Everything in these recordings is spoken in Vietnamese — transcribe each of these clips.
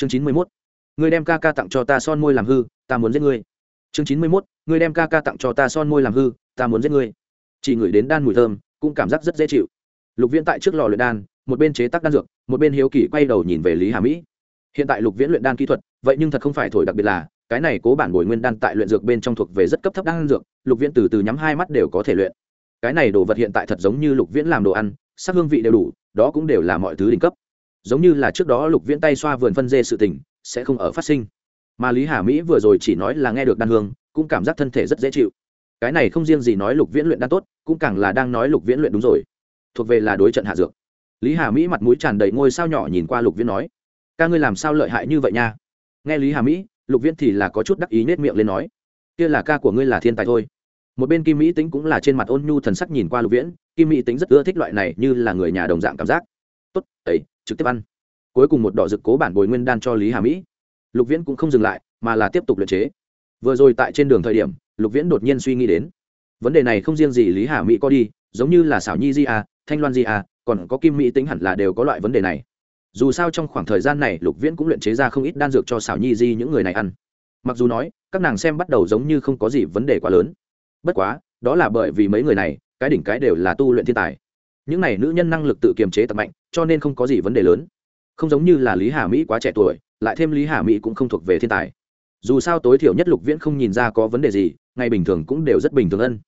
chương chín mươi mốt. Người đem ca ca tặng cho ta son môi làm hư, ta muốn giết ngươi. Chương chín mươi mốt. Người đem ca ca tặng cho ta son môi làm hư, ta muốn giết ngươi. Chỉ ngửi đến đan mùi thơm, cũng cảm giác rất dễ chịu. Lục viễn tại trước lò luyện đan, một bên chế tác đan dược, một bên hiếu kỳ quay đầu nhìn về lý hà mỹ. Hiện tại lục viễn luyện đan kỹ thuật, vậy nhưng thật không phải thổi đặc biệt là, cái này cố bản bồi nguyên đan tại luyện dược bên trong thuộc về rất cấp thấp đan dược, lục viễn từ từ nhắm hai mắt đều có thể luyện. Cái này đồ vật hiện tại thật giống như lục viễn làm đồ ăn, sắc hương vị đều đủ, đó cũng đều là mọi thứ đỉnh cấp giống như là trước đó lục viễn tay xoa vườn phân dê sự tình, sẽ không ở phát sinh. Mà lý hà mỹ vừa rồi chỉ nói là nghe được đan hương, cũng cảm giác thân thể rất dễ chịu. Cái này không riêng gì nói lục viễn luyện đan tốt, cũng càng là đang nói lục viễn luyện đúng rồi. Thuộc về là đối trận hạ dược. Lý hà mỹ mặt mũi tràn đầy ngôi sao nhỏ nhìn qua lục viễn nói, ca ngươi làm sao lợi hại như vậy nha? Nghe lý hà mỹ, lục viễn thì là có chút đắc ý nết miệng lên nói, kia là ca của ngươi là thiên tài thôi. Một bên kim mỹ tính cũng là trên mặt ôn nhu thần sắc nhìn qua lục viễn, kim mỹ tính rất ưa thích loại này, như là người nhà đồng dạng cảm giác tốt ấy trực tiếp ăn. Cuối cùng một đỏ rực cố bản bồi nguyên đan cho lý hà mỹ. Lục viễn cũng không dừng lại, mà là tiếp tục luyện chế. Vừa rồi tại trên đường thời điểm, lục viễn đột nhiên suy nghĩ đến, vấn đề này không riêng gì lý hà mỹ có đi, giống như là xảo nhi di a, thanh loan di a, còn có kim mỹ tính hẳn là đều có loại vấn đề này. Dù sao trong khoảng thời gian này, lục viễn cũng luyện chế ra không ít đan dược cho xảo nhi di những người này ăn. Mặc dù nói, các nàng xem bắt đầu giống như không có gì vấn đề quá lớn. Bất quá, đó là bởi vì mấy người này, cái đỉnh cái đều là tu luyện thiên tài. Những này nữ nhân năng lực tự kiềm chế tập mạnh cho nên không có gì vấn đề lớn. Không giống như là lý hà mỹ quá trẻ tuổi, lại thêm lý hà mỹ cũng không thuộc về thiên tài. Dù sao tối thiểu nhất lục viễn không nhìn ra có vấn đề gì, ngày bình thường cũng đều rất bình thường ân.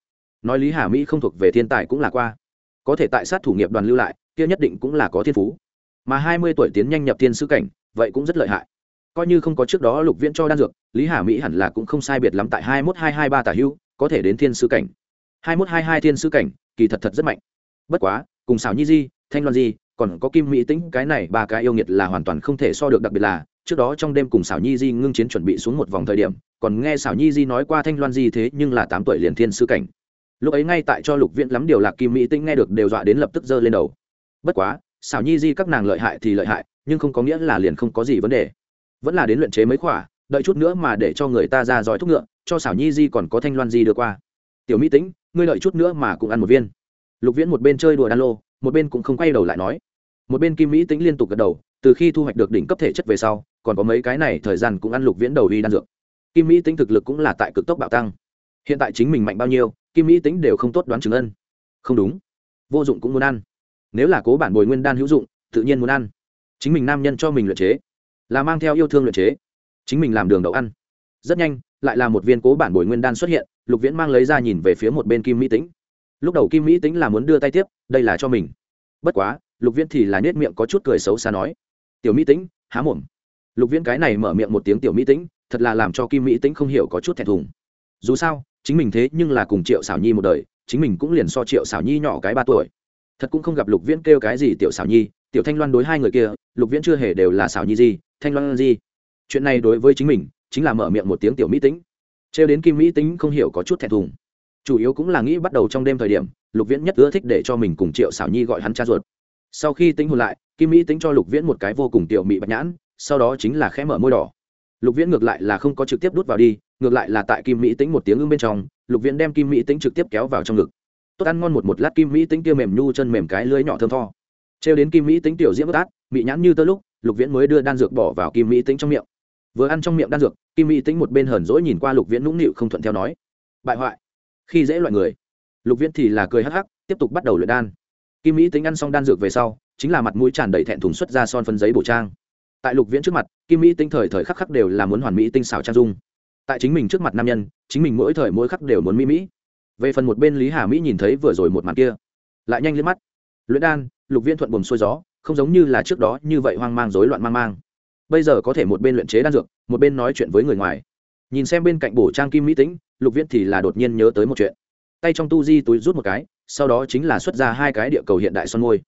Nói lý hà mỹ không thuộc về thiên tài cũng là qua. Có thể tại sát thủ nghiệp đoàn lưu lại, kia nhất định cũng là có thiên phú. Mà hai mươi tuổi tiến nhanh nhập thiên sứ cảnh, vậy cũng rất lợi hại. Coi như không có trước đó lục viễn cho đan dược, lý hà mỹ hẳn là cũng không sai biệt lắm tại hai mươi hai hai ba tả hưu, có thể đến thiên sứ cảnh. hai mươi hai hai thiên sứ cảnh, kỳ thật thật rất mạnh. Bất quá, cùng xảo nhi di, thanh loan di còn có kim mỹ tĩnh, cái này ba cái yêu nghiệt là hoàn toàn không thể so được, đặc biệt là, trước đó trong đêm cùng xảo nhi di ngưng chiến chuẩn bị xuống một vòng thời điểm, còn nghe xảo nhi di nói qua thanh loan di thế nhưng là tám tuổi liền thiên sư cảnh. Lúc ấy ngay tại cho lục viễn lắm điều lạc kim mỹ tĩnh nghe được đều dọa đến lập tức giơ lên đầu. Bất quá xảo nhi di các nàng lợi hại thì lợi hại, nhưng không có nghĩa là liền không có gì vấn đề. Vẫn là đến luyện chế mấy khỏa, đợi chút nữa mà để cho người ta ra giỏi thuốc ngựa, cho xảo nhi di còn có thanh loan di đưa qua. Tiểu mỹ tĩnh, ngươi đợi chút nữa mà cũng ăn một viên. Lục viễn một bên chơi đùa đan lô, một bên cũng không quay đầu lại nói một bên kim mỹ tĩnh liên tục gật đầu, từ khi thu hoạch được đỉnh cấp thể chất về sau, còn có mấy cái này thời gian cũng ăn lục viễn đầu y đan dược. Kim mỹ tĩnh thực lực cũng là tại cực tốc bạo tăng. Hiện tại chính mình mạnh bao nhiêu, kim mỹ tĩnh đều không tốt đoán chứng ân. Không đúng. Vô dụng cũng muốn ăn. Nếu là cố bản bồi nguyên đan hữu dụng, tự nhiên muốn ăn. Chính mình nam nhân cho mình luyện chế. Là mang theo yêu thương luyện chế. Chính mình làm đường đậu ăn. Rất nhanh, lại là một viên cố bản bồi nguyên đan xuất hiện, lục viễn mang lấy ra nhìn về phía một bên kim mỹ tĩnh. Lúc đầu kim mỹ tĩnh là muốn đưa tay tiếp, đây là cho mình. Bất quá lục viễn thì là nết miệng có chút cười xấu xa nói, tiểu mỹ tĩnh, há mồm. Lục viễn cái này mở miệng một tiếng tiểu mỹ tĩnh thật là làm cho kim mỹ tĩnh không hiểu có chút thẹn thùng. Dù sao, chính mình thế nhưng là cùng triệu xảo nhi một đời, chính mình cũng liền so triệu xảo nhi nhỏ cái ba tuổi. Thật cũng không gặp lục viễn kêu cái gì tiểu xảo nhi tiểu thanh loan đối hai người kia, lục viễn chưa hề đều là xảo nhi gì, thanh loan gì. Chuyện này đối với chính mình, chính là mở miệng một tiếng tiểu mỹ tĩnh trêu đến kim mỹ tính không hiểu có chút thẹn thùng. Chủ yếu cũng là nghĩ bắt đầu trong đêm thời điểm, lục viễn nhất ưa thích để cho mình cùng triệu xảo nhi gọi hắn cha ruột sau khi tính hồn lại, kim mỹ tính cho lục viễn một cái vô cùng tiểu mị bạch nhãn, sau đó chính là khẽ mở môi đỏ. Lục viễn ngược lại là không có trực tiếp đút vào đi, ngược lại là tại kim mỹ tính một tiếng ưng bên trong, lục viễn đem kim mỹ tính trực tiếp kéo vào trong ngực. Tốt ăn ngon một một lát kim mỹ tính kia mềm nhu chân mềm cái lưới nhỏ thơm tho. Trêu đến kim mỹ tính tiểu diễm bất át bị nhãn như tơ lúc, lục viễn mới đưa đan dược bỏ vào kim mỹ tính trong miệng. Vừa ăn trong miệng đan dược, kim mỹ tính một bên hờn dỗi nhìn qua lục viễn nũng nịu không thuận theo nói. Bại hoại. Khi dễ loại người, lục viễn thì là cười hắc hắc, tiếp tục bắt đầu luyện đan kim mỹ tính ăn xong đan dược về sau, chính là mặt mũi tràn đầy thẹn thùng xuất ra son phân giấy bổ trang. Tại lục viễn trước mặt, kim mỹ tinh thời thời khắc khắc đều là muốn hoàn mỹ tinh xảo trang dung. Tại chính mình trước mặt nam nhân, chính mình mỗi thời mỗi khắc đều muốn mỹ mỹ. Về phần một bên lý hà mỹ nhìn thấy vừa rồi một màn kia, lại nhanh lên mắt. Luyện đan, lục viễn thuận buồm xuôi gió, không giống như là trước đó như vậy hoang mang rối loạn mang mang. Bây giờ có thể một bên luyện chế đan dược, một bên nói chuyện với người ngoài. Nhìn xem bên cạnh bổ trang kim mỹ tĩnh, lục viễn thì là đột nhiên nhớ tới một chuyện. Tay trong tu di túi rút một cái sau đó chính là xuất ra hai cái địa cầu hiện đại son môi.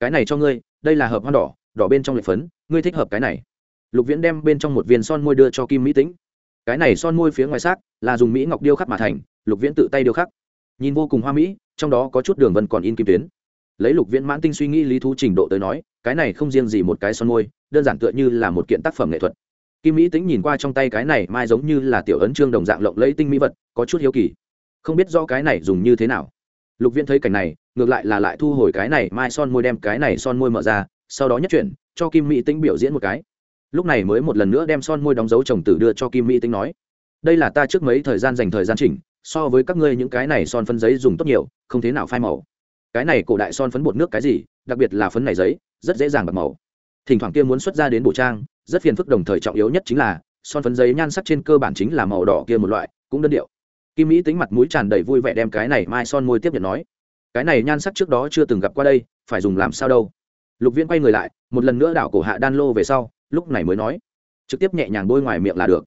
Cái này cho ngươi, đây là hợp hoa đỏ đỏ bên trong lệ phấn, ngươi thích hợp cái này. Lục viễn đem bên trong một viên son môi đưa cho kim mỹ tĩnh. Cái này son môi phía ngoài xác là dùng mỹ ngọc điêu khắc mà thành, lục viễn tự tay điêu khắc. Nhìn vô cùng hoa mỹ, trong đó có chút đường vân còn in kim tuyến. Lấy lục viễn mãn tinh suy nghĩ lý thú trình độ tới nói, cái này không riêng gì một cái son môi, đơn giản tựa như là một kiện tác phẩm nghệ thuật. Kim mỹ tính nhìn qua trong tay cái này, mai giống như là tiểu ấn trương đồng dạng lộng lẫy tinh mỹ vật, có chút hiếu kỳ. Không biết do cái này dùng như thế nào lục viễn thấy cảnh này, ngược lại là lại thu hồi cái này, mai son môi đem cái này son môi mở ra, sau đó nhất chuyển, cho kim mỹ tính biểu diễn một cái. Lúc này mới một lần nữa đem son môi đóng dấu chồng tử đưa cho kim mỹ tính nói, đây là ta trước mấy thời gian dành thời gian chỉnh, so với các ngươi những cái này son phấn giấy dùng tốt nhiều, không thế nào phai màu. Cái này cổ đại son phấn bột nước cái gì, đặc biệt là phấn này giấy, rất dễ dàng bạc màu. Thỉnh thoảng kia muốn xuất ra đến bổ trang, rất phiền phức đồng thời trọng yếu nhất chính là, son phấn giấy nhan sắc trên cơ bản chính là màu đỏ kia một loại, cũng đơn điệu kim mỹ tính mặt mũi tràn đầy vui vẻ đem cái này mai son môi tiếp nhận nói. Cái này nhan sắc trước đó chưa từng gặp qua đây, phải dùng làm sao đâu. Lục viễn quay người lại, một lần nữa đảo cổ hạ đan lô về sau, lúc này mới nói. Trực tiếp nhẹ nhàng bôi ngoài miệng là được.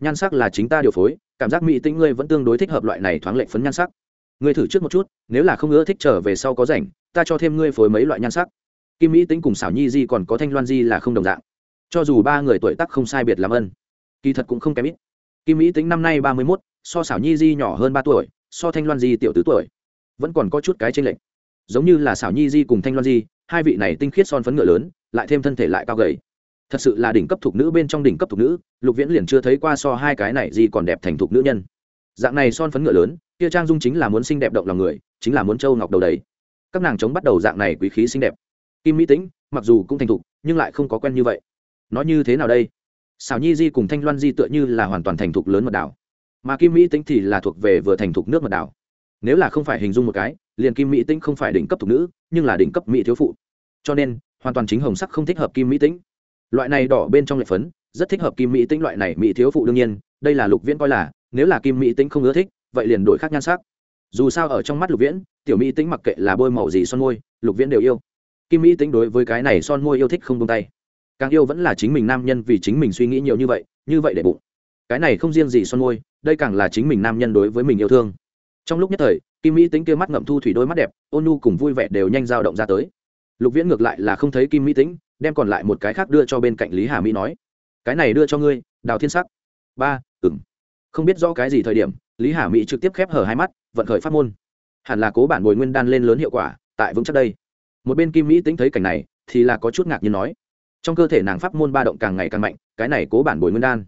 Nhan sắc là chính ta điều phối, cảm giác mỹ tính ngươi vẫn tương đối thích hợp loại này thoáng lệnh phấn nhan sắc. Ngươi thử trước một chút, nếu là không ưa thích trở về sau có rảnh, ta cho thêm ngươi phối mấy loại nhan sắc. Kim mỹ tính cùng xảo nhi di còn có thanh loan di là không đồng dạng. Cho dù ba người tuổi tác không sai biệt làm ân. Kỳ thật cũng không kém ít kim mỹ tính năm nay ba mươi mốt, so xảo nhi di nhỏ hơn ba tuổi, so thanh loan di tiểu tứ tuổi. Vẫn còn có chút cái tranh lệch. Giống như là xảo nhi di cùng thanh loan di, hai vị này tinh khiết son phấn ngựa lớn, lại thêm thân thể lại cao gầy. Thật sự là đỉnh cấp thuộc nữ bên trong đỉnh cấp thuộc nữ, lục viễn liền chưa thấy qua so hai cái này gì còn đẹp thành thuộc nữ nhân. Dạng này son phấn ngựa lớn, kia trang dung chính là muốn xinh đẹp động lòng người, chính là muốn châu ngọc đầu đấy các nàng chống bắt đầu dạng này quý khí xinh đẹp. Kim mỹ tĩnh mặc dù cũng thành thục, nhưng lại không có quen như vậy. Nói như thế nào đây? Xảo nhi di cùng thanh loan di tựa như là hoàn toàn thành thục lớn mật đảo. Mà kim mỹ tĩnh thì là thuộc về vừa thành thục nước mật đảo. Nếu là không phải hình dung một cái, liền kim mỹ tĩnh không phải đỉnh cấp thục nữ, nhưng là đỉnh cấp mỹ thiếu phụ. Cho nên, hoàn toàn chính hồng sắc không thích hợp kim mỹ tĩnh. Loại này đỏ bên trong lệ phấn, rất thích hợp kim mỹ tĩnh loại này mỹ thiếu phụ đương nhiên, đây là lục viễn coi là, nếu là kim mỹ tĩnh không ưa thích, vậy liền đổi khác nhan sắc. Dù sao ở trong mắt lục viễn, tiểu mỹ tĩnh mặc kệ là bôi màu gì son môi, lục viễn đều yêu. Kim mỹ tĩnh đối với cái này son môi yêu thích không tung tay càng yêu vẫn là chính mình nam nhân vì chính mình suy nghĩ nhiều như vậy như vậy để bụng. Cái này không riêng gì son môi, đây càng là chính mình nam nhân đối với mình yêu thương. Trong lúc nhất thời, kim mỹ tính kia mắt ngậm thu thủy đôi mắt đẹp, ôn nu cùng vui vẻ đều nhanh dao động ra tới. Lục viễn ngược lại là không thấy kim mỹ tính đem còn lại một cái khác đưa cho bên cạnh lý hà mỹ nói, cái này đưa cho ngươi, đào thiên sắc. Ba ừng không biết do cái gì thời điểm, lý hà mỹ trực tiếp khép hở hai mắt, vận khởi phát môn. Hẳn là cố bản bồi nguyên đan lên lớn hiệu quả, tại vững chắc đây. Một bên kim mỹ tính thấy cảnh này, thì là có chút ngạc nhiên nói trong cơ thể nàng pháp môn ba động càng ngày càng mạnh, cái này cố bản bồi nguyên đan.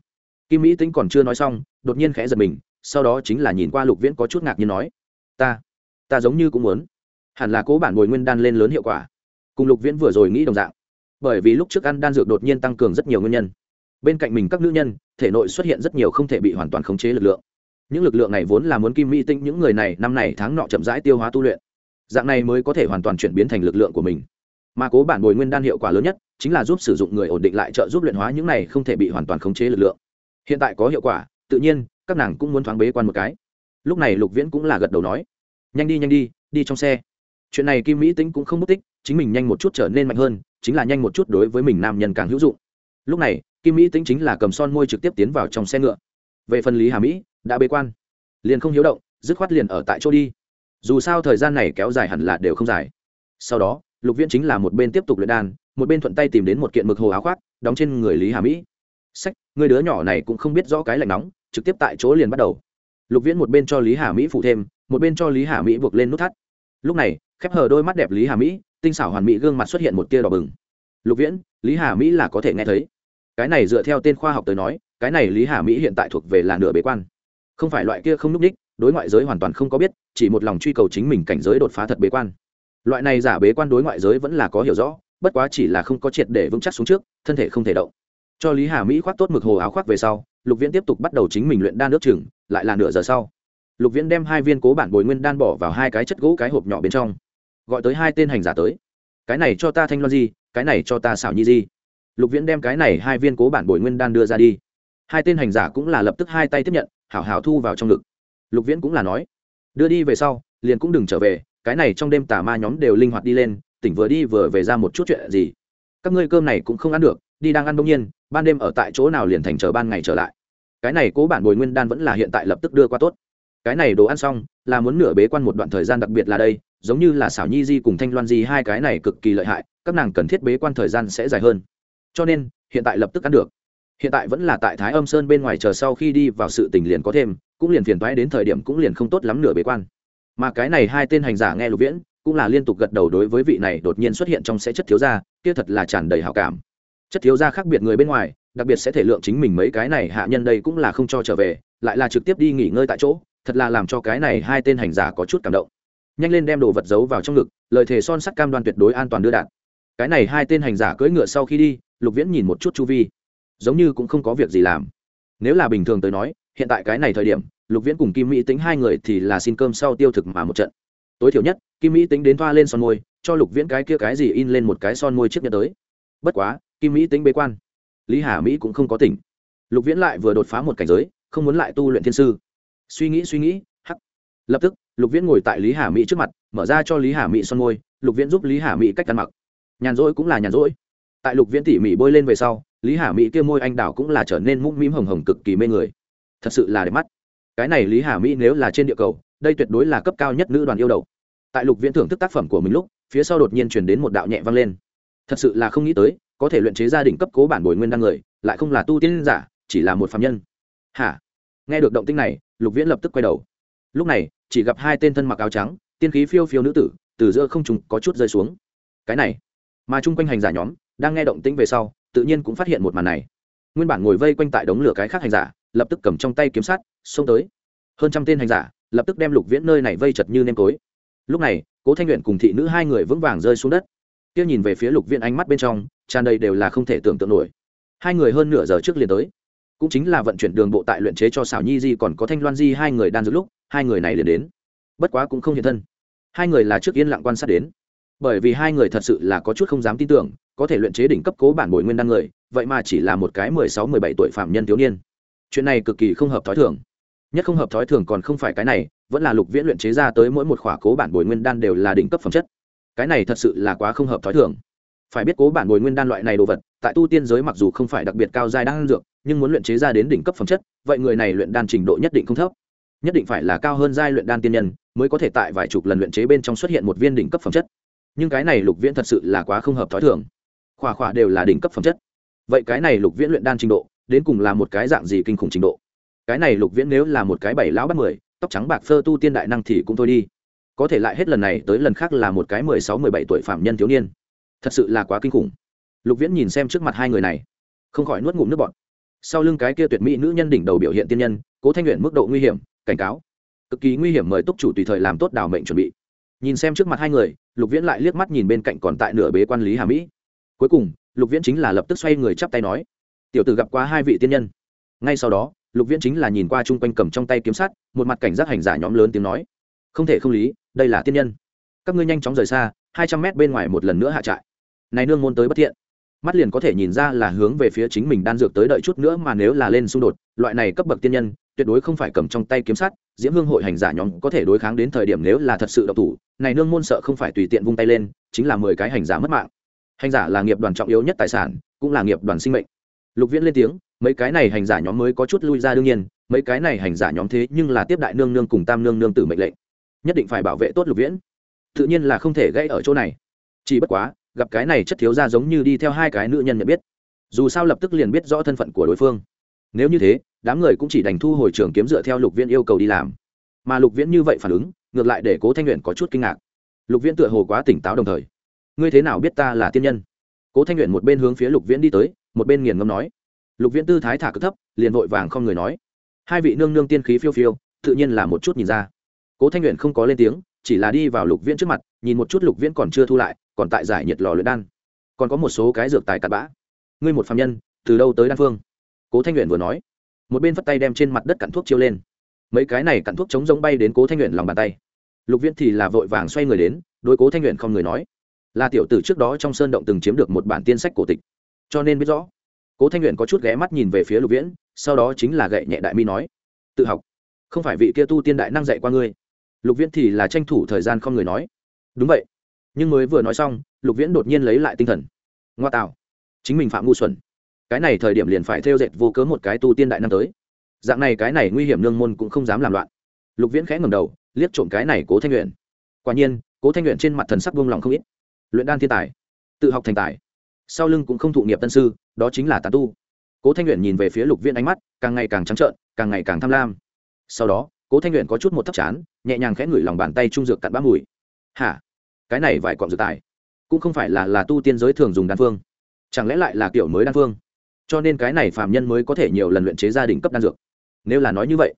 Kim mỹ tính còn chưa nói xong, đột nhiên khẽ giật mình, sau đó chính là nhìn qua lục viễn có chút ngạc nhiên nói, ta ta giống như cũng muốn. Hẳn là cố bản bồi nguyên đan lên lớn hiệu quả. Cùng lục viễn vừa rồi nghĩ đồng dạng. Bởi vì lúc trước ăn đan dược đột nhiên tăng cường rất nhiều nguyên nhân. Bên cạnh mình các nữ nhân, thể nội xuất hiện rất nhiều không thể bị hoàn toàn khống chế lực lượng. Những lực lượng này vốn là muốn kim mỹ tinh những người này năm này tháng nọ chậm rãi tiêu hóa tu luyện. Dạng này mới có thể hoàn toàn chuyển biến thành lực lượng của mình. Mà cố bản bồi nguyên đan hiệu quả lớn nhất chính là giúp sử dụng người ổn định lại trợ giúp luyện hóa những này không thể bị hoàn toàn khống chế lực lượng. Hiện tại có hiệu quả, tự nhiên, các nàng cũng muốn thoáng bế quan một cái. Lúc này lục viễn cũng là gật đầu nói, nhanh đi nhanh đi đi trong xe. Chuyện này kim mỹ tính cũng không mất tích, chính mình nhanh một chút trở nên mạnh hơn, chính là nhanh một chút đối với mình nam nhân càng hữu dụng. Lúc này, kim mỹ tính chính là cầm son môi trực tiếp tiến vào trong xe ngựa. Về phần lý hà mỹ, đã bế quan. Liền không hiếu động, dứt khoát liền ở tại chỗ đi. Dù sao thời gian này kéo dài hẳn là đều không dài. Sau đó, lục viễn chính là một bên tiếp tục luyện đan một bên thuận tay tìm đến một kiện mực hồ áo khoác, đóng trên người lý hà mỹ. Sách, người đứa nhỏ này cũng không biết rõ cái lạnh nóng, trực tiếp tại chỗ liền bắt đầu. Lục viễn một bên cho lý hà mỹ phụ thêm, một bên cho lý hà mỹ buộc lên nút thắt. Lúc này, khép hờ đôi mắt đẹp lý hà mỹ, tinh xảo hoàn mỹ gương mặt xuất hiện một tia đỏ bừng. Lục viễn, lý hà mỹ là có thể nghe thấy. Cái này dựa theo tên khoa học tới nói, cái này lý hà mỹ hiện tại thuộc về là nửa bế quan. Không phải loại kia không n ú c ních đối ngoại giới hoàn toàn không có biết, chỉ một lòng truy cầu chính mình cảnh giới đột phá thật bế quan. Loại này giả bế quan đối ngoại giới vẫn là có hiểu rõ bất quá chỉ là không có triệt để vững chắc xuống trước, thân thể không thể động. Cho lý hà mỹ khoác tốt mực hồ áo khoác về sau, lục viễn tiếp tục bắt đầu chính mình luyện đan nước chừng, lại là nửa giờ sau. Lục viễn đem hai viên cố bản bồi nguyên đan bỏ vào hai cái chất gỗ cái hộp nhỏ bên trong. Gọi tới hai tên hành giả tới. Cái này cho ta thanh loan di, cái này cho ta xảo nhi di. Lục viễn đem cái này hai viên cố bản bồi nguyên đan đưa ra đi. Hai tên hành giả cũng là lập tức hai tay tiếp nhận, hảo hảo thu vào trong ngực. Lục viễn cũng là nói, đưa đi về sau, liền cũng đừng trở về, cái này trong đêm tà ma nhóm đều linh hoạt đi lên tỉnh vừa đi vừa về ra một chút chuyện gì. Các ngươi cơm này cũng không ăn được, đi đang ăn đông nhiên, ban đêm ở tại chỗ nào liền thành chờ ban ngày trở lại. Cái này cố bản bồi nguyên đan vẫn là hiện tại lập tức đưa qua tốt. Cái này đồ ăn xong, là muốn nửa bế quan một đoạn thời gian đặc biệt là đây, giống như là xảo nhi di cùng thanh loan di hai cái này cực kỳ lợi hại, các nàng cần thiết bế quan thời gian sẽ dài hơn. Cho nên, hiện tại lập tức ăn được. Hiện tại vẫn là tại thái âm sơn bên ngoài chờ sau khi đi vào sự tình liền có thêm, cũng liền phiền toái đến thời điểm cũng liền không tốt lắm nửa bế quan. Mà cái này hai tên hành giả nghe lục viễn cũng là liên tục gật đầu đối với vị này đột nhiên xuất hiện trong sẽ chất thiếu gia, kia thật là tràn đầy hảo cảm. Chất thiếu gia khác biệt người bên ngoài, đặc biệt sẽ thể lượng chính mình mấy cái này hạ nhân đây cũng là không cho trở về, lại là trực tiếp đi nghỉ ngơi tại chỗ, thật là làm cho cái này hai tên hành giả có chút cảm động. Nhanh lên đem đồ vật giấu vào trong ngực, lời thề son sắt cam đoan tuyệt đối an toàn đưa đạn cái này hai tên hành giả cưỡi ngựa sau khi đi, lục viễn nhìn một chút chu vi. Giống như cũng không có việc gì làm. Nếu là bình thường tới nói, hiện tại cái này thời điểm, lục viễn cùng kim mỹ tính hai người thì là xin cơm sau tiêu thực mà một trận tối thiểu nhất, kim mỹ tính đến thoa lên son môi, cho lục viễn cái kia cái gì in lên một cái son môi chiếc nhẫn tới. Bất quá, kim mỹ tính bế quan. Lý hà mỹ cũng không có tỉnh. Lục viễn lại vừa đột phá một cảnh giới, không muốn lại tu luyện thiên sư. Suy nghĩ suy nghĩ, hắc. Lập tức, lục viễn ngồi tại lý hà mỹ trước mặt, mở ra cho lý hà mỹ son môi, lục viễn giúp lý hà mỹ cách ăn mặc. Nhàn rỗi cũng là nhàn rỗi. Tại lục viễn tỉ mỉ bôi lên về sau, lý hà mỹ kia môi anh đào cũng là trở nên mũm mĩm hồng hồng cực kỳ mê người. Thật sự là đẹp mắt. Cái này lý hà mỹ nếu là trên địa cầu đây tuyệt đối là cấp cao nhất nữ đoàn yêu đầu. Tại lục viễn thưởng thức tác phẩm của mình lúc, phía sau đột nhiên chuyển đến một đạo nhẹ vang lên. Thật sự là không nghĩ tới, có thể luyện chế gia đình cấp cố bản bồi nguyên đăng người, lại không là tu tiên giả, chỉ là một phạm nhân. Hả? Nghe được động tinh này, lục viễn lập tức quay đầu. Lúc này, chỉ gặp hai tên thân mặc áo trắng, tiên khí phiêu phiêu nữ tử, từ giữa không trùng có chút rơi xuống. Cái này, mà chung quanh hành giả nhóm, đang nghe động tĩnh về sau, tự nhiên cũng phát hiện một màn này. Nguyên bản ngồi vây quanh tại đống lửa cái khác hành giả, lập tức cầm trong tay kiếm sắt, xông tới. Hơn trăm tên hành giả lập tức đem lục viễn nơi này vây chật như nêm tối lúc này, cố thanh luyện cùng thị nữ hai người vững vàng rơi xuống đất. Kia nhìn về phía lục viễn ánh mắt bên trong, tràn đầy đều là không thể tưởng tượng nổi. Hai người hơn nửa giờ trước liền tới. Cũng chính là vận chuyển đường bộ tại luyện chế cho xảo nhi di còn có thanh loan di hai người đan dược lúc, hai người này liền đến. Bất quá cũng không hiện thân. Hai người là trước yên lặng quan sát đến. Bởi vì hai người thật sự là có chút không dám tin tưởng, có thể luyện chế đỉnh cấp cố bản bồi nguyên đan người, vậy mà chỉ là một cái mười sáu, mười bảy tuổi phạm nhân thiếu niên. Chuyện này cực kỳ không hợp thói thường nhất không hợp thói thường còn không phải cái này, vẫn là lục viễn luyện chế ra tới mỗi một khỏa cố bản bồi nguyên đan đều là đỉnh cấp phẩm chất. Cái này thật sự là quá không hợp thói thường. Phải biết cố bản bồi nguyên đan loại này đồ vật, tại tu tiên giới mặc dù không phải đặc biệt cao giai đan dược, nhưng muốn luyện chế ra đến đỉnh cấp phẩm chất, vậy người này luyện đan trình độ nhất định không thấp. Nhất định phải là cao hơn giai luyện đan tiên nhân, mới có thể tại vài chục lần luyện chế bên trong xuất hiện một viên đỉnh cấp phẩm chất. Nhưng cái này lục viễn thật sự là quá không hợp thói thường. Khỏa khỏa đều là đỉnh cấp phẩm chất. Vậy cái này lục viễn luyện đan trình độ, đến cùng là một cái dạng gì kinh khủng trình độ? Cái này lục viễn nếu là một cái bảy lão bắt mười, tóc trắng bạc phơ tu tiên đại năng thì cũng thôi đi. Có thể lại hết lần này tới lần khác là một cái mười sáu, mười bảy tuổi phạm nhân thiếu niên. Thật sự là quá kinh khủng. Lục viễn nhìn xem trước mặt hai người này, không khỏi nuốt ngụm nước bọt. Sau lưng cái kia tuyệt mỹ nữ nhân đỉnh đầu biểu hiện tiên nhân, cố thanh luyện mức độ nguy hiểm, cảnh cáo. Cực kỳ nguy hiểm mời túc chủ tùy thời làm tốt đào mệnh chuẩn bị. Nhìn xem trước mặt hai người, lục viễn lại liếc mắt nhìn bên cạnh còn tại nửa bế quan lý hà mỹ. Cuối cùng, lục viễn chính là lập tức xoay người chắp tay nói, tiểu tử gặp qua hai vị tiên nhân. Ngay sau đó lục viễn chính là nhìn qua chung quanh cầm trong tay kiếm sắt, một mặt cảnh giác hành giả nhóm lớn tiếng nói. Không thể không lý, đây là tiên nhân. Các ngươi nhanh chóng rời xa, hai trăm mét bên ngoài một lần nữa hạ trại. Này nương môn tới bất thiện. Mắt liền có thể nhìn ra là hướng về phía chính mình đan dược tới đợi chút nữa mà nếu là lên xung đột, loại này cấp bậc tiên nhân, tuyệt đối không phải cầm trong tay kiếm sắt, diễm hương hội hành giả nhóm có thể đối kháng đến thời điểm nếu là thật sự độc thủ, này nương môn sợ không phải tùy tiện vung tay lên, chính là mười cái hành giả mất mạng. Hành giả là nghiệp đoàn trọng yếu nhất tài sản, cũng là nghiệp đoàn sinh mệnh. Lục viễn lên tiếng mấy cái này hành giả nhóm mới có chút lui ra đương nhiên, mấy cái này hành giả nhóm thế nhưng là tiếp đại nương nương cùng tam nương nương tử mệnh lệnh. Nhất định phải bảo vệ tốt lục viễn. Tự nhiên là không thể gãy ở chỗ này. Chỉ bất quá, gặp cái này chất thiếu ra giống như đi theo hai cái nữ nhân nhận biết. Dù sao lập tức liền biết rõ thân phận của đối phương. Nếu như thế, đám người cũng chỉ đành thu hồi trường kiếm dựa theo lục viễn yêu cầu đi làm. Mà lục viễn như vậy phản ứng, ngược lại để cố thanh luyện có chút kinh ngạc. Lục viễn tựa hồ quá tỉnh táo đồng thời. Ngươi thế nào biết ta là tiên nhân? Cố thanh luyện một bên hướng phía lục viễn đi tới, một bên nghiền ngâm nói lục viễn tư thái thả cực thấp, liền vội vàng không người nói. Hai vị nương nương tiên khí phiêu phiêu, tự nhiên là một chút nhìn ra. Cố thanh nguyện không có lên tiếng, chỉ là đi vào lục viễn trước mặt, nhìn một chút lục viễn còn chưa thu lại, còn tại giải nhiệt lò luyện đan. Còn có một số cái dược tài cặn bã. Ngươi một phạm nhân, từ đâu tới đan phương? Cố thanh nguyện vừa nói. Một bên phất tay đem trên mặt đất cặn thuốc chiêu lên. Mấy cái này cặn thuốc chống giống bay đến cố thanh nguyện lòng bàn tay. Lục viễn thì là vội vàng xoay người đến, đối cố thanh nguyện không người nói. Là tiểu tử trước đó trong sơn động từng chiếm được một bản tiên sách cổ tịch. Cho nên biết rõ cố thanh luyện có chút ghé mắt nhìn về phía lục viễn sau đó chính là gậy nhẹ đại mi nói tự học không phải vị kia tu tiên đại năng dạy qua ngươi lục viễn thì là tranh thủ thời gian không người nói đúng vậy nhưng mới vừa nói xong lục viễn đột nhiên lấy lại tinh thần ngoa tạo chính mình phạm ngu xuẩn cái này thời điểm liền phải theo dệt vô cớ một cái tu tiên đại năng tới dạng này cái này nguy hiểm nương môn cũng không dám làm loạn lục viễn khẽ ngầm đầu liếc trộm cái này cố thanh luyện quả nhiên cố thanh luyện trên mặt thần sắc buông lòng không ít luyện đan thiên tài tự học thành tài sau lưng cũng không thụ nghiệp tân sư, đó chính là tàn tu. Cố thanh luyện nhìn về phía lục viễn ánh mắt, càng ngày càng trắng trợn, càng ngày càng tham lam. Sau đó, cố thanh luyện có chút một thấp chán, nhẹ nhàng khẽ ngửi lòng bàn tay trung dược cặn bã mùi. Hả? Cái này vài cọng dược tài, cũng không phải là là tu tiên giới thường dùng đan phương. Chẳng lẽ lại là kiểu mới đan phương? Cho nên cái này phạm nhân mới có thể nhiều lần luyện chế gia đình cấp đan dược. Nếu là nói như vậy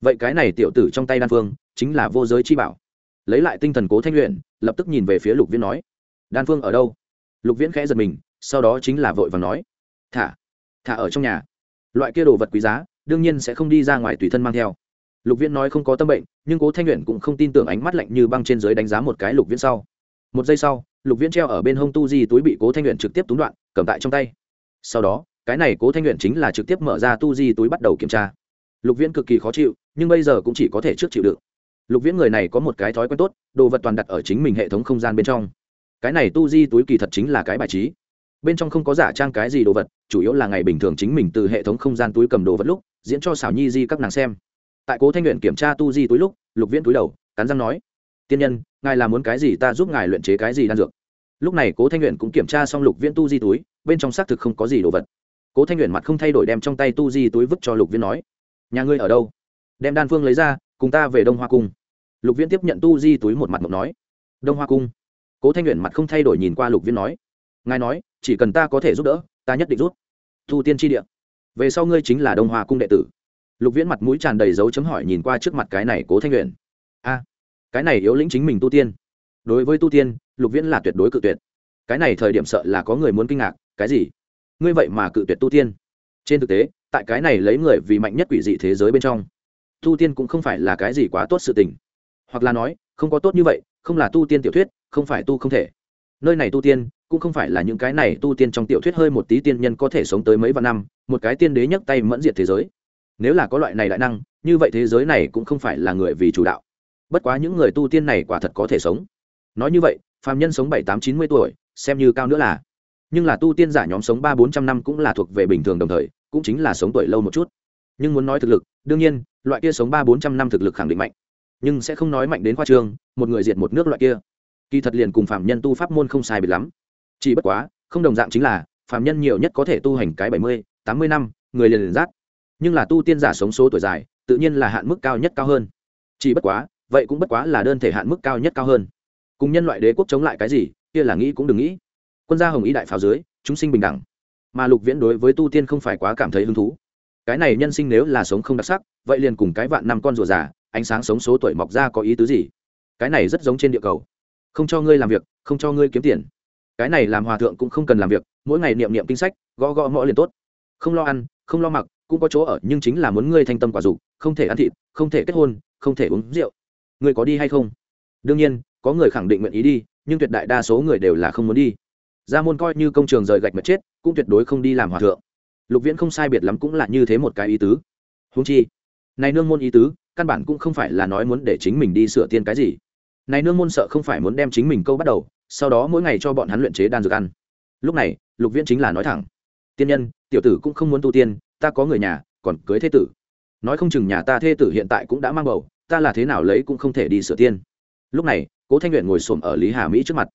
vậy cái này tiểu tử trong tay đan phương chính là vô giới chi bảo. Lấy lại tinh thần cố thanh luyện lập tức nhìn về phía lục viễn nói, đan phương ở đâu? Lục viễn khẽ giật mình sau đó chính là vội và nói, thả thả ở trong nhà. Loại kia đồ vật quý giá, đương nhiên sẽ không đi ra ngoài tùy thân mang theo. Lục viễn nói không có tâm bệnh, nhưng cố thanh luyện cũng không tin tưởng ánh mắt lạnh như băng trên dưới đánh giá một cái lục viễn sau. Một giây sau, lục viễn treo ở bên hông tu di túi bị cố thanh luyện trực tiếp túng đoạn, cầm tại trong tay. Sau đó, cái này cố thanh luyện chính là trực tiếp mở ra tu di túi bắt đầu kiểm tra. Lục viễn cực kỳ khó chịu, nhưng bây giờ cũng chỉ có thể trước chịu đựng. Lục viễn người này có một cái thói quen tốt, đồ vật toàn đặt ở chính mình hệ thống không gian bên trong. Cái này tu di túi kỳ thật chính là cái bài trí bên trong không có giả trang cái gì đồ vật, chủ yếu là ngày bình thường chính mình từ hệ thống không gian túi cầm đồ vật lúc, diễn cho xảo nhi di các nàng xem. Tại cố thanh luyện kiểm tra tu di túi lúc, lục viễn túi đầu, cắn răng nói, tiên nhân, ngài là muốn cái gì ta giúp ngài luyện chế cái gì đan dược? Lúc này cố thanh luyện cũng kiểm tra xong lục viễn tu di túi, bên trong xác thực không có gì đồ vật. Cố thanh luyện mặt không thay đổi đem trong tay tu di túi vứt cho lục viễn nói, nhà ngươi ở đâu? Đem đan phương lấy ra, cùng ta về đông hoa cung. Lục viễn tiếp nhận tu di túi một mặt mộng nói, đông hoa cung. Cố thanh luyện mặt không thay đổi nhìn qua lục viễn nói, ngài nói chỉ cần ta có thể giúp đỡ, ta nhất định giúp. Thu tiên tri địa. Về sau ngươi chính là đông hoa cung đệ tử. Lục viễn mặt mũi tràn đầy dấu chấm hỏi nhìn qua trước mặt cái này cố thanh luyện a, cái này yếu lĩnh chính mình tu tiên. Đối với tu tiên, lục viễn là tuyệt đối cự tuyệt. Cái này thời điểm sợ là có người muốn kinh ngạc, cái gì? Ngươi vậy mà cự tuyệt tu tiên. Trên thực tế, tại cái này lấy người vì mạnh nhất quỷ dị thế giới bên trong, tu tiên cũng không phải là cái gì quá tốt sự tình. Hoặc là nói, không có tốt như vậy, không là tu tiên tiểu thuyết, không phải tu không thể. Nơi này tu tiên cũng không phải là những cái này tu tiên trong tiểu thuyết hơi một tí tiên nhân có thể sống tới mấy vạn năm, một cái tiên đế nhấc tay mẫn diệt thế giới. Nếu là có loại này đại năng, như vậy thế giới này cũng không phải là người vì chủ đạo. Bất quá những người tu tiên này quả thật có thể sống. Nói như vậy, phàm nhân sống bảy, tám, chín mươi tuổi, xem như cao nữa là. Nhưng là tu tiên giả nhóm sống ba, bốn trăm năm cũng là thuộc về bình thường đồng thời, cũng chính là sống tuổi lâu một chút. Nhưng muốn nói thực lực, đương nhiên, loại kia sống ba, bốn trăm năm thực lực khẳng định mạnh. Nhưng sẽ không nói mạnh đến khoa trương, một người diệt một nước loại kia. Kỳ thật liền cùng phạm nhân tu pháp môn không sai biệt lắm chỉ bất quá, không đồng dạng chính là phạm nhân nhiều nhất có thể tu hành cái bảy mươi, tám mươi năm, người liền liền rát. Nhưng là tu tiên giả sống số tuổi dài, tự nhiên là hạn mức cao nhất cao hơn. Chỉ bất quá, vậy cũng bất quá là đơn thể hạn mức cao nhất cao hơn. Cùng nhân loại đế quốc chống lại cái gì, kia là nghĩ cũng đừng nghĩ. Quân gia hồng ý đại pháo dưới, chúng sinh bình đẳng. Mà lục viễn đối với tu tiên không phải quá cảm thấy hứng thú. Cái này nhân sinh nếu là sống không đặc sắc, vậy liền cùng cái vạn năm con rùa già, ánh sáng sống số tuổi mọc ra có ý tứ gì? Cái này rất giống trên địa cầu. Không cho ngươi làm việc, không cho ngươi kiếm tiền cái này làm hòa thượng cũng không cần làm việc, mỗi ngày niệm niệm kinh sách, gõ gõ mõ liền tốt. Không lo ăn, không lo mặc, cũng có chỗ ở, nhưng chính là muốn ngươi thanh tâm quả dục, không thể ăn thịt, không thể kết hôn, không thể uống rượu. Ngươi có đi hay không? Đương nhiên, có người khẳng định nguyện ý đi, nhưng tuyệt đại đa số người đều là không muốn đi. Ra môn coi như công trường rời gạch mà chết, cũng tuyệt đối không đi làm hòa thượng. Lục viễn không sai biệt lắm cũng là như thế một cái ý tứ. Húng chi, này nương môn ý tứ, căn bản cũng không phải là nói muốn để chính mình đi sửa tiên cái gì. Này nương môn sợ không phải muốn đem chính mình câu bắt đầu sau đó mỗi ngày cho bọn hắn luyện chế đan dược ăn. Lúc này, lục viễn chính là nói thẳng, tiên nhân, tiểu tử cũng không muốn tu tiên, ta có người nhà, còn cưới thế tử. Nói không chừng nhà ta thê tử hiện tại cũng đã mang bầu, ta là thế nào lấy cũng không thể đi sửa tiên. Lúc này, cố thanh luyện ngồi xổm ở lý hà mỹ trước mặt.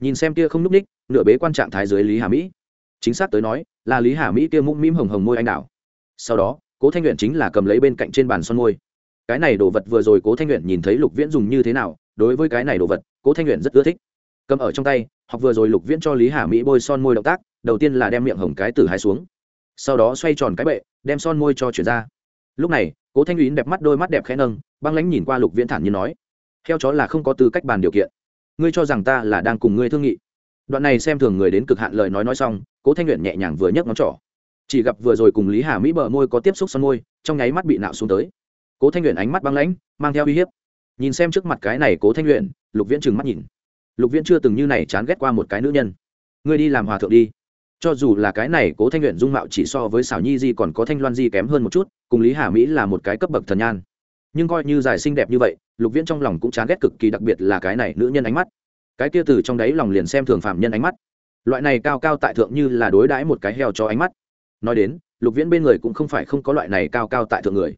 Nhìn xem kia không n ú c ních, nửa bế quan trạng thái dưới lý hà mỹ. Chính xác tới nói, là lý hà mỹ kia mũm mĩm hồng hồng môi anh đào. Sau đó, cố thanh luyện chính là cầm lấy bên cạnh trên bàn son môi. Cái này đồ vật vừa rồi cố thanh luyện nhìn thấy lục viễn dùng như thế nào, đối với cái này đồ vật, cố thanh luyện rất ưa thích cầm ở trong tay, học vừa rồi lục viễn cho lý hà mỹ bôi son môi động tác, đầu tiên là đem miệng hồng cái tử hai xuống, sau đó xoay tròn cái bệ, đem son môi cho chuyển ra. Lúc này, cố thanh uyến đẹp mắt đôi mắt đẹp khẽ nâng, băng lánh nhìn qua lục viễn thản như nói, theo chó là không có tư cách bàn điều kiện. Ngươi cho rằng ta là đang cùng ngươi thương nghị. Đoạn này xem thường người đến cực hạn lời nói nói xong, cố thanh luyện nhẹ nhàng vừa nhấc ngón trỏ. Chỉ gặp vừa rồi cùng lý hà mỹ bờ môi có tiếp xúc son môi, trong nháy mắt bị nạo xuống tới. Cố thanh luyện ánh mắt băng lãnh, mang theo uy hiếp. Nhìn xem trước mặt cái này cố thanh luyện lục viễn trừng mắt nhìn lục viễn chưa từng như này chán ghét qua một cái nữ nhân. Ngươi đi làm hòa thượng đi. Cho dù là cái này cố thanh nguyện dung mạo chỉ so với xảo nhi di còn có thanh loan di kém hơn một chút, cùng lý hà mỹ là một cái cấp bậc thần nhan. Nhưng coi như dài xinh đẹp như vậy, lục viễn trong lòng cũng chán ghét cực kỳ đặc biệt là cái này nữ nhân ánh mắt. Cái kia từ trong đáy lòng liền xem thường phạm nhân ánh mắt. Loại này cao cao tại thượng như là đối đãi một cái heo cho ánh mắt. Nói đến, lục viễn bên người cũng không phải không có loại này cao cao tại thượng người.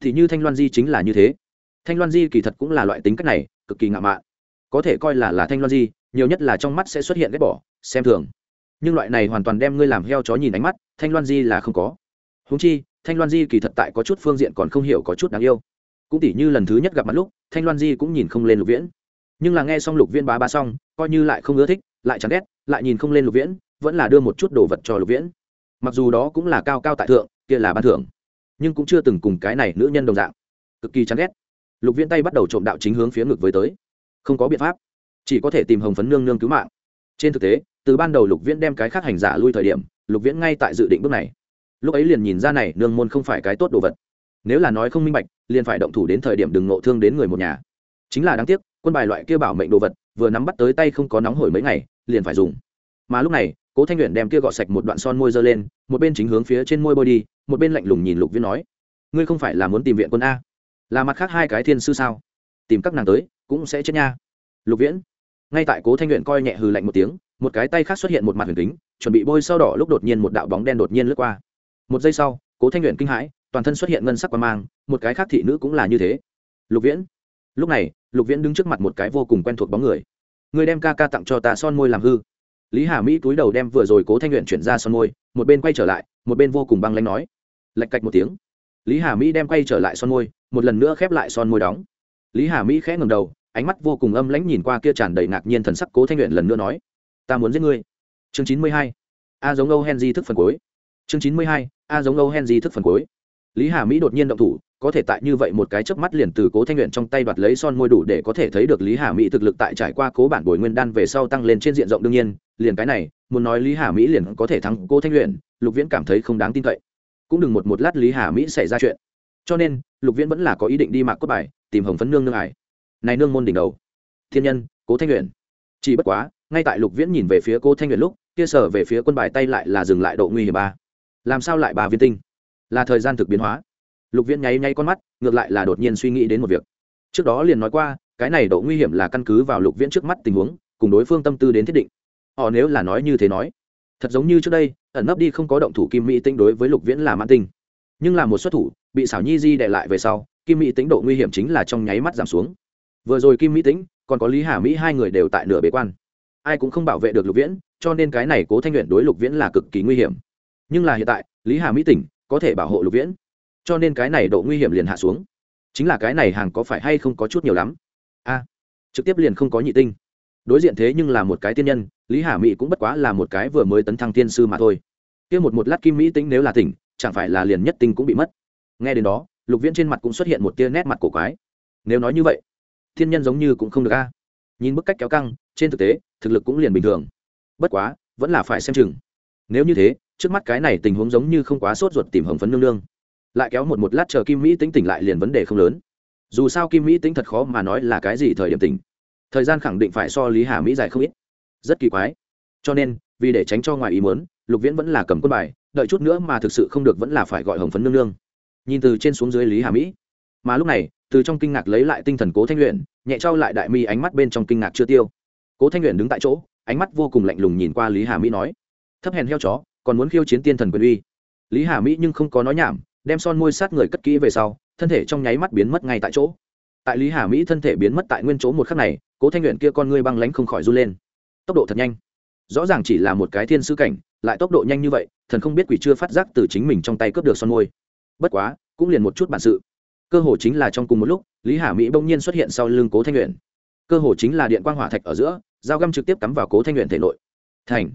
Thì như thanh loan di chính là như thế. Thanh loan di kỳ thật cũng là loại tính cách này, cực kỳ ngạo mạn có thể coi là là thanh loan di, nhiều nhất là trong mắt sẽ xuất hiện ghét bỏ, xem thường. Nhưng loại này hoàn toàn đem ngươi làm heo chó nhìn ánh mắt, thanh loan di là không có. Húng chi, thanh loan di kỳ thật tại có chút phương diện còn không hiểu có chút đáng yêu. Cũng tỉ như lần thứ nhất gặp mặt lúc, thanh loan di cũng nhìn không lên lục viễn. Nhưng là nghe xong lục viễn bá ba xong, coi như lại không ưa thích, lại chán ghét, lại nhìn không lên lục viễn, vẫn là đưa một chút đồ vật cho lục viễn. Mặc dù đó cũng là cao cao tại thượng, kia là ban thưởng, nhưng cũng chưa từng cùng cái này nữ nhân đồng dạng. Cực kỳ chán ghét. Lục viễn tay bắt đầu trộm đạo chính hướng phía ngực với tới không có biện pháp. Chỉ có thể tìm hồng phấn nương nương cứu mạng. Trên thực tế, từ ban đầu lục viễn đem cái khác hành giả lui thời điểm, lục viễn ngay tại dự định bước này. Lúc ấy liền nhìn ra này, nương môn không phải cái tốt đồ vật. Nếu là nói không minh bạch, liền phải động thủ đến thời điểm đừng nộ thương đến người một nhà. Chính là đáng tiếc, quân bài loại kia bảo mệnh đồ vật, vừa nắm bắt tới tay không có nóng hổi mấy ngày, liền phải dùng. Mà lúc này, cố thanh luyện đem kia gọt sạch một đoạn son môi dơ lên, một bên chính hướng phía trên môi bôi đi, một bên lạnh lùng nhìn lục viễn nói, ngươi không phải là muốn tìm viện quân a? Là mặt khác hai cái thiên sư sao? Tìm các nàng tới cũng sẽ chết nha. Lục viễn, ngay tại cố thanh luyện coi nhẹ hừ lạnh một tiếng, một cái tay khác xuất hiện một mặt huyền kính, chuẩn bị bôi sau đỏ lúc đột nhiên một đạo bóng đen đột nhiên lướt qua. Một giây sau, cố thanh luyện kinh hãi, toàn thân xuất hiện ngân sắc và mang, một cái khác thị nữ cũng là như thế. Lục viễn, lúc này, lục viễn đứng trước mặt một cái vô cùng quen thuộc bóng người. Người đem ca ca tặng cho ta son môi làm hư. Lý hà mỹ túi đầu đem vừa rồi cố thanh luyện chuyển ra son môi, một bên quay trở lại, một bên vô cùng băng lanh nói. Lạch cạch một tiếng. Lý hà mỹ đem quay trở lại son môi, một lần nữa khép lại son môi đóng. Lý hà mỹ khẽ ngầm đầu ánh mắt vô cùng âm lãnh nhìn qua kia tràn đầy ngạc nhiên thần sắc cố thanh luyện lần nữa nói ta muốn giết ngươi chương chín mươi hai a giống âu hen di thức phần cuối chương chín mươi hai a giống âu hen di thức phần cuối lý hà mỹ đột nhiên động thủ có thể tại như vậy một cái chớp mắt liền từ cố thanh luyện trong tay đoạt lấy son môi đủ để có thể thấy được lý hà mỹ thực lực tại trải qua cố bản bồi nguyên đan về sau tăng lên trên diện rộng đương nhiên liền cái này muốn nói lý hà mỹ liền có thể thắng cố thanh luyện lục viễn cảm thấy không đáng tin cậy cũng đừng một một lát lý hà mỹ xảy ra chuyện cho nên lục viễn vẫn là có ý định đi mạc cốt bài tìm hồng phấn nương nương ải này nương môn đỉnh đầu. Thiên nhân, cố thanh luyện chỉ bất quá, ngay tại lục viễn nhìn về phía cố thanh luyện lúc, kia sở về phía quân bài tay lại là dừng lại độ nguy hiểm ba. Làm sao lại ba viên tinh? Là thời gian thực biến hóa. Lục viễn nháy nháy con mắt, ngược lại là đột nhiên suy nghĩ đến một việc. Trước đó liền nói qua, cái này độ nguy hiểm là căn cứ vào lục viễn trước mắt tình huống, cùng đối phương tâm tư đến thiết định. Họ nếu là nói như thế nói, thật giống như trước đây, ẩn nấp đi không có động thủ kim mỹ tinh đối với lục viễn là mãn tinh. Nhưng là một xuất thủ, bị xảo nhi di đệ lại về sau, kim mỹ tính độ nguy hiểm chính là trong nháy mắt giảm xuống vừa rồi kim mỹ Tĩnh, còn có lý hà mỹ hai người đều tại nửa bế quan. Ai cũng không bảo vệ được lục viễn, cho nên cái này cố thanh luyện đối lục viễn là cực kỳ nguy hiểm. Nhưng là hiện tại, lý hà mỹ tỉnh, có thể bảo hộ lục viễn. Cho nên cái này độ nguy hiểm liền hạ xuống. Chính là cái này hàng có phải hay không có chút nhiều lắm? A, trực tiếp liền không có nhị tinh. Đối diện thế nhưng là một cái tiên nhân, lý hà mỹ cũng bất quá là một cái vừa mới tấn thăng tiên sư mà thôi. Kia một một lát kim mỹ tính nếu là tỉnh, chẳng phải là liền nhất tinh cũng bị mất. Nghe đến đó, lục viễn trên mặt cũng xuất hiện một tia nét mặt cổ quái. Nếu nói như vậy thiên nhân giống như cũng không được a. Nhìn bức cách kéo căng, trên thực tế, thực lực cũng liền bình thường. Bất quá, vẫn là phải xem chừng. Nếu như thế, trước mắt cái này tình huống giống như không quá sốt ruột tìm hồng phấn nương nương. Lại kéo một một lát chờ kim mỹ tính tỉnh lại liền vấn đề không lớn. Dù sao kim mỹ tính thật khó mà nói là cái gì thời điểm tỉnh. Thời gian khẳng định phải so lý hà mỹ dài không ít. Rất kỳ quái. Cho nên, vì để tránh cho ngoài ý muốn, lục viễn vẫn là cầm quân bài, đợi chút nữa mà thực sự không được vẫn là phải gọi hồng phấn nương nương. Nhìn từ trên xuống dưới lý hà mỹ mà lúc này, từ trong kinh ngạc lấy lại tinh thần cố thanh luyện nhẹ trao lại đại mi ánh mắt bên trong kinh ngạc chưa tiêu. Cố thanh luyện đứng tại chỗ, ánh mắt vô cùng lạnh lùng nhìn qua lý hà mỹ nói, thấp hèn heo chó, còn muốn khiêu chiến tiên thần quyền uy. Lý hà mỹ nhưng không có nói nhảm, đem son môi sát người cất kỹ về sau, thân thể trong nháy mắt biến mất ngay tại chỗ. Tại lý hà mỹ thân thể biến mất tại nguyên chỗ một khắc này, cố thanh luyện kia con ngươi băng lánh không khỏi run lên. Tốc độ thật nhanh. Rõ ràng chỉ là một cái thiên sư cảnh, lại tốc độ nhanh như vậy, thần không biết quỷ chưa phát giác từ chính mình trong tay cướp được son môi. Bất quá, cũng liền một chút bản sự cơ hồ chính là trong cùng một lúc, lý hà mỹ bỗng nhiên xuất hiện sau lưng cố thanh luyện cơ hồ chính là điện quang hỏa thạch ở giữa, dao găm trực tiếp cắm vào cố thanh luyện thể nội. Thành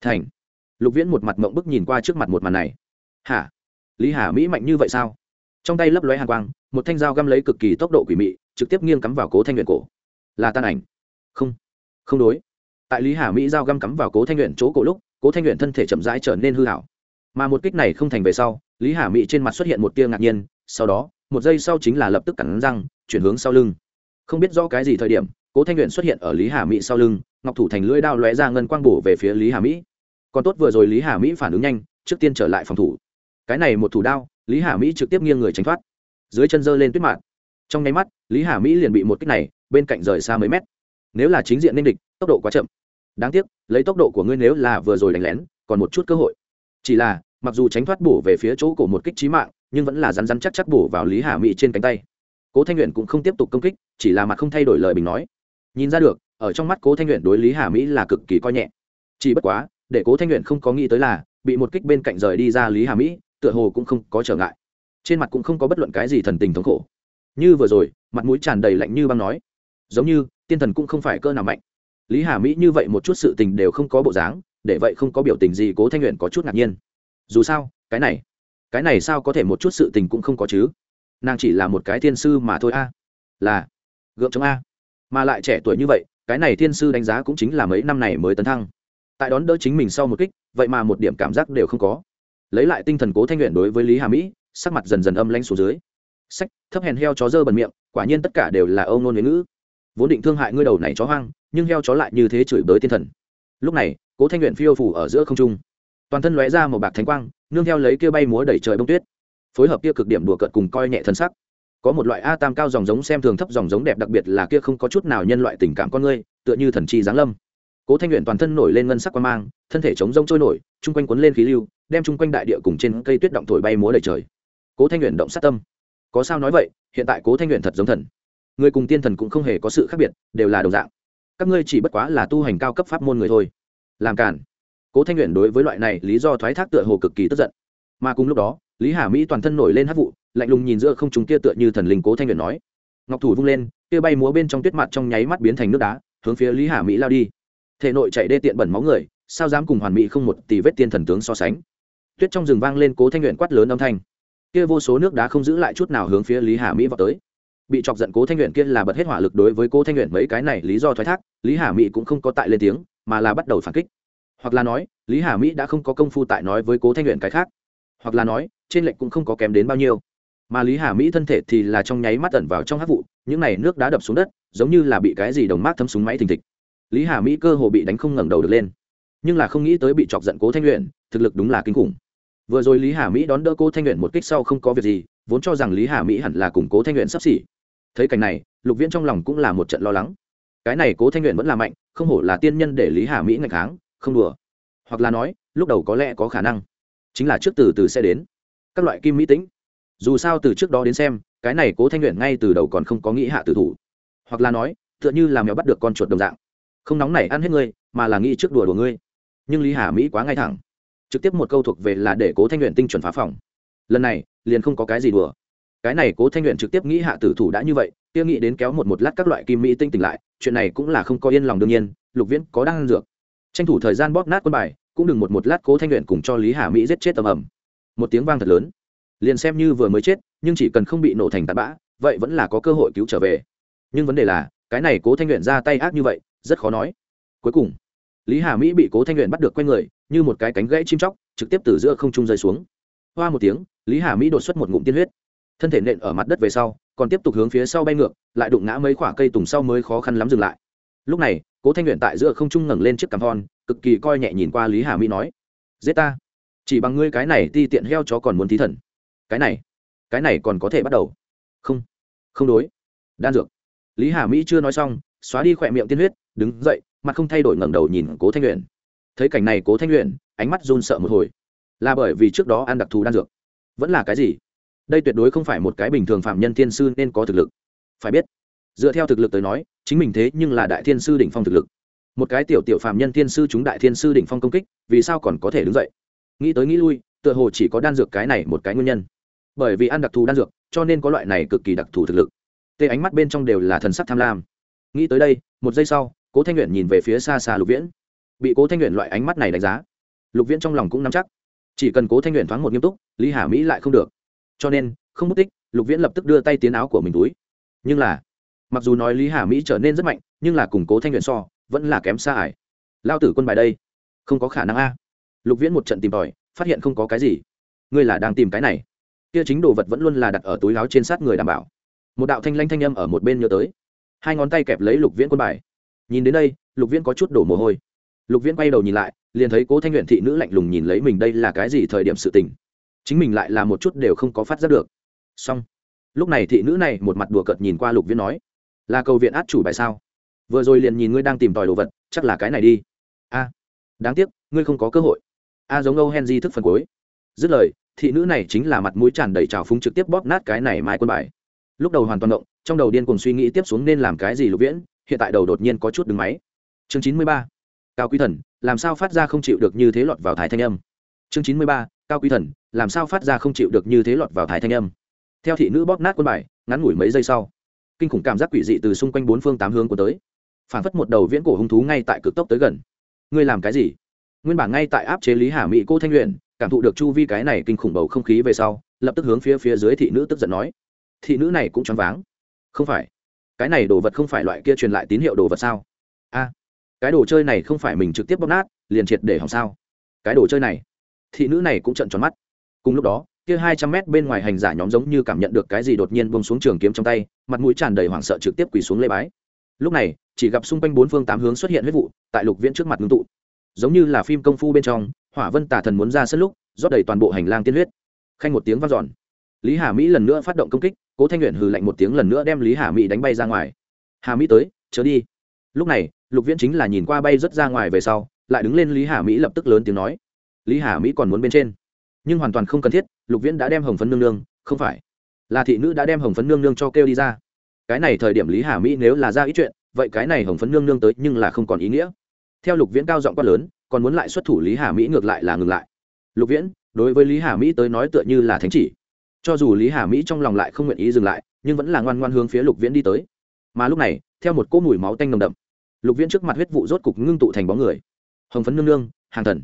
thành. Lục viễn một mặt mộng bức nhìn qua trước mặt một màn này. Hả? Lý hà mỹ mạnh như vậy sao? Trong tay lấp lóe hàng quang, một thanh dao găm lấy cực kỳ tốc độ quỷ mị, trực tiếp nghiêng cắm vào cố thanh luyện cổ. Là tan ảnh. Không không đối. Tại lý hà mỹ dao găm cắm vào cố thanh luyện chỗ cổ lúc, cố thanh luyện thân thể chậm rãi trở nên hư hảo. Mà một kích này không thành về sau, lý hà mỹ trên mặt xuất hiện một tia ngạc nhiên, sau đó một giây sau chính là lập tức cắn răng, chuyển hướng sau lưng. Không biết do cái gì thời điểm, cố thanh luyện xuất hiện ở lý hà mỹ sau lưng, ngọc thủ thành lưỡi đao lóe ra ngân quang bổ về phía lý hà mỹ. Còn tốt vừa rồi lý hà mỹ phản ứng nhanh, trước tiên trở lại phòng thủ. Cái này một thủ đao, lý hà mỹ trực tiếp nghiêng người tránh thoát. Dưới chân dơ lên tuyết mạng trong nháy mắt, lý hà mỹ liền bị một kích này, bên cạnh rời xa mấy mét. Nếu là chính diện nên địch, tốc độ quá chậm. Đáng tiếc, lấy tốc độ của ngươi nếu là vừa rồi đánh lén, còn một chút cơ hội. Chỉ là, mặc dù tránh thoát bổ về phía chỗ của một kích trí mạng nhưng vẫn là rắn rắn chắc chắc bổ vào lý hà mỹ trên cánh tay. Cố thanh luyện cũng không tiếp tục công kích, chỉ là mặt không thay đổi lời bình nói. Nhìn ra được, ở trong mắt cố thanh luyện đối lý hà mỹ là cực kỳ coi nhẹ. Chỉ bất quá, để cố thanh luyện không có nghĩ tới là, bị một kích bên cạnh rời đi ra lý hà mỹ, tựa hồ cũng không có trở ngại. Trên mặt cũng không có bất luận cái gì thần tình thống khổ. Như vừa rồi, mặt mũi tràn đầy lạnh như băng nói. Giống như, tiên thần cũng không phải cơ nào mạnh. Lý hà mỹ như vậy một chút sự tình đều không có bộ dáng, để vậy không có biểu tình gì cố thanh luyện có chút ngạc nhiên. Dù sao, cái này cái này sao có thể một chút sự tình cũng không có chứ? Nàng chỉ là một cái thiên sư mà thôi a. Là, gượng chống a. Mà lại trẻ tuổi như vậy, cái này thiên sư đánh giá cũng chính là mấy năm này mới tấn thăng. Tại đón đỡ chính mình sau một kích, vậy mà một điểm cảm giác đều không có. Lấy lại tinh thần cố thanh nguyện đối với lý hà mỹ, sắc mặt dần dần âm lanh xuống dưới. Sách, thấp hèn heo chó dơ bẩn miệng, quả nhiên tất cả đều là âu nôn với ngữ. Vốn định thương hại ngươi đầu này chó hoang, nhưng heo chó lại như thế chửi bới tiên thần. Lúc này, cố thanh nguyện phiêu phủ ở giữa không trung. Toàn thân lóe ra một bạc thánh quang nương theo lấy kia bay múa đẩy trời bông tuyết, phối hợp kia cực điểm đùa cợt cùng coi nhẹ thân sắc. Có một loại a tam cao dòng giống xem thường thấp dòng giống đẹp đặc biệt là kia không có chút nào nhân loại tình cảm con ngươi tựa như thần chi giáng lâm. Cố thanh luyện toàn thân nổi lên ngân sắc quan mang, thân thể chống rông trôi nổi, chung quanh quấn lên khí lưu, đem chung quanh đại địa cùng trên cây tuyết động thổi bay múa đầy trời. Cố thanh luyện động sát tâm. Có sao nói vậy, hiện tại cố thanh luyện thật giống thần. Người cùng tiên thần cũng không hề có sự khác biệt, đều là đồng dạng. Các ngươi chỉ bất quá là tu hành cao cấp pháp môn người thôi. Làm cản cố thanh nguyện đối với loại này lý do thoái thác tựa hồ cực kỳ tức giận. Mà cùng lúc đó, lý hà mỹ toàn thân nổi lên hát vụ, lạnh lùng nhìn giữa không chúng kia tựa như thần linh cố thanh nguyện nói. Ngọc thủ vung lên, kia bay múa bên trong tuyết mặt trong nháy mắt biến thành nước đá, hướng phía lý hà mỹ lao đi. Thể nội chạy đê tiện bẩn máu người, sao dám cùng hoàn mỹ không một tỷ vết tiên thần tướng so sánh? Tuyết trong rừng vang lên cố thanh nguyện quát lớn âm thanh. Kia vô số nước đá không giữ lại chút nào hướng phía lý hà mỹ vào tới. Bị chọc giận cố thanh nguyện kia là bật hết hỏa lực đối với cố thanh nguyện mấy cái này lý do thoái thác, lý hà mỹ cũng không có tại lên tiếng, mà là bắt đầu phản kích hoặc là nói, lý hà mỹ đã không có công phu tại nói với cố thanh luyện cái khác. Hoặc là nói, trên lệnh cũng không có kém đến bao nhiêu. Mà lý hà mỹ thân thể thì là trong nháy mắt tẩn vào trong hát vụ, những này nước đã đập xuống đất, giống như là bị cái gì đồng mát thấm súng máy thình thịch. Lý hà mỹ cơ hồ bị đánh không ngẩng đầu được lên. Nhưng là không nghĩ tới bị chọc giận cố thanh luyện thực lực đúng là kinh khủng. Vừa rồi lý hà mỹ đón đỡ cô thanh luyện một kích sau không có việc gì, vốn cho rằng lý hà mỹ hẳn là cùng cố thanh luyện sắp xỉ. Thấy cảnh này, lục viễn trong lòng cũng là một trận lo lắng. Cái này cố thanh luyện vẫn là mạnh, không hổ là tiên nhân để lý hà mỹ ngạch kháng không đùa. Hoặc là nói, lúc đầu có lẽ có khả năng. Chính là trước từ từ sẽ đến. Các loại kim mỹ tính dù sao từ trước đó đến xem, cái này cố thanh luyện ngay từ đầu còn không có nghĩ hạ tử thủ. Hoặc là nói, tựa như làm mèo bắt được con chuột đồng dạng. Không nóng này ăn hết ngươi, mà là nghĩ trước đùa đùa ngươi. Nhưng lý hà mỹ quá ngay thẳng. Trực tiếp một câu thuộc về là để cố thanh luyện tinh chuẩn phá phòng. Lần này, liền không có cái gì đùa. Cái này cố thanh luyện trực tiếp nghĩ hạ tử thủ đã như vậy tiêu nghĩ đến kéo một một lát các loại kim mỹ tinh tỉnh lại, chuyện này cũng là không có yên lòng đương nhiên, lục viễn có đang ăn dược tranh thủ thời gian bóp nát quân bài, cũng đừng một một lát cố thanh luyện cùng cho lý hà mỹ giết chết tầm ẩm một tiếng vang thật lớn. Liền xem như vừa mới chết, nhưng chỉ cần không bị nổ thành tạt bã, vậy vẫn là có cơ hội cứu trở về. Nhưng vấn đề là, cái này cố thanh luyện ra tay ác như vậy, rất khó nói. Cuối cùng, lý hà mỹ bị cố thanh luyện bắt được q u a n người, như một cái cánh gãy chim chóc, trực tiếp từ giữa không trung rơi xuống. Hoa một tiếng, lý hà mỹ đột xuất một ngụm tiên huyết. Thân thể nện ở mặt đất về sau, còn tiếp tục hướng phía sau bay ngược, lại đụng ngã mấy khoả cây tùng sau mới khó khăn lắm dừng lại. Lúc này cố thanh luyện tại giữa không trung ngẩng lên chiếc cằm hòn cực kỳ coi nhẹ nhìn qua lý hà mỹ nói, giết ta. Chỉ bằng ngươi cái này ti tiện heo chó còn muốn thí thần. Cái này cái này còn có thể bắt đầu. Không không đối. Đan dược. Lý hà mỹ chưa nói xong, xóa đi khỏe miệng tiên huyết, đứng dậy, mặt không thay đổi ngẩng đầu nhìn cố thanh luyện thấy cảnh này cố thanh luyện ánh mắt run sợ một hồi. Là bởi vì trước đó ăn đặc thù đan dược. Vẫn là cái gì? Đây tuyệt đối không phải một cái bình thường phạm nhân thiên sư nên có thực lực. Phải biết, dựa theo thực lực tới nói chính mình thế nhưng là đại thiên sư đỉnh phong thực lực. Một cái tiểu tiểu phạm nhân thiên sư chúng đại thiên sư đỉnh phong công kích, vì sao còn có thể đứng dậy? Nghĩ tới nghĩ lui, tựa hồ chỉ có đan dược cái này một cái nguyên nhân. Bởi vì ăn đặc thù đan dược, cho nên có loại này cực kỳ đặc thù thực lực. Tê ánh mắt bên trong đều là thần sắc tham lam. Nghĩ tới đây, một giây sau, cố thanh nguyện nhìn về phía xa xa lục viễn. Bị cố thanh nguyện loại ánh mắt này đánh giá, lục viễn trong lòng cũng nắm chắc. Chỉ cần cố thanh nguyện thoáng một nghiêm túc, lý hà mỹ lại không được. Cho nên, không mất tích, lục viễn lập tức đưa tay tiến áo của mình túi. Nhưng là mặc dù nói lý hà mỹ trở nên rất mạnh, nhưng là củng cố thanh luyện so, vẫn là kém xa ải lao tử quân bài đây. Không có khả năng a. Lục viễn một trận tìm tòi, phát hiện không có cái gì. Ngươi là đang tìm cái này. Kia chính đồ vật vẫn luôn là đặt ở túi láo trên sát người đảm bảo. Một đạo thanh lanh thanh âm ở một bên nhớ tới. Hai ngón tay kẹp lấy lục viễn quân bài. Nhìn đến đây, lục viễn có chút đổ mồ hôi. Lục viễn quay đầu nhìn lại, liền thấy cố thanh luyện thị nữ lạnh lùng nhìn lấy mình đây là cái gì thời điểm sự tình. Chính mình lại là một chút đều không có phát giác được. Xong. Lúc này thị nữ này một mặt đùa cợt nhìn qua lục viễn nói là cầu viện át chủ bài sao? Vừa rồi liền nhìn ngươi đang tìm tòi đồ vật, chắc là cái này đi. A, đáng tiếc, ngươi không có cơ hội. A giống âu henry thức phần cuối. Dứt lời, thị nữ này chính là mặt mũi tràn đầy trào phúng trực tiếp bóp nát cái này mai quân bài. Lúc đầu hoàn toàn động, trong đầu điên cùng suy nghĩ tiếp xuống nên làm cái gì lục viễn, hiện tại đầu đột nhiên có chút đứng máy. Chương chín mươi ba, cao quý thần, làm sao phát ra không chịu được như thế lọt vào thái thanh âm? Chương chín mươi ba, cao quý thần, làm sao phát ra không chịu được như thế lọt vào thái thanh âm? Theo thị nữ bóp nát quân bài, ngắn ngủi mấy giây sau kinh khủng cảm giác quỷ dị từ xung quanh bốn phương tám hướng của tới. Phản phất một đầu viễn cổ hung thú ngay tại cực tốc tới gần. Ngươi làm cái gì? Nguyên bản ngay tại áp chế lý hà mỹ cô thanh luyện, cảm thụ được chu vi cái này kinh khủng bầu không khí về sau, lập tức hướng phía phía dưới thị nữ tức giận nói. Thị nữ này cũng choáng váng. Không phải. Cái này đồ vật không phải loại kia truyền lại tín hiệu đồ vật sao? A. Cái đồ chơi này không phải mình trực tiếp bóp nát, liền triệt để hỏng sao? Cái đồ chơi này. Thị nữ này cũng trận tròn mắt. Cùng lúc đó kia hai trăm mét bên ngoài hành giả nhóm giống như cảm nhận được cái gì đột nhiên bông xuống trường kiếm trong tay, mặt mũi tràn đầy hoảng sợ trực tiếp quỳ xuống lê bái. Lúc này, chỉ gặp xung quanh bốn phương tám hướng xuất hiện huyết vụ, tại lục viễn trước mặt ngưng tụ. Giống như là phim công phu bên trong, hỏa vân tả thần muốn ra sân lúc, rót đầy toàn bộ hành lang tiên huyết. Khanh một tiếng vang dọn. Lý hà mỹ lần nữa phát động công kích, cố thanh nguyện hừ lạnh một tiếng lần nữa đem lý hà mỹ đánh bay ra ngoài. Hà mỹ tới, chớ đi. Lúc này, lục viễn chính là nhìn qua bay rớt ra ngoài về sau, lại đứng lên lý hà mỹ lập tức lớn tiếng nói. Lý hà mỹ còn muốn bên trên, nhưng hoàn toàn không cần thiết lục viễn đã đem hồng phấn nương nương, không phải, là thị nữ đã đem hồng phấn nương nương cho kêu đi ra. Cái này thời điểm lý hà mỹ nếu là ra ít chuyện, vậy cái này hồng phấn nương nương tới nhưng là không còn ý nghĩa. Theo lục viễn cao giọng quát lớn, còn muốn lại xuất thủ lý hà mỹ ngược lại là ngừng lại. Lục viễn, đối với lý hà mỹ tới nói tựa như là thánh chỉ. Cho dù lý hà mỹ trong lòng lại không nguyện ý dừng lại, nhưng vẫn là ngoan ngoan hướng phía lục viễn đi tới. Mà lúc này, theo một cỗ mùi máu tanh nồng đậm, lục viễn trước mặt huyết vụ rốt cục ngưng tụ thành bóng người. Hồng phấn nương nương, hàng thần.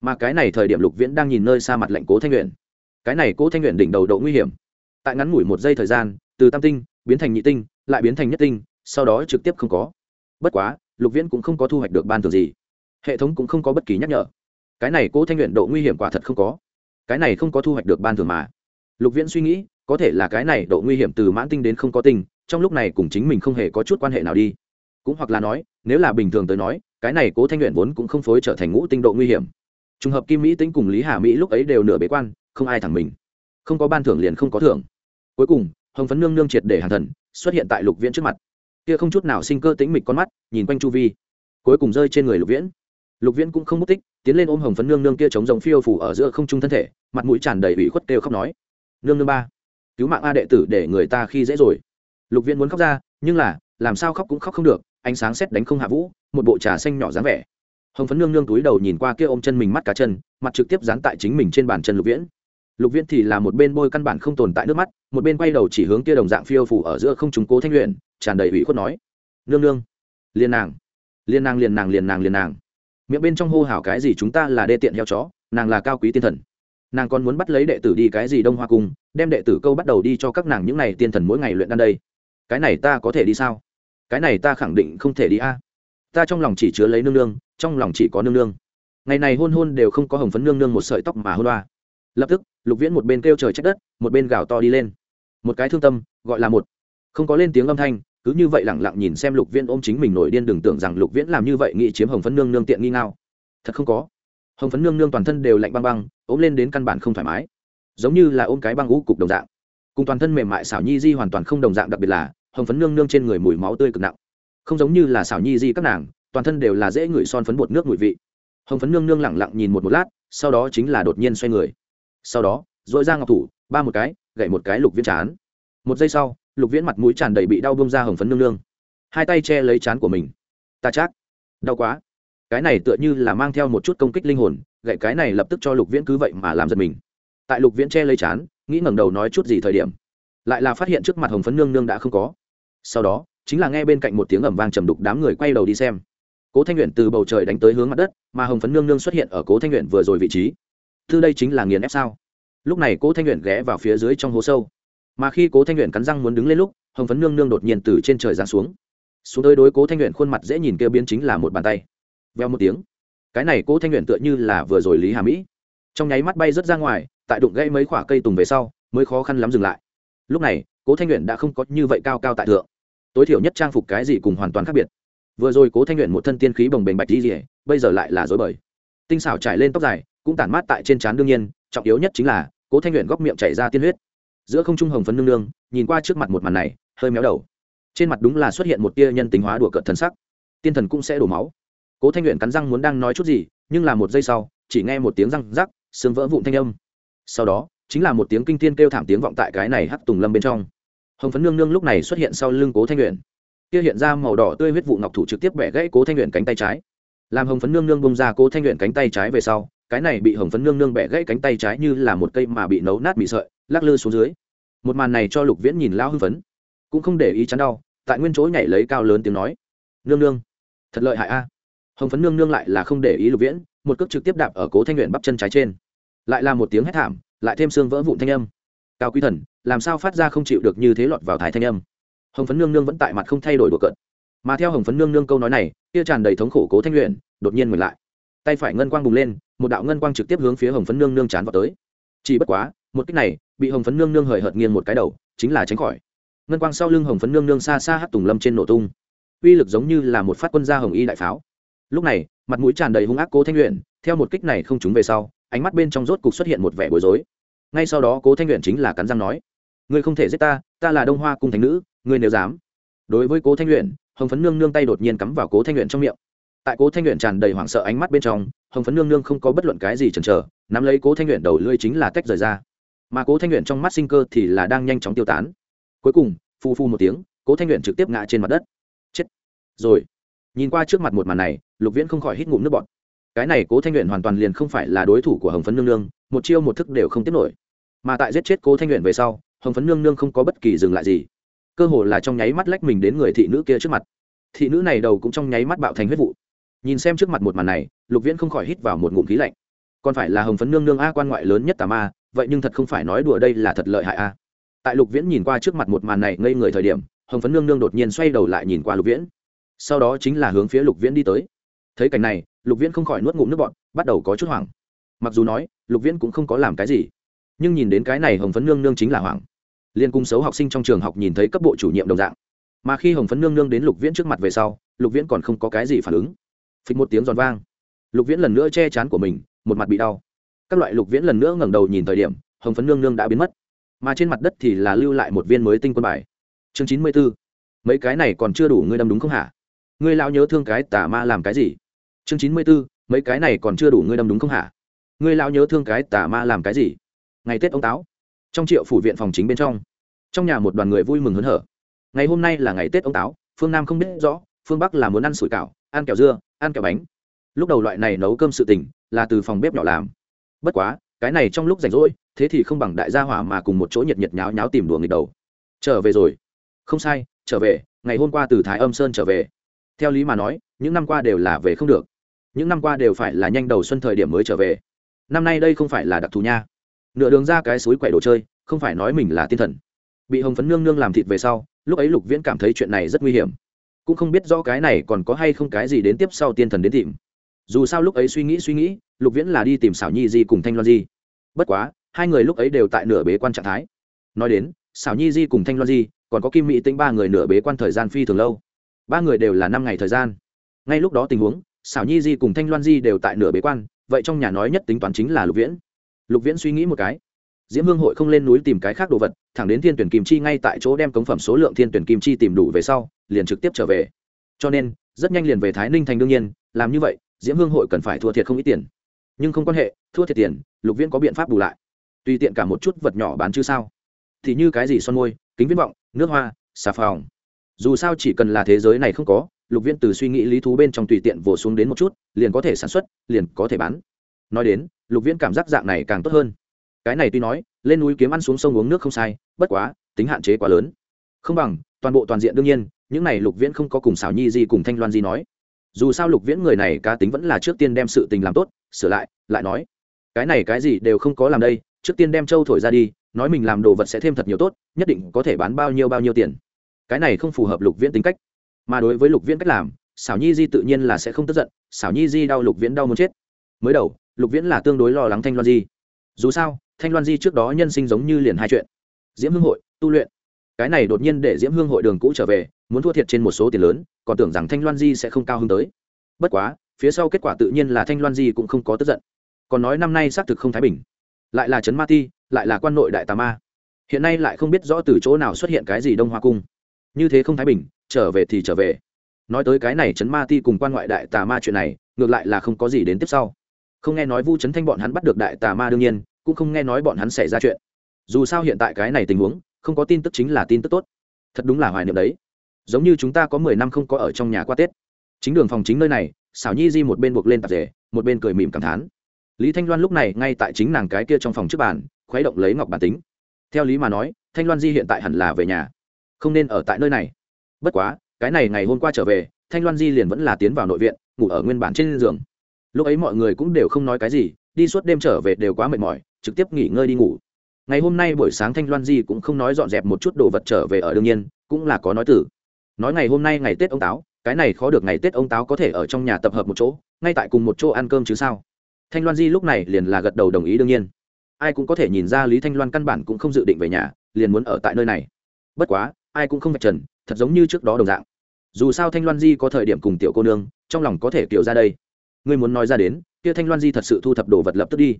Mà cái này thời điểm lục viễn đang nhìn nơi xa mặt lệnh cố thanh luyện cái này cố thanh luyện đỉnh đầu độ nguy hiểm. Tại ngắn ngủi một giây thời gian, từ tam tinh, biến thành nhị tinh, lại biến thành nhất tinh, sau đó trực tiếp không có. Bất quá, lục viễn cũng không có thu hoạch được ban thường gì. Hệ thống cũng không có bất kỳ nhắc nhở. Cái này cố thanh luyện độ nguy hiểm quả thật không có. Cái này không có thu hoạch được ban thường mà. Lục viễn suy nghĩ, có thể là cái này độ nguy hiểm từ mãn tinh đến không có tinh, trong lúc này cùng chính mình không hề có chút quan hệ nào đi. Cũng hoặc là nói, nếu là bình thường tới nói, cái này cố thanh luyện vốn cũng không phối trở thành ngũ tinh độ nguy hiểm. Trùng hợp kim mỹ tính cùng lý hà mỹ lúc ấy đều nửa bế quan không ai thẳng mình. Không có ban thưởng liền không có thưởng. Cuối cùng, hồng phấn nương nương triệt để hàng thần, xuất hiện tại lục viễn trước mặt. Kia không chút nào sinh cơ tĩnh mịch con mắt, nhìn quanh chu vi. Cuối cùng rơi trên người lục viễn. Lục viễn cũng không mất tích, tiến lên ôm hồng phấn nương nương kia chống giống phiêu phủ ở giữa không trung thân thể, mặt mũi tràn đầy ủy khuất kêu khóc nói, nương nương ba, cứu mạng a đệ tử để người ta khi dễ rồi. Lục viễn muốn khóc ra, nhưng là, làm sao khóc cũng khóc không được, ánh sáng xét đánh không hạ vũ, một bộ trà xanh nhỏ dáng vẻ. Hồng phấn nương nương túi đầu nhìn qua kia ôm chân mình mắt cá chân, mặt trực tiếp dán tại chính mình trên bàn chân lục viễn lục viễn thì là một bên bôi căn bản không tồn tại nước mắt, một bên quay đầu chỉ hướng kia đồng dạng phiêu phủ ở giữa không trúng cố thanh luyện tràn đầy ủy khuất nói, nương nương liên nàng liên nàng, liền nàng liền nàng liền nàng. Miệng bên trong hô hào, cái gì chúng ta là đê tiện heo chó, nàng là cao quý tiên thần. Nàng còn muốn bắt lấy đệ tử đi cái gì đông hoa cung, đem đệ tử câu bắt đầu đi cho các nàng những n à y tiên thần mỗi ngày luyện đan đây. Cái này ta có thể đi sao? Cái này ta khẳng định không thể đi a. Ta trong lòng chỉ chứa lấy nương nương, trong lòng chỉ có nương nương. Ngày này hôn hôn đều không có hồng phấn nương nương một sợi tóc mà hôn hoa lập tức, lục viễn một bên kêu trời trách đất, một bên gào to đi lên. Một cái thương tâm, gọi là một. Không có lên tiếng âm thanh, cứ như vậy lẳng lặng nhìn xem lục viễn ôm chính mình nổi điên đừng tưởng rằng lục viễn làm như vậy nghĩ chiếm hồng phấn nương nương tiện nghi ngao. Thật không có. Hồng phấn nương nương toàn thân đều lạnh băng băng ôm lên đến căn bản không thoải mái. Giống như là ôm cái băng ngũ cục đồng dạng. Cùng toàn thân mềm mại xảo nhi di hoàn toàn không đồng dạng đặc biệt là, hồng phấn nương nương trên người mùi máu tươi cực nặng. Không giống như là xảo nhi di các nàng, toàn thân đều là dễ ngửi son phấn bột nước mùi vị. Hồng phấn nương nương lẳng lặng nhìn một một lát, sau đó chính là đột nhiên xoay người sau đó, dội ra ngọc thủ, ba một cái, gậy một cái lục viễn chán. Một giây sau, lục viễn mặt mũi tràn đầy bị đau bông ra hồng phấn nương nương. Hai tay che lấy chán của mình. Ta chắc, đau quá. Cái này tựa như là mang theo một chút công kích linh hồn, gậy cái này lập tức cho lục viễn cứ vậy mà làm giật mình. Tại lục viễn che lấy chán, nghĩ ngẩng đầu nói chút gì thời điểm, lại là phát hiện trước mặt hồng phấn nương nương đã không có. Sau đó, chính là nghe bên cạnh một tiếng ẩm vang trầm đục đám người quay đầu đi xem. Cố thanh luyện từ bầu trời đánh tới hướng mặt đất, mà hồng phấn nương nương xuất hiện ở cố thanh luyện vừa rồi vị trí thư đây chính là nghiền ép sao? Lúc này cố thanh luyện ghé vào phía dưới trong hố sâu. Mà khi cố thanh luyện cắn răng muốn đứng lên lúc, hồng phấn nương nương đột nhiên từ trên trời giáng xuống. Xuống tới đối cố thanh luyện khuôn mặt dễ nhìn kêu biến chính là một bàn tay. Veo một tiếng. Cái này cố thanh luyện tựa như là vừa rồi lý hà mỹ. Trong nháy mắt bay rớt ra ngoài, tại đụng gãy mấy khoả cây tùng về sau, mới khó khăn lắm dừng lại. Lúc này, cố thanh luyện đã không có như vậy cao cao tại thượng. Tối thiểu nhất trang phục cái gì cùng hoàn toàn khác biệt. Vừa rồi cố thanh luyện một thân tiên khí bồng bềnh bạch di rỉa bây giờ lại là dối bời. Tinh xảo trải lên tóc dài cũng tản mát tại trên trán đương nhiên, trọng yếu nhất chính là, cố thanh luyện góc miệng chảy ra tiên huyết. Giữa không trung hồng phấn nương nương, nhìn qua trước mặt một màn này, hơi méo đầu. Trên mặt đúng là xuất hiện một tia nhân tính hóa đùa cợt thần sắc. Tiên thần cũng sẽ đổ máu. Cố thanh luyện cắn răng muốn đang nói chút gì, nhưng là một giây sau, chỉ nghe một tiếng răng rắc, xương vỡ vụn thanh âm. Sau đó, chính là một tiếng kinh tiên kêu thảm tiếng vọng tại cái này hắc tùng lâm bên trong. Hồng phấn nương nương lúc này xuất hiện sau lưng cố thanh luyện kia hiện ra màu đỏ tươi huyết vụ ngọc thủ trực tiếp bẻ gãy cố thanh luyện cánh tay trái. Làm hồng phấn nương nương bông ra cố thanh luyện cánh tay trái về sau cái này bị hồng phấn nương nương bẻ gãy cánh tay trái như là một cây mà bị nấu nát bị sợi, lắc lư xuống dưới. Một màn này cho lục viễn nhìn lao hưng phấn. Cũng không để ý chắn đau, tại nguyên chỗ nhảy lấy cao lớn tiếng nói. Nương nương, thật lợi hại a. Hồng phấn nương nương lại là không để ý lục viễn, một cước trực tiếp đạp ở cố thanh luyện bắp chân trái trên. Lại là một tiếng hét thảm, lại thêm xương vỡ vụn thanh âm. Cao quý thần, làm sao phát ra không chịu được như thế lọt vào thái thanh âm? Hồng phấn nương nương vẫn tại mặt không thay đổi đùa cợt. Mà theo hồng phấn nương nương câu nói này, kia tràn đầy thống khổ cố thanh luyện đột nhiên ngừng lại tay phải ngân quang bùng lên, một đạo ngân quang trực tiếp hướng phía hồng phấn nương nương chán vào tới. Chỉ bất quá, một cách này, bị hồng phấn nương nương hời hợt nghiêng một cái đầu, chính là tránh khỏi. Ngân quang sau lưng hồng phấn nương nương xa xa hát tùng lâm trên nổ tung. Uy lực giống như là một phát quân gia hồng y đại pháo. Lúc này, mặt mũi tràn đầy hung ác cố thanh luyện theo một kích này không trúng về sau, ánh mắt bên trong rốt cục xuất hiện một vẻ bối rối. Ngay sau đó cố thanh luyện chính là cắn răng nói, ngươi không thể giết ta ta là đông hoa cung thánh nữ, ngươi nếu dám. Đối với cố thanh luyện hồng phấn nương nương tay đột nhiên cắm vào cố thanh luyện trong miệng tại cố thanh luyện tràn đầy hoảng sợ ánh mắt bên trong, hồng phấn nương nương không có bất luận cái gì chần chờ, nắm lấy cố thanh luyện đầu lưỡi chính là tách rời ra. Mà cố thanh luyện trong mắt sinh cơ thì là đang nhanh chóng tiêu tán. Cuối cùng phu phu một tiếng, cố thanh luyện trực tiếp ngã trên mặt đất. Chết. Rồi, nhìn qua trước mặt một màn này, lục viễn không khỏi hít ngụm nước bọt. Cái này cố thanh luyện hoàn toàn liền không phải là đối thủ của hồng phấn nương nương, một chiêu một thức đều không tiếp nổi. Mà tại giết chết cố thanh luyện về sau, hồng phấn nương nương không có bất kỳ dừng lại gì. Cơ hồ là trong nháy mắt lách mình đến người thị nữ kia trước mặt. Thị nữ này đầu cũng trong nháy mắt bạo thành huyết vụ nhìn xem trước mặt một màn này, lục viễn không khỏi hít vào một ngụm khí lạnh. Còn phải là hồng phấn nương nương a quan ngoại lớn nhất tà ma, vậy nhưng thật không phải nói đùa đây là thật lợi hại a. Tại lục viễn nhìn qua trước mặt một màn này ngây người thời điểm, hồng phấn nương nương đột nhiên xoay đầu lại nhìn qua lục viễn. Sau đó chính là hướng phía lục viễn đi tới. Thấy cảnh này, lục viễn không khỏi nuốt ngụm nước bọn bắt đầu có chút hoảng. Mặc dù nói, lục viễn cũng không có làm cái gì, nhưng nhìn đến cái này hồng phấn nương nương chính là hoảng. Liên cung xấu học sinh trong trường học nhìn thấy cấp bộ chủ nhiệm đồng dạng. Mà khi hồng phấn nương nương đến lục viễn trước mặt về sau, lục viễn còn không có cái gì phản ứng phịch một tiếng giòn vang. Lục viễn lần nữa che chắn của mình, một mặt bị đau. Các loại lục viễn lần nữa ngẩng đầu nhìn thời điểm, hồng phấn nương nương đã biến mất. Mà trên mặt đất thì là lưu lại một viên mới tinh quân bài. Chương chín mươi b ố mấy cái này còn chưa đủ, ngươi đâm đúng không hả? Ngươi lão nhớ thương cái tà ma làm cái gì? Chương chín mươi b ố mấy cái này còn chưa đủ, ngươi đâm đúng không hả? Ngươi lão nhớ thương cái tà ma làm cái gì? Ngày tết ông táo. Trong triệu phủ viện phòng chính bên trong. Trong nhà một đoàn người vui mừng hớn hở. Ngày hôm nay là ngày tết ông táo, phương nam không biết rõ, phương bắc là muốn ăn sủi cảo, ăn kẹo dưa ăn kẹo bánh. Lúc đầu loại này nấu cơm sự tình là từ phòng bếp nhỏ làm. Bất quá, cái này trong lúc rảnh rỗi, thế thì không bằng đại gia hỏa mà cùng một chỗ nhiệt nhiệt nháo nháo tìm đùa nghịch đầu. Trở về rồi. Không sai, trở về, ngày hôm qua từ thái âm sơn trở về. Theo lý mà nói, những năm qua đều là về không được. Những năm qua đều phải là nhanh đầu xuân thời điểm mới trở về. Năm nay đây không phải là đặc thù nha. Nửa đường ra cái suối quậy đồ chơi, không phải nói mình là tiên thần. Bị hồng phấn nương nương làm thịt về sau, lúc ấy lục viễn cảm thấy chuyện này rất nguy hiểm cũng không biết rõ cái này còn có hay không cái gì đến tiếp sau tiên thần đến tìm. Dù sao lúc ấy suy nghĩ suy nghĩ, lục viễn là đi tìm xảo nhi di cùng thanh loan di. Bất quá, hai người lúc ấy đều tại nửa bế quan trạng thái. Nói đến xảo nhi di cùng thanh loan di, còn có kim mỹ tính ba người nửa bế quan thời gian phi thường lâu. Ba người đều là năm ngày thời gian. Ngay lúc đó tình huống xảo nhi di cùng thanh loan di đều tại nửa bế quan, vậy trong nhà nói nhất tính toán chính là lục viễn. Lục viễn suy nghĩ một cái diễm hương hội không lên núi tìm cái khác đồ vật, thẳng đến thiên tuyển kim chi ngay tại chỗ đem cống phẩm số lượng thiên tuyển kim chi tìm đủ về sau, liền trực tiếp trở về. Cho nên, rất nhanh liền về thái ninh thành đương nhiên, làm như vậy, diễm hương hội cần phải thua thiệt không ít tiền. Nhưng không quan hệ, thua thiệt tiền, lục viễn có biện pháp bù lại. Tùy tiện cả một chút vật nhỏ bán chứ sao? Thì như cái gì son môi, kính viễn vọng, nước hoa, xà phòng. Dù sao chỉ cần là thế giới này không có, lục viễn từ suy nghĩ lý thú bên trong tùy tiện vồ xuống đến một chút, liền có thể sản xuất, liền có thể bán. Nói đến, lục viễn cảm giác dạng này càng tốt hơn cái này tuy nói, lên núi kiếm ăn xuống sông uống nước không sai, bất quá, tính hạn chế quá lớn. Không bằng, toàn bộ toàn diện đương nhiên, những này lục viễn không có cùng xảo nhi gì cùng thanh loan gì nói. Dù sao lục viễn người này cá tính vẫn là trước tiên đem sự tình làm tốt, sửa lại lại nói. Cái này cái gì đều không có làm đây, trước tiên đem châu thổi ra đi, nói mình làm đồ vật sẽ thêm thật nhiều tốt, nhất định có thể bán bao nhiêu bao nhiêu tiền. Cái này không phù hợp lục viễn tính cách. Mà đối với lục viễn cách làm xảo nhi di tự nhiên là sẽ không tức giận xảo nhi di đau lục viễn đau muốn chết. Mới đầu, lục viễn là tương đối lo lắng thanh loan di dù sao, thanh loan di trước đó nhân sinh giống như liền hai chuyện. Diễm hương hội, tu luyện. Cái này đột nhiên để diễm hương hội đường cũ trở về, muốn thua thiệt trên một số tiền lớn, còn tưởng rằng thanh loan di sẽ không cao hơn tới. Bất quá, phía sau kết quả tự nhiên là thanh loan di cũng không có tức giận. Còn nói năm nay xác thực không thái bình. Lại là trấn ma ti, lại là quan nội đại tà ma. Hiện nay lại không biết rõ từ chỗ nào xuất hiện cái gì đông hoa cung. Như thế không thái bình, trở về thì trở về. Nói tới cái này trấn ma ti cùng quan ngoại đại tà ma chuyện này, ngược lại là không có gì đến tiếp sau không nghe nói vu trấn thanh bọn hắn bắt được đại tà ma đương nhiên, cũng không nghe nói bọn hắn xảy ra chuyện. Dù sao hiện tại cái này tình huống, không có tin tức chính là tin tức tốt. Thật đúng là hoài niệm đấy. Giống như chúng ta có mười năm không có ở trong nhà qua tết. Chính đường phòng chính nơi này, xảo nhi di một bên buộc lên tạp rể một bên cười mỉm cảm thán. Lý thanh loan lúc này ngay tại chính nàng cái kia trong phòng trước bàn, khuấy động lấy ngọc bản tính. Theo lý mà nói, thanh loan di hiện tại hẳn là về nhà, không nên ở tại nơi này. Bất quá, cái này ngày hôm qua trở về, thanh loan di liền vẫn là tiến vào nội viện, ngủ ở nguyên bản trên giường lúc ấy mọi người cũng đều không nói cái gì, đi suốt đêm trở về đều quá mệt mỏi, trực tiếp nghỉ ngơi đi ngủ. Ngày hôm nay buổi sáng thanh loan di cũng không nói dọn dẹp một chút đồ vật trở về ở đương nhiên, cũng là có nói tử nói ngày hôm nay ngày tết ông táo, cái này khó được ngày tết ông táo có thể ở trong nhà tập hợp một chỗ, ngay tại cùng một chỗ ăn cơm chứ sao? Thanh loan di lúc này liền là gật đầu đồng ý đương nhiên. Ai cũng có thể nhìn ra lý thanh loan căn bản cũng không dự định về nhà, liền muốn ở tại nơi này. Bất quá, ai cũng không vạch trần, thật giống như trước đó đồng dạng. Dù sao thanh loan di có thời điểm cùng tiểu cô nương, trong lòng có thể kiểu ra đây ngươi muốn nói ra đến, kia thanh loan di thật sự thu thập đồ vật lập tức đi.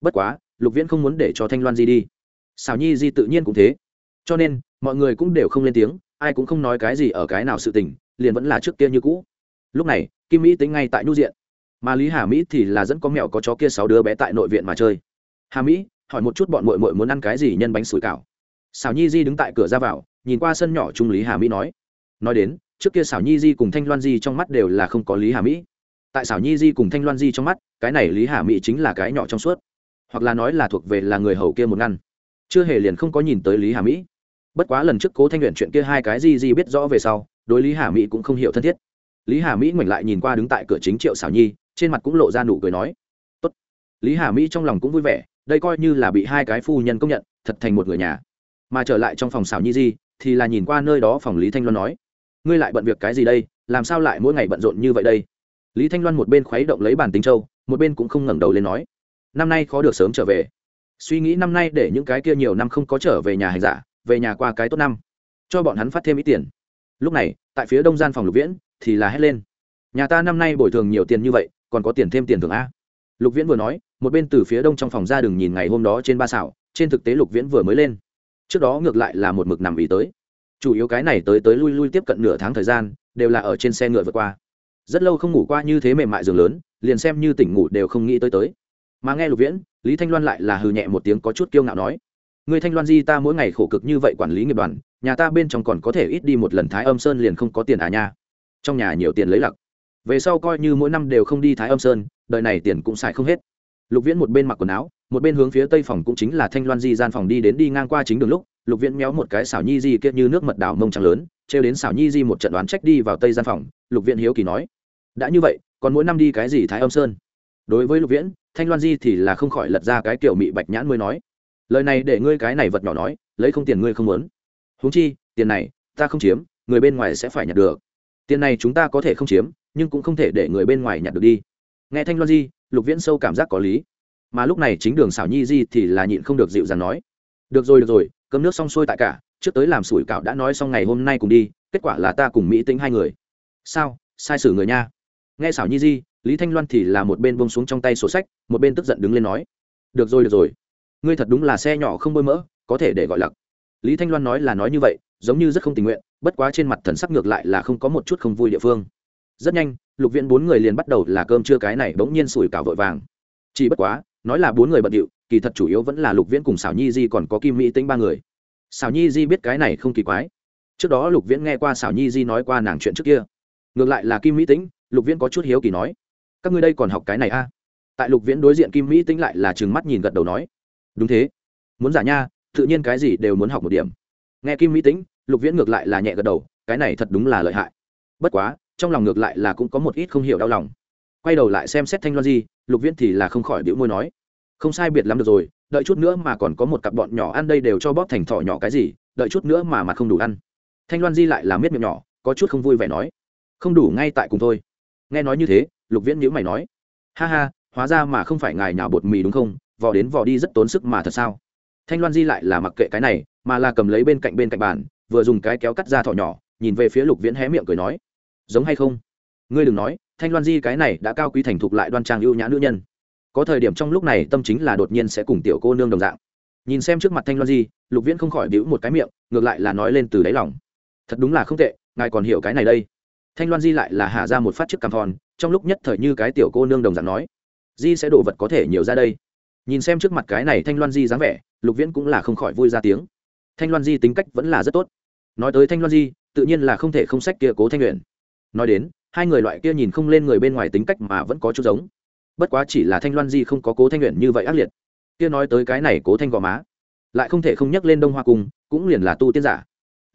Bất quá, lục viễn không muốn để cho thanh loan di đi. Xảo nhi di tự nhiên cũng thế. Cho nên, mọi người cũng đều không lên tiếng, ai cũng không nói cái gì ở cái nào sự tình, liền vẫn là trước kia như cũ. Lúc này, kim mỹ tính ngay tại nhu diện. Mà lý hà mỹ thì là dẫn có mẹo có chó kia sáu đứa bé tại nội viện mà chơi. Hà mỹ, hỏi một chút bọn mội mội muốn ăn cái gì nhân bánh sủi cảo. Xảo nhi di đứng tại cửa ra vào, nhìn qua sân nhỏ trung lý hà mỹ nói. Nói đến, trước kia xảo nhi di cùng thanh loan di trong mắt đều là không có lý hà mỹ tại xảo nhi di cùng thanh loan di trong mắt, cái này lý hà mỹ chính là cái nhỏ trong suốt. Hoặc là nói là thuộc về là người hầu kia một ngăn. Chưa hề liền không có nhìn tới lý hà mỹ. Bất quá lần trước cố thanh luyện chuyện kia hai cái di di biết rõ về sau, đối lý hà mỹ cũng không hiểu thân thiết. Lý hà mỹ ngoảnh lại nhìn qua đứng tại cửa chính triệu xảo nhi, trên mặt cũng lộ ra nụ cười nói, Tốt. lý hà mỹ trong lòng cũng vui vẻ, đây coi như là bị hai cái phu nhân công nhận, thật thành một người nhà. Mà trở lại trong phòng xảo nhi di, thì là nhìn qua nơi đó phòng lý thanh loan nói, ngươi lại bận việc cái gì đây? Làm sao lại mỗi ngày bận rộn như vậy đây? Lý thanh loan một bên khuấy động lấy bản tính châu, một bên cũng không ngẩng đầu lên nói, năm nay khó được sớm trở về. Suy nghĩ năm nay để những cái kia nhiều năm không có trở về nhà hành giả, về nhà qua cái tốt năm. Cho bọn hắn phát thêm ít tiền. Lúc này, tại phía đông gian phòng lục viễn thì là hét lên, nhà ta năm nay bồi thường nhiều tiền như vậy, còn có tiền thêm tiền thưởng a? Lục viễn vừa nói, một bên từ phía đông trong phòng ra đường nhìn ngày hôm đó trên ba xảo, trên thực tế lục viễn vừa mới lên. Trước đó ngược lại là một mực nằm ý tới. Chủ yếu cái này tới tới lui lui tiếp cận nửa tháng thời gian, đều là ở trên xe ngựa vượt qua rất lâu không ngủ qua như thế mềm mại giường lớn, liền xem như tỉnh ngủ đều không nghĩ tới tới. Mà nghe lục viễn, lý thanh loan lại là hừ nhẹ một tiếng có chút kiêu ngạo nói người thanh loan di ta mỗi ngày khổ cực như vậy quản lý nghiệp đoàn, nhà ta bên trong còn có thể ít đi một lần thái âm sơn liền không có tiền à nha. Trong nhà nhiều tiền lấy lặc. Về sau coi như mỗi năm đều không đi thái âm sơn đợi này tiền cũng xài không hết. Lục viễn một bên mặc quần áo, một bên hướng phía tây phòng cũng chính là thanh loan di gian phòng đi đến đi ngang qua chính đường lúc, lục viễn méo một cái xảo nhi di kiệt như nước mật đào mông trắng lớn, trêu đến xảo nhi di một trận đoán trách đi vào tây gian phòng, lục viễn hiếu kỳ nói đã như vậy, còn mỗi năm đi cái gì thái âm sơn? Đối với lục viễn, thanh loan di thì là không khỏi lật ra cái kiểu mị bạch nhãn mới nói. Lời này để ngươi cái này vật nhỏ nói, lấy không tiền ngươi không muốn. Huống chi, tiền này, ta không chiếm, người bên ngoài sẽ phải nhặt được. Tiền này chúng ta có thể không chiếm, nhưng cũng không thể để người bên ngoài nhặt được đi. Nghe thanh loan di, lục viễn sâu cảm giác có lý. Mà lúc này chính đường xảo nhi di thì là nhịn không được dịu dàng nói. Được rồi được rồi, cơm nước xong xuôi tại cả, trước tới làm sủi cảo đã nói xong ngày hôm nay cùng đi, kết quả là ta cùng mỹ tính hai người. Sao? Sai sử người nha nghe xảo nhi di, lý thanh loan thì là một bên bông xuống trong tay sổ sách, một bên tức giận đứng lên nói, được rồi được rồi. Ngươi thật đúng là xe nhỏ không bôi mỡ, có thể để gọi lặc. Lý thanh loan nói là nói như vậy, giống như rất không tình nguyện, bất quá trên mặt thần sắc ngược lại là không có một chút không vui địa phương. Rất nhanh, lục viện bốn người liền bắt đầu là cơm trưa cái này bỗng nhiên sủi cảo vội vàng. Chỉ bất quá, nói là bốn người bận điệu, kỳ thật chủ yếu vẫn là lục viễn cùng xảo nhi di còn có kim mỹ tính ba người. Xảo nhi di biết cái này không kỳ quái. Trước đó lục viễn nghe qua xảo nhi di nói qua nàng chuyện trước kia. Ngược lại là kim mỹ tính lục viễn có chút hiếu kỳ nói, các ngươi đây còn học cái này a à? tại lục viễn đối diện kim mỹ tính lại là trừng mắt nhìn gật đầu nói, đúng thế. Muốn giả nha, tự nhiên cái gì đều muốn học một điểm. Nghe kim mỹ tính lục viễn ngược lại là nhẹ gật đầu, cái này thật đúng là lợi hại. Bất quá, trong lòng ngược lại là cũng có một ít không hiểu đau lòng. Quay đầu lại xem xét thanh loan di, lục viễn thì là không khỏi đĩu môi nói, không sai biệt lắm được rồi, đợi chút nữa mà còn có một cặp bọn nhỏ ăn đây đều cho bóp thành thỏ nhỏ cái gì, đợi chút nữa mà mà không đủ ăn. Thanh loan di lại là miết miệng nhỏ, có chút không vui vẻ nói, không đủ ngay tại cùng thôi nghe nói như thế, lục viễn nhữ mày nói, ha ha, hóa ra mà không phải ngài nhào bột mì đúng không? Vò đến vò đi rất tốn sức mà thật sao? Thanh loan di lại là mặc kệ cái này, mà là cầm lấy bên cạnh bên cạnh bàn, vừa dùng cái kéo cắt ra thỏ nhỏ, nhìn về phía lục viễn hé miệng cười nói, giống hay không? Ngươi đừng nói, thanh loan di cái này đã cao quý thành thục lại đoan trang ưu nhã nữ nhân. Có thời điểm trong lúc này tâm chính là đột nhiên sẽ cùng tiểu cô nương đồng dạng. Nhìn xem trước mặt thanh loan di, lục viễn không khỏi bĩu một cái miệng, ngược lại là nói lên từ đáy lòng, thật đúng là không tệ, ngài còn hiểu cái này đây thanh loan di lại là hạ ra một phát chiếc cằm thòn trong lúc nhất thời như cái tiểu cô nương đồng dạng nói, di sẽ đổ vật có thể nhiều ra đây. Nhìn xem trước mặt cái này thanh loan di dáng vẻ, lục viễn cũng là không khỏi vui ra tiếng. Thanh loan di tính cách vẫn là rất tốt. Nói tới thanh loan di, tự nhiên là không thể không sách kia cố thanh luyện nói đến, hai người loại kia nhìn không lên người bên ngoài tính cách mà vẫn có chút giống. Bất quá chỉ là thanh loan di không có cố thanh luyện như vậy ác liệt. Kia nói tới cái này cố thanh gò má, lại không thể không nhắc lên đông hoa cung, cũng liền là tu tiên giả.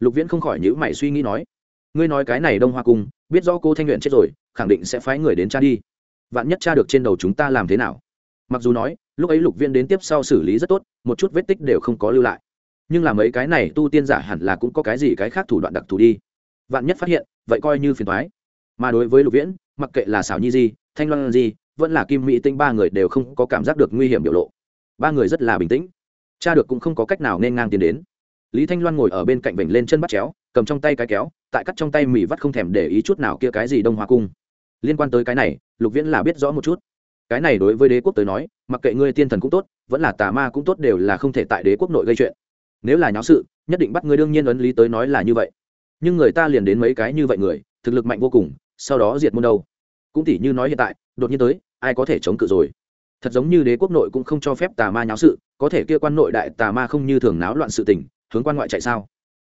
Lục viễn không khỏi nhữ mày suy nghĩ nói ngươi nói cái này đông hoa cung, biết rõ cô thanh luyện chết rồi, khẳng định sẽ phái người đến cha đi. Vạn nhất cha được trên đầu chúng ta làm thế nào? Mặc dù nói, lúc ấy lục viên đến tiếp sau xử lý rất tốt, một chút vết tích đều không có lưu lại. Nhưng làm mấy cái này tu tiên giả hẳn là cũng có cái gì cái khác thủ đoạn đặc thù đi. Vạn nhất phát hiện, vậy coi như phiền thoái mà đối với lục viễn, mặc kệ là xảo nhi di, thanh loan di, vẫn là kim mỹ tinh ba người đều không có cảm giác được nguy hiểm biểu lộ. Ba người rất là bình tĩnh. Cha được cũng không có cách nào nên ngang tiến đến. Lý thanh loan ngồi ở bên cạnh vểnh lên chân bắt chéo, cầm trong tay cái kéo tại cắt trong tay mì vắt không thèm để ý chút nào kia cái gì đông hoa cung. Liên quan tới cái này, lục viễn là biết rõ một chút. Cái này đối với đế quốc tới nói, mặc kệ ngươi tiên thần cũng tốt, vẫn là tà ma cũng tốt đều là không thể tại đế quốc nội gây chuyện. Nếu là nháo sự, nhất định bắt ngươi đương nhiên ấn lý tới nói là như vậy. Nhưng người ta liền đến mấy cái như vậy người, thực lực mạnh vô cùng, sau đó diệt môn đâu. Cũng tỉ như nói hiện tại, đột nhiên tới, ai có thể chống cự rồi? Thật giống như đế quốc nội cũng không cho phép tà ma nháo sự, có thể kia quan nội đại tà ma không như thường náo loạn sự tình, hướng quan ngoại chạy sao?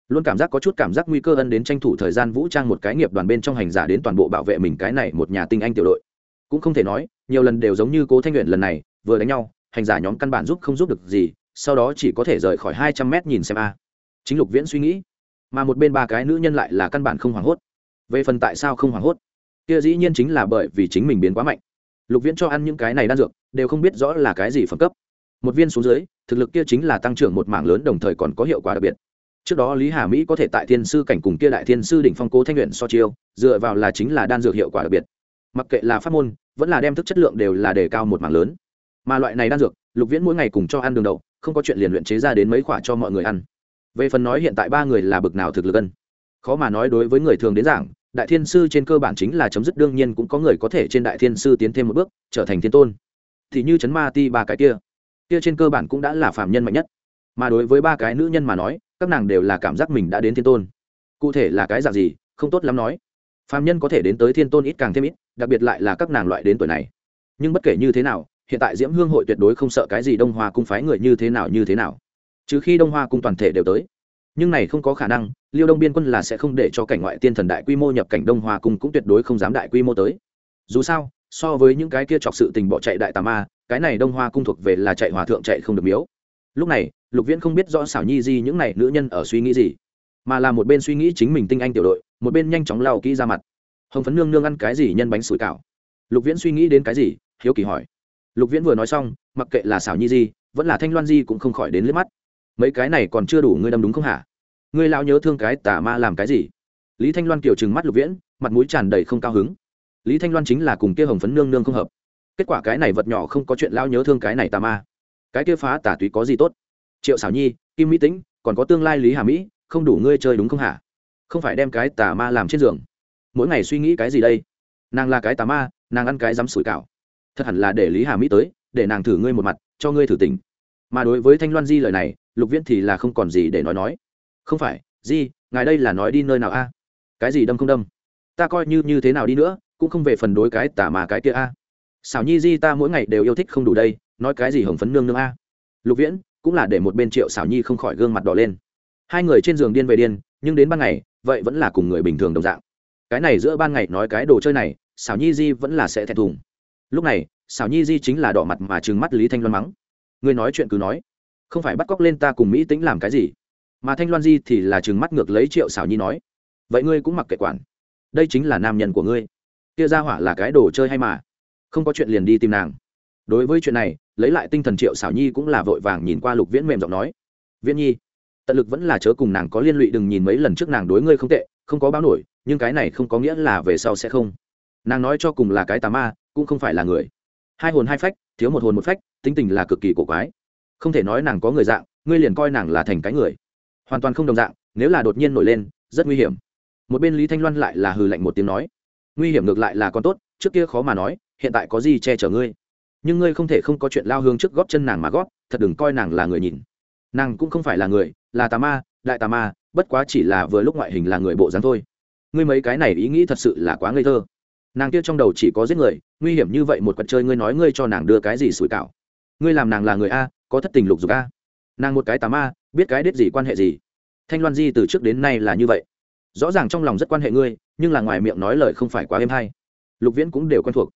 Luôn cảm giác có chút cảm giác nguy cơ ân đến tranh thủ thời gian vũ trang một cái nghiệp đoàn bên trong hành giả đến toàn bộ bảo vệ mình cái này một nhà tinh anh tiểu đội. Cũng không thể nói, nhiều lần đều giống như cố thanh luyện lần này, vừa đánh nhau, hành giả nhóm căn bản giúp không giúp được gì, sau đó chỉ có thể rời khỏi hai trăm mét nhìn xem a. Chính lục viễn suy nghĩ, mà một bên ba cái nữ nhân lại là căn bản không hoảng hốt. Về phần tại sao không hoảng hốt? Kia dĩ nhiên chính là bởi vì chính mình biến quá mạnh. Lục viễn cho ăn những cái này đan dược, đều không biết rõ là cái gì phẩm cấp. Một viên xuống dưới, thực lực kia chính là tăng trưởng một mảng lớn, đồng thời còn có hiệu quả đặc biệt trước đó lý hà mỹ có thể tại thiên sư cảnh cùng kia đại thiên sư đỉnh phong cố thanh luyện so chiêu, dựa vào là chính là đan dược hiệu quả đặc biệt. Mặc kệ là pháp môn, vẫn là đem thức chất lượng đều là đề cao một mảng lớn. Mà loại này đan dược, lục viễn mỗi ngày cùng cho ăn đường đậu, không có chuyện liền luyện chế ra đến mấy khoả cho mọi người ăn. Về phần nói hiện tại ba người là bực nào thực lực ân, khó mà nói đối với người thường đến giảng, đại thiên sư trên cơ bản chính là chấm dứt, đương nhiên cũng có người có thể trên đại thiên sư tiến thêm một bước, trở thành thiên tôn. Thì như chấn ma ti ba cái kia kia trên cơ bản cũng đã là phạm nhân mạnh nhất. Mà đối với ba cái nữ nhân mà nói các nàng đều là cảm giác mình đã đến thiên tôn. Cụ thể là cái dạng gì, không tốt lắm nói. Phạm nhân có thể đến tới thiên tôn ít càng thêm ít, đặc biệt lại là các nàng loại đến tuổi này. Nhưng bất kể như thế nào, hiện tại diễm hương hội tuyệt đối không sợ cái gì đông hoa cung phái người như thế nào như thế nào. Trừ khi đông hoa cung toàn thể đều tới. Nhưng này không có khả năng, liêu đông biên quân là sẽ không để cho cảnh ngoại tiên thần đại quy mô nhập cảnh đông hoa cung cũng tuyệt đối không dám đại quy mô tới. Dù sao, so với những cái kia chọc sự tình bỏ chạy đại tà ma, cái này đông hoa cung thuộc về là chạy hòa thượng chạy không được miếu. Lúc này lục viễn không biết rõ xảo nhi di những này nữ nhân ở suy nghĩ gì, mà là một bên suy nghĩ chính mình tinh anh tiểu đội, một bên nhanh chóng lao kỹ ra mặt. Hồng phấn nương nương ăn cái gì nhân bánh sủi cảo? Lục viễn suy nghĩ đến cái gì? Hiếu kỳ hỏi. Lục viễn vừa nói xong, mặc kệ là xảo nhi di, vẫn là thanh loan di cũng không khỏi đến liếp mắt. Mấy cái này còn chưa đủ ngươi đâm đúng không hả? Ngươi lao nhớ thương cái tà ma làm cái gì? Lý thanh loan kiểu trừng mắt lục viễn, mặt mũi tràn đầy không cao hứng. Lý thanh loan chính là cùng kia hồng phấn nương nương không hợp. Kết quả cái này vật nhỏ không có chuyện lao nhớ thương cái này tà ma. Cái kia phá tà túy có gì tốt? Triệu xảo nhi, kim mỹ tĩnh, còn có tương lai lý hà mỹ, không đủ ngươi chơi đúng không hả? Không phải đem cái tà ma làm trên giường. Mỗi ngày suy nghĩ cái gì đây? Nàng là cái tà ma, nàng ăn cái dám sủi cảo. Thật hẳn là để lý hà mỹ tới, để nàng thử ngươi một mặt, cho ngươi thử tình. Mà đối với thanh loan di lời này, lục viễn thì là không còn gì để nói nói. Không phải, di, ngài đây là nói đi nơi nào a? Cái gì đâm không đâm? Ta coi như như thế nào đi nữa, cũng không về phần đối cái tả mà cái kia a. Xảo nhi di ta mỗi ngày đều yêu thích không đủ đây, nói cái gì hồng phấn nương nương a? Lục viễn cũng là để một bên triệu xảo nhi không khỏi gương mặt đỏ lên. Hai người trên giường điên về điên, nhưng đến ban ngày, vậy vẫn là cùng người bình thường đồng dạng. Cái này giữa ban ngày nói cái đồ chơi này, xảo nhi di vẫn là sẽ thẹn thùng. Lúc này, xảo nhi di chính là đỏ mặt mà trừng mắt lý thanh loan mắng. Ngươi nói chuyện cứ nói. Không phải bắt cóc lên ta cùng mỹ tính làm cái gì? Mà thanh loan di thì là trừng mắt ngược lấy triệu xảo nhi nói. Vậy ngươi cũng mặc kệ quản. Đây chính là nam nhân của ngươi. Kia ra hỏa là cái đồ chơi hay mà. Không có chuyện liền đi tìm nàng. Đối với chuyện này lấy lại tinh thần triệu xảo nhi cũng là vội vàng nhìn qua lục viễn mềm giọng nói, viễn nhi, tận lực vẫn là chớ cùng nàng có liên lụy, đừng nhìn mấy lần trước nàng đối ngươi không tệ, không có báo nổi, nhưng cái này không có nghĩa là về sau sẽ không. Nàng nói cho cùng là cái tà ma, cũng không phải là người. Hai hồn hai phách, thiếu một hồn một phách, tính tình là cực kỳ cổ quái. Không thể nói nàng có người dạng, ngươi liền coi nàng là thành cái người. Hoàn toàn không đồng dạng, nếu là đột nhiên nổi lên, rất nguy hiểm. Một bên lý thanh loan lại là hừ lạnh một tiếng nói, nguy hiểm ngược lại là con tốt, trước kia khó mà nói, hiện tại có gì che chở ngươi? Nhưng ngươi không thể không có chuyện lao hương trước góp chân nàng mà góp, thật đừng coi nàng là người nhìn. Nàng cũng không phải là người, là tà ma, đại tà ma, bất quá chỉ là vừa lúc ngoại hình là người bộ dáng thôi. Ngươi mấy cái này ý nghĩ thật sự là quá ngây thơ. Nàng kia trong đầu chỉ có giết người, nguy hiểm như vậy một quật chơi ngươi nói ngươi cho nàng đưa cái gì sủi cảo. Ngươi làm nàng là người a, có thất tình lục dục a. Nàng một cái tà ma, biết cái đết gì quan hệ gì. Thanh loan di từ trước đến nay là như vậy. Rõ ràng trong lòng rất quan hệ ngươi, nhưng là ngoài miệng nói lời không phải quá êm hay. Lục viễn cũng đều quen thuộc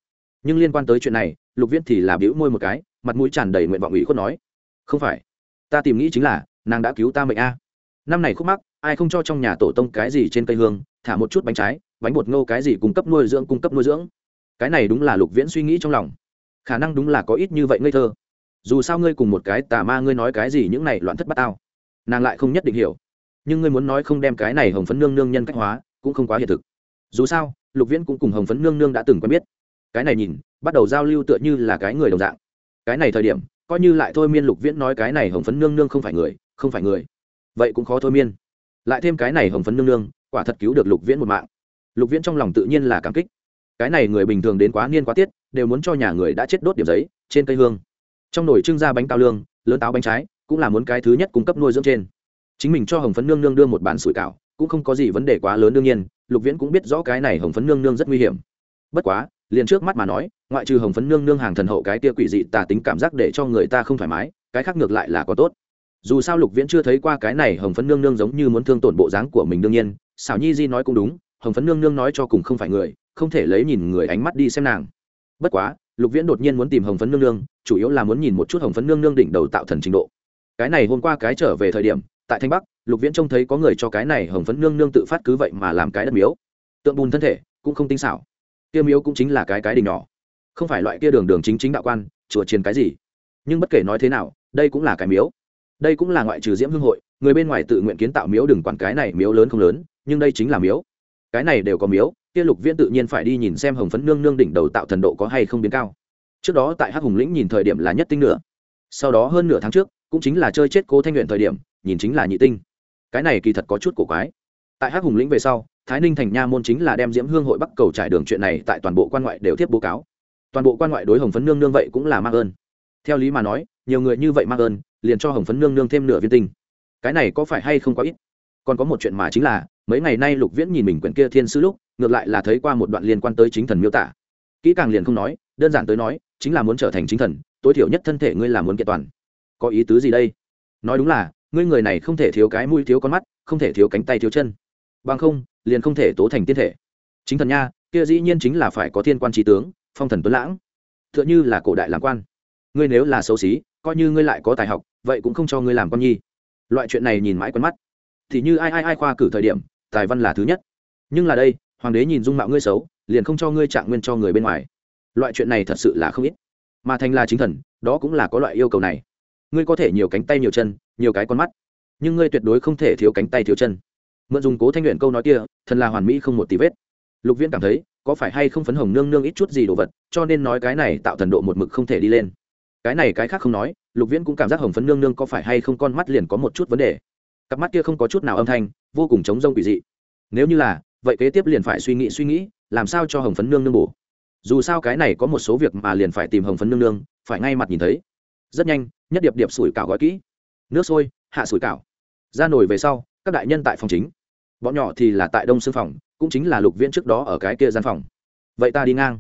nhưng liên quan tới chuyện này, lục viễn thì là bĩu môi một cái, mặt mũi tràn đầy nguyện vọng ủy khuất nói, không phải, ta tìm nghĩ chính là, nàng đã cứu ta mệnh a. Năm này khúc mắc, ai không cho trong nhà tổ tông cái gì trên cây hương, thả một chút bánh trái, bánh bột ngô cái gì cung cấp nuôi dưỡng, cung cấp nuôi dưỡng. Cái này đúng là lục viễn suy nghĩ trong lòng. Khả năng đúng là có ít như vậy ngây thơ. Dù sao ngươi cùng một cái tà ma ngươi nói cái gì những này loạn thất bát tao, nàng lại không nhất định hiểu. Nhưng ngươi muốn nói không đem cái này hồng phấn nương nương nhân cách hóa, cũng không quá hiện thực. Dù sao, lục viễn cũng cùng hồng phấn nương nương đã từng quen biết cái này nhìn, bắt đầu giao lưu tựa như là cái người đồng dạng. Cái này thời điểm, coi như lại thôi miên lục viễn nói cái này hồng phấn nương nương không phải người, không phải người. Vậy cũng khó thôi miên. Lại thêm cái này hồng phấn nương nương, quả thật cứu được lục viễn một mạng. Lục viễn trong lòng tự nhiên là cảm kích. Cái này người bình thường đến quá niên quá tiết, đều muốn cho nhà người đã chết đốt điểm giấy, trên cây hương. Trong nồi trưng ra bánh cao lương, lớn táo bánh trái, cũng là muốn cái thứ nhất cung cấp nuôi dưỡng trên. Chính mình cho hồng phấn nương nương đưa một bản sủi cảo, cũng không có gì vấn đề quá lớn đương nhiên, lục viễn cũng biết rõ cái này hồng phấn nương nương rất nguy hiểm. Bất quá liền trước mắt mà nói, ngoại trừ hồng phấn nương nương hàng thần hậu cái tia quỷ dị tà tính cảm giác để cho người ta không thoải mái, cái khác ngược lại là có tốt. Dù sao lục viễn chưa thấy qua cái này hồng phấn nương nương giống như muốn thương tổn bộ dáng của mình đương nhiên, xảo nhi di nói cũng đúng, hồng phấn nương nương nói cho cùng không phải người, không thể lấy nhìn người ánh mắt đi xem nàng. Bất quá, lục viễn đột nhiên muốn tìm hồng phấn nương nương, chủ yếu là muốn nhìn một chút hồng phấn nương nương đỉnh đầu tạo thần trình độ. Cái này hôm qua cái trở về thời điểm, tại thanh bắc, lục viễn trông thấy có người cho cái này hồng phấn nương nương tự phát cứ vậy mà làm cái đất miếu. Tượng bùn thân thể, cũng không tinh xảo kia miếu cũng chính là cái cái đình nhỏ. Không phải loại kia đường đường chính chính đạo quan, chùa chiền cái gì. Nhưng bất kể nói thế nào, đây cũng là cái miếu. Đây cũng là ngoại trừ diễm hương hội, người bên ngoài tự nguyện kiến tạo miếu đừng quản cái này miếu lớn không lớn, nhưng đây chính là miếu. Cái này đều có miếu, kia lục viễn tự nhiên phải đi nhìn xem hồng phấn nương nương đỉnh đầu tạo thần độ có hay không biến cao. Trước đó tại hắc hùng lĩnh nhìn thời điểm là nhất tinh nữa. Sau đó hơn nửa tháng trước, cũng chính là chơi chết cố thanh luyện thời điểm, nhìn chính là nhị tinh. Cái này kỳ thật có chút cổ quái tại hắc hùng lĩnh về sau, thái ninh thành nha môn chính là đem diễm hương hội bắc cầu trải đường chuyện này tại toàn bộ quan ngoại đều tiếp bố cáo. Toàn bộ quan ngoại đối hồng phấn nương nương vậy cũng là mang ơn. Theo lý mà nói, nhiều người như vậy mang ơn, liền cho hồng phấn nương nương thêm nửa viên tinh. Cái này có phải hay không có ít? Còn có một chuyện mà chính là, mấy ngày nay lục viễn nhìn mình quyển kia thiên sư lúc, ngược lại là thấy qua một đoạn liên quan tới chính thần miêu tả. Kỹ càng liền không nói, đơn giản tới nói, chính là muốn trở thành chính thần, tối thiểu nhất thân thể ngươi là muốn kiện toàn. Có ý tứ gì đây? Nói đúng là, ngươi người này không thể thiếu cái mũi thiếu con mắt, không thể thiếu cánh tay thiếu chân bằng không, liền không thể tố thành tiên thể. Chính thần nha, kia dĩ nhiên chính là phải có thiên quan trí tướng, phong thần tuấn lãng. T h ư ợ n h ư là cổ đại làm quan. Ngươi nếu là xấu xí, coi như ngươi lại có tài học, vậy cũng không cho ngươi làm con nhi. Loại chuyện này nhìn mãi quen mắt. Thì như ai ai ai khoa cử thời điểm, tài văn là thứ nhất. Nhưng là đây, hoàng đế nhìn dung mạo ngươi xấu, liền không cho ngươi trạng nguyên cho người bên ngoài. Loại chuyện này thật sự là không ít. Mà thành là chính thần, đó cũng là có loại yêu cầu này. Ngươi có thể nhiều cánh tay nhiều chân, nhiều cái con mắt. Nhưng ngươi tuyệt đối không thể thiếu cánh tay thiếu chân mượn dùng cố thanh luyện câu nói kia, thần là hoàn mỹ không một tí vết. Lục viễn cảm thấy, có phải hay không phấn hồng nương nương ít chút gì đồ vật, cho nên nói cái này tạo thần độ một mực không thể đi lên. Cái này cái khác không nói, lục viễn cũng cảm giác hồng phấn nương nương có phải hay không con mắt liền có một chút vấn đề. Cặp mắt kia không có chút nào âm thanh, vô cùng chống rông quỷ dị. Nếu như là, vậy kế tiếp liền phải suy nghĩ suy nghĩ, làm sao cho hồng phấn nương nương bổ. Dù sao cái này có một số việc mà liền phải tìm hồng phấn nương nương, phải ngay mặt nhìn thấy. Rất nhanh, nhất điệp điệp sủi cảo gói kỹ. Nước sôi, hạ sủi cảo. Ra nổi về sau, các đại nhân tại phòng chính bọn nhỏ thì là tại đông xương phòng, cũng chính là lục viễn trước đó ở cái kia gian phòng. Vậy ta đi ngang.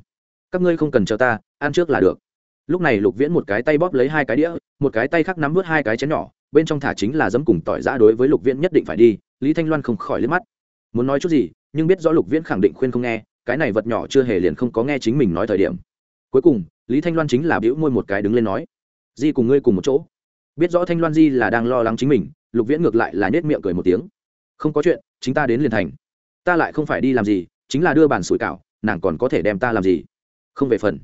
Các ngươi không cần chờ ta, ăn trước là được. Lúc này lục viễn một cái tay bóp lấy hai cái đĩa, một cái tay khác nắm vớt hai cái chén nhỏ, bên trong thả chính là dấm cùng tỏi giã đối với lục viễn nhất định phải đi, lý thanh loan không khỏi liếc mắt. Muốn nói chút gì, nhưng biết rõ lục viễn khẳng định khuyên không nghe, cái này vật nhỏ chưa hề liền không có nghe chính mình nói thời điểm. Cuối cùng, lý thanh loan chính là bĩu môi một cái đứng lên nói, di cùng ngươi cùng một chỗ. Biết rõ thanh loan di là đang lo lắng chính mình, lục viễn ngược lại là nhét miệng cười một tiếng không có chuyện, chính ta đến liền thành. Ta lại không phải đi làm gì, chính là đưa bàn sủi cảo, nàng còn có thể đem ta làm gì? Không về phần.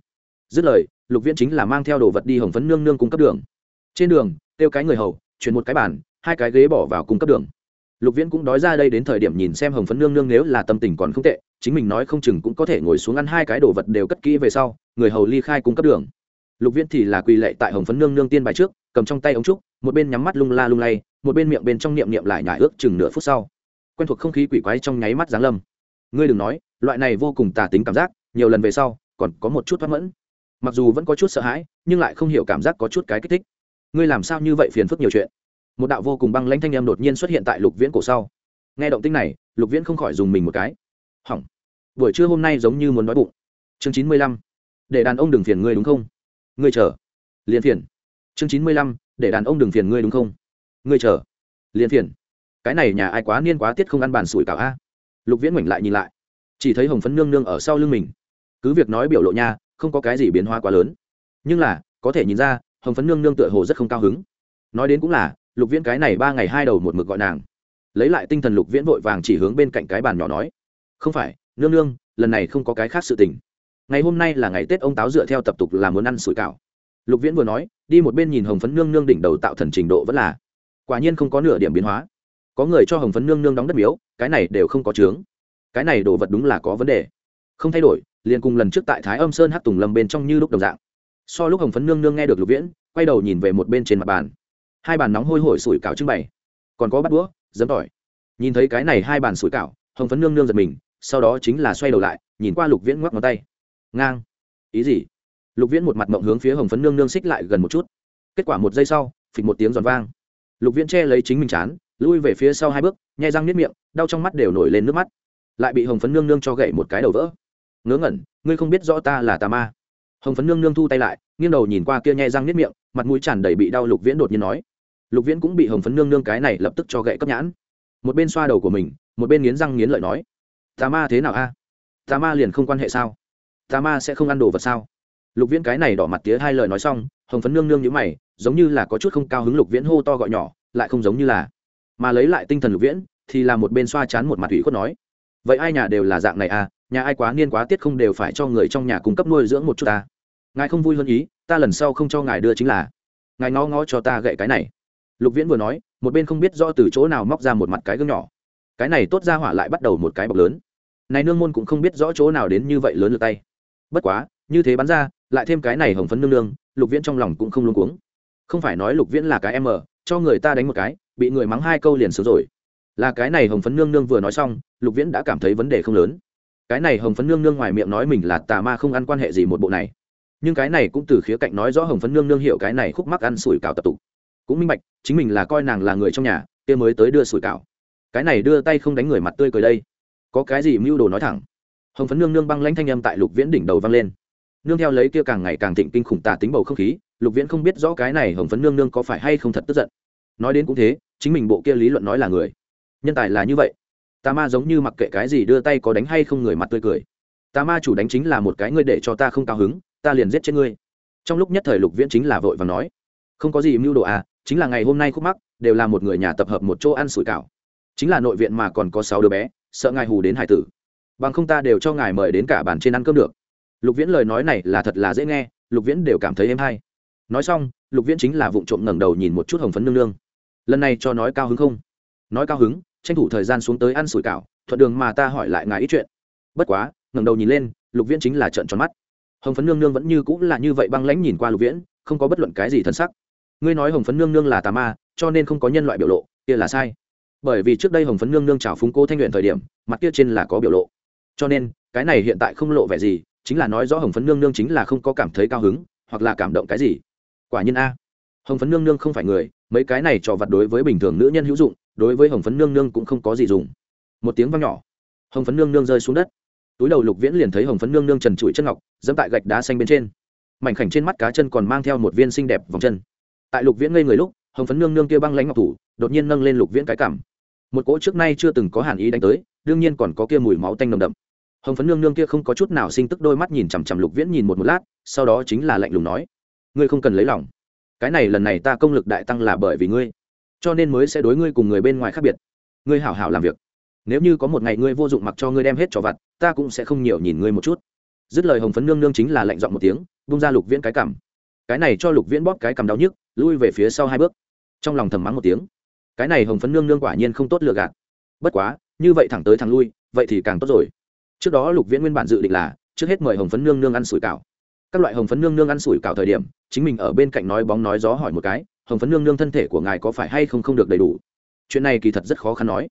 Dứt lời, lục viễn chính là mang theo đồ vật đi hồng phấn nương nương cung cấp đường. Trên đường, kêu cái người hầu, chuyển một cái bàn, hai cái ghế bỏ vào cung cấp đường. Lục viễn cũng đói ra đây đến thời điểm nhìn xem hồng phấn nương nương nếu là tâm tình còn không tệ, chính mình nói không chừng cũng có thể ngồi xuống ăn hai cái đồ vật đều cất kỹ về sau, người hầu ly khai cung cấp đường. Lục viễn thì là quỳ lệ tại hồng phấn nương nương tiên bài trước, cầm trong tay ống trúc, một bên nhắm mắt lung la lung lay một bên miệng bên trong niệm niệm lại nhải ước chừng nửa phút sau. Quen thuộc không khí quỷ quái trong nháy mắt giáng lâm. Ngươi đừng nói, loại này vô cùng tà tính cảm giác, nhiều lần về sau, còn có một chút thoát mẫn. Mặc dù vẫn có chút sợ hãi, nhưng lại không hiểu cảm giác có chút cái kích thích. Ngươi làm sao như vậy phiền phức nhiều chuyện? Một đạo vô cùng băng lãnh thanh em đột nhiên xuất hiện tại lục viễn cổ sau. Nghe động tinh này, lục viễn không khỏi dùng mình một cái. Hỏng. Buổi trưa hôm nay giống như muốn nói bụng. Chương chín mươi lăm. Để đàn ông đừng phiền ngươi đúng không? Ngươi chờ. Liền phiền. Chương chín mươi lăm. Để đàn ông đừng phiền ngươi đúng không? Ngươi chờ. Liền phiền, cái này nhà ai quá niên quá tiết không ăn bàn sủi cảo a? Lục viễn ngoảnh lại nhìn lại, chỉ thấy hồng phấn nương nương ở sau lưng mình. Cứ việc nói biểu lộ nha, không có cái gì biến hóa quá lớn. Nhưng là, có thể nhìn ra, hồng phấn nương nương tựa hồ rất không cao hứng. Nói đến cũng là, lục viễn cái này ba ngày hai đầu một mực gọi nàng. Lấy lại tinh thần lục viễn vội vàng chỉ hướng bên cạnh cái bàn nhỏ nói, không phải, nương nương, lần này không có cái khác sự tình. Ngày hôm nay là ngày tết ông táo dựa theo tập tục là muốn ăn sủi cảo. Lục viễn vừa nói, đi một bên nhìn hồng phấn nương nương đỉnh đầu tạo thần trình độ vẫn là quả nhiên không có nửa điểm biến hóa. Có người cho hồng phấn nương nương đóng đất miếu, cái này đều không có chướng. Cái này đồ vật đúng là có vấn đề. Không thay đổi, liền cùng lần trước tại thái âm sơn hát tùng lâm bên trong như lúc đồng dạng. So lúc hồng phấn nương nương nghe được lục viễn, quay đầu nhìn về một bên trên mặt bàn. Hai bàn nóng hôi hổi sủi cảo trưng bày. Còn có bát đũa dấm tỏi. Nhìn thấy cái này hai bàn sủi cảo, hồng phấn nương nương giật mình, sau đó chính là xoay đầu lại, nhìn qua lục viễn ngoắc ngón tay. Ngang. Ý gì? Lục viễn một mặt mộng hướng phía hồng phấn nương nương xích lại gần một chút. Kết quả một giây sau, phịch một tiếng giòn vang lục viễn che lấy chính mình chán, lui về phía sau hai bước, nhai răng nếp miệng, đau trong mắt đều nổi lên nước mắt. Lại bị hồng phấn nương nương cho gậy một cái đầu vỡ. Ngớ ngẩn, ngươi không biết rõ ta là tà ma. Hồng phấn nương nương thu tay lại, nghiêng đầu nhìn qua kia nhai răng nếp miệng, mặt mũi tràn đầy bị đau lục viễn đột nhiên nói. Lục viễn cũng bị hồng phấn nương nương cái này lập tức cho gậy cấp nhãn. Một bên xoa đầu của mình, một bên nghiến răng nghiến lợi nói. Tà ma thế nào a? Tà ma liền không quan hệ sao? Tà ma sẽ không ăn đồ vật sao? Lục viễn cái này đỏ mặt tía hai lời nói xong, hồng phấn nương nương nhữ mày giống như là có chút không cao hứng lục viễn hô to gọi nhỏ, lại không giống như là. Mà lấy lại tinh thần lục viễn, thì là một bên xoa chán một mặt ủy khuất nói, vậy ai nhà đều là dạng này à nhà ai quá niên quá tiết không đều phải cho người trong nhà cung cấp nuôi dưỡng một chút ta. Ngài không vui hơn ý, ta lần sau không cho ngài đưa chính là. Ngài ngó ngó cho ta gậy cái này. Lục viễn vừa nói, một bên không biết do từ chỗ nào móc ra một mặt cái gương nhỏ. Cái này tốt ra hỏa lại bắt đầu một cái bọc lớn. Này nương môn cũng không biết rõ chỗ nào đến như vậy lớn lượt tay. Bất quá, như thế bắn ra, lại thêm cái này hồng phấn nương nương, lục viễn trong lòng cũng không luôn cuống không phải nói lục viễn là cái em ở, cho người ta đánh một cái, bị người mắng hai câu liền sớm rồi. Là cái này hồng phấn nương nương vừa nói xong, lục viễn đã cảm thấy vấn đề không lớn. Cái này hồng phấn nương nương ngoài miệng nói mình là tà ma không ăn quan hệ gì một bộ này. Nhưng cái này cũng từ khía cạnh nói rõ hồng phấn nương nương hiểu cái này khúc mắc ăn sủi cảo tập tục. Cũng minh bạch, chính mình là coi nàng là người trong nhà, kia mới tới đưa sủi cảo. Cái này đưa tay không đánh người mặt tươi cười đây. Có cái gì mưu đồ nói thẳng? Hồng phấn nương nương băng lãnh thanh âm tại lục viễn đỉnh đầu vang lên. Nương theo lấy kia càng ngày càng thịnh kinh khủng tà tính bầu không khí lục viễn không biết rõ cái này hồng phấn nương nương có phải hay không thật tức giận. Nói đến cũng thế, chính mình bộ kia lý luận nói là người. Nhân tài là như vậy. Tà ma giống như mặc kệ cái gì đưa tay có đánh hay không người mặt tươi cười. Tà ma chủ đánh chính là một cái ngươi để cho ta không cao hứng, ta liền giết chết ngươi. Trong lúc nhất thời lục viễn chính là vội và nói, không có gì mưu đồ à chính là ngày hôm nay khúc mắc, đều là một người nhà tập hợp một chỗ ăn sủi cảo. Chính là nội viện mà còn có sáu đứa bé, sợ ngài hù đến hải tử. Bằng không ta đều cho ngài mời đến cả bàn trên ăn cơm được. Lục viễn lời nói này là thật là dễ nghe, lục viễn đều cảm thấy êm hay nói xong, lục viễn chính là vụ trộm ngẩng đầu nhìn một chút hồng phấn nương nương. Lần này cho nói cao hứng không? Nói cao hứng, tranh thủ thời gian xuống tới ăn sủi cảo, thuận đường mà ta hỏi lại ngài ít chuyện. Bất quá, ngẩng đầu nhìn lên, lục viễn chính là trợn tròn mắt. Hồng phấn nương nương vẫn như cũng là như vậy băng lãnh nhìn qua lục viễn, không có bất luận cái gì thân sắc. Ngươi nói hồng phấn nương nương là tà ma, cho nên không có nhân loại biểu lộ, kia là sai. Bởi vì trước đây hồng phấn nương nương chào phúng cô thanh luyện thời điểm, mặt kia trên là có biểu lộ. Cho nên, cái này hiện tại không lộ vẻ gì, chính là nói rõ hồng phấn nương nương chính là không có cảm thấy cao hứng, hoặc là cảm động cái gì quả nhiên a. Hồng phấn nương nương không phải người, mấy cái này trò vặt đối với bình thường nữ nhân hữu dụng, đối với hồng phấn nương nương cũng không có gì dùng. Một tiếng văng nhỏ, hồng phấn nương nương rơi xuống đất. Túi đầu lục viễn liền thấy hồng phấn nương nương trần trụi chân ngọc dẫm tại gạch đá xanh bên trên. Mảnh khảnh trên mắt cá chân còn mang theo một viên xinh đẹp vòng chân. Tại lục viễn ngây người lúc, hồng phấn nương nương kia băng lãnh ngọc thủ, đột nhiên nâng lên lục viễn cái cảm một cỗ trước nay chưa từng có hàn ý đánh tới, đương nhiên còn có kia mùi máu tanh nồng đậm. Hồng phấn nương nương kia không có chút nào sinh tức đôi mắt nhìn chằm chằm lục viễn nhìn một một lát, sau đó chính là lạnh lùng nói ngươi không cần lấy lòng. Cái này lần này ta công lực đại tăng là bởi vì ngươi. Cho nên mới sẽ đối ngươi cùng người bên ngoài khác biệt. Ngươi hảo hảo làm việc. Nếu như có một ngày ngươi vô dụng mặc cho ngươi đem hết trò vặt, ta cũng sẽ không nhiều nhìn ngươi một chút. Dứt lời hồng phấn nương nương chính là lạnh giọng một tiếng, bung ra lục viễn cái cảm cái này cho lục viễn bóp cái cầm đau nhức, lui về phía sau hai bước. Trong lòng thầm mắng một tiếng. Cái này hồng phấn nương nương quả nhiên không tốt lựa gạt. Bất quá, như vậy thẳng tới thẳng lui, vậy thì càng tốt rồi. Trước đó lục viễn nguyên bản dự định là, trước hết mời hồng phấn nương nương ăn sủi cảo các loại hồng phấn nương nương ăn sủi cảo thời điểm, chính mình ở bên cạnh nói bóng nói gió hỏi một cái, hồng phấn nương nương thân thể của ngài có phải hay không không được đầy đủ? Chuyện này kỳ thật rất khó khăn nói.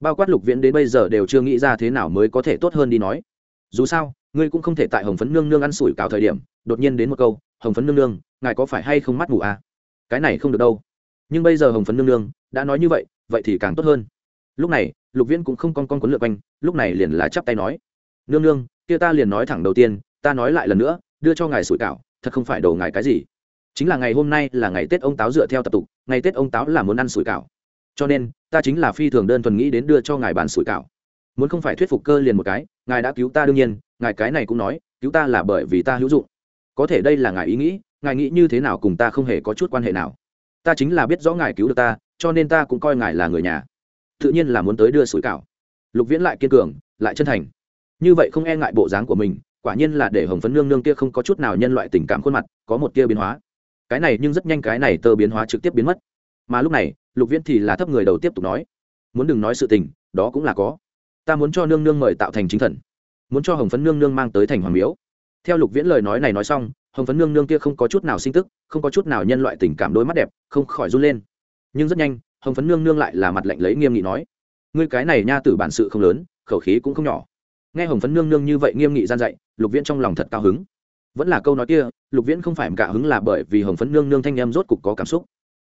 Bao quát lục viễn đến bây giờ đều chưa nghĩ ra thế nào mới có thể tốt hơn đi nói. Dù sao, ngươi cũng không thể tại hồng phấn nương nương ăn sủi cảo thời điểm, đột nhiên đến một câu, hồng phấn nương nương, ngài có phải hay không mắt ngủ à? Cái này không được đâu. Nhưng bây giờ hồng phấn nương nương đã nói như vậy vậy thì càng tốt hơn. Lúc này, lục viễn cũng không con con quấn lượt quanh, lúc này liền là chắp tay nói, nương nương, kia ta liền nói thẳng đầu tiên, ta nói lại lần nữa đưa cho ngài sủi cảo, thật không phải đổ ngài cái gì. Chính là ngày hôm nay là ngày tết ông táo dựa theo tập tục, ngày tết ông táo là muốn ăn sủi cảo. Cho nên, ta chính là phi thường đơn thuần nghĩ đến đưa cho ngài bàn sủi cảo. Muốn không phải thuyết phục cơ liền một cái, ngài đã cứu ta đương nhiên, ngài cái này cũng nói, cứu ta là bởi vì ta hữu dụng. Có thể đây là ngài ý nghĩ, ngài nghĩ như thế nào cùng ta không hề có chút quan hệ nào. Ta chính là biết rõ ngài cứu được ta, cho nên ta cũng coi ngài là người nhà. Tự nhiên là muốn tới đưa sủi cảo. Lục viễn lại kiên cường, lại chân thành. Như vậy không e ngại bộ dáng của mình quả nhiên là để hồng phấn nương nương kia không có chút nào nhân loại tình cảm khuôn mặt, có một tia biến hóa. Cái này nhưng rất nhanh cái này tơ biến hóa trực tiếp biến mất. Mà lúc này, lục viễn thì là thấp người đầu tiếp tục nói, muốn đừng nói sự tình, đó cũng là có. Ta muốn cho nương nương mời tạo thành chính thần. Muốn cho hồng phấn nương nương mang tới thành hoàng miếu. Theo lục viễn lời nói này nói xong, hồng phấn nương nương kia không có chút nào sinh tức, không có chút nào nhân loại tình cảm đôi mắt đẹp, không khỏi run lên. Nhưng rất nhanh, hồng phấn nương nương lại là mặt lạnh lấy nghiêm nghị nói, ngươi cái này nha tử bản sự không lớn, khẩu khí cũng không nhỏ nghe hồng phấn nương nương như vậy nghiêm nghị gian dạy, lục viễn trong lòng thật cao hứng. Vẫn là câu nói kia, lục viễn không phải cả hứng là bởi vì hồng phấn nương nương thanh em rốt cục có cảm xúc.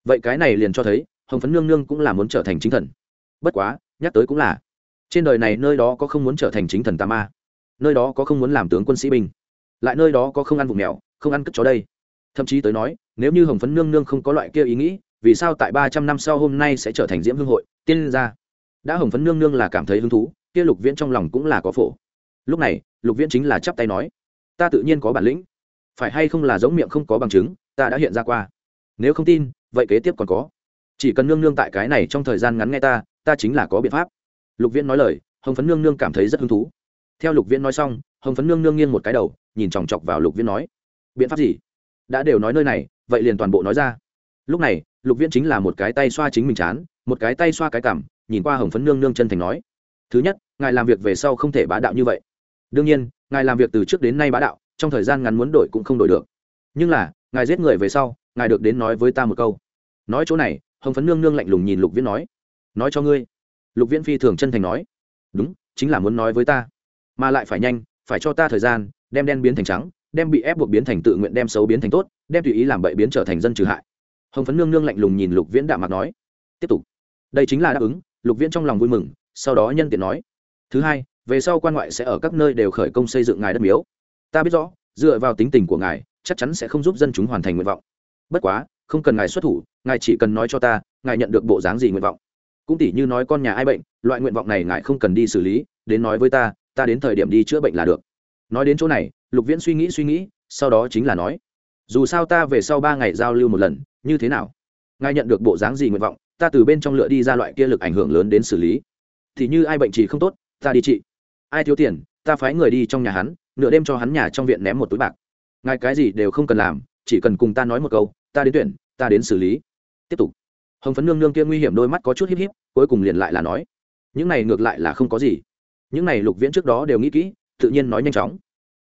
Vậy cái này liền cho thấy, hồng phấn nương nương cũng là muốn trở thành chính thần. Bất quá, nhắc tới cũng là, trên đời này nơi đó có không muốn trở thành chính thần tà ma, nơi đó có không muốn làm tướng quân sĩ binh, lại nơi đó có không ăn vùng mèo, không ăn cất chó đây. Thậm chí tới nói, nếu như hồng phấn nương nương không có loại kia ý nghĩ, vì sao tại ba trăm năm sau hôm nay sẽ trở thành diễm hương hội, tiên gia? Đã hồng phấn nương nương là cảm thấy hứng thú kia lục viễn trong lòng cũng là có phổ. Lúc này, lục viễn chính là chắp tay nói, ta tự nhiên có bản lĩnh. Phải hay không là giống miệng không có bằng chứng, ta đã hiện ra qua. Nếu không tin, vậy kế tiếp còn có. Chỉ cần nương nương tại cái này trong thời gian ngắn nghe ta ta chính là có biện pháp. Lục viễn nói lời, hồng phấn nương nương cảm thấy rất hứng thú. Theo lục viễn nói xong, hồng phấn nương nương nghiêng một cái đầu, nhìn chòng chọc vào lục viễn nói, biện pháp gì? Đã đều nói nơi này, vậy liền toàn bộ nói ra. Lúc này, lục viễn chính là một cái tay xoa chính mình chán, một cái tay xoa cái cảm, nhìn qua hồng phấn nương nương chân thành nói thứ nhất, ngài làm việc về sau không thể bá đạo như vậy. Đương nhiên, ngài làm việc từ trước đến nay bá đạo, trong thời gian ngắn muốn đổi cũng không đổi được. Nhưng là, ngài giết người về sau, ngài được đến nói với ta một câu. Nói chỗ này, hồng phấn nương nương lạnh lùng nhìn lục viễn nói. Nói cho ngươi. Lục viễn phi thường chân thành nói. Đúng, chính là muốn nói với ta. Mà lại phải nhanh, phải cho ta thời gian, đem đen biến thành trắng, đem bị ép buộc biến thành tự nguyện, đem xấu biến thành tốt, đem tùy ý làm bậy biến trở thành dân trừ hại. Hồng phấn nương nương lạnh lùng nhìn lục viễn đạm mặt nói. Tiếp tục. Đây chính là đáp ứng, lục viễn trong lòng vui mừng sau đó nhân tiện nói, thứ hai, về sau quan ngoại sẽ ở các nơi đều khởi công xây dựng ngài đất miếu. Ta biết rõ, dựa vào tính tình của ngài, chắc chắn sẽ không giúp dân chúng hoàn thành nguyện vọng. Bất quá, không cần ngài xuất thủ, ngài chỉ cần nói cho ta, ngài nhận được bộ dáng gì nguyện vọng. Cũng tỉ như nói con nhà ai bệnh, loại nguyện vọng này ngài không cần đi xử lý, đến nói với ta ta đến thời điểm đi chữa bệnh là được. Nói đến chỗ này, lục viễn suy nghĩ suy nghĩ, sau đó chính là nói, dù sao ta về sau ba ngày giao lưu một lần, như thế nào? Ngài nhận được bộ dáng gì nguyện vọng, ta từ bên trong lựa đi ra loại kia lực ảnh hưởng lớn đến xử lý thì như ai bệnh trị không tốt, ta đi trị ai thiếu tiền, ta phái người đi trong nhà hắn, nửa đêm cho hắn nhà trong viện ném một túi bạc. Ngài cái gì đều không cần làm, chỉ cần cùng ta nói một câu, ta đến tuyển, ta đến xử lý. Tiếp tục. Hồng phấn nương nương kia nguy hiểm đôi mắt có chút híp híp, cuối cùng liền lại là nói. Những này ngược lại là không có gì. Những này lục viễn trước đó đều nghĩ kỹ, tự nhiên nói nhanh chóng.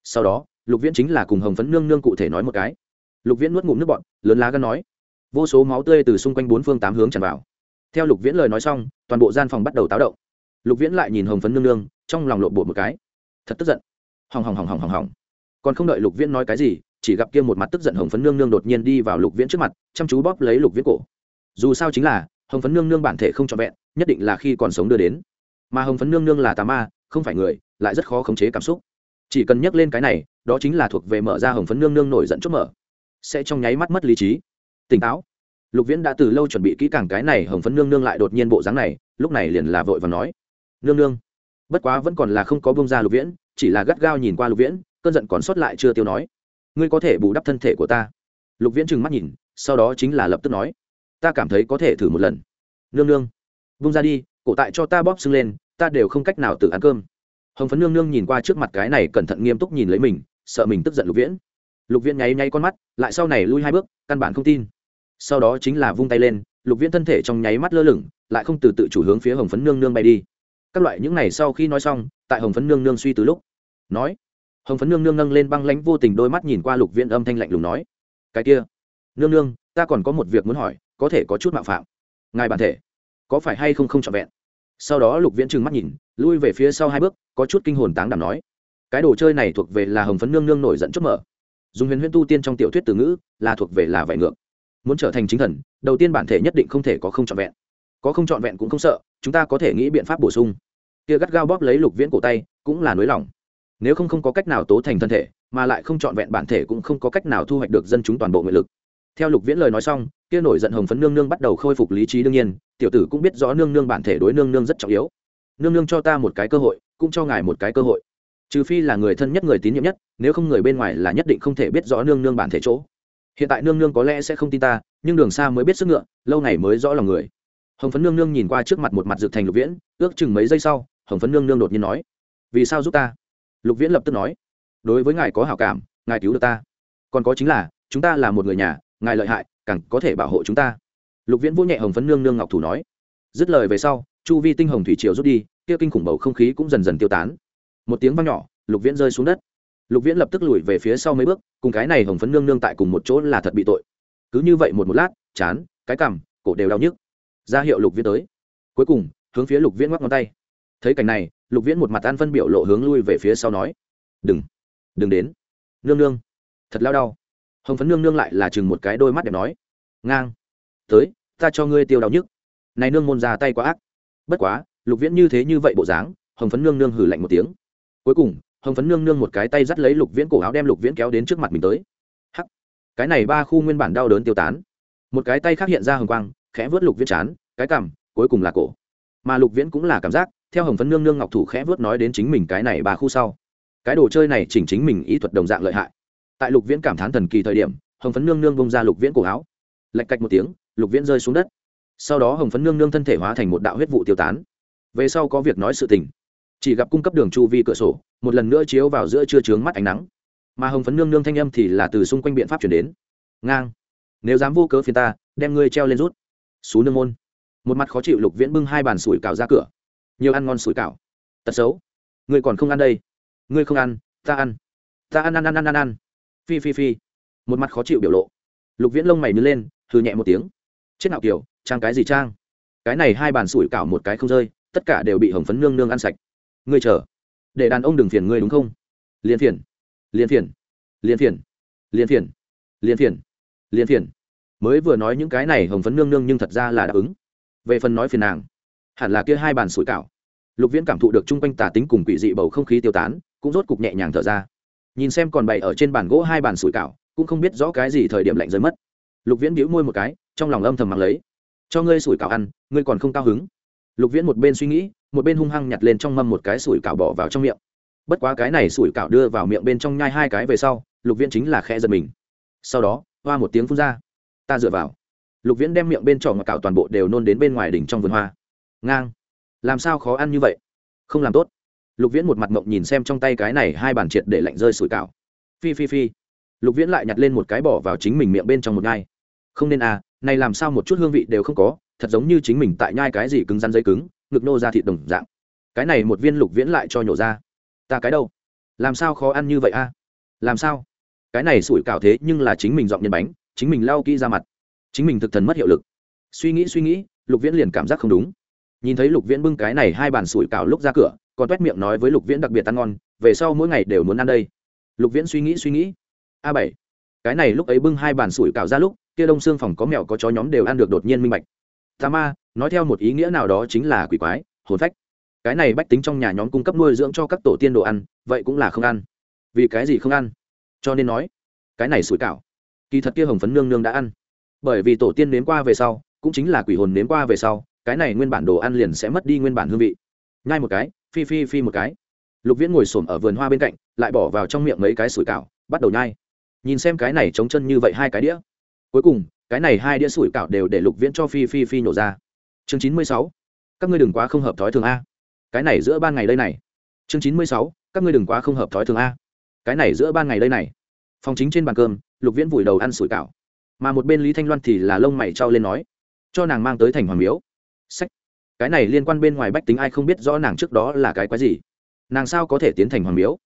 Sau đó, lục viễn chính là cùng hồng phấn nương nương cụ thể nói một cái. Lục viễn nuốt ngụm nước bọn lớn lá gân nói. Vô số máu tươi từ xung quanh bốn phương tám hướng tràn vào. Theo lục viễn lời nói xong, toàn bộ gian phòng bắt đầu táo động lục viễn lại nhìn hồng phấn nương nương, trong lòng lộn bộ một cái. Thật tức giận. Hòng hòng hòng hòng hòng hòng. Còn không đợi lục viễn nói cái gì, chỉ gặp kia một mặt tức giận hồng phấn nương nương đột nhiên đi vào lục viễn trước mặt, chăm chú bóp lấy lục viễn cổ. Dù sao chính là, hồng phấn nương nương bản thể không trọn vẹn, nhất định là khi còn sống đưa đến. Mà hồng phấn nương nương là tà ma, không phải người, lại rất khó khống chế cảm xúc. Chỉ cần nhắc lên cái này, đó chính là thuộc về mở ra hồng phấn nương nương nổi giận chốt mở. Sẽ trong nháy mắt mất lý trí. Tỉnh táo. Lục viễn đã từ lâu chuẩn bị kỹ càng cái này, hồng phấn nương nương lại đột nhiên bộ dáng này, lúc này liền là vội và nói nương nương. Bất quá vẫn còn là không có bông ra lục viễn, chỉ là gắt gao nhìn qua lục viễn, cơn giận còn sót lại chưa tiêu nói. Ngươi có thể bù đắp thân thể của ta. Lục viễn trừng mắt nhìn, sau đó chính là lập tức nói. Ta cảm thấy có thể thử một lần. Nương nương. Vung ra đi, cổ tại cho ta bóp sưng lên, ta đều không cách nào tự ăn cơm. Hồng phấn nương nương nhìn qua trước mặt cái này cẩn thận nghiêm túc nhìn lấy mình, sợ mình tức giận lục viễn. Lục viễn nháy nháy con mắt, lại sau này lui hai bước, căn bản không tin. Sau đó chính là vung tay lên, lục viễn thân thể trong nháy mắt lơ lửng, lại không từ tự chủ hướng phía hồng phấn nương nương bay đi các loại những này sau khi nói xong, tại hồng phấn nương nương suy từ lúc, nói, hồng phấn nương nương nâng lên băng lãnh vô tình đôi mắt nhìn qua lục viễn âm thanh lạnh lùng nói, cái kia, nương nương, ta còn có một việc muốn hỏi, có thể có chút mạo phạm. Ngài bản thể, có phải hay không không trọn vẹn? Sau đó lục viễn trừng mắt nhìn, lui về phía sau hai bước, có chút kinh hồn táng đảm nói, cái đồ chơi này thuộc về là hồng phấn nương nương nổi dẫn chút mở. Dùng huyền huyễn tu tiên trong tiểu thuyết từ ngữ, là thuộc về là vải ngược. Muốn trở thành chính thần, đầu tiên bản thể nhất định không thể có không trọn vẹn. Có không trọn vẹn cũng không sợ, chúng ta có thể nghĩ biện pháp bổ sung kia gắt gao bóp lấy lục viễn cổ tay, cũng là nới lỏng nếu không không có cách nào tố thành thân thể, mà lại không trọn vẹn bản thể cũng không có cách nào thu hoạch được dân chúng toàn bộ nguyện lực. Theo lục viễn lời nói xong, kia nổi giận hồng phấn nương nương bắt đầu khôi phục lý trí đương nhiên, tiểu tử cũng biết rõ nương nương bản thể đối nương nương rất trọng yếu. Nương nương cho ta một cái cơ hội, cũng cho ngài một cái cơ hội. Trừ phi là người thân nhất, người tín nhiệm nhất, nếu không người bên ngoài là nhất định không thể biết rõ nương nương bản thể chỗ. Hiện tại nương nương có lẽ sẽ không tin ta, nhưng đường xa mới biết sức ngựa, lâu ngày mới rõ lòng người. Hồng phấn nương nương nhìn qua trước mặt một mặt dược thành lục viễn, ước chừng mấy giây sau hồng phấn nương nương đột nhiên nói, vì sao giúp ta? Lục viễn lập tức nói, đối với ngài có hảo cảm, ngài cứu được ta. Còn có chính là, chúng ta là một người nhà, ngài lợi hại, càng có thể bảo hộ chúng ta. Lục viễn vỗ nhẹ hồng phấn nương nương ngọc thủ nói, dứt lời về sau, chu vi tinh hồng thủy triều rút đi, kia kinh khủng bầu không khí cũng dần dần tiêu tán. Một tiếng vang nhỏ, lục viễn rơi xuống đất. Lục viễn lập tức lùi về phía sau mấy bước, cùng cái này hồng phấn nương nương tại cùng một chỗ là thật bị tội. Cứ như vậy một một lát, chán, cái cằm, cổ đều đau nhức. Ra hiệu lục viễn tới. Cuối cùng, hướng phía lục viễn ngoắc ngón tay thấy cảnh này, lục viễn một mặt an phân biểu lộ hướng lui về phía sau nói, đừng đừng đến. Nương nương. Thật lao đau. Hồng phấn nương nương lại là chừng một cái đôi mắt đẹp nói, ngang. Tới, ta cho ngươi tiêu đau nhức. Này nương môn ra tay quá ác. Bất quá, lục viễn như thế như vậy bộ dáng, hồng phấn nương nương hử lạnh một tiếng. Cuối cùng, hồng phấn nương nương một cái tay dắt lấy lục viễn cổ áo đem lục viễn kéo đến trước mặt mình tới. Hắc. Cái này ba khu nguyên bản đau đớn tiêu tán. Một cái tay khác hiện ra hồng quang, khẽ vớt lục viễn chán, cái cằm, cuối cùng là cổ. Mà lục viễn cũng là cảm giác theo hồng phấn nương nương ngọc thủ khẽ vớt nói đến chính mình cái này ba khu sau. Cái đồ chơi này chỉnh chính mình ý thuật đồng dạng lợi hại. Tại lục viễn cảm thán thần kỳ thời điểm, hồng phấn nương nương bông ra lục viễn cổ áo. Lạch cạch một tiếng, lục viễn rơi xuống đất. Sau đó hồng phấn nương nương thân thể hóa thành một đạo huyết vụ tiêu tán. Về sau có việc nói sự tình. Chỉ gặp cung cấp đường chu vi cửa sổ, một lần nữa chiếu vào giữa trưa trướng mắt ánh nắng. Mà hồng phấn nương nương thanh âm thì là từ xung quanh biện pháp chuyển đến. Ngang. Nếu dám vô cớ phiền ta, đem ngươi treo lên rút. Xú nương môn. Một mặt khó chịu lục viễn bưng hai bàn sủi cảo ra cửa nhiều ăn ngon sủi cảo. Tật xấu. Ngươi còn không ăn đây. Ngươi không ăn, ta ăn. Ta ăn ăn ăn ăn ăn ăn. Phi phi phi. Một mặt khó chịu biểu lộ. Lục viễn lông mày nứt lên thư nhẹ một tiếng. Chết nào kiểu, trang cái gì trang? Cái này hai bàn sủi cảo một cái không rơi, tất cả đều bị hồng phấn nương nương ăn sạch. Ngươi chờ. Để đàn ông đừng phiền ngươi đúng không? Liền phiền. Liền phiền. Liền phiền. Liền phiền. Liền phiền. Liền phiền. Mới vừa nói những cái này hồng phấn nương nương nhưng thật ra là đáp ứng. Về phần nói phiền nàng hẳn là kia hai bàn sủi cảo. Lục viễn cảm thụ được chung quanh tà tính cùng quỷ dị bầu không khí tiêu tán, cũng rốt cục nhẹ nhàng thở ra. Nhìn xem còn bày ở trên bàn gỗ hai bàn sủi cảo, cũng không biết rõ cái gì thời điểm lạnh rơi mất. Lục viễn bĩu môi một cái, trong lòng âm thầm mặc lấy. Cho ngươi sủi cảo ăn, ngươi còn không cao hứng. Lục viễn một bên suy nghĩ, một bên hung hăng nhặt lên trong mâm một cái sủi cảo bỏ vào trong miệng. Bất quá cái này sủi cảo đưa vào miệng bên trong nhai hai cái về sau, lục viễn chính là khẽ giật mình. Sau đó, hoa một tiếng phun ra. Ta dựa vào. Lục viễn đem miệng bên trỏ ngọc cảo toàn bộ đều nôn đến bên ngoài đỉnh trong vườn hoa ngang. Làm sao khó ăn như vậy? Không làm tốt. Lục viễn một mặt mộng nhìn xem trong tay cái này hai bàn triệt để lạnh rơi sủi cảo. Phi phi phi. Lục viễn lại nhặt lên một cái bỏ vào chính mình miệng bên trong một nhai. Không nên à này làm sao một chút hương vị đều không có, thật giống như chính mình tại nhai cái gì cứng rắn dây cứng, ngực nô ra thịt đồng dạng. Cái này một viên lục viễn lại cho nhổ ra. Ta cái đâu? Làm sao khó ăn như vậy a làm sao? Cái này sủi cảo thế nhưng là chính mình dọn nhân bánh, chính mình lau kỹ ra mặt. Chính mình thực thần mất hiệu lực. Suy nghĩ suy nghĩ, lục viễn liền cảm giác không đúng nhìn thấy lục viễn bưng cái này hai bàn sủi cảo lúc ra cửa, còn toét miệng nói với lục viễn đặc biệt ăn ngon, về sau mỗi ngày đều muốn ăn đây. Lục viễn suy nghĩ suy nghĩ. A bảy, cái này lúc ấy bưng hai bàn sủi cảo ra lúc, kia đông xương phòng có mèo có chó nhóm đều ăn được đột nhiên minh bạch. Tà ma, nói theo một ý nghĩa nào đó chính là quỷ quái, hồn phách. Cái này bách tính trong nhà nhóm cung cấp nuôi dưỡng cho các tổ tiên đồ ăn, vậy cũng là không ăn. Vì cái gì không ăn? Cho nên nói, cái này sủi cảo, kỳ thật kia hồng phấn nương nương đã ăn. Bởi vì tổ tiên nếm qua về sau, cũng chính là quỷ hồn nếm qua về sau cái này nguyên bản đồ ăn liền sẽ mất đi nguyên bản hương vị. Nhai một cái, phi phi phi một cái. Lục viễn ngồi s ổ m ở vườn hoa bên cạnh, lại bỏ vào trong miệng mấy cái sủi cảo, bắt đầu nhai. Nhìn xem cái này trống chân như vậy hai cái đĩa. Cuối cùng, cái này hai đĩa sủi cảo đều để lục viễn cho phi phi phi nhổ ra. Chương chín mươi sáu. Các ngươi đừng quá không hợp thói thường a. Cái này giữa ban ngày đây này. Chương chín mươi sáu. Các ngươi đừng quá không hợp thói thường a. Cái này giữa ban ngày đây này. Phòng chính trên bàn cơm, lục viễn vùi đầu ăn sủi cảo. Mà một bên lý thanh loan thì là lông mày trao lên nói, cho nàng mang tới thành hoàng miếu sách. Cái này liên quan bên ngoài bách tính ai không biết rõ nàng trước đó là cái quái gì? Nàng sao có thể tiến thành hoàng miếu?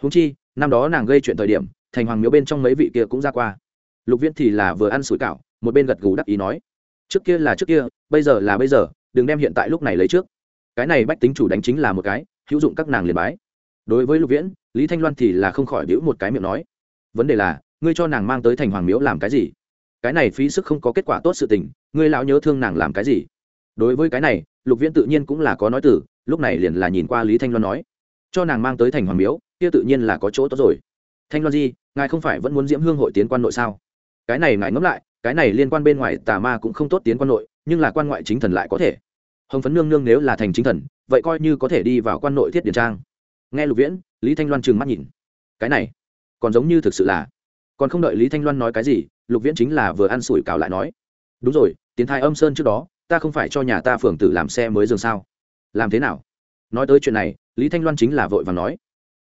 Húng chi, năm đó nàng gây chuyện thời điểm, thành hoàng miếu bên trong mấy vị kia cũng ra qua. Lục viễn thì là vừa ăn sủi cảo, một bên gật gù đắc ý nói, trước kia là trước kia, bây giờ là bây giờ, đừng đem hiện tại lúc này lấy trước. Cái này bách tính chủ đánh chính là một cái, hữu dụng các nàng liền bái. Đối với lục viễn, lý thanh loan thì là không khỏi đĩu một cái miệng nói, vấn đề là, ngươi cho nàng mang tới thành hoàng miếu làm cái gì? Cái này phí sức không có kết quả tốt sự tình, ngươi lão nhớ thương nàng làm cái gì? Đối với cái này, lục viễn tự nhiên cũng là có nói từ, lúc này liền là nhìn qua lý thanh loan nói, cho nàng mang tới thành hoàng miếu, kia tự nhiên là có chỗ tốt rồi. Thanh loan di, ngài không phải vẫn muốn diễm hương hội tiến quan nội sao? Cái này ngài ngẫm lại, cái này liên quan bên ngoài tà ma cũng không tốt tiến quan nội, nhưng là quan ngoại chính thần lại có thể. Hồng phấn nương nương nếu là thành chính thần, vậy coi như có thể đi vào quan nội thiết điền trang. Nghe lục viễn, lý thanh loan trừng mắt nhìn. Cái này, còn giống như thực sự là, còn không đợi lý thanh loan nói cái gì, lục viễn chính là vừa ăn sủi cào lại nói. Đúng rồi, tiến thai âm sơn trước đó ta không phải cho nhà ta phường tử làm xe mới dừng sao? Làm thế nào? Nói tới chuyện này, lý thanh loan chính là vội và nói.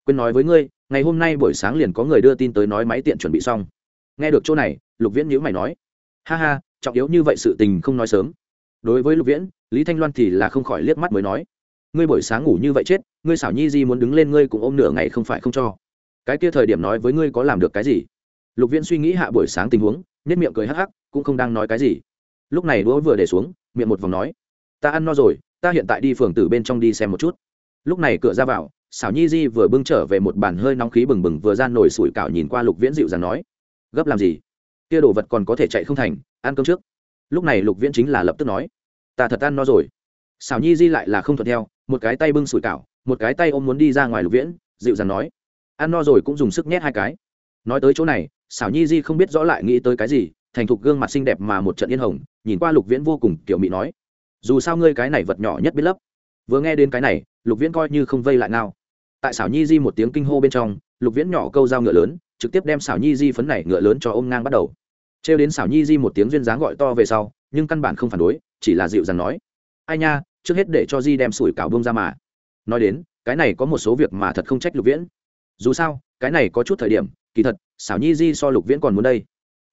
Quên nói với ngươi, ngày hôm nay buổi sáng liền có người đưa tin tới nói máy tiện chuẩn bị xong. Nghe được chỗ này, lục viễn nhữ mày nói. Ha ha, trọng yếu như vậy sự tình không nói sớm. Đối với lục viễn, lý thanh loan thì là không khỏi liếc mắt mới nói. Ngươi buổi sáng ngủ như vậy chết, ngươi xảo nhi di muốn đứng lên ngươi cũng ôm nửa ngày không phải không cho. Cái kia thời điểm nói với ngươi có làm được cái gì? Lục viễn suy nghĩ hạ buổi sáng tình huống nhất miệng cười hắc hắc, cũng không đang nói cái gì. Lúc này đũa vừa để xuống miệng một vòng nói, ta ăn no rồi, ta hiện tại đi phường tử bên trong đi xem một chút. Lúc này cửa ra vào, xảo nhi di vừa bưng trở về một bàn hơi nóng khí bừng bừng vừa ra nổi sủi cảo nhìn qua lục viễn dịu dàng nói, gấp làm gì? Kia đồ vật còn có thể chạy không thành, ăn cơm trước. Lúc này lục viễn chính là lập tức nói, ta thật ăn no rồi. Xảo nhi di lại là không thuận theo, một cái tay bưng sủi cảo, một cái tay ôm muốn đi ra ngoài lục viễn, dịu dàng nói, ăn no rồi cũng dùng sức nhét hai cái. Nói tới chỗ này, xảo nhi di không biết rõ lại nghĩ tới cái gì thành thục gương mặt xinh đẹp mà một trận yên hồng, nhìn qua lục viễn vô cùng kiểu mị nói, dù sao ngươi cái này vật nhỏ nhất biết lấp. Vừa nghe đến cái này, lục viễn coi như không vây lại nào tại xảo nhi di một tiếng kinh hô bên trong, lục viễn nhỏ câu dao ngựa lớn, trực tiếp đem xảo nhi di phấn này ngựa lớn cho ôm ngang bắt đầu. Trêu đến xảo nhi di một tiếng duyên dáng gọi to về sau, nhưng căn bản không phản đối, chỉ là dịu dàng nói, ai nha, trước hết để cho di đem sủi cảo bông ra mà. Nói đến, cái này có một số việc mà thật không trách lục viễn. Dù sao, cái này có chút thời điểm, kỳ thật xảo nhi di so lục viễn còn muốn đây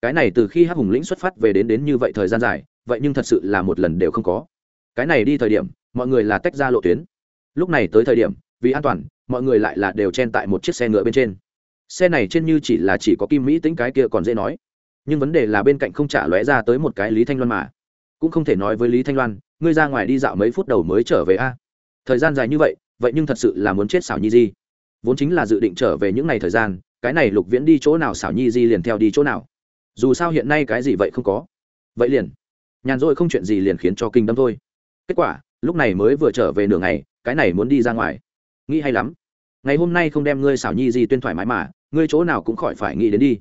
cái này từ khi hắc hùng lĩnh xuất phát về đến đến như vậy thời gian dài, vậy nhưng thật sự là một lần đều không có. Cái này đi thời điểm, mọi người là tách ra lộ tuyến. Lúc này tới thời điểm, vì an toàn, mọi người lại là đều chen tại một chiếc xe ngựa bên trên. Xe này trên như chỉ là chỉ có kim mỹ tính cái kia còn dễ nói. Nhưng vấn đề là bên cạnh không trả lóe ra tới một cái lý thanh loan mà. Cũng không thể nói với lý thanh loan, ngươi ra ngoài đi dạo mấy phút đầu mới trở về a. Thời gian dài như vậy vậy nhưng thật sự là muốn chết xảo nhi di. Vốn chính là dự định trở về những ngày thời gian, cái này lục viễn đi chỗ nào xảo nhi di liền theo đi chỗ nào dù sao hiện nay cái gì vậy không có. Vậy liền. Nhàn rỗi không chuyện gì liền khiến cho kinh đâm thôi. Kết quả, lúc này mới vừa trở về nửa ngày, cái này muốn đi ra ngoài. Nghĩ hay lắm. Ngày hôm nay không đem ngươi xảo nhi di tuyên thoải mái mà, ngươi chỗ nào cũng khỏi phải nghĩ đến đi.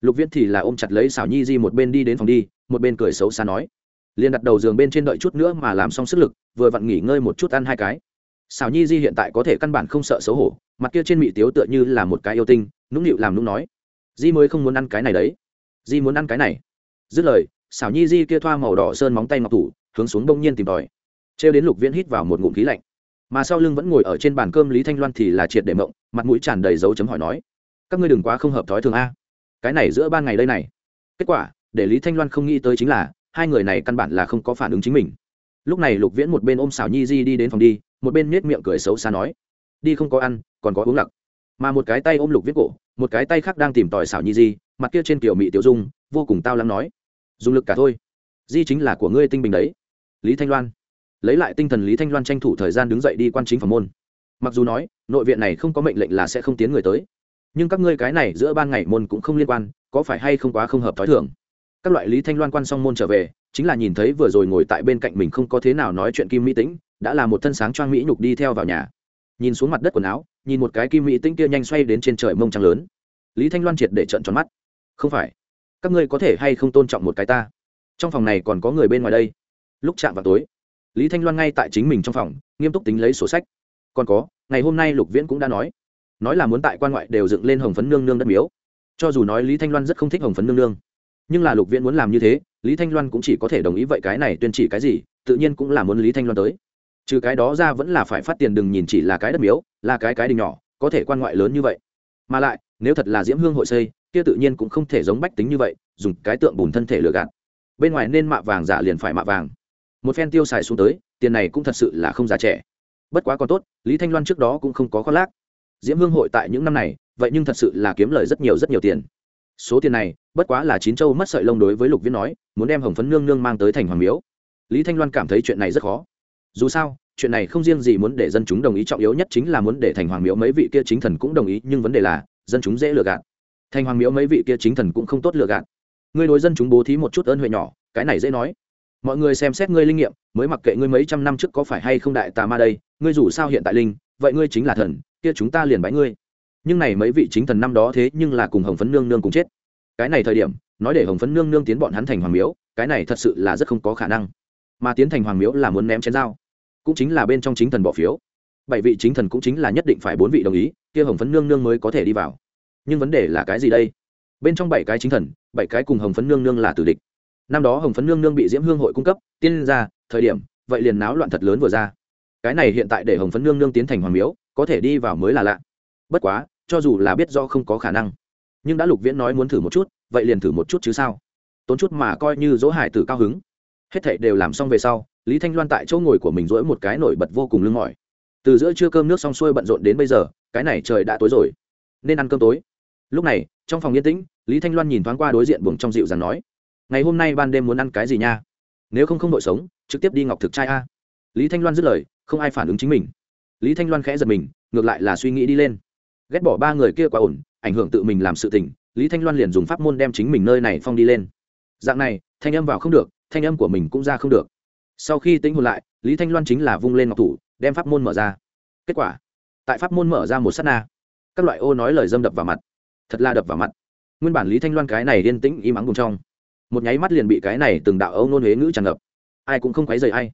Lục viễn thì là ôm chặt lấy xảo nhi di một bên đi đến phòng đi, một bên cười xấu xa nói. Liền đặt đầu giường bên trên đợi chút nữa mà làm xong sức lực, vừa vặn nghỉ ngơi một chút ăn hai cái. Xảo nhi di hiện tại có thể căn bản không sợ xấu hổ, mặt kia trên mị tiếu tựa như là một cái yêu tinh, nũng nịu làm nũng nói. Di mới không muốn ăn cái này đấy di muốn ăn cái này. Dứt lời, xảo nhi di kia thoa màu đỏ sơn móng tay ngọc thủ, hướng xuống bông nhiên tìm tòi. Trêu đến lục viễn hít vào một ngụm khí lạnh. Mà sau lưng vẫn ngồi ở trên bàn cơm lý thanh loan thì là triệt để mộng, mặt mũi tràn đầy dấu chấm hỏi nói, các ngươi đừng quá không hợp thói thường a. Cái này giữa ban ngày đây này. Kết quả, để lý thanh loan không nghĩ tới chính là, hai người này căn bản là không có phản ứng chính mình. Lúc này lục viễn một bên ôm xảo nhi di đi đến phòng đi, một bên nết miệng cười xấu xa nói, đi không có ăn, còn có uống lặc. Mà một cái tay ôm lục viễn cổ, một cái tay khác đang tìm tòi xảo nhi di mặt kia trên kiểu mỹ tiểu dung, vô cùng tao lắm nói. Dùng lực cả thôi. Di chính là của ngươi tinh bình đấy. Lý thanh loan. Lấy lại tinh thần lý thanh loan tranh thủ thời gian đứng dậy đi quan chính phẩm môn. Mặc dù nói, nội viện này không có mệnh lệnh là sẽ không tiến người tới. Nhưng các ngươi cái này giữa ban ngày môn cũng không liên quan, có phải hay không quá không hợp t h ó i thường? Các loại lý thanh loan quan xong môn trở về, chính là nhìn thấy vừa rồi ngồi tại bên cạnh mình không có thế nào nói chuyện kim mỹ tĩnh, đã là một thân sáng choang mỹ nhục đi theo vào nhà. Nhìn xuống mặt đất quần áo, nhìn một cái kim mỹ tĩnh kia nhanh xoay đến trên trời mông trăng lớn. Lý thanh loan triệt để trận tròn mắt không phải. Các ngươi có thể hay không tôn trọng một cái ta? Trong phòng này còn có người bên ngoài đây. Lúc chạm vào tối, lý thanh loan ngay tại chính mình trong phòng, nghiêm túc tính lấy sổ sách. Còn có, ngày hôm nay lục viễn cũng đã nói. Nói là muốn tại quan ngoại đều dựng lên hồng phấn nương nương đất miếu. Cho dù nói lý thanh loan rất không thích hồng phấn nương nương, nhưng là lục viễn muốn làm như thế, lý thanh loan cũng chỉ có thể đồng ý vậy cái này tuyên chỉ cái gì, tự nhiên cũng là muốn lý thanh loan tới. Trừ cái đó ra vẫn là phải phát tiền đừng nhìn chỉ là cái đất miếu, là cái cái đình nhỏ, có thể quan ngoại lớn như vậy. Mà lại nếu thật là diễm hương hội xây, kia tự nhiên cũng không thể giống bách tính như vậy, dùng cái tượng bùn thân thể lừa gạt. Bên ngoài nên mạ vàng giả liền phải mạ vàng. Một phen tiêu xài xuống tới, tiền này cũng thật sự là không giá trẻ. Bất quá còn tốt, lý thanh loan trước đó cũng không có khoác lác. Diễm hương hội tại những năm này, vậy nhưng thật sự là kiếm lời rất nhiều rất nhiều tiền. Số tiền này, bất quá là chín châu mất sợi lông đối với lục viễn nói, muốn đem hồng phấn nương nương mang tới thành hoàng miếu. Lý thanh loan cảm thấy chuyện này rất khó. Dù sao, chuyện này không riêng gì muốn để dân chúng đồng ý trọng yếu nhất chính là muốn để thành hoàng miếu, mấy vị kia chính thần cũng đồng ý, nhưng vấn đề là dân chúng dễ lừa gạt. Thành hoàng miếu mấy vị kia chính thần cũng không tốt lừa gạt. Ngươi đối dân chúng bố thí một chút ơn huệ nhỏ, cái này dễ nói. Mọi người xem xét ngươi linh nghiệm, mới mặc kệ ngươi mấy trăm năm trước có phải hay không đại tà ma đây, ngươi dù sao hiện tại linh, vậy ngươi chính là thần, kia chúng ta liền bái ngươi. Nhưng này mấy vị chính thần năm đó thế nhưng là cùng hồng phấn nương nương cùng chết. Cái này thời điểm, nói để hồng phấn nương nương tiến bọn hắn thành hoàng miếu, cái này thật sự là rất không có khả năng. Mà tiến thành hoàng miếu là muốn ném chén dao, cũng chính là bên trong chính thần bỏ phiếu. Bảy vị chính thần cũng chính là nhất định phải bốn vị đồng ý kia hồng phấn nương nương mới có thể đi vào. Nhưng vấn đề là cái gì đây? Bên trong bảy cái chính thần, bảy cái cùng hồng phấn nương nương là tử địch. Năm đó hồng phấn nương nương bị diễm hương hội cung cấp, tiên ra, thời điểm, vậy liền náo loạn thật lớn vừa ra. Cái này hiện tại để hồng phấn nương nương tiến thành hoàng miếu, có thể đi vào mới là lạ. Bất quá, cho dù là biết do không có khả năng, nhưng đã lục viễn nói muốn thử một chút, vậy liền thử một chút chứ sao? Tốn chút mà coi như dỗ hải tử cao hứng. Hết thệ đều làm xong về sau, lý thanh loan tại chỗ ngồi của mình dỗi một cái nổi bật vô cùng lưng mỏi từ giữa trưa cơm nước xong xuôi bận rộn đến bây giờ, cái này trời đã tối rồi. Nên ăn cơm tối. Lúc này, trong phòng yên tĩnh, lý thanh loan nhìn thoáng qua đối diện buồng trong dịu dàng nói, ngày hôm nay ban đêm muốn ăn cái gì nha? Nếu không không đội sống, trực tiếp đi ngọc thực trai a. Lý thanh loan dứt lời, không ai phản ứng chính mình. Lý thanh loan khẽ giật mình, ngược lại là suy nghĩ đi lên. Ghét bỏ ba người kia quá ổn, ảnh hưởng tự mình làm sự tình, lý thanh loan liền dùng pháp môn đem chính mình nơi này phong đi lên. Dạng này, thanh âm vào không được, thanh âm của mình cũng ra không được. Sau khi tính hồn lại, lý thanh loan chính là vung lên ngọc thủ đem pháp môn mở ra. Kết quả tại pháp môn mở ra một s á t na các loại ô nói lời dâm đập vào mặt thật là đập vào mặt. Nguyên bản lý thanh loan cái này yên tĩnh im ắng cùng trong một nháy mắt liền bị cái này từng đạo âu nôn huế ngữ tràn ngập. Ai cũng không quấy dày ai.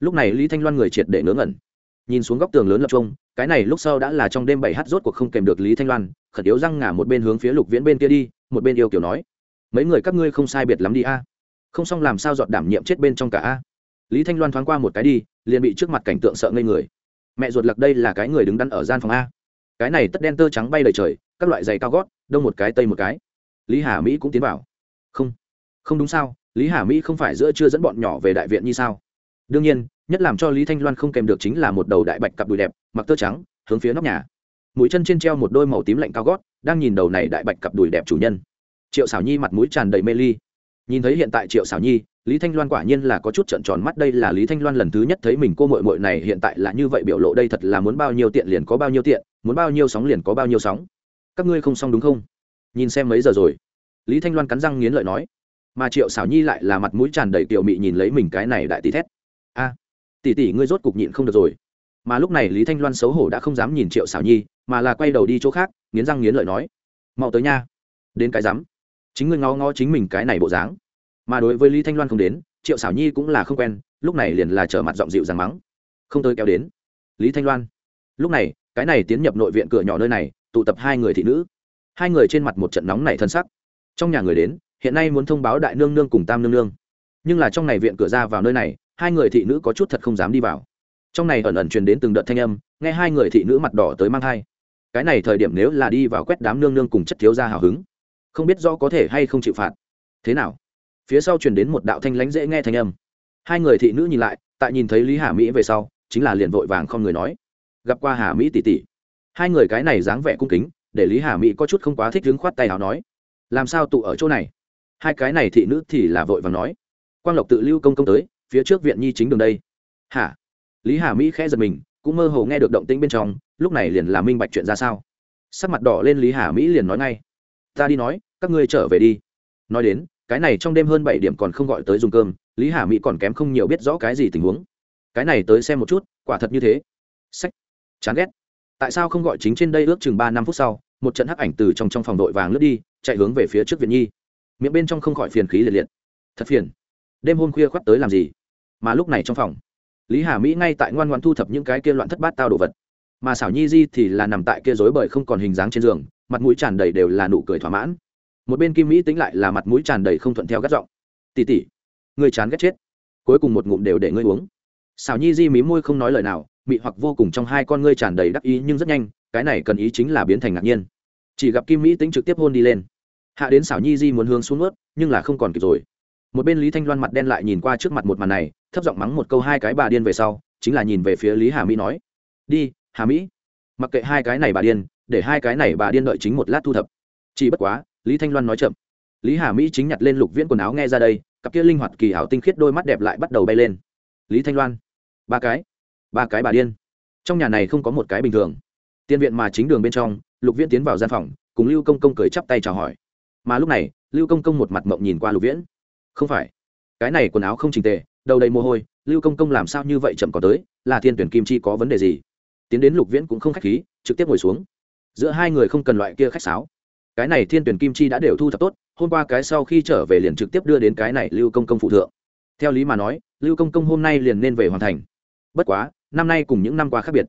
Lúc này lý thanh loan người triệt để ngớ ngẩn. Nhìn xuống góc tường lớn lập trung, cái này lúc sau đã là trong đêm bảy h rốt cuộc không kèm được lý thanh loan khẩn yếu răng ngả một bên hướng phía lục viễn bên kia đi một bên yêu kiểu nói mấy người các ngươi không sai biệt lắm đi a. Không xong làm sao dọn đảm nhiệm chết bên trong cả a. Lý thanh loan thoáng qua một cái đi liền bị trước mặt cảnh tượng sợ ngây người. Mẹ ruột lặc đây là cái người đứng đắn ở gian phòng a. Cái này tất đen tơ trắng bay đầy trời, các loại giày cao gót, đông một cái, tây một cái. Lý hà mỹ cũng tiến vào. Không không đúng sao, lý hà mỹ không phải giữa chưa dẫn bọn nhỏ về đại viện như sao? Đương nhiên, nhất làm cho lý thanh loan không kèm được chính là một đầu đại bạch cặp đùi đẹp, mặc tơ trắng, hướng phía nóc nhà. Mũi chân trên treo một đôi màu tím lạnh cao gót, đang nhìn đầu này đại bạch cặp đùi đẹp chủ nhân. Triệu xảo nhi mặt mũi tràn đầy mê ly nhìn thấy hiện tại triệu xảo nhi, lý thanh loan quả nhiên là có chút trận tròn mắt, đây là lý thanh loan lần thứ nhất thấy mình cô mội mội này, hiện tại là như vậy biểu lộ, đây thật là muốn bao nhiêu tiện liền có bao nhiêu tiện, muốn bao nhiêu sóng liền có bao nhiêu sóng. Các ngươi không xong đúng không? Nhìn xem mấy giờ rồi. Lý thanh loan cắn răng nghiến lợi nói. Mà triệu xảo nhi lại là mặt mũi tràn đầy tiểu mị nhìn lấy mình cái này đại tỷ thét. A, tỷ tỷ ngươi rốt cục nhịn không được rồi. Mà lúc này lý thanh loan xấu hổ đã không dám nhìn triệu xảo nhi, mà là quay đầu đi chỗ khác, nghiến răng nghiến lợi nói. Mau tới nha. Đến cái dám chính ngươi ngó ngó chính mình cái này bộ dáng. Mà đối với lý thanh loan không đến, triệu xảo nhi cũng là không quen, lúc này liền là trở mặt giọng dịu rằng mắng. Không tới kéo đến. Lý thanh loan. Lúc này, cái này tiến nhập nội viện cửa nhỏ nơi này, tụ tập hai người thị nữ. Hai người trên mặt một trận nóng này thân sắc. Trong nhà người đến, hiện nay muốn thông báo đại nương nương cùng tam nương nương. Nhưng là trong này viện cửa ra vào nơi này, hai người thị nữ có chút thật không dám đi vào. Trong này ẩn ẩn truyền đến từng đợt thanh âm, nghe hai người thị nữ mặt đỏ tới mang thai. Cái này thời điểm nếu là đi vào quét đám nương nương cùng chất thiếu ra hào hứng không biết do có thể hay không chịu phạt. Thế nào? Phía sau truyền đến một đạo thanh lãnh dễ nghe thanh âm. Hai người thị nữ nhìn lại, tại nhìn thấy lý hà mỹ về sau, chính là liền vội vàng không người nói. Gặp qua hà mỹ tỷ tỷ. Hai người cái này dáng vẻ cung kính, để lý hà mỹ có chút không quá thích đứng khoát tay nào nói. Làm sao tụ ở chỗ này? Hai cái này thị nữ thì là vội vàng nói. Quang lộc tự lưu công công tới, phía trước viện nhi chính đường đây. Hả? Lý hà mỹ khẽ giật mình, cũng mơ hồ nghe được động tĩnh bên trong, lúc này liền là minh bạch chuyện ra sao. Sắc mặt đỏ lên lý hà mỹ liền nói ngay ta đi nói, các ngươi trở về đi. Nói đến, cái này trong đêm hơn bảy điểm còn không gọi tới dùng cơm, lý hà mỹ còn kém không nhiều biết rõ cái gì tình huống. Cái này tới xem một chút, quả thật như thế. Sách. Chán ghét. Tại sao không gọi chính trên đây ước chừng ba năm phút sau, một trận hắc ảnh từ trong trong phòng đội vàng lướt đi, chạy hướng về phía trước viện nhi. Miệng bên trong không khỏi phiền khí liệt liệt. Thật phiền. Đêm hôm khuya khoắt tới làm gì? Mà lúc này trong phòng, lý hà mỹ ngay tại ngoan ngoan thu thập những cái kia loạn thất bát tao đồ vật. Mà xảo nhi di thì là nằm tại kia dối bởi không còn hình dáng trên giường mặt mũi tràn đầy đều là nụ cười thỏa mãn. Một bên kim mỹ tính lại là mặt mũi tràn đầy không thuận theo gắt giọng. Tỉ tỉ người chán ghét chết. Cuối cùng một ngụm đều để ngươi uống. Xảo nhi di mí môi không nói lời nào, mị hoặc vô cùng trong hai con ngươi tràn đầy đắc ý nhưng rất nhanh, cái này cần ý chính là biến thành ngạc nhiên. Chỉ gặp kim mỹ tính trực tiếp hôn đi lên. Hạ đến xảo nhi di muốn hướng xuống ướt nhưng là không còn kịp rồi. Một bên lý thanh loan mặt đen lại nhìn qua trước mặt một màn này, thấp giọng mắng một câu hai cái bà điên về sau, chính là nhìn về phía lý hà mỹ nói, đi, hà mỹ. Mặc kệ hai cái này bà điên để hai cái này bà điên đợi chính một lát thu thập. Chỉ bất quá, lý thanh loan nói chậm. Lý hà mỹ chính nhặt lên lục viễn quần áo nghe ra đây, cặp kia linh hoạt kỳ hảo tinh khiết đôi mắt đẹp lại bắt đầu bay lên. Lý thanh loan, ba cái ba cái bà điên. Trong nhà này không có một cái bình thường. Tiên viện mà chính đường bên trong, lục viễn tiến vào gian phòng, cùng lưu công công cười chắp tay chào hỏi. Mà lúc này, lưu công công một mặt mộng nhìn qua lục viễn. Không phải, cái này quần áo không trình tề, đầu đầy mồ hôi, lưu công công làm sao như vậy chậm có tới, là thiên tuyển kim chi có vấn đề gì? Tiến đến lục viễn cũng không khách khí, trực tiếp ngồi xuống giữa hai người không cần loại kia khách sáo. Cái này thiên tuyển kim chi đã đều thu thập tốt, hôm qua cái sau khi trở về liền trực tiếp đưa đến cái này lưu công công phụ thượng. Theo lý mà nói, lưu công công hôm nay liền nên về hoàn thành. Bất quá, năm nay cùng những năm qua khác biệt.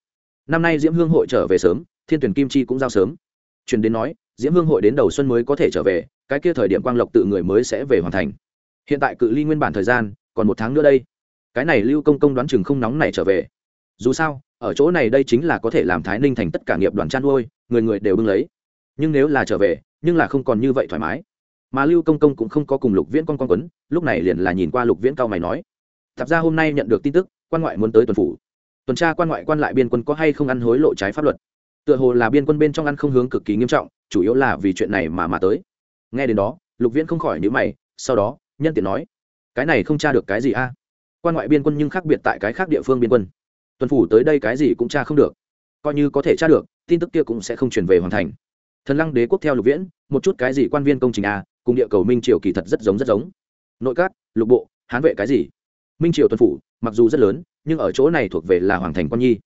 Năm nay diễm hương hội trở về sớm, thiên tuyển kim chi cũng giao sớm. Truyền đến nói, diễm hương hội đến đầu xuân mới có thể trở về, cái kia thời điểm quang lộc tự người mới sẽ về hoàn thành. Hiện tại cự ly nguyên bản thời gian, còn một tháng nữa đây. Cái này lưu công công đoán chừng không nóng này trở về. Dù sao, ở chỗ này đây chính là có thể làm thái ninh thành tất cả nghiệp đoàn chăn nuôi người người đều bưng lấy. Nhưng nếu là trở về, nhưng là không còn như vậy thoải mái. Mà lưu công công cũng không có cùng lục viễn con con quấn, lúc này liền là nhìn qua lục viễn cao mày nói thật ra hôm nay nhận được tin tức, quan ngoại muốn tới tuần phủ. Tuần tra quan ngoại quan lại biên quân có hay không ăn hối lộ trái pháp luật? Tựa hồ là biên quân bên trong ăn không hướng cực kỳ nghiêm trọng, chủ yếu là vì chuyện này mà mà tới. Nghe đến đó, lục viễn không khỏi nhữ mày, sau đó, nhân tiện nói, cái này không tra được cái gì a? Quan ngoại biên quân nhưng khác biệt tại cái khác địa phương biên quân. Tuần phủ tới đây cái gì cũng tra không được coi như có thể tra được, tin tức kia cũng sẽ không chuyển về hoàn thành. Thần lăng đế quốc theo lục viễn, một chút cái gì quan viên công trình a cùng địa cầu minh triều kỳ thật rất giống rất giống. Nội các, lục bộ, hán vệ cái gì? Minh triều tuần phủ, mặc dù rất lớn, nhưng ở chỗ này thuộc về là hoàng thành quan nhi.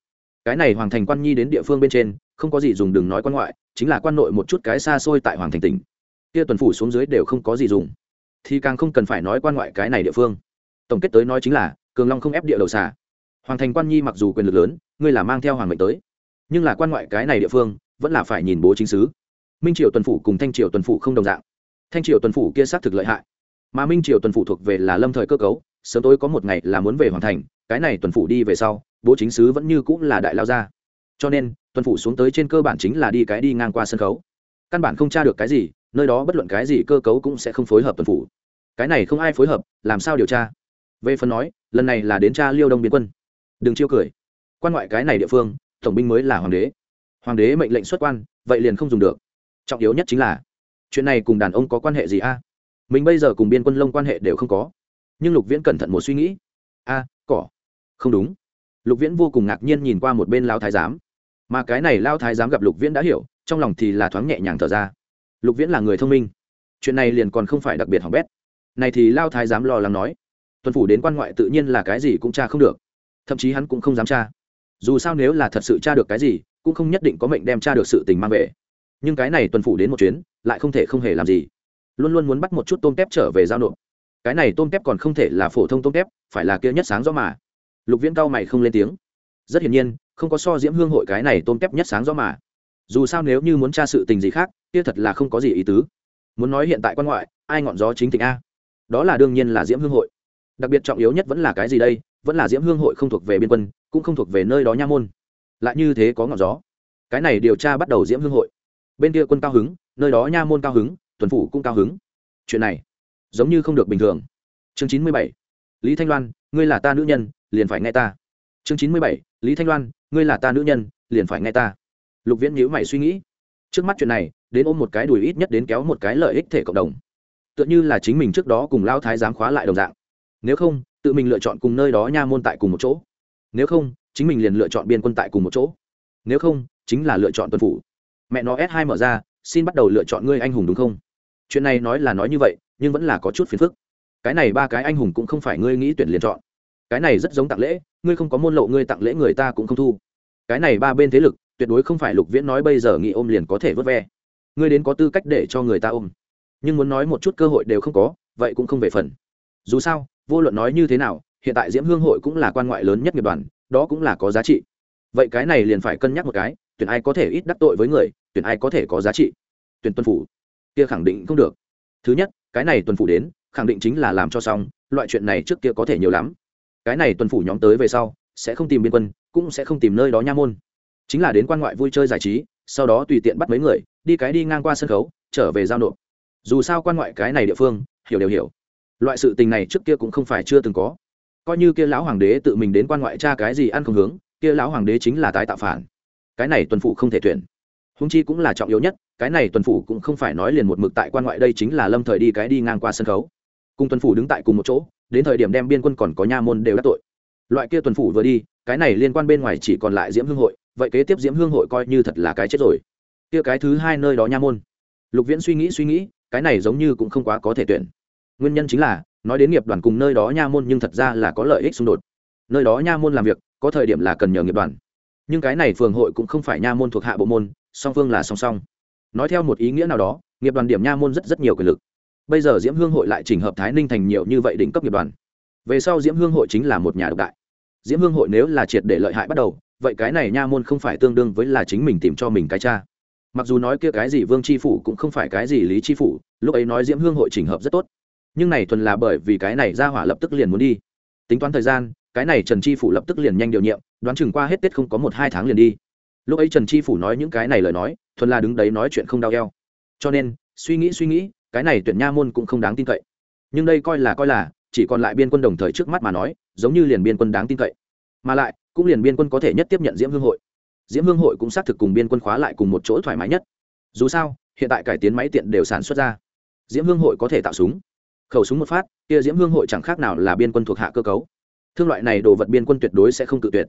Cái này hoàng thành quan nhi đến địa phương bên trên, không có gì dùng đừng nói quan ngoại, chính là quan nội một chút cái xa xôi tại hoàng thành tỉnh. Kia tuần phủ xuống dưới đều không có gì dùng. Thì càng không cần phải nói quan ngoại cái này địa phương. Tổng kết tới nói chính là, cường long không ép địa đầu xà. hoàng thành quan nhi mặc dù quyền lực lớn, ngươi là mang theo hoàng mệnh tới nhưng là quan ngoại cái này địa phương vẫn là phải nhìn bố chính sứ minh triều tuần phủ cùng thanh triều tuần phủ không đồng dạng. Thanh triều tuần phủ kia xác thực lợi hại, mà minh triều tuần phủ thuộc về là lâm thời cơ cấu, sớm tối có một ngày là muốn về hoàn thành, cái này tuần phủ đi về sau, bố chính sứ vẫn như cũng là đại lao gia cho nên, tuần phủ xuống tới trên cơ bản chính là đi cái đi ngang qua sân khấu. Căn bản không tra được cái gì, nơi đó bất luận cái gì cơ cấu cũng sẽ không phối hợp tuần phủ. Cái này không ai phối hợp, làm sao điều tra? Về phần nói, lần này là đến cha liêu đông biên quân. Đừng chiêu cười. Quan ngoại cái này địa phương tổng binh mới là hoàng đế. Hoàng đế mệnh lệnh xuất quan, vậy liền không dùng được. Trọng yếu nhất chính là, chuyện này cùng đàn ông có quan hệ gì a? À? Mình bây giờ cùng biên quân lông quan hệ đều không có. Nhưng lục viễn cẩn thận một suy nghĩ. A, cỏ. Không đúng. Lục viễn vô cùng ngạc nhiên nhìn qua một bên lao thái giám. Mà cái này lao thái giám gặp lục viễn đã hiểu, trong lòng thì là thoáng nhẹ nhàng thở ra. Lục viễn là người thông minh. Chuyện này liền còn không phải đặc biệt hỏng bét. Này thì lao thái giám lo lắng nói. Tuần phủ đến quan ngoại tự nhiên là cái gì cũng tra không được. Thậm chí hắn cũng không dám tra dù sao nếu là thật sự tra được cái gì, cũng không nhất định có mệnh đem tra được sự tình mang về. Nhưng cái này tuần phủ đến một chuyến, lại không thể không hề làm gì. Luôn luôn muốn bắt một chút tôm tép trở về giao nộp. Cái này tôm tép còn không thể là phổ thông tôm tép, phải là kia nhất sáng rõ mà. Lục viễn cao mày không lên tiếng. Rất hiển nhiên, không có so diễm hương hội cái này tôm tép nhất sáng rõ mà. Dù sao nếu như muốn tra sự tình gì khác, kia thật là không có gì ý tứ. Muốn nói hiện tại quan ngoại, ai ngọn gió chính thịnh a? Đó là đương nhiên là diễm hương hội đặc biệt trọng yếu nhất vẫn là cái gì đây? Vẫn là diễm hương hội không thuộc về biên quân, cũng không thuộc về nơi đó nha môn. Lại như thế có ngọn gió. Cái này điều tra bắt đầu diễm hương hội. Bên kia quân cao hứng, nơi đó nha môn cao hứng, tuần phủ cũng cao hứng. Chuyện này, giống như không được bình thường. Chương chín mươi bảy. Lý thanh loan, ngươi là ta nữ nhân, liền phải nghe ta. Chương chín mươi bảy. Lý thanh loan, ngươi là ta nữ nhân, liền phải nghe ta. Lục viễn nhữ mày suy nghĩ. Trước mắt chuyện này, đến ôm một cái đùi ít nhất đến kéo một cái lợi ích thể cộng đồng. Tựa như là chính mình trước đó cùng lao thái giám khóa lại đồng dạng nếu không, tự mình lựa chọn cùng nơi đó nha môn tại cùng một chỗ. Nếu không, chính mình liền lựa chọn biên quân tại cùng một chỗ. Nếu không, chính là lựa chọn tuần phủ. Mẹ nó s hai mở ra, xin bắt đầu lựa chọn ngươi anh hùng đúng không? Chuyện này nói là nói như vậy, nhưng vẫn là có chút phiền phức. Cái này ba cái anh hùng cũng không phải ngươi nghĩ tuyển liền chọn. Cái này rất giống tặng lễ, ngươi không có môn lộ ngươi tặng lễ người ta cũng không thu. Cái này ba bên thế lực, tuyệt đối không phải lục viễn nói bây giờ nghĩ ôm liền có thể vớt ve. Ngươi đến có tư cách để cho người ta ôm. Nhưng muốn nói một chút cơ hội đều không có, vậy cũng không về phần. Dù sao vô luận nói như thế nào, hiện tại diễm hương hội cũng là quan ngoại lớn nhất nghiệp đoàn, đó cũng là có giá trị. Vậy cái này liền phải cân nhắc một cái, tuyển ai có thể ít đắc tội với người, tuyển ai có thể có giá trị? Tuyển tuân phủ. Kia khẳng định không được. Thứ nhất, cái này tuần phủ đến, khẳng định chính là làm cho xong, loại chuyện này trước kia có thể nhiều lắm. Cái này tuần phủ nhóm tới về sau, sẽ không tìm biên quân, cũng sẽ không tìm nơi đó nha môn. Chính là đến quan ngoại vui chơi giải trí, sau đó tùy tiện bắt mấy người, đi cái đi ngang qua sân khấu, trở về giao nộp. Dù sao quan ngoại cái này địa phương, hiểu đều hiểu loại sự tình này trước kia cũng không phải chưa từng có. Coi như kia lão hoàng đế tự mình đến quan ngoại tra cái gì ăn không hướng, kia lão hoàng đế chính là tái tạo phản. Cái này tuần phụ không thể tuyển. Húng chi cũng là trọng yếu nhất, cái này tuần phủ cũng không phải nói liền một mực tại quan ngoại đây chính là lâm thời đi cái đi ngang qua sân khấu. Cùng tuần phủ đứng tại cùng một chỗ, đến thời điểm đem biên quân còn có nha môn đều đắc tội. Loại kia tuần phủ vừa đi, cái này liên quan bên ngoài chỉ còn lại diễm hương hội, vậy kế tiếp diễm hương hội coi như thật là cái chết rồi. Kia cái thứ hai nơi đó nha môn. Lục viễn suy nghĩ suy nghĩ, cái này giống như cũng không quá có thể tuyển nguyên nhân chính là, nói đến nghiệp đoàn cùng nơi đó nha môn nhưng thật ra là có lợi ích xung đột. Nơi đó nha môn làm việc, có thời điểm là cần nhờ nghiệp đoàn. Nhưng cái này phường hội cũng không phải nha môn thuộc hạ bộ môn, song phương là song song. Nói theo một ý nghĩa nào đó, nghiệp đoàn điểm nha môn rất rất nhiều quyền lực. Bây giờ diễm hương hội lại chỉnh hợp thái ninh thành nhiều như vậy đỉnh cấp nghiệp đoàn. Về sau diễm hương hội chính là một nhà độc đại. Diễm hương hội nếu là triệt để lợi hại bắt đầu, vậy cái này nha môn không phải tương đương với là chính mình tìm cho mình cái cha. Mặc dù nói kia cái gì vương tri phủ cũng không phải cái gì lý tri phủ, lúc ấy nói diễm hương hội chỉnh hợp rất tốt nhưng này thuần là bởi vì cái này ra hỏa lập tức liền muốn đi. Tính toán thời gian, cái này trần tri phủ lập tức liền nhanh điều nhiệm, đoán chừng qua hết tết không có một hai tháng liền đi. Lúc ấy trần tri phủ nói những cái này lời nói, thuần là đứng đấy nói chuyện không đau eo. Cho nên, suy nghĩ suy nghĩ, cái này tuyển nha môn cũng không đáng tin cậy. Nhưng đây coi là coi là, chỉ còn lại biên quân đồng thời trước mắt mà nói, giống như liền biên quân đáng tin cậy. Mà lại, cũng liền biên quân có thể nhất tiếp nhận diễm hương hội. Diễm hương hội cũng xác thực cùng biên quân khóa lại cùng một chỗ thoải mái nhất. Dù sao, hiện tại cải tiến máy tiện đều sản xuất ra. Diễm hương hội có thể tạo súng khẩu súng một phát kia diễm hương hội chẳng khác nào là biên quân thuộc hạ cơ cấu. Thương loại này đồ vật biên quân tuyệt đối sẽ không cự tuyệt.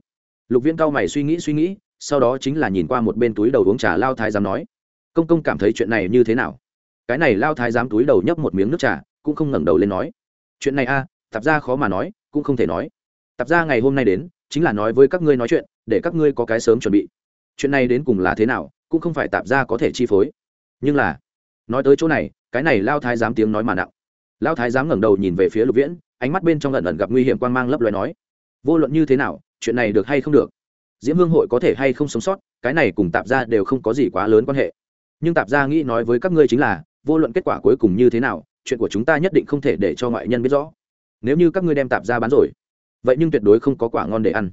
Lục viên cao mày suy nghĩ suy nghĩ sau đó chính là nhìn qua một bên túi đầu uống trà lao thái giám nói công công cảm thấy chuyện này như thế nào? Cái này lao thái giám túi đầu nhấp một miếng nước trà cũng không ngẩng đầu lên nói chuyện này a à, tạp ra khó mà nói cũng không thể nói. Tạp ra ngày hôm nay đến chính là nói với các ngươi nói chuyện để các ngươi có cái sớm chuẩn bị. Chuyện này đến cùng là thế nào cũng không phải tạp ra có thể chi phối. Nhưng là nói tới chỗ này cái này lao thái giám tiếng nói mà nặng lao thái giám ngẩng đầu nhìn về phía lục viễn, ánh mắt bên trong lần lần gặp nguy hiểm quan mang lấp loài nói, vô luận như thế nào, chuyện này được hay không được? Diễm hương hội có thể hay không sống sót, cái này cùng tạp ra đều không có gì quá lớn quan hệ. Nhưng tạp ra nghĩ nói với các ngươi chính là, vô luận kết quả cuối cùng như thế nào, chuyện của chúng ta nhất định không thể để cho ngoại nhân biết rõ. Nếu như các ngươi đem tạp ra bán rồi, vậy nhưng tuyệt đối không có quả ngon để ăn.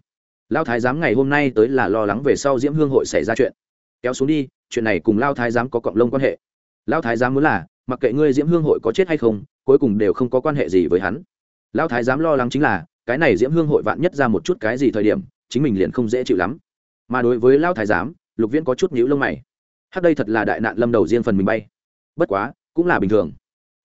Lao thái giám ngày hôm nay tới là lo lắng về sau diễm hương hội xảy ra chuyện. Kéo xuống đi, chuyện này cùng lao thái giám có cộng lông quan hệ. Lao thái giám muốn là, mặc kệ ngươi diễm hương hội có chết hay không cuối cùng đều không có quan hệ gì với hắn. Lão thái giám lo lắng chính là, cái này diễm hương hội vạn nhất ra một chút cái gì thời điểm, chính mình liền không dễ chịu lắm. Mà đối với Lão thái giám, lục viễn có chút nhíu lông mày. Hát đây thật là đại nạn lâm đầu riêng phần mình bay. Bất quá, cũng là bình thường.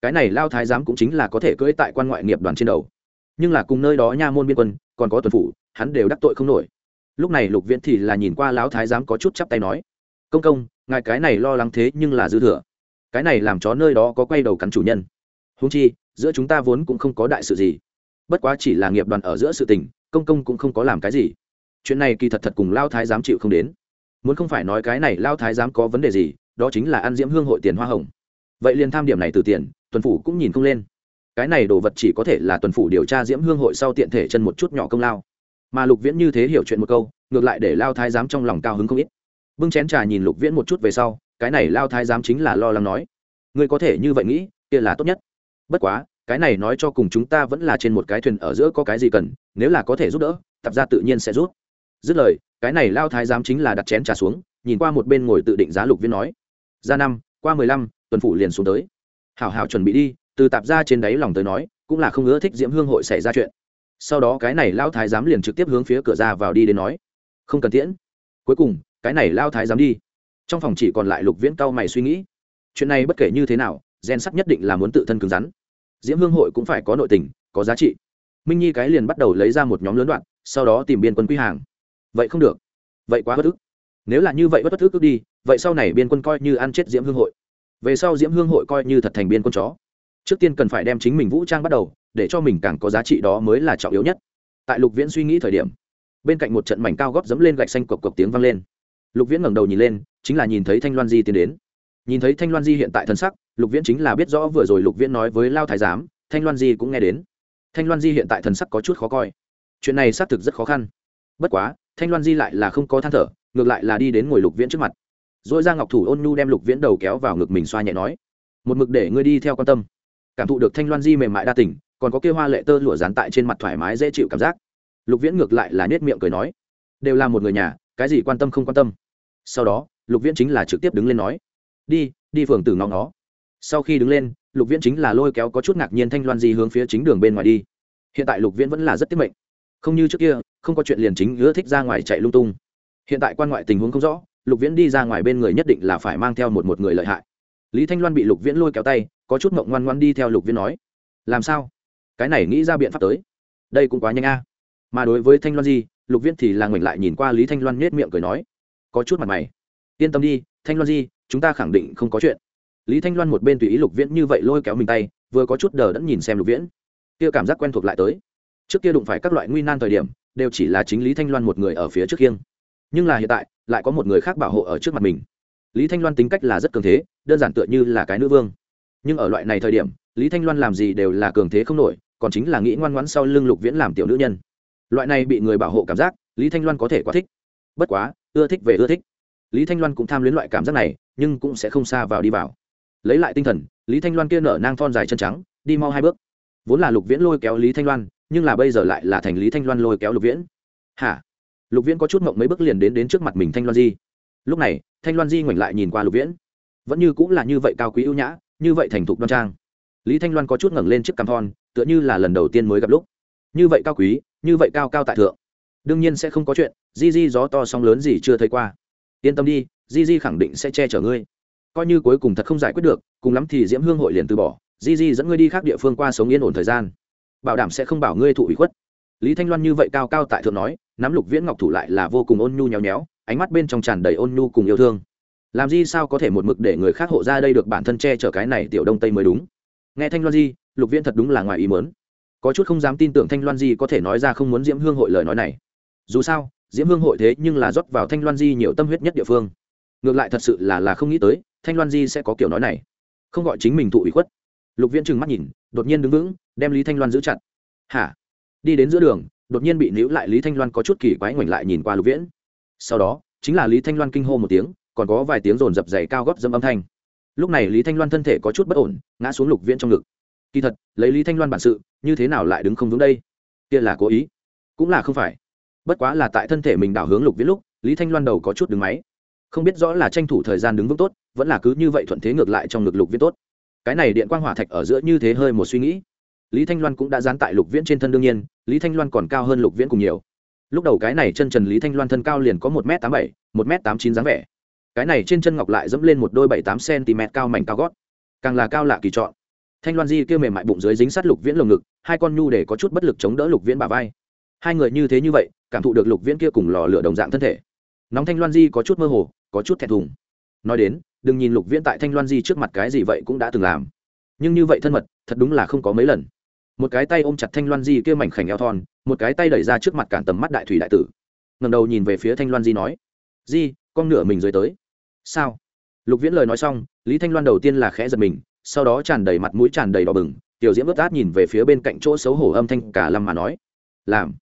Cái này lao thái giám cũng chính là có thể cưỡi tại quan ngoại nghiệp đoàn trên đầu. Nhưng là cùng nơi đó nha môn biên quân, còn có tuần phủ, hắn đều đắc tội không nổi. Lúc này lục viễn thì là nhìn qua lão thái giám có chút chắp tay nói, công công, ngài cái này lo lắng thế nhưng là dư thừa. Cái này làm chó nơi đó có quay đầu cắn chủ nhân húng chi, giữa chúng ta vốn cũng không có đại sự gì. Bất quá chỉ là nghiệp đoàn ở giữa sự tình, công công cũng không có làm cái gì. Chuyện này kỳ thật thật cùng lao thái giám chịu không đến. Muốn không phải nói cái này lao thái giám có vấn đề gì, đó chính là ăn diễm hương hội tiền hoa hồng. Vậy liền tham điểm này từ tiền, tuần phủ cũng nhìn không lên. Cái này đồ vật chỉ có thể là tuần phủ điều tra diễm hương hội sau tiện thể chân một chút nhỏ công lao. Mà lục viễn như thế hiểu chuyện một câu, ngược lại để lao thái giám trong lòng cao hứng không ít. Bưng chén trà nhìn lục viễn một chút về sau, cái này lao thái giám chính là lo lắng nói, ngươi có thể như vậy nghĩ, kia là tốt nhất bất quá, cái này nói cho cùng chúng ta vẫn là trên một cái thuyền ở giữa có cái gì cần, nếu là có thể giúp đỡ, tập ra tự nhiên sẽ giúp. dứt lời, cái này lao thái giám chính là đặt chén trà xuống, nhìn qua một bên ngồi tự định giá lục viễn nói, ra năm, qua mười lăm, tuần phủ liền xuống tới. Hảo hảo chuẩn bị đi. Từ tạp ra trên đáy lòng tới nói, cũng là không ngỡ thích diễm hương hội xảy ra chuyện. Sau đó cái này lao thái giám liền trực tiếp hướng phía cửa ra vào đi đến nói, không cần tiễn. Cuối cùng, cái này lao thái giám đi. Trong phòng chỉ còn lại lục viễn cao mày suy nghĩ, chuyện này bất kể như thế nào gen sắt nhất định là muốn tự thân cứng rắn. Diễm hương hội cũng phải có nội tình, có giá trị. Minh nhi cái liền bắt đầu lấy ra một nhóm lớn đoạn, sau đó tìm biên quân quy hàng. Vậy không được. Vậy quá bất ức. Nếu là như vậy bất bất ức đi, vậy sau này biên quân coi như ăn chết diễm hương hội. Về sau diễm hương hội coi như thật thành biên quân chó. Trước tiên cần phải đem chính mình vũ trang bắt đầu, để cho mình càng có giá trị đó mới là trọng yếu nhất. Tại lục viễn suy nghĩ thời điểm, bên cạnh một trận mảnh cao góp dẫm lên gạch xanh cộc cộc tiếng vang lên. Lục viễn ngẩng đầu nhìn lên, chính là nhìn thấy thanh loan di tiến đến. Nhìn thấy thanh loan di hiện tại thân sắc lục viễn chính là biết rõ vừa rồi lục viễn nói với lao thái giám, thanh loan di cũng nghe đến. Thanh loan di hiện tại thần sắc có chút khó coi. Chuyện này xác thực rất khó khăn. Bất quá, thanh loan di lại là không có than thở, ngược lại là đi đến ngồi lục viễn trước mặt. R ồ i ra ngọc thủ ôn nhu đem lục viễn đầu kéo vào ngực mình xoa nhẹ nói, một mực để ngươi đi theo quan tâm. Cảm thụ được thanh loan di mềm mại đa tình, còn có kêu hoa lệ tơ lụa dán tại trên mặt thoải mái dễ chịu cảm giác. Lục viễn ngược lại là nết miệng cười nói, đều là một người nhà, cái gì quan tâm không quan tâm. Sau đó, lục viễn chính là trực tiếp đứng lên nói, đi đi phường tử ngóng nó sau khi đứng lên, lục viễn chính là lôi kéo có chút ngạc nhiên thanh loan di hướng phía chính đường bên ngoài đi. Hiện tại lục viễn vẫn là rất tiết mệnh. Không như trước kia, không có chuyện liền chính ưa thích ra ngoài chạy lung tung. Hiện tại quan ngoại tình huống không rõ, lục viễn đi ra ngoài bên người nhất định là phải mang theo một một người lợi hại. Lý thanh loan bị lục viễn lôi kéo tay, có chút mộng ngoan ngoan đi theo lục viễn nói, làm sao? Cái này nghĩ ra biện pháp tới. Đây cũng quá nhanh a. Mà đối với thanh loan di, lục viễn thì là ngoảnh lại nhìn qua lý thanh loan nết miệng cười nói, có chút mặt mày. Yên tâm đi, thanh loan di, chúng ta khẳng định không có chuyện lý thanh loan một bên tùy ý lục viễn như vậy lôi kéo mình tay, vừa có chút đờ đẫn nhìn xem lục viễn. Kia cảm giác quen thuộc lại tới. Trước kia đụng phải các loại nguy nan thời điểm, đều chỉ là chính lý thanh loan một người ở phía trước khiêng. Nhưng là hiện tại, lại có một người khác bảo hộ ở trước mặt mình. Lý thanh loan tính cách là rất cường thế, đơn giản tựa như là cái nữ vương. Nhưng ở loại này thời điểm, lý thanh loan làm gì đều là cường thế không nổi, còn chính là nghĩ ngoan ngoãn sau lưng lục viễn làm tiểu nữ nhân. Loại này bị người bảo hộ cảm giác, lý thanh loan có thể quá thích. Bất quá, ưa thích về ưa thích. Lý thanh loan cũng tham luyến loại cảm giác này, nhưng cũng sẽ không xa vào đi vào lấy lại tinh thần, lý thanh loan kia nở nang thon dài chân trắng, đi mau hai bước. Vốn là lục viễn lôi kéo lý thanh loan, nhưng là bây giờ lại là thành lý thanh loan lôi kéo lục viễn. Hả? Lục viễn có chút mộng mấy bước liền đến đến trước mặt mình thanh loan di. Lúc này, thanh loan di ngoảnh lại nhìn qua lục viễn. Vẫn như cũng là như vậy cao quý ưu nhã, như vậy thành thục đoan trang. Lý thanh loan có chút ngẩng lên chiếc cằm thon, tựa như là lần đầu tiên mới gặp lúc. Như vậy cao quý, như vậy cao cao tại thượng. Đương nhiên sẽ không có chuyện, di di gió to sóng lớn gì chưa thấy qua. Yên tâm đi, di di khẳng định sẽ che chở ngươi coi như cuối cùng thật không giải quyết được, cùng lắm thì diễm hương hội liền từ bỏ, di di dẫn ngươi đi khác địa phương qua sống yên ổn thời gian. Bảo đảm sẽ không bảo ngươi thụ ủy khuất. Lý thanh loan như vậy cao cao tại thượng nói, nắm lục viễn ngọc thủ lại là vô cùng ôn nhu nhéo nhéo, ánh mắt bên trong tràn đầy ôn nhu cùng yêu thương. Làm gì sao có thể một mực để người khác hộ ra đây được bản thân che chở cái này tiểu đông tây mới đúng? Nghe thanh loan di, lục viễn thật đúng là ngoài ý mớn có chút không dám tin tưởng thanh loan di có thể nói ra không muốn diễm hương hội lời nói này. Dù sao, diễm hương hội thế nhưng là rót vào thanh loan di nhiều tâm huyết nhất địa phương. Ngược lại thật sự là là không nghĩ tới thanh loan di sẽ có kiểu nói này. Không gọi chính mình thụ ủy khuất. Lục viễn trừng mắt nhìn, đột nhiên đứng vững, đem lý thanh loan giữ chặt. Hả? Đi đến giữa đường, đột nhiên bị níu lại lý thanh loan có chút kỳ quái ngoảnh lại nhìn qua lục viễn. Sau đó, chính là lý thanh loan kinh hô một tiếng, còn có vài tiếng rồn dập dày cao góp dâm âm thanh. Lúc này lý thanh loan thân thể có chút bất ổn, ngã xuống lục viễn trong ngực. Kỳ thật, lấy lý thanh loan bản sự, như thế nào lại đứng không vững đây? Kia là cố ý. Cũng là không phải. Bất quá là tại thân thể mình đảo hướng lục viễn lúc, lý thanh loan đầu có chút đứng máy không biết rõ là tranh thủ thời gian đứng vững tốt, vẫn là cứ như vậy thuận thế ngược lại trong ngực lục viễn tốt. Cái này điện quang hỏa thạch ở giữa như thế hơi một suy nghĩ. Lý thanh loan cũng đã dán tại lục viễn trên thân đương nhiên, lý thanh loan còn cao hơn lục viễn cùng nhiều. Lúc đầu cái này chân trần lý thanh loan thân cao liền có một m tám bảy, một m tám chín dáng vẻ. Cái này trên chân ngọc lại dẫm lên một đôi bảy tám cm cao mảnh cao gót. Càng là cao lạ kỳ trọn. Thanh loan di kêu mềm mại bụng dưới dính sát lục viễn lồng ngực, hai con nhu để có chút bất lực chống đỡ lục viễn bà vai. Hai người như thế như vậy, cảm thụ được lục viễn kia cùng lò lửa đồng dạng thân thể. Nóng thanh loan di có chút mơ hồ có chút thẹn thùng. Nói đến, đừng nhìn lục viễn tại thanh loan di trước mặt cái gì vậy cũng đã từng làm. Nhưng như vậy thân mật, thật đúng là không có mấy lần. Một cái tay ôm chặt thanh loan di kia mảnh khảnh eo thon, một cái tay đẩy ra trước mặt cản tầm mắt đại thủy đại tử. Ngầm đầu nhìn về phía thanh loan di nói, di, con nửa mình dưới tới. Sao? Lục viễn lời nói xong, lý thanh loan đầu tiên là khẽ giật mình, sau đó tràn đầy mặt mũi tràn đầy đỏ bừng, tiểu diễm ướt át nhìn về phía bên cạnh chỗ xấu hổ âm thanh cả lâm mà nói, làm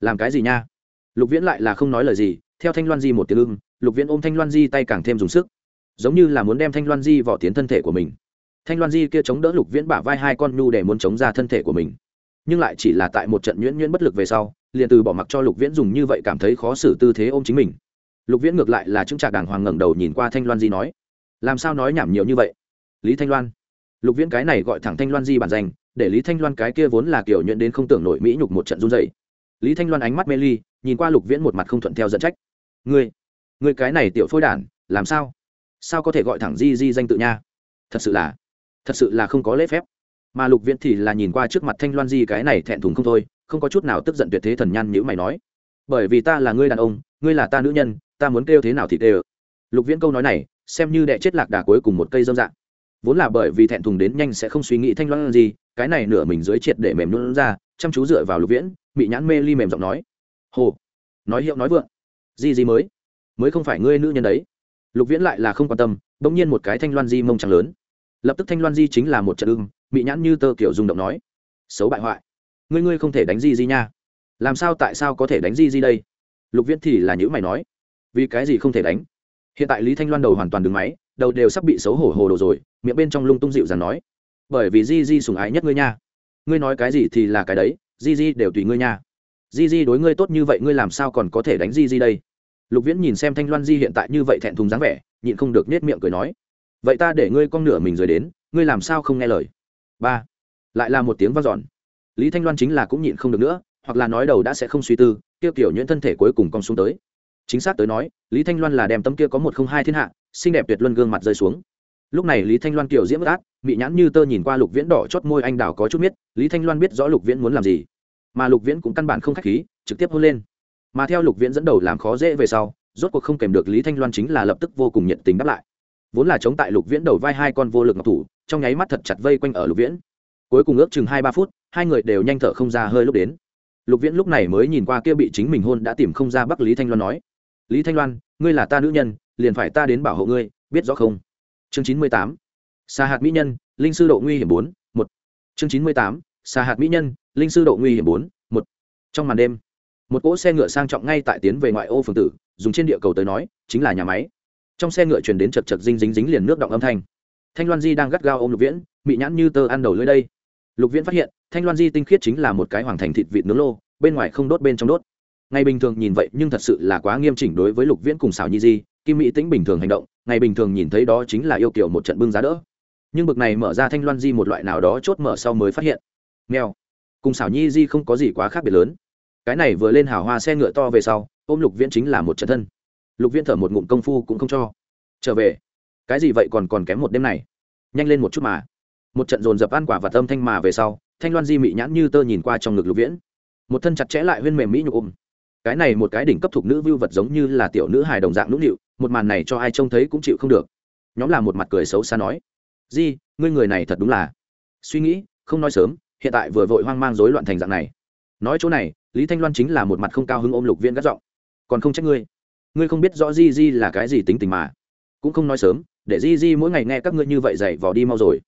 làm cái gì nha? Lục viễn lại là không nói lời gì, theo thanh loan di một tiếng ưng lục viễn ôm thanh loan di tay càng thêm dùng sức giống như là muốn đem thanh loan di vào tiến thân thể của mình thanh loan di kia chống đỡ lục viễn bả vai hai con nhu để muốn chống ra thân thể của mình nhưng lại chỉ là tại một trận nhuyễn nhuyễn bất lực về sau liền từ bỏ mặc cho lục viễn dùng như vậy cảm thấy khó xử tư thế ôm chính mình lục viễn ngược lại là chứng trạc đàng hoàng ngẩng đầu nhìn qua thanh loan di nói làm sao nói nhảm nhiều như vậy lý thanh loan lục viễn cái này gọi thẳng thanh loan di bản danh để lý thanh loan cái kia vốn là kiểu nhuyễn đến không tưởng nổi mỹ nhục một trận run dày lý thanh loan ánh mắt mê ly nhìn qua lục viễn một mặt không thuận theo dẫn trách ngươi người cái này tiểu phôi đản, làm sao? Sao có thể gọi thẳng di di danh tự nha? Thật sự là, thật sự là không có lễ phép. Mà lục viễn thì là nhìn qua trước mặt thanh loan di cái này thẹn thùng không thôi, không có chút nào tức giận tuyệt thế thần nhan nhữ mày nói. Bởi vì ta là ngươi đàn ông, ngươi là ta nữ nhân, ta muốn kêu thế nào thì kêu. Lục viễn câu nói này, xem như đệ chết lạc đà cuối cùng một cây dâm dạng. Vốn là bởi vì thẹn thùng đến nhanh sẽ không suy nghĩ thanh loan gì cái này nửa mình dưới triệt để mềm luôn ra, chăm chú dựa vào lục viễn bị nhãn mê ly mềm giọng nói. Hồ, nói hiệu nói vượng. Di Di mới mới không phải ngươi nữ nhân đấy. Lục viễn lại là không quan tâm, bỗng nhiên một cái thanh loan di mông trắng lớn. Lập tức thanh loan di chính là một trận ưng bị nhãn như tơ kiểu rung động nói. Xấu bại hoại. Ngươi ngươi không thể đánh di di nha. Làm sao tại sao có thể đánh di di đây? Lục viễn thì là những mày nói. Vì cái gì không thể đánh? Hiện tại lý thanh loan đầu hoàn toàn đứng máy, đầu đều sắp bị xấu hổ hồ đồ rồi, miệng bên trong lung tung dịu dàng nói. Bởi vì di di sùng ái nhất ngươi nha. Ngươi nói cái gì thì là cái đấy, di di đều tùy ngươi nha. Di di đối ngươi tốt như vậy, ngươi làm sao còn có thể đánh di di đây? Lục viễn nhìn xem thanh loan di hiện tại như vậy thẹn thùng dáng vẻ, nhịn không được nết miệng cười nói, vậy ta để ngươi con nửa mình rồi đến, ngươi làm sao không nghe lời? Ba, lại là một tiếng vang dọn. Lý thanh loan chính là cũng nhịn không được nữa, hoặc là nói đầu đã sẽ không suy tư tiêu kiểu nhuyễn thân thể cuối cùng cong xuống tới. Chính xác tới nói, lý thanh loan là đem tấm kia có một không hai thiên hạ, xinh đẹp tuyệt luân gương mặt rơi xuống. Lúc này lý thanh loan kiểu diễm át bị nhãn như tơ nhìn qua lục viễn đỏ chót môi anh đào có chút biết lý thanh loan biết rõ lục viễn muốn làm gì. Mà lục viễn cũng căn bản không k h á c h khí, trực tiếp hôn lên mà theo lục viễn dẫn đầu làm khó dễ về sau, rốt cuộc không kèm được lý thanh loan chính là lập tức vô cùng nhiệt tình đáp lại. Vốn là chống tại lục viễn đầu vai hai con vô lực ngọc thủ, trong nháy mắt thật chặt vây quanh ở lục viễn. Cuối cùng ước chừng hai ba phút, hai người đều nhanh thở không ra hơi lúc đến. Lục viễn lúc này mới nhìn qua kia bị chính mình hôn đã tìm không ra bắc lý thanh loan nói, lý thanh loan, ngươi là ta nữ nhân, liền phải ta đến bảo hộ ngươi, biết rõ không? Chương chín mươi tám xa hạt mỹ nhân, linh sư độ nguy hiểm bốn, một. Chương chín mươi tám xa hạt mỹ nhân, linh sư độ nguy hiểm bốn, một. Trong màn đêm một cỗ xe ngựa sang trọng ngay tại tiến về ngoại ô phường tử, dùng trên địa cầu tới nói, chính là nhà máy. Trong xe ngựa truyền đến chật chật dinh dính dính liền nước động âm thanh. Thanh loan di đang gắt gao ôm lục viễn bị nhãn như tơ ăn đầu lưới đây. Lục viễn phát hiện, thanh loan di tinh khiết chính là một cái hoàng thành thịt vịt nướng lô, bên ngoài không đốt bên trong đốt. Ngày bình thường nhìn vậy nhưng thật sự là quá nghiêm chỉnh đối với lục viễn cùng xảo nhi di, kim mỹ tính bình thường hành động, ngày bình thường nhìn thấy đó chính là yêu kiểu một trận bưng giá đỡ. Nhưng bực này mở ra thanh loan di một loại nào đó chốt mở sau mới phát hiện. Nghèo cùng xảo nhi di không có gì quá khác biệt lớn cái này vừa lên hào hoa xe ngựa to về sau, ôm lục viễn chính là một trận thân. Lục viễn thở một ngụm công phu cũng không cho. Trở về. Cái gì vậy còn còn kém một đêm này? Nhanh lên một chút mà. Một trận dồn dập ăn quả và tâm thanh mà về sau, thanh loan di mị nhãn như tơ nhìn qua trong ngực lục viễn. Một thân chặt chẽ lại huyên mềm mỹ nhục ôm. Cái này một cái đỉnh cấp thuộc nữ vưu vật giống như là tiểu nữ hài đồng dạng nũng nịu, một màn này cho ai trông thấy cũng chịu không được. Nhóm là một mặt cười xấu xa nói, di, ngươi người này thật đúng là. Suy nghĩ, không nói sớm, hiện tại vừa vội hoang mang rối loạn thành dạng này. Nói chỗ này lý thanh loan chính là một mặt không cao hứng ôm lục viễn gắt giọng. Còn không trách ngươi. Ngươi không biết rõ di di là cái gì tính tình mà. Cũng không nói sớm, để di di mỗi ngày nghe các ngươi như vậy dậy vò đi mau rồi.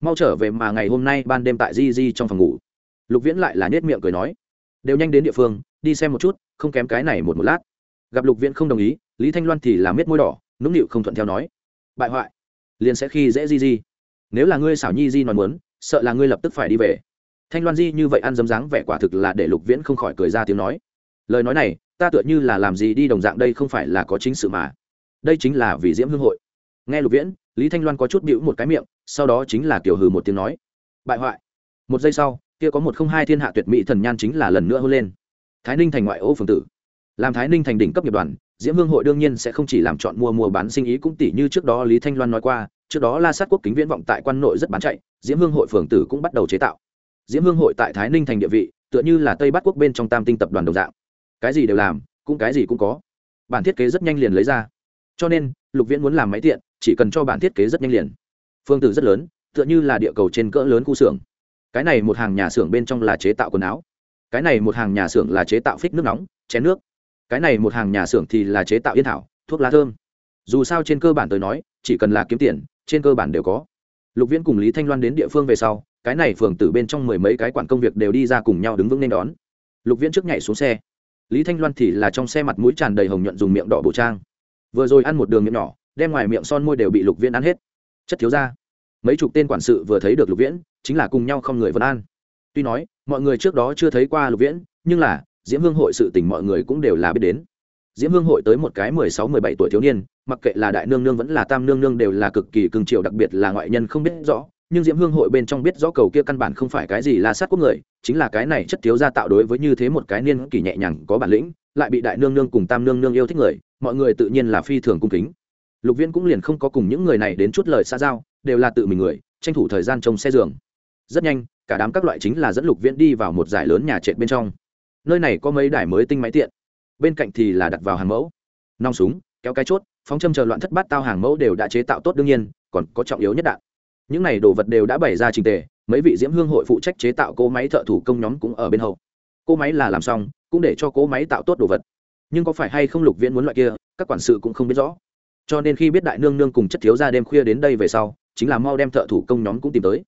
Mau trở về mà ngày hôm nay ban đêm tại di di trong phòng ngủ. Lục viễn lại là nết miệng cười nói. Đều nhanh đến địa phương, đi xem một chút, không kém cái này một một lát. Gặp lục viễn không đồng ý, lý thanh loan thì làm miết môi đỏ, nũng nịu không thuận theo nói. Bại hoại. Liền sẽ khi dễ di di. Nếu là ngươi xảo nhi di nói muốn, sợ là ngươi lập tức phải đi về thanh loan di như vậy ăn dấm dáng vẻ quả thực là để lục viễn không khỏi cười ra tiếng nói. Lời nói này, ta tựa như là làm gì đi đồng dạng đây không phải là có chính sự mà. Đây chính là vì diễm hương hội. Nghe lục viễn, lý thanh loan có chút bĩu một cái miệng, sau đó chính là kiểu hừ một tiếng nói. Bại hoại. Một giây sau, kia có một không hai thiên hạ tuyệt mỹ thần nhan chính là lần nữa hôn lên. Thái ninh thành ngoại ô phường tử. Làm thái ninh thành đỉnh cấp nghiệp đoàn, diễm hương hội đương nhiên sẽ không chỉ làm chọn mua mua bán sinh ý cũng tỷ như trước đó lý thanh loan nói qua, trước đó la sát quốc kính viễn vọng tại quan nội rất bán chạy, diễm hương hội phường tử cũng bắt đầu chế tạo diễm hương hội tại thái ninh thành địa vị, tựa như là tây bắc quốc bên trong tam tinh tập đoàn đồng dạng. Cái gì đều làm, cũng cái gì cũng có. Bản thiết kế rất nhanh liền lấy ra. Cho nên, lục viễn muốn làm máy tiện, chỉ cần cho bản thiết kế rất nhanh liền. Phương tử rất lớn, tựa như là địa cầu trên cỡ lớn khu xưởng. Cái này một hàng nhà xưởng bên trong là chế tạo quần áo. Cái này một hàng nhà xưởng là chế tạo phích nước nóng, chén nước. Cái này một hàng nhà xưởng thì là chế tạo yên thảo, thuốc lá thơm. Dù sao trên cơ bản tới nói, chỉ cần là kiếm tiền, trên cơ bản đều có. Lục viễn cùng lý thanh loan đến địa phương về sau cái này phường tử bên trong mười mấy cái quản công việc đều đi ra cùng nhau đứng vững nên đón. Lục viễn trước nhảy xuống xe. Lý thanh loan thì là trong xe mặt mũi tràn đầy hồng nhuận dùng miệng đỏ bộ trang. Vừa rồi ăn một đường miệng nhỏ, đem ngoài miệng son môi đều bị lục viễn ăn hết. Chất thiếu ra mấy chục tên quản sự vừa thấy được lục viễn, chính là cùng nhau không người vân an. Tuy nói, mọi người trước đó chưa thấy qua lục viễn, nhưng là, diễm hương hội sự tình mọi người cũng đều là biết đến. Diễm hương hội tới một cái mười sáu, mười bảy tuổi thiếu niên, mặc kệ là đại nương nương vẫn là tam nương nương đều là cực kỳ cưng chiều, đặc biệt là ngoại nhân không biết rõ nhưng diễm hương hội bên trong biết rõ cầu kia căn bản không phải cái gì là sát quốc người, chính là cái này chất thiếu gia tạo đối với như thế một cái niên kỷ nhẹ nhàng có bản lĩnh, lại bị đại nương nương cùng tam nương nương yêu thích người, mọi người tự nhiên là phi thường cung kính. Lục viễn cũng liền không có cùng những người này đến chút lời xa giao, đều là tự mình người, tranh thủ thời gian trông xe giường. Rất nhanh, cả đám các loại chính là dẫn lục viễn đi vào một giải lớn nhà trệt bên trong. Nơi này có mấy đài mới tinh máy tiện, bên cạnh thì là đặt vào hàng mẫu. Nong súng, kéo cái chốt, phóng châm chờ loạn thất bát tao hàng mẫu đều đã chế tạo tốt đương nhiên, còn có trọng yếu nhất đạn những này đồ vật đều đã bày ra trình tề, mấy vị diễm hương hội phụ trách chế tạo cỗ máy thợ thủ công nhóm cũng ở bên hậu cỗ máy là làm xong, cũng để cho cỗ máy tạo tốt đồ vật. Nhưng có phải hay không lục viễn muốn loại kia, các quản sự cũng không biết rõ. Cho nên khi biết đại nương nương cùng chất thiếu ra đêm khuya đến đây về sau, chính là mau đem thợ thủ công nhóm cũng tìm tới.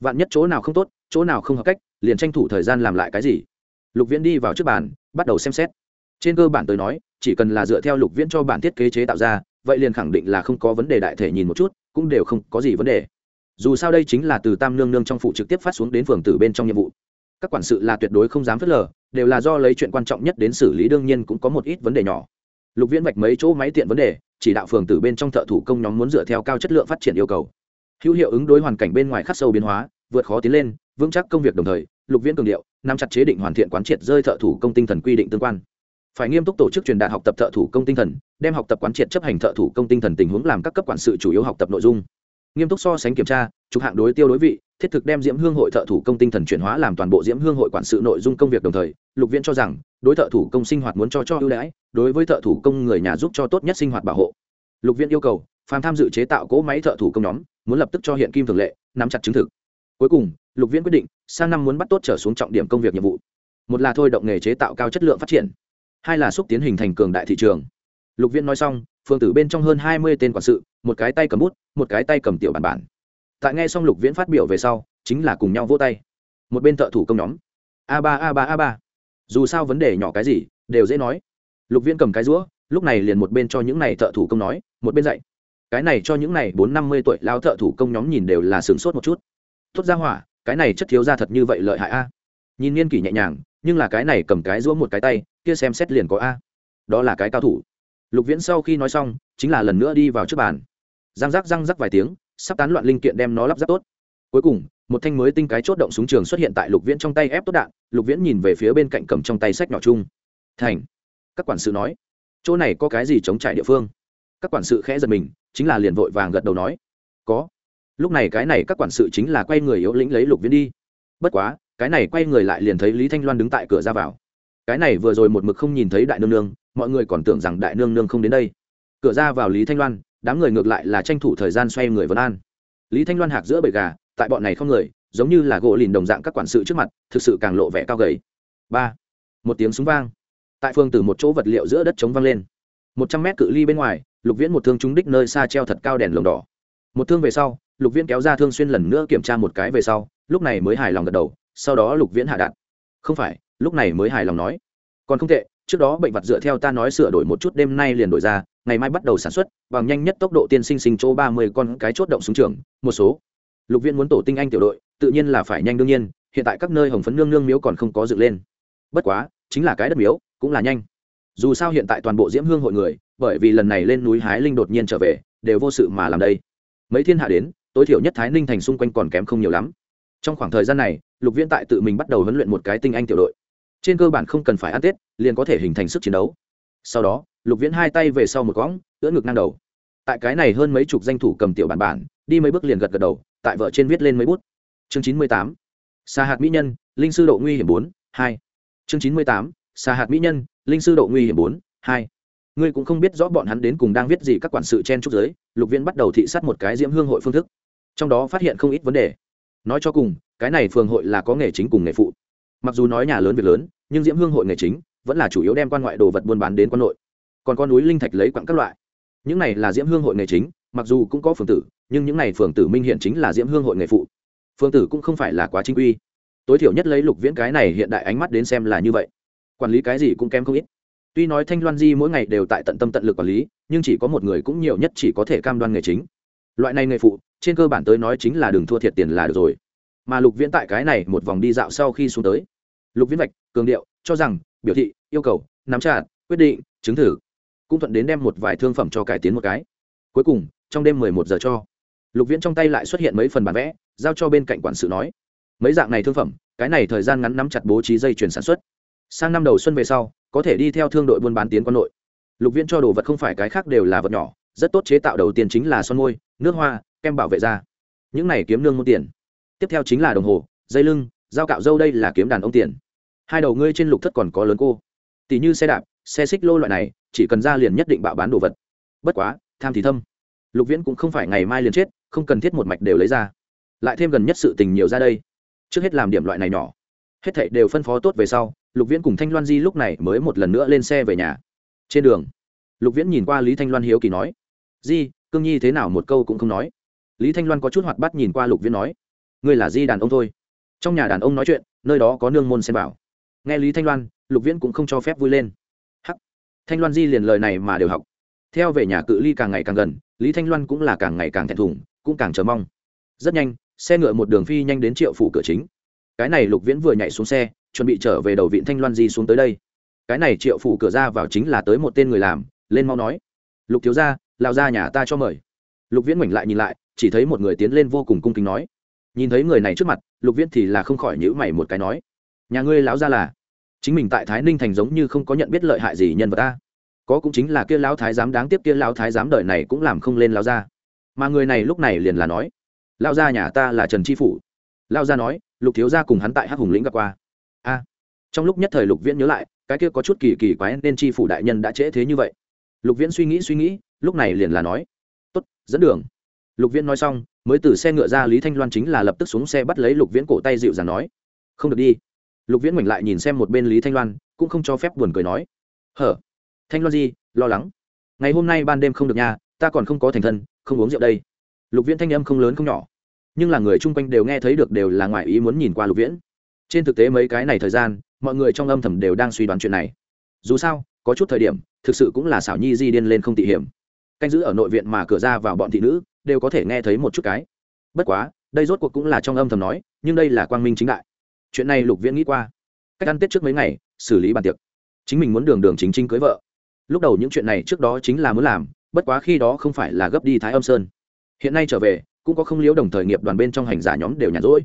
Vạn nhất chỗ nào không tốt, chỗ nào không hợp cách, liền tranh thủ thời gian làm lại cái gì. Lục viễn đi vào trước bàn, bắt đầu xem xét. Trên cơ bản tôi nói, chỉ cần là dựa theo lục viễn cho bản thiết kế chế tạo ra, vậy liền khẳng định là không có vấn đề đại thể nhìn một chút, cũng đều không có gì vấn đề dù sao đây chính là từ tam nương nương trong phụ trực tiếp phát xuống đến phường tử bên trong nhiệm vụ. Các quản sự là tuyệt đối không dám phớt lờ, đều là do lấy chuyện quan trọng nhất đến xử lý, đương nhiên cũng có một ít vấn đề nhỏ. Lục viễn vạch mấy chỗ máy tiện vấn đề, chỉ đạo phường tử bên trong thợ thủ công nhóm muốn dựa theo cao chất lượng phát triển yêu cầu. Hữu hiệu ứng đối hoàn cảnh bên ngoài khắc sâu biến hóa, vượt khó tiến lên, vững chắc công việc đồng thời, lục viễn cường điệu, nắm chặt chế định hoàn thiện quán triệt rơi thợ thủ công tinh thần quy định tương quan. Phải nghiêm túc tổ chức truyền đạt học tập thợ thủ công tinh thần, đem học tập quán triệt chấp hành thợ thủ công tinh thần tình huống làm các cấp quản sự chủ yếu học tập nội dung nghiêm túc so sánh kiểm tra chụp hạng đối tiêu đối vị, thiết thực đem diễm hương hội thợ thủ công tinh thần chuyển hóa làm toàn bộ diễm hương hội quản sự nội dung công việc đồng thời, lục viễn cho rằng, đối thợ thủ công sinh hoạt muốn cho cho ưu đãi, đối với thợ thủ công người nhà giúp cho tốt nhất sinh hoạt bảo hộ. Lục viễn yêu cầu, phàm tham dự chế tạo cỗ máy thợ thủ công nhóm, muốn lập tức cho hiện kim thường lệ, nắm chặt chứng thực. Cuối cùng, lục viễn quyết định, sang năm muốn bắt tốt trở xuống trọng điểm công việc nhiệm vụ. Một là thôi động nghề chế tạo cao chất lượng phát triển. Hai là xúc tiến hình thành cường đại thị trường. Lục viễn nói xong phương tử bên trong hơn hai mươi tên quản sự, một cái tay cầm bút, một cái tay cầm tiểu bản bản. Tại nghe xong lục viễn phát biểu về sau, chính là cùng nhau vỗ tay. Một bên thợ thủ công nhóm. A ba a ba a ba. Dù sao vấn đề nhỏ cái gì, đều dễ nói. Lục viễn cầm cái rũa, lúc này liền một bên cho những này thợ thủ công nói, một bên dạy. Cái này cho những này bốn năm mươi tuổi lao thợ thủ công nhóm nhìn đều là sửng sốt một chút. Tốt ra hỏa, cái này chất thiếu ra thật như vậy lợi hại a. Nhìn niên kỷ nhẹ nhàng, nhưng là cái này cầm cái rũa một cái tay, kia xem xét liền có a. Đó là cái cao thủ lục viễn sau khi nói xong, chính là lần nữa đi vào trước bàn. Răng rắc răng rắc vài tiếng, sắp tán loạn linh kiện đem nó lắp ráp tốt. Cuối cùng, một thanh mới tinh cái chốt động súng trường xuất hiện tại lục viễn trong tay ép tốt đạn. Lục viễn nhìn về phía bên cạnh cầm trong tay sách nhỏ chung. Thành, các quản sự nói, chỗ này có cái gì chống trải địa phương? Các quản sự khẽ giật mình, chính là liền vội vàng gật đầu nói, có. Lúc này cái này các quản sự chính là quay người yếu lĩnh lấy lục viễn đi. Bất quá, cái này quay người lại liền thấy lý thanh loan đứng tại cửa ra vào. Cái này vừa rồi một mực không nhìn thấy đại nương nương mọi người còn tưởng rằng đại nương nương không đến đây. Cửa ra vào lý thanh loan, đám người ngược lại là tranh thủ thời gian xoay người vân an. Lý thanh loan hạc giữa bầy gà, tại bọn này không người, giống như là gỗ lìn đồng dạng các quản sự trước mặt, thực sự càng lộ vẻ cao gầy. Ba, một tiếng súng vang. Tại phương từ một chỗ vật liệu giữa đất chống vang lên. Một trăm mét cự ly bên ngoài, lục viễn một thương trúng đích nơi xa treo thật cao đèn lồng đỏ. Một thương về sau, lục viễn kéo ra thương xuyên lần nữa kiểm tra một cái về sau, lúc này mới hài lòng gật đầu, sau đó lục viễn hạ đạn. Không phải, lúc này mới hài lòng nói. Còn không tệ trước đó bệnh vật dựa theo ta nói sửa đổi một chút đêm nay liền đổi ra, ngày mai bắt đầu sản xuất, bằng nhanh nhất tốc độ tiên sinh sinh chỗ ba mươi con cái chốt động súng trường, một số. Lục viên muốn tổ tinh anh tiểu đội, tự nhiên là phải nhanh đương nhiên, hiện tại các nơi hồng phấn nương nương miếu còn không có dựng lên. Bất quá, chính là cái đất miếu, cũng là nhanh. Dù sao hiện tại toàn bộ diễm hương hội người, bởi vì lần này lên núi hái linh đột nhiên trở về, đều vô sự mà làm đây. Mấy thiên hạ đến, tối thiểu nhất thái ninh thành xung quanh còn kém không nhiều lắm. Trong khoảng thời gian này, lục viễn tại tự mình bắt đầu huấn luyện một cái tinh anh tiểu đội trên cơ bản không cần phải ăn tết, liền có thể hình thành sức chiến đấu. Sau đó, lục viễn hai tay về sau một cõng ưỡn ngực ngang đầu. Tại cái này hơn mấy chục danh thủ cầm tiểu bản bản, đi mấy bước liền gật gật đầu, tại vợ trên viết lên mấy bút. Chương chín mươi tám xa hạt mỹ nhân, linh sư độ nguy hiểm bốn, hai. Chương chín mươi tám xa hạt mỹ nhân, linh sư độ nguy hiểm bốn, hai. Ngươi cũng không biết rõ bọn hắn đến cùng đang viết gì, các quản sự chen trúc giới lục viễn bắt đầu thị sát một cái diễm hương hội phương thức. Trong đó phát hiện không ít vấn đề. Nói cho cùng, cái này phường hội là có nghề chính cùng nghề phụ mặc dù nói nhà lớn việc lớn, nhưng diễm hương hội nghề chính vẫn là chủ yếu đem quan ngoại đồ vật buôn bán đến quan nội. Còn con núi linh thạch lấy quặng các loại. Những này là diễm hương hội nghề chính, mặc dù cũng có phường tử, nhưng những này phường tử minh hiện chính là diễm hương hội nghề phụ. Phường tử cũng không phải là quá chính quy. Tối thiểu nhất lấy lục viễn cái này hiện đại ánh mắt đến xem là như vậy. Quản lý cái gì cũng kém không ít. Tuy nói thanh loan di mỗi ngày đều tại tận tâm tận lực quản lý, nhưng chỉ có một người cũng nhiều nhất chỉ có thể cam đoan nghề chính. Loại này nghề phụ, trên cơ bản tới nói chính là đừng thua thiệt tiền là được rồi. Mà lục viễn tại cái này một vòng đi dạo sau khi xuống tới lục viễn vạch, cường điệu, cho rằng, biểu thị, yêu cầu, nắm chặt, quyết định, chứng thử, cũng thuận đến đem một vài thương phẩm cho cải tiến một cái. Cuối cùng, trong đêm mười một giờ cho, lục viễn trong tay lại xuất hiện mấy phần bản vẽ, giao cho bên cạnh quản sự nói, mấy dạng này thương phẩm, cái này thời gian ngắn nắm chặt bố trí dây chuyển sản xuất. Sang năm đầu xuân về sau, có thể đi theo thương đội buôn bán tiến quân nội lục viễn cho đồ vật không phải cái khác đều là vật nhỏ, rất tốt chế tạo đầu tiên chính là son môi, nước hoa, kem bảo vệ da. Những này kiếm nương môn tiền. Tiếp theo chính là đồng hồ, dây lưng, dao cạo dâu đây là kiếm đàn ông tiền hai đầu ngươi trên lục thất còn có lớn cô. Tỷ như xe đạp, xe xích lô loại này, chỉ cần ra liền nhất định bạo bán đồ vật. Bất quá, tham thì thâm. Lục viễn cũng không phải ngày mai liền chết, không cần thiết một mạch đều lấy ra. Lại thêm gần nhất sự tình nhiều ra đây. Trước hết làm điểm loại này nhỏ. Hết thảy đều phân phó tốt về sau, lục viễn cùng thanh loan di lúc này mới một lần nữa lên xe về nhà. Trên đường, lục viễn nhìn qua lý thanh loan hiếu kỳ nói, di, cương nhi thế nào? Một câu cũng không nói. Lý thanh loan có chút hoạt bắt nhìn qua lục viễn nói, ngươi là di đàn ông thôi. Trong nhà đàn ông nói chuyện, nơi đó có nương môn xem bảo nghe lý thanh loan, lục viễn cũng không cho phép vui lên. Hắc. Thanh loan di liền lời này mà đều học. Theo về nhà cự ly càng ngày càng gần, lý thanh loan cũng là càng ngày càng thẹn thùng, cũng càng chờ mong. Rất nhanh, xe ngựa một đường phi nhanh đến triệu phủ cửa chính. Cái này lục viễn vừa nhảy xuống xe, chuẩn bị trở về đầu viện thanh loan di xuống tới đây. Cái này triệu phủ cửa ra vào chính là tới một tên người làm, lên mau nói. Lục thiếu gia lao ra nhà ta cho mời. Lục viễn mảnh lại nhìn lại, chỉ thấy một người tiến lên vô cùng cung kính nói. Nhìn thấy người này trước mặt, lục viễn thì là không khỏi nhữ mày một cái nói nhà ngươi lão gia là, chính mình tại thái ninh thành giống như không có nhận biết lợi hại gì nhân vật ta. Có cũng chính là kia lão thái giám đáng tiếc kia lão thái giám đời này cũng làm không lên lão gia. Mà người này lúc này liền là nói, lão gia nhà ta là trần tri phủ. Lão gia nói, lục thiếu gia cùng hắn tại hắc hùng lĩnh gặp qua. A. Trong lúc nhất thời lục viễn nhớ lại, cái kia có chút kỳ kỳ quái nên tri phủ đại nhân đã trễ thế như vậy. Lục viễn suy nghĩ suy nghĩ, lúc này liền là nói, tốt, dẫn đường. Lục viễn nói xong, mới từ xe ngựa ra lý thanh loan chính là lập tức xuống xe bắt lấy lục viễn cổ tay dịu dàng nói, không được đi lục viễn ngoảnh lại nhìn xem một bên lý thanh loan, cũng không cho phép buồn cười nói. Hở, thanh loan gì, lo lắng. Ngày hôm nay ban đêm không được nha ta còn không có thành thân, không uống rượu đây. Lục viễn thanh âm không lớn không nhỏ, nhưng là người chung quanh đều nghe thấy được đều là ngoài ý muốn nhìn qua lục viễn. Trên thực tế mấy cái này thời gian, mọi người trong âm thầm đều đang suy đoán chuyện này. Dù sao, có chút thời điểm, thực sự cũng là xảo nhi di điên lên không tị hiểm. Canh giữ ở nội viện mà cửa ra vào bọn thị nữ, đều có thể nghe thấy một chút cái. Bất quá, đây rốt cuộc cũng là trong âm thầm nói, nhưng đây là quang minh chính đại chuyện này lục viễn nghĩ qua. Cách ăn tết trước mấy ngày, xử lý bàn tiệc. Chính mình muốn đường đường chính chính cưới vợ. Lúc đầu những chuyện này trước đó chính là muốn làm, bất quá khi đó không phải là gấp đi thái âm sơn. Hiện nay trở về, cũng có không liếu đồng thời nghiệp đoàn bên trong hành giả nhóm đều nhàn rỗi.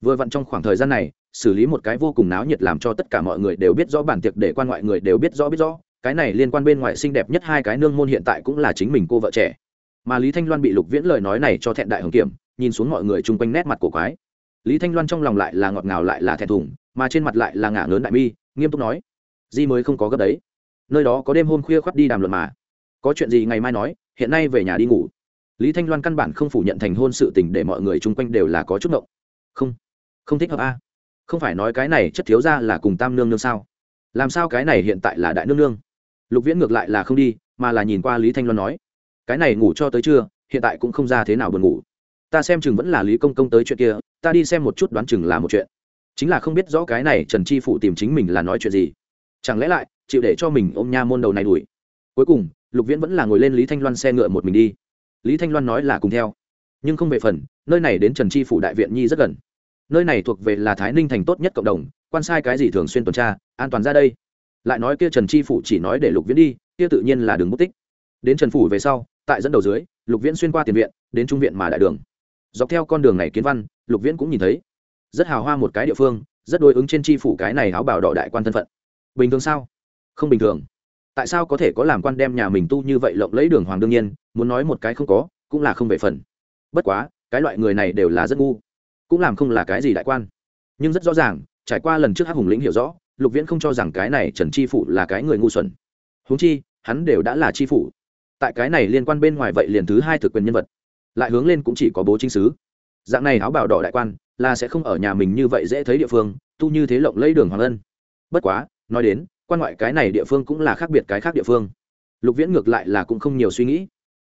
Vừa vặn trong khoảng thời gian này, xử lý một cái vô cùng náo nhiệt làm cho tất cả mọi người đều biết rõ bản tiệc để quan ngoại người đều biết rõ biết rõ. Cái này liên quan bên ngoài xinh đẹp nhất hai cái nương môn hiện tại cũng là chính mình cô vợ trẻ. Mà lý thanh loan bị lục viễn lời nói này cho thẹn đại hồng kiểm, nhìn xuống mọi người chung quanh nét mặt của quái lý thanh loan trong lòng lại là ngọt ngào lại là thẹn thùng, mà trên mặt lại là ngả lớn đại mi, nghiêm túc nói, di mới không có gấp đấy. Nơi đó có đêm hôm khuya khoắt đi đàm luận mà. Có chuyện gì ngày mai nói, hiện nay về nhà đi ngủ. Lý thanh loan căn bản không phủ nhận thành hôn sự tình để mọi người chung quanh đều là có chút ngộng. Không không thích hợp a. Không phải nói cái này chất thiếu ra là cùng tam nương nương sao? Làm sao cái này hiện tại là đại nương nương? Lục viễn ngược lại là không đi, mà là nhìn qua lý thanh loan nói, cái này ngủ cho tới trưa, hiện tại cũng không ra thế nào buồn ngủ ta xem chừng vẫn là lý công công tới chuyện kia, ta đi xem một chút đoán chừng là một chuyện. Chính là không biết rõ cái này trần chi phụ tìm chính mình là nói chuyện gì. Chẳng lẽ lại, chịu để cho mình ôm nha môn đầu này đuổi. Cuối cùng, lục viễn vẫn là ngồi lên lý thanh loan xe ngựa một mình đi. Lý thanh loan nói là cùng theo. Nhưng không về phần, nơi này đến trần chi phủ đại viện nhi rất gần. Nơi này thuộc về là thái ninh thành tốt nhất cộng đồng, quan sai cái gì thường xuyên tuần tra, an toàn ra đây. Lại nói kia trần chi phủ chỉ nói để lục viễn đi, kia tự nhiên là đường mất tích. Đến trần phủ về sau, tại dẫn đầu dưới, lục viễn xuyên qua tiền viện, đến trung viện mà đại đường dọc theo con đường này kiến văn, lục viễn cũng nhìn thấy. Rất hào hoa một cái địa phương, rất đối ứng trên tri phủ cái này áo bảo đỏ đại quan thân phận. Bình thường sao? Không bình thường. Tại sao có thể có làm quan đem nhà mình tu như vậy lộng lấy đường hoàng đương nhiên, muốn nói một cái không có, cũng là không về phần. Bất quá, cái loại người này đều là rất ngu, cũng làm không là cái gì đại quan. Nhưng rất rõ ràng, trải qua lần trước hắc hùng lĩnh hiểu rõ, lục viễn không cho rằng cái này trần tri phủ là cái người ngu xuẩn. Huống chi, hắn đều đã là tri phủ. Tại cái này liên quan bên ngoài vậy liền thứ hai thực quyền nhân vật lại hướng lên cũng chỉ có bố chính sứ dạng này áo bảo đỏ đại quan, là sẽ không ở nhà mình như vậy dễ thấy địa phương, tu như thế lộng lấy đường hoàng ân. Bất quá, nói đến, quan ngoại cái này địa phương cũng là khác biệt cái khác địa phương. Lục viễn ngược lại là cũng không nhiều suy nghĩ.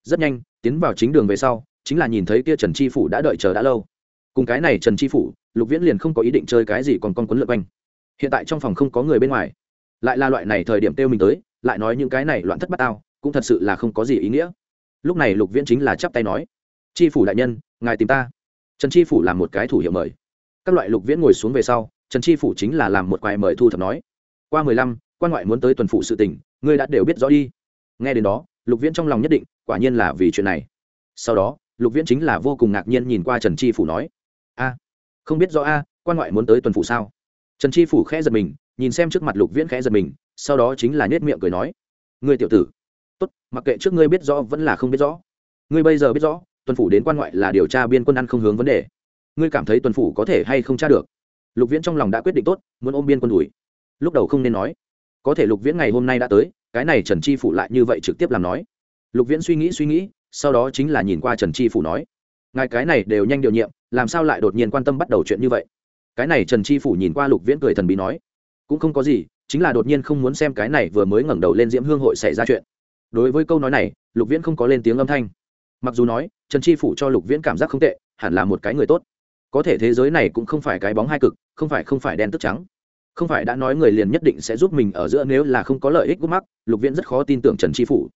Rất nhanh, tiến vào chính đường về sau, chính là nhìn thấy kia trần tri phủ đã đợi chờ đã lâu. Cùng cái này trần tri phủ, lục viễn liền không có ý định chơi cái gì còn con quấn lượt quanh. Hiện tại trong phòng không có người bên ngoài. Lại là loại này thời điểm kêu mình tới, lại nói những cái này loạn thất bát ao cũng thật sự là không có gì ý nghĩa. Lúc này lục viễn chính là chắp tay nói chi phủ đại nhân, ngài tìm ta. Trần chi phủ làm một cái thủ hiệu mời. Các loại lục viễn ngồi xuống về sau, trần chi phủ chính là làm một quài mời thu thập nói. Qua mười lăm, quan ngoại muốn tới tuần phủ sự tình, ngươi đã đều biết rõ đi. Nghe đến đó, lục viễn trong lòng nhất định, quả nhiên là vì chuyện này. Sau đó, lục viễn chính là vô cùng ngạc nhiên nhìn qua trần chi phủ nói. A, không biết rõ a, quan ngoại muốn tới tuần phủ sao? Trần chi phủ khẽ giật mình, nhìn xem trước mặt lục viễn khẽ giật mình, sau đó chính là nhét miệng cười nói. Ngươi tiểu tử. Tốt, mặc kệ trước ngươi biết rõ vẫn là không biết rõ. Ngươi bây giờ biết rõ tuần phủ đến quan ngoại là điều tra biên quân ăn không hướng vấn đề. Ngươi cảm thấy tuần phủ có thể hay không tra được? Lục viễn trong lòng đã quyết định tốt, muốn ôm biên quân đuổi. Lúc đầu không nên nói. Có thể lục viễn ngày hôm nay đã tới, cái này trần chi phủ lại như vậy trực tiếp làm nói. Lục viễn suy nghĩ suy nghĩ, sau đó chính là nhìn qua trần chi phủ nói. Ngài cái này đều nhanh điều nhiệm, làm sao lại đột nhiên quan tâm bắt đầu chuyện như vậy? Cái này trần chi phủ nhìn qua lục viễn cười thần bí nói. Cũng không có gì, chính là đột nhiên không muốn xem cái này vừa mới ngẩng đầu lên diễm hương hội xảy ra chuyện. Đối với câu nói này, lục viễn không có lên tiếng âm thanh mặc dù nói, trần tri phủ cho lục viễn cảm giác không tệ, hẳn là một cái người tốt. Có thể thế giới này cũng không phải cái bóng hai cực, không phải không phải đen tức trắng. Không phải đã nói người liền nhất định sẽ giúp mình ở giữa nếu là không có lợi ích gút mắc, lục viễn rất khó tin tưởng trần tri phủ.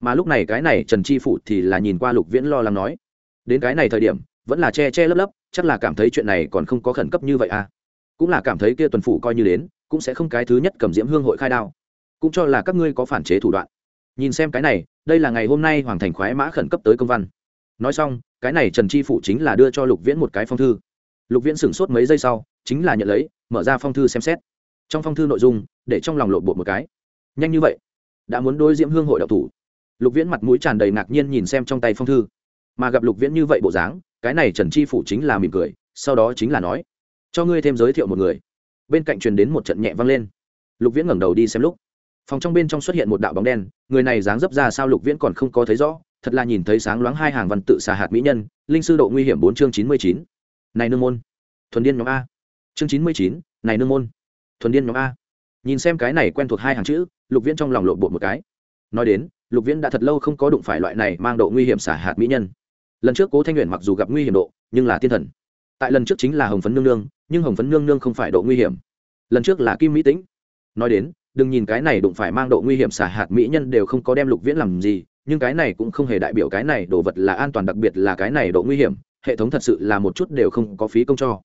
Mà lúc này cái này trần tri phủ thì là nhìn qua lục viễn lo lắng nói, đến cái này thời điểm, vẫn là che che lấp lấp, chắc là cảm thấy chuyện này còn không có khẩn cấp như vậy à. Cũng là cảm thấy kia tuần phủ coi như đến, cũng sẽ không cái thứ nhất cầm diễm hương hội khai đao. Cũng cho là các ngươi có phản chế thủ đoạn nhìn xem cái này, đây là ngày hôm nay hoàng thành khoái mã khẩn cấp tới công văn. Nói xong, cái này trần chi phụ chính là đưa cho lục viễn một cái phong thư. Lục viễn sửng sốt mấy giây sau, chính là nhận lấy, mở ra phong thư xem xét. Trong phong thư nội dung, để trong lòng lộn bộ một cái. Nhanh như vậy, đã muốn đôi diễm hương hội đạo thủ. Lục viễn mặt mũi tràn đầy ngạc nhiên nhìn xem trong tay phong thư. Mà gặp lục viễn như vậy bộ dáng, cái này trần chi phủ chính là mỉm cười, sau đó chính là nói, cho ngươi thêm giới thiệu một người. Bên cạnh truyền đến một trận nhẹ vang lên. Lục viễn ngẩng đầu đi xem lúc phòng trong bên trong xuất hiện một đạo bóng đen, người này dáng dấp ra sao lục viễn còn không có thấy rõ, thật là nhìn thấy sáng loáng hai hàng văn tự xà hạt mỹ nhân, linh sư độ nguy hiểm bốn chương chín mươi chín. Này nương môn. Thuần điên nhóm a. Chương chín mươi chín, này nương môn. Thuần điên nhóm a. Nhìn xem cái này quen thuộc hai hàng chữ, lục viễn trong lòng lộn bột một cái. Nói đến, lục viễn đã thật lâu không có đụng phải loại này mang độ nguy hiểm xả hạt mỹ nhân. Lần trước cố thanh nguyện mặc dù gặp nguy hiểm độ, nhưng là thiên thần. Tại lần trước chính là hồng phấn nương nương, nhưng hồng phấn nương nương không phải độ nguy hiểm. Lần trước là kim mỹ tĩnh. Nói đến đừng nhìn cái này đụng phải mang độ nguy hiểm xả hạt mỹ nhân đều không có đem lục viễn làm gì, nhưng cái này cũng không hề đại biểu cái này đồ vật là an toàn đặc biệt là cái này độ nguy hiểm, hệ thống thật sự là một chút đều không có phí công cho.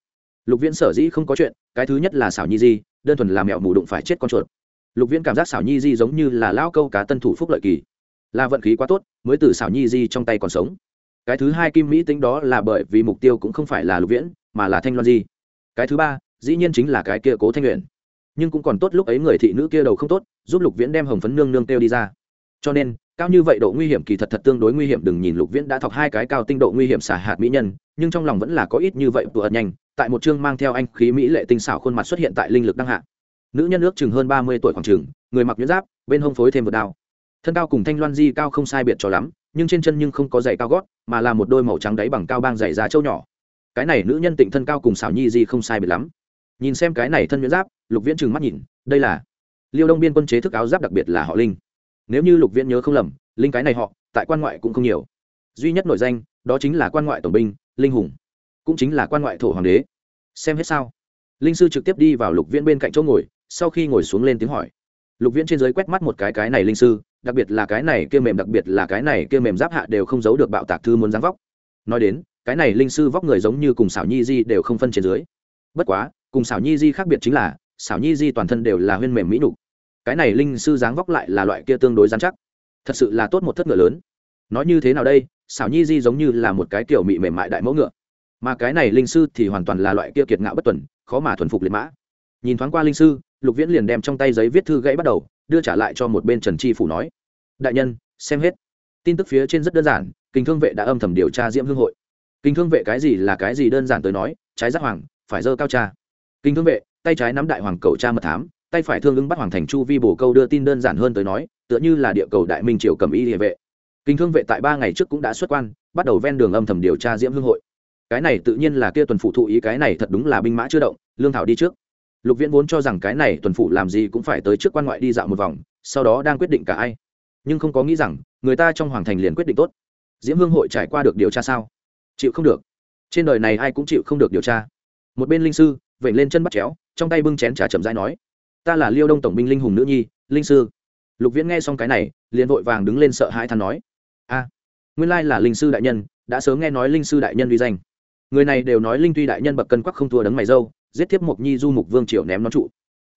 Lục viễn sở dĩ không có chuyện, cái thứ nhất là xảo nhi di, đơn thuần là mẹo mù đụng phải chết con chuột. Lục viễn cảm giác xảo nhi di giống như là lao câu cá tân thủ phúc lợi kỳ. Là vận khí quá tốt, mới từ xảo nhi di trong tay còn sống. Cái thứ hai kim mỹ tính đó là bởi vì mục tiêu cũng không phải là lục viễn, mà là thanh loan di. Cái thứ ba, dĩ nhiên chính là cái kia cố thanh luyện nhưng cũng còn tốt lúc ấy người thị nữ kia đầu không tốt, giúp lục viễn đem hồng phấn nương nương kêu đi ra. Cho nên, cao như vậy độ nguy hiểm kỳ thật thật tương đối nguy hiểm, đừng nhìn lục viễn đã thọc hai cái cao tinh độ nguy hiểm xả hạt mỹ nhân, nhưng trong lòng vẫn là có ít như vậy tụ ật nhanh. Tại một chương mang theo anh khí mỹ lệ tinh xảo khuôn mặt xuất hiện tại linh lực đăng hạ. Nữ nhân ước chừng hơn ba mươi tuổi khoảng chừng, người mặc nhuyễn giáp, bên hông phối thêm một đao. Thân cao cùng thanh loan di cao không sai biệt cho lắm, nhưng trên chân nhưng không có giày cao gót, mà là một đôi màu trắng đáy bằng cao bang giày da trâu nhỏ. Cái này nữ nhân tịnh thân cao cùng xảo nhi di không sai biệt lắm nhìn xem cái này thân nhuyễn giáp, lục viễn trừng mắt nhìn, đây là liêu đông biên quân chế thức áo giáp đặc biệt là họ linh. Nếu như lục viễn nhớ không lầm, linh cái này họ, tại quan ngoại cũng không nhiều. Duy nhất nổi danh, đó chính là quan ngoại tổng binh, linh hùng. Cũng chính là quan ngoại thổ hoàng đế. Xem hết sao? Linh sư trực tiếp đi vào lục viễn bên cạnh chỗ ngồi, sau khi ngồi xuống lên tiếng hỏi. Lục viễn trên giới quét mắt một cái cái này linh sư, đặc biệt là cái này kia mềm, đặc biệt là cái này kia mềm giáp hạ đều không giấu được bạo tạc thư muốn dáng vóc. Nói đến, cái này linh sư vóc người giống như cùng xảo nhi di đều không phân trên dưới. Bất quá cùng xảo nhi di khác biệt chính là, xảo nhi di toàn thân đều là huyên mềm mỹ nục cái này linh sư dáng vóc lại là loại kia tương đối dán chắc. Thật sự là tốt một thất ngựa lớn. Nói như thế nào đây, xảo nhi di giống như là một cái kiểu mị mềm mại đại mẫu ngựa. Mà cái này linh sư thì hoàn toàn là loại kia kiệt ngạo bất tuần, khó mà thuần phục liệt mã. Nhìn thoáng qua linh sư, lục viễn liền đem trong tay giấy viết thư gãy bắt đầu, đưa trả lại cho một bên trần tri phủ nói. Đại nhân, xem hết. Tin tức phía trên rất đơn giản, kinh thương vệ đã âm thầm điều tra diễm hương hội. Kinh thương vệ cái gì là cái gì đơn giản tới nói, trái giác hoàng, phải dơ cao cha kinh thương vệ, tay trái nắm đại hoàng cầu cha mật thám, tay phải thương ứng bắt hoàng thành chu vi bổ câu đưa tin đơn giản hơn tới nói, tựa như là địa cầu đại minh triều cầm y địa vệ. Kinh thương vệ tại ba ngày trước cũng đã xuất quan, bắt đầu ven đường âm thầm điều tra diễm hương hội. Cái này tự nhiên là kia tuần phụ thụ ý, cái này thật đúng là binh mã chưa động, lương thảo đi trước. Lục viễn vốn cho rằng cái này tuần phụ làm gì cũng phải tới trước quan ngoại đi dạo một vòng, sau đó đang quyết định cả ai. Nhưng không có nghĩ rằng, người ta trong hoàng thành liền quyết định tốt. Diễm hương hội trải qua được điều tra sao? Chịu không được. Trên đời này ai cũng chịu không được điều tra. Một bên linh sư vểnh lên chân bắt chéo, trong tay bưng chén trà chậm rãi nói, ta là liêu đông tổng binh linh hùng nữ nhi, linh sư. Lục viễn nghe xong cái này, liền vội vàng đứng lên sợ hãi than nói, a, nguyên lai là linh sư đại nhân, đã sớm nghe nói linh sư đại nhân uy danh. Người này đều nói linh tuy đại nhân bậc cân quắc không thua đấng mày dâu, giết tiếp mộc nhi du mục vương triều ném nó trụ.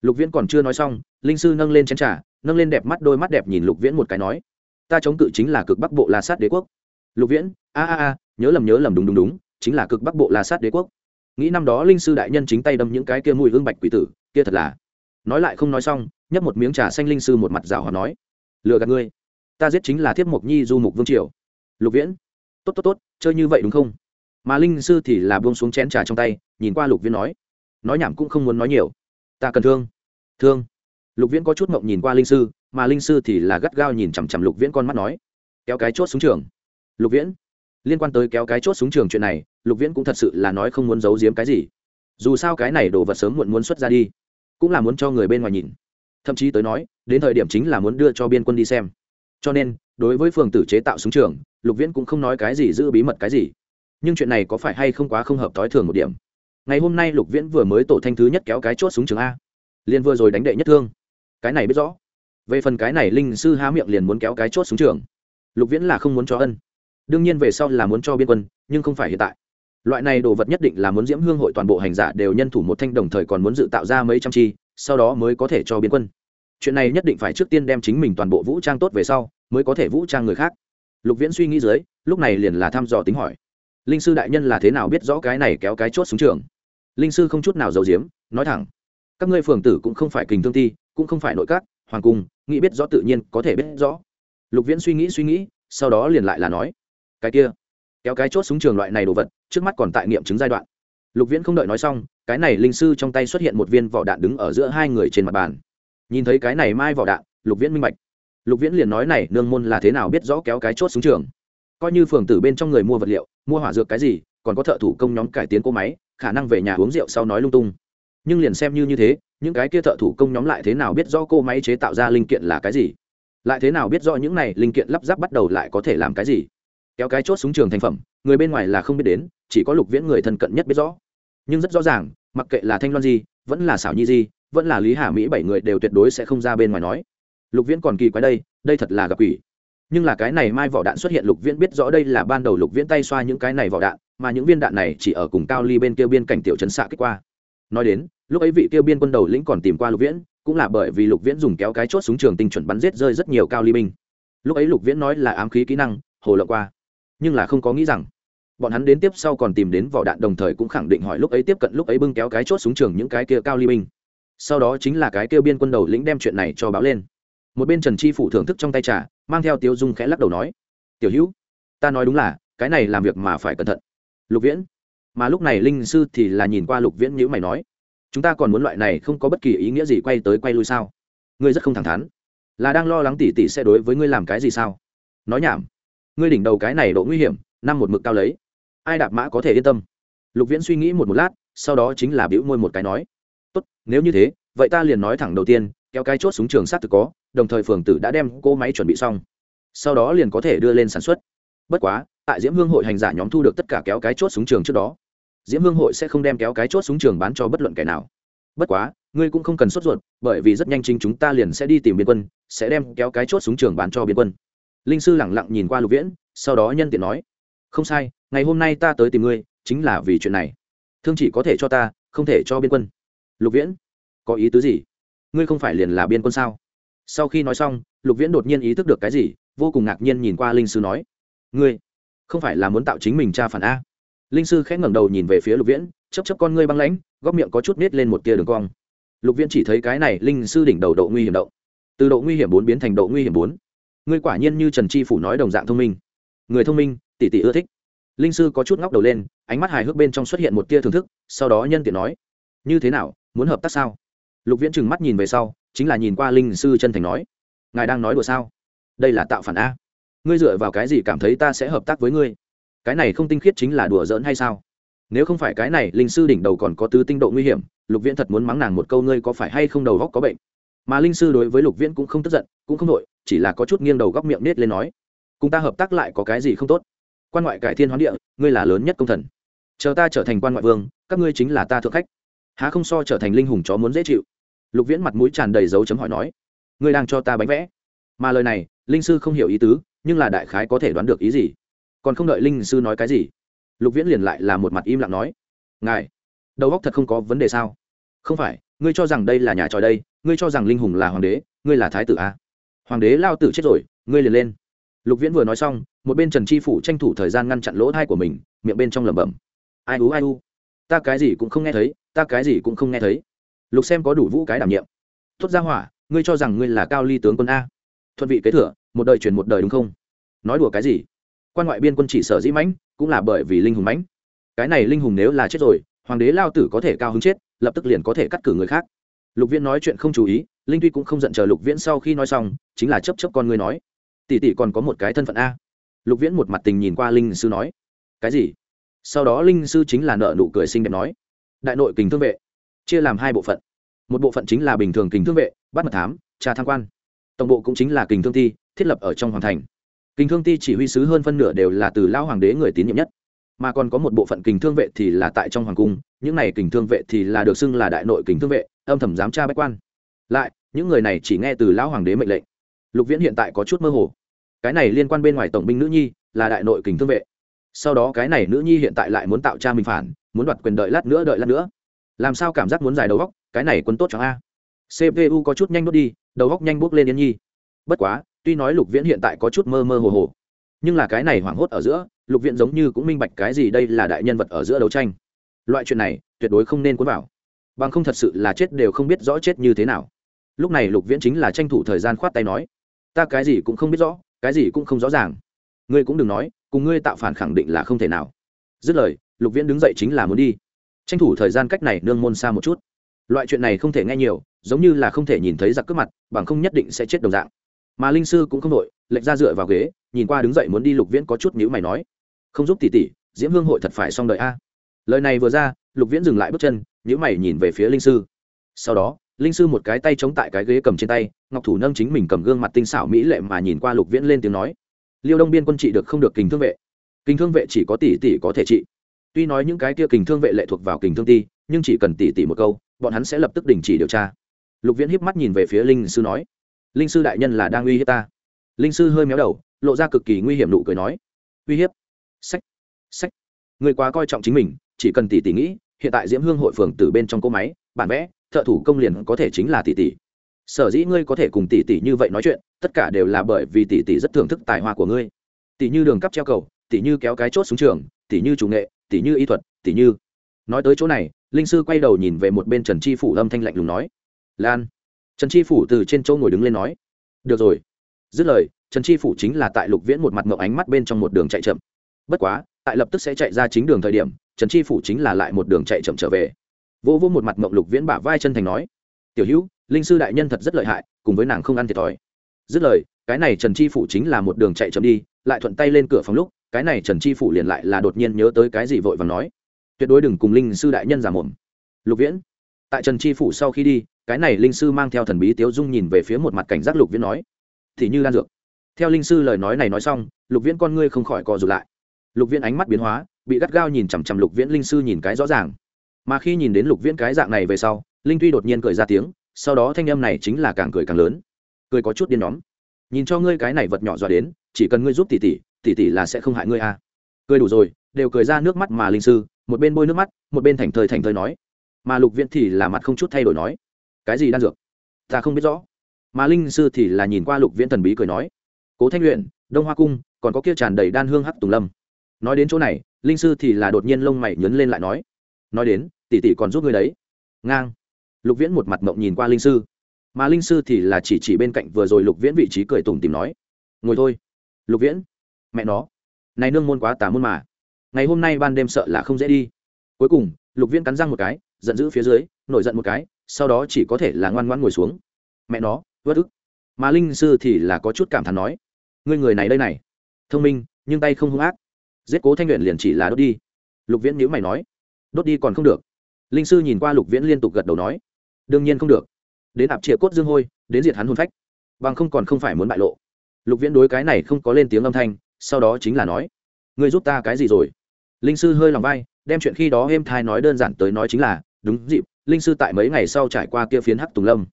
Lục viễn còn chưa nói xong, linh sư nâng lên chén trà, nâng lên đẹp mắt đôi mắt đẹp nhìn lục viễn một cái nói, ta chống cự chính là cực bắc bộ la sát đế quốc. Lục viễn, a a a, nhớ lầm nhớ lầm, đúng đúng đúng, chính là cực bắc bộ la sát đế quốc nghĩ năm đó linh sư đại nhân chính tay đâm những cái kia mùi hương bạch quỷ tử, kia thật là. Nói lại không nói xong, nhấp một miếng trà xanh linh sư một mặt rào hòa nói, lừa gạt ngươi. Ta giết chính là thiếp mộc nhi du mục vương triều. Lục viễn. Tốt tốt tốt, chơi như vậy đúng không? Mà linh sư thì là buông xuống chén trà trong tay, nhìn qua lục viễn nói nói nhảm cũng không muốn nói nhiều. Ta cần thương. Thương? Lục viễn có chút mộng nhìn qua linh sư, mà linh sư thì là gắt gao nhìn chằm chằm lục viễn con mắt nói, kéo cái chốt xuống trường. Lục viễn liên quan tới kéo cái chốt xuống trường chuyện này, lục viễn cũng thật sự là nói không muốn giấu giếm cái gì. Dù sao cái này đồ vật sớm muộn muốn xuất ra đi, cũng là muốn cho người bên ngoài nhìn. Thậm chí tới nói, đến thời điểm chính là muốn đưa cho biên quân đi xem. Cho nên, đối với phường tử chế tạo súng trường, lục viễn cũng không nói cái gì giữ bí mật cái gì. Nhưng chuyện này có phải hay không quá không hợp thói thường một điểm? Ngày hôm nay lục viễn vừa mới tổ thanh thứ nhất kéo cái chốt súng trường a. Liền vừa rồi đánh đệ nhất thương. Cái này biết rõ. Về phần cái này linh sư há miệng liền muốn kéo cái chốt súng trường. Lục viễn là không muốn cho ân đương nhiên về sau là muốn cho biên quân, nhưng không phải hiện tại. Loại này đồ vật nhất định là muốn diễm hương hội toàn bộ hành giả đều nhân thủ một thanh đồng thời còn muốn dự tạo ra mấy trăm chi, sau đó mới có thể cho biên quân. Chuyện này nhất định phải trước tiên đem chính mình toàn bộ vũ trang tốt về sau, mới có thể vũ trang người khác. Lục viễn suy nghĩ dưới, lúc này liền là thăm dò tính hỏi. Linh sư đại nhân là thế nào biết rõ cái này kéo cái chốt xuống trường? Linh sư không chút nào giấu giếm, nói thẳng. Các ngươi phường tử cũng không phải kình thương ti, cũng không phải nội các, hoàng cung, nghĩ biết rõ tự nhiên có thể biết rõ. Lục viễn suy nghĩ suy nghĩ, sau đó liền lại là nói cái kia, kéo cái chốt súng trường loại này đồ vật, trước mắt còn tại nghiệm chứng giai đoạn. Lục viễn không đợi nói xong, cái này linh sư trong tay xuất hiện một viên vỏ đạn đứng ở giữa hai người trên mặt bàn. Nhìn thấy cái này mai vỏ đạn, lục viễn minh bạch. Lục viễn liền nói này, nương môn là thế nào biết rõ kéo cái chốt súng trường? Coi như phường tử bên trong người mua vật liệu, mua hỏa dược cái gì, còn có thợ thủ công nhóm cải tiến cỗ máy, khả năng về nhà uống rượu sau nói lung tung. Nhưng liền xem như như thế, những cái kia thợ thủ công nhóm lại thế nào biết rõ cô máy chế tạo ra linh kiện là cái gì? Lại thế nào biết rõ những này linh kiện lắp ráp bắt đầu lại có thể làm cái gì? Kéo cái chốt súng trường thành phẩm, người bên ngoài là không biết đến, chỉ có lục viễn người thân cận nhất biết rõ. Nhưng rất rõ ràng, mặc kệ là thanh loan gì vẫn là xảo nhi gì vẫn là lý hà mỹ bảy người đều tuyệt đối sẽ không ra bên ngoài nói. Lục viễn còn kỳ quái đây đây thật là gặp quỷ. Nhưng là cái này mai vỏ đạn xuất hiện, lục viễn biết rõ đây là ban đầu lục viễn tay xoa những cái này vỏ đạn, mà những viên đạn này chỉ ở cùng cao ly bên kia biên cảnh tiểu trấn xạ kích qua. Nói đến, lúc ấy vị tiêu biên quân đầu lĩnh còn tìm qua lục viễn, cũng là bởi vì lục viễn dùng kéo cái chốt súng trường tinh chuẩn bắn giết rơi rất nhiều cao ly binh. Lúc ấy lục viễn nói là ám khí kỹ năng, hồ lộ qua nhưng là không có nghĩ rằng bọn hắn đến tiếp sau còn tìm đến vỏ đạn đồng thời cũng khẳng định hỏi lúc ấy tiếp cận lúc ấy bưng kéo cái chốt xuống trường những cái kia cao ly binh. Sau đó chính là cái kêu biên quân đầu lĩnh đem chuyện này cho báo lên. Một bên trần chi phủ thưởng thức trong tay trà, mang theo tiêu dung khẽ lắc đầu nói, tiểu hữu, ta nói đúng là, cái này làm việc mà phải cẩn thận. Lục viễn, mà lúc này linh sư thì là nhìn qua lục viễn nhữ mày nói, chúng ta còn muốn loại này không có bất kỳ ý nghĩa gì quay tới quay lui sao? Ngươi rất không thẳng thắn. Là đang lo lắng tỉ tỉ sẽ đối với ngươi làm cái gì sao? Nói nhảm ngươi đỉnh đầu cái này độ nguy hiểm, năm một mực cao lấy. Ai đạp mã có thể yên tâm? Lục viễn suy nghĩ một một lát, sau đó chính là biểu môi một cái nói. Tốt, nếu như thế, vậy ta liền nói thẳng đầu tiên, kéo cái chốt súng trường sát thực có, đồng thời phường tử đã đem cỗ máy chuẩn bị xong. Sau đó liền có thể đưa lên sản xuất. Bất quá, tại diễm hương hội hành giả nhóm thu được tất cả kéo cái chốt súng trường trước đó, diễm hương hội sẽ không đem kéo cái chốt súng trường bán cho bất luận kẻ nào. Bất quá, ngươi cũng không cần sốt ruột, bởi vì rất nhanh chính chúng ta liền sẽ đi tìm biên quân, sẽ đem kéo cái chốt súng trường bán cho biên quân linh sư lẳng lặng nhìn qua lục viễn, sau đó nhân tiện nói, không sai, ngày hôm nay ta tới tìm ngươi, chính là vì chuyện này. Thương chỉ có thể cho ta, không thể cho biên quân. Lục viễn, có ý tứ gì? Ngươi không phải liền là biên quân sao? Sau khi nói xong, lục viễn đột nhiên ý thức được cái gì, vô cùng ngạc nhiên nhìn qua linh sư nói, ngươi, không phải là muốn tạo chính mình tra phản a? Linh sư khẽ ngẩng đầu nhìn về phía lục viễn chấp chấp con ngươi băng lãnh góc miệng có chút nết lên một tia đường cong. Lục viễn chỉ thấy cái này linh sư đỉnh đầu độ nguy hiểm động. Từ độ nguy hiểm bốn biến thành độ nguy hiểm bốn ngươi quả nhiên như trần chi phủ nói đồng dạng thông minh. Người thông minh, tỷ tỷ ưa thích. Linh sư có chút ngóc đầu lên, ánh mắt hài hước bên trong xuất hiện một tia thưởng thức, sau đó nhân tiện nói, như thế nào, muốn hợp tác sao? Lục viễn trừng mắt nhìn về sau, chính là nhìn qua linh sư chân thành nói, ngài đang nói đùa sao? Đây là tạo phản a. Ngươi dựa vào cái gì cảm thấy ta sẽ hợp tác với ngươi? Cái này không tinh khiết chính là đùa giỡn hay sao? Nếu không phải cái này, linh sư đỉnh đầu còn có tứ tinh độ nguy hiểm, lục viễn thật muốn mắng nàng một câu, ngươi có phải hay không đầu góc có bệnh? Mà linh sư đối với lục viễn cũng không tức giận, cũng không nội chỉ là có chút nghiêng đầu góc miệng nết lên nói, cùng ta hợp tác lại có cái gì không tốt? Quan ngoại cải thiên hoán địa, ngươi là lớn nhất công thần. Chờ ta trở thành quan ngoại vương, các ngươi chính là ta thượng khách. Há không so trở thành linh hùng chó muốn dễ chịu. Lục viễn mặt mũi tràn đầy dấu chấm hỏi nói, ngươi đang cho ta bánh vẽ? Mà lời này, linh sư không hiểu ý tứ, nhưng là đại khái có thể đoán được ý gì. Còn không đợi linh sư nói cái gì, lục viễn liền lại là một mặt im lặng nói, ngài, đầu góc thật không có vấn đề sao? Không phải, ngươi cho rằng đây là nhà tròi đây ngươi cho rằng linh hùng là hoàng đế, ngươi là thái tử a hoàng đế lao tử chết rồi, ngươi liền lên. Lục viễn vừa nói xong, một bên trần chi phủ tranh thủ thời gian ngăn chặn lỗ thai của mình, miệng bên trong lẩm bẩm. Ai u ai u? Ta cái gì cũng không nghe thấy, ta cái gì cũng không nghe thấy. Lục xem có đủ vũ cái đảm nhiệm. Thốt ra hỏa, ngươi cho rằng ngươi là cao ly tướng quân a. Thuận vị kế thừa, một đời chuyển một đời đúng không? Nói đùa cái gì? Quan ngoại biên quân chỉ sở dĩ mãnh, cũng là bởi vì linh hùng mãnh. Cái này linh hùng nếu là chết rồi, hoàng đế lao tử có thể cao hứng chết, lập tức liền có thể cắt cử người khác lục viễn nói chuyện không chú ý, linh tuy cũng không giận chờ lục viễn sau khi nói xong, chính là chấp chấp con ngươi nói, tỷ tỷ còn có một cái thân phận a. Lục viễn một mặt tình nhìn qua linh sư nói, cái gì? Sau đó linh sư chính là nợ nụ cười xinh đẹp nói, đại nội kình thương vệ, chia làm hai bộ phận. Một bộ phận chính là bình thường kình thương vệ, bắt mật thám, tra tham quan. Tổng bộ cũng chính là kình thương ti, thiết lập ở trong hoàng thành. Kình thương ti chỉ huy sứ hơn phân nửa đều là từ lão hoàng đế người tín nhiệm nhất. Mà còn có một bộ phận kình thương vệ thì là tại trong hoàng cung, những này kình thương vệ thì là được xưng là đại nội kình thương vệ âm thầm giám tra bách quan. Lại, những người này chỉ nghe từ lão hoàng đế mệnh lệnh. Lục viễn hiện tại có chút mơ hồ. Cái này liên quan bên ngoài tổng binh nữ nhi, là đại nội kình thương vệ. Sau đó cái này nữ nhi hiện tại lại muốn tạo cha mình phản, muốn đoạt quyền đợi lát nữa đợi lát nữa. Làm sao cảm giác muốn dài đầu góc, cái này quân tốt cho a. Cpu có chút nhanh đốt đi, đầu góc nhanh bước lên yên nhi. Bất quá, tuy nói lục viễn hiện tại có chút mơ mơ hồ hồ, nhưng là cái này hoảng hốt ở giữa, lục viễn giống như cũng minh bạch cái gì đây là đại nhân vật ở giữa đấu tranh. Loại chuyện này, tuyệt đối không nên cuốn vào bằng không thật sự là chết đều không biết rõ chết như thế nào. Lúc này lục viễn chính là tranh thủ thời gian khoát tay nói, ta cái gì cũng không biết rõ, cái gì cũng không rõ ràng. Ngươi cũng đừng nói, cùng ngươi tạo phản khẳng định là không thể nào. Dứt lời, lục viễn đứng dậy chính là muốn đi. Tranh thủ thời gian cách này nương môn xa một chút. Loại chuyện này không thể nghe nhiều, giống như là không thể nhìn thấy giặc cướp mặt, bằng không nhất định sẽ chết đồng dạng. Mà linh sư cũng không đội lệnh ra dựa vào ghế, nhìn qua đứng dậy muốn đi lục viễn có chút nhữ mày nói, không giúp tỷ tỷ, diễm hương hội thật phải xong đợi a. Lời này vừa ra, lục viễn dừng lại bước chân nhữ mày nhìn về phía linh sư. Sau đó, linh sư một cái tay chống tại cái ghế cầm trên tay, ngọc thủ nâng chính mình cầm gương mặt tinh xảo mỹ lệ mà nhìn qua lục viễn lên tiếng nói, liêu đông biên quân trị được không được kình thương vệ. Kình thương vệ chỉ có tỷ tỷ có thể trị. Tuy nói những cái kia kình thương vệ lệ thuộc vào kình thương ti, nhưng chỉ cần tỷ tỷ một câu, bọn hắn sẽ lập tức đình chỉ điều tra. Lục viễn híp mắt nhìn về phía linh sư nói, linh sư đại nhân là đang uy hiếp ta. Linh sư hơi méo đầu, lộ ra cực kỳ nguy hiểm nụ cười nói, uy hiếp. Sách sách. Người quá coi trọng chính mình, chỉ cần tỷ tỷ nghĩ hiện tại diễm hương hội phường từ bên trong cỗ máy, bản vẽ, thợ thủ công liền có thể chính là tỷ tỷ. Sở dĩ ngươi có thể cùng tỷ tỷ như vậy nói chuyện, tất cả đều là bởi vì tỷ tỷ rất thưởng thức tài hoa của ngươi. Tỷ như đường cắp treo cầu, tỷ như kéo cái chốt xuống trường, tỷ như chủ nghệ, tỷ như y thuật, tỷ như. Nói tới chỗ này, linh sư quay đầu nhìn về một bên trần chi phủ âm thanh lạnh lùng nói. Lan. Trần chi phủ từ trên chỗ ngồi đứng lên nói. Được rồi. Dứt lời, trần chi phủ chính là tại lục viễn một mặt ngậu ánh mắt bên trong một đường chạy chậm. Bất quá, tại lập tức sẽ chạy ra chính đường thời điểm trần chi phủ chính là lại một đường chạy chậm trở về. Vô vô một mặt mộng lục viễn bả vai chân thành nói, tiểu hữu, linh sư đại nhân thật rất lợi hại, cùng với nàng không ăn thiệt thòi. Dứt lời, cái này trần chi phủ chính là một đường chạy chậm đi, lại thuận tay lên cửa phòng lúc, cái này trần chi phủ liền lại là đột nhiên nhớ tới cái gì vội và nói, tuyệt đối đừng cùng linh sư đại nhân giả mồm. Lục viễn. Tại trần chi phủ sau khi đi, cái này linh sư mang theo thần bí tiếu dung nhìn về phía một mặt cảnh giác lục viễn nói, thì như đan dược. Theo linh sư lời nói này nói xong, lục viễn con ngươi không khỏi co rụt lại lục viễn ánh mắt biến hóa, bị gắt gao nhìn chằm chằm lục viễn linh sư nhìn cái rõ ràng. Mà khi nhìn đến lục viễn cái dạng này về sau, linh tuy đột nhiên cười ra tiếng, sau đó thanh âm này chính là càng cười càng lớn. Cười có chút điên nhóm. Nhìn cho ngươi cái này vật nhỏ dọa đến, chỉ cần ngươi giúp tỷ tỷ tỷ tỷ là sẽ không hại ngươi à. cười đủ rồi, đều cười ra nước mắt mà linh sư, một bên bôi nước mắt, một bên thành thơi thành thơi nói. Mà lục viễn thì là mặt không chút thay đổi nói. Cái gì đan dược? Ta không biết rõ. Mà linh sư thì là nhìn qua lục viễn thần bí cười nói. Cố thanh luyện đông hoa cung, còn có kia tràn đầy đan hương hắc tùng lâm nói đến chỗ này, linh sư thì là đột nhiên lông mày nhấn lên lại nói nói đến, tỷ tỷ còn giúp ngươi đấy. Ngang. Lục viễn một mặt mộng nhìn qua linh sư. Mà linh sư thì là chỉ chỉ bên cạnh vừa rồi lục viễn vị trí cười tùng tìm nói, ngồi thôi. Lục viễn, mẹ nó, này nương môn quá tà môn mà. Ngày hôm nay ban đêm sợ là không dễ đi. Cuối cùng, lục viễn cắn răng một cái, giận dữ phía dưới, nổi giận một cái, sau đó chỉ có thể là ngoan ngoan ngồi xuống. Mẹ nó vất ức. Mà linh sư thì là có chút cảm thán nói, ngươi người này đây này. Thông minh, nhưng tay không hung ác giết cố thanh luyện liền chỉ là đốt đi lục viễn nhữ mày nói đốt đi còn không được linh sư nhìn qua lục viễn liên tục gật đầu nói đương nhiên không được đến ạp trịa cốt dương hôi đến diệt hắn hôn phách bằng không còn không phải muốn bại lộ lục viễn đối cái này không có lên tiếng âm thanh sau đó chính là nói ngươi giúp ta cái gì rồi linh sư hơi lòng vai đem chuyện khi đó êm thai nói đơn giản tới nói chính là đúng dịp linh sư tại mấy ngày sau trải qua kia phiến hắc tùng lâm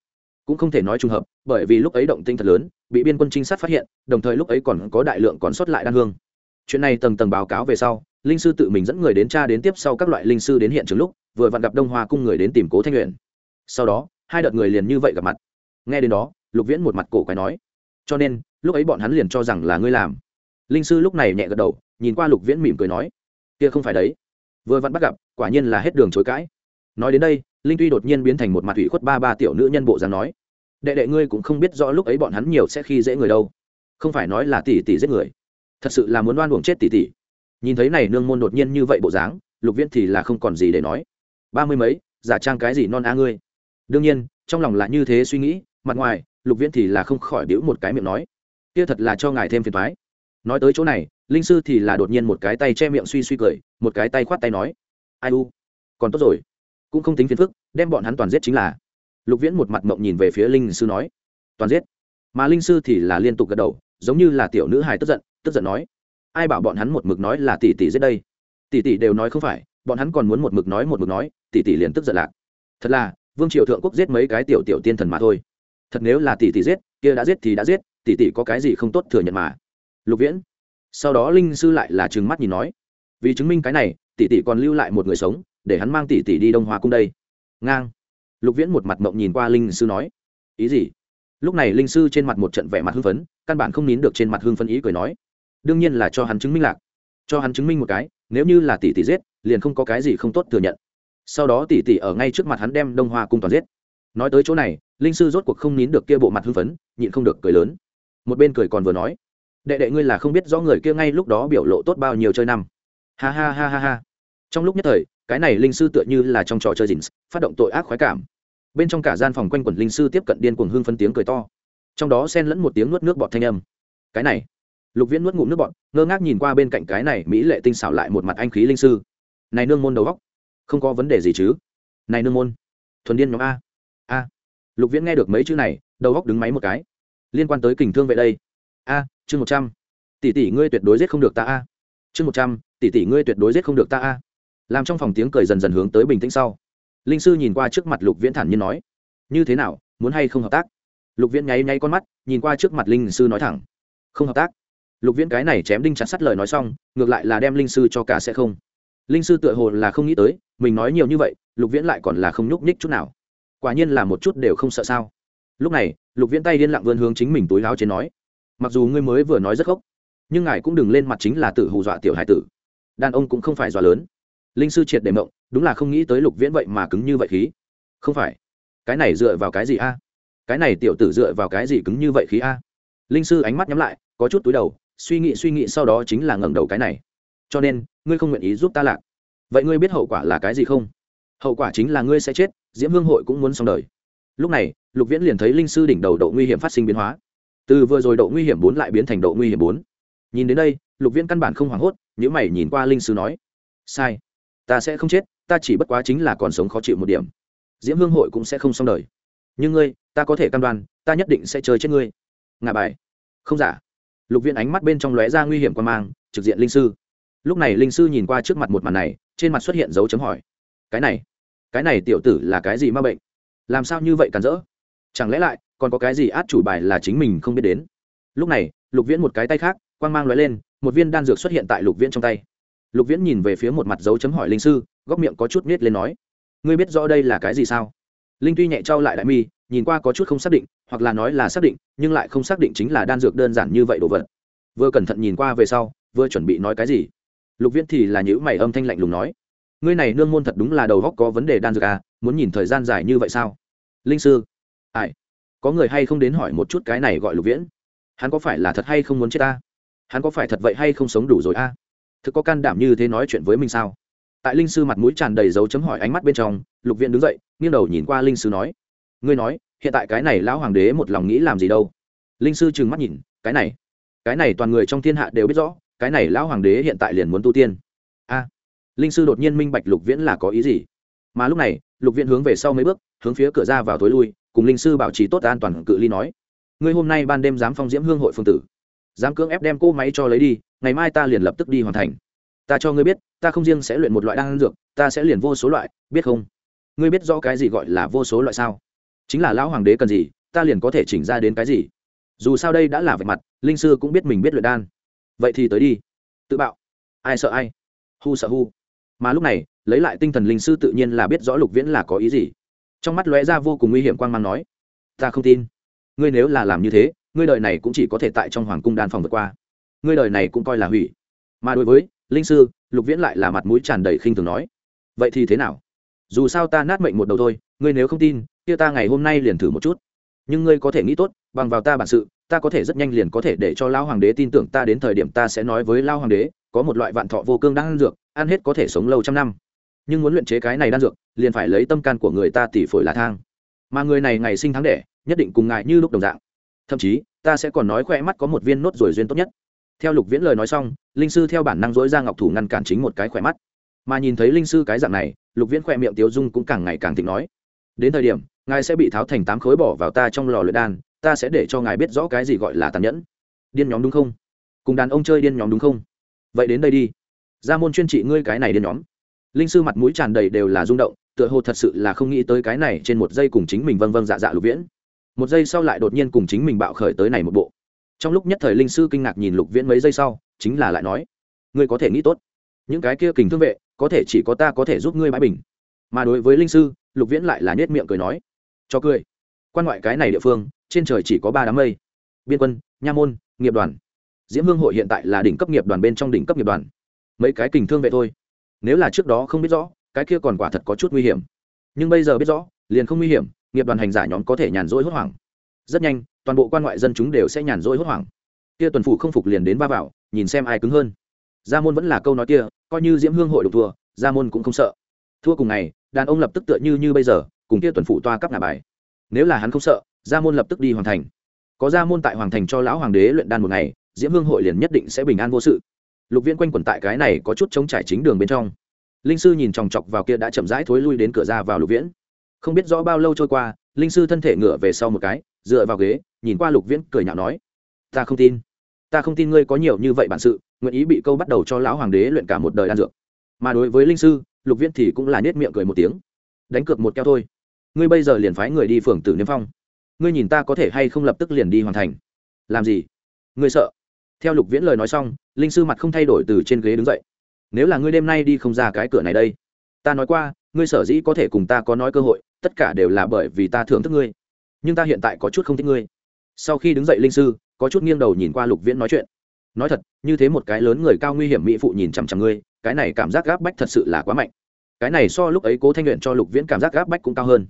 cũng không thể nói trùng hợp bởi vì lúc ấy động tinh thật lớn bị biên quân trinh sát phát hiện đồng thời lúc ấy còn có đại lượng còn sót lại đan hương chuyện này tầng tầng báo cáo về sau, linh sư tự mình dẫn người đến tra đến tiếp sau các loại linh sư đến hiện trường lúc, vừa vặn gặp đông hoa cung người đến tìm cố thanh luyện sau đó, hai đợt người liền như vậy gặp mặt. Nghe đến đó, lục viễn một mặt cổ quái nói, cho nên, lúc ấy bọn hắn liền cho rằng là ngươi làm. Linh sư lúc này nhẹ gật đầu, nhìn qua lục viễn mỉm cười nói, kia không phải đấy. Vừa vặn bắt gặp, quả nhiên là hết đường chối cãi. Nói đến đây, linh tuy đột nhiên biến thành một mặt ủy khuất ba ba tiểu nữ nhân bộ dáng nói, đệ đệ ngươi cũng không biết rõ lúc ấy bọn hắn nhiều sẽ khi dễ người đâu. Không phải nói là tỷ tỷ giết người thật sự là muốn đoan buồng chết tỷ tỷ. Nhìn thấy này nương môn đột nhiên như vậy bộ dáng, lục viễn thì là không còn gì để nói. Ba mươi mấy, giả trang cái gì non a ngươi? Đương nhiên, trong lòng là như thế suy nghĩ, mặt ngoài, lục viễn thì là không khỏi đĩu một cái miệng nói. Kia thật là cho ngài thêm phiền thoái nói tới chỗ này, linh sư thì là đột nhiên một cái tay che miệng suy suy cười, một cái tay khoát tay nói. Ai u? Còn tốt rồi. Cũng không tính phiền phức, đem bọn hắn toàn giết chính là. Lục viễn một mặt mộng nhìn về phía linh sư nói. Toàn giết? Mà linh sư thì là liên tục gật đầu, giống như là tiểu nữ hài tức giận tức giận nói, ai bảo bọn hắn một mực nói là tỷ tỷ giết đây? Tỷ tỷ đều nói không phải, bọn hắn còn muốn một mực nói một mực nói, tỷ tỷ liền tức giận lạc. Thật là, vương triều thượng quốc giết mấy cái tiểu tiểu tiên thần mà thôi. Thật nếu là tỷ tỷ giết, kia đã giết thì đã giết, tỷ tỷ có cái gì không tốt thừa nhận mà. Lục viễn, sau đó linh sư lại là trừng mắt nhìn nói, vì chứng minh cái này, tỷ tỷ còn lưu lại một người sống, để hắn mang tỷ tỷ đi đông hoa cung đây. Ngang. Lục viễn một mặt mộng nhìn qua linh sư nói, ý gì? Lúc này linh sư trên mặt một trận vẻ mặt hưng phấn, căn bản không nín được trên mặt hưng phấn ý cười nói đương nhiên là cho hắn chứng minh lạc. Cho hắn chứng minh một cái, nếu như là tỷ tỷ giết, liền không có cái gì không tốt thừa nhận. Sau đó tỷ tỷ ở ngay trước mặt hắn đem đông hoa cung toàn giết. Nói tới chỗ này, linh sư rốt cuộc không nín được kia bộ mặt hưng phấn, nhịn không được cười lớn. Một bên cười còn vừa nói, đệ đệ ngươi là không biết rõ người kia ngay lúc đó biểu lộ tốt bao nhiêu chơi năm. Ha ha ha ha ha. Trong lúc nhất thời, cái này linh sư tựa như là trong trò chơi dình phát động tội ác khoái cảm. Bên trong cả gian phòng quanh quẩn linh sư tiếp cận điên cuồng hưng phấn tiếng cười to. Trong đó xen lẫn một tiếng nuốt nước bọt thanh âm. Cái này lục viễn nuốt ngụm nước bọt, ngơ ngác nhìn qua bên cạnh cái này mỹ lệ tinh xảo lại một mặt anh khí linh sư. Này nương môn đầu góc không có vấn đề gì chứ? Này nương môn, thuần điên nhóm a. A. Lục viễn nghe được mấy chữ này, đầu góc đứng máy một cái. Liên quan tới kình thương vậy đây. A, chương một trăm. Tỷ tỷ ngươi tuyệt đối giết không được ta a. Chương một trăm, tỷ tỷ ngươi tuyệt đối giết không được ta a. Làm trong phòng tiếng cười dần dần hướng tới bình tĩnh sau. Linh sư nhìn qua trước mặt lục viễn thản nhiên nói, như thế nào, muốn hay không hợp tác? Lục viễn nháy nháy con mắt, nhìn qua trước mặt linh sư nói thẳng, không hợp tác lục viễn cái này chém đinh chặt sắt lời nói xong, ngược lại là đem linh sư cho cả sẽ không. Linh sư tựa hồ là không nghĩ tới, mình nói nhiều như vậy, lục viễn lại còn là không nhúc nhích chút nào. Quả nhiên là một chút đều không sợ sao. Lúc này, lục viễn tay điên lặng vươn hướng chính mình túi láo trên nói, mặc dù ngươi mới vừa nói rất khóc nhưng ngài cũng đừng lên mặt chính là tự hù dọa tiểu hải tử. Đàn ông cũng không phải dọa lớn. Linh sư triệt để mộng, đúng là không nghĩ tới lục viễn vậy mà cứng như vậy khí. Không phải, cái này dựa vào cái gì a? Cái này tiểu tử dựa vào cái gì cứng như vậy khí a? Linh sư ánh mắt nhắm lại, có chút túi đầu suy nghĩ suy nghĩ sau đó chính là ngẩng đầu cái này. Cho nên, ngươi không nguyện ý giúp ta lạc. Vậy ngươi biết hậu quả là cái gì không? Hậu quả chính là ngươi sẽ chết, diễm hương hội cũng muốn xong đời. Lúc này, lục viễn liền thấy linh sư đỉnh đầu độ nguy hiểm phát sinh biến hóa. Từ vừa rồi độ nguy hiểm bốn lại biến thành độ nguy hiểm bốn. Nhìn đến đây, lục viễn căn bản không hoảng hốt n mày nhìn qua linh sư nói, sai, ta sẽ không chết, ta chỉ bất quá chính là còn sống khó chịu một điểm. Diễm hương hội cũng sẽ không xong đời. Nhưng ngươi, ta có thể cam đoan, ta nhất định sẽ chơi chết ngươi. Ngà bài. Không giả lục viễn ánh mắt bên trong lóe ra nguy hiểm quan mang, trực diện linh sư. Lúc này linh sư nhìn qua trước mặt một màn này, trên mặt xuất hiện dấu chấm hỏi, cái này cái này tiểu tử là cái gì ma bệnh? Làm sao như vậy cản rỡ? Chẳng lẽ lại, còn có cái gì át chủ bài là chính mình không biết đến? Lúc này, lục viễn một cái tay khác, quang mang lóe lên, một viên đan dược xuất hiện tại lục viễn trong tay. Lục viễn nhìn về phía một mặt dấu chấm hỏi linh sư, góc miệng có chút nết lên nói, ngươi biết rõ đây là cái gì sao? Linh tuy nhẹ trao lại đại mi nhìn qua có chút không xác định, hoặc là nói là xác định, nhưng lại không xác định chính là đan dược đơn giản như vậy đồ vật. Vừa cẩn thận nhìn qua về sau, vừa chuẩn bị nói cái gì? Lục viễn thì là những mày âm thanh lạnh lùng nói, ngươi này nương môn thật đúng là đầu góc có vấn đề đan dược à muốn nhìn thời gian dài như vậy sao? Linh sư. Ai? Có người hay không đến hỏi một chút cái này gọi lục viễn? Hắn có phải là thật hay không muốn chết ta? Hắn có phải thật vậy hay không sống đủ rồi a à? thực có can đảm như thế nói chuyện với mình sao? Tại linh sư mặt mũi tràn đầy dấu chấm hỏi ánh mắt bên trong, lục viễn đứng dậy, nghiêng đầu nhìn qua linh sư nói ngươi nói, hiện tại cái này lão hoàng đế một lòng nghĩ làm gì đâu? Linh sư trừng mắt nhìn, cái này cái này toàn người trong thiên hạ đều biết rõ, cái này lão hoàng đế hiện tại liền muốn tu tiên. A, linh sư đột nhiên minh bạch lục viễn là có ý gì. Mà lúc này, lục viễn hướng về sau mấy bước, hướng phía cửa ra vào tối lui, cùng linh sư bảo trì tốt an toàn cự ly nói, ngươi hôm nay ban đêm dám phong diễm hương hội phương tử, dám cưỡng ép đem cô máy cho lấy đi, ngày mai ta liền lập tức đi hoàn thành. Ta cho ngươi biết, ta không riêng sẽ luyện một loại đan dược, ta sẽ liền vô số loại, biết không? Ngươi biết rõ cái gì gọi là vô số loại sao? Chính là lão hoàng đế cần gì, ta liền có thể chỉnh ra đến cái gì. Dù sao đây đã là vạch mặt, linh sư cũng biết mình biết luyện đan. Vậy thì tới đi. Tự bạo. Ai sợ ai? Hu sợ hu. Mà lúc này, lấy lại tinh thần linh sư tự nhiên là biết rõ lục viễn là có ý gì. Trong mắt lóe ra vô cùng nguy hiểm quang mang nói, ta không tin. Ngươi nếu là làm như thế, ngươi đời này cũng chỉ có thể tại trong hoàng cung đan phòng vượt qua. Ngươi đời này cũng coi là hủy. Mà đối với linh sư, lục viễn lại là mặt mũi tràn đầy khinh thường nói, vậy thì thế nào? Dù sao ta nát mệnh một đầu thôi, ngươi nếu không tin kia ta ngày hôm nay liền thử một chút. Nhưng ngươi có thể nghĩ tốt, bằng vào ta bản sự, ta có thể rất nhanh liền có thể để cho lao hoàng đế tin tưởng ta đến thời điểm ta sẽ nói với lao hoàng đế, có một loại vạn thọ vô cương đang ăn dược, ăn hết có thể sống lâu trăm năm. Nhưng muốn luyện chế cái này đan dược, liền phải lấy tâm can của người ta tỉ phổi là thang. Mà người này ngày sinh tháng đẻ, nhất định cùng ngài như lúc đồng dạng. Thậm chí, ta sẽ còn nói khoe mắt có một viên nốt rồi duyên tốt nhất. Theo lục viễn lời nói xong, linh sư theo bản năng dối ra ngọc thủ ngăn cản chính một cái khỏe mắt. Mà nhìn thấy linh sư cái dạng này, lục viễn khỏe miệng tiếu dung cũng càng ngày càng thịnh nói đến thời điểm, ngài sẽ bị tháo thành tám khối bỏ vào ta trong lò luyện đan, ta sẽ để cho ngài biết rõ cái gì gọi là tàn nhẫn. Điên nhóm đúng không? Cùng đàn ông chơi điên nhóm đúng không? Vậy đến đây đi. Ra môn chuyên trị ngươi cái này điên nhóm. Linh sư mặt mũi tràn đầy đều là rung động, tựa hồ thật sự là không nghĩ tới cái này trên một giây cùng chính mình vâng vâng dạ dạ lục viễn. Một giây sau lại đột nhiên cùng chính mình bạo khởi tới này một bộ. Trong lúc nhất thời linh sư kinh ngạc nhìn lục viễn mấy giây sau, chính là lại nói, ngươi có thể nghĩ tốt. Những cái kia kình thương vệ, có thể chỉ có ta có thể giúp ngươi bãi bình mà đối với linh sư, lục viễn lại là nết miệng cười nói. Cho cười. Quan ngoại cái này địa phương, trên trời chỉ có ba đám mây. Biên quân, nha môn, nghiệp đoàn. Diễm hương hội hiện tại là đỉnh cấp nghiệp đoàn bên trong đỉnh cấp nghiệp đoàn. Mấy cái kình thương vệ thôi. Nếu là trước đó không biết rõ, cái kia còn quả thật có chút nguy hiểm. Nhưng bây giờ biết rõ, liền không nguy hiểm, nghiệp đoàn hành giả nhóm có thể nhàn rỗi hốt hoảng. Rất nhanh, toàn bộ quan ngoại dân chúng đều sẽ nhàn rỗi hốt hoảng. Kia tuần phủ không phục liền đến ba vào, nhìn xem ai cứng hơn. Gia môn vẫn là câu nói kia, coi như diễm hương hội đục thua, gia môn cũng không sợ. Thua cùng ngày đàn ông lập tức tựa như như bây giờ, cùng kia tuần phụ toa cắp ngà bài. Nếu là hắn không sợ, gia môn lập tức đi hoàng thành. Có gia môn tại hoàng thành cho lão hoàng đế luyện đan một ngày, diễm hương hội liền nhất định sẽ bình an vô sự. Lục viễn quanh quẩn tại cái này có chút chống trải chính đường bên trong. Linh sư nhìn chòng chọc vào kia đã chậm rãi thối lui đến cửa ra vào lục viễn. Không biết rõ bao lâu trôi qua, linh sư thân thể ngửa về sau một cái, dựa vào ghế, nhìn qua lục viễn cười nhạo nói, ta không tin. Ta không tin ngươi có nhiều như vậy bản sự, nguyện ý bị câu bắt đầu cho lão hoàng đế luyện cả một đời đan dược. Mà đối với linh sư lục viễn thì cũng là nết miệng cười một tiếng. Đánh cược một keo thôi. Ngươi bây giờ liền phái người đi phường tử niêm phong. Ngươi nhìn ta có thể hay không lập tức liền đi hoàn thành. Làm gì? Ngươi sợ? Theo lục viễn lời nói xong, linh sư mặt không thay đổi từ trên ghế đứng dậy. Nếu là ngươi đêm nay đi không ra cái cửa này đây, ta nói qua, ngươi sở dĩ có thể cùng ta có nói cơ hội, tất cả đều là bởi vì ta thưởng thức ngươi. Nhưng ta hiện tại có chút không thích ngươi. Sau khi đứng dậy linh sư, có chút nghiêng đầu nhìn qua lục viễn nói chuyện. Nói thật, như thế một cái lớn người cao nguy hiểm mỹ phụ nhìn chằm chằm ngươi cái này cảm giác gáp bách thật sự là quá mạnh. Cái này so lúc ấy cố thanh luyện cho lục viễn cảm giác gáp bách cũng cao hơn.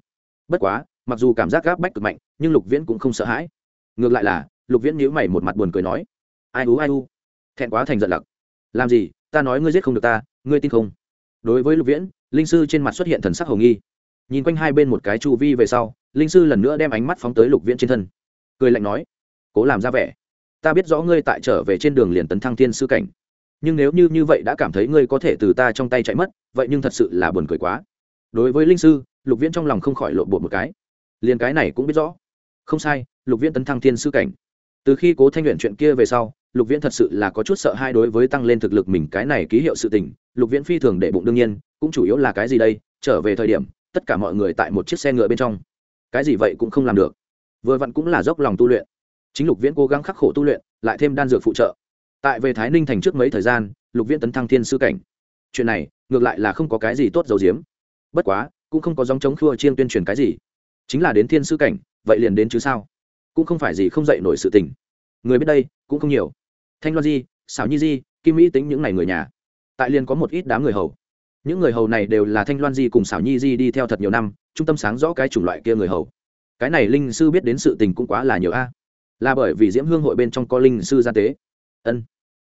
Bất quá, mặc dù cảm giác gáp bách cực mạnh, nhưng lục viễn cũng không sợ hãi. Ngược lại là, lục viễn nhíu mày một mặt buồn cười nói, ai u ai u? Thẹn quá thành giận lặc. Làm gì? Ta nói ngươi giết không được ta, ngươi tin không? Đối với lục viễn, linh sư trên mặt xuất hiện thần sắc hồng nghi. Nhìn quanh hai bên một cái chu vi về sau, linh sư lần nữa đem ánh mắt phóng tới lục viễn trên thân. Cười lạnh nói, cố làm ra vẻ. Ta biết rõ ngươi tại trở về trên đường liền tấn thăng thiên sư cảnh nhưng nếu như như vậy đã cảm thấy ngươi có thể từ ta trong tay chạy mất, vậy nhưng thật sự là buồn cười quá. Đối với linh sư, lục viễn trong lòng không khỏi lộ bột một cái. Liền cái này cũng biết rõ. Không sai, lục viễn tấn thăng thiên sư cảnh. Từ khi cố thanh luyện chuyện kia về sau, lục viễn thật sự là có chút sợ hai đối với tăng lên thực lực mình cái này ký hiệu sự tình. Lục viễn phi thường để bụng đương nhiên, cũng chủ yếu là cái gì đây? Trở về thời điểm, tất cả mọi người tại một chiếc xe ngựa bên trong. Cái gì vậy cũng không làm được. Vừa vặn cũng là dốc lòng tu luyện. Chính lục viễn cố gắng khắc khổ tu luyện, lại thêm đan dược phụ trợ tại về thái ninh thành trước mấy thời gian, lục viễn tấn thăng thiên sư cảnh. Chuyện này, ngược lại là không có cái gì tốt dầu diếm bất quá, cũng không có dòng chống khua chiên tuyên truyền cái gì. Chính là đến thiên sư cảnh, vậy liền đến chứ sao? Cũng không phải gì không dạy nổi sự tình. Người biết đây, cũng không nhiều. Thanh loan di xảo nhi di, kim mỹ tính những n à y người nhà. Tại liền có một ít đám người hầu. Những người hầu này đều là thanh loan di cùng xảo nhi di đi theo thật nhiều năm, trung tâm sáng rõ cái chủng loại kia người hầu. Cái này linh sư biết đến sự tình cũng quá là nhiều a. Là bởi vì diễm hương hội bên trong có linh sư gia tế. Ân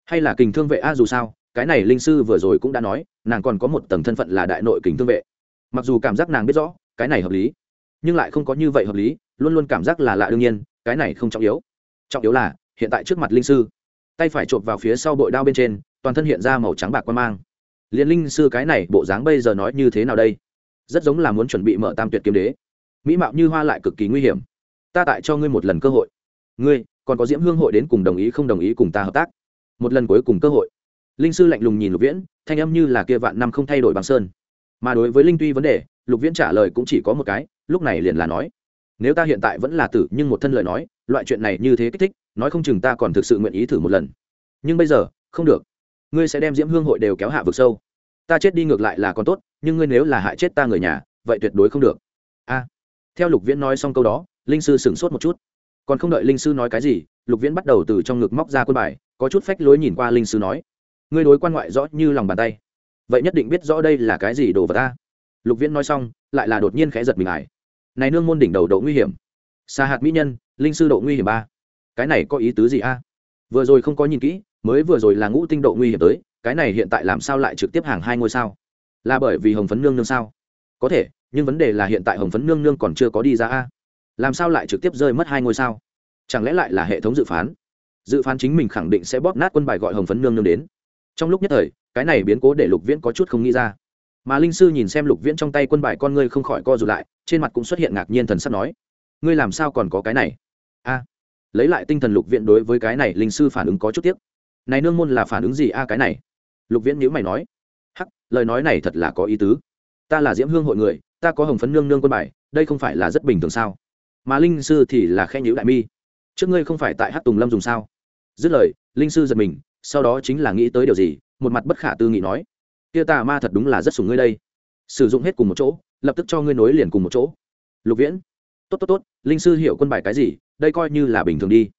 hay là kình thương vệ a dù sao, cái này linh sư vừa rồi cũng đã nói, nàng còn có một tầng thân phận là đại nội kình thương vệ. Mặc dù cảm giác nàng biết rõ, cái này hợp lý, nhưng lại không có như vậy hợp lý, luôn luôn cảm giác là lạ đương nhiên, cái này không trọng yếu. Trọng yếu là, hiện tại trước mặt linh sư, tay phải chộp vào phía sau bội đao bên trên, toàn thân hiện ra màu trắng bạc quan mang. Liền linh sư cái này bộ dáng bây giờ nói như thế nào đây? Rất giống là muốn chuẩn bị mở tam tuyệt kiếm đế. Mỹ mạo như hoa lại cực kỳ nguy hiểm. Ta tại cho ngươi một lần cơ hội. Ngươi, còn có diễm hương hội đến cùng đồng ý không đồng ý cùng ta hợp tác? Một lần cuối cùng cơ hội. Linh sư lạnh lùng nhìn lục viễn, thanh âm như là kia vạn năm không thay đổi bằng sơn. Mà đối với linh tuy vấn đề, lục viễn trả lời cũng chỉ có một cái, lúc này liền là nói, nếu ta hiện tại vẫn là tử, nhưng một thân lời nói, loại chuyện này như thế kích thích, nói không chừng ta còn thực sự nguyện ý thử một lần. Nhưng bây giờ, không được. Ngươi sẽ đem diễm hương hội đều kéo hạ vực sâu. Ta chết đi ngược lại là còn tốt, nhưng ngươi nếu là hại chết ta người nhà, vậy tuyệt đối không được. A. Theo lục viễn nói xong câu đó, linh sư sửng sốt một chút còn không đợi linh sư nói cái gì, lục viễn bắt đầu từ trong ngực móc ra quân bài, có chút phách lối nhìn qua linh sư nói, ngươi đối quan ngoại rõ như lòng bàn tay. Vậy nhất định biết rõ đây là cái gì đồ vật ta. Lục viễn nói xong, lại là đột nhiên khẽ giật mình ải này nương môn đỉnh đầu độ nguy hiểm. Xa hạt mỹ nhân, linh sư độ nguy hiểm ba. Cái này có ý tứ gì a? Vừa rồi không có nhìn kỹ, mới vừa rồi là ngũ tinh độ nguy hiểm tới, cái này hiện tại làm sao lại trực tiếp hàng hai ngôi sao? Là bởi vì hồng phấn nương nương sao? Có thể, nhưng vấn đề là hiện tại hồng phấn nương nương còn chưa có đi ra a làm sao lại trực tiếp rơi mất hai ngôi sao? Chẳng lẽ lại là hệ thống dự phán? Dự phán chính mình khẳng định sẽ bóp nát quân bài gọi hồng phấn nương nương đến. Trong lúc nhất thời, cái này biến cố để lục viễn có chút không nghĩ ra. Mà linh sư nhìn xem lục viễn trong tay quân bài con ngươi không khỏi co rụt lại, trên mặt cũng xuất hiện ngạc nhiên thần sắp nói, ngươi làm sao còn có cái này? A. Lấy lại tinh thần lục viễn đối với cái này, linh sư phản ứng có chút tiếc. Này nương môn là phản ứng gì a cái này? Lục viễn nhữ mày nói, hắc, lời nói này thật là có ý tứ. Ta là diễm hương hội người, ta có hồng phấn nương nương quân bài, đây không phải là rất bình thường sao? Mà linh sư thì là khẽ nhữ đại mi. Trước ngươi không phải tại hát tùng lâm dùng sao? Dứt lời, linh sư giật mình, sau đó chính là nghĩ tới điều gì, một mặt bất khả tư nghị nói. Kia tà ma thật đúng là rất sùng ngươi đây. Sử dụng hết cùng một chỗ, lập tức cho ngươi nối liền cùng một chỗ. Lục viễn. Tốt tốt tốt, linh sư hiểu quân bài cái gì, đây coi như là bình thường đi.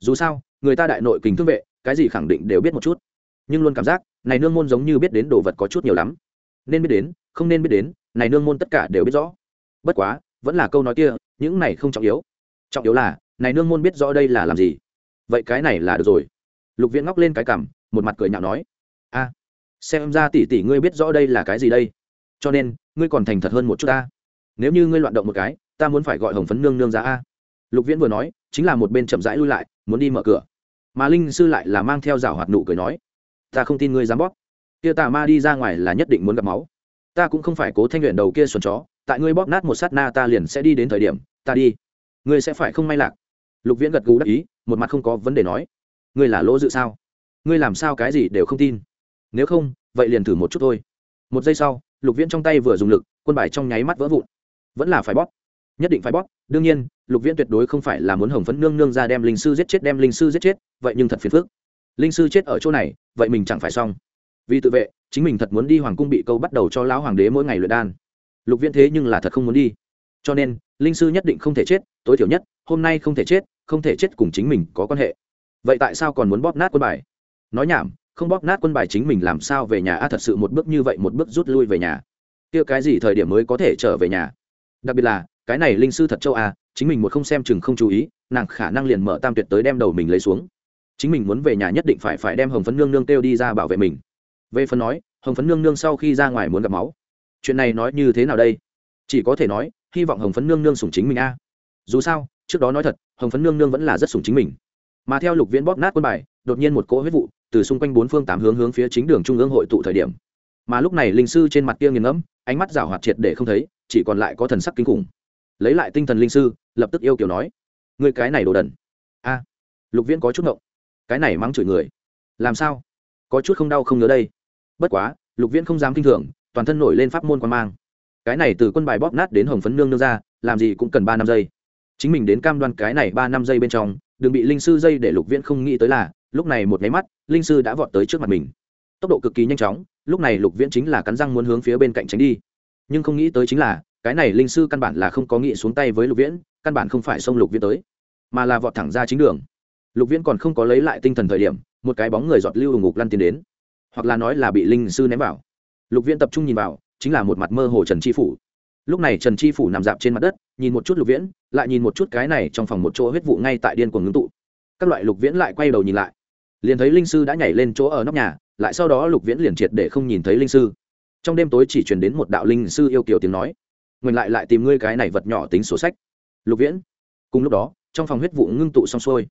Dù sao, người ta đại nội kình thương vệ, cái gì khẳng định đều biết một chút. Nhưng luôn cảm giác, này nương môn giống như biết đến đồ vật có chút nhiều lắm. Nên biết đến, không nên biết đến, này nương môn tất cả đều biết rõ. Bất quá, vẫn là câu nói kia những này không trọng yếu. Trọng yếu là, này nương môn biết rõ đây là làm gì. Vậy cái này là được rồi. Lục viễn ngóc lên cái cằm, một mặt cười nhạo nói. A, xem ra tỷ tỷ ngươi biết rõ đây là cái gì đây. Cho nên, ngươi còn thành thật hơn một chút ta. Nếu như ngươi loạn động một cái, ta muốn phải gọi hồng phấn nương nương ra a. Lục viễn vừa nói, chính là một bên chậm rãi lui lại, muốn đi mở cửa. Mà linh sư lại là mang theo rào hoạt nụ cười nói. Ta không tin ngươi dám bóp. Kia tà ma đi ra ngoài là nhất định muốn gặp máu. Ta cũng không phải cố thanh luyện đầu kia xuẩn chó tại ngươi bóp nát một sát na ta liền sẽ đi đến thời điểm, ta đi. Ngươi sẽ phải không may lạc. Lục viễn gật gù đắc ý, một mặt không có vấn đề nói. Ngươi là lỗ dự sao? Ngươi làm sao cái gì đều không tin. Nếu không, vậy liền thử một chút thôi. Một giây sau, lục viễn trong tay vừa dùng lực, quân bài trong nháy mắt vỡ vụn. Vẫn là phải bóp. Nhất định phải bóp. Đương nhiên, lục viễn tuyệt đối không phải là muốn hồng phấn nương nương ra đem linh sư giết chết, đem linh sư giết chết, vậy nhưng thật phiền phức. Linh sư chết ở chỗ này, vậy mình chẳng phải xong. Vì tự vệ, chính mình thật muốn đi hoàng cung bị câu bắt đầu cho lão hoàng đế mỗi ngày luyện đan lục viễn thế nhưng là thật không muốn đi. Cho nên, linh sư nhất định không thể chết, tối thiểu nhất, hôm nay không thể chết, không thể chết cùng chính mình có quan hệ. Vậy tại sao còn muốn bóp nát quân bài? Nói nhảm, không bóp nát quân bài chính mình làm sao về nhà a, thật sự một bước như vậy, một bước rút lui về nhà. Kia cái gì thời điểm mới có thể trở về nhà? Đặc biệt là, cái này linh sư thật châu a, chính mình một không xem chừng không chú ý, nàng khả năng liền mở tam tuyệt tới đem đầu mình lấy xuống. Chính mình muốn về nhà nhất định phải phải đem hồng phấn nương nương kêu đi ra bảo vệ mình. Về phần nói, hồng phấn nương nương sau khi ra ngoài muốn gặp máu chuyện này nói như thế nào đây? Chỉ có thể nói, hy vọng hồng phấn nương nương sủng chính mình a. Dù sao, trước đó nói thật, hồng phấn nương nương vẫn là rất sủng chính mình. Mà theo lục viễn bóp nát quân bài, đột nhiên một cỗ huyết vụ từ xung quanh bốn phương tám hướng hướng phía chính đường trung ương hội tụ thời điểm. Mà lúc này linh sư trên mặt kia nghiền ngẫm, ánh mắt rảo hoạt triệt để không thấy, chỉ còn lại có thần sắc kinh khủng. Lấy lại tinh thần linh sư, lập tức yêu kiểu nói người cái này đồ đần. A. Lục viễn có chút ngộng, cái này mắng chửi người. Làm sao? Có chút không đau không nhớ đây. Bất quá, lục viễn không dám kinh thường toàn thân nổi lên pháp môn quan mang. Cái này từ quân bài bóp nát đến hồng phấn nương nương ra, làm gì cũng cần ba năm giây. Chính mình đến cam đoan cái này ba năm giây bên trong, đừng bị linh sư dây để lục viễn không nghĩ tới là, lúc này một máy mắt, linh sư đã vọt tới trước mặt mình. Tốc độ cực kỳ nhanh chóng, lúc này lục viễn chính là cắn răng muốn hướng phía bên cạnh tránh đi. Nhưng không nghĩ tới chính là, cái này linh sư căn bản là không có nghĩ xuống tay với lục viễn, căn bản không phải xông lục viễn tới, mà là vọt thẳng ra chính đường. Lục viễn còn không có lấy lại tinh thần thời điểm, một cái bóng người giọt lưu ngục lăn tiến đến, hoặc là nói là bị linh sư ném vào lục viễn tập trung nhìn vào, chính là một mặt mơ hồ trần chi phủ. Lúc này trần chi phủ nằm dạp trên mặt đất, nhìn một chút lục viễn, lại nhìn một chút cái này trong phòng một chỗ huyết vụ ngay tại điên cuồng ngưng tụ. Các loại lục viễn lại quay đầu nhìn lại. Liền thấy linh sư đã nhảy lên chỗ ở nóc nhà, lại sau đó lục viễn liền triệt để không nhìn thấy linh sư. Trong đêm tối chỉ truyền đến một đạo linh sư yêu kiều tiếng nói. Ngừng lại lại tìm ngươi cái này vật nhỏ tính sổ sách. Lục viễn, cùng lúc đó, trong phòng huyết vụ ngưng tụ xong xuôi,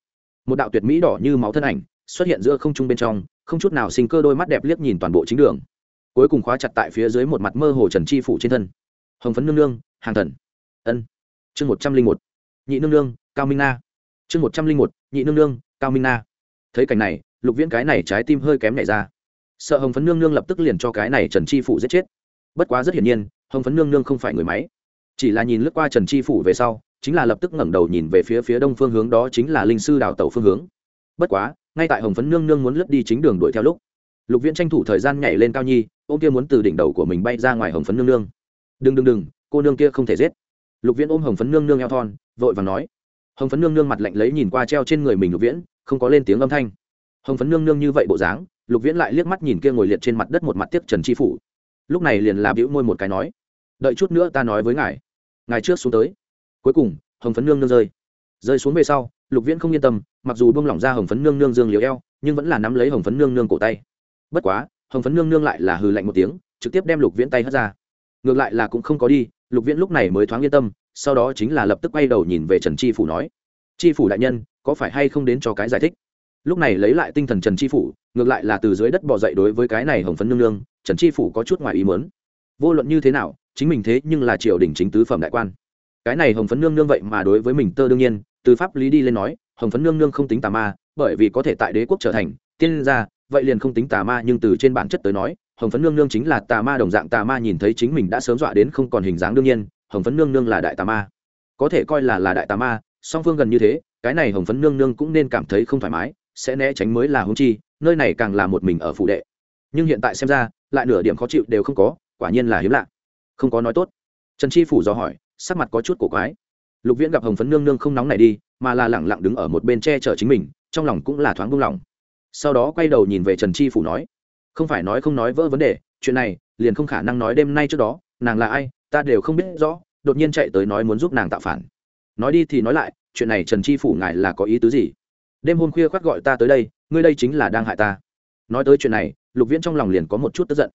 một đạo tuyệt mỹ đỏ như máu thân ảnh xuất hiện giữa không trung bên trong, không chút nào sinh cơ đôi mắt đẹp liếc nhìn toàn bộ chính đường cuối cùng khóa chặt tại phía dưới một mặt mơ hồ trần chi phủ trên thân. Hồng phấn nương nương, hàng thần. Ân. Chương một trăm linh một. Nhị nương nương, cao minh na. Chương một trăm linh một, nhị nương nương, cao minh na. Thấy cảnh này, lục viễn cái này trái tim hơi kém nhảy ra. Sợ hồng phấn nương nương lập tức liền cho cái này trần chi phủ giết chết. Bất quá rất hiển nhiên, hồng phấn nương nương không phải người máy. Chỉ là nhìn lướt qua trần chi phủ về sau, chính là lập tức ngẩng đầu nhìn về phía phía đông phương hướng đó chính là linh sư đào tẩu phương hướng. Bất quá, ngay tại hồng phấn nương nương muốn lướt đi chính đường đuổi theo lúc, lục viễn tranh thủ thời gian nhảy lên cao nhi ôm kia muốn từ đỉnh đầu của mình bay ra ngoài hồng phấn nương nương. Đừng đừng đừng, cô nương kia không thể giết. Lục viễn ôm hồng phấn nương nương eo thon, vội và nói. Hồng phấn nương nương mặt lạnh lấy nhìn qua treo trên người mình lục viễn, không có lên tiếng âm thanh. Hồng phấn nương nương như vậy bộ dáng, lục viễn lại liếc mắt nhìn kia ngồi liệt trên mặt đất một mặt tiếp trần chi phủ. Lúc này liền là bĩu môi một cái nói. Đợi chút nữa ta nói với ngài. Ngài trước xuống tới. Cuối cùng, hồng phấn nương nương rơi. Rơi xuống về sau, lục viễn không yên tâm, mặc dù buông lỏng ra hồng phấn nương nương dương liều eo, nhưng vẫn là nắm lấy hồng phấn nương nương cổ tay. Bất quá hồng phấn nương nương lại là hừ lạnh một tiếng, trực tiếp đem lục viễn tay hất ra. Ngược lại là cũng không có đi, lục viễn lúc này mới thoáng yên tâm, sau đó chính là lập tức quay đầu nhìn về trần Tri phủ nói Tri phủ đại nhân, có phải hay không đến cho cái giải thích? Lúc này lấy lại tinh thần trần Tri phủ, ngược lại là từ dưới đất bỏ dậy đối với cái này hồng phấn nương nương, trần Tri phủ có chút ngoài ý mớn vô luận như thế nào, chính mình thế nhưng là triều đình chính tứ phẩm đại quan. Cái này hồng phấn nương nương vậy mà đối với mình tơ đương nhiên, từ pháp lý đi lên nói, hồng phấn nương nương không tính tà ma, bởi vì có thể tại đế quốc trở thành, tiên gia vậy liền không tính tà ma, nhưng từ trên bản chất tới nói, hồng phấn nương nương chính là tà ma đồng dạng, tà ma nhìn thấy chính mình đã sớm dọa đến không còn hình dáng đương nhiên, hồng phấn nương nương là đại tà ma. Có thể coi là là đại tà ma, song phương gần như thế, cái này hồng phấn nương nương cũng nên cảm thấy không thoải mái, sẽ né tránh mới là hung chi, nơi này càng là một mình ở phụ đệ. Nhưng hiện tại xem ra, lại nửa điểm khó chịu đều không có, quả nhiên là hiếm lạ. Không có nói tốt. Trần chi phủ dò hỏi, sắc mặt có chút cổ quái. Lục viễn gặp hồng phấn nương nương không nóng này đi, mà là lẳng lặng đứng ở một bên che chở chính mình, trong lòng cũng là thoáng buông lỏng sau đó quay đầu nhìn về trần chi phủ nói, không phải nói không nói vỡ vấn đề, chuyện này liền không khả năng nói đêm nay trước đó, nàng là ai, ta đều không biết rõ, đột nhiên chạy tới nói muốn giúp nàng tạo phản. Nói đi thì nói lại, chuyện này trần chi phủ ngài là có ý tứ gì? Đêm hôm khuya khoác gọi ta tới đây, ngươi đây chính là đang hại ta. Nói tới chuyện này, lục viễn trong lòng liền có một chút tức giận.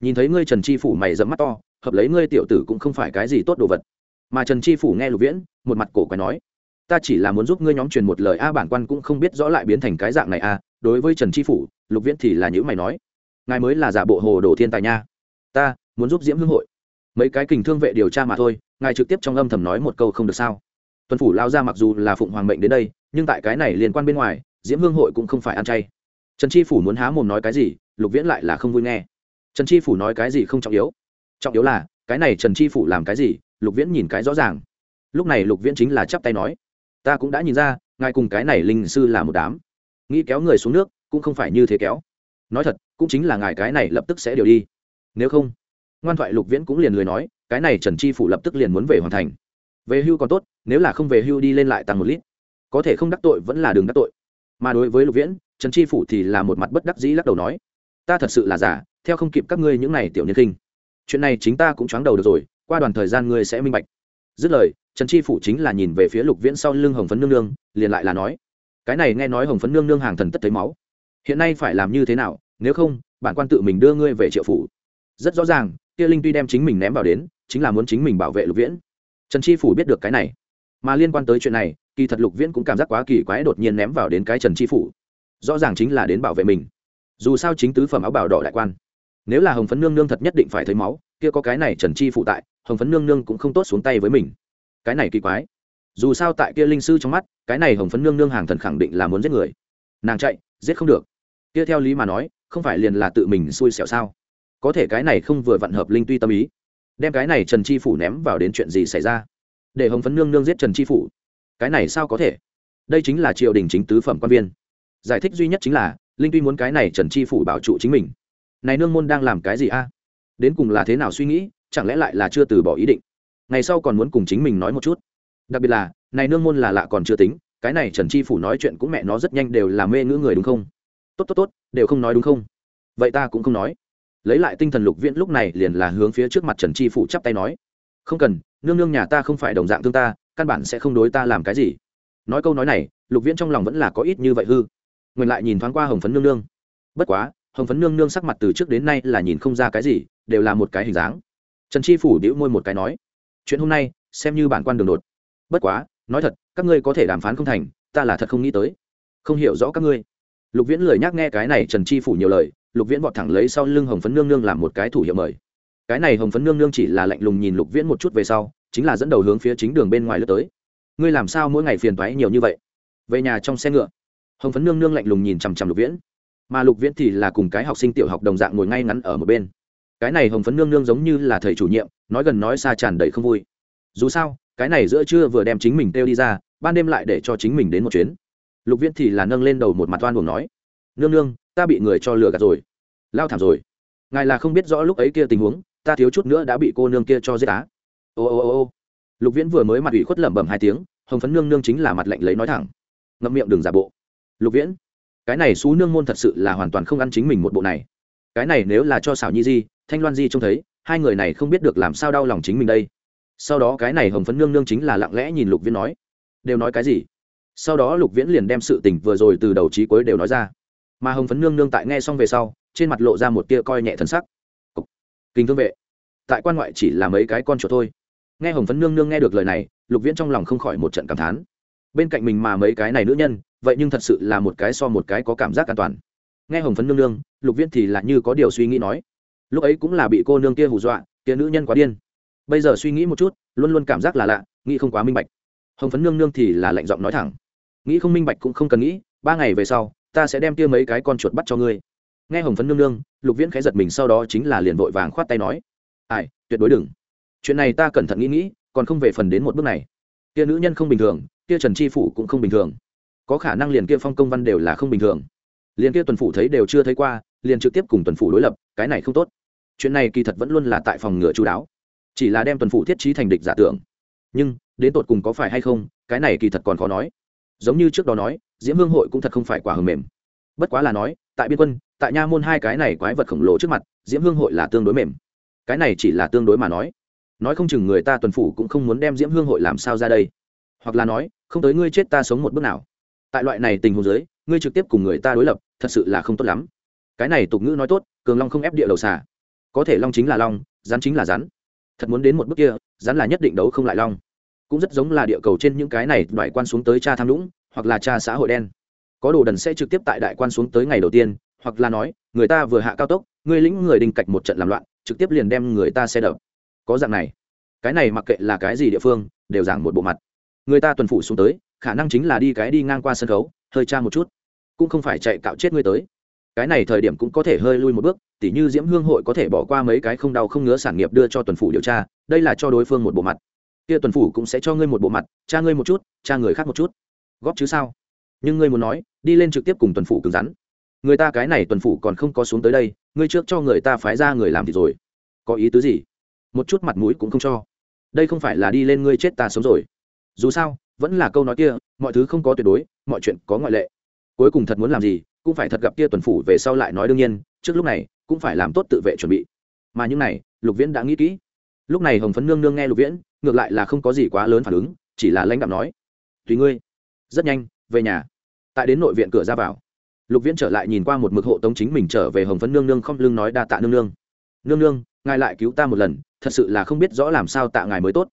Nhìn thấy ngươi trần chi phủ mày dẫm mắt to, hợp lấy ngươi tiểu tử cũng không phải cái gì tốt đồ vật. Mà trần chi phủ nghe lục viễn, một mặt cổ quái nói, ta chỉ là muốn giúp ngươi nhóm truyền một lời a, bản quan cũng không biết rõ lại biến thành cái dạng này a đối với trần tri phủ, lục viễn thì là những mày nói, ngài mới là giả bộ hồ đồ thiên tài nha. Ta muốn giúp diễm hương hội. Mấy cái kình thương vệ điều tra mà thôi, ngài trực tiếp trong âm thầm nói một câu không được sao? Tuần phủ lao ra mặc dù là phụng hoàng mệnh đến đây, nhưng tại cái này liên quan bên ngoài, diễm hương hội cũng không phải ăn chay. Trần tri phủ muốn há mồm nói cái gì, lục viễn lại là không vui nghe. Trần tri phủ nói cái gì không trọng yếu. Trọng yếu là, cái này trần tri phủ làm cái gì, lục viễn nhìn cái rõ ràng. Lúc này lục viễn chính là chắp tay nói, ta cũng đã nhìn ra, ngài cùng cái này linh sư là một đám nghĩ kéo người xuống nước, cũng không phải như thế kéo. Nói thật, cũng chính là ngài cái này lập tức sẽ điều đi. Nếu không, ngoan thoại lục viễn cũng liền lười nói, cái này trần chi phủ lập tức liền muốn về hoàn thành. Về hưu còn tốt, nếu là không về hưu đi lên lại tăng một lít. Có thể không đắc tội vẫn là đường đắc tội. Mà đối với lục viễn, trần chi phủ thì là một mặt bất đắc dĩ lắc đầu nói, ta thật sự là giả theo không kịp các ngươi những này tiểu nhân kinh chuyện này chính ta cũng choáng đầu được rồi, qua đoàn thời gian ngươi sẽ minh bạch. Dứt lời, trần chi phủ chính là nhìn về phía lục viễn sau lưng hồng phấn nương nương, liền lại là nói cái này nghe nói hồng phấn nương nương hàng thần tất thấy máu. Hiện nay phải làm như thế nào, nếu không, bản quan tự mình đưa ngươi về triệu phủ. Rất rõ ràng, kia linh tuy đem chính mình ném vào đến, chính là muốn chính mình bảo vệ lục viễn. Trần tri phủ biết được cái này. Mà liên quan tới chuyện này, kỳ thật lục viễn cũng cảm giác quá kỳ quái đột nhiên ném vào đến cái trần tri phủ. Rõ ràng chính là đến bảo vệ mình. Dù sao chính tứ phẩm áo bảo đỏ đại quan. Nếu là hồng phấn nương nương thật nhất định phải thấy máu, kia có cái này trần chi phụ tại, hồng phấn nương nương cũng không tốt xuống tay với mình. Cái này kỳ quái dù sao tại kia linh sư trong mắt, cái này hồng phấn nương nương hàng thần khẳng định là muốn giết người. Nàng chạy, giết không được. Kia theo lý mà nói, không phải liền là tự mình xui xẻo sao? Có thể cái này không vừa vặn hợp linh tuy tâm ý. Đem cái này trần chi phủ ném vào đến chuyện gì xảy ra? Để hồng phấn nương nương giết trần chi phủ. Cái này sao có thể? Đây chính là triều đình chính tứ phẩm quan viên. Giải thích duy nhất chính là, linh tuy muốn cái này trần chi phủ bảo trụ chính mình. Này nương môn đang làm cái gì a? Đến cùng là thế nào suy nghĩ, chẳng lẽ lại là chưa từ bỏ ý định? Ngày sau còn muốn cùng chính mình nói một chút đặc biệt là, này nương môn là lạ còn chưa tính, cái này trần chi phủ nói chuyện cũng mẹ nó rất nhanh đều là mê ngữ người đúng không? Tốt tốt tốt, đều không nói đúng không? Vậy ta cũng không nói. Lấy lại tinh thần lục viễn lúc này liền là hướng phía trước mặt trần chi phủ chắp tay nói. Không cần, nương nương nhà ta không phải đồng dạng thương ta, căn bản sẽ không đối ta làm cái gì. Nói câu nói này, lục viễn trong lòng vẫn là có ít như vậy hư. Ngừng lại nhìn thoáng qua hồng phấn nương nương. Bất quá, hồng phấn nương nương sắc mặt từ trước đến nay là nhìn không ra cái gì, đều là một cái hình dáng. Trần chi phủ đĩu môi một cái nói. Chuyện hôm nay, xem như bản quan đường đột bất quá, nói thật, các ngươi có thể đàm phán không thành, ta là thật không nghĩ tới. Không hiểu rõ các ngươi. Lục viễn lười nhắc nghe cái này trần chi phủ nhiều lời, lục viễn vọt thẳng lấy sau lưng hồng phấn nương nương làm một cái thủ hiệu mời. Cái này hồng phấn nương nương chỉ là lạnh lùng nhìn lục viễn một chút về sau, chính là dẫn đầu hướng phía chính đường bên ngoài lướt tới. Ngươi làm sao mỗi ngày phiền toái nhiều như vậy? Về nhà trong xe ngựa. Hồng phấn nương nương lạnh lùng nhìn chằm chằm lục viễn. Mà lục viễn thì là cùng cái học sinh tiểu học đồng dạng ngồi ngay ngắn ở một bên. Cái này hồng phấn nương nương giống như là thầy chủ nhiệm, nói gần nói xa tràn đầy không vui dù sao, cái này giữa trưa vừa đem chính mình kêu đi ra, ban đêm lại để cho chính mình đến một chuyến. Lục viễn thì là nâng lên đầu một mặt toan buồn nói, nương nương, ta bị người cho lừa gạt rồi, lao thảm rồi. Ngài là không biết rõ lúc ấy kia tình huống, ta thiếu chút nữa đã bị cô nương kia cho giết á. Ô ô ô ô. Lục viễn vừa mới mặt ủy khuất lẩm bẩm hai tiếng, hồng phấn nương nương chính là mặt lạnh lấy nói thẳng. Ngậm miệng đừng giả bộ. Lục viễn, cái này xú nương môn thật sự là hoàn toàn không ăn chính mình một bộ này. Cái này nếu là cho xảo nhi di, thanh loan di trông thấy, hai người này không biết được làm sao đau lòng chính mình đây sau đó cái này hồng phấn nương nương chính là lặng lẽ nhìn lục viễn nói, đều nói cái gì? Sau đó lục viễn liền đem sự tình vừa rồi từ đầu trí cuối đều nói ra. Mà hồng phấn nương nương tại nghe xong về sau, trên mặt lộ ra một tia coi nhẹ thân sắc. Kinh thương vệ, tại quan ngoại chỉ là mấy cái con chuột thôi. Nghe hồng phấn nương nương nghe được lời này, lục viễn trong lòng không khỏi một trận cảm thán. Bên cạnh mình mà mấy cái này nữ nhân, vậy nhưng thật sự là một cái so một cái có cảm giác an toàn. Nghe hồng phấn nương nương, lục viễn thì là như có điều suy nghĩ nói. Lúc ấy cũng là bị cô nương kia hù dọa, kia nữ nhân quá điên bây giờ suy nghĩ một chút, luôn luôn cảm giác là lạ, nghĩ không quá minh bạch. Hồng phấn nương nương thì là lạnh giọng nói thẳng. Nghĩ không minh bạch cũng không cần nghĩ, ba ngày về sau, ta sẽ đem kia mấy cái con chuột bắt cho ngươi. Nghe hồng phấn nương nương, lục viễn khẽ giật mình sau đó chính là liền vội vàng khoát tay nói. Ai, tuyệt đối đừng. Chuyện này ta cẩn thận nghĩ nghĩ, còn không về phần đến một bước này. Kia nữ nhân không bình thường, kia trần tri phủ cũng không bình thường. Có khả năng liền kia phong công văn đều là không bình thường. Liền kia tuần phủ thấy đều chưa thấy qua, liền trực tiếp cùng tuần phủ đối lập, cái này không tốt. Chuyện này kỳ thật vẫn luôn là tại phòng ngựa chú đáo chỉ là đem tuần phủ thiết trí thành địch giả tưởng. Nhưng, đến tột cùng có phải hay không, cái này kỳ thật còn khó nói. Giống như trước đó nói, diễm hương hội cũng thật không phải quả hầm mềm. Bất quá là nói, tại biên quân, tại nha môn hai cái này quái vật khổng lồ trước mặt, diễm hương hội là tương đối mềm. Cái này chỉ là tương đối mà nói. Nói không chừng người ta tuần phủ cũng không muốn đem diễm hương hội làm sao ra đây. Hoặc là nói, không tới ngươi chết ta sống một bước nào. Tại loại này tình huống dưới, ngươi trực tiếp cùng người ta đối lập, thật sự là không tốt lắm. Cái này tục ngữ nói tốt, cường long không ép địa đầu xà. Có thể long chính là long, rắn chính là rắn thật muốn đến một bước kia rắn là nhất định đấu không lại long. Cũng rất giống là địa cầu trên những cái này đoại quan xuống tới cha tham nhũng, hoặc là cha xã hội đen. Có đồ đần sẽ trực tiếp tại đại quan xuống tới ngày đầu tiên hoặc là nói người ta vừa hạ cao tốc người lĩnh người đình cạch một trận làm loạn trực tiếp liền đem người ta xe đập. Có dạng này. Cái này mặc kệ là cái gì địa phương đều giảng một bộ mặt. Người ta tuần phủ xuống tới khả năng chính là đi cái đi ngang qua sân khấu hơi tra một chút. Cũng không phải chạy cạo chết ngươi tới cái này thời điểm cũng có thể hơi lui một bước, tỉ như diễm hương hội có thể bỏ qua mấy cái không đau không ngứa sản nghiệp đưa cho tuần phủ điều tra, đây là cho đối phương một bộ mặt. Kia tuần phủ cũng sẽ cho ngươi một bộ mặt cha ngươi một chút cha người khác một chút. Góp chứ sao? Nhưng ngươi muốn nói, đi lên trực tiếp cùng tuần phủ cứng rắn. Người ta cái này tuần phủ còn không có xuống tới đây, ngươi trước cho người ta phái ra người làm thì rồi. Có ý tứ gì? Một chút mặt mũi cũng không cho. Đây không phải là đi lên ngươi chết ta sống rồi. Dù sao, vẫn là câu nói kia, mọi thứ không có tuyệt đối, mọi chuyện có ngoại lệ. Cuối cùng thật muốn làm gì cũng phải thật gặp kia tuần phủ về sau lại nói đương nhiên, trước lúc này, cũng phải làm tốt tự vệ chuẩn bị. Mà những này, lục viễn đã nghĩ kỹ. Lúc này hồng phấn nương nương nghe lục viễn, ngược lại là không có gì quá lớn phản ứng, chỉ là lãnh đạo nói, tùy ngươi, rất nhanh, về nhà. Tại đến nội viện cửa ra vào, lục viễn trở lại nhìn qua một mực hộ tống chính mình trở về hồng phấn nương nương không lưng nói đa tạ nương nương. Nương nương, ngài lại cứu ta một lần, thật sự là không biết rõ làm sao tạ ngài mới tốt.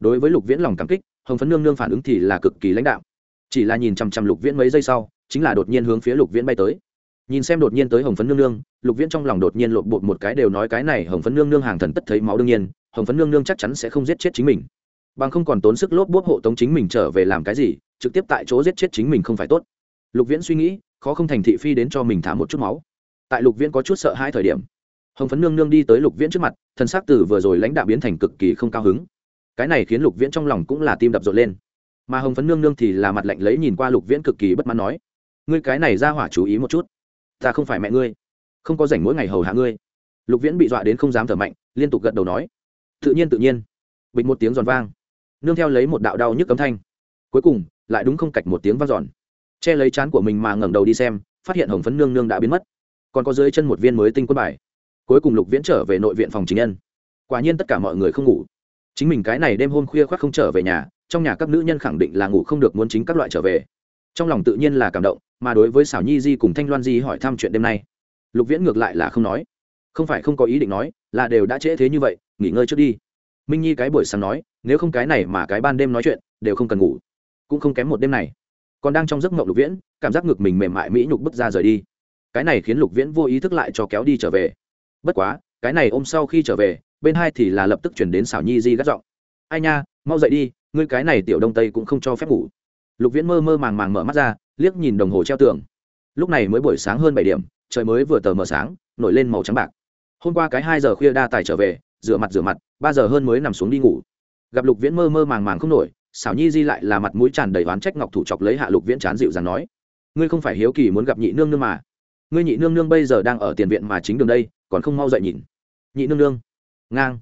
Đối với lục viễn lòng cảm kích, hồng phấn nương nương phản ứng thì là cực kỳ lãnh đạo chỉ là nhìn chằm chằm lục viễn mấy giây sau chính là đột nhiên hướng phía lục viễn bay tới. Nhìn xem đột nhiên tới hồng phấn nương nương, lục viễn trong lòng đột nhiên lộn bột một cái đều nói cái này hồng phấn nương nương hàng thần tất thấy máu đương nhiên, hồng phấn nương nương chắc chắn sẽ không giết chết chính mình. Bằng không còn tốn sức lốp bốp hộ tống chính mình trở về làm cái gì, trực tiếp tại chỗ giết chết chính mình không phải tốt. Lục viễn suy nghĩ, khó không thành thị phi đến cho mình thả một chút máu. Tại lục viễn có chút sợ hai thời điểm, hồng phấn nương nương đi tới lục viễn trước mặt thân xác từ vừa rồi lãnh đạo biến thành cực kỳ không cao hứng. Cái này khiến lục viễn trong lòng cũng là tim đập rộn lên. Mà hồng phấn nương nương thì là mặt lạnh lấy nhìn qua lục viễn cực kỳ bất mãn nói ngươi cái này ra hỏa chú ý một chút. Ta không phải mẹ ngươi. Không có rảnh mỗi ngày hầu hạ ngươi. Lục viễn bị dọa đến không dám thở mạnh, liên tục gật đầu nói. Tự nhiên tự nhiên. Bịch một tiếng giòn vang. Nương theo lấy một đạo đau nhức cấm thanh. Cuối cùng, lại đúng không cạch một tiếng vang giòn che lấy chán của mình mà ngẩng đầu đi xem, phát hiện hồng phấn nương nương đã biến mất. Còn có dưới chân một viên mới tinh quân bài. Cuối cùng lục viễn trở về nội viện phòng chính nhân. Quả nhiên tất cả mọi người không ngủ. Chính mình cái này đêm hôm khuya khoác không trở về nhà, trong nhà các nữ nhân khẳng định là ngủ không được, muốn chính các loại trở về trong lòng tự nhiên là cảm động, mà đối với xảo nhi di cùng thanh loan di hỏi thăm chuyện đêm nay, lục viễn ngược lại là không nói. Không phải không có ý định nói, là đều đã trễ thế như vậy, nghỉ ngơi trước đi. Minh nhi cái buổi sáng nói, nếu không cái này mà cái ban đêm nói chuyện, đều không cần ngủ. Cũng không kém một đêm này. Còn đang trong giấc mộng lục viễn, cảm giác ngực mình mềm mại mỹ nhục bước ra rời đi. Cái này khiến lục viễn vô ý thức lại cho kéo đi trở về. Bất quá, cái này ôm sau khi trở về, bên hai thì là lập tức chuyển đến xảo nhi di gắt giọng. Ai nha, mau dậy đi, ngươi cái này tiểu đông tây cũng không cho phép ngủ lục viễn mơ mơ màng màng mở mắt ra, liếc nhìn đồng hồ treo tường. Lúc này mới buổi sáng hơn bảy điểm, trời mới vừa tờ mờ sáng, nổi lên màu trắng bạc. Hôm qua cái hai giờ khuya đa tài trở về, rửa mặt rửa mặt, ba giờ hơn mới nằm xuống đi ngủ. Gặp lục viễn mơ mơ màng màng không nổi, xảo nhi di lại là mặt mũi tràn đầy oán trách ngọc thủ chọc lấy hạ lục viễn chán dịu dàng nói, ngươi không phải hiếu kỳ muốn gặp nhị nương nương mà. Ngươi nhị nương nương bây giờ đang ở tiền viện mà chính đường đây, còn không mau dậy nhìn. Nhị nương nương. Ngang.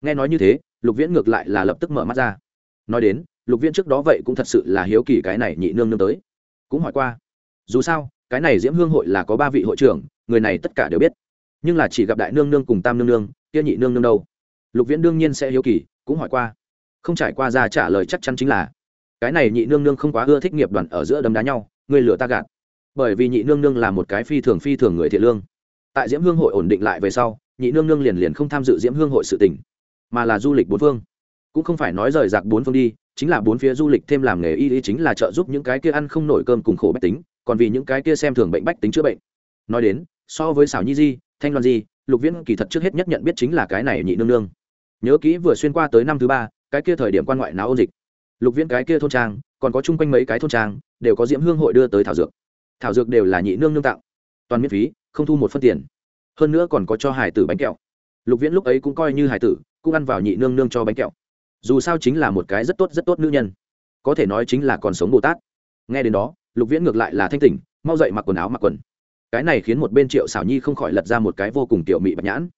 Nghe nói như thế, lục viễn ngược lại là lập tức mở mắt ra. Nói đến lục viễn trước đó vậy cũng thật sự là hiếu kỳ cái này nhị nương nương tới. Cũng hỏi qua. Dù sao, cái này diễm hương hội là có ba vị hội trưởng, người này tất cả đều biết. Nhưng là chỉ gặp đại nương nương cùng tam nương nương, kia nhị nương nương đâu? Lục viễn đương nhiên sẽ hiếu kỳ, cũng hỏi qua. Không trải qua ra trả lời chắc chắn chính là, cái này nhị nương nương không quá ưa thích nghiệp đoàn ở giữa đấm đá nhau, người lửa ta gạt. Bởi vì nhị nương nương là một cái phi thường phi thường người thiện lương. Tại diễm hương hội ổn định lại về sau, nhị nương nương liền liền không tham dự diễm hương hội sự tỉnh mà là du lịch bốn phương. Cũng không phải nói rời rạc bốn phương đi chính là bốn phía du lịch thêm làm nghề y y chính là trợ giúp những cái kia ăn không nổi cơm cùng khổ bách tính, còn vì những cái kia xem thường bệnh bách tính chữa bệnh. Nói đến, so với xảo nhi di, thanh loan di, lục viễn kỳ thật trước hết nhất nhận biết chính là cái này nhị nương nương. Nhớ kỹ vừa xuyên qua tới năm thứ ba, cái kia thời điểm quan ngoại náo ôn dịch. Lục viễn cái kia thôn trang, còn có chung quanh mấy cái thôn trang, đều có diễm hương hội đưa tới thảo dược. Thảo dược đều là nhị nương nương tặng. Toàn miễn phí, không thu một phân tiền. Hơn nữa còn có cho hải tử bánh kẹo. Lục viễn lúc ấy cũng coi như hải tử, cũng ăn vào nhị nương nương cho bánh kẹo dù sao chính là một cái rất tốt rất tốt nữ nhân, có thể nói chính là còn sống bồ tát. Nghe đến đó, lục viễn ngược lại là thanh tỉnh, mau dậy mặc quần áo mặc quần. Cái này khiến một bên triệu xảo nhi không khỏi lật ra một cái vô cùng tiểu mị bạch nhãn.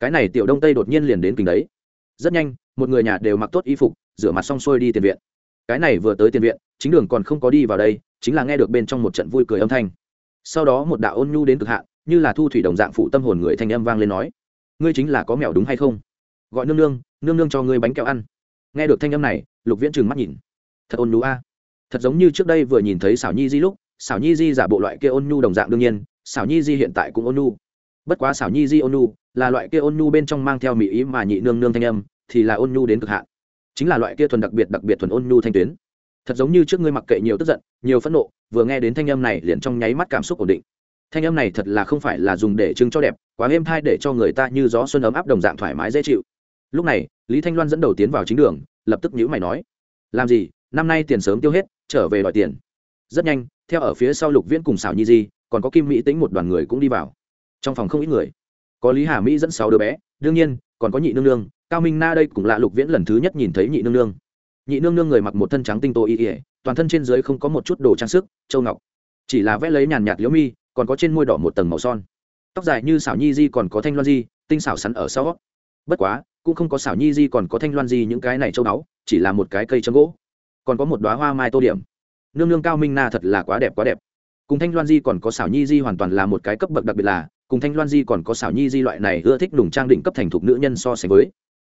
Cái này tiểu đông tây đột nhiên liền đến kính đấy. Rất nhanh, một người nhà đều mặc tốt y phục, rửa mặt xong xuôi đi tiền viện. Cái này vừa tới tiền viện, chính đường còn không có đi vào đây, chính là nghe được bên trong một trận vui cười âm thanh. Sau đó một đạo ôn nhu đến cực hạn, như là thu thủy đồng dạng phụ tâm hồn người thanh âm vang lên nói, ngươi chính là có mèo đúng hay không? Gọi nương nương nương nương cho ngươi bánh kẹo ăn nghe được thanh âm này, lục viễn trừng mắt nhìn. Thật ôn nhu a. Thật giống như trước đây vừa nhìn thấy xảo nhi di lúc xảo nhi di giả bộ loại kia ôn nhu đồng dạng đương nhiên xảo nhi di hiện tại cũng ôn nhu. Bất quá xảo nhi di ôn nhu là loại kia ôn nhu bên trong mang theo mỹ ý mà nhị nương nương thanh âm, thì là ôn nhu đến cực hạn. Chính là loại kia thuần đặc biệt đặc biệt thuần ôn nhu thanh tuyến. Thật giống như trước ngươi mặc kệ nhiều tức giận, nhiều phẫn nộ, vừa nghe đến thanh âm này liền trong nháy mắt cảm xúc ổn định. Thanh âm này thật là không phải là dùng để trưng cho đẹp, quá êm thai để cho người ta như gió xuân ấm áp đồng dạng thoải mái dễ chịu. Lúc này lý thanh loan dẫn đầu tiến vào chính đường, lập tức nhữ mày nói, làm gì? Năm nay tiền sớm tiêu hết, trở về đòi tiền. Rất nhanh, theo ở phía sau lục viễn cùng xảo nhi di, còn có kim mỹ tính một đoàn người cũng đi vào. Trong phòng không ít người. Có lý hà mỹ dẫn sáu đứa bé, đương nhiên, còn có nhị nương nương, cao minh na đây cũng là lục viễn lần thứ nhất nhìn thấy nhị nương nương. Nhị nương nương người mặc một thân trắng tinh tô y ỉa toàn thân trên dưới không có một chút đồ trang sức, châu ngọc. Chỉ là vẽ lấy nhàn nhạt liễu mi, còn có trên môi đỏ một tầng màu son. Tóc dài như xảo nhi di còn có thanh loan di, tinh xảo sắn ở sau. Bất quá cũng không có xảo nhi di còn có thanh loan di những cái này châu báu, chỉ là một cái cây châm gỗ. Còn có một đoá hoa mai tô điểm. Nương nương cao minh na thật là quá đẹp quá đẹp. Cùng thanh loan di còn có xảo nhi di hoàn toàn là một cái cấp bậc đặc biệt là, cùng thanh loan di còn có xảo nhi di loại này ưa thích đùng trang định cấp thành thục nữ nhân so sánh với.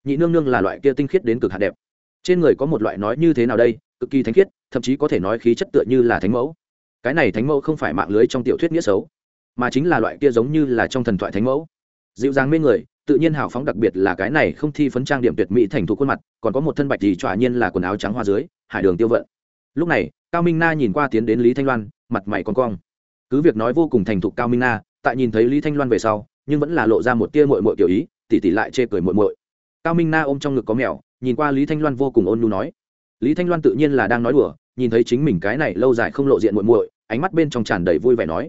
Nhị nương nương là loại kia tinh khiết đến cực hạt đẹp. Trên người có một loại nói như thế nào đây, cực kỳ thánh khiết, thậm chí có thể nói khí chất tựa như là thánh mẫu. Cái này thánh mẫu không phải mạng lưới trong tiểu thuyết nghĩa xấu, mà chính là loại kia giống như là trong thần thoại thánh mẫu. Dịu dàng mê người tự nhiên hào phóng đặc biệt là cái này không thi phấn trang điểm tuyệt mỹ thành thục khuôn mặt, còn có một thân bạch thì trọa nhiên là quần áo trắng hoa dưới, hải đường tiêu vận. Lúc này, cao minh na nhìn qua tiến đến lý thanh loan, mặt mày con cong. Cứ việc nói vô cùng thành thục cao minh na, tại nhìn thấy lý thanh loan về sau, nhưng vẫn là lộ ra một tia mội mội kiểu ý, tỉ tỉ lại chê cười mội mội cao minh na ôm trong ngực có mèo, nhìn qua lý thanh loan vô cùng ôn nhu nói. Lý thanh loan tự nhiên là đang nói đùa, nhìn thấy chính mình cái này lâu dài không lộ diện muội muội, ánh mắt bên trong tràn đầy vui vẻ nói.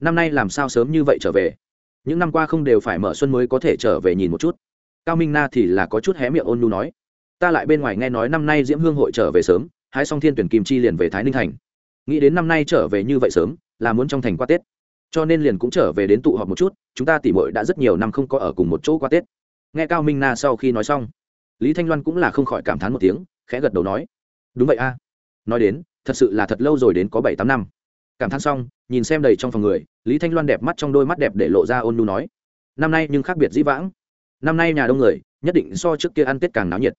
Năm nay làm sao sớm như vậy trở về? Những năm qua không đều phải mở xuân mới có thể trở về nhìn một chút. Cao minh na thì là có chút hé miệng ôn nu nói, ta lại bên ngoài nghe nói năm nay diễm hương hội trở về sớm hái xong thiên tuyển kim chi liền về thái ninh thành. Nghĩ đến năm nay trở về như vậy sớm, là muốn trong thành qua tết. Cho nên liền cũng trở về đến tụ họp một chút, chúng ta tỉ mội đã rất nhiều năm không có ở cùng một chỗ qua tết. Nghe cao minh na sau khi nói xong, lý thanh loan cũng là không khỏi cảm thán một tiếng, khẽ gật đầu nói, đúng vậy a. Nói đến, thật sự là thật lâu rồi đến có bảy tám năm cảm thán xong, nhìn xem đầy trong phòng người, lý thanh loan đẹp mắt trong đôi mắt đẹp để lộ ra ôn nu nói. Năm nay nhưng khác biệt dĩ vãng. Năm nay nhà đông người, nhất định so trước kia ăn tết càng náo nhiệt.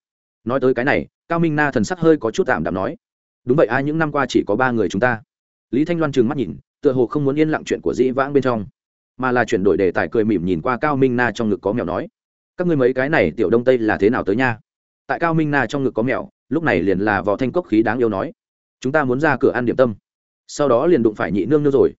Nói tới cái này, cao minh na thần sắc hơi có chút tạm đạm nói. Đúng vậy ai những năm qua chỉ có ba người chúng ta. Lý thanh loan trừng mắt nhìn, tựa hồ không muốn yên lặng chuyện của dĩ vãng bên trong, mà là chuyển đổi đề tài cười mỉm nhìn qua cao minh na trong ngực có mèo nói. Các ngươi mấy cái này tiểu đông tây là thế nào tới nha? Tại cao minh na trong ngực có mèo lúc này liền là vò thanh cốc khí đáng yêu nói. Chúng ta muốn ra cửa ăn điểm tâm sau đó liền đụng phải nhị nương nương rồi.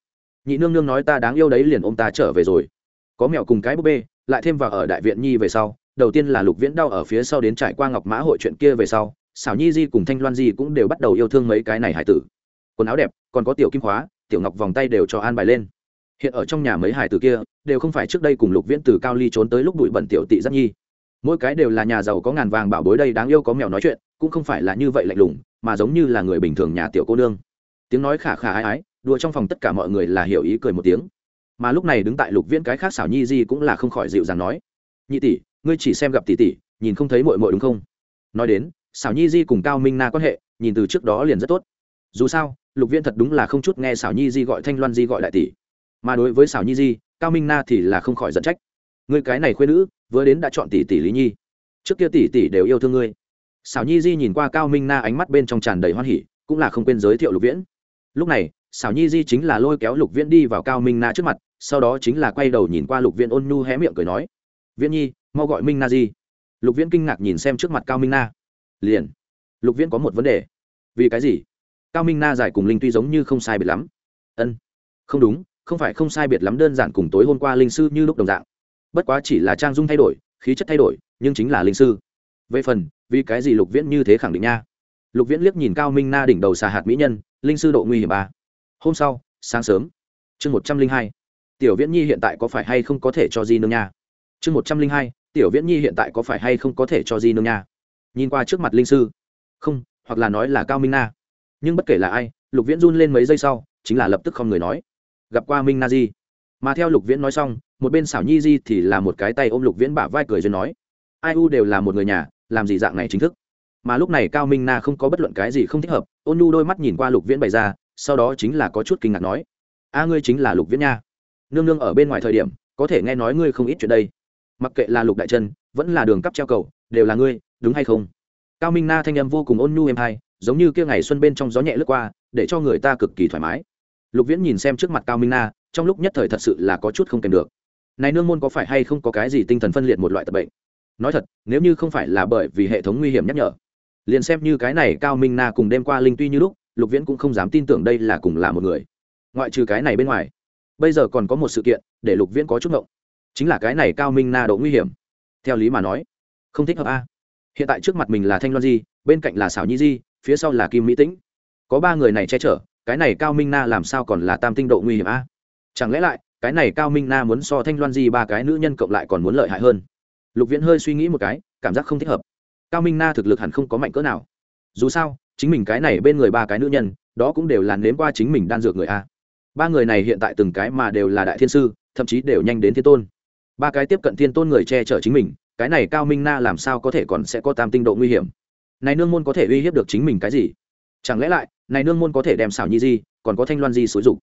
Nhị nương nương nói ta đáng yêu đấy liền ôm ta trở về rồi. Có mèo cùng cái búp bê, lại thêm vào ở đại viện nhi về sau, đầu tiên là lục viễn đau ở phía sau đến trải qua ngọc mã hội chuyện kia về sau xảo nhi di cùng thanh loan di cũng đều bắt đầu yêu thương mấy cái này hải tử. Quần áo đẹp, còn có tiểu kim khóa, tiểu ngọc vòng tay đều cho an bài lên. Hiện ở trong nhà mấy hải tử kia, đều không phải trước đây cùng lục viễn từ cao ly trốn tới lúc bụi bẩn tiểu tị giác nhi. Mỗi cái đều là nhà giàu có ngàn vàng bảo bối đây đáng yêu có mèo nói chuyện, cũng không phải là như vậy lạnh lùng, mà giống như là người bình thường nhà tiểu cô nương tiếng nói khả khả ái ái, đùa trong phòng tất cả mọi người là hiểu ý cười một tiếng. Mà lúc này đứng tại lục viễn cái khác xảo nhi di cũng là không khỏi dịu dàng nói, nhị tỷ, ngươi chỉ xem gặp tỷ tỷ, nhìn không thấy mội mội đúng không? Nói đến, xảo nhi di cùng cao minh na quan hệ, nhìn từ trước đó liền rất tốt. Dù sao, lục viễn thật đúng là không chút nghe xảo nhi di gọi thanh loan di gọi đại tỷ. Mà đối với xảo nhi di, cao minh na thì là không khỏi giận trách. Ngươi cái này khuyên nữ, vừa đến đã chọn tỷ tỷ lý nhi. Trước kia tỷ tỷ đều yêu thương ngươi. Xảo nhi di nhìn qua cao minh na ánh mắt bên trong tràn đầy hoan hỉ, cũng là không quên giới thiệu lục viễn lúc này, xảo nhi di chính là lôi kéo lục viễn đi vào cao minh na trước mặt, sau đó chính là quay đầu nhìn qua lục viễn ôn nhu hé miệng cười nói, viễn nhi, mau gọi minh na di. Lục viễn kinh ngạc nhìn xem trước mặt cao minh na. Liền, lục viễn có một vấn đề. Vì cái gì? Cao minh na giải cùng linh tuy giống như không sai biệt lắm. Ân, không đúng, không phải không sai biệt lắm, đơn giản cùng tối hôm qua linh sư như lúc đồng dạng. Bất quá chỉ là trang dung thay đổi, khí chất thay đổi, nhưng chính là linh sư. Về phần, vì cái gì lục viễn như thế khẳng định nha? Lục viễn liếc nhìn cao minh na đỉnh đầu xà hạt mỹ nhân linh sư độ nguy hiểm ba. Hôm sau, sáng sớm. Chương một trăm linh hai. Tiểu viễn nhi hiện tại có phải hay không có thể cho di nương nha? Chương một trăm linh hai. Tiểu viễn nhi hiện tại có phải hay không có thể cho di nương nha? Nhìn qua trước mặt linh sư. Không, hoặc là nói là cao minh na. Nhưng bất kể là ai, lục viễn run lên mấy giây sau, chính là lập tức không người nói. Gặp qua minh na di. Mà theo lục viễn nói xong, một bên xảo nhi di thì là một cái tay ôm lục viễn bả vai cười duyên nói. Ai u đều là một người nhà, làm gì dạng này chính thức? Mà lúc này cao minh na không có bất luận cái gì không thích hợp ôn nhu đôi mắt nhìn qua lục viễn bày ra, sau đó chính là có chút kinh ngạc nói, a ngươi chính là lục viễn nha. Nương nương ở bên ngoài thời điểm, có thể nghe nói ngươi không ít chuyện đây. Mặc kệ là lục đại chân vẫn là đường cắp treo cầu, đều là ngươi, đúng hay không? Cao minh na thanh âm vô cùng ôn nhu êm hai, giống như kia ngày xuân bên trong gió nhẹ lướt qua, để cho người ta cực kỳ thoải mái. Lục viễn nhìn xem trước mặt cao minh na, trong lúc nhất thời thật sự là có chút không kèm được. Này nương môn có phải hay không có cái gì tinh thần phân liệt một loại tập bệnh? Nói thật, nếu như không phải là bởi vì hệ thống nguy hiểm nhắc nhở liền xem như cái này cao minh na cùng đêm qua linh tuy như lúc, lục viễn cũng không dám tin tưởng đây là cùng là một người. Ngoại trừ cái này bên ngoài, bây giờ còn có một sự kiện để lục viễn có chút ngộng, chính là cái này cao minh na độ nguy hiểm. Theo lý mà nói, không thích hợp a. Hiện tại trước mặt mình là thanh loan di, bên cạnh là xảo nhi di, phía sau là kim mỹ tĩnh. Có ba người này che chở, cái này cao minh na làm sao còn là tam tinh độ nguy hiểm a? Chẳng lẽ lại, cái này cao minh na muốn so thanh loan di ba cái nữ nhân cộng lại còn muốn lợi hại hơn? Lục viễn hơi suy nghĩ một cái, cảm giác không thích hợp cao minh na thực lực hẳn không có mạnh cỡ nào. Dù sao, chính mình cái này bên người ba cái nữ nhân, đó cũng đều là nếm qua chính mình đan dược người a. Ba người này hiện tại từng cái mà đều là đại thiên sư, thậm chí đều nhanh đến thiên tôn. Ba cái tiếp cận thiên tôn người che chở chính mình, cái này cao minh na làm sao có thể còn sẽ có tam tinh độ nguy hiểm? Này nương môn có thể uy hiếp được chính mình cái gì? Chẳng lẽ lại, này nương môn có thể đem xảo nhi di, còn có thanh loan di xúi dục,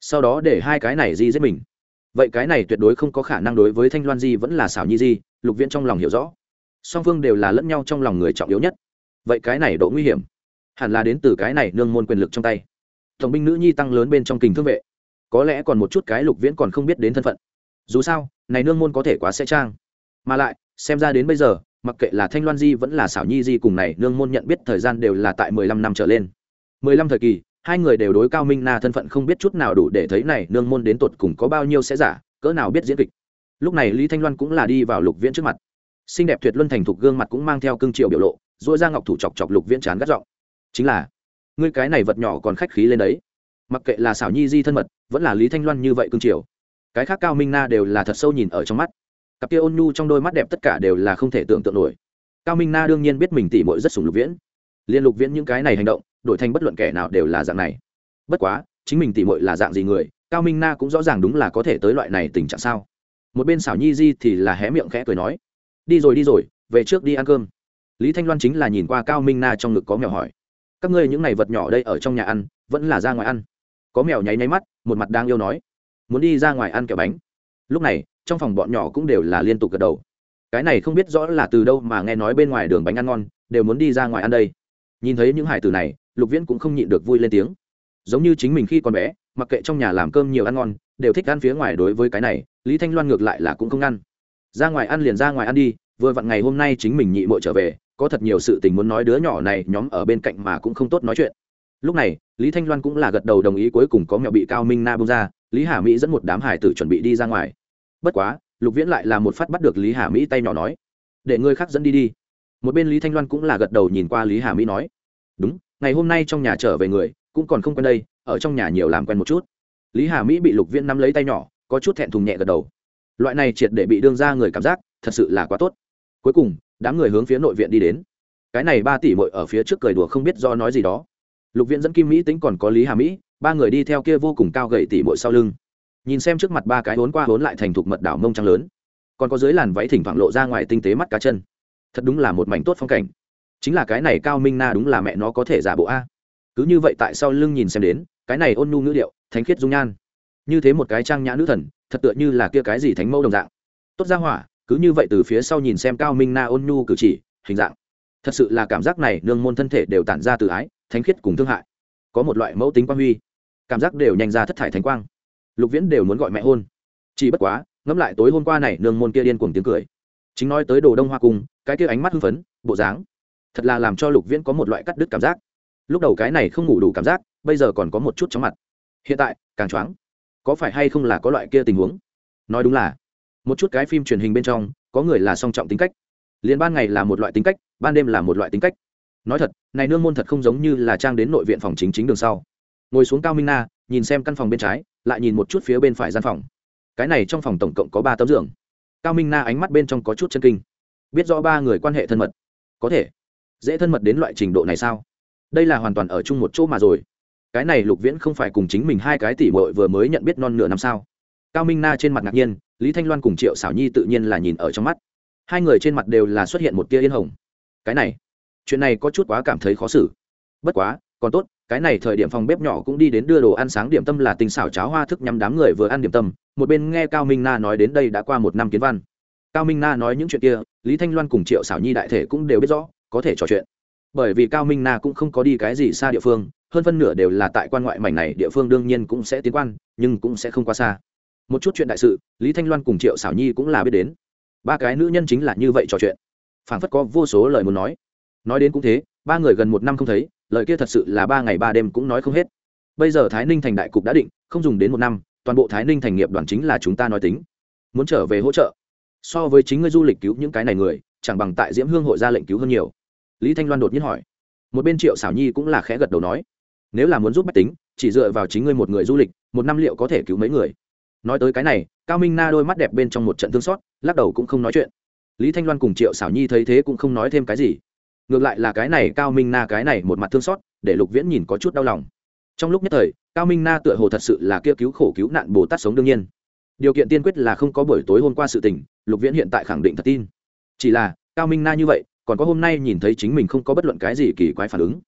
sau đó để hai cái này di giết mình? Vậy cái này tuyệt đối không có khả năng đối với thanh loan di vẫn là xảo nhi di, lục viễn trong lòng hiểu rõ song phương đều là lẫn nhau trong lòng người trọng yếu nhất. Vậy cái này độ nguy hiểm, hẳn là đến từ cái này nương môn quyền lực trong tay. Tổng binh nữ nhi tăng lớn bên trong kình thương vệ. Có lẽ còn một chút cái lục viễn còn không biết đến thân phận. Dù sao, này nương môn có thể quá sẽ trang. Mà lại, xem ra đến bây giờ, mặc kệ là thanh loan di vẫn là xảo nhi di cùng này nương môn nhận biết thời gian đều là tại mười lăm năm trở lên. mười lăm thời kỳ, hai người đều đối cao minh na thân phận không biết chút nào đủ để thấy này nương môn đến tột cùng có bao nhiêu sẽ giả, cỡ nào biết diễn kịch. Lúc này lý thanh loan cũng là đi vào lục viễn trước mặt xinh đẹp tuyệt luân thành thục gương mặt cũng mang theo cương triệu biểu lộ dỗi ra ngọc thủ chọc chọc lục viễn chán gắt giọng. Chính là, ngươi cái này vật nhỏ còn khách khí lên đấy. Mặc kệ là xảo nhi di thân mật, vẫn là lý thanh loan như vậy cương triều, cái khác cao minh na đều là thật sâu nhìn ở trong mắt. Cặp kia ôn nhu trong đôi mắt đẹp tất cả đều là không thể tưởng tượng nổi. Cao minh na đương nhiên biết mình tỉ mội rất sùng lục viễn. Liên lục viễn những cái này hành động, đổi thành bất luận kẻ nào đều là dạng này. Bất quá, chính mình tỉ mội là dạng gì người, cao minh na cũng rõ ràng đúng là có thể tới loại này tình trạng sao. Một bên xảo nhi di thì là hé miệng khẽ cười nói đi rồi đi rồi, về trước đi ăn cơm. Lý thanh loan chính là nhìn qua cao minh na trong ngực có mèo hỏi, các ngươi những n à y vật nhỏ đây ở trong nhà ăn, vẫn là ra ngoài ăn? Có mèo nháy nháy mắt, một mặt đang yêu nói, muốn đi ra ngoài ăn kẹo bánh. Lúc này, trong phòng bọn nhỏ cũng đều là liên tục gật đầu. Cái này không biết rõ là từ đâu mà nghe nói bên ngoài đường bánh ăn ngon, đều muốn đi ra ngoài ăn đây. Nhìn thấy những hải tử này, lục viễn cũng không nhịn được vui lên tiếng. Giống như chính mình khi còn bé, mặc kệ trong nhà làm cơm nhiều ăn ngon, đều thích ăn phía ngoài đối với cái này, lý thanh loan ngược lại là cũng không ngăn ra ngoài ăn liền ra ngoài ăn đi, vừa vặn ngày hôm nay chính mình nhị mội trở về, có thật nhiều sự tình muốn nói đứa nhỏ này nhóm ở bên cạnh mà cũng không tốt nói chuyện. Lúc này, lý thanh loan cũng là gật đầu đồng ý cuối cùng có mẹo bị cao minh na bông ra, lý hà mỹ dẫn một đám hải tử chuẩn bị đi ra ngoài. Bất quá, lục viễn lại là một phát bắt được lý hà mỹ tay nhỏ nói, để người khác dẫn đi đi. Một bên lý thanh loan cũng là gật đầu nhìn qua lý hà mỹ nói, đúng, ngày hôm nay trong nhà trở về người, cũng còn không quen đây, ở trong nhà nhiều làm quen một chút. Lý hà mỹ bị lục viễn nắm lấy tay nhỏ, có chút thẹn thùng nhẹ gật đầu loại này triệt để bị đương ra người cảm giác, thật sự là quá tốt. Cuối cùng, đám người hướng phía nội viện đi đến. Cái này ba tỷ mội ở phía trước cười đùa không biết do nói gì đó. Lục viễn dẫn kim mỹ tính còn có lý hà mỹ, ba người đi theo kia vô cùng cao gậy tỷ mội sau lưng. Nhìn xem trước mặt ba cái hốn qua hốn lại thành thục mật đảo mông trăng lớn. Còn có dưới làn váy thỉnh thoảng lộ ra ngoài tinh tế mắt cá chân. Thật đúng là một mảnh tốt phong cảnh. Chính là cái này cao minh na đúng là mẹ nó có thể giả bộ a. Cứ như vậy tại sau lưng nhìn xem đến, cái này ôn nhu ngữ điệu, thánh khiết dung nhan. Như thế một cái trang nhã nữ thần thật tựa như là kia cái gì thánh mẫu đồng dạng. Tốt ra hỏa, cứ như vậy từ phía sau nhìn xem cao minh na ôn nhu cử chỉ, hình dạng. Thật sự là cảm giác này nương môn thân thể đều tản ra từ ái, thánh khiết cùng thương hại. Có một loại mẫu tính quang huy. Cảm giác đều nhanh ra thất thải thánh quang. Lục viễn đều muốn gọi mẹ hôn. Chỉ bất quá, ngẫm lại tối hôm qua này nương môn kia điên cuồng tiếng cười. Chính nói tới đồ đông hoa cung cái kia ánh mắt hưng phấn, bộ dáng. Thật là làm cho lục viễn có một loại cắt đứt cảm giác. Lúc đầu cái này không ngủ đủ cảm giác, bây giờ còn có một chút chóng mặt. Hiện tại, càng choáng có phải hay không là có loại kia tình huống? Nói đúng là, một chút cái phim truyền hình bên trong, có người là song trọng tính cách. Liền ban ngày là một loại tính cách, ban đêm là một loại tính cách. Nói thật, này nương môn thật không giống như là trang đến nội viện phòng chính chính đường sau. Ngồi xuống cao minh na, nhìn xem căn phòng bên trái, lại nhìn một chút phía bên phải gian phòng. Cái này trong phòng tổng cộng có ba tấm giường. Cao minh na ánh mắt bên trong có chút chân kinh. Biết rõ ba người quan hệ thân mật. Có thể. Dễ thân mật đến loại trình độ này sao? Đây là hoàn toàn ở chung một chỗ mà rồi cái này lục viễn không phải cùng chính mình hai cái tỷ mội vừa mới nhận biết non nửa năm sao? Cao minh na trên mặt ngạc nhiên, lý thanh loan cùng triệu xảo nhi tự nhiên là nhìn ở trong mắt. Hai người trên mặt đều là xuất hiện một tia yên hồng. Cái này, chuyện này có chút quá cảm thấy khó xử. Bất quá, còn tốt, cái này thời điểm phòng bếp nhỏ cũng đi đến đưa đồ ăn sáng điểm tâm là tình xảo cháo hoa thức nhắm đám người vừa ăn điểm tâm. Một bên nghe cao minh na nói đến đây đã qua một năm kiến văn. Cao minh na nói những chuyện kia, lý thanh loan cùng triệu xảo nhi đại thể cũng đều biết rõ, có thể trò chuyện. Bởi vì cao minh na cũng không có đi cái gì xa địa phương hơn phân nửa đều là tại quan ngoại mảnh này, địa phương đương nhiên cũng sẽ tiến quan, nhưng cũng sẽ không quá xa. Một chút chuyện đại sự, lý thanh loan cùng triệu xảo nhi cũng là biết đến. Ba cái nữ nhân chính là như vậy trò chuyện. Phảng phất có vô số lời muốn nói. Nói đến cũng thế, ba người gần một năm không thấy, lời kia thật sự là ba ngày ba đêm cũng nói không hết. Bây giờ thái ninh thành đại cục đã định, không dùng đến một năm, toàn bộ thái ninh thành nghiệp đoàn chính là chúng ta nói tính. Muốn trở về hỗ trợ. So với chính ngươi du lịch cứu những cái này người, chẳng bằng tại diễm hương hội ra lệnh cứu hơn nhiều. Lý thanh loan đột nhiên hỏi. Một bên triệu xảo nhi cũng là khẽ gật đầu nói nếu là muốn giúp bách tính, chỉ dựa vào chính ngươi một người du lịch, một năm liệu có thể cứu mấy người? Nói tới cái này, cao minh na đôi mắt đẹp bên trong một trận thương xót, lắc đầu cũng không nói chuyện. Lý thanh loan cùng triệu xảo nhi thấy thế cũng không nói thêm cái gì. Ngược lại là cái này, cao minh na cái này một mặt thương xót, để lục viễn nhìn có chút đau lòng. Trong lúc nhất thời, cao minh na tựa hồ thật sự là kia cứu khổ cứu nạn bồ tát sống đương nhiên. Điều kiện tiên quyết là không có buổi tối hôm qua sự tình, lục viễn hiện tại khẳng định thật tin. Chỉ là, cao minh na như vậy, còn có hôm nay nhìn thấy chính mình không có bất luận cái gì kỳ quái phản ứng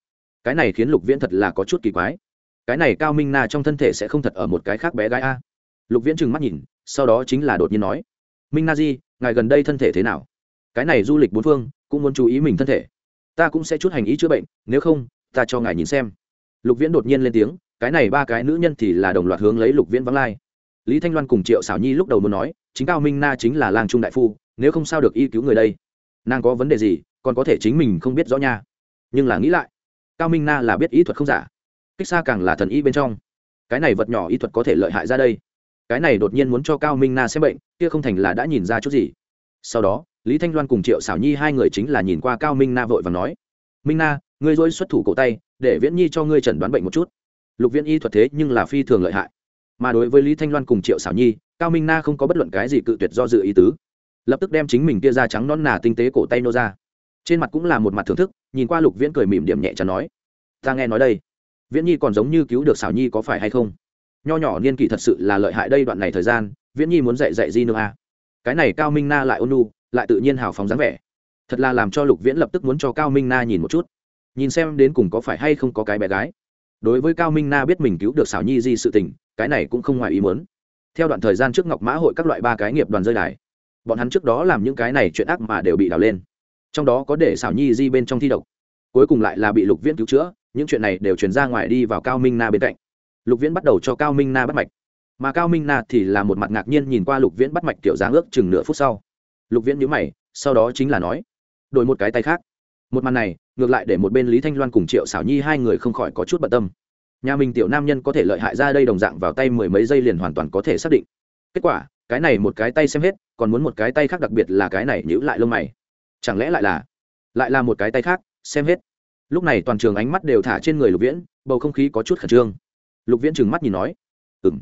cái này khiến lục viễn thật là có chút kỳ quái. Cái này cao minh na trong thân thể sẽ không thật ở một cái khác bé gái a. Lục viễn trừng mắt nhìn, sau đó chính là đột nhiên nói, minh na di, ngài gần đây thân thể thế nào? Cái này du lịch bốn phương, cũng muốn chú ý mình thân thể. Ta cũng sẽ chút hành ý chữa bệnh, nếu không, ta cho ngài nhìn xem. Lục viễn đột nhiên lên tiếng, cái này ba cái nữ nhân thì là đồng loạt hướng lấy lục viễn vắng lai. Lý thanh loan cùng triệu xảo nhi lúc đầu muốn nói, chính cao minh na chính là lang trung đại phu, nếu không sao được y cứu người đây. Nàng có vấn đề gì, còn có thể chính mình không biết rõ nha. Nhưng là nghĩ lại cao minh na là biết ý thuật không giả. Kích xa càng là thần y bên trong. Cái này vật nhỏ y thuật có thể lợi hại ra đây. Cái này đột nhiên muốn cho cao minh na xem bệnh, kia không thành là đã nhìn ra chút gì. Sau đó, lý thanh loan cùng triệu xảo nhi hai người chính là nhìn qua cao minh na vội và nói, minh na, ngươi dối xuất thủ cổ tay, để viễn nhi cho ngươi chẩn đoán bệnh một chút. Lục viễn y thuật thế nhưng là phi thường lợi hại. Mà đối với lý thanh loan cùng triệu xảo nhi, cao minh na không có bất luận cái gì cự tuyệt do dự ý tứ. Lập tức đem chính mình kia ra trắng non nà tinh tế cổ tay nô ra trên mặt cũng là một mặt thưởng thức, nhìn qua lục viễn cười mỉm điểm nhẹ chắn nói, ta nghe nói đây, viễn nhi còn giống như cứu được xảo nhi có phải hay không? Nho nhỏ niên kỷ thật sự là lợi hại đây đoạn này thời gian, viễn nhi muốn dạy dạy di nương a. Cái này cao minh na lại ôn nu lại tự nhiên hào phóng dáng vẻ. Thật là làm cho lục viễn lập tức muốn cho cao minh na nhìn một chút. Nhìn xem đến cùng có phải hay không có cái bé gái. Đối với cao minh na biết mình cứu được xảo nhi di sự tình, cái này cũng không ngoài ý muốn. Theo đoạn thời gian trước ngọc mã hội các loại ba cái nghiệp đoàn rơi đài, bọn hắn trước đó làm những cái này chuyện ác mà đều bị đào lên trong đó có để xảo nhi di bên trong thi độc. Cuối cùng lại là bị lục viễn cứu chữa, những chuyện này đều chuyển ra ngoài đi vào cao minh na bên cạnh. Lục viễn bắt đầu cho cao minh na bắt mạch. Mà cao minh na thì là một mặt ngạc nhiên nhìn qua lục viễn bắt mạch kiểu dáng ước chừng nửa phút sau. Lục viễn nhữ mày, sau đó chính là nói, đổi một cái tay khác. Một màn này, ngược lại để một bên lý thanh loan cùng triệu xảo nhi hai người không khỏi có chút bận tâm. Nhà mình tiểu nam nhân có thể lợi hại ra đây đồng dạng vào tay mười mấy giây liền hoàn toàn có thể xác định. Kết quả, cái này một cái tay xem hết, còn muốn một cái tay khác đặc biệt là cái này nhữ lại lông mày chẳng lẽ lại là lại là một cái tay khác, xem hết. Lúc này toàn trường ánh mắt đều thả trên người lục viễn, bầu không khí có chút khẩn trương. Lục viễn trừng mắt nhìn nói ừ m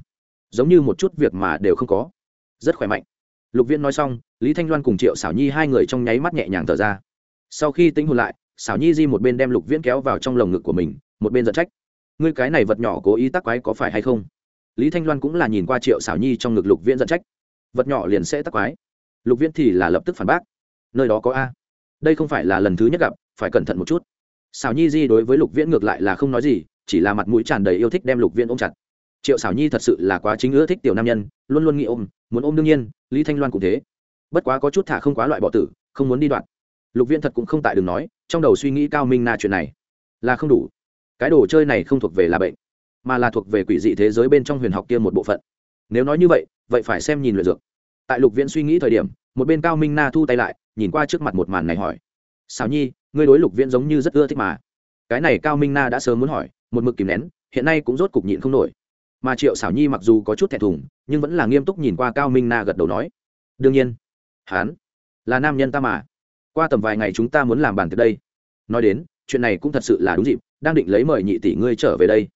giống như một chút việc mà đều không có. Rất khỏe mạnh. Lục viễn nói xong, lý thanh loan cùng triệu xảo nhi hai người trong nháy mắt nhẹ nhàng thở ra. Sau khi tính hồn lại xảo nhi di một bên đem lục viễn kéo vào trong lồng ngực của mình, một bên giận trách, ngươi cái này vật nhỏ cố ý tắc quái có phải hay không? Lý thanh loan cũng là nhìn qua triệu xảo nhi trong ngực lục viễn giận trách, vật nhỏ liền sẽ tắc quái. Lục viễn thì là lập tức phản bác nơi đó có a. Đây không phải là lần thứ nhất gặp, phải cẩn thận một chút. Xảo nhi di đối với lục viễn ngược lại là không nói gì, chỉ là mặt mũi tràn đầy yêu thích đem lục viễn ôm chặt. Triệu xảo nhi thật sự là quá chính ưa thích tiểu nam nhân, luôn luôn nghĩ ôm, muốn ôm đương nhiên, lý thanh loan cũng thế. Bất quá có chút thả không quá loại bọ tử, không muốn đi đoạn. Lục viễn thật cũng không tại đường nói, trong đầu suy nghĩ cao minh na chuyện này. Là không đủ. Cái đồ chơi này không thuộc về là bệnh, mà là thuộc về quỷ dị thế giới bên trong huyền học kia một bộ phận. Nếu nói như vậy vậy phải xem nhìn luyện dược. Tại lục viễn suy nghĩ thời điểm, một bên cao minh na thu tay lại nhìn qua trước mặt một màn này hỏi. Xào nhi, ngươi đối lục viễn giống như rất ưa thích mà. Cái này cao minh na đã sớm muốn hỏi, một mực kìm nén, hiện nay cũng rốt cục nhịn không nổi. Mà triệu xảo nhi mặc dù có chút thẹn thùng, nhưng vẫn là nghiêm túc nhìn qua cao minh na gật đầu nói. Đương nhiên. Hán, là nam nhân ta mà. Qua tầm vài ngày chúng ta muốn làm bàn từ đây. Nói đến, chuyện này cũng thật sự là đúng dịp, đang định lấy mời nhị tỷ ngươi trở về đây.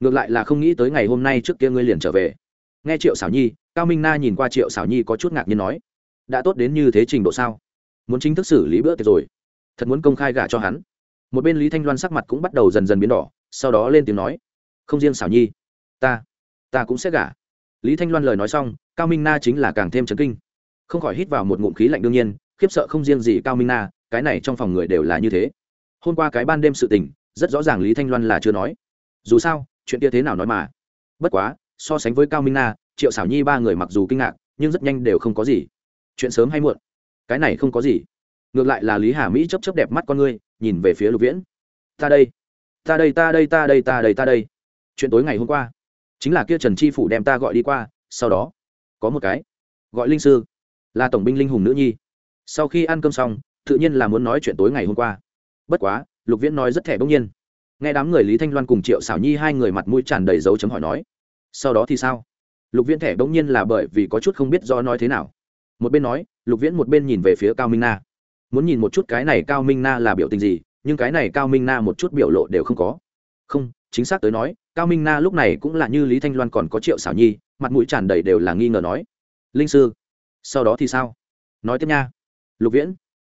Ngược lại là không nghĩ tới ngày hôm nay trước kia ngươi liền trở về. Nghe triệu xảo nhi, cao minh na nhìn qua triệu xảo nhi có chút ngạc nhiên nói. Đã tốt đến như thế trình độ sao? Muốn chính thức xử lý bữa tiệc rồi. Thật muốn công khai gả cho hắn. Một bên lý thanh loan sắc mặt cũng bắt đầu dần dần biến đỏ, sau đó lên tiếng nói, không riêng xảo nhi, ta ta cũng sẽ gả. Lý thanh loan lời nói xong, cao minh na chính là càng thêm chấn kinh. Không khỏi hít vào một ngụm khí lạnh đương nhiên, khiếp sợ không riêng gì cao minh na, cái này trong phòng người đều là như thế. Hôm qua cái ban đêm sự tình, rất rõ ràng lý thanh loan là chưa nói. Dù sao, chuyện kia thế nào nói mà. Bất quá, so sánh với cao minh na, triệu xảo nhi ba người mặc dù kinh ngạc, nhưng rất nhanh đều không có gì. Chuyện sớm hay muộn cái này không có gì. Ngược lại là lý hà mỹ chấp chấp đẹp mắt con ngươi, nhìn về phía lục viễn. Ta đây ta đây ta đây ta đây ta đây ta đây. Chuyện tối ngày hôm qua, chính là kia trần tri phủ đem ta gọi đi qua, sau đó, có một cái gọi linh sư, là tổng binh linh hùng nữ nhi. Sau khi ăn cơm xong, tự nhiên là muốn nói chuyện tối ngày hôm qua. Bất quá, lục viễn nói rất thẻ bỗng nhiên. Nghe đám người lý thanh loan cùng triệu xảo nhi hai người mặt mũi tràn đầy dấu chấm hỏi nói, sau đó thì sao? Lục viễn thẻ bỗng nhiên là bởi vì có chút không biết do nói thế nào một bên nói, lục viễn một bên nhìn về phía cao minh na. Muốn nhìn một chút cái này cao minh na là biểu tình gì, nhưng cái này cao minh na một chút biểu lộ đều không có. Không, chính xác tới nói, cao minh na lúc này cũng là như lý thanh loan còn có triệu xảo nhi, mặt mũi tràn đầy đều là nghi ngờ nói. Linh sư, sau đó thì sao? Nói tiếp nha. Lục viễn,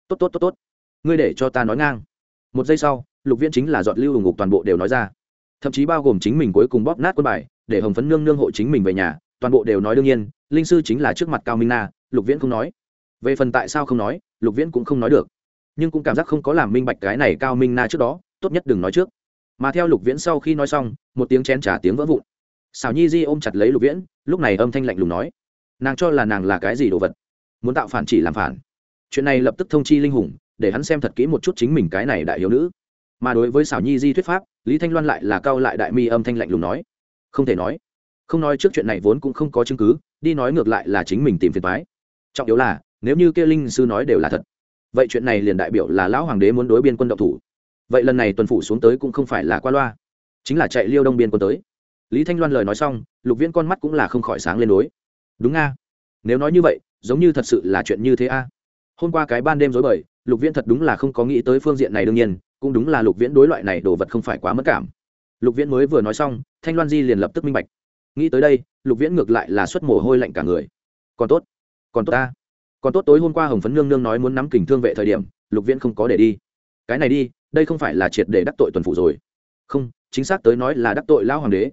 tốt tốt tốt tốt. Ngươi để cho ta nói ngang. Một giây sau, lục viễn chính là dọn lưu hùng ngục toàn bộ đều nói ra. Thậm chí bao gồm chính mình cuối cùng bóp nát quân bài, để hồng phấn nương nương hộ chính mình về nhà, toàn bộ đều nói đương nhiên, linh sư chính là trước mặt cao minh na lục viễn không nói. Về phần tại sao không nói, lục viễn cũng không nói được. Nhưng cũng cảm giác không có làm minh bạch cái này cao minh na trước đó, tốt nhất đừng nói trước. Mà theo lục viễn sau khi nói xong, một tiếng chén trả tiếng vỡ vụn. Xảo nhi di ôm chặt lấy lục viễn, lúc này âm thanh lạnh lùng nói. Nàng cho là nàng là cái gì đồ vật? Muốn tạo phản chỉ làm phản. Chuyện này lập tức thông chi linh hùng, để hắn xem thật kỹ một chút chính mình cái này đại hiếu nữ. Mà đối với xảo nhi di thuyết pháp, lý thanh loan lại là cao lại đại mi âm thanh lạnh lùng nói. Không thể nói. Không nói trước chuyện này vốn cũng không có chứng cứ, đi nói ngược lại là chính mình tìm phiền thoái trọng yếu là, nếu như kia linh sư nói đều là thật, vậy chuyện này liền đại biểu là lão hoàng đế muốn đối biên quân động thủ. Vậy lần này tuần phủ xuống tới cũng không phải là qua loa, chính là chạy liêu đông biên quân tới. Lý thanh loan lời nói xong, lục viễn con mắt cũng là không khỏi sáng lên đối. Đúng nga nếu nói như vậy, giống như thật sự là chuyện như thế a. Hôm qua cái ban đêm dối bời, lục viễn thật đúng là không có nghĩ tới phương diện này đương nhiên, cũng đúng là lục viễn đối loại này đồ vật không phải quá mất cảm. Lục viễn mới vừa nói xong, thanh loan di liền lập tức minh bạch. Nghĩ tới đây, lục viễn ngược lại là xuất mồ hôi lạnh cả người. Còn tốt còn tốt ta. Còn tốt tối hôm qua hồng phấn nương nương nói muốn nắm kình thương vệ thời điểm, lục viễn không có để đi. Cái này đi, đây không phải là triệt để đắc tội tuần phủ rồi. Không, chính xác tới nói là đắc tội lão hoàng đế.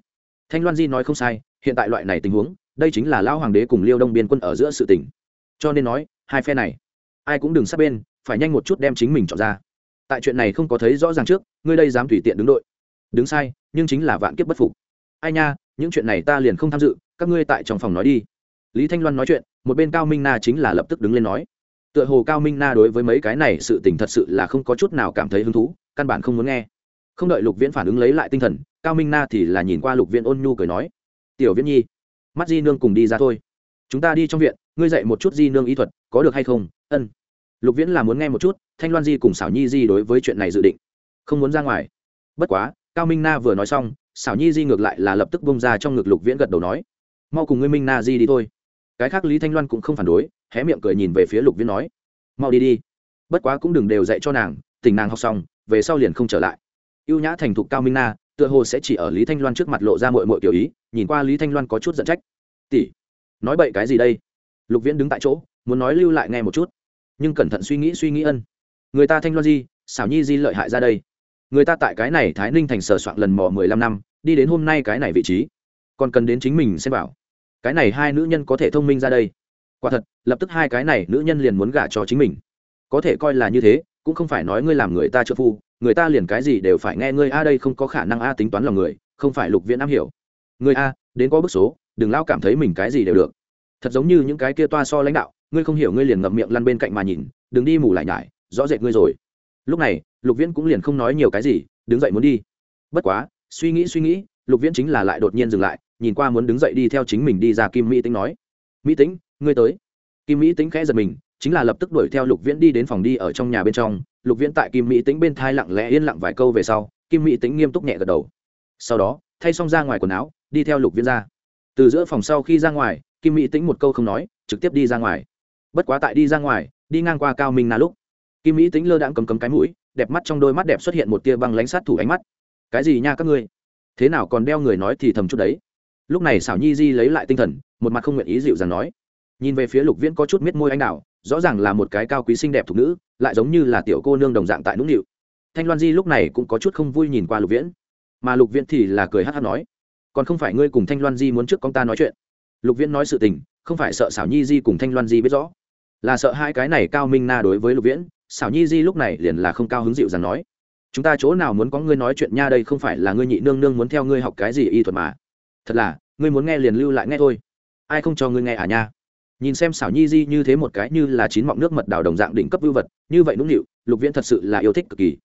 Thanh loan di nói không sai, hiện tại loại này tình huống, đây chính là lão hoàng đế cùng liêu đông biên quân ở giữa sự tỉnh cho nên nói, hai phe này, ai cũng đừng sát bên, phải nhanh một chút đem chính mình chọn ra. Tại chuyện này không có thấy rõ ràng trước, ngươi đây dám tùy tiện đứng đội. Đứng sai, nhưng chính là vạn kiếp bất phục. Ai nha, những chuyện này ta liền không tham dự, các ngươi tại trong phòng nói đi lý thanh loan nói chuyện, một bên cao minh na chính là lập tức đứng lên nói. Tựa hồ cao minh na đối với mấy cái này sự tình thật sự là không có chút nào cảm thấy hứng thú, căn bản không muốn nghe. Không đợi lục viễn phản ứng lấy lại tinh thần, cao minh na thì là nhìn qua lục viễn ôn nhu cười nói. Tiểu viễn nhi, mắt di nương cùng đi ra thôi. Chúng ta đi trong viện, ngươi dạy một chút di nương y thuật, có được hay không? Ân. Lục viễn là muốn nghe một chút, thanh loan di cùng xảo nhi di đối với chuyện này dự định. Không muốn ra ngoài. Bất quá, cao minh na vừa nói xong xảo nhi di ngược lại là lập tức bông ra trong ngực lục viễn gật đầu nói. Mau cùng ngươi minh na di đi thôi cái khác lý thanh loan cũng không phản đối, hé miệng cười nhìn về phía lục viễn nói, mau đi đi, bất quá cũng đừng đều dạy cho nàng, tình nàng học xong, về sau liền không trở lại. Y ê u nhã thành thục cao minh na, tựa hồ sẽ chỉ ở lý thanh loan trước mặt lộ ra mội mội kiểu ý, nhìn qua lý thanh loan có chút giận trách. Tỷ, nói bậy cái gì đây? Lục viễn đứng tại chỗ, muốn nói lưu lại nghe một chút, nhưng cẩn thận suy nghĩ suy nghĩ ân. Người ta thanh loan di xảo nhi di lợi hại ra đây? Người ta tại cái này thái ninh thành sờ soạn lần mò mười lăm năm, đi đến hôm nay cái này vị trí, còn cần đến chính mình xem bảo cái này hai nữ nhân có thể thông minh ra đây. Quả thật, lập tức hai cái này nữ nhân liền muốn gả cho chính mình. Có thể coi là như thế, cũng không phải nói ngươi làm người ta trợ phu, người ta liền cái gì đều phải nghe ngươi, a, đây không có khả năng, a, tính toán lòng người, không phải lục viễn am hiểu. Người a, đến có bức số, đừng lao cảm thấy mình cái gì đều được. Thật giống như những cái kia toa so lãnh đạo, ngươi không hiểu ngươi liền ngậm miệng lăn bên cạnh mà nhìn, đừng đi mù lại nhải, rõ rệt ngươi rồi. Lúc này, lục viễn cũng liền không nói nhiều cái gì, đứng dậy muốn đi. Bất quá, suy nghĩ suy nghĩ, lục viễn chính là lại đột nhiên dừng lại nhìn qua muốn đứng dậy đi theo chính mình đi ra kim mỹ tính nói, mỹ tính ngươi tới. Kim mỹ tính khẽ giật mình, chính là lập tức đuổi theo lục viễn đi đến phòng đi ở trong nhà bên trong. Lục viễn tại kim mỹ tính bên thai lặng lẽ yên lặng vài câu về sau, kim mỹ tính nghiêm túc nhẹ gật đầu. Sau đó, thay xong ra ngoài quần áo, đi theo lục viễn ra. Từ giữa phòng sau khi ra ngoài, kim mỹ tính một câu không nói, trực tiếp đi ra ngoài. Bất quá tại đi ra ngoài, đi ngang qua cao minh na lúc, kim mỹ tính lơ đãng cầm cầm cái mũi, đẹp mắt trong đôi mắt đẹp xuất hiện một tia băng lánh sát thủ ánh mắt. Cái gì nha các ngươi? Thế nào còn đeo người nói thì thầm chút đấy lúc này xảo nhi di lấy lại tinh thần, một mặt không nguyện ý dịu dàng nói. Nhìn về phía lục viễn có chút miết môi anh đào, rõ ràng là một cái cao quý xinh đẹp thục nữ, lại giống như là tiểu cô nương đồng dạng tại nũng nịu. Thanh loan di lúc này cũng có chút không vui nhìn qua lục viễn. Mà lục viễn thì là cười hát hát nói, còn không phải ngươi cùng thanh loan di muốn trước con ta nói chuyện. Lục viễn nói sự tình, không phải sợ xảo nhi di cùng thanh loan di biết rõ, là sợ hai cái này cao minh na đối với lục viễn, xảo nhi di lúc này liền là không cao hứng dịu dàng nói, chúng ta chỗ nào muốn có ngươi nói chuyện nha, đây không phải là ngươi nhị nương nương muốn theo ngươi học cái gì y thuật mà thật là, ngươi muốn nghe liền lưu lại nghe thôi. Ai không cho ngươi nghe à nha? Nhìn xem xảo nhi di như thế một cái như là chín mọng nước mật đào đồng dạng đỉnh cấp vưu vật, như vậy nũng nịu, lục viễn thật sự là yêu thích cực kỳ.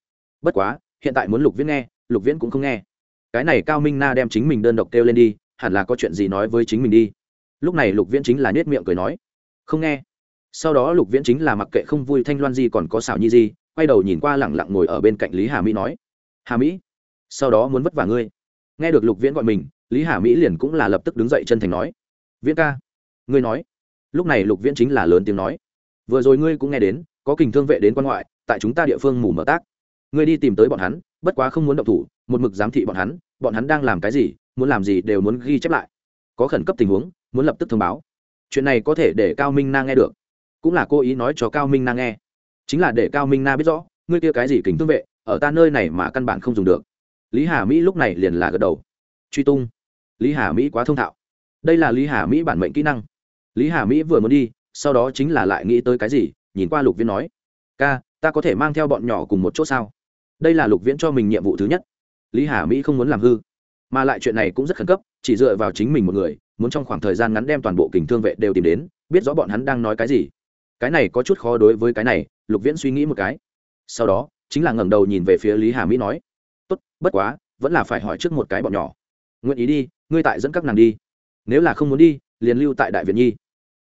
Bất quá, hiện tại muốn lục viễn nghe, lục viễn cũng không nghe. Cái này cao minh na đem chính mình đơn độc kêu lên đi, hẳn là có chuyện gì nói với chính mình đi. Lúc này lục viễn chính là nết miệng cười nói, không nghe. Sau đó lục viễn chính là mặc kệ không vui thanh loan di còn có xảo nhi di, quay đầu nhìn qua lẳng lặng ngồi ở bên cạnh lý hà mỹ nói, hà mỹ, sau đó muốn vất vả ngươi. Nghe được lục viễn gọi mình lý hà mỹ liền cũng là lập tức đứng dậy chân thành nói, viễn ca, ngươi nói. Lúc này lục viễn chính là lớn tiếng nói, vừa rồi ngươi cũng nghe đến, có kình thương vệ đến quan ngoại, tại chúng ta địa phương mù mở tác. Ngươi đi tìm tới bọn hắn, bất quá không muốn động thủ, một mực giám thị bọn hắn bọn hắn đang làm cái gì, muốn làm gì đều muốn ghi chép lại. Có khẩn cấp tình huống, muốn lập tức thông báo. Chuyện này có thể để cao minh na nghe được, cũng là cô ý nói cho cao minh na nghe. Chính là để cao minh na biết rõ, ngươi kia cái gì kính thương vệ, ở ta nơi này mà căn bản không dùng được. Lý hà mỹ lúc này liền là gật đầu. Truy tung lý hà mỹ quá thông thạo. Đây là lý hà mỹ bản mệnh kỹ năng. Lý hà mỹ vừa muốn đi, sau đó chính là lại nghĩ tới cái gì, nhìn qua lục viễn nói, ca, ta có thể mang theo bọn nhỏ cùng một chỗ sao? Đây là lục viễn cho mình nhiệm vụ thứ nhất. Lý hà mỹ không muốn làm hư. Mà lại chuyện này cũng rất khẩn cấp, chỉ dựa vào chính mình một người, muốn trong khoảng thời gian ngắn đem toàn bộ kình thương vệ đều tìm đến, biết rõ bọn hắn đang nói cái gì. Cái này có chút khó đối với cái này, lục viễn suy nghĩ một cái. Sau đó, chính là ngẩng đầu nhìn về phía lý hà mỹ nói, tốt, bất quá, vẫn là phải hỏi trước một cái bọn nhỏ. Nguyện ý đi ngươi tại dẫn các nàng đi. Nếu là không muốn đi, liền lưu tại đại viện nhi.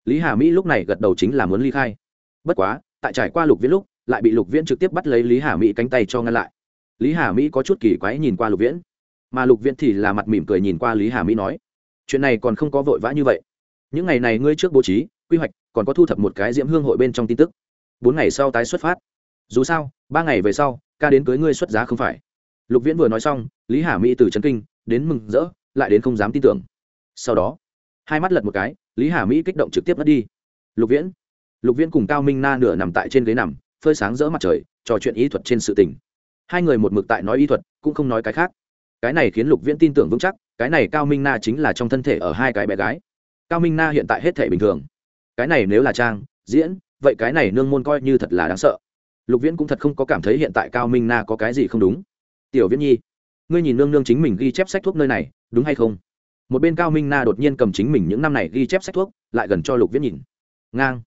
Lý hà mỹ lúc này gật đầu chính là muốn ly khai. Bất quá, tại trải qua lục viễn lúc, lại bị lục viễn trực tiếp bắt lấy lý hà mỹ cánh tay cho ngăn lại. Lý hà mỹ có chút kỳ quái nhìn qua lục viễn, mà lục viễn thì là mặt mỉm cười nhìn qua lý hà mỹ nói, chuyện này còn không có vội vã như vậy. Những ngày này ngươi trước bố trí, quy hoạch, còn có thu thập một cái diễm hương hội bên trong tin tức. Bốn ngày sau tái xuất phát. Dù sao, ba ngày về sau, ca đến cưới ngươi xuất giá không phải. Lục viễn vừa nói xong, lý hà mỹ từ trấn kinh, đến mừng rỡ lại đến không dám tin tưởng. Sau đó, hai mắt lật một cái, lý hà mỹ kích động trực tiếp mất đi. Lục viễn lục viễn cùng cao minh na nửa nằm tại trên ghế nằm, phơi sáng rỡ mặt trời, trò chuyện ý thuật trên sự tình. Hai người một mực tại nói ý thuật, cũng không nói cái khác. Cái này khiến lục viễn tin tưởng vững chắc, cái này cao minh na chính là trong thân thể ở hai cái bé gái. Cao minh na hiện tại hết thể bình thường. Cái này nếu là trang, diễn, vậy cái này nương môn coi như thật là đáng sợ. Lục viễn cũng thật không có cảm thấy hiện tại cao minh na có cái gì không đúng. Tiểu viễn nhi ngươi nhìn nương nương chính mình ghi chép sách thuốc nơi này, đúng hay không? Một bên cao minh na đột nhiên cầm chính mình những năm này ghi chép sách thuốc, lại gần cho lục viễn nhìn. Ngang.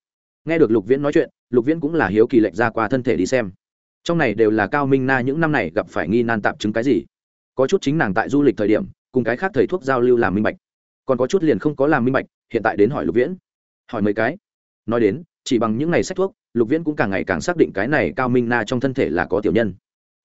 Nghe được lục viễn nói chuyện, lục viễn cũng là hiếu kỳ lệch ra qua thân thể đi xem. Trong này đều là cao minh na những năm này gặp phải nghi nan tạm chứng cái gì? Có chút chính nàng tại du lịch thời điểm, cùng cái khác thầy thuốc giao lưu làm minh bạch. Còn có chút liền không có làm minh bạch, hiện tại đến hỏi lục viễn. Hỏi mấy cái. Nói đến, chỉ bằng những ngày sách thuốc, lục viễn cũng càng ngày càng xác định cái này cao minh na trong thân thể là có tiểu nhân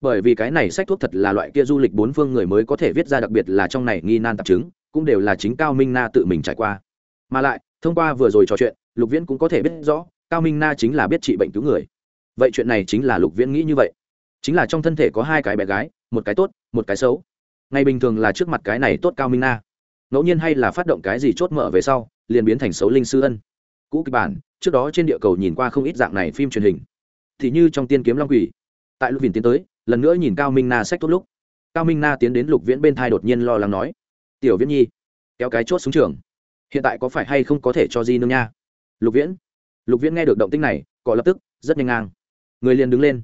bởi vì cái này sách thuốc thật là loại kia du lịch bốn phương người mới có thể viết ra đặc biệt là trong này nghi nan tạp chứng, cũng đều là chính cao minh na tự mình trải qua. Mà lại, thông qua vừa rồi trò chuyện, lục viễn cũng có thể biết rõ, cao minh na chính là biết trị bệnh cứu người. Vậy chuyện này chính là lục viễn nghĩ như vậy. Chính là trong thân thể có hai cái bé gái, một cái tốt, một cái xấu. Ngày bình thường là trước mặt cái này tốt cao minh na. Ngẫu nhiên hay là phát động cái gì chốt mở về sau, liền biến thành xấu linh sư ân. Cũ kịch bản, trước đó trên địa cầu nhìn qua không ít dạng này phim truyền hình. Thì như trong tiên kiếm long quỷ. Tại lục vìn tiến tới lần nữa nhìn cao minh na sách tốt lúc cao minh na tiến đến lục viễn bên thai đột nhiên lo lắng nói tiểu viễn nhi kéo cái chốt xuống trường hiện tại có phải hay không có thể cho di nương nha lục viễn lục viễn nghe được động tinh này cọ lập tức rất nhanh ngang người liền đứng lên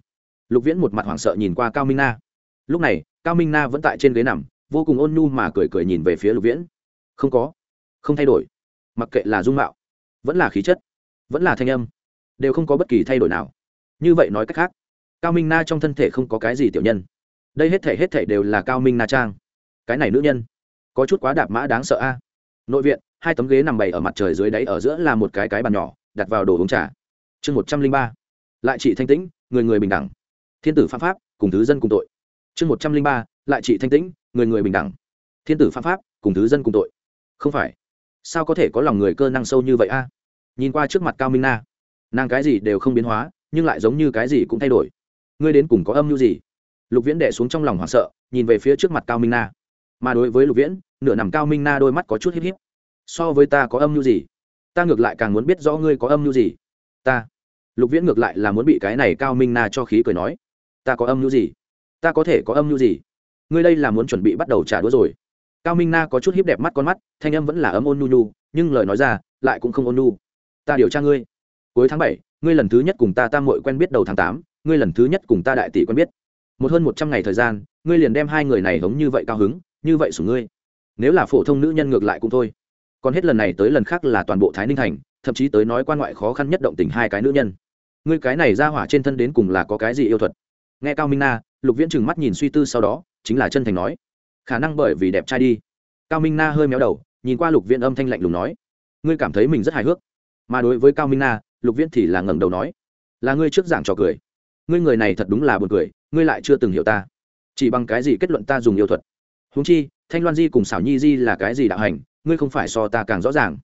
lục viễn một mặt hoảng sợ nhìn qua cao minh na lúc này cao minh na vẫn tại trên ghế nằm vô cùng ôn nhu mà cười cười nhìn về phía lục viễn không có không thay đổi mặc kệ là dung mạo vẫn là khí chất vẫn là thanh âm đều không có bất kỳ thay đổi nào như vậy nói cách khác cao minh na trong thân thể không có cái gì tiểu nhân. Đây hết thể hết thể đều là cao minh na trang. Cái này nữ nhân, có chút quá đạp mã đáng sợ a. Nội viện, hai tấm ghế nằm bày ở mặt trời dưới đáy ở giữa là một cái cái bàn nhỏ, đặt vào đồ uống trà. Chương một trăm linh ba. Lại trị thanh tĩnh, người người bình đẳng. Thiên tử phạm pháp, cùng thứ dân cùng tội. Chương một trăm linh ba. Lại trị thanh tĩnh, người người bình đẳng. Thiên tử phạm pháp, cùng thứ dân cùng tội. Không phải. Sao có thể có lòng người cơ năng sâu như vậy a? Nhìn qua trước mặt cao minh na, nàng cái gì đều không biến hóa, nhưng lại giống như cái gì cũng thay đổi ngươi đến cùng có âm mưu gì? Lục viễn đẻ xuống trong lòng hoảng sợ, nhìn về phía trước mặt cao minh na. Mà đối với lục viễn, nửa nằm cao minh na đôi mắt có chút híp híp. So với ta có âm mưu gì? Ta ngược lại càng muốn biết rõ ngươi có âm mưu gì. Ta. Lục viễn ngược lại là muốn bị cái này cao minh na cho khí cười nói. Ta có âm mưu gì? Ta có thể có âm mưu gì? Ngươi đây là muốn chuẩn bị bắt đầu trả đũa rồi. Cao minh na có chút hiếp đẹp mắt con mắt, thanh âm vẫn là âm ôn nu nu nhưng lời nói ra lại cũng không ôn nu ta điều tra ngươi. Cuối tháng bảy, ngươi lần thứ nhất cùng ta tam mội quen biết đầu tháng tám ngươi lần thứ nhất cùng ta đại tỷ quen biết. Một hơn một trăm ngày thời gian, ngươi liền đem hai người này hống như vậy cao hứng, như vậy sủng ngươi. Nếu là phổ thông nữ nhân ngược lại cũng thôi. Còn hết lần này tới lần khác là toàn bộ thái ninh thành, thậm chí tới nói quan ngoại khó khăn nhất động tình hai cái nữ nhân. Ngươi cái này ra hỏa trên thân đến cùng là có cái gì yêu thuật? Nghe cao minh na, lục viễn trừng mắt nhìn suy tư sau đó, chính là chân thành nói. Khả năng bởi vì đẹp trai đi. Cao minh na hơi méo đầu, nhìn qua lục viễn âm thanh lạnh lùng nói. Ngươi cảm thấy mình rất hài hước. Mà đối với cao minh na, lục viễn thì là ngẩng đầu nói. Là ngươi trước giảng trò cười ngươi người này thật đúng là buồn cười, ngươi lại chưa từng hiểu ta. Chỉ bằng cái gì kết luận ta dùng yêu thuật? Húng chi, thanh loan di cùng xảo nhi di là cái gì đạo hành, ngươi không phải so ta càng rõ ràng.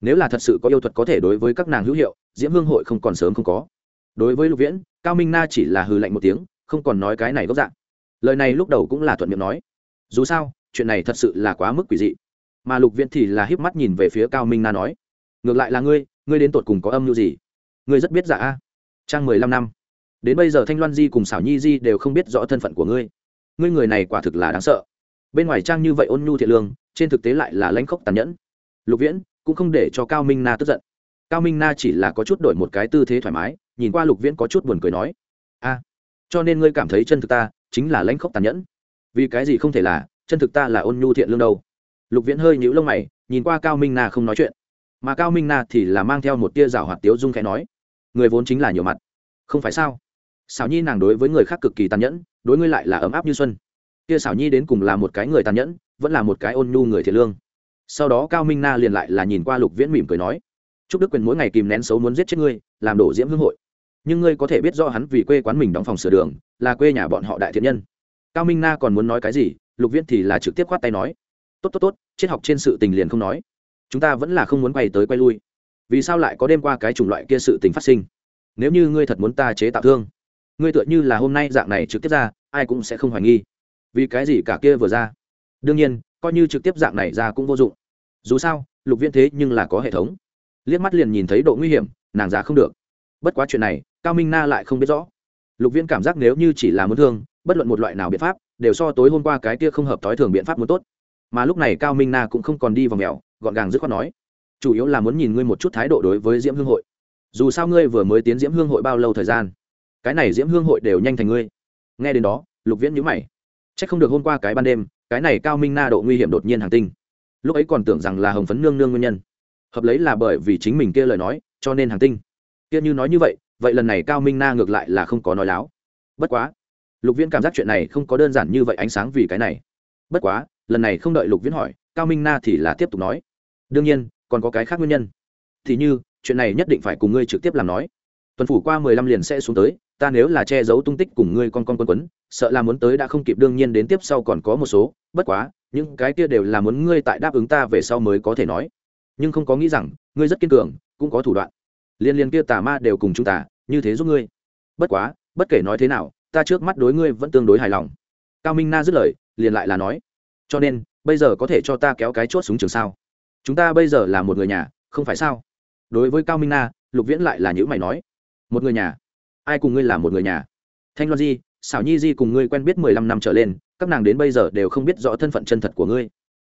Nếu là thật sự có yêu thuật có thể đối với các nàng hữu hiệu, diễm hương hội không còn sớm không có. Đối với lục viễn, cao minh na chỉ là hừ lạnh một tiếng, không còn nói cái này gốc dạng. Lời này lúc đầu cũng là thuận miệng nói. Dù sao, chuyện này thật sự là quá mức quỷ dị. Mà lục viễn thì là híp mắt nhìn về phía cao minh na nói. Ngược lại là ngươi ngươi đến tột cùng có âm mưu gì? Ngươi rất biết giả a. Trang mười lăm năm đến bây giờ thanh loan di cùng xảo nhi di đều không biết rõ thân phận của ngươi. Ngươi người này quả thực là đáng sợ. Bên ngoài trang như vậy ôn nhu thiện lương, trên thực tế lại là lãnh khốc tàn nhẫn. Lục viễn cũng không để cho cao minh na tức giận. Cao minh na chỉ là có chút đổi một cái tư thế thoải mái, nhìn qua lục viễn có chút buồn cười nói, a, cho nên ngươi cảm thấy chân thực ta chính là lãnh khốc tàn nhẫn. Vì cái gì không thể là, chân thực ta là ôn nhu thiện lương đâu. Lục viễn hơi nhíu lông mày, nhìn qua cao minh na không nói chuyện. Mà cao minh na thì là mang theo một tia rào hoạt tiếu dung khẽ nói, người vốn chính là nhiều mặt, không phải sao? Xảo nhi nàng đối với người khác cực kỳ tàn nhẫn, đối ngươi lại là ấm áp như xuân. Kia xảo nhi đến cùng là một cái người tàn nhẫn, vẫn là một cái ôn nhu người thiệt lương. Sau đó cao minh na liền lại là nhìn qua lục viễn mỉm cười nói, chúc đức quyền mỗi ngày kìm nén xấu muốn giết chết ngươi, làm đổ diễm hương hội. Nhưng ngươi có thể biết do hắn vì quê quán mình đóng phòng sửa đường, là quê nhà bọn họ đại thiện nhân. Cao minh na còn muốn nói cái gì, lục viễn thì là trực tiếp khoát tay nói, tốt tốt tốt, triết học trên sự tình liền không nói. Chúng ta vẫn là không muốn quay tới quay lui. Vì sao lại có đêm qua cái chủng loại kia sự tình phát sinh? Nếu như ngươi thật muốn ta chế tạo thương ngươi tựa như là hôm nay dạng này trực tiếp ra, ai cũng sẽ không hoài nghi. Vì cái gì cả kia vừa ra? Đương nhiên, coi như trực tiếp dạng này ra cũng vô dụng. Dù sao, lục viễn thế nhưng là có hệ thống. Liếc mắt liền nhìn thấy độ nguy hiểm, nàng giá không được. Bất quá chuyện này, cao minh na lại không biết rõ. Lục viễn cảm giác nếu như chỉ là muốn thương, bất luận một loại nào biện pháp, đều so tối hôm qua cái kia không hợp t ố i thường biện pháp muốn tốt. Mà lúc này cao minh na cũng không còn đi vào mèo, gọn gàng dứt khoát nói, chủ yếu là muốn nhìn ngươi một chút thái độ đối với diễm hương hội. Dù sao ngươi vừa mới tiến diễm hương hội bao lâu thời gian? Cái này diễm hương hội đều nhanh thành ngươi. Nghe đến đó, lục viễn nhữ mày. C h ắ c không được hôm qua cái ban đêm, cái này cao minh na độ nguy hiểm đột nhiên hàng tinh. Lúc ấy còn tưởng rằng là hồng phấn nương nương nguyên nhân. Hợp lấy là bởi vì chính mình kia lời nói, cho nên hàng tinh. Kia như nói như vậy vậy lần này cao minh na ngược lại là không có nói láo. Bất quá, lục viễn cảm giác chuyện này không có đơn giản như vậy ánh sáng vì cái này. Bất quá, lần này không đợi lục viễn hỏi, cao minh na thì là tiếp tục nói. Đương nhiên, còn có cái khác nguyên nhân. Thì như, chuyện này nhất định phải cùng ngươi trực tiếp làm nói tuần phủ qua mười lăm liền sẽ xuống tới, ta nếu là che giấu tung tích cùng ngươi con con quân quấn, sợ là muốn tới đã không kịp đương nhiên đến tiếp sau còn có một số, bất quá, những cái kia đều là muốn ngươi tại đáp ứng ta về sau mới có thể nói. Nhưng không có nghĩ rằng, ngươi rất kiên cường, cũng có thủ đoạn. Liên liên kia tà ma đều cùng chúng ta, như thế giúp ngươi. Bất quá, bất kể nói thế nào, ta trước mắt đối ngươi vẫn tương đối hài lòng. Cao minh na dứt lời, liền lại là nói, cho nên, bây giờ có thể cho ta kéo cái chốt xuống trường sao? Chúng ta bây giờ là một người nhà, không phải sao? Đối với cao minh na, lục viễn lại là những mày nói một người nhà. Ai cùng ngươi là một người nhà? Thanh loan di xảo nhi di cùng ngươi quen biết mười lăm năm trở lên, các nàng đến bây giờ đều không biết rõ thân phận chân thật của ngươi.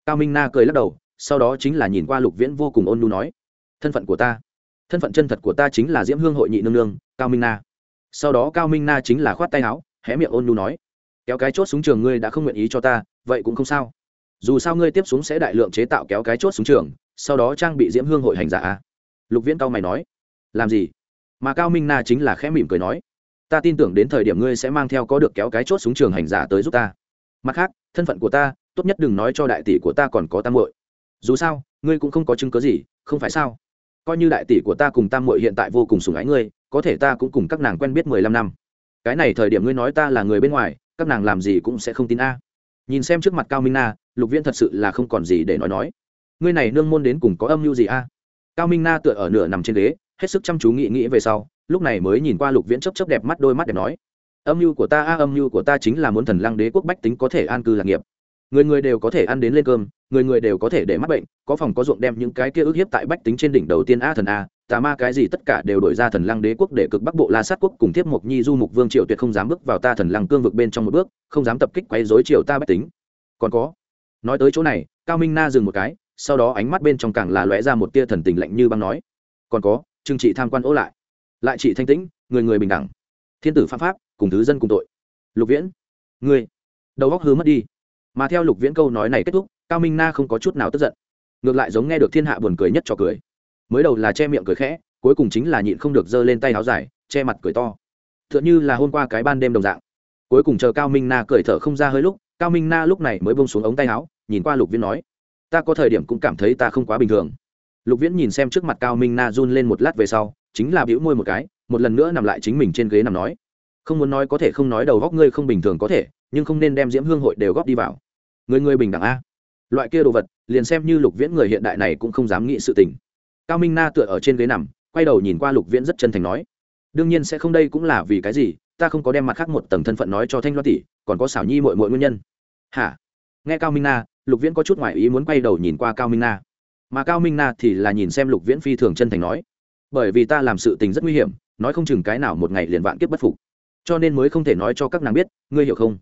Cao minh na cười lắc đầu, sau đó chính là nhìn qua lục viễn vô cùng ôn nhu nói, thân phận của ta, thân phận chân thật của ta chính là diễm hương hội nhị nương nương, cao minh na. Sau đó cao minh na chính là khoát tay áo, hé miệng ôn nhu nói, kéo cái chốt súng trường ngươi đã không nguyện ý cho ta, vậy cũng không sao. Dù sao ngươi tiếp xuống sẽ đại lượng chế tạo kéo cái chốt súng trường, sau đó trang bị diễm hương hội hành giả lục viễn cao mày nói, làm gì? Mà cao minh na chính là khẽ mỉm cười nói, ta tin tưởng đến thời điểm ngươi sẽ mang theo có được kéo cái chốt súng trường hành giả tới giúp ta. Mặt khác, thân phận của ta, tốt nhất đừng nói cho đại tỷ của ta còn có tam muội. Dù sao, ngươi cũng không có chứng cớ gì, không phải sao? Coi như đại tỷ của ta cùng tam muội hiện tại vô cùng sủng ái ngươi, có thể ta cũng cùng các nàng quen biết mười lăm năm. Cái này thời điểm ngươi nói ta là người bên ngoài, các nàng làm gì cũng sẽ không tin a. Nhìn xem trước mặt cao minh na, lục viễn thật sự là không còn gì để nói nói. Ngươi này nương môn đến cùng có âm mưu gì a? Cao minh na tựa ở nửa nằm trên ghế hết sức chăm chú nghĩ nghĩ về sau, lúc này mới nhìn qua lục viễn chấp chấp đẹp mắt đôi mắt đẹp nói, âm mưu của ta, a, âm mưu của ta chính là muốn thần lăng đế quốc bách tính có thể an cư lạc nghiệp. Người người đều có thể ăn đến lên cơm, người người đều có thể để mắc bệnh, có phòng có ruộng đem những cái kia ức hiếp tại bách tính trên đỉnh đầu tiên a thần a, tà ma cái gì tất cả đều đổi ra thần lăng đế quốc để cực bắc bộ la sát quốc cùng thiếp mộc nhi du mục vương triều tuyệt không dám bước vào ta thần lăng cương vực bên trong một bước, không dám tập kích quấy dối triều ta bách tính. Còn có, nói tới chỗ này, cao minh na dừng một cái, sau đó ánh mắt bên trong càng là lóe ra một tia thần tình lạnh như băng nói, còn có trừng trị tham quan ố lại. Lại trị thanh tĩnh, người người bình đẳng. Thiên tử phạm pháp, cùng thứ dân cùng tội. Lục viễn người đầu góc hứa mất đi. Mà theo lục viễn câu nói này kết thúc, cao minh na không có chút nào tức giận. Ngược lại giống nghe được thiên hạ buồn cười nhất cho cười. Mới đầu là che miệng cười khẽ, cuối cùng chính là nhịn không được giơ lên tay áo dài, che mặt cười to. T h ư ợ n h ư là hôm qua cái ban đêm đồng dạng. Cuối cùng chờ cao minh na cười thở không ra hơi lúc, cao minh na lúc này mới bông xuống ống tay áo, nhìn qua lục viễn nói, ta có thời điểm cũng cảm thấy ta không quá bình thường lục viễn nhìn xem trước mặt cao minh na run lên một lát về sau, chính là bĩu môi một cái, một lần nữa nằm lại chính mình trên ghế nằm nói, không muốn nói có thể không nói đầu góc ngươi không bình thường có thể, nhưng không nên đem diễm hương hội đều góp đi vào. Người người bình đẳng a. Loại kia đồ vật, liền xem như lục viễn người hiện đại này cũng không dám nghĩ sự tình. Cao minh na tựa ở trên ghế nằm, quay đầu nhìn qua lục viễn rất chân thành nói, đương nhiên sẽ không đây cũng là vì cái gì, ta không có đem mặt khác một tầng thân phận nói cho thanh loan tỷ, còn có xảo nhi mọi mọi nguyên nhân. Hả? Nghe cao minh na, lục viễn có chút ngoại ý muốn quay đầu nhìn qua cao minh na mà cao minh na thì là nhìn xem lục viễn phi thường chân thành nói, bởi vì ta làm sự tình rất nguy hiểm, nói không chừng cái nào một ngày liền vạn kiếp bất phục. Cho nên mới không thể nói cho các nàng biết, ngươi hiểu không?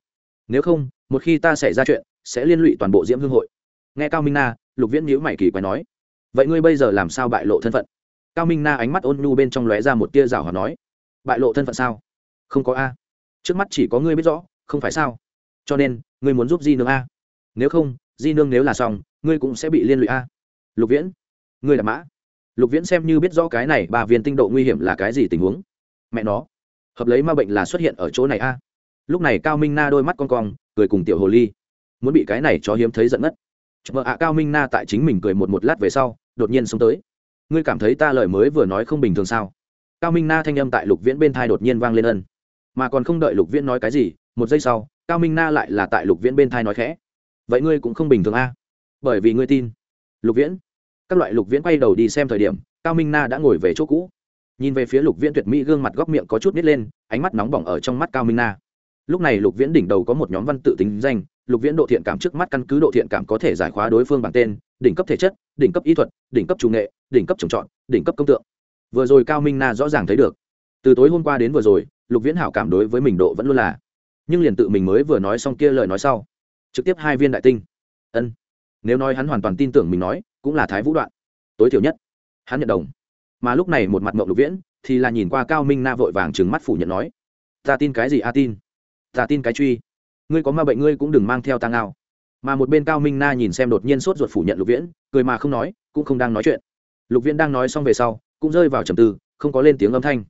Nếu không, một khi ta xảy ra chuyện, sẽ liên lụy toàn bộ diễm hương hội. Nghe cao minh na, lục viễn nhữ mày kỳ quái nói, vậy ngươi bây giờ làm sao bại lộ thân phận? Cao minh na ánh mắt ôn nhu bên trong lóe ra một tia rào hòa nói, bại lộ thân phận sao? Không có a. Trước mắt chỉ có ngươi biết rõ, không phải sao? Cho nên, ngươi muốn giúp di nương a. Nếu không, di nương nếu là xong, ngươi cũng sẽ bị liên lụy a lục viễn. Ngươi là mã. Lục viễn xem như biết rõ cái này ba viên tinh độ nguy hiểm là cái gì tình huống. Mẹ nó. Hợp lấy ma bệnh là xuất hiện ở chỗ này a. Lúc này cao minh na đôi mắt con cong, cười cùng tiểu hồ ly. Muốn bị cái này cho hiếm thấy giận ngất. Vợ ạ, cao minh na tại chính mình cười một một lát về sau, đột nhiên xông tới. Ngươi cảm thấy ta lời mới vừa nói không bình thường sao? Cao minh na thanh âm tại lục viễn bên thai đột nhiên vang lên ân. Mà còn không đợi lục viễn nói cái gì, một giây sau, cao minh na lại là tại lục viễn bên thai nói khẽ. Vậy ngươi cũng không bình thường a? Bởi vì ngươi tin. Lục viễn các loại lục viễn quay đầu đi xem thời điểm, cao minh na đã ngồi về chỗ cũ. Nhìn về phía lục viễn tuyệt mỹ gương mặt góc miệng có chút nít lên, ánh mắt nóng bỏng ở trong mắt cao minh na. Lúc này lục viễn đỉnh đầu có một nhóm văn tự tính danh, lục viễn độ thiện cảm trước mắt căn cứ độ thiện cảm có thể giải khóa đối phương bằng tên, đỉnh cấp thể chất, đỉnh cấp y thuật, đỉnh cấp chủ nghệ, đỉnh cấp trồng trọt, đỉnh cấp công tượng. Vừa rồi cao minh na rõ ràng thấy được. Từ tối hôm qua đến vừa rồi, lục viễn hảo cảm đối với mình độ vẫn luôn là. Nhưng liền tự mình mới vừa nói xong kia lời nói sau. Trực tiếp hai viên đại tinh. Ân. Nếu nói hắn hoàn toàn tin tưởng mình nói cũng là thái vũ đoạn. Tối thiểu nhất, hắn nhận đồng. Mà lúc này một mặt mộng lục viễn, thì là nhìn qua cao minh na vội vàng trừng mắt phủ nhận nói, ta tin cái gì a tin? Ta tin cái truy. Ngươi có ma bệnh ngươi cũng đừng mang theo ta ngao. Mà một bên cao minh na nhìn xem đột nhiên sốt ruột phủ nhận lục viễn, cười mà không nói, cũng không đang nói chuyện. Lục viễn đang nói xong về sau, cũng rơi vào trầm tư, không có lên tiếng âm thanh.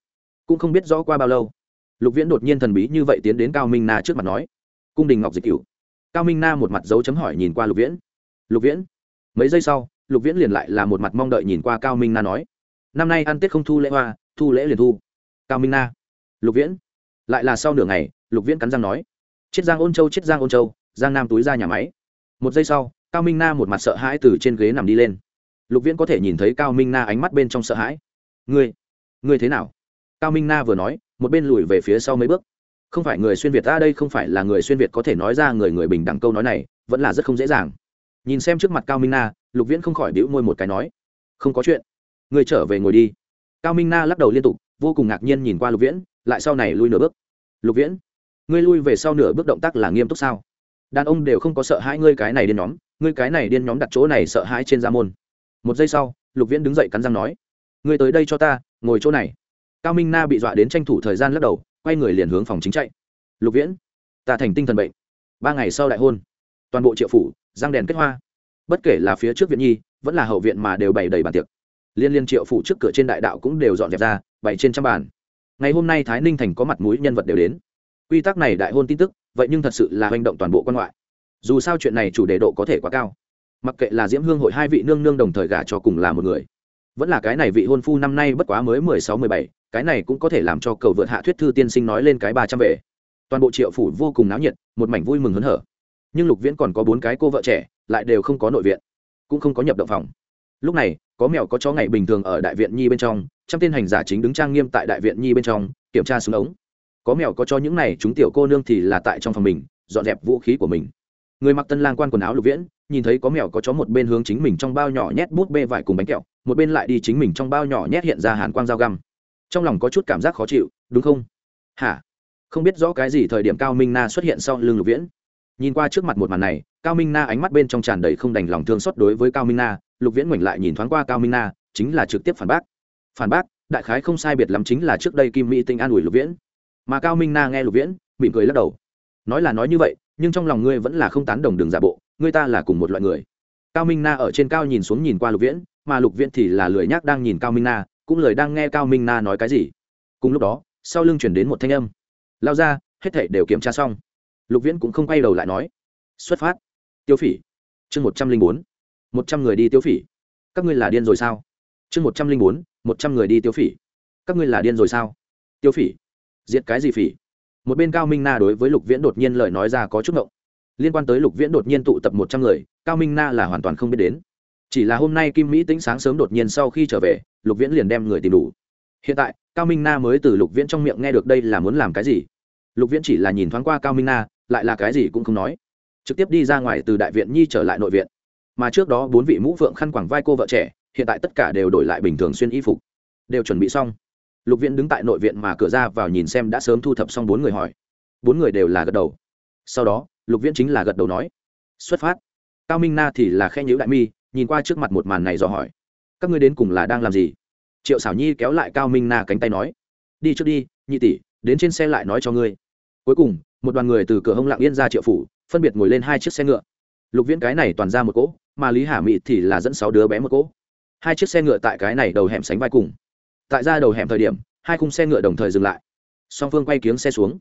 Cũng không biết rõ qua bao lâu, lục viễn đột nhiên thần bí như vậy tiến đến cao minh na trước mặt nói, cung đình ngọc dịch cửu. Cao minh na một mặt dấu chấm hỏi nhìn qua lục viễn lục viễn, mấy giây sau lục viễn liền lại là một mặt mong đợi nhìn qua cao minh na nói, năm nay ăn tết không thu lễ hoa, thu lễ liền thu. Cao minh na, lục viễn. Lại là sau nửa ngày, lục viễn cắn răng nói, chiết giang ôn châu, chiết giang ôn châu, giang nam túi ra nhà máy. Một giây sau, cao minh na một mặt sợ hãi từ trên ghế nằm đi lên. Lục viễn có thể nhìn thấy cao minh na ánh mắt bên trong sợ hãi. Ngươi ngươi thế nào? Cao minh na vừa nói, một bên lùi về phía sau mấy bước. Không phải người xuyên việt ta đây, không phải là người xuyên việt có thể nói ra người người bình đẳng câu nói này, vẫn là rất không dễ dàng. Nhìn xem trước mặt cao minh na lục viễn không khỏi đĩu môi một cái nói, không có chuyện người trở về ngồi đi. Cao minh na lắc đầu liên tục, vô cùng ngạc nhiên nhìn qua lục viễn, lại sau này lui nửa bước. Lục viễn, ngươi lui về sau nửa bước động tác là nghiêm túc sao? Đàn ông đều không có sợ hãi ngươi cái này điên nhóm, ngươi cái này điên nhóm đặt chỗ này sợ hãi trên gia môn. Một giây sau, lục viễn đứng dậy cắn răng nói, ngươi tới đây cho ta, ngồi chỗ này. Cao minh na bị dọa đến tranh thủ thời gian lắc đầu, quay người liền hướng phòng chính chạy. Lục viễn, ta thành tinh thần bệnh, ba ngày sau đại hôn, toàn bộ triệu phủ, răng đèn kết hoa bất kể là phía trước viện nhi, vẫn là hậu viện mà đều bày đầy bàn tiệc. Liên liên triệu phủ trước cửa trên đại đạo cũng đều dọn dẹp ra, bày trên trăm bàn. Ngày hôm nay thái ninh thành có mặt mũi nhân vật đều đến. Quy tắc này đại hôn tin tức, vậy nhưng thật sự là hành động toàn bộ quan ngoại. Dù sao chuyện này chủ đề độ có thể quá cao. Mặc kệ là diễm hương hội hai vị nương nương đồng thời gả cho cùng là một người, vẫn là cái này vị hôn phu năm nay bất quá mới mười sáu, mười bảy, cái này cũng có thể làm cho cầu vượt hạ thuyết thư tiên sinh nói lên cái ba trăm về. Toàn bộ triệu phủ vô cùng náo nhiệt, một mảnh vui mừng hớn hở nhưng lục viễn còn có bốn cái cô vợ trẻ, lại đều không có nội viện, cũng không có nhập động phòng. Lúc này, có mèo có chó ngày bình thường ở đại viện nhi bên trong, trăm tên hành giả chính đứng trang nghiêm tại đại viện nhi bên trong, kiểm tra súng ống. Có mèo có cho những này, chúng tiểu cô nương thì là tại trong phòng mình, dọn dẹp vũ khí của mình. Người mặc tân lang quan quần áo lục viễn, nhìn thấy có mèo có chó một bên hướng chính mình trong bao nhỏ nhét bút bê vải cùng bánh kẹo, một bên lại đi chính mình trong bao nhỏ nhét hiện ra hàn quang dao găm. Trong lòng có chút cảm giác khó chịu, đúng không? Hả? Không biết rõ cái gì thời điểm cao minh na xuất hiện sau lưng lục viễn nhìn qua trước mặt một màn này, cao minh na ánh mắt bên trong tràn đầy không đành lòng thương xót đối với cao minh na, lục viễn ngoảnh lại nhìn thoáng qua cao minh na, chính là trực tiếp phản bác. Phản bác, đại khái không sai biệt lắm chính là trước đây kim mỹ tinh an ủi lục viễn. Mà cao minh na nghe lục viễn, mỉm cười lắc đầu. Nói là nói như vậy, nhưng trong lòng ngươi vẫn là không tán đồng đường giả bộ, ngươi ta là cùng một loại người. Cao minh na ở trên cao nhìn xuống nhìn qua lục viễn, mà lục viễn thì là lười nhác đang nhìn cao minh na, cũng lời đang nghe cao minh na nói cái gì. Cùng lúc đó, sau lưng chuyển đến một thanh âm. Lao ra, hết thảy đều kiểm tra xong lục viễn cũng không quay đầu lại nói, xuất phát. Tiêu phỉ. Chương một trăm linh bốn, một trăm người đi tiêu phỉ. Các ngươi là điên rồi sao? Chương một trăm linh bốn, một trăm người đi tiêu phỉ. Các ngươi là điên rồi sao? Tiêu phỉ. Diệt cái gì phỉ? Một bên cao minh na đối với lục viễn đột nhiên lời nói ra có chút ngộng. Liên quan tới lục viễn đột nhiên tụ tập một trăm người, cao minh na là hoàn toàn không biết đến. Chỉ là hôm nay kim mỹ tính sáng sớm đột nhiên sau khi trở về, lục viễn liền đem người tìm đủ. Hiện tại, cao minh na mới từ lục viễn trong miệng nghe được đây là muốn làm cái gì. Lục viễn chỉ là nhìn thoáng qua cao minh na lại là cái gì cũng không nói. Trực tiếp đi ra ngoài từ đại viện nhi trở lại nội viện. Mà trước đó bốn vị mũ phượng khăn quàng vai cô vợ trẻ, hiện tại tất cả đều đổi lại bình thường xuyên y phục. Đều chuẩn bị xong. Lục viện đứng tại nội viện mà cửa ra vào nhìn xem đã sớm thu thập xong bốn người hỏi. Bốn người đều là gật đầu. Sau đó, lục viễn chính là gật đầu nói. Xuất phát. Cao minh na thì là khe nhữ đại mi, nhìn qua trước mặt một màn này dò hỏi. Các ngươi đến cùng là đang làm gì? Triệu xảo nhi kéo lại cao minh na cánh tay nói. Đi trước đi, nhị tỷ, đến trên xe lại nói cho ngươi. Cuối cùng một đoàn người từ cửa hông lạng yên ra triệu phủ, phân biệt ngồi lên hai chiếc xe ngựa. Lục viễn cái này toàn ra một cỗ, mà lý hà mỹ thì là dẫn sáu đứa bé một cỗ. Hai chiếc xe ngựa tại cái này đầu hẻm sánh vai cùng. Tại ra đầu hẻm thời điểm, hai khung xe ngựa đồng thời dừng lại. Song phương quay kiếng xe xuống.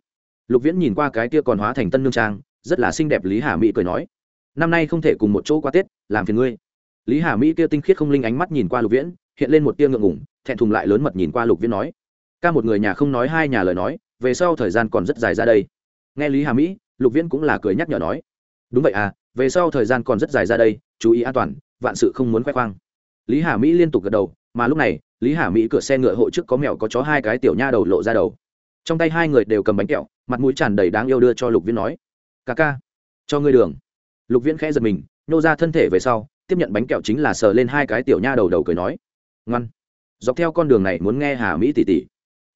Lục viễn nhìn qua cái kia còn hóa thành tân nương trang, rất là xinh đẹp lý hà mỹ cười nói, năm nay không thể cùng một chỗ qua tết, làm phiền ngươi. Lý hà mỹ kia tinh khiết không linh ánh mắt nhìn qua lục viễn, hiện lên một tia ngượng ngủng thẹn thùng lại lớn mật nhìn qua lục viễn nói, ca một người nhà không nói hai nhà lời nói, về sau thời gian còn rất dài ra đây nghe lý hà mỹ, lục viễn cũng là cười nhắc nhở nói, đúng vậy à về sau thời gian còn rất dài ra đây, chú ý an toàn, vạn sự không muốn khoe khoang. Lý hà mỹ liên tục gật đầu, mà lúc này, lý hà mỹ cửa xe ngựa hộ trước có mèo có chó hai cái tiểu nha đầu lộ ra đầu. Trong tay hai người đều cầm bánh kẹo, mặt mũi tràn đầy đáng yêu đưa cho lục viễn nói ca ca, cho ngươi đường. Lục viễn khẽ giật mình, nhô ra thân thể về sau, tiếp nhận bánh kẹo chính là sờ lên hai cái tiểu nha đầu đầu cười nói, ngoan. Dọc theo con đường này muốn nghe hà mỹ tỉ tỉ,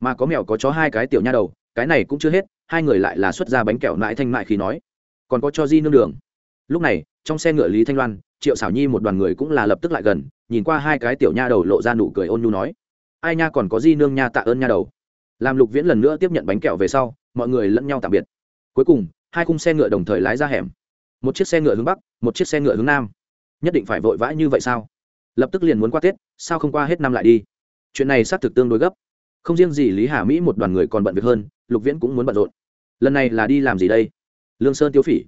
mà có mèo có chó hai cái tiểu nha đầu, cái này cũng chưa hết hai người lại là xuất ra bánh kẹo mãi thanh mại khi nói, còn có cho di nương đường. Lúc này, trong xe ngựa lý thanh loan, triệu xảo nhi một đoàn người cũng là lập tức lại gần, nhìn qua hai cái tiểu nha đầu lộ ra nụ cười ôn nhu nói, ai nha, còn có di nương nha tạ ơn nha đầu. Làm lục viễn lần nữa tiếp nhận bánh kẹo về sau, mọi người lẫn nhau tạm biệt. Cuối cùng, hai khung xe ngựa đồng thời lái ra hẻm. Một chiếc xe ngựa hướng bắc, một chiếc xe ngựa hướng nam. Nhất định phải vội vã như vậy sao? Lập tức liền muốn qua tết, sao không qua hết năm lại đi? Chuyện này xác thực tương đối gấp không riêng gì lý hà mỹ một đoàn người còn bận việc hơn, lục viễn cũng muốn bận rộn. Lần này là đi làm gì đây? Lương sơn tiêu phỉ.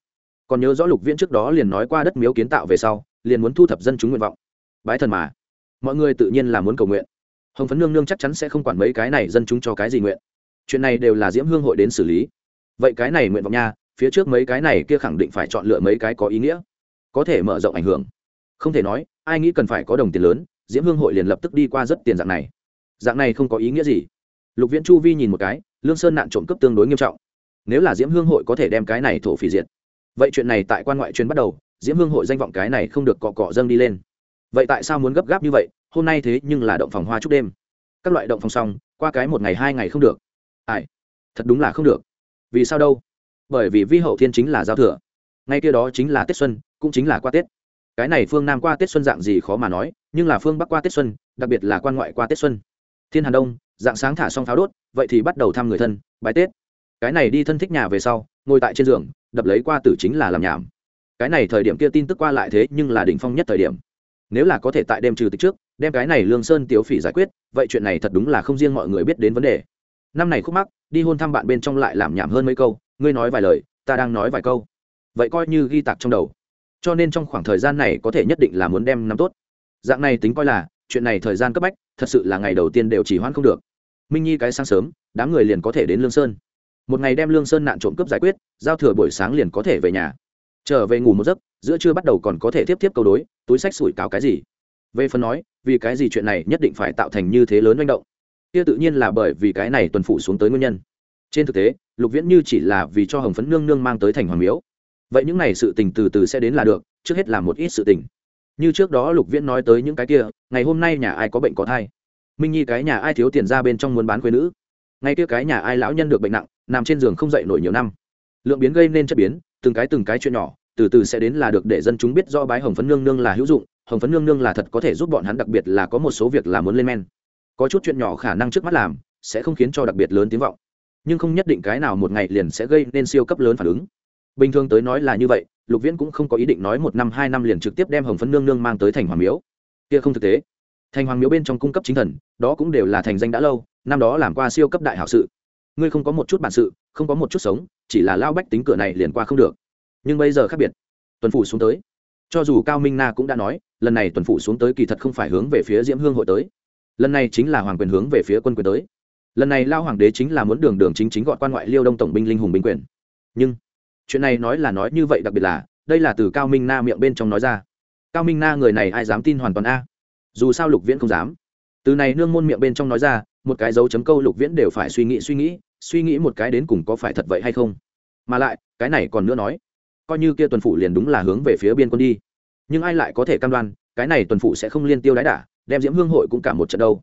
Còn nhớ rõ lục viễn trước đó liền nói qua đất miếu kiến tạo về sau, liền muốn thu thập dân chúng nguyện vọng. Bái thần mà. Mọi người tự nhiên là muốn cầu nguyện. Hồng phấn nương nương chắc chắn sẽ không quản mấy cái này dân chúng cho cái gì nguyện. Chuyện này đều là diễm hương hội đến xử lý. Vậy cái này nguyện vọng nha, phía trước mấy cái này kia khẳng định phải chọn lựa mấy cái có ý nghĩa. Có thể mở rộng ảnh hưởng. Không thể nói, ai nghĩ cần phải có đồng tiền lớn, diễm hương hội liền lập tức đi qua rất tiền dạng này dạng này không có ý nghĩa gì. Lục viễn chu vi nhìn một cái, lương sơn nạn trộm cướp tương đối nghiêm trọng. Nếu là diễm hương hội có thể đem cái này thổ phỉ diệt. Vậy chuyện này tại quan ngoại truyền bắt đầu, diễm hương hội danh vọng cái này không được cọ cọ dâng đi lên. Vậy tại sao muốn gấp gáp như vậy? Hôm nay thế nhưng là động phòng hoa chúc đêm. Các loại động phòng xong, qua cái một ngày hai ngày không được. Ai? Thật đúng là không được. Vì sao đâu? Bởi vì vi hậu thiên chính là giao thừa. Ngay kia đó chính là tết xuân, cũng chính là qua tết. Cái này phương nam qua tết xuân dạng gì khó mà nói, nhưng là phương bắc qua tết xuân, đặc biệt là quan ngoại qua tết xuân thiên hàn đông, dạng sáng thả xong pháo đốt, vậy thì bắt đầu thăm người thân bài tết. Cái này đi thân thích nhà về sau, ngồi tại trên giường, đập lấy qua tử chính là làm nhảm. Cái này thời điểm kia tin tức qua lại thế nhưng là đỉnh phong nhất thời điểm. Nếu là có thể tại đêm trừ tịch trước, đem cái này lương sơn tiếu phỉ giải quyết, vậy chuyện này thật đúng là không riêng mọi người biết đến vấn đề. Năm này khúc mắc, đi hôn thăm bạn bên trong lại làm nhảm hơn mấy câu, ngươi nói vài lời, ta đang nói vài câu. Vậy coi như ghi tạc trong đầu. Cho nên trong khoảng thời gian này có thể nhất định là muốn đem năm tốt. Dạng này tính coi là chuyện này thời gian cấp bách, thật sự là ngày đầu tiên đều chỉ hoãn không được. Minh nhi cái sáng sớm, đám người liền có thể đến lương sơn. Một ngày đem lương sơn nạn trộm cướp giải quyết, giao thừa buổi sáng liền có thể về nhà. Trở về ngủ một giấc, giữa trưa bắt đầu còn có thể tiếp tiếp câu đối, túi sách sủi cáo cái gì. Về phần nói, vì cái gì chuyện này nhất định phải tạo thành như thế lớn manh động. Kia tự nhiên là bởi vì cái này tuần phủ xuống tới nguyên nhân. Trên thực tế, lục viễn như chỉ là vì cho hồng phấn nương nương mang tới thành hoàng miếu. Vậy những n à y sự tình từ từ sẽ đến là được, trước hết là một ít sự tình như trước đó lục viễn nói tới những cái kia, ngày hôm nay nhà ai có bệnh có thai. Minh nhi cái nhà ai thiếu tiền ra bên trong muốn bán quê nữ. Ngay kia cái nhà ai lão nhân được bệnh nặng, nằm trên giường không dậy nổi nhiều năm. Lượng biến gây nên chất biến, từng cái từng cái chuyện nhỏ, từ từ sẽ đến là được để dân chúng biết do bái hồng phấn nương nương là hữu dụng, hồng phấn nương nương là thật có thể giúp bọn hắn đặc biệt là có một số việc là muốn lên men. Có chút chuyện nhỏ khả năng trước mắt làm, sẽ không khiến cho đặc biệt lớn tiếng vọng. Nhưng không nhất định cái nào một ngày liền sẽ gây nên siêu cấp lớn phản ứng bình thường tới nói là như vậy, lục viễn cũng không có ý định nói một năm, hai năm liền trực tiếp đem hồng phấn nương nương mang tới thành hoàng miếu. Kia không thực tế. Thành hoàng miếu bên trong cung cấp chính thần, đó cũng đều là thành danh đã lâu, năm đó làm qua siêu cấp đại hảo sự. Ngươi không có một chút bản sự, không có một chút sống, chỉ là lao bách tính cửa này liền qua không được. Nhưng bây giờ khác biệt. Tuần phủ xuống tới. Cho dù cao minh na cũng đã nói, lần này tuần phủ xuống tới kỳ thật không phải hướng về phía diễm hương hội tới. Lần này chính là hoàng quyền hướng về phía quân quyền tới. Lần này lao hoàng đế chính là muốn đường đường chính chính gọn quan ngoại liêu đông tổng binh linh hùng binh quyền. Nhưng chuyện này nói là nói như vậy đặc biệt là, đây là từ cao minh na miệng bên trong nói ra. Cao minh na người này ai dám tin hoàn toàn a? Dù sao lục viễn không dám. Từ này nương môn miệng bên trong nói ra, một cái dấu chấm câu lục viễn đều phải suy nghĩ suy nghĩ suy nghĩ một cái đến cùng có phải thật vậy hay không? Mà lại, cái này còn nữa nói, coi như kia tuần phủ liền đúng là hướng về phía biên quân đi. Nhưng ai lại có thể cam đoan, cái này tuần phủ sẽ không liên tiêu đái đả, đem diễm hương hội cũng cả một trận đâu.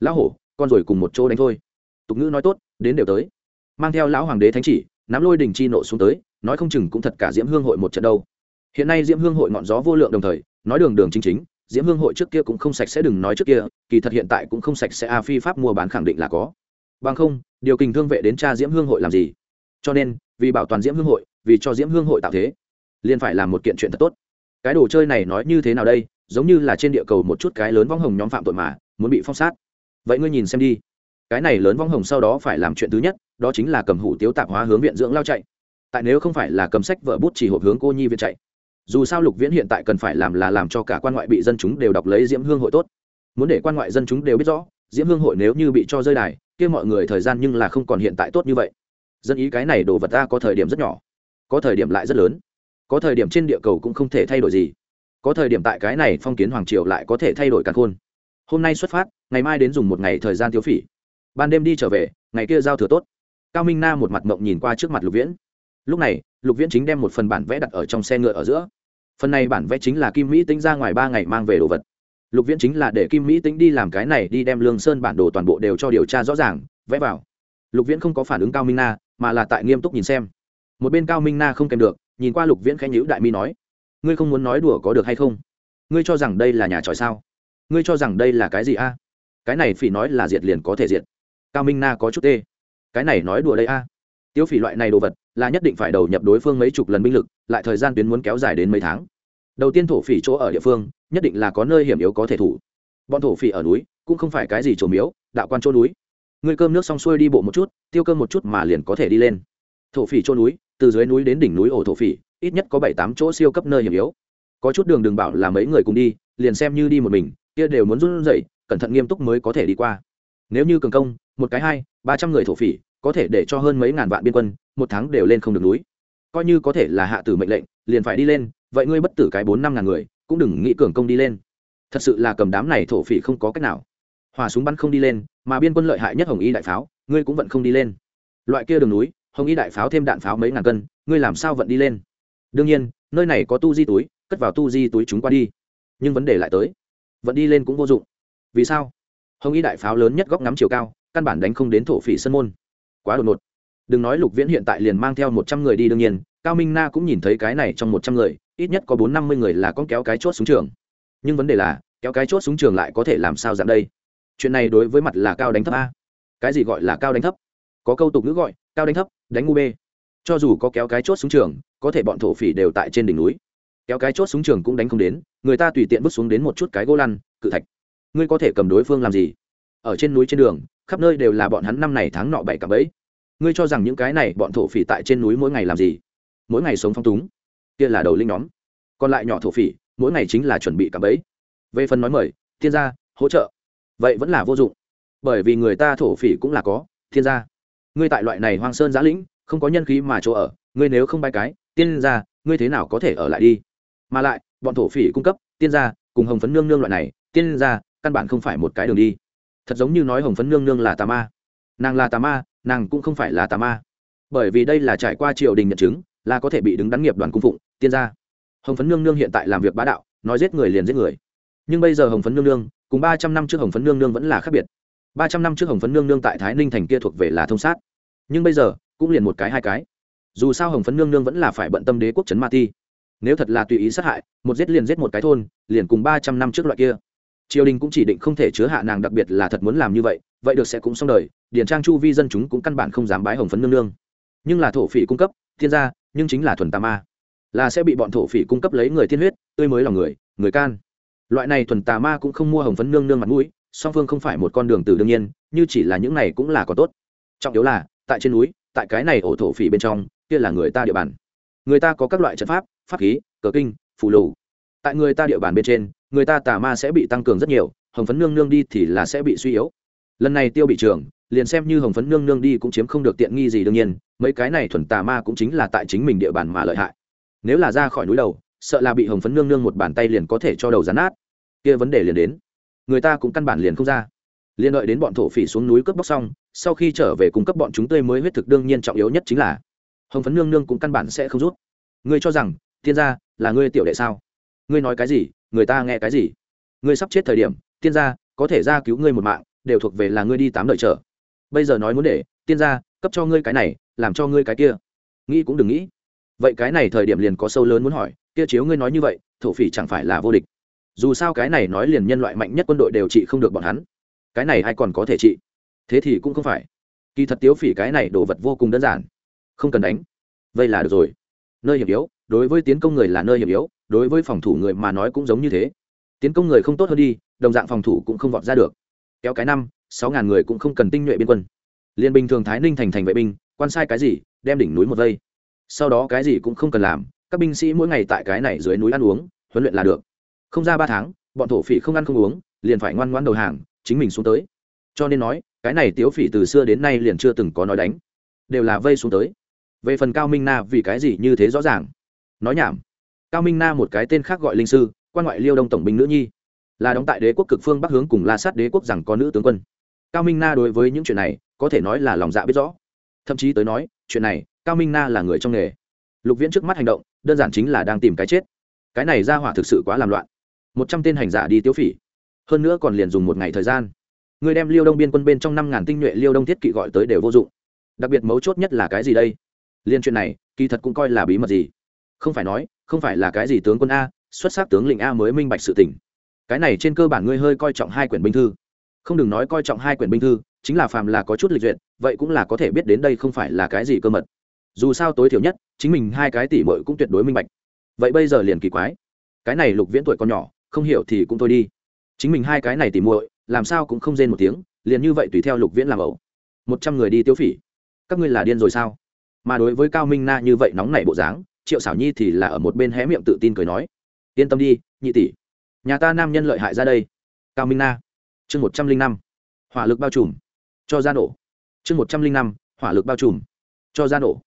Lão hổ, con rồi cùng một chỗ đánh thôi. Tục ngữ nói tốt, đến đều tới. Mang theo lão hoàng đế thánh chỉ, nắm lôi đình chi nộ xuống tới nói không chừng cũng thật cả diễm hương hội một trận đâu. Hiện nay diễm hương hội ngọn gió vô lượng đồng thời, nói đường đường chính chính, diễm hương hội trước kia cũng không sạch sẽ đừng nói trước kia, kỳ thật hiện tại cũng không sạch sẽ a, phi pháp mua bán khẳng định là có. Bằng không, điều kình thương vệ đến cha diễm hương hội làm gì? Cho nên, vì bảo toàn diễm hương hội, vì cho diễm hương hội tạo thế, liền phải làm một kiện chuyện thật tốt. Cái đồ chơi này nói như thế nào đây? Giống như là trên địa cầu một chút cái lớn vong hồng nhóm phạm tội mà, muốn bị phong sát. Vậy ngươi nhìn xem đi. Cái này lớn vong hồng sau đó phải làm chuyện thứ nhất, đó chính là cầm hủ tiếu tạp hóa hướng viện dưỡng lao chạy tại nếu không phải là cầm sách vợ bút chỉ hộp hướng cô nhi viện chạy, dù sao lục viễn hiện tại cần phải làm là làm cho cả quan ngoại bị dân chúng đều đọc lấy diễm hương hội tốt. Muốn để quan ngoại dân chúng đều biết rõ, diễm hương hội nếu như bị cho rơi đài, kia mọi người thời gian nhưng là không còn hiện tại tốt như vậy. Dân ý cái này đồ vật ta có thời điểm rất nhỏ, có thời điểm lại rất lớn, có thời điểm trên địa cầu cũng không thể thay đổi gì, có thời điểm tại cái này phong kiến hoàng triều lại có thể thay đổi cả khôn. Hôm nay xuất phát, ngày mai đến dùng một ngày thời gian thiếu phỉ. Ban đêm đi trở về, ngày kia giao thừa tốt. Cao minh na một mặt mộng nhìn qua trước mặt lục viễn lúc này, lục viễn chính đem một phần bản vẽ đặt ở trong xe ngựa ở giữa. Phần này bản vẽ chính là kim mỹ tính ra ngoài ba ngày mang về đồ vật. Lục viễn chính là để kim mỹ tính đi làm cái này, đi đem lương sơn bản đồ toàn bộ đều cho điều tra rõ ràng, vẽ vào. Lục viễn không có phản ứng cao minh na, mà là tại nghiêm túc nhìn xem. Một bên cao minh na không kèm được, nhìn qua lục viễn khẽ nhữ đại mi nói, ngươi không muốn nói đùa có được hay không? Ngươi cho rằng đây là nhà tròi sao? Ngươi cho rằng đây là cái gì a? Cái này phỉ nói là diệt liền có thể diệt. Cao minh na có chút tê. Cái này nói đùa đây a? Tiêu phỉ loại này đồ vật là nhất định phải đầu nhập đối phương mấy chục lần binh lực, lại thời gian tuyến muốn kéo dài đến mấy tháng. Đầu tiên thổ phỉ chỗ ở địa phương, nhất định là có nơi hiểm yếu có thể thủ. Bọn thổ phỉ ở núi, cũng không phải cái gì trổ miếu, đạo quan chỗ núi. Người cơm nước xong xuôi đi bộ một chút, tiêu cơm một chút mà liền có thể đi lên. Thổ phỉ chỗ núi, từ dưới núi đến đỉnh núi ổ thổ phỉ, ít nhất có bảy tám chỗ siêu cấp nơi hiểm yếu. Có chút đường đừng bảo là mấy người cùng đi, liền xem như đi một mình, kia đều muốn run rẩy, cẩn thận nghiêm túc mới có thể đi qua. Nếu như cường công, một cái hai, ba trăm người thổ phỉ có thể để cho hơn mấy ngàn vạn biên quân, một tháng đều lên không được núi. Coi như có thể là hạ tử mệnh lệnh, liền phải đi lên, vậy ngươi bất tử cái bốn năm ngàn người, cũng đừng nghĩ cường công đi lên. Thật sự là cầm đám này thổ phỉ không có cách nào. Hòa súng bắn không đi lên, mà biên quân lợi hại nhất hồng y đại pháo, ngươi cũng vẫn không đi lên. Loại kia đường núi, hồng y đại pháo thêm đạn pháo mấy ngàn cân, ngươi làm sao vẫn đi lên? Đương nhiên, nơi này có tu di túi, cất vào tu di túi chúng qua đi. Nhưng vấn đề lại tới vẫn đi lên cũng vô dụng. Vì sao? Hồng y đại pháo lớn nhất góc ngắm chiều cao, căn bản đánh không đến thổ phỉ sân môn quá đột ngột. Đừng nói lục viễn hiện tại liền mang theo một trăm người đi, đương nhiên, cao minh na cũng nhìn thấy cái này trong một trăm người, ít nhất có bốn năm mươi người là con kéo cái chốt xuống trường. Nhưng vấn đề là, kéo cái chốt xuống trường lại có thể làm sao dạng đây? Chuyện này đối với mặt là cao đánh thấp a. Cái gì gọi là cao đánh thấp? Có câu tục ngữ gọi, cao đánh thấp, đánh ngu bê. Cho dù có kéo cái chốt xuống trường, có thể bọn thổ phỉ đều tại trên đỉnh núi. Kéo cái chốt xuống trường cũng đánh không đến, người ta tùy tiện bước xuống đến một chút cái gỗ lăn, cự thạch. Ngươi có thể cầm đối phương làm gì? Ở trên núi trên đường, khắp nơi đều là bọn hắn năm này tháng nọ bảy cả bấy. ngươi cho rằng những cái này bọn thổ phỉ tại trên núi mỗi ngày làm gì? Mỗi ngày sống phong túng. Kia là đầu linh nhóm. Còn lại nhỏ thổ phỉ, mỗi ngày chính là chuẩn bị cả bấy. về phần nói mời, thiên gia, hỗ trợ. Vậy vẫn là vô dụng. Bởi vì người ta thổ phỉ cũng là có, thiên gia. Ngươi tại loại này hoang sơn giã lĩnh, không có nhân khí mà chỗ ở, ngươi nếu không bay cái, tiên gia, ngươi thế nào có thể ở lại đi? Mà lại, bọn thổ phỉ cung cấp, tiên gia, cùng hồng phấn nương nương loại này, tiên gia, căn bản không phải một cái đường đi thật giống như nói hồng phấn nương nương là tà ma. Nàng là tà ma, nàng cũng không phải là tà ma. Bởi vì đây là trải qua triều đình nhận chứng, là có thể bị đứng đắn nghiệp đoàn cung phụng, tiên gia. Hồng phấn nương nương hiện tại làm việc bá đạo, nói giết người liền giết người. Nhưng bây giờ hồng phấn nương nương, cùng ba trăm năm trước hồng phấn nương nương vẫn là khác biệt. Ba trăm năm trước hồng phấn nương nương tại thái ninh thành kia thuộc về là thông sát. Nhưng bây giờ, cũng liền một cái hai cái. Dù sao hồng phấn nương nương vẫn là phải bận tâm đế quốc trấn ma ti. Nếu thật là tùy ý sát hại, một giết liền giết một cái thôn, liền cùng ba trăm năm trước loại kia triều đình cũng chỉ định không thể chứa hạ nàng đặc biệt là thật muốn làm như vậy vậy được sẽ cũng xong đời điển trang chu vi dân chúng cũng căn bản không dám bái hồng phấn nương nương. Nhưng là thổ phỉ cung cấp, thiên gia, nhưng chính là thuần tà ma. Là sẽ bị bọn thổ phỉ cung cấp lấy người thiên huyết, tươi mới lòng người người can. Loại này thuần tà ma cũng không mua hồng phấn nương nương mặt mũi, song phương không phải một con đường từ đương nhiên, như chỉ là những này cũng là có tốt. Trọng yếu là, tại trên núi, tại cái này ổ thổ phỉ bên trong, kia là người ta địa bàn. Người ta có các loại trận pháp pháp khí, cờ kinh, phù lù. Tại người ta địa bàn bên trên người ta tà ma sẽ bị tăng cường rất nhiều, hồng phấn nương nương đi thì là sẽ bị suy yếu. Lần này tiêu bị trường liền xem như hồng phấn nương nương đi cũng chiếm không được tiện nghi gì đương nhiên, mấy cái này thuần tà ma cũng chính là tại chính mình địa bàn mà lợi hại. Nếu là ra khỏi núi đầu, sợ là bị hồng phấn nương nương một bàn tay liền có thể cho đầu rán nát. Kia vấn đề liền đến. Người ta cũng căn bản liền không ra. Liền đợi đến bọn thổ phỉ xuống núi cướp bóc xong, sau khi trở về cung cấp bọn chúng tươi mới huyết thực đương nhiên trọng yếu nhất chính là, hồng phấn nương nương cũng căn bản sẽ không rút. Ngươi cho rằng, Thiên gia là ngươi tiểu đệ sao? Ngươi nói cái gì? Người ta nghe cái gì? Ngươi sắp chết thời điểm, tiên gia có thể ra cứu ngươi một mạng, đều thuộc về là ngươi đi tám đời trở. Bây giờ nói muốn để, tiên gia, cấp cho ngươi cái này, làm cho ngươi cái kia. Nghĩ cũng đừng nghĩ. Vậy cái này thời điểm liền có sâu lớn muốn hỏi, kia chiếu ngươi nói như vậy, thổ phỉ chẳng phải là vô địch. Dù sao cái này nói liền nhân loại mạnh nhất quân đội đều trị không được bọn hắn. Cái này ai còn có thể trị? Thế thì cũng không phải. Kỳ thật tiếu phỉ cái này đồ vật vô cùng đơn giản. Không cần đánh. Vậy là được rồi. Nơi hiểm yếu, đối với tiến công người là nơi hiểm yếu đối với phòng thủ người mà nói cũng giống như thế. Tiến công người không tốt hơn đi, đồng dạng phòng thủ cũng không vọt ra được. Kéo cái năm, sáu ngàn người cũng không cần tinh nhuệ biên quân. Liên bình thường thái ninh thành thành vệ binh, quan sai cái gì, đem đỉnh núi một vây. Sau đó cái gì cũng không cần làm, các binh sĩ mỗi ngày tại cái này dưới núi ăn uống, huấn luyện là được. Không ra ba tháng, bọn thổ phỉ không ăn không uống, liền phải ngoan ngoan đầu hàng, chính mình xuống tới. Cho nên nói, cái này tiếu phỉ từ xưa đến nay liền chưa từng có nói đánh. Đều là vây xuống tới. Về phần cao minh na vì cái gì như thế rõ ràng? Nói nhảm cao minh na một cái tên khác gọi linh sư, quan ngoại liêu đông tổng binh nữ nhi. Là đóng tại đế quốc cực phương bắc hướng cùng la sát đế quốc rằng có nữ tướng quân. Cao minh na đối với những chuyện này, có thể nói là lòng dạ biết rõ. Thậm chí tới nói, chuyện này, cao minh na là người trong nghề. Lục viễn trước mắt hành động, đơn giản chính là đang tìm cái chết. Cái này ra hỏa thực sự quá làm loạn. Một trăm tên hành giả đi tiêu phỉ. Hơn nữa còn liền dùng một ngày thời gian. Người đem liêu đông biên quân bên trong năm ngàn tinh nhuệ liêu đông thiết kỵ gọi tới đều vô dụng. Đặc biệt mấu chốt nhất là cái gì đây? Liên chuyện này, kỳ thật cũng coi là bí mật gì không phải nói, không phải là cái gì tướng quân a, xuất sắc tướng lĩnh a mới minh bạch sự tình. Cái này trên cơ bản ngươi hơi coi trọng hai quyển binh thư. Không đừng nói coi trọng hai quyển binh thư, chính là phàm là có chút lịch duyệt, vậy cũng là có thể biết đến đây không phải là cái gì cơ mật. Dù sao tối thiểu nhất, chính mình hai cái tỷ mội cũng tuyệt đối minh bạch. Vậy bây giờ liền kỳ quái. Cái này lục viễn tuổi còn nhỏ, không hiểu thì cũng thôi đi. Chính mình hai cái này tỷ muội, làm sao cũng không rên một tiếng, liền như vậy tùy theo lục viễn làm ẩu. Một trăm người đi tiêu phỉ. Các ngươi là điên rồi sao? Mà đối với cao minh na như vậy nóng nảy bộ dáng triệu xảo nhi thì là ở một bên hé miệng tự tin cười nói, yên tâm đi, nhị tỷ, nhà ta nam nhân lợi hại ra đây. Cao minh na, chương một trăm linh năm, hỏa lực bao trùm, cho ra nổ. Chương một trăm linh năm, hỏa lực bao trùm, cho ra nổ.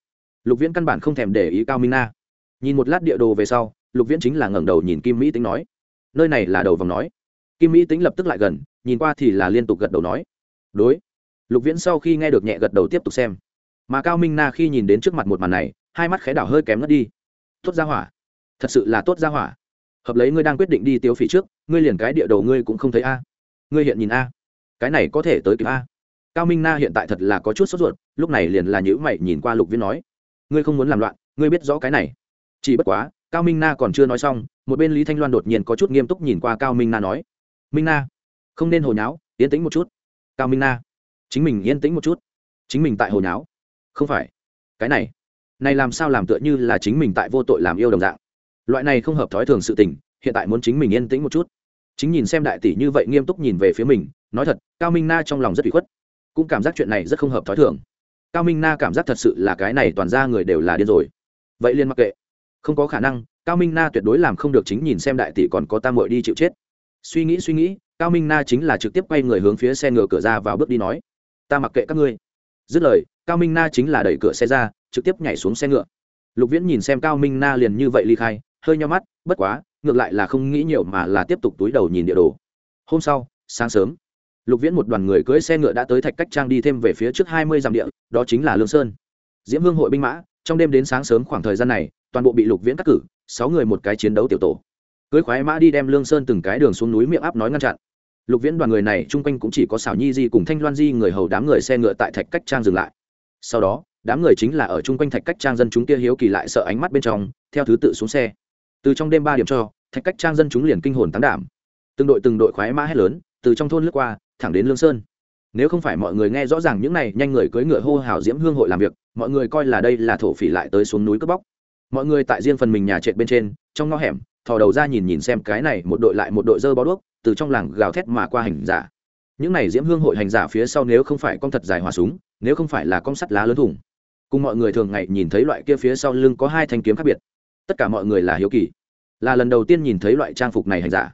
Lục viễn căn bản không thèm để ý cao minh na. Nhìn một lát địa đồ về sau, lục viễn chính là ngẩng đầu nhìn kim mỹ tính nói, nơi này là đầu vòng nói. Kim mỹ tính lập tức lại gần, nhìn qua thì là liên tục gật đầu nói, đối. Lục viễn sau khi nghe được nhẹ gật đầu tiếp tục xem. Mà cao minh na khi nhìn đến trước mặt một màn này hai mắt khé đảo hơi kém ngất đi. Tốt ra hỏa. Thật sự là tốt ra hỏa. Hợp lấy ngươi đang quyết định đi tiêu phỉ trước, ngươi liền cái địa đầu ngươi cũng không thấy a. Ngươi hiện nhìn a. Cái này có thể tới kịp a. Cao minh na hiện tại thật là có chút sốt ruột, lúc này liền là nhữ mày nhìn qua lục Viên nói. Ngươi không muốn làm loạn, ngươi biết rõ cái này. Chỉ bất quá, cao minh na còn chưa nói xong, một bên lý thanh loan đột nhiên có chút nghiêm túc nhìn qua cao minh na nói. Minh na, không nên hồi nháo, yên tĩnh một chút. Cao minh na, chính mình yên tĩnh một chút. Chính mình tại hồi nháo. Không phải. Cái này này làm sao làm tựa như là chính mình tại vô tội làm yêu đồng dạng. Loại này không hợp thói thường sự tình, hiện tại muốn chính mình yên tĩnh một chút. Chính nhìn xem đại tỷ như vậy nghiêm túc nhìn về phía mình, nói thật, cao minh na trong lòng rất bị khuất. Cũng cảm giác chuyện này rất không hợp thói thường. Cao minh na cảm giác thật sự là cái này toàn ra người đều là điên rồi. Vậy liên mặc kệ. Không có khả năng, cao minh na tuyệt đối làm không được chính nhìn xem đại tỷ còn có tam mội đi chịu chết. Suy nghĩ suy nghĩ, cao minh na chính là trực tiếp quay người hướng phía xe ngựa cửa ra vào bước đi nói, ta mặc kệ các ngươi. Dứt lời, cao minh na chính là đẩy cửa xe ra trực tiếp nhảy xuống xe ngựa. Lục viễn nhìn xem cao minh na liền như vậy ly khai, hơi nhau mắt, bất quá, ngược lại là không nghĩ nhiều mà là tiếp tục túi đầu nhìn địa đồ. Hôm sau, sáng sớm, lục viễn một đoàn người cưỡi xe ngựa đã tới thạch cách trang đi thêm về phía trước hai mươi dặm địa, đó chính là lương sơn. Diễm hương hội binh mã, trong đêm đến sáng sớm khoảng thời gian này, toàn bộ bị lục viễn cắt cử, sáu người một cái chiến đấu tiểu tổ. Cưới khoái mã đi đem lương sơn từng cái đường xuống núi miệng áp nói ngăn chặn. Lục viễn đoàn người này, chung quanh cũng chỉ có xảo nhi di cùng thanh loan di người hầu đám người xe ngựa tại thạch cách trang dừng lại. Sau đó đám người chính là ở chung quanh thạch cách trang dân chúng kia hiếu kỳ lại sợ ánh mắt bên trong, theo thứ tự xuống xe. Từ trong đêm ba điểm cho, thạch cách trang dân chúng liền kinh hồn tán đảm. Từng đội từng đội khoái mã hét lớn, từ trong thôn lướt qua, thẳng đến lương sơn. Nếu không phải mọi người nghe rõ ràng những này, nhanh người cưỡi ngựa hô hào diễm hương hội làm việc, mọi người coi là đây là thổ phỉ lại tới xuống núi cướp bóc. Mọi người tại riêng phần mình nhà trệt bên trên, trong ngõ hẻm, thò đầu ra nhìn nhìn xem cái này một đội lại một đội dơ bó đuốc, từ trong làng gào thét mà qua hành giả. Những này diễm hương hội hành giả phía sau nếu không phải con thật dài hỏa súng, nếu không phải là con sắt lá lớn thủng cùng mọi người thường ngày nhìn thấy loại kia phía sau lưng có hai thanh kiếm khác biệt. Tất cả mọi người là hiếu kỳ. Là lần đầu tiên nhìn thấy loại trang phục này hành giả.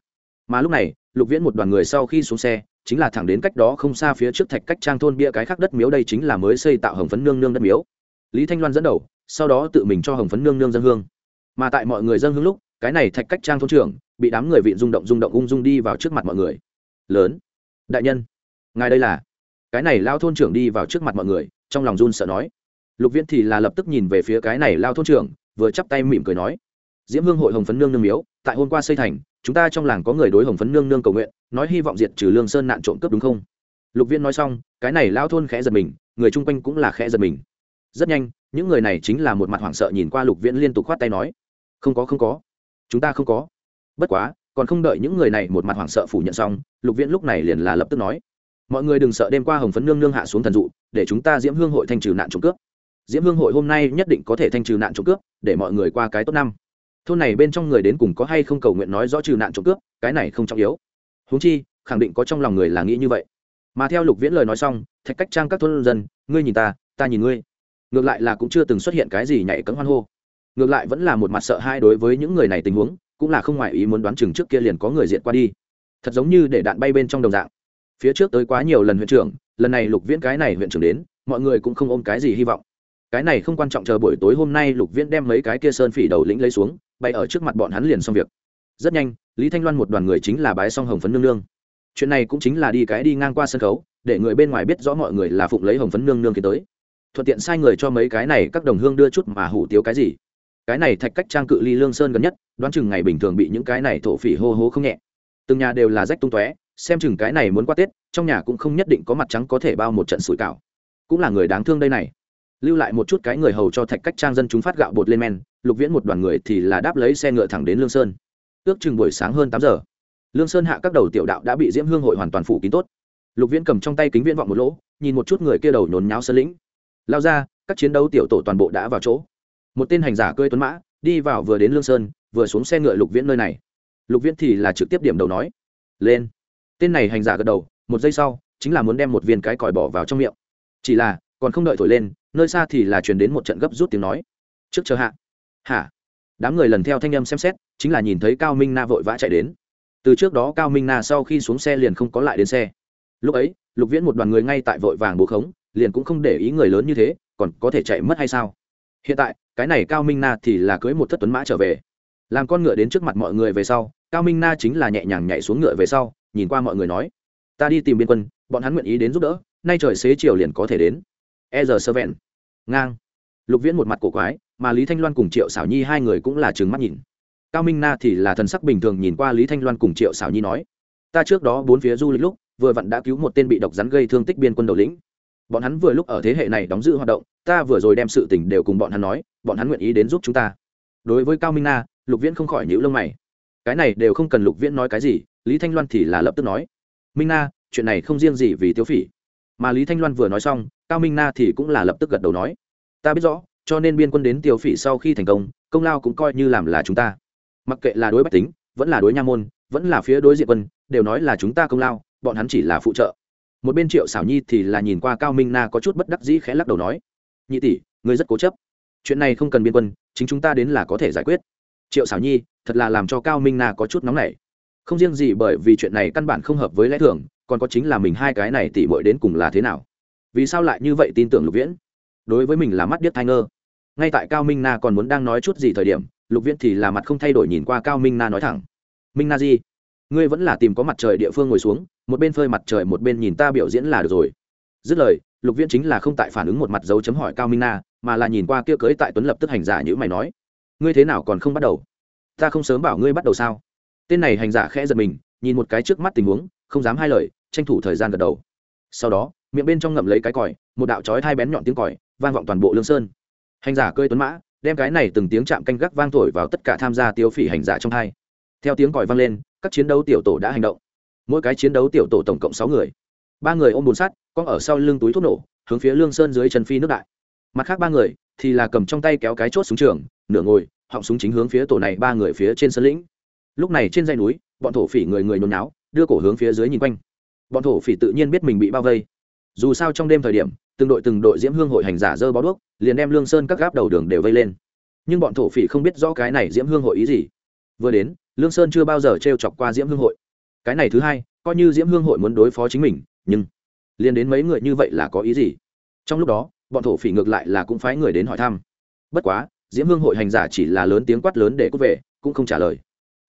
Mà lúc này, lục viễn một đoàn người sau khi xuống xe, chính là thẳng đến cách đó không xa phía trước thạch cách trang thôn bia cái khác đất miếu, đây chính là mới xây tạo hồng phấn nương nương đất miếu. Lý thanh loan dẫn đầu, sau đó tự mình cho hồng phấn nương nương dân hương. Mà tại mọi người dân hương lúc, cái này thạch cách trang thôn trưởng bị đám người vịn rung động rung động ung dung đi vào trước mặt mọi người. Lớn, đại nhân, ngài đây là? Cái này lao thôn trưởng đi vào trước mặt mọi người, trong lòng run sợ nói lục viễn thì là lập tức nhìn về phía cái này lao thôn trưởng, vừa chắp tay mỉm cười nói, diễm hương hội hồng phấn nương nương miếu, tại hôm qua xây thành, chúng ta trong làng có người đối hồng phấn nương nương cầu nguyện, nói hy vọng diệt trừ lương sơn nạn trộm cướp đúng không? Lục viễn nói xong, cái này lao thôn khẽ giật mình, người chung quanh cũng là khẽ giật mình. Rất nhanh, những người này chính là một mặt hoảng sợ nhìn qua lục viễn liên tục khoát tay nói, không có không có. Chúng ta không có. Bất quá, còn không đợi những người này một mặt hoảng sợ phủ nhận xong, lục viễn lúc này liền là lập tức nói, mọi người đừng sợ đêm qua hồng phấn nương nương hạ xuống thần dụ, để chúng ta diễm hương hội thanh trừ nạn trộm cướp diễm hương hội hôm nay nhất định có thể thanh trừ nạn trộm cướp, để mọi người qua cái tốt năm. Thôn này bên trong người đến cùng có hay không cầu nguyện nói rõ trừ nạn trộm cướp, cái này không trọng yếu. Huống chi, khẳng định có trong lòng người là nghĩ như vậy. Mà theo lục viễn lời nói xong, thạch cách trang các thôn dân, ngươi nhìn ta ta nhìn ngươi. Ngược lại là cũng chưa từng xuất hiện cái gì nhảy cấm hoan hô. Ngược lại vẫn là một mặt sợ hai đối với những người này tình huống, cũng là không ngoài ý muốn đoán chừng trước kia liền có người diện qua đi. Thật giống như để đạn bay bên trong đồng dạng. Phía trước tới quá nhiều lần huyện trưởng, lần này lục viễn cái này huyện trưởng đến, mọi người cũng không ôm cái gì hy vọng cái này không quan trọng chờ buổi tối hôm nay lục viễn đem mấy cái kia sơn phỉ đầu lĩnh lấy xuống, bay ở trước mặt bọn hắn liền xong việc. Rất nhanh, lý thanh loan một đoàn người chính là bái song hồng phấn nương nương. Chuyện này cũng chính là đi cái đi ngang qua sân khấu, để người bên ngoài biết rõ mọi người là phụng lấy hồng phấn nương nương kia tới. Thuận tiện sai người cho mấy cái này các đồng hương đưa chút mà hủ tiếu cái gì. Cái này thạch cách trang cự ly lương sơn gần nhất, đoán chừng ngày bình thường bị những cái này thổ phỉ hô hố không nhẹ. Từng nhà đều là rách tung tóe, xem chừng cái này muốn qua tết, trong nhà cũng không nhất định có mặt trắng có thể bao một trận sủi cảo. Cũng là người đáng thương đây này lưu lại một chút cái người hầu cho thạch cách trang dân chúng phát gạo bột lên men, lục viễn một đoàn người thì là đáp lấy xe ngựa thẳng đến lương sơn. Ước chừng buổi sáng hơn tám giờ, lương sơn hạ các đầu tiểu đạo đã bị diễm hương hội hoàn toàn phủ kín tốt. Lục viễn cầm trong tay kính viễn vọng một lỗ, nhìn một chút người kia đầu nhốn nháo sơn lĩnh. Lao ra, các chiến đấu tiểu tổ toàn bộ đã vào chỗ. Một tên hành giả cơi tuấn mã, đi vào vừa đến lương sơn, vừa xuống xe ngựa lục viễn nơi này. Lục viễn thì là trực tiếp điểm đầu nói, lên. Tên này hành giả gật đầu, một giây sau, chính là muốn đem một viên cái còi bỏ vào trong miệng. Chỉ là, còn không đợi thổi lên nơi xa thì là truyền đến một trận gấp rút tiếng nói. Trước chờ hạ. Hả? Đám người lần theo thanh âm xem xét, chính là nhìn thấy cao minh na vội vã chạy đến. Từ trước đó cao minh na sau khi xuống xe liền không có lại đến xe. Lúc ấy, lục viễn một đoàn người ngay tại vội vàng bố khống, liền cũng không để ý người lớn như thế, còn có thể chạy mất hay sao? Hiện tại, cái này cao minh na thì là cưới một thất tuấn mã trở về. Làm con ngựa đến trước mặt mọi người về sau, cao minh na chính là nhẹ nhàng nhảy xuống ngựa về sau, nhìn qua mọi người nói, ta đi tìm biên quân, bọn hắn nguyện ý đến giúp đỡ, nay trời xế chiều liền có thể đến. E giờ sơ vẹn ngang. Lục viễn một mặt cổ quái, mà lý thanh loan cùng triệu xảo nhi hai người cũng là trừng mắt nhìn. Cao minh na thì là thần sắc bình thường nhìn qua lý thanh loan cùng triệu xảo nhi nói, ta trước đó bốn phía du lịch lúc, vừa vặn đã cứu một tên bị độc rắn gây thương tích biên quân đầu lĩnh. Bọn hắn vừa lúc ở thế hệ này đóng giữ hoạt động, ta vừa rồi đem sự tình đều cùng bọn hắn nói, bọn hắn nguyện ý đến giúp chúng ta. Đối với cao minh na, lục viễn không khỏi nhữ lông mày. Cái này đều không cần lục viễn nói cái gì, lý thanh loan thì là lập tức nói, minh na, chuyện này không riêng gì vì tiêu phỉ mà lý thanh loan vừa nói xong, cao minh na thì cũng là lập tức gật đầu nói, ta biết rõ, cho nên biên quân đến tiêu phỉ sau khi thành công công lao cũng coi như làm là chúng ta. Mặc kệ là đối bách tính, vẫn là đối nha môn, vẫn là phía đối diện quân, đều nói là chúng ta công lao, bọn hắn chỉ là phụ trợ. Một bên triệu xảo nhi thì là nhìn qua cao minh na có chút bất đắc dĩ khẽ lắc đầu nói, nhị tỷ, ngươi rất cố chấp. Chuyện này không cần biên quân, chính chúng ta đến là có thể giải quyết. Triệu xảo nhi, thật là làm cho cao minh na có chút nóng nảy. Không riêng gì bởi vì chuyện này căn bản không hợp với lẽ thường còn có chính là mình hai cái này tỉ bội đến cùng là thế nào? Vì sao lại như vậy tin tưởng lục viễn? Đối với mình là mắt biết thai ngơ. Ngay tại cao minh na còn muốn đang nói chút gì thời điểm, lục viễn thì là mặt không thay đổi nhìn qua cao minh na nói thẳng. Minh na gì? ngươi vẫn là tìm có mặt trời địa phương ngồi xuống, một bên phơi mặt trời một bên nhìn ta biểu diễn là được rồi. Dứt lời, lục viễn chính là không tại phản ứng một mặt dấu chấm hỏi cao minh na, mà là nhìn qua kia cưới tại tuấn lập tức hành giả như mày nói, ngươi thế nào còn không bắt đầu? Ta không sớm bảo ngươi bắt đầu sao? Tên này hành giả khẽ giật mình, nhìn một cái trước mắt tình huống không dám hai lời, tranh thủ thời gian gật đầu. Sau đó, miệng bên trong ngậm lấy cái còi, một đạo chói hai bén nhọn tiếng còi, vang vọng toàn bộ lương sơn. Hành giả cơi tuấn mã, đem cái này từng tiếng chạm canh gác vang thổi vào tất cả tham gia tiêu phỉ hành giả trong hai. Theo tiếng còi vang lên, các chiến đấu tiểu tổ đã hành động. Mỗi cái chiến đấu tiểu tổ tổng cộng sáu người. Ba người ôm bùn sắt con ở sau lưng túi thuốc nổ, hướng phía lương sơn dưới chân phi nước đại. Mặt khác ba người thì là cầm trong tay kéo cái chốt xuống trường, nửa ngồi, họng súng chính hướng phía tổ này ba người phía trên sân lĩnh. Lúc này trên dây núi, bọn thổ phỉ người người nôn náo đưa cổ hướng phía dưới nhìn quanh. Bọn thổ phỉ tự nhiên biết mình bị bao vây. Dù sao trong đêm thời điểm, từng đội từng đội diễm hương hội hành giả dơ bó đuốc, liền đem lương sơn các gáp đầu đường đều vây lên. Nhưng bọn thổ phỉ không biết rõ cái này diễm hương hội ý gì. Vừa đến, lương sơn chưa bao giờ t r e o chọc qua diễm hương hội. Cái này thứ hai, coi như diễm hương hội muốn đối phó chính mình, nhưng liền đến mấy người như vậy là có ý gì? Trong lúc đó, bọn thổ phỉ ngược lại là cũng phái người đến hỏi thăm. Bất quá, diễm hương hội hành giả chỉ là lớn tiếng quát lớn để cút về, cũng không trả lời.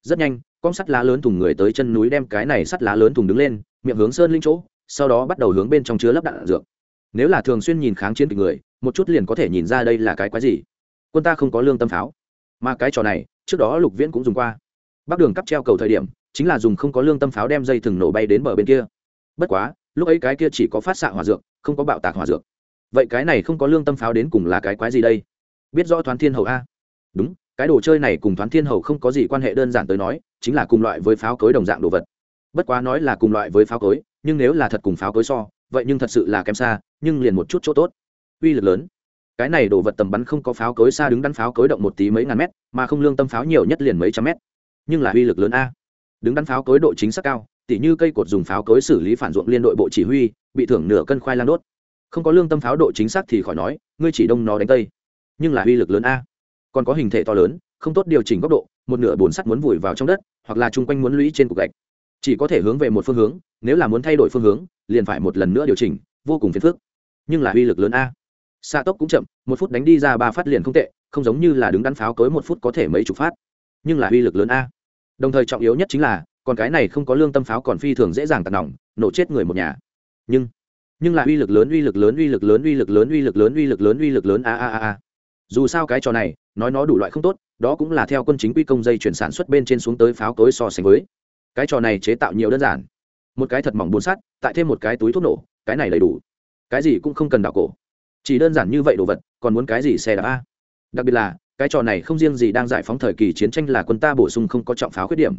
Rất nhanh con sắt lá lớn thùng người tới chân núi đem cái này sắt lá lớn thùng đứng lên, miệng hướng sơn linh chỗ, sau đó bắt đầu hướng bên trong chứa lắp đạn dược. Nếu là thường xuyên nhìn kháng chiến kịch người, một chút liền có thể nhìn ra đây là cái quái gì. Quân ta không có lương tâm pháo. Mà cái trò này, trước đó lục viễn cũng dùng qua. Bắc đường cắp treo cầu thời điểm, chính là dùng không có lương tâm pháo đem dây thừng nổ bay đến bờ bên kia. Bất quá, lúc ấy cái kia chỉ có phát xạ hỏa dược, không có bạo tạc hỏa dược. Vậy cái này không có lương tâm pháo đến cùng là cái quái gì đây? Biết rõ thoáng thiên hậu a. Đúng, cái đồ chơi này cùng thoáng thiên hậu không có gì quan hệ, đơn giản tới nói chính là cùng loại với pháo cối đồng dạng đồ vật. Bất quá nói là cùng loại với pháo cối, nhưng nếu là thật cùng pháo cối so, vậy nhưng thật sự là kém xa, nhưng liền một chút chỗ tốt. Uy lực lớn. Cái này đồ vật tầm bắn không có pháo cối xa đứng đắn pháo cối động một tí mấy ngàn mét, mà không lương tâm pháo nhiều nhất liền mấy trăm mét. Nhưng là uy lực lớn a. Đứng đắn pháo cối độ chính xác cao, tỉ như cây cột dùng pháo cối xử lý phản ruộng liên đội bộ chỉ huy, bị thưởng nửa cân khoai lang đốt. Không có lương tâm pháo độ chính xác thì khỏi nói, ngươi chỉ đông nó đánh tây. Nhưng là uy lực lớn a. Còn có hình thể to lớn không tốt điều chỉnh góc độ, một nửa bồn sắt muốn vùi vào trong đất, hoặc là chung quanh muốn lũy trên cục gạch. Chỉ có thể hướng về một phương hướng, nếu là muốn thay đổi phương hướng, liền phải một lần nữa điều chỉnh, vô cùng phiền phức. Nhưng là uy lực lớn a. Xa tốc cũng chậm, một phút đánh đi ra ba phát liền không tệ, không giống như là đứng đắn pháo cối một phút có thể mấy chục phát. Nhưng là uy lực lớn a. Đồng thời trọng yếu nhất chính là, còn cái này không có lương tâm pháo còn phi thường dễ dàng tạt nòng, nổ chết người một nhà. Nhưng nhưng là uy lực lớn, uy lực lớn, uy lực lớn, uy lực lớn, uy lực lớn, uy lực lớn, uy lực lớn, a a a a. Dù sao cái trò này, nói nó đủ loại không tốt đó cũng là theo quân chính quy công dây chuyển sản xuất bên trên xuống tới pháo cối so sánh với. Cái trò này chế tạo nhiều đơn giản. Một cái thật mỏng bốn sắt, tại thêm một cái túi thuốc nổ, cái này đầy đủ. Cái gì cũng không cần đảo cổ. Chỉ đơn giản như vậy đồ vật, còn muốn cái gì xe đạp a? Đặc biệt là, cái trò này không riêng gì đang giải phóng thời kỳ chiến tranh là quân ta bổ sung không có trọng pháo khuyết điểm.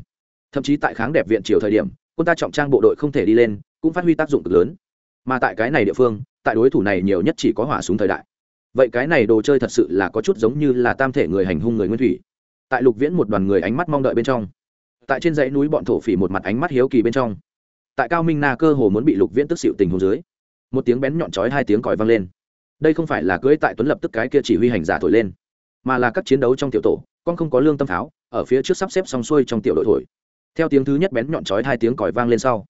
Thậm chí tại kháng đẹp viện triều thời điểm, quân ta trọng trang bộ đội không thể đi lên, cũng phát huy tác dụng cực lớn. Mà tại cái này địa phương, tại đối thủ này nhiều nhất chỉ có hỏa súng thời đại vậy cái này đồ chơi thật sự là có chút giống như là tam thể người hành hung người nguyên thủy. Tại lục viễn một đoàn người ánh mắt mong đợi bên trong. Tại trên dãy núi bọn thổ phỉ một mặt ánh mắt hiếu kỳ bên trong. Tại cao minh na cơ hồ muốn bị lục viễn tức xịu tình hồ dưới, một tiếng bén nhọn chói hai tiếng còi vang lên. Đây không phải là cưới tại tuấn lập tức cái kia chỉ huy hành giả thổi lên, mà là các chiến đấu trong tiểu tổ, con không có lương tâm pháo ở phía trước sắp xếp xong xuôi trong tiểu đội thổi. Theo tiếng thứ nhất bén nhọn chói hai tiếng còi vang lên sau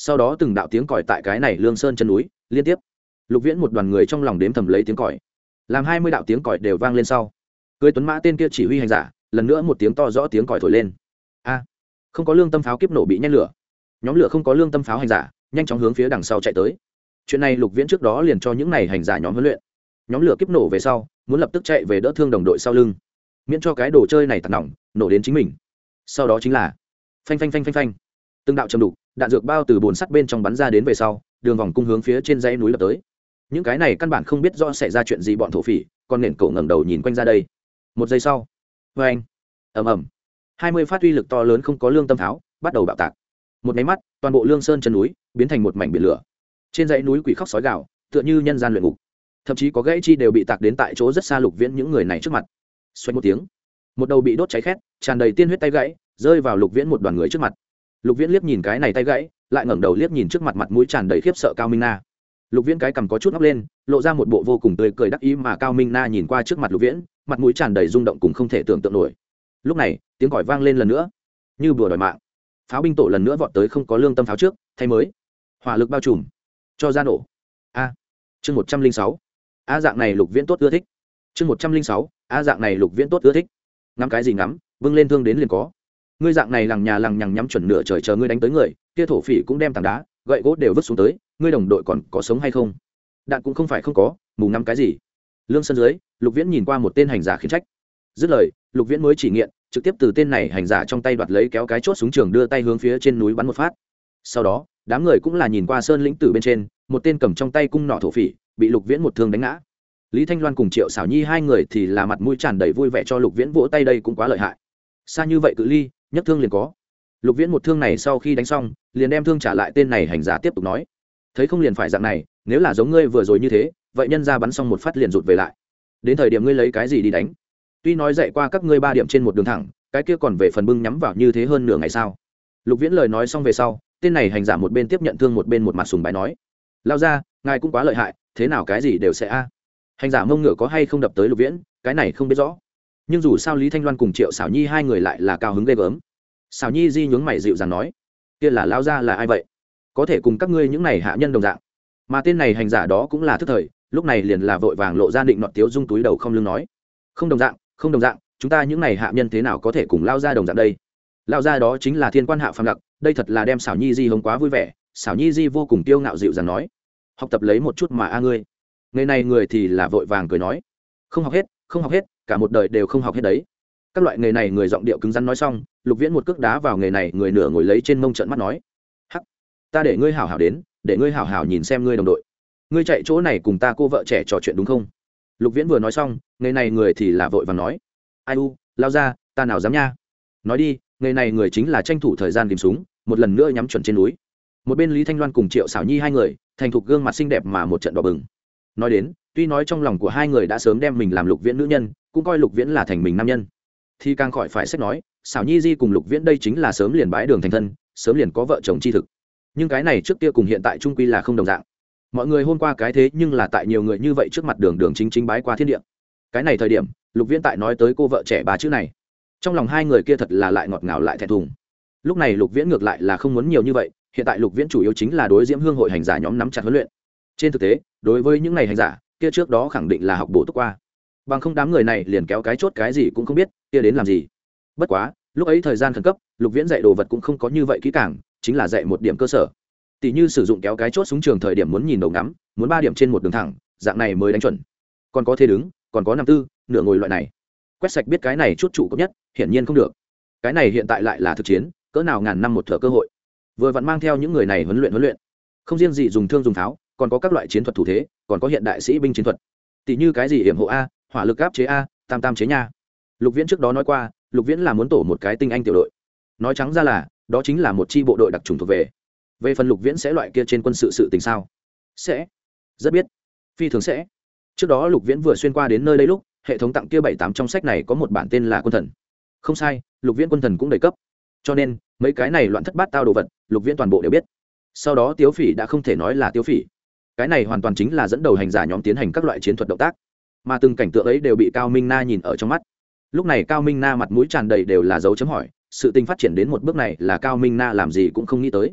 sau đó từng đạo tiếng còi tại cái này lương sơn chân núi, liên tiếp. Lục viễn một đoàn người trong lòng đếm thầm lấy tiếng còi làm hai mươi đạo tiếng còi đều vang lên sau. Cưới tuấn mã tên kia chỉ huy hành giả, lần nữa một tiếng to rõ tiếng còi thổi lên. A! Không có lương tâm pháo kiếp nổ bị nhét lửa. Nhóm lửa không có lương tâm pháo hành giả, nhanh chóng hướng phía đằng sau chạy tới. Chuyện này lục viễn trước đó liền cho những n à y hành giả nhóm huấn luyện. Nhóm lửa kiếp nổ về sau, muốn lập tức chạy về đỡ thương đồng đội sau lưng. Miễn cho cái đồ chơi này tạt nỏng nổ đến chính mình. Sau đó chính là phanh phanh phanh phanh phanh. Từng đạo chầm đục, đạn dược bao từ bồn sắt bên trong bắn ra đến về sau, đường vòng cung hướng phía trên dãy núi lập tới những cái này căn bản không biết do xảy ra chuyện gì bọn thổ phỉ, còn nền cổ ngẩng đầu nhìn quanh ra đây. Một giây sau vê anh. Ầm ầm. Hai mươi phát uy lực to lớn không có lương tâm tháo, bắt đầu bạo tạc. Một máy mắt, toàn bộ lương sơn chân núi biến thành một mảnh biển lửa. Trên dãy núi quỷ khóc sói gạo tựa như nhân gian luyện ngục. Thậm chí có gãy chi đều bị tạc đến tại chỗ rất xa lục viễn những người này trước mặt. Xoay một tiếng, một đầu bị đốt cháy khét, tràn đầy tiên huyết tay gãy, rơi vào lục viễn một đoàn người trước mặt. Lục viễn liếc nhìn cái này tay gãy, lại ngẩng đầu liếc nhìn trước mặt mặt mũi tràn đầy khiếp sợ cao minh na lục viễn cái cằm có chút ngóc lên, lộ ra một bộ vô cùng tươi cười đắc ý mà cao minh na nhìn qua trước mặt lục viễn, mặt mũi tràn đầy rung động cùng không thể tưởng tượng nổi. Lúc này, tiếng còi vang lên lần nữa. Như bừa đòi mạng. Pháo binh tổ lần nữa vọt tới không có lương tâm pháo trước, thay mới. Hỏa lực bao trùm. Cho ra nổ. A. Chương một trăm linh sáu. A dạng này lục viễn tốt ưa thích. Chương một trăm linh sáu. A dạng này lục viễn tốt ưa thích. Ngắm cái gì ngắm vâng lên thương đến liền có. Ngươi dạng này lằng nhà lằng nhằng nhắm chuẩn nửa trời chờ ngươi đánh tới người, kia thổ phỉ cũng đem tảng đá gậy gỗ đều vứt xuống tới, ngươi đồng đội còn có sống hay không? Đạn cũng không phải không có, mù ngắm cái gì. Lương sân dưới, lục viễn nhìn qua một tên hành giả khiến trách. Dứt lời, lục viễn mới chỉ nghiện, trực tiếp từ tên này hành giả trong tay đoạt lấy kéo cái chốt súng trường đưa tay hướng phía trên núi bắn một phát. Sau đó, đám người cũng là nhìn qua sơn lĩnh tử bên trên, một tên cầm trong tay cung nỏ thổ phỉ, bị lục viễn một thương đánh ngã. Lý thanh loan cùng triệu xảo nhi hai người thì là mặt mũi tràn đầy vui vẻ cho lục viễn vỗ tay đây cũng quá lợi hại. Xa như vậy cự ly nhất thương liền có lục viễn một thương này sau khi đánh xong, liền đem thương trả lại tên này hành giả tiếp tục nói. Thấy không liền phải dạng này, nếu là giống ngươi vừa rồi như thế, vậy nhân ra bắn xong một phát liền rụt về lại. Đến thời điểm ngươi lấy cái gì đi đánh? Tuy nói dạy qua các ngươi ba điểm trên một đường thẳng, cái kia còn về phần bưng nhắm vào như thế hơn nửa ngày sao? Lục viễn lời nói xong về sau, tên này hành giả một bên tiếp nhận thương một bên một mặt sùng bài nói. Lao ra, ngài cũng quá lợi hại, thế nào cái gì đều sẽ a. Hành giả mông ngựa có hay không đập tới lục viễn, cái này không biết rõ. Nhưng dù sao lý thanh loan cùng triệu xảo nhi hai người lại là cao hứng ghê gớm xào nhi di nhướng mày dịu dàng nói, kia là lao ra là ai vậy? Có thể cùng các ngươi những này hạ nhân đồng dạng. Mà tên này hành giả đó cũng là thức thời, lúc này liền là vội vàng lộ ra định nọt tiếu dung túi đầu không lưng nói, không đồng dạng, không đồng dạng, chúng ta những này hạ nhân thế nào có thể cùng lao ra đồng dạng đây? Lao ra đó chính là thiên quan hạ phạm lặc đây thật là đem xảo nhi di hống quá vui vẻ. Xảo nhi di vô cùng tiêu ngạo dịu dàng nói, học tập lấy một chút mà a à ngươi. Người này người thì là vội vàng cười nói, không học hết, không học hết, cả một đời đều không học hết đấy các loại nghề này người giọng điệu cứng rắn nói xong, lục viễn một cước đá vào nghề này, người nửa ngồi lấy trên mông trận mắt nói, hắc, ta để ngươi hảo hảo đến, để ngươi hảo hảo nhìn xem ngươi đồng đội. Ngươi chạy chỗ này cùng ta cô vợ trẻ trò chuyện đúng không? Lục viễn vừa nói xong, nghề này người thì là vội và nói, ai u, lao ra, ta nào dám nha. Nói đi, nghề này người chính là tranh thủ thời gian tìm súng, một lần nữa nhắm chuẩn trên núi. Một bên lý thanh loan cùng triệu xảo nhi hai người, thành thục gương mặt xinh đẹp mà một trận đỏ bừng. Nói đến, tuy nói trong lòng của hai người đã sớm đem mình làm lục viễn nữ nhân, cũng coi lục viễn là thành mình nam nhân thì càng khỏi phải sách nói, xảo nhi di cùng lục viễn đây chính là sớm liền bái đường thành thân, sớm liền có vợ chồng chi thực. Nhưng cái này trước kia cùng hiện tại trung quy là không đồng dạng. Mọi người hôn qua cái thế nhưng là tại nhiều người như vậy trước mặt đường đường chính chính bái qua thiên địa. Cái này thời điểm, lục viễn tại nói tới cô vợ trẻ ba chữ này, trong lòng hai người kia thật là lại ngọt ngào lại thẹn thùng. Lúc này lục viễn ngược lại là không muốn nhiều như vậy, hiện tại lục viễn chủ yếu chính là đối diễm hương hội hành giả nhóm nắm chặt huấn luyện. Trên thực tế, đối với những ngày hành giả, kia trước đó khẳng định là học bổ túc qua bằng không đám người này liền kéo cái chốt cái gì cũng không biết, kia đến làm gì. Bất quá, lúc ấy thời gian khẩn cấp, lục viễn dạy đồ vật cũng không có như vậy kỹ càng, chính là dạy một điểm cơ sở. Tỷ như sử dụng kéo cái chốt súng trường thời điểm muốn nhìn đầu ngắm, muốn ba điểm trên một đường thẳng, dạng này mới đánh chuẩn. Còn có thế đứng, còn có năm tư, nửa ngồi loại này. Quét sạch biết cái này chút chủ cấp nhất, hiển nhiên không được. Cái này hiện tại lại là thực chiến, cỡ nào ngàn năm một thợ cơ hội. Vừa vặn mang theo những người này huấn luyện huấn luyện. Không riêng gì dùng thương dùng tháo, còn có các loại chiến thuật thủ thế, còn có hiện đại sĩ binh chiến thuật. Tỷ như cái gì hiểm hộ a hỏa lực áp chế a, tam tam chế nha. Lục viễn trước đó nói qua, lục viễn là muốn tổ một cái tinh anh tiểu đội. Nói trắng ra là, đó chính là một chi bộ đội đặc trùng thuộc về. Về phần lục viễn sẽ loại kia trên quân sự sự tình sao? Sẽ. Rất biết. Phi thường sẽ. Trước đó lục viễn vừa xuyên qua đến nơi đây lúc, hệ thống tặng kia bảy tám trong sách này có một bản tên là quân thần. Không sai, lục viễn quân thần cũng đầy cấp. Cho nên, mấy cái này loạn thất bát tao đồ vật, lục viễn toàn bộ đều biết. Sau đó tiếu phỉ đã không thể nói là tiếu phỉ. Cái này hoàn toàn chính là dẫn đầu hành giả nhóm tiến hành các loại chiến thuật động tác mà từng cảnh tượng ấy đều bị cao minh na nhìn ở trong mắt. Lúc này cao minh na mặt mũi tràn đầy đều là dấu chấm hỏi, sự tình phát triển đến một bước này là cao minh na làm gì cũng không nghĩ tới.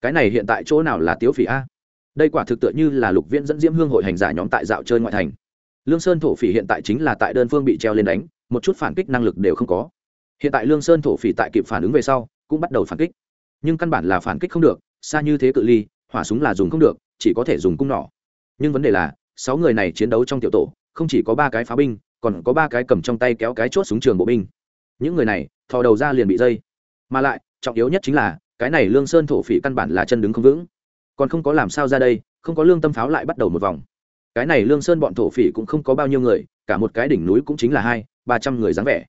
Cái này hiện tại chỗ nào là tiếu phỉ a? Đây quả thực tựa như là lục viễn dẫn diễm hương hội hành giả nhóm tại dạo chơi ngoại thành. Lương sơn thổ phỉ hiện tại chính là tại đơn phương bị treo lên đánh, một chút phản kích năng lực đều không có. Hiện tại lương sơn thổ phỉ tại kịp phản ứng về sau, cũng bắt đầu phản kích. Nhưng căn bản là phản kích không được, xa như thế cự ly, hỏa súng là dùng không được, chỉ có thể dùng cung nỏ. Nhưng vấn đề là, sáu người này chiến đấu trong tiểu tổ không chỉ có ba cái pháo binh, còn có ba cái cầm trong tay kéo cái chốt súng trường bộ binh. Những người này, thò đầu ra liền bị dây. Mà lại, trọng yếu nhất chính là, cái này lương sơn thổ phỉ căn bản là chân đứng không vững. Còn không có làm sao ra đây, không có lương tâm pháo lại bắt đầu một vòng. Cái này lương sơn bọn thổ phỉ cũng không có bao nhiêu người, cả một cái đỉnh núi cũng chính là hai, ba trăm người dáng vẻ.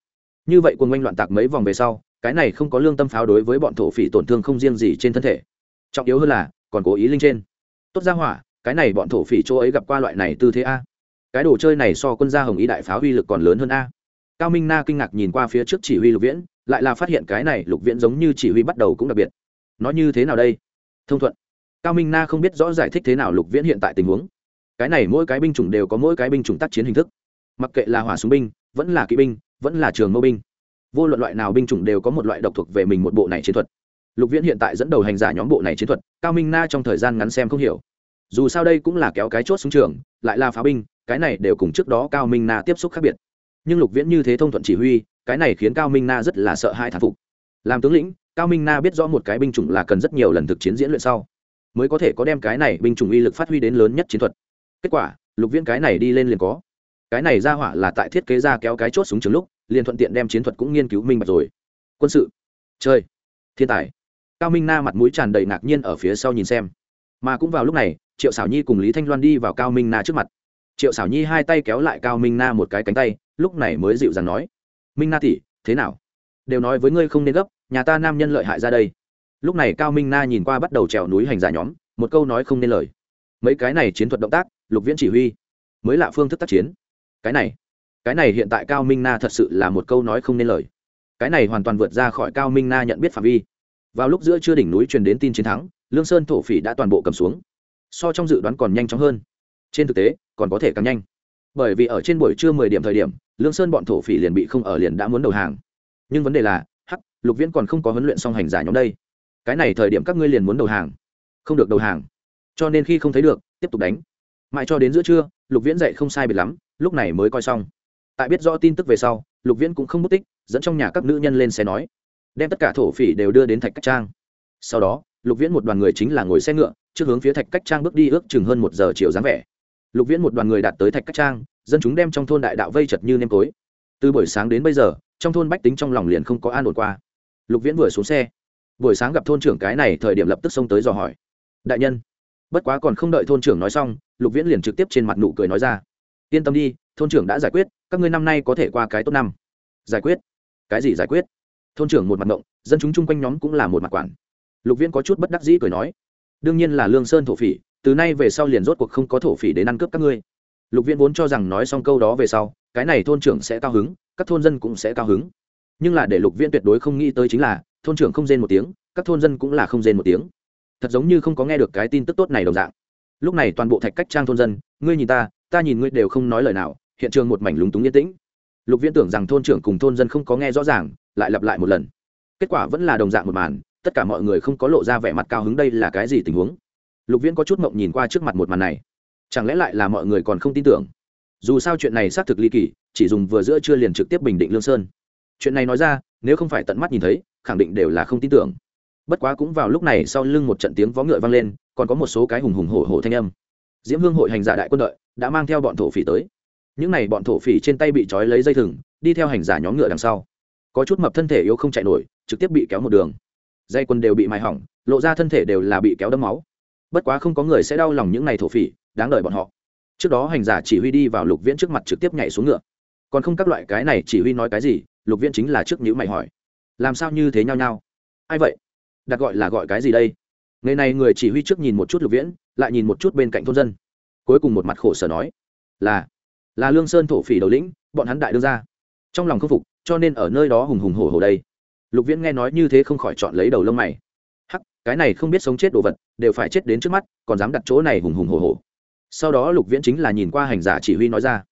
Như vậy quân oanh loạn tạc mấy vòng về sau, cái này không có lương tâm pháo đối với bọn thổ phỉ tổn thương không riêng gì trên thân thể. Trọng yếu hơn là, còn cố ý linh trên. Tốt ra hỏa, cái này bọn thổ phỉ chỗ ấy gặp qua loại này tư thế a cái đồ chơi này so quân gia hồng ý đại pháo uy lực còn lớn hơn a. Cao minh na kinh ngạc nhìn qua phía trước chỉ huy lục viễn, lại là phát hiện cái này lục viễn giống như chỉ huy bắt đầu cũng đặc biệt. Nó như thế nào đây? Thông thuận. Cao minh na không biết rõ giải thích thế nào lục viễn hiện tại tình huống. Cái này mỗi cái binh chủng đều có mỗi cái binh chủng tác chiến hình thức. Mặc kệ là hỏa súng binh, vẫn là kỵ binh, vẫn là trường mâu binh. Vô luận loại nào binh chủng đều có một loại độc thuộc về mình một bộ này chiến thuật. Lục viễn hiện tại dẫn đầu hành giả nhóm bộ này chiến thuật, cao minh na trong thời gian ngắn xem không hiểu. Dù sao đây cũng là kéo cái chốt xuống trường, lại là pháo binh cái này đều cùng trước đó cao minh na tiếp xúc khác biệt. Nhưng lục viễn như thế thông thuận chỉ huy, cái này khiến cao minh na rất là sợ hai thản phục. Làm tướng lĩnh, cao minh na biết rõ một cái binh chủng là cần rất nhiều lần thực chiến diễn luyện sau, mới có thể có đem cái này binh chủng uy lực phát huy đến lớn nhất chiến thuật. Kết quả, lục viễn cái này đi lên liền có. Cái này ra hỏa là tại thiết kế ra kéo cái chốt súng trường lúc, liền thuận tiện đem chiến thuật cũng nghiên cứu minh bạch rồi. Quân sự, chơi, thiên tài. Cao minh na mặt mũi tràn đầy ngạc nhiên ở phía sau nhìn xem. Mà cũng vào lúc này, triệu xảo nhi cùng lý thanh loan đi vào cao minh na trước mặt triệu xảo nhi hai tay kéo lại cao minh na một cái cánh tay, lúc này mới dịu dàng nói, minh na tỉ thế nào? Đều nói với ngươi không nên gấp, nhà ta nam nhân lợi hại ra đây. Lúc này cao minh na nhìn qua bắt đầu trèo núi hành giả nhóm, một câu nói không nên lời. Mấy cái này chiến thuật động tác, lục viễn chỉ huy, mới là phương thức tác chiến. Cái này cái này hiện tại cao minh na thật sự là một câu nói không nên lời. Cái này hoàn toàn vượt ra khỏi cao minh na nhận biết phạm vi. Vào lúc giữa chưa đỉnh núi truyền đến tin chiến thắng, lương sơn thổ phỉ đã toàn bộ cầm xuống. So trong dự đoán còn nhanh chóng hơn trên thực tế, còn có thể càng nhanh. Bởi vì ở trên buổi trưa mười điểm thời điểm, lương sơn bọn thổ phỉ liền bị không ở liền đã muốn đầu hàng. Nhưng vấn đề là, hắc, lục viễn còn không có huấn luyện song hành giả nhóm đây. Cái này thời điểm các ngươi liền muốn đầu hàng. Không được đầu hàng. Cho nên khi không thấy được, tiếp tục đánh. Mãi cho đến giữa trưa, lục viễn dậy không sai biệt lắm, lúc này mới coi xong. Tại biết rõ tin tức về sau, lục viễn cũng không mất tích, dẫn trong nhà các nữ nhân lên xe nói. Đem tất cả thổ phỉ đều đưa đến thạch cách trang. Sau đó, lục viễn một đoàn người chính là ngồi xe ngựa, trước hướng phía thạch cách trang bước đi ước chừng hơn một giờ chiều dáng vẻ lục viễn một đoàn người đạt tới thạch cách trang, dân chúng đem trong thôn đại đạo vây chật như nêm tối. Từ buổi sáng đến bây giờ, trong thôn bách tính trong lòng liền không có an ổn qua. Lục viễn vừa xuống xe, buổi sáng gặp thôn trưởng cái này, thời điểm lập tức xông tới dò hỏi. Đại nhân. Bất quá còn không đợi thôn trưởng nói xong, lục viễn liền trực tiếp trên mặt nụ cười nói ra. Yên tâm đi, thôn trưởng đã giải quyết, các ngươi năm nay có thể qua cái tốt năm. Giải quyết? Cái gì giải quyết? Thôn trưởng một mặt ngộng, dân chúng chung quanh nhóm cũng là một mặt quản lục viễn có chút bất đắc dĩ cười nói. Đương nhiên là lương sơn thổ phỉ từ nay về sau liền rốt cuộc không có thổ phỉ đến ăn cướp các ngươi. Lục viễn vốn cho rằng nói xong câu đó về sau, cái này thôn trưởng sẽ cao hứng, các thôn dân cũng sẽ cao hứng. Nhưng là để lục viễn tuyệt đối không nghĩ tới chính là, thôn trưởng không rên một tiếng, các thôn dân cũng là không rên một tiếng. Thật giống như không có nghe được cái tin tức tốt này đồng dạng. Lúc này toàn bộ thạch cách trang thôn dân, ngươi nhìn ta ta nhìn ngươi đều không nói lời nào, hiện trường một mảnh lúng túng yên tĩnh. Lục viễn tưởng rằng thôn trưởng cùng thôn dân không có nghe rõ ràng, lại lặp lại một lần. Kết quả vẫn là đồng dạng một màn, tất cả mọi người không có lộ ra vẻ mặt cao hứng đây là cái gì tình huống lục viễn có chút mộng nhìn qua trước mặt một màn này. Chẳng lẽ lại là mọi người còn không tin tưởng? Dù sao chuyện này xác thực ly kỳ, chỉ dùng vừa giữa chưa liền trực tiếp bình định lương sơn. Chuyện này nói ra, nếu không phải tận mắt nhìn thấy, khẳng định đều là không tin tưởng. Bất quá cũng vào lúc này sau lưng một trận tiếng vó ngựa vang lên, còn có một số cái hùng hùng hổ hổ thanh âm. Diễm hương hội hành giả đại quân đội đã mang theo bọn thổ phỉ tới. Những n à y bọn thổ phỉ trên tay bị trói lấy dây thừng, đi theo hành giả nhóm ngựa đằng sau. Có chút mập thân thể yếu không chạy nổi, trực tiếp bị kéo một đường. Dây quân đều bị mài hỏng, lộ ra thân thể đều là bị kéo đâm máu bất quá không có người sẽ đau lòng những n à y thổ phỉ, đáng đợi bọn họ. Trước đó hành giả chỉ huy đi vào lục viễn trước mặt trực tiếp nhảy xuống ngựa. Còn không các loại cái này chỉ huy nói cái gì, lục viễn chính là trước nhữ mày hỏi. Làm sao như thế nhau nhau ai vậy? Đặt gọi là gọi cái gì đây? Ngày này người chỉ huy trước nhìn một chút lục viễn, lại nhìn một chút bên cạnh thôn dân. Cuối cùng một mặt khổ sở nói, là là lương sơn thổ phỉ đầu lĩnh, bọn hắn đại đương ra trong lòng khâm phục, cho nên ở nơi đó hùng hùng hổ hổ đây. Lục viễn nghe nói như thế không khỏi chọn lấy đầu lông mày cái này không biết sống chết đồ vật, đều phải chết đến trước mắt, còn dám đặt chỗ này hùng hùng hổ hổ. Sau đó lục viễn chính là nhìn qua hành giả chỉ huy nói ra,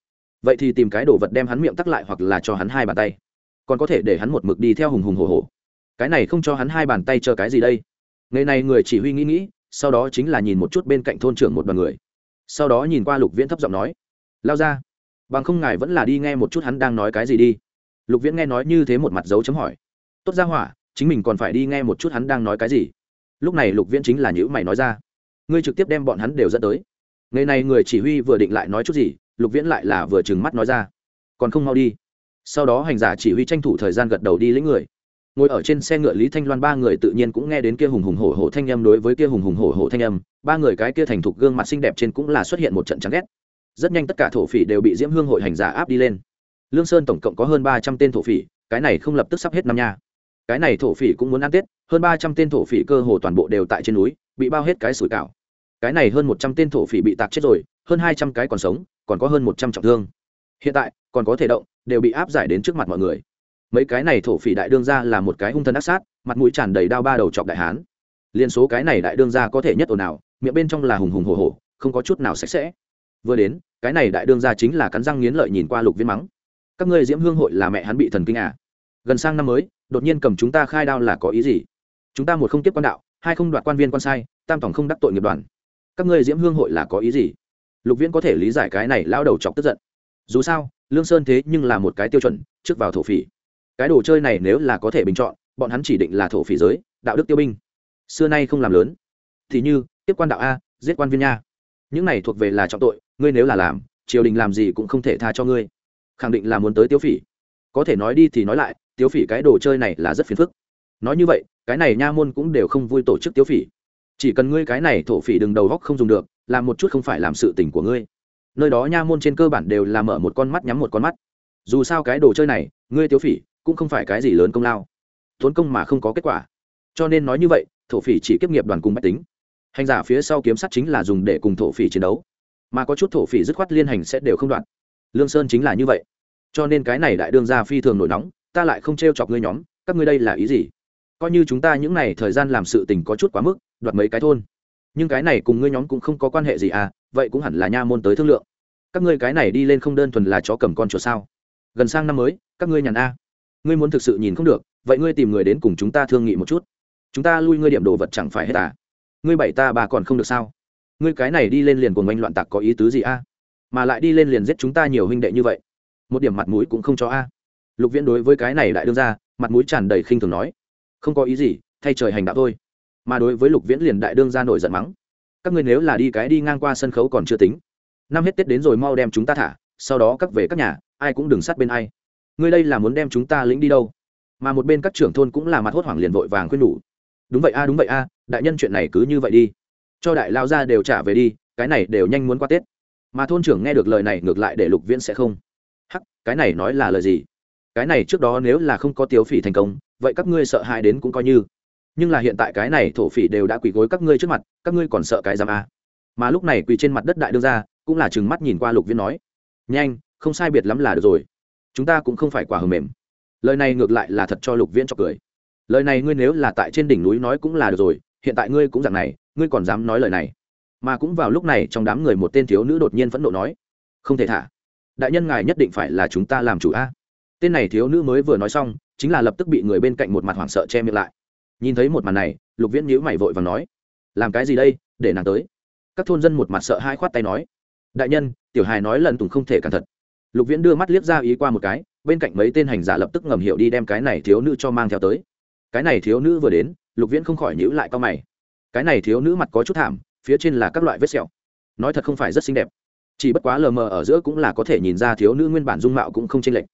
vậy thì tìm cái đồ vật đem hắn miệng tắc lại hoặc là cho hắn hai bàn tay. Còn có thể để hắn một mực đi theo hùng hùng hổ hồ cái này không cho hắn hai bàn tay chờ cái gì đây? Ngày này người chỉ huy nghĩ nghĩ, sau đó chính là nhìn một chút bên cạnh thôn trưởng một đoàn người. Sau đó nhìn qua lục viễn thấp giọng nói, lao ra, bằng không ngài vẫn là đi nghe một chút hắn đang nói cái gì đi. Lục viễn nghe nói như thế một mặt dấu chấm hỏi, tốt ra hỏa, chính mình còn phải đi nghe một chút hắn đang nói cái gì? Lúc này lục viễn chính là nhữ mày nói ra, ngươi trực tiếp đem bọn hắn đều dẫn tới. Ngày này người chỉ huy vừa định lại nói chút gì, lục viễn lại là vừa trừng mắt nói ra, còn không mau đi. Sau đó hành giả chỉ huy tranh thủ thời gian gật đầu đi lĩnh người. Ngồi ở trên xe ngựa lý thanh loan ba người tự nhiên cũng nghe đến kia hùng hùng hổ hổ thanh âm đối với kia hùng hùng hổ hổ thanh âm, ba người cái kia thành thục gương mặt xinh đẹp trên cũng là xuất hiện một trận trắng ghét. Rất nhanh tất cả thổ phỉ đều bị diễm hương hội hành giả áp đi lên. Lương sơn tổng cộng có hơn ba trăm tên thổ phỉ, cái này không lập tức sắp hết năm nha cái này thổ phỉ cũng muốn ăn tết, hơn ba trăm tên thổ phỉ cơ hồ toàn bộ đều tại trên núi, bị bao hết cái sủi cảo. Cái này hơn một trăm tên thổ phỉ bị tạc chết rồi, hơn hai trăm cái còn sống, còn có hơn một trăm trọng thương. Hiện tại, còn có thể động, đều bị áp giải đến trước mặt mọi người. Mấy cái này thổ phỉ đại đương ra là một cái hung thân ác sát, mặt mũi tràn đầy đao ba đầu chọc đại hán. Liên số cái này đại đương ra có thể nhất ồn nào miệng bên trong là hùng hùng hồ hồ không có chút nào sạch sẽ. Vừa đến, cái này đại đương ra chính là cắn răng nghiến lợi nhìn qua lục viên mắng. Các ngươi diễm hương hội là mẹ hắn bị thần kinh à? Gần sang năm mới đột nhiên cầm chúng ta khai đao là có ý gì? Chúng ta một không tiếp quan đạo, hai không đoạt quan viên quan sai, tam tổng không đắc tội nghiệp đoàn. Các ngươi diễm hương hội là có ý gì? Lục viễn có thể lý giải cái này lao đầu chọc tức giận. Dù sao, lương sơn thế nhưng là một cái tiêu chuẩn, trước vào thổ phỉ. Cái đồ chơi này nếu là có thể bình chọn, bọn hắn chỉ định là thổ phỉ giới, đạo đức tiêu binh. Xưa nay không làm lớn. Thì như, tiếp quan đạo a, giết quan viên nha. Những này thuộc về là trọng tội, ngươi nếu là làm, triều đình làm gì cũng không thể tha cho ngươi. Khẳng định là muốn tới tiêu phỉ có thể nói đi thì nói lại, tiếu phỉ cái đồ chơi này là rất phiền phức. Nói như vậy, cái này nha môn cũng đều không vui tổ chức tiếu phỉ. Chỉ cần ngươi cái này thổ phỉ đừng đầu góc không dùng được, làm một chút không phải làm sự tình của ngươi. Nơi đó nha môn trên cơ bản đều là mở một con mắt nhắm một con mắt. Dù sao cái đồ chơi này, ngươi tiếu phỉ, cũng không phải cái gì lớn công lao. Tốn công mà không có kết quả. Cho nên nói như vậy, thổ phỉ chỉ kiếp nghiệp đoàn cùng máy tính. Hành giả phía sau kiếm sắt chính là dùng để cùng thổ phỉ chiến đấu. Mà có chút thổ phỉ dứt khoát liên hành sẽ đều không đoạn. Lương sơn chính là như vậy cho nên cái này đại đương gia phi thường nổi nóng, ta lại không t r e o chọc ngươi nhóm, các ngươi đây là ý gì? Coi như chúng ta những n à y thời gian làm sự tình có chút quá mức, đoạt mấy cái thôn. Nhưng cái này cùng ngươi nhóm cũng không có quan hệ gì à vậy cũng hẳn là nha môn tới thương lượng. Các ngươi cái này đi lên không đơn thuần là chó cầm con chuột sao? Gần sang năm mới, các ngươi nhàn a. Ngươi muốn thực sự nhìn không được, vậy ngươi tìm người đến cùng chúng ta thương nghị một chút. Chúng ta lui ngươi điểm đồ vật chẳng phải hết à? Ngươi bảy ta bà còn không được sao? Ngươi cái này đi lên liền cùng anh loạn tặc có ý tứ gì a? Mà lại đi lên liền giết chúng ta nhiều huynh đệ như vậy một điểm mặt mũi cũng không cho a. Lục viễn đối với cái này đại đương ra mặt mũi tràn đầy khinh thường nói, không có ý gì, thay trời hành đạo thôi. Mà đối với lục viễn liền đại đương ra nổi giận mắng, các ngươi nếu là đi cái đi ngang qua sân khấu còn chưa tính. Năm hết tết đến rồi mau đem chúng ta thả, sau đó cắt về các nhà, ai cũng đừng sát bên ai. Ngươi đây là muốn đem chúng ta lĩnh đi đâu? Mà một bên các trưởng thôn cũng là mặt hốt hoảng liền vội vàng khuyên nhủ, đúng vậy a, đúng vậy a, đại nhân chuyện này cứ như vậy đi. Cho đại lao ra đều trả về đi, cái này đều nhanh muốn qua tết. Mà thôn trưởng nghe được lời này ngược lại để lục viễn sẽ không cái này nói là lời gì? Cái này trước đó nếu là không có tiếu phỉ thành công, vậy các ngươi sợ hãi đến cũng coi như. Nhưng là hiện tại cái này thổ phỉ đều đã quỳ gối các ngươi trước mặt, các ngươi còn sợ cái giam a à? mà lúc này quỳ trên mặt đất đại đương ra cũng là chừng mắt nhìn qua lục viễn nói, nhanh, không sai biệt lắm là được rồi. Chúng ta cũng không phải quả hờ mềm. Lời này ngược lại là thật cho lục viễn cho cười. Lời này ngươi nếu là tại trên đỉnh núi nói cũng là được rồi, hiện tại ngươi cũng dạng này, ngươi còn dám nói lời này? Mà cũng vào lúc này trong đám người một tên thiếu nữ đột nhiên phẫn nộ nói, không thể thả đại nhân ngài nhất định phải là chúng ta làm chủ a. Tên này thiếu nữ mới vừa nói xong, chính là lập tức bị người bên cạnh một mặt hoảng sợ che miệng lại. Nhìn thấy một màn này, lục viễn nhíu mày vội và nói, làm cái gì đây, để nàng tới. Các thôn dân một mặt sợ hai khoát tay nói, đại nhân, tiểu hài nói lần tùng không thể cẩn thận. Lục viễn đưa mắt liếc ra ý qua một cái, bên cạnh mấy tên hành giả lập tức ngầm hiệu đi đem cái này thiếu nữ cho mang theo tới. Cái này thiếu nữ vừa đến, lục viễn không khỏi nhữ lại cao mày. Cái này thiếu nữ mặt có chút thảm, phía trên là các loại vết sẹo. Nói thật không phải rất xinh đẹp chỉ bất quá lờ mờ ở giữa cũng là có thể nhìn ra thiếu nữ nguyên bản dung mạo cũng không chênh lệch.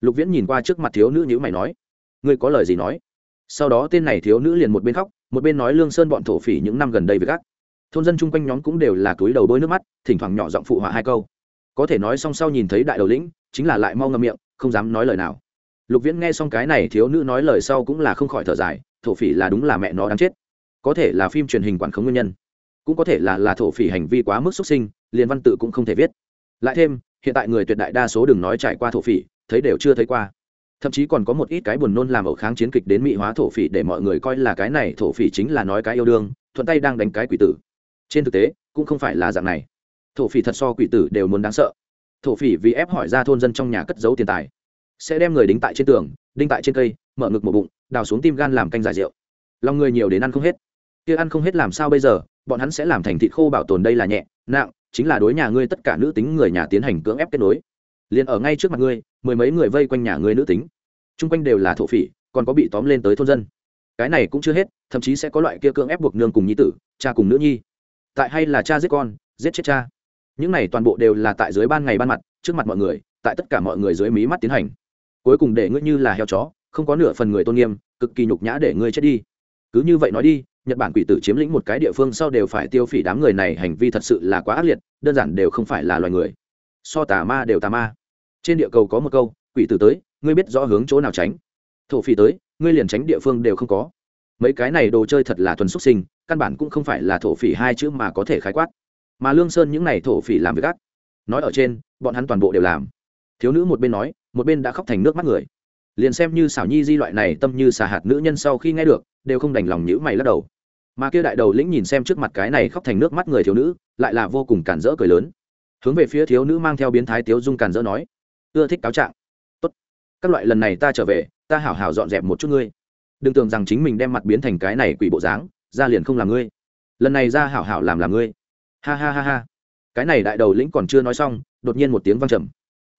Lục viễn nhìn qua trước mặt thiếu nữ nhữ mày nói, ngươi có lời gì nói? Sau đó tên này thiếu nữ liền một bên khóc, một bên nói lương sơn bọn thổ phỉ những năm gần đây với gác thôn dân chung quanh nhóm cũng đều là túi đầu đôi nước mắt, thỉnh thoảng nhỏ giọng phụ họa hai câu. Có thể nói xong sau nhìn thấy đại đầu lĩnh, chính là lại mau ngâm miệng, không dám nói lời nào. Lục viễn nghe xong cái này thiếu nữ nói lời sau cũng là không khỏi thở dài, thổ phỉ là đúng là mẹ nó đáng chết. Có thể là phim truyền hình quản khống nguyên nhân, cũng có thể là là thổ phỉ hành vi quá mức xuất sinh liền văn tự cũng không thể viết. Lại thêm, hiện tại người tuyệt đại đa số đừng nói trải qua thổ phỉ, thấy đều chưa thấy qua. Thậm chí còn có một ít cái buồn nôn làm ẩu kháng chiến kịch đến mỹ hóa thổ phỉ để mọi người coi là cái này thổ phỉ chính là nói cái yêu đương, thuận tay đang đánh cái quỷ tử. Trên thực tế, cũng không phải là dạng này. Thổ phỉ thật so quỷ tử đều muốn đáng sợ. Thổ phỉ vì ép hỏi ra thôn dân trong nhà cất giấu tiền tài. Sẽ đem người đính tại trên tường, đinh tại trên cây, mở ngực một bụng, đào xuống tim gan làm canh giải rượu. Lòng người nhiều đến ăn không hết. Kia ăn không hết làm sao bây giờ? Bọn hắn sẽ làm thành thịt khô bảo tồn đây là nhẹ, nặng chính là đối nhà ngươi tất cả nữ tính người nhà tiến hành cưỡng ép kết nối. Liền ở ngay trước mặt ngươi, mười mấy người vây quanh nhà ngươi nữ tính. Chung quanh đều là thổ phỉ, còn có bị tóm lên tới thôn dân. Cái này cũng chưa hết, thậm chí sẽ có loại kia cưỡng ép buộc nương cùng nhi tử, cha cùng nữ nhi. Tại hay là cha giết con, giết chết cha. Những này toàn bộ đều là tại dưới ban ngày ban mặt, trước mặt mọi người, tại tất cả mọi người dưới mí mắt tiến hành. Cuối cùng để ngươi như là heo chó, không có nửa phần người tôn nghiêm, cực kỳ nhục nhã để ngươi chết đi. Cứ như vậy nói đi nhật bản quỷ tử chiếm lĩnh một cái địa phương sau đều phải tiêu phỉ đám người này hành vi thật sự là quá ác liệt, đơn giản đều không phải là loài người. So tà ma đều tà ma. Trên địa cầu có một câu, quỷ tử tới, ngươi biết rõ hướng chỗ nào tránh. Thổ phỉ tới, ngươi liền tránh địa phương đều không có. Mấy cái này đồ chơi thật là thuần xuất sinh, căn bản cũng không phải là thổ phỉ hai chữ mà có thể khái quát. Mà lương sơn những n à y thổ phỉ làm việc gắt nói ở trên, bọn hắn toàn bộ đều làm. Thiếu nữ một bên nói, một bên đã khóc thành nước mắt người. Liền xem như xảo nhi di loại này tâm như xà hạt nữ nhân sau khi nghe được đều không đành lòng nhữ mày lắc đầu. Mà kia đại đầu lĩnh nhìn xem trước mặt cái này khóc thành nước mắt người thiếu nữ, lại là vô cùng cản rỡ cười lớn. Hướng về phía thiếu nữ mang theo biến thái tiếu dung cản rỡ nói, ưa thích cáo trạng. Tốt, các loại lần này ta trở về, ta hảo hảo dọn dẹp một chút ngươi. Đừng tưởng rằng chính mình đem mặt biến thành cái này quỷ bộ dáng, ra liền không làm ngươi. Lần này ra hảo hảo làm làm ngươi. Ha ha ha ha. Cái này đại đầu lĩnh còn chưa nói xong, đột nhiên một tiếng vang trầm.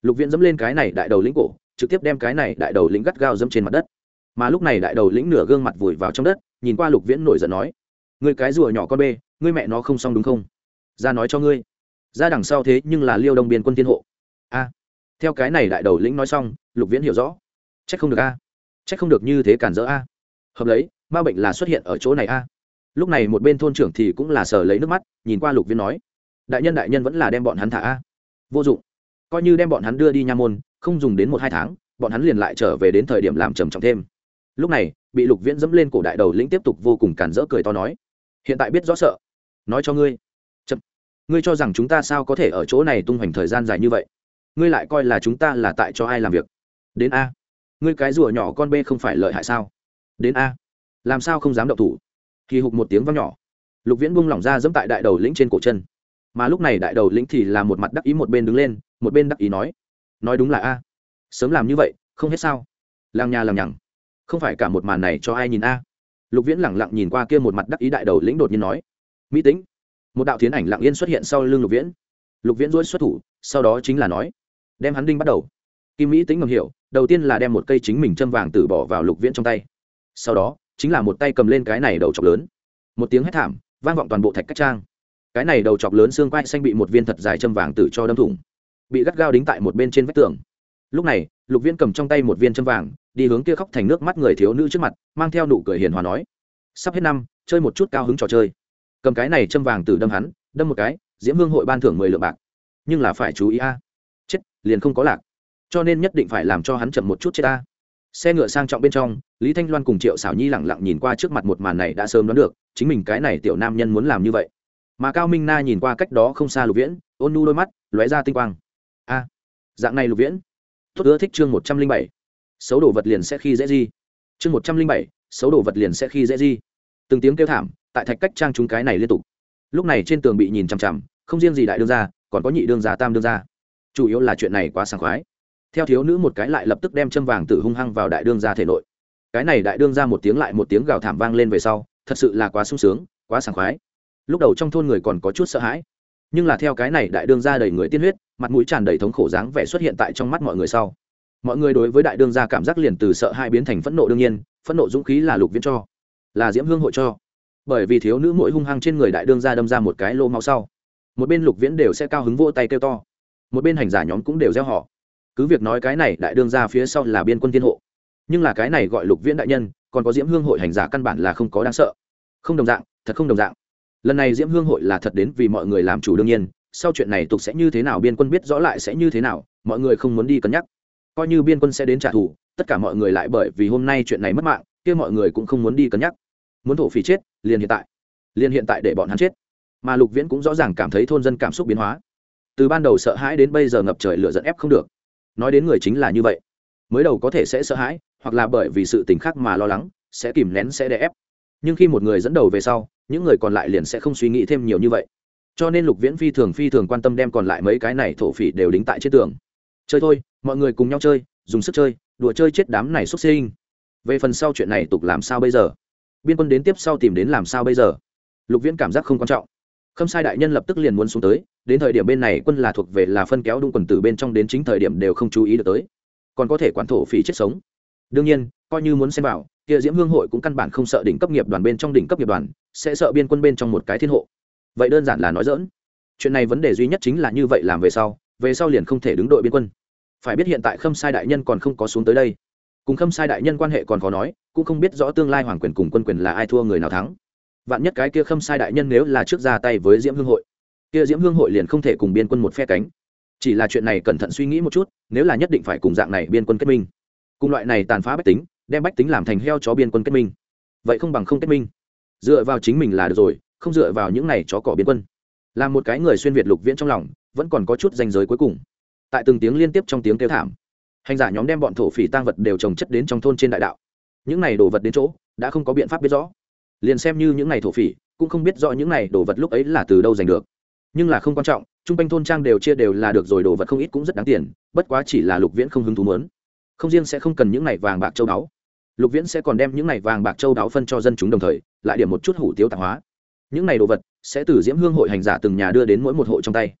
Lục viễn dẫm lên cái này đại đầu lĩnh cổ, trực tiếp đem cái này đại đầu lĩnh gắt gao dẫm trên mặt đất mà lúc này đại đầu lĩnh nửa gương mặt vùi vào trong đất, nhìn qua lục viễn nổi giận nói người cái rùa nhỏ con bê, ngươi mẹ nó không xong đúng không? Ra nói cho ngươi. Ra đằng sau thế nhưng là liêu đông biên quân tiên hộ. A. Theo cái này đại đầu lĩnh nói xong, lục viễn hiểu rõ. C h ắ c không được a. À. c h ắ c không được như thế cản rỡ a. Hợp lấy, ma bệnh là xuất hiện ở chỗ này a. Lúc này một bên thôn trưởng thì cũng là sờ lấy nước mắt, nhìn qua lục viễn nói, đại nhân đại nhân vẫn là đem bọn hắn thả a. Vô dụng. Coi như đem bọn hắn đưa đi nha môn, không dùng đến một hai tháng, bọn hắn liền lại trở về đến thời điểm làm trầm trọng thêm lúc này, bị lục viễn dẫm lên cổ đại đầu lĩnh tiếp tục vô cùng cản rỡ cười to nói, hiện tại biết rõ sợ. Nói cho ngươi. Chậm. Ngươi cho rằng chúng ta sao có thể ở chỗ này tung hoành thời gian dài như vậy? Ngươi lại coi là chúng ta là tại cho ai làm việc? Đến a. Ngươi cái rùa nhỏ con b không phải lợi hại sao? Đến a. Làm sao không dám động thủ? Kỳ hục một tiếng văng nhỏ. Lục viễn bung lỏng ra dẫm tại đại đầu lĩnh trên cổ chân. Mà lúc này đại đầu lĩnh thì là một mặt đắc ý một bên đứng lên, một bên đắc ý nói nói đúng là a. Sớm làm như vậy, không hết sao. Làng nhà làm nhằng không phải cả một màn này cho ai nhìn a. Lục viễn lẳng lặng nhìn qua kia một mặt đắc ý đại đầu lĩnh đột nhiên nói, mỹ tính một đạo tiến ảnh lặng yên xuất hiện sau lưng lục viễn. Lục viễn dối xuất thủ, sau đó chính là nói, đem hắn đinh bắt đầu. Kim mỹ tính ngầm hiểu, đầu tiên là đem một cây chính mình châm vàng tử bỏ vào lục viễn trong tay. Sau đó, chính là một tay cầm lên cái này đầu chọc lớn. Một tiếng hét thảm, vang vọng toàn bộ thạch cách trang. Cái này đầu chọc lớn xương quai xanh bị một viên thật dài châm vàng tử cho đâm thủng, bị gắt gao đính tại một bên trên vách tường lúc này, lục viễn cầm trong tay một viên châm vàng, đi hướng kia khóc thành nước mắt người thiếu nữ trước mặt, mang theo nụ cười hiền hòa nói, sắp hết năm, chơi một chút cao hứng trò chơi. Cầm cái này châm vàng từ đâm hắn, đâm một cái, diễm hương hội ban thưởng mười lượng bạc. Nhưng là phải chú ý a. Chết, liền không có lạc. Cho nên nhất định phải làm cho hắn chậm một chút chết ta xe ngựa sang trọng bên trong, lý thanh loan cùng triệu xảo nhi lẳng lặng nhìn qua trước mặt một màn này đã sớm đoán được, chính mình cái này tiểu nam nhân muốn làm như vậy. Mà cao minh na nhìn qua cách đó không xa lục viễn, ôn nu đôi mắt, lóe ra tinh quang. A, dạng này lục viễn tốt ưa thích chương một trăm linh bảy. Xấu đồ vật liền sẽ khi dễ gì chương một trăm linh bảy, xấu đồ vật liền sẽ khi dễ gì từng tiếng kêu thảm, tại thạch cách trang chúng cái này liên tục. Lúc này trên tường bị nhìn chằm chằm, không riêng gì đại đương gia, còn có nhị đương gia, tam đương gia. Chủ yếu là chuyện này quá sảng khoái. Theo thiếu nữ một cái lại lập tức đem châm vàng tử hung hăng vào đại đương gia thể nội. Cái này đại đương gia một tiếng lại một tiếng gào thảm vang lên về sau, thật sự là quá sung sướng, quá sảng khoái. Lúc đầu trong thôn người còn có chút sợ hãi nhưng là theo cái này đại đương gia đầy người tiên huyết, mặt mũi tràn đầy thống khổ dáng vẻ xuất hiện tại trong mắt mọi người sau. Mọi người đối với đại đương gia cảm giác liền từ sợ hai biến thành phẫn nộ đương nhiên, phẫn nộ dũng khí là lục viễn cho, là diễm hương hội cho. Bởi vì thiếu nữ mỗi hung hăng trên người đại đương gia đâm ra một cái lô máu sau. Một bên lục viễn đều sẽ cao hứng vô tay kêu to. Một bên hành giả nhóm cũng đều gieo họ cứ việc nói cái này đại đương gia phía sau là biên quân thiên hộ, nhưng là cái này gọi lục viễn đại nhân, còn có diễm hương hội hành giả căn bản là không có đáng sợ. Không đồng dạng, thật không đồng dạng lần này diễm hương hội là thật đến vì mọi người làm chủ đương nhiên, sau chuyện này tục sẽ như thế nào biên quân biết rõ lại sẽ như thế nào, mọi người không muốn đi cân nhắc. Coi như biên quân sẽ đến trả thù, tất cả mọi người lại bởi vì hôm nay chuyện này mất mạng, kia mọi người cũng không muốn đi cân nhắc. Muốn thổ phỉ chết, liền hiện tại. Liền hiện tại để bọn hắn chết. Mà lục viễn cũng rõ ràng cảm thấy thôn dân cảm xúc biến hóa. Từ ban đầu sợ hãi đến bây giờ ngập trời lửa dẫn ép không được. Nói đến người chính là như vậy. Mới đầu có thể sẽ sợ hãi, hoặc là bởi vì sự tình khác mà lo lắng, sẽ kìm nén, sẽ đè ép. Nhưng khi một người dẫn đầu về sau những người còn lại liền sẽ không suy nghĩ thêm nhiều như vậy. Cho nên lục viễn phi thường phi thường quan tâm đem còn lại mấy cái này thổ phỉ đều đính tại trên tường. Chơi thôi, mọi người cùng nhau chơi, dùng sức chơi, đùa chơi chết đám này xuất sinh. Về phần sau chuyện này tục làm sao bây giờ? Biên quân đến tiếp sau tìm đến làm sao bây giờ? Lục viễn cảm giác không quan trọng. Khâm sai đại nhân lập tức liền muốn xuống tới, đến thời điểm bên này quân là thuộc về là phân kéo đung quần từ bên trong đến chính thời điểm đều không chú ý được tới. Còn có thể quản thổ phỉ chết sống. Đương nhiên, coi như muốn xem vào, kia diễm hương hội cũng căn bản không sợ đỉnh cấp nghiệp đoàn bên trong đỉnh cấp nghiệp đoàn sẽ sợ biên quân bên trong một cái thiên hộ. Vậy đơn giản là nói dỡn chuyện này vấn đề duy nhất chính là như vậy làm về sau về sau liền không thể đứng đội biên quân. Phải biết hiện tại khâm sai đại nhân còn không có xuống tới đây. Cùng khâm sai đại nhân quan hệ còn khó nói, cũng không biết rõ tương lai hoàng quyền cùng quân quyền là ai thua người nào thắng. Vạn nhất cái kia khâm sai đại nhân nếu là trước ra tay với diễm hương hội, kia diễm hương hội liền không thể cùng biên quân một phe cánh. Chỉ là chuyện này cẩn thận suy nghĩ một chút, nếu là nhất định phải cùng dạng này biên quân kết minh. Cùng loại này tàn phá bách tính, đem bách tính làm thành heo chó biên quân kết minh. Vậy không bằng không kết minh dựa vào chính mình là được rồi, không dựa vào những này chó cỏ biên quân. Là một cái người xuyên việt lục viễn trong lòng, vẫn còn có chút danh giới cuối cùng. Tại từng tiếng liên tiếp trong tiếng kêu thảm, hành giả nhóm đem bọn thổ phỉ tăng vật đều trồng chất đến trong thôn trên đại đạo. Những này đồ vật đến chỗ, đã không có biện pháp biết rõ. Liền xem như những này thổ phỉ, cũng không biết rõ những này đồ vật lúc ấy là từ đâu giành được. Nhưng là không quan trọng chung quanh thôn trang đều chia đều là được rồi, đồ vật không ít cũng rất đáng tiền, bất quá chỉ là lục viễn không hứng thú mớn không riêng sẽ không cần những này vàng bạc châu báu lục viễn sẽ còn đem những này vàng bạc châu đáo phân cho dân chúng đồng thời, lại điểm một chút hủ tiếu tạp hóa. Những này đồ vật sẽ từ diễm hương hội hành giả từng nhà đưa đến mỗi một hộ trong tay.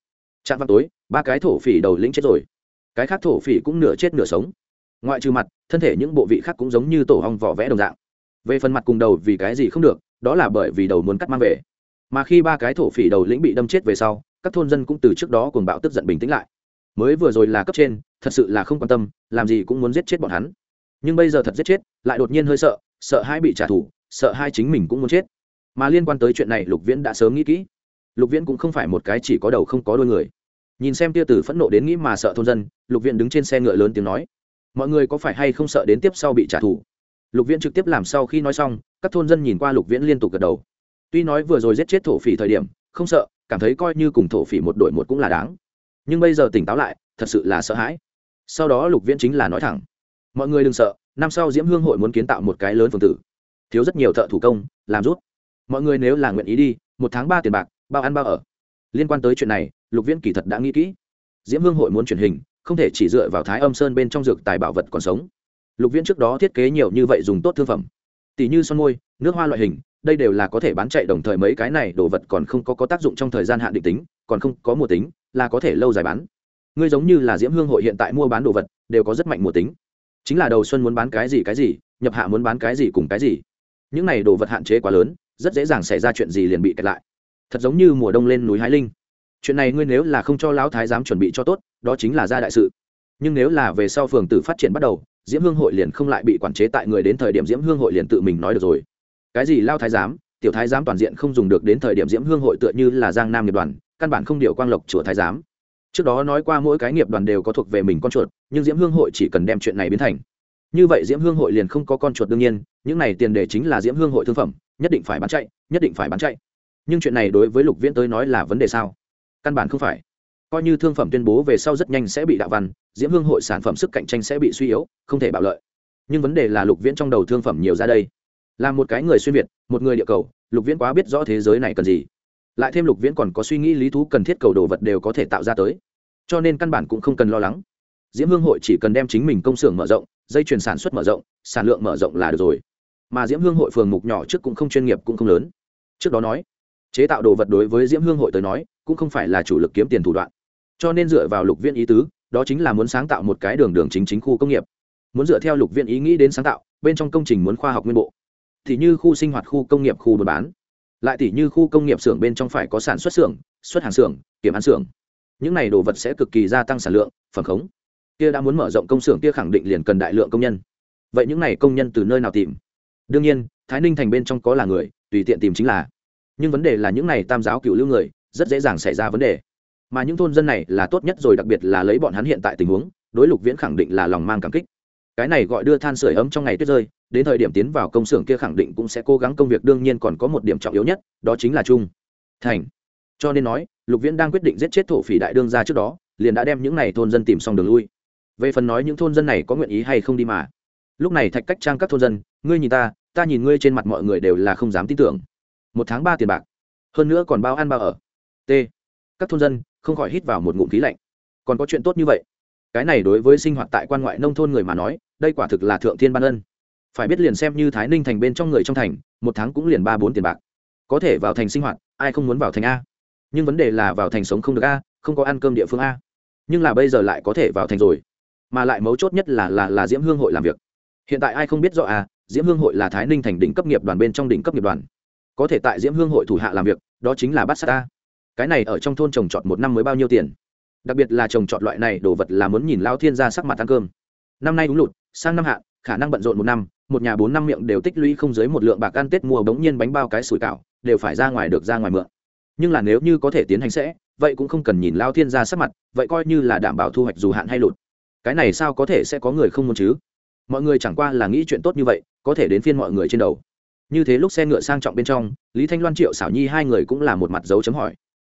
Trạm vào tối, ba cái thổ phỉ đầu lĩnh chết rồi. Cái khác thổ phỉ cũng nửa chết nửa sống. Ngoại trừ mặt, thân thể những bộ vị khác cũng giống như tổ hong vỏ vẽ đồng dạng. Về phần mặt cùng đầu vì cái gì không được, đó là bởi vì đầu muốn cắt mang về. Mà khi ba cái thổ phỉ đầu lĩnh bị đâm chết về sau, các thôn dân cũng từ trước đó cùng bạo tức giận bình tĩnh lại. Mới vừa rồi là cấp trên, thật sự là không quan tâm, làm gì cũng muốn giết chết bọn hắn nhưng bây giờ thật giết chết, lại đột nhiên hơi sợ sợ hai bị trả thù, sợ hai chính mình cũng muốn chết. Mà liên quan tới chuyện này, lục viễn đã sớm nghĩ kỹ. Lục viễn cũng không phải một cái chỉ có đầu không có đôi người. Nhìn xem tia tử phẫn nộ đến nghĩ mà sợ thôn dân, lục viễn đứng trên xe ngựa lớn tiếng nói, mọi người có phải hay không sợ đến tiếp sau bị trả thù? Lục viễn trực tiếp làm sau khi nói xong, các thôn dân nhìn qua lục viễn liên tục gật đầu. Tuy nói vừa rồi giết chết thổ phỉ thời điểm, không sợ, cảm thấy coi như cùng thổ phỉ một đội một cũng là đáng. Nhưng bây giờ tỉnh táo lại, thật sự là sợ hãi. Sau đó lục viễn chính là nói thẳng mọi người đừng sợ năm sau diễm hương hội muốn kiến tạo một cái lớn phường tử. Thiếu rất nhiều thợ thủ công làm rút. Mọi người nếu là nguyện ý đi một tháng ba tiền bạc bao ăn bao ở. Liên quan tới chuyện này lục viễn kỳ thật đã nghĩ kỹ. Diễm hương hội muốn truyền hình không thể chỉ dựa vào thái âm sơn bên trong dược tài bảo vật còn sống. Lục viễn trước đó thiết kế nhiều như vậy dùng tốt thương phẩm. Tỷ như son môi nước hoa loại hình đây đều là có thể bán chạy đồng thời mấy cái này đồ vật còn không có, có tác dụng trong thời gian hạn định tính còn không có mùa tính là có thể lâu dài bán. Ngươi giống như là diễm hương hội hiện tại mua bán đồ vật đều có rất mạnh mùa tính chính là đầu xuân muốn bán cái gì cái gì, nhập hạ muốn bán cái gì cùng cái gì. Những này đồ vật hạn chế quá lớn, rất dễ dàng xảy ra chuyện gì liền bị kẹt lại. Thật giống như mùa đông lên núi hái linh. Chuyện này ngươi nếu là không cho lão thái giám chuẩn bị cho tốt, đó chính là ra đại sự. Nhưng nếu là về sau phường tử phát triển bắt đầu, diễm hương hội liền không lại bị quản chế tại người đến thời điểm diễm hương hội liền tự mình nói được rồi. Cái gì lao thái giám? Tiểu thái giám toàn diện không dùng được đến thời điểm diễm hương hội tựa như là giang nam nghiệp đoàn, căn bản không điều quang lộc chùa thái giám trước đó nói qua mỗi cái nghiệp đoàn đều có thuộc về mình con chuột, nhưng diễm hương hội chỉ cần đem chuyện này biến thành. Như vậy diễm hương hội liền không có con chuột đương nhiên, những này tiền đề chính là diễm hương hội thương phẩm, nhất định phải bán chạy, nhất định phải bán chạy. Nhưng chuyện này đối với lục viễn tới nói là vấn đề sao? Căn bản không phải. Coi như thương phẩm tuyên bố về sau rất nhanh sẽ bị đạo văn, diễm hương hội sản phẩm sức cạnh tranh sẽ bị suy yếu, không thể bạo lợi. Nhưng vấn đề là lục viễn trong đầu thương phẩm nhiều ra đây. Là một cái người xuyên việt, một người địa cầu, lục viễn quá biết rõ thế giới này cần gì lại thêm lục viễn còn có suy nghĩ lý thú cần thiết cầu đồ vật đều có thể tạo ra tới. Cho nên căn bản cũng không cần lo lắng. Diễm hương hội chỉ cần đem chính mình công xưởng mở rộng, dây chuyền sản xuất mở rộng, sản lượng mở rộng là được rồi. Mà diễm hương hội phường mục nhỏ trước cũng không chuyên nghiệp cũng không lớn. Trước đó nói, chế tạo đồ vật đối với diễm hương hội tới nói, cũng không phải là chủ lực kiếm tiền thủ đoạn. Cho nên dựa vào lục viên ý tứ, đó chính là muốn sáng tạo một cái đường đường chính chính khu công nghiệp. Muốn dựa theo lục viên ý nghĩ đến sáng tạo, bên trong công trình muốn khoa học nguyên bộ. Thì như khu sinh hoạt khu công nghiệp khu buôn bán lại tỷ như khu công nghiệp xưởng bên trong phải có sản xuất xưởng, xuất hàng xưởng, kiểm ăn xưởng. Những này đồ vật sẽ cực kỳ gia tăng sản lượng, phẩm khống. Kia đã muốn mở rộng công xưởng kia khẳng định liền cần đại lượng công nhân. Vậy những này công nhân từ nơi nào tìm? Đương nhiên, thái ninh thành bên trong có là người, tùy tiện tìm chính là. Nhưng vấn đề là những này tam giáo cựu lưu người, rất dễ dàng xảy ra vấn đề. Mà những thôn dân này là tốt nhất rồi, đặc biệt là lấy bọn hắn hiện tại tình huống, đối lục viễn khẳng định là lòng mang cảm kích cái này gọi đưa than sửa ấm trong ngày tuyết rơi, đến thời điểm tiến vào công xưởng kia khẳng định cũng sẽ cố gắng công việc, đương nhiên còn có một điểm trọng yếu nhất, đó chính là trung thành. Cho nên nói, lục viễn đang quyết định giết chết thổ phỉ đại đương ra trước đó, liền đã đem những n à y thôn dân tìm xong đường lui. Về phần nói những thôn dân này có nguyện ý hay không đi mà. Lúc này thạch cách trang các thôn dân, ngươi nhìn ta ta nhìn ngươi trên mặt mọi người đều là không dám tin tưởng. Một tháng ba tiền bạc, hơn nữa còn bao ăn bao ở. T. Các thôn dân không khỏi hít vào một ngụm khí lạnh. Còn có chuyện tốt như vậy cái này đối với sinh hoạt tại quan ngoại nông thôn người mà nói, đây quả thực là thượng thiên ban ân. Phải biết liền xem như thái ninh thành bên trong người trong thành, một tháng cũng liền ba bốn tiền bạc. Có thể vào thành sinh hoạt, ai không muốn vào thành a? Nhưng vấn đề là vào thành sống không được a, không có ăn cơm địa phương a. Nhưng là bây giờ lại có thể vào thành rồi. Mà lại mấu chốt nhất là là là diễm hương hội làm việc. Hiện tại ai không biết rõ à diễm hương hội là thái ninh thành đỉnh cấp nghiệp đoàn bên trong đỉnh cấp nghiệp đoàn. Có thể tại diễm hương hội thủ hạ làm việc, đó chính là bát sát ta cái này ở trong thôn trồng trọt một năm mới bao nhiêu tiền? Đặc biệt là trồng trọt loại này đồ vật là muốn nhìn lao thiên ra sắc mặt ăn cơm. Năm nay đúng lụt, sang năm hạ, khả năng bận rộn một năm, một nhà bốn năm miệng đều tích lũy không dưới một lượng bạc ăn tết mua bỗng nhiên bánh bao cái sủi cảo, đều phải ra ngoài được ra ngoài mượn. Nhưng là nếu như có thể tiến hành sẽ, vậy cũng không cần nhìn lao thiên ra sắc mặt, vậy coi như là đảm bảo thu hoạch dù hạn hay lụt. Cái này sao có thể sẽ có người không muốn chứ? Mọi người chẳng qua là nghĩ chuyện tốt như vậy, có thể đến phiên mọi người trên đầu. Như thế lúc xe ngựa sang trọng bên trong, lý thanh loan, triệu xảo nhi hai người cũng là một mặt dấu chấm hỏi.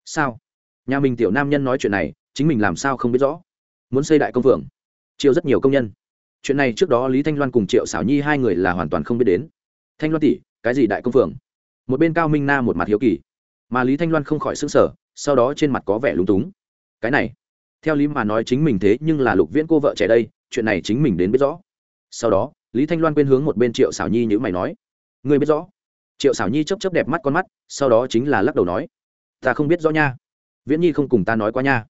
Sao? Nhà mình tiểu nam nhân nói chuyện này chính mình làm sao không biết rõ. Muốn xây đại công phượng triệu rất nhiều công nhân. Chuyện này trước đó lý thanh loan cùng triệu xảo nhi hai người là hoàn toàn không biết đến. Thanh loan tỷ, cái gì đại công phượng một bên cao minh na một mặt hiếu kỳ, mà lý thanh loan không khỏi s ư n g sở sau đó trên mặt có vẻ lúng túng. Cái này, theo lý mà nói chính mình thế nhưng là lục viễn cô vợ trẻ đây, chuyện này chính mình đến biết rõ. Sau đó, lý thanh loan quên hướng một bên triệu xảo nhi như mày nói người biết rõ? Triệu xảo nhi chấp chấp đẹp mắt con mắt, sau đó chính là lắc đầu nói, ta không biết rõ nha. Viễn nhi không cùng ta nói qua nha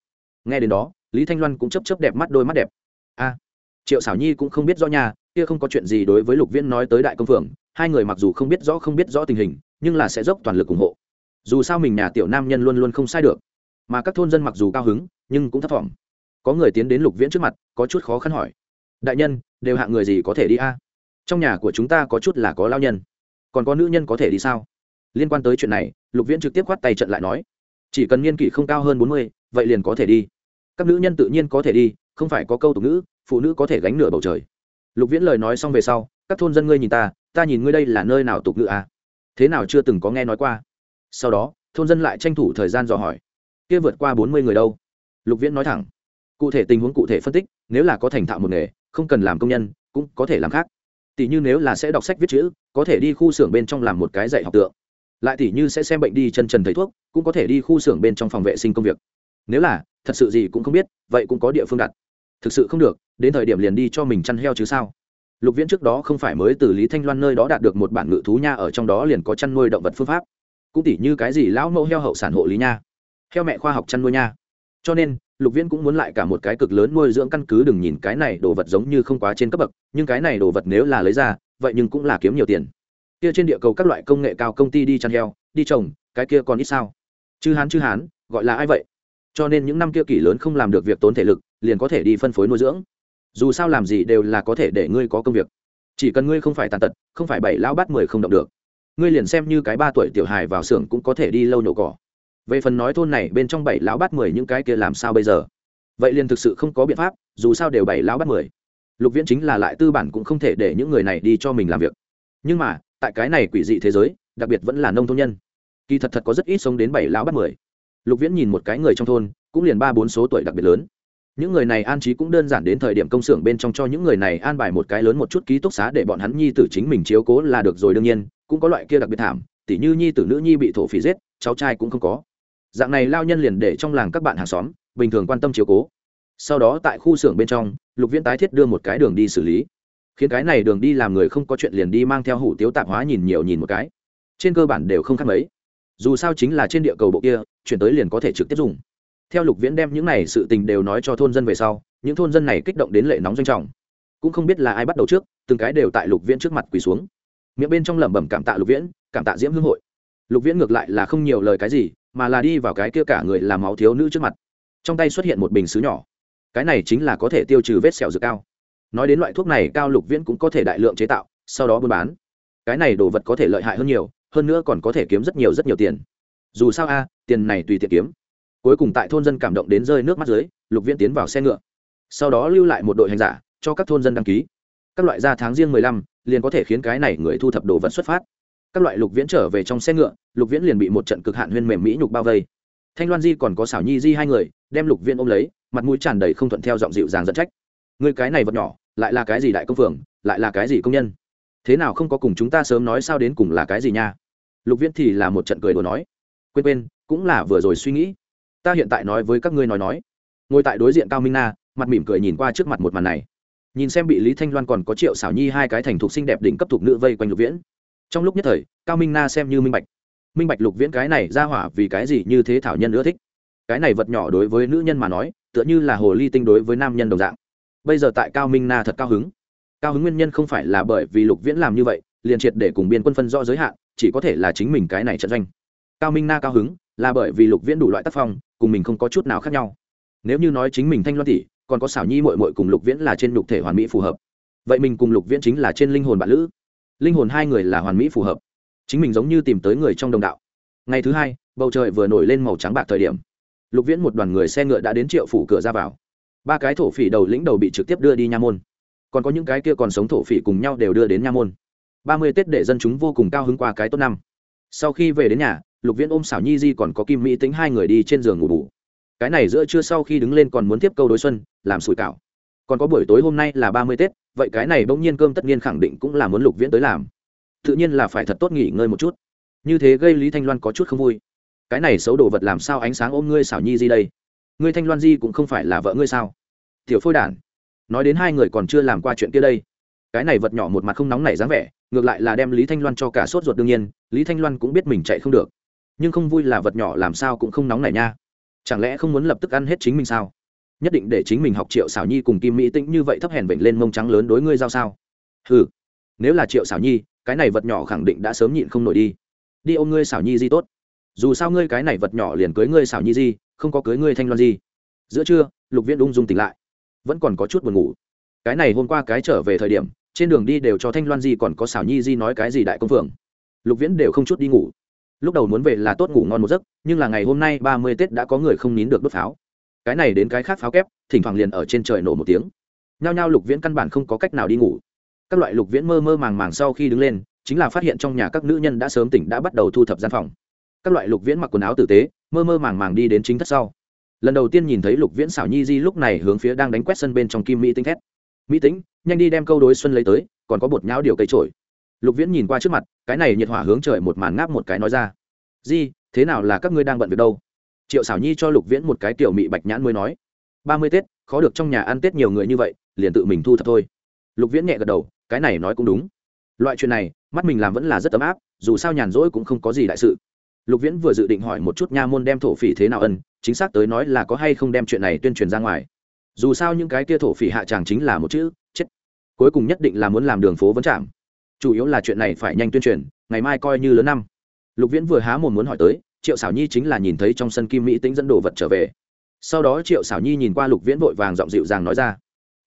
nghe đến đó lý thanh loan cũng chấp chấp đẹp mắt đôi mắt đẹp. A triệu xảo nhi cũng không biết rõ nhà, kia không có chuyện gì đối với lục viễn nói tới đại công phượng hai người mặc dù không biết rõ không biết rõ tình hình nhưng là sẽ dốc toàn lực ủng hộ. Dù sao mình nhà tiểu nam nhân luôn luôn không sai được. Mà các thôn dân mặc dù cao hứng nhưng cũng thấp thỏm. Có người tiến đến lục viễn trước mặt có chút khó khăn hỏi. Đại nhân đều hạng người gì có thể đi a? Trong nhà của chúng ta có chút là có lao nhân. Còn có nữ nhân có thể đi sao? Liên quan tới chuyện này lục viễn trực tiếp khoát tay trận lại nói chỉ cần niên kỷ không cao hơn bốn mươi vậy liền có thể đi. Các nữ nhân tự nhiên có thể đi không phải có câu tục ngữ, phụ nữ có thể gánh nửa bầu trời. Lục viễn lời nói xong về sau các thôn dân ngươi nhìn ta ta nhìn ngươi đây là nơi nào tục ngữ à? thế nào chưa từng có nghe nói qua? Sau đó thôn dân lại tranh thủ thời gian dò hỏi. Kia vượt qua bốn mươi người đâu? Lục viễn nói thẳng. Cụ thể tình huống cụ thể phân tích nếu là có thành thạo một nghề không cần làm công nhân cũng có thể làm khác. Tỷ như nếu là sẽ đọc sách viết chữ có thể đi khu xưởng bên trong làm một cái dạy học tượng lại tỷ như sẽ xem bệnh đi chân trần thầy thuốc, cũng có thể đi khu xưởng bên trong phòng vệ sinh công việc. Nếu là, thật sự gì cũng không biết, vậy cũng có địa phương đặt. Thực sự không được, đến thời điểm liền đi cho mình chăn heo chứ sao? Lục viễn trước đó không phải mới từ lý thanh loan nơi đó đạt được một bản ngự thú nha, ở trong đó liền có chăn nuôi động vật phương pháp. Cũng tỷ như cái gì lão mẫu heo hậu sản hộ lý nha. Heo mẹ khoa học chăn nuôi nha. Cho nên, lục viễn cũng muốn lại cả một cái cực lớn nuôi dưỡng căn cứ đừng nhìn cái này đồ vật giống như không quá trên cấp bậc, nhưng cái này đồ vật nếu là lấy ra, vậy nhưng cũng là kiếm nhiều tiền kia trên địa cầu các loại công nghệ cao công ty đi chăn heo, đi trồng, cái kia còn ít sao? Chư hán chư hán, gọi là ai vậy? Cho nên những năm kia kỷ lớn không làm được việc tốn thể lực, liền có thể đi phân phối nuôi dưỡng. Dù sao làm gì đều là có thể để ngươi có công việc. Chỉ cần ngươi không phải tàn tật, không phải bảy lão bát mười không động được. Ngươi liền xem như cái ba tuổi tiểu hài vào xưởng cũng có thể đi lâu nhổ cỏ. Về phần nói thôn này bên trong bảy lão bát mười những cái kia làm sao bây giờ? Vậy liền thực sự không có biện pháp, dù sao đều bảy lão bát mười. Lục viễn chính là lại tư bản cũng không thể để những người này đi cho mình làm việc. Nhưng mà tại cái này quỷ dị thế giới, đặc biệt vẫn là nông thôn nhân. Kỳ thật thật có rất ít sống đến bảy lão bát mười. Lục viễn nhìn một cái người trong thôn, cũng liền ba bốn số tuổi đặc biệt lớn. Những người này an trí cũng đơn giản đến thời điểm công xưởng bên trong cho những người này an bài một cái lớn một chút ký túc xá để bọn hắn nhi tử chính mình chiếu cố là được rồi đương nhiên, cũng có loại kia đặc biệt thảm, tỉ như nhi tử nữ nhi bị thổ phỉ giết, cháu trai cũng không có. Dạng này lao nhân liền để trong làng các bạn hàng xóm bình thường quan tâm chiếu cố. Sau đó tại khu xưởng bên trong, lục viễn tái thiết đưa một cái đường đi xử lý khiến cái này đường đi làm người không có chuyện liền đi mang theo hủ tiếu tạp hóa nhìn nhiều nhìn một cái. Trên cơ bản đều không khác mấy. Dù sao chính là trên địa cầu bộ kia, chuyển tới liền có thể trực tiếp dùng. Theo lục viễn đem những này sự tình đều nói cho thôn dân về sau, những thôn dân này kích động đến lệ nóng doanh trọng. Cũng không biết là ai bắt đầu trước, từng cái đều tại lục viễn trước mặt quỳ xuống. Miệng bên trong lẩm bẩm cảm tạ lục viễn, cảm tạ diễm hương hội. Lục viễn ngược lại là không nhiều lời cái gì, mà là đi vào cái kia cả người làm máu thiếu nữ trước mặt. Trong tay xuất hiện một bình xứ nhỏ. Cái này chính là có thể tiêu trừ vết sẹo dược cao nói đến loại thuốc này, cao lục viễn cũng có thể đại lượng chế tạo, sau đó buôn bán. Cái này đồ vật có thể lợi hại hơn nhiều, hơn nữa còn có thể kiếm rất nhiều rất nhiều tiền. Dù sao a, tiền này tùy tiện kiếm. Cuối cùng tại thôn dân cảm động đến rơi nước mắt dưới, lục viễn tiến vào xe ngựa. Sau đó lưu lại một đội hành giả, cho các thôn dân đăng ký. Các loại ra tháng riêng mười lăm, liền có thể khiến cái này người thu thập đồ vật xuất phát. Các loại lục viễn trở về trong xe ngựa, lục viễn liền bị một trận cực hạn huyên mềm mỹ nhục bao vây. Thanh loan di còn có xảo nhi di hai người, đem lục viễn ôm lấy, mặt mũi tràn đầy không thuận theo giọng dịu dàng dẫn trách. Người cái này vật nhỏ lại là cái gì đại công phường, lại là cái gì công nhân? Thế nào không có cùng chúng ta sớm nói sao đến cùng là cái gì nha? Lục viễn thì là một trận cười đùa nói. Quên quên, cũng là vừa rồi suy nghĩ. Ta hiện tại nói với các ngươi nói nói. Ngồi tại đối diện cao minh na, mặt mỉm cười nhìn qua trước mặt một màn này. Nhìn xem bị lý thanh loan còn có triệu xảo nhi hai cái thành thục xinh đẹp đỉnh cấp thục nữ vây quanh lục viễn. Trong lúc nhất thời, cao minh na xem như minh bạch. Minh bạch lục viễn cái này ra hỏa vì cái gì như thế thảo nhân ưa thích. Cái này vật nhỏ đối với nữ nhân mà nói, tựa như là hồ ly tinh đối với nam nhân đồng dạng bây giờ tại cao minh na thật cao hứng. Cao hứng nguyên nhân không phải là bởi vì lục viễn làm như vậy, liền triệt để cùng biên quân phân rõ giới hạn, chỉ có thể là chính mình cái này trận doanh. Cao minh na cao hứng là bởi vì lục viễn đủ loại tác phong, cùng mình không có chút nào khác nhau. Nếu như nói chính mình thanh loan tỷ, còn có xảo nhi mội mội cùng lục viễn là trên lục thể hoàn mỹ phù hợp. Vậy mình cùng lục viễn chính là trên linh hồn bạn lữ. Linh hồn hai người là hoàn mỹ phù hợp. Chính mình giống như tìm tới người trong đồng đạo. Ngày thứ hai, bầu trời vừa nổi lên màu trắng bạc thời điểm. Lục viễn một đoàn người xe ngựa đã đến triệu phủ cửa ra vào ba cái thổ phỉ đầu lĩnh đầu bị trực tiếp đưa đi nha môn. Còn có những cái kia còn sống thổ phỉ cùng nhau đều đưa đến nha môn. Ba mươi tết để dân chúng vô cùng cao hứng qua cái tốt năm. Sau khi về đến nhà, lục viễn ôm xảo nhi di còn có kim mỹ tính hai người đi trên giường ngủ bù. Cái này giữa trưa sau khi đứng lên còn muốn tiếp câu đối xuân, làm sủi cảo. Còn có buổi tối hôm nay là ba mươi tết, vậy cái này bỗng nhiên cơm tất nhiên khẳng định cũng là muốn lục viễn tới làm. Tự nhiên là phải thật tốt nghỉ ngơi một chút. Như thế gây lý thanh loan có chút không vui. Cái này xấu đồ vật làm sao ánh sáng ôm ngươi xảo nhi di đây? Ngươi thanh loan di cũng không phải là vợ ngươi sao? Tiểu phôi đản, nói đến hai người còn chưa làm qua chuyện kia đây. Cái này vật nhỏ một mặt không nóng nảy dáng vẻ, ngược lại là đem lý thanh loan cho cả sốt ruột đương nhiên, lý thanh loan cũng biết mình chạy không được. Nhưng không vui là vật nhỏ làm sao cũng không nóng nảy nha. Chẳng lẽ không muốn lập tức ăn hết chính mình sao? Nhất định để chính mình học triệu xảo nhi cùng kim mỹ tĩnh như vậy thấp hèn bệnh lên mông trắng lớn đối ngươi giao sao? Ừ nếu là triệu xảo nhi, cái này vật nhỏ khẳng định đã sớm nhịn không nổi đi. Đi ôm ngươi xảo nhi di tốt dù sao ngươi cái này vật nhỏ liền cưới ngươi xảo nhi di, không có cưới ngươi thanh loan di. Giữa trưa, lục viễn ung dung tỉnh lại. Vẫn còn có chút buồn ngủ. Cái này hôm qua cái trở về thời điểm, trên đường đi đều cho thanh loan di còn có xảo nhi di nói cái gì đại công phượng. Lục viễn đều không chút đi ngủ. Lúc đầu muốn về là tốt ngủ ngon một giấc, nhưng là ngày hôm nay ba mươi tết đã có người không nín được đốt pháo. Cái này đến cái khác pháo kép, thỉnh thoảng liền ở trên trời nổ một tiếng. Nhao nhao lục viễn căn bản không có cách nào đi ngủ. Các loại lục viễn mơ mơ màng màng sau khi đứng lên, chính là phát hiện trong nhà các nữ nhân đã sớm tỉnh, đã bắt đầu thu thập gian phòng các loại lục viễn mặc quần áo tử tế, mơ mơ màng màng đi đến chính thất sau. Lần đầu tiên nhìn thấy lục viễn xảo nhi di lúc này hướng phía đang đánh quét sân bên trong kim mỹ tinh thét. Mỹ tính nhanh đi đem câu đối xuân lấy tới, còn có bột nhão điều cây trổi lục viễn nhìn qua trước mặt, cái này nhiệt hỏa hướng trời một màn ngáp một cái nói ra. Di, thế nào là các ngươi đang bận việc đâu? Triệu xảo nhi cho lục viễn một cái tiểu mị bạch nhãn mới nói. Ba mươi tết, khó được trong nhà ăn tết nhiều người như vậy, liền tự mình thu thập thôi. Lục viễn nhẹ gật đầu, cái này nói cũng đúng. Loại chuyện này, mắt mình làm vẫn là rất ấm áp, dù sao nhàn rỗi cũng không có gì đại sự lục viễn vừa dự định hỏi một chút nha môn đem thổ phỉ thế nào ân chính xác tới nói là có hay không đem chuyện này tuyên truyền ra ngoài. Dù sao những cái kia thổ phỉ hạ tràng chính là một chữ chết. Cuối cùng nhất định là muốn làm đường phố vấn chạm, chủ yếu là chuyện này phải nhanh tuyên truyền ngày mai coi như lớn năm. Lục viễn vừa há mồm muốn hỏi tới triệu xảo nhi chính là nhìn thấy trong sân kim mỹ tính dẫn đồ vật trở về. Sau đó triệu xảo nhi nhìn qua lục viễn vội vàng giọng dịu dàng nói ra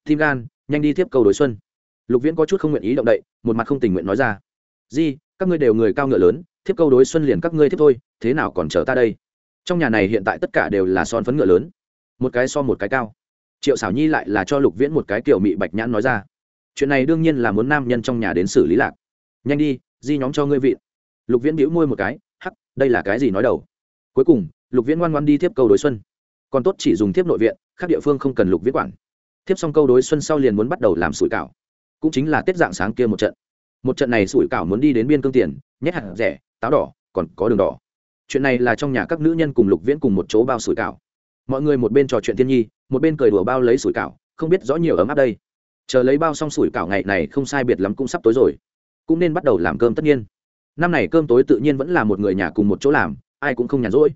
tim gan nhanh đi tiếp câu đối xuân. Lục viễn có chút không nguyện ý động đậy một mặt không tình nguyện nói ra di các ngươi đều người cao ngựa lớn thiếp câu đối xuân liền các ngươi thiếp thôi, thế nào còn chờ ta đây? Trong nhà này hiện tại tất cả đều là son phấn ngựa lớn. Một cái so một cái cao. Triệu xảo nhi lại là cho lục viễn một cái kiểu mị bạch nhãn nói ra. Chuyện này đương nhiên là muốn nam nhân trong nhà đến xử lý lạc. Nhanh đi, di nhóm cho ngươi vịn. Lục viễn bĩu môi một cái, hắc, đây là cái gì nói đầu? Cuối cùng, lục viễn ngoan ngoan đi tiếp câu đối xuân. Còn tốt chỉ dùng tiếp nội viện, khác địa phương không cần lục viễn quản. Tiếp xong câu đối xuân sau liền muốn bắt đầu làm sủi cảo. Cũng chính là tết dạng sáng kia một trận. Một trận này sủi cảo muốn đi đến biên cương tiền, nhét hạt rẻ táo đỏ, còn có đường đỏ. Chuyện này là trong nhà các nữ nhân cùng lục viễn cùng một chỗ bao sủi cảo. Mọi người một bên trò chuyện thiên nhi, một bên cười đùa bao lấy sủi cảo, không biết rõ nhiều ấm áp đây. Chờ lấy bao xong sủi cảo ngày này không sai biệt lắm cũng sắp tối rồi. Cũng nên bắt đầu làm cơm tất nhiên. Năm này cơm tối tự nhiên vẫn là một người nhà cùng một chỗ làm, ai cũng không nhàn rỗi.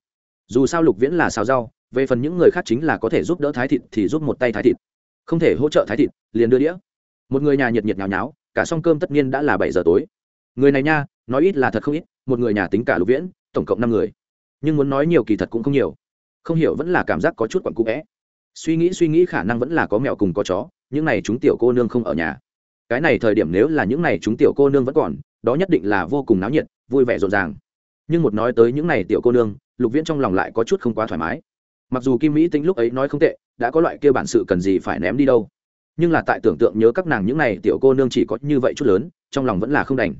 Dù sao lục viễn là xào rau, về phần những người khác chính là có thể giúp đỡ thái thịt thì giúp một tay thái thịt. Không thể hỗ trợ thái thịt, liền đưa đĩa. Một người nhà nhiệt nhiệt nhào nháo, cả xong cơm tất nhiên đã là bảy giờ tối. Người này nha nói ít là thật không ít, một người nhà tính cả lục viễn, tổng cộng năm người. Nhưng muốn nói nhiều kỳ thật cũng không nhiều. Không hiểu vẫn là cảm giác có chút quặn cũ vẽ suy nghĩ suy nghĩ khả năng vẫn là có mẹo cùng có chó, những này chúng tiểu cô nương không ở nhà. Cái này thời điểm nếu là những này chúng tiểu cô nương vẫn còn, đó nhất định là vô cùng náo nhiệt, vui vẻ rộn ràng. Nhưng một nói tới những này tiểu cô nương, lục viễn trong lòng lại có chút không quá thoải mái. Mặc dù kim mỹ tính lúc ấy nói không tệ, đã có loại kia bản sự cần gì phải ném đi đâu. Nhưng là tại tưởng tượng nhớ các nàng những này tiểu cô nương chỉ có như vậy chút lớn, trong lòng vẫn là không đành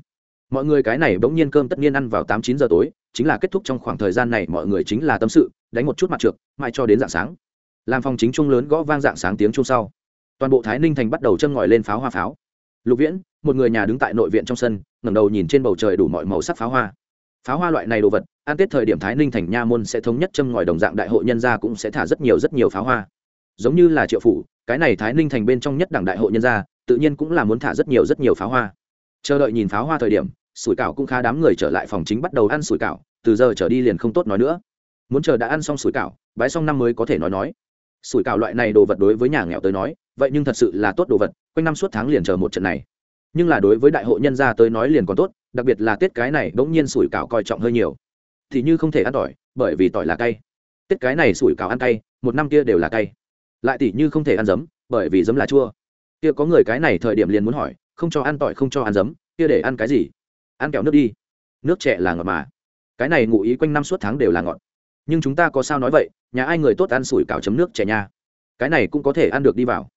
mọi người cái này bỗng nhiên cơm tất nhiên ăn vào tám chín giờ tối, chính là kết thúc trong khoảng thời gian này mọi người chính là tâm sự, đánh một chút mặt trượt mai cho đến dạng sáng. Làm phòng chính chung lớn gõ vang dạng sáng tiếng chung sau. Toàn bộ thái ninh thành bắt đầu châm ngòi lên pháo hoa pháo. Lục viễn, một người nhà đứng tại nội viện trong sân, ngẩng đầu nhìn trên bầu trời đủ mọi màu sắc pháo hoa. Pháo hoa loại này đồ vật, ăn tết thời điểm thái ninh thành nha môn sẽ thống nhất châm ngòi đồng dạng đại hội nhân gia cũng sẽ thả rất nhiều rất nhiều pháo hoa. Giống như là triệu phủ, cái này thái ninh thành bên trong nhất đảng đại hội nhân gia, tự nhiên cũng là muốn thả rất nhiều rất nhiều pháo hoa. Chờ đợi nhìn pháo hoa thời điểm sủi cảo cũng khá đám người trở lại phòng chính bắt đầu ăn sủi cảo, từ giờ trở đi liền không tốt nói nữa. Muốn chờ đã ăn xong sủi cảo, bái xong năm mới có thể nói nói. Sủi cảo loại này đồ vật đối với nhà nghèo tới nói, vậy nhưng thật sự là tốt đồ vật, quanh năm suốt tháng liền chờ một trận này. Nhưng là đối với đại hội nhân gia tới nói liền còn tốt, đặc biệt là tết cái này bỗng nhiên sủi cảo coi trọng hơi nhiều. Thì như không thể ăn tỏi, bởi vì tỏi là cay. Tết cái này sủi cảo ăn cay, một năm kia đều là cay. Lại tỷ như không thể ăn giấm, bởi vì giấm là chua. Kia có người cái này thời điểm liền muốn hỏi, không cho ăn tỏi, không cho ăn giấm, kia để ăn cái gì? Ăn kẹo nước đi. Nước trẻ là ngọt mà. Cái này ngụ ý quanh năm suốt tháng đều là ngọt. Nhưng chúng ta có sao nói vậy? Nhà ai người tốt ăn sủi cảo chấm nước trẻ nha. Cái này cũng có thể ăn được đi vào.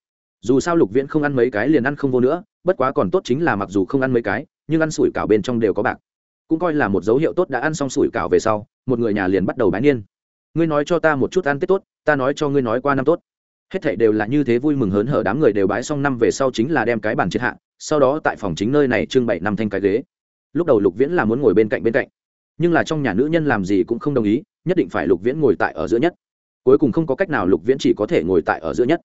Dù sao lục viễn không ăn mấy cái liền ăn không vô nữa, bất quá còn tốt chính là mặc dù không ăn mấy cái, nhưng ăn sủi cảo bên trong đều có bạc. Cũng coi là một dấu hiệu tốt đã ăn xong sủi cảo về sau, một người nhà liền bắt đầu bái niên. Ngươi nói cho ta một chút ăn tết tốt, ta nói cho ngươi nói qua năm tốt. Hết thảy đều là như thế vui mừng hớn hở đám người đều bái xong năm về sau chính là đem cái bàn triệt hạ, sau đó tại phòng chính nơi này trưng bày năm thanh cái ghế lúc đầu lục viễn là muốn ngồi bên cạnh bên cạnh, nhưng là trong nhà nữ nhân làm gì cũng không đồng ý, nhất định phải lục viễn ngồi tại ở giữa nhất. Cuối cùng không có cách nào lục viễn chỉ có thể ngồi tại ở giữa nhất.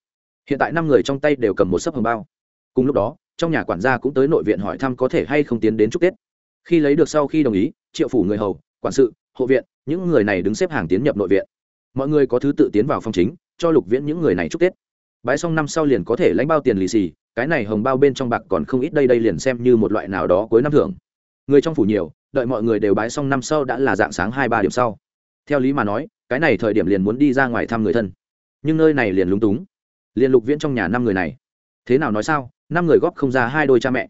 Hiện tại năm người trong tay đều cầm một sấp hồng bao. Cùng lúc đó, trong nhà quản gia cũng tới nội viện hỏi thăm có thể hay không tiến đến chúc tết. Khi lấy được sau khi đồng ý, triệu phủ người hầu, quản sự, hộ viện, những người này đứng xếp hàng tiến nhập nội viện. Mọi người có thứ tự tiến vào phòng chính, cho lục viễn những người này chúc tết. Bái xong năm sau liền có thể lãnh bao tiền lì xì, cái này hồng bao bên trong bạc còn không ít, đây đây liền xem như một loại nào đó cuối năm thưởng người trong phủ nhiều, đợi mọi người đều bái xong năm sau đã là dạng sáng hai ba điểm sau. Theo lý mà nói, cái này thời điểm liền muốn đi ra ngoài thăm người thân. Nhưng nơi này liền lúng túng. Liền lục viễn trong nhà năm người này. Thế nào nói sao, năm người góp không ra hai đôi cha mẹ.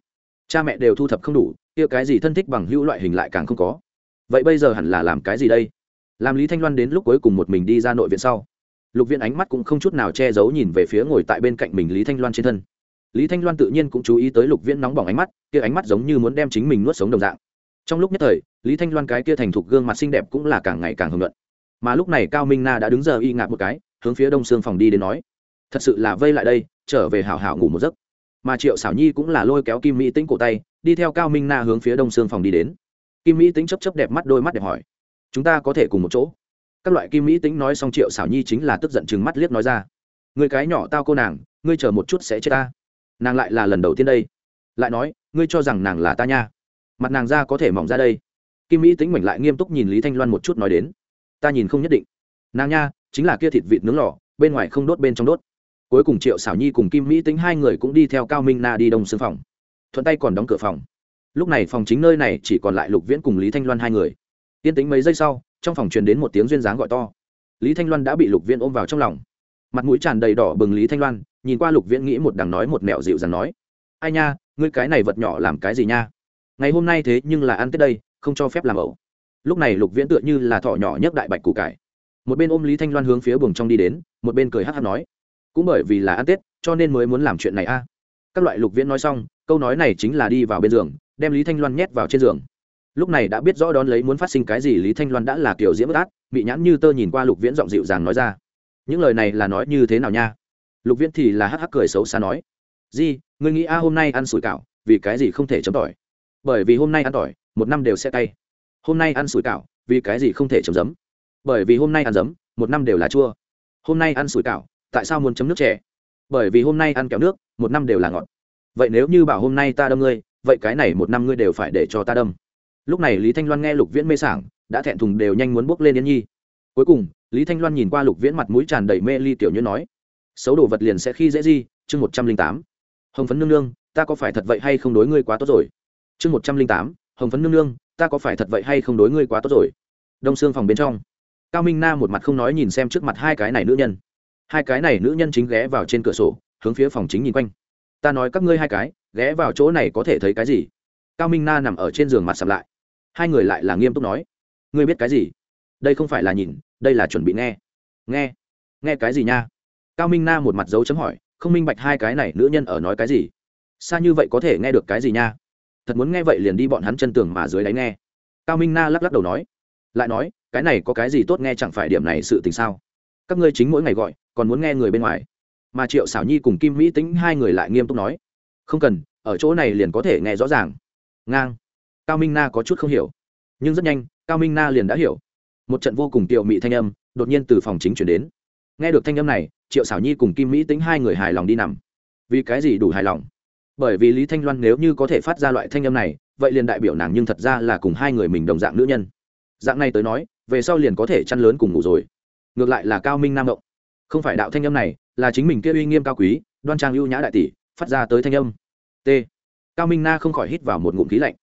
Cha mẹ đều thu thập không đủ, kia cái gì thân thích bằng hữu loại hình lại càng không có. Vậy bây giờ hẳn là làm cái gì đây? Làm lý thanh loan đến lúc cuối cùng một mình đi ra nội viện sau. Lục viễn ánh mắt cũng không chút nào che giấu nhìn về phía ngồi tại bên cạnh mình lý thanh loan trên thân lý thanh loan tự nhiên cũng chú ý tới lục viễn nóng bỏng ánh mắt, kia ánh mắt giống như muốn đem chính mình nuốt sống đồng dạng. Trong lúc nhất thời, lý thanh loan cái kia thành thục gương mặt xinh đẹp cũng là càng ngày càng hưởng luận mà lúc này cao minh na đã đứng giờ y ngạc một cái, hướng phía đông xương phòng đi đến nói, thật sự là vây lại đây, trở về hảo hảo ngủ một giấc. Mà triệu xảo nhi cũng là lôi kéo kim mỹ tính cổ tay, đi theo cao minh na hướng phía đông xương phòng đi đến. Kim mỹ tính chấp chấp đẹp mắt, đôi mắt đẹp hỏi, chúng ta có thể cùng một chỗ? Các loại kim mỹ tính nói xong triệu xảo nhi chính là tức giận chừng mắt liếc nói ra người cái nhỏ tao cô nàng, ngươi chờ một chút sẽ chết ta nàng lại là lần đầu tiên đây. Lại nói, ngươi cho rằng nàng là ta nha. Mặt nàng ra có thể mỏng ra đây. Kim mỹ tính mảnh lại nghiêm túc nhìn lý thanh loan một chút nói đến. Ta nhìn không nhất định. Nàng nha, chính là kia thịt vịt nướng lò, bên ngoài không đốt bên trong đốt. Cuối cùng triệu xảo nhi cùng kim mỹ tính hai người cũng đi theo cao minh na đi đông xương phòng. Thuận tay còn đóng cửa phòng. Lúc này phòng chính nơi này chỉ còn lại lục viễn cùng lý thanh loan hai người. Tiên tính mấy giây sau, trong phòng truyền đến một tiếng duyên dáng gọi to. Lý thanh loan đã bị lục viễn ôm vào trong lòng. Mặt mũi tràn đầy đỏ bừng lý thanh loan nhìn qua lục viễn nghĩ một đằng nói một mẹo dịu dàng nói, ai nha, ngươi cái này vật nhỏ làm cái gì nha? Ngày hôm nay thế nhưng là ăn tết đây, không cho phép làm ẩu. Lúc này lục viễn tựa như là thỏ nhỏ nhất đại bạch củ cải. Một bên ôm lý thanh loan hướng phía buồng trong đi đến, một bên cười hát hát nói, cũng bởi vì là ăn tết, cho nên mới muốn làm chuyện này a. Các loại lục viễn nói xong, câu nói này chính là đi vào bên giường, đem lý thanh loan nhét vào trên giường. Lúc này đã biết rõ đón lấy muốn phát sinh cái gì, lý thanh loan đã là kiểu diễm bất át bị nhãn như tơ nhìn qua lục viễn giọng dịu dàng nói ra, những lời này là nói như thế nào nha? Lục viễn thì là hắc hắc cười xấu xa nói, di, ngươi nghĩ a, hôm nay ăn sủi cảo, vì cái gì không thể chấm tỏi? Bởi vì hôm nay ăn tỏi, một năm đều sẽ cay. Hôm nay ăn sủi cảo, vì cái gì không thể chấm giấm? Bởi vì hôm nay ăn giấm, một năm đều là chua. Hôm nay ăn sủi cảo, tại sao muốn chấm nước chè? bởi vì hôm nay ăn kẹo nước, một năm đều là ngọt. Vậy nếu như bảo hôm nay ta đâm ngươi, vậy cái này một năm ngươi đều phải để cho ta đâm. Lúc này lý thanh loan nghe lục viễn mê sảng, đã thẹn thùng đều nhanh muốn bước lên yên nhi. Cuối cùng, lý thanh loan nhìn qua lục viễn mặt mũi tràn đầy mê ly tiểu như nói xấu đồ vật liền sẽ khi dễ di, chương một trăm linh tám. Hồng phấn nương nương, ta có phải thật vậy hay không đối ngươi quá tốt rồi? Chương một trăm linh tám, hồng phấn nương nương, ta có phải thật vậy hay không đối ngươi quá tốt rồi? Đông xương phòng bên trong. Cao minh na một mặt không nói nhìn xem trước mặt hai cái này nữ nhân. Hai cái này nữ nhân chính ghé vào trên cửa sổ, hướng phía phòng chính nhìn quanh. Ta nói các ngươi hai cái, ghé vào chỗ này có thể thấy cái gì? Cao minh na nằm ở trên giường mặt sầm lại. Hai người lại là nghiêm túc nói. Ngươi biết cái gì? Đây không phải là nhìn, đây là chuẩn bị nghe. Nghe. Nghe cái gì nha? Cao minh na một mặt dấu chấm hỏi, không minh bạch hai cái này nữ nhân ở nói cái gì? Xa như vậy có thể nghe được cái gì nha? Thật muốn nghe vậy liền đi bọn hắn chân tường mà dưới đáy nghe. Cao minh na lắc lắc đầu nói, lại nói, cái này có cái gì tốt nghe chẳng phải điểm này sự tình sao? Các ngươi chính mỗi ngày gọi, còn muốn nghe người bên ngoài. Mà triệu xảo nhi cùng kim mỹ tính hai người lại nghiêm túc nói, không cần, ở chỗ này liền có thể nghe rõ ràng. Ngang. Cao minh na có chút không hiểu. Nhưng rất nhanh, cao minh na liền đã hiểu. Một trận vô cùng tiệu mị thanh âm đột nhiên từ phòng chính chuyển đến nghe được thanh âm này, triệu xảo nhi cùng kim mỹ tính hai người hài lòng đi nằm. Vì cái gì đủ hài lòng? Bởi vì lý thanh loan nếu như có thể phát ra loại thanh âm này, vậy liền đại biểu nàng nhưng thật ra là cùng hai người mình đồng dạng nữ nhân. Dạng này tới nói, về sau liền có thể chăn lớn cùng ngủ rồi. Ngược lại là cao minh nam động không phải đạo thanh âm này, là chính mình kia uy nghiêm cao quý, đoan trang ưu nhã đại tỷ, phát ra tới thanh âm. T. Cao minh na không khỏi hít vào một ngụm khí lạnh.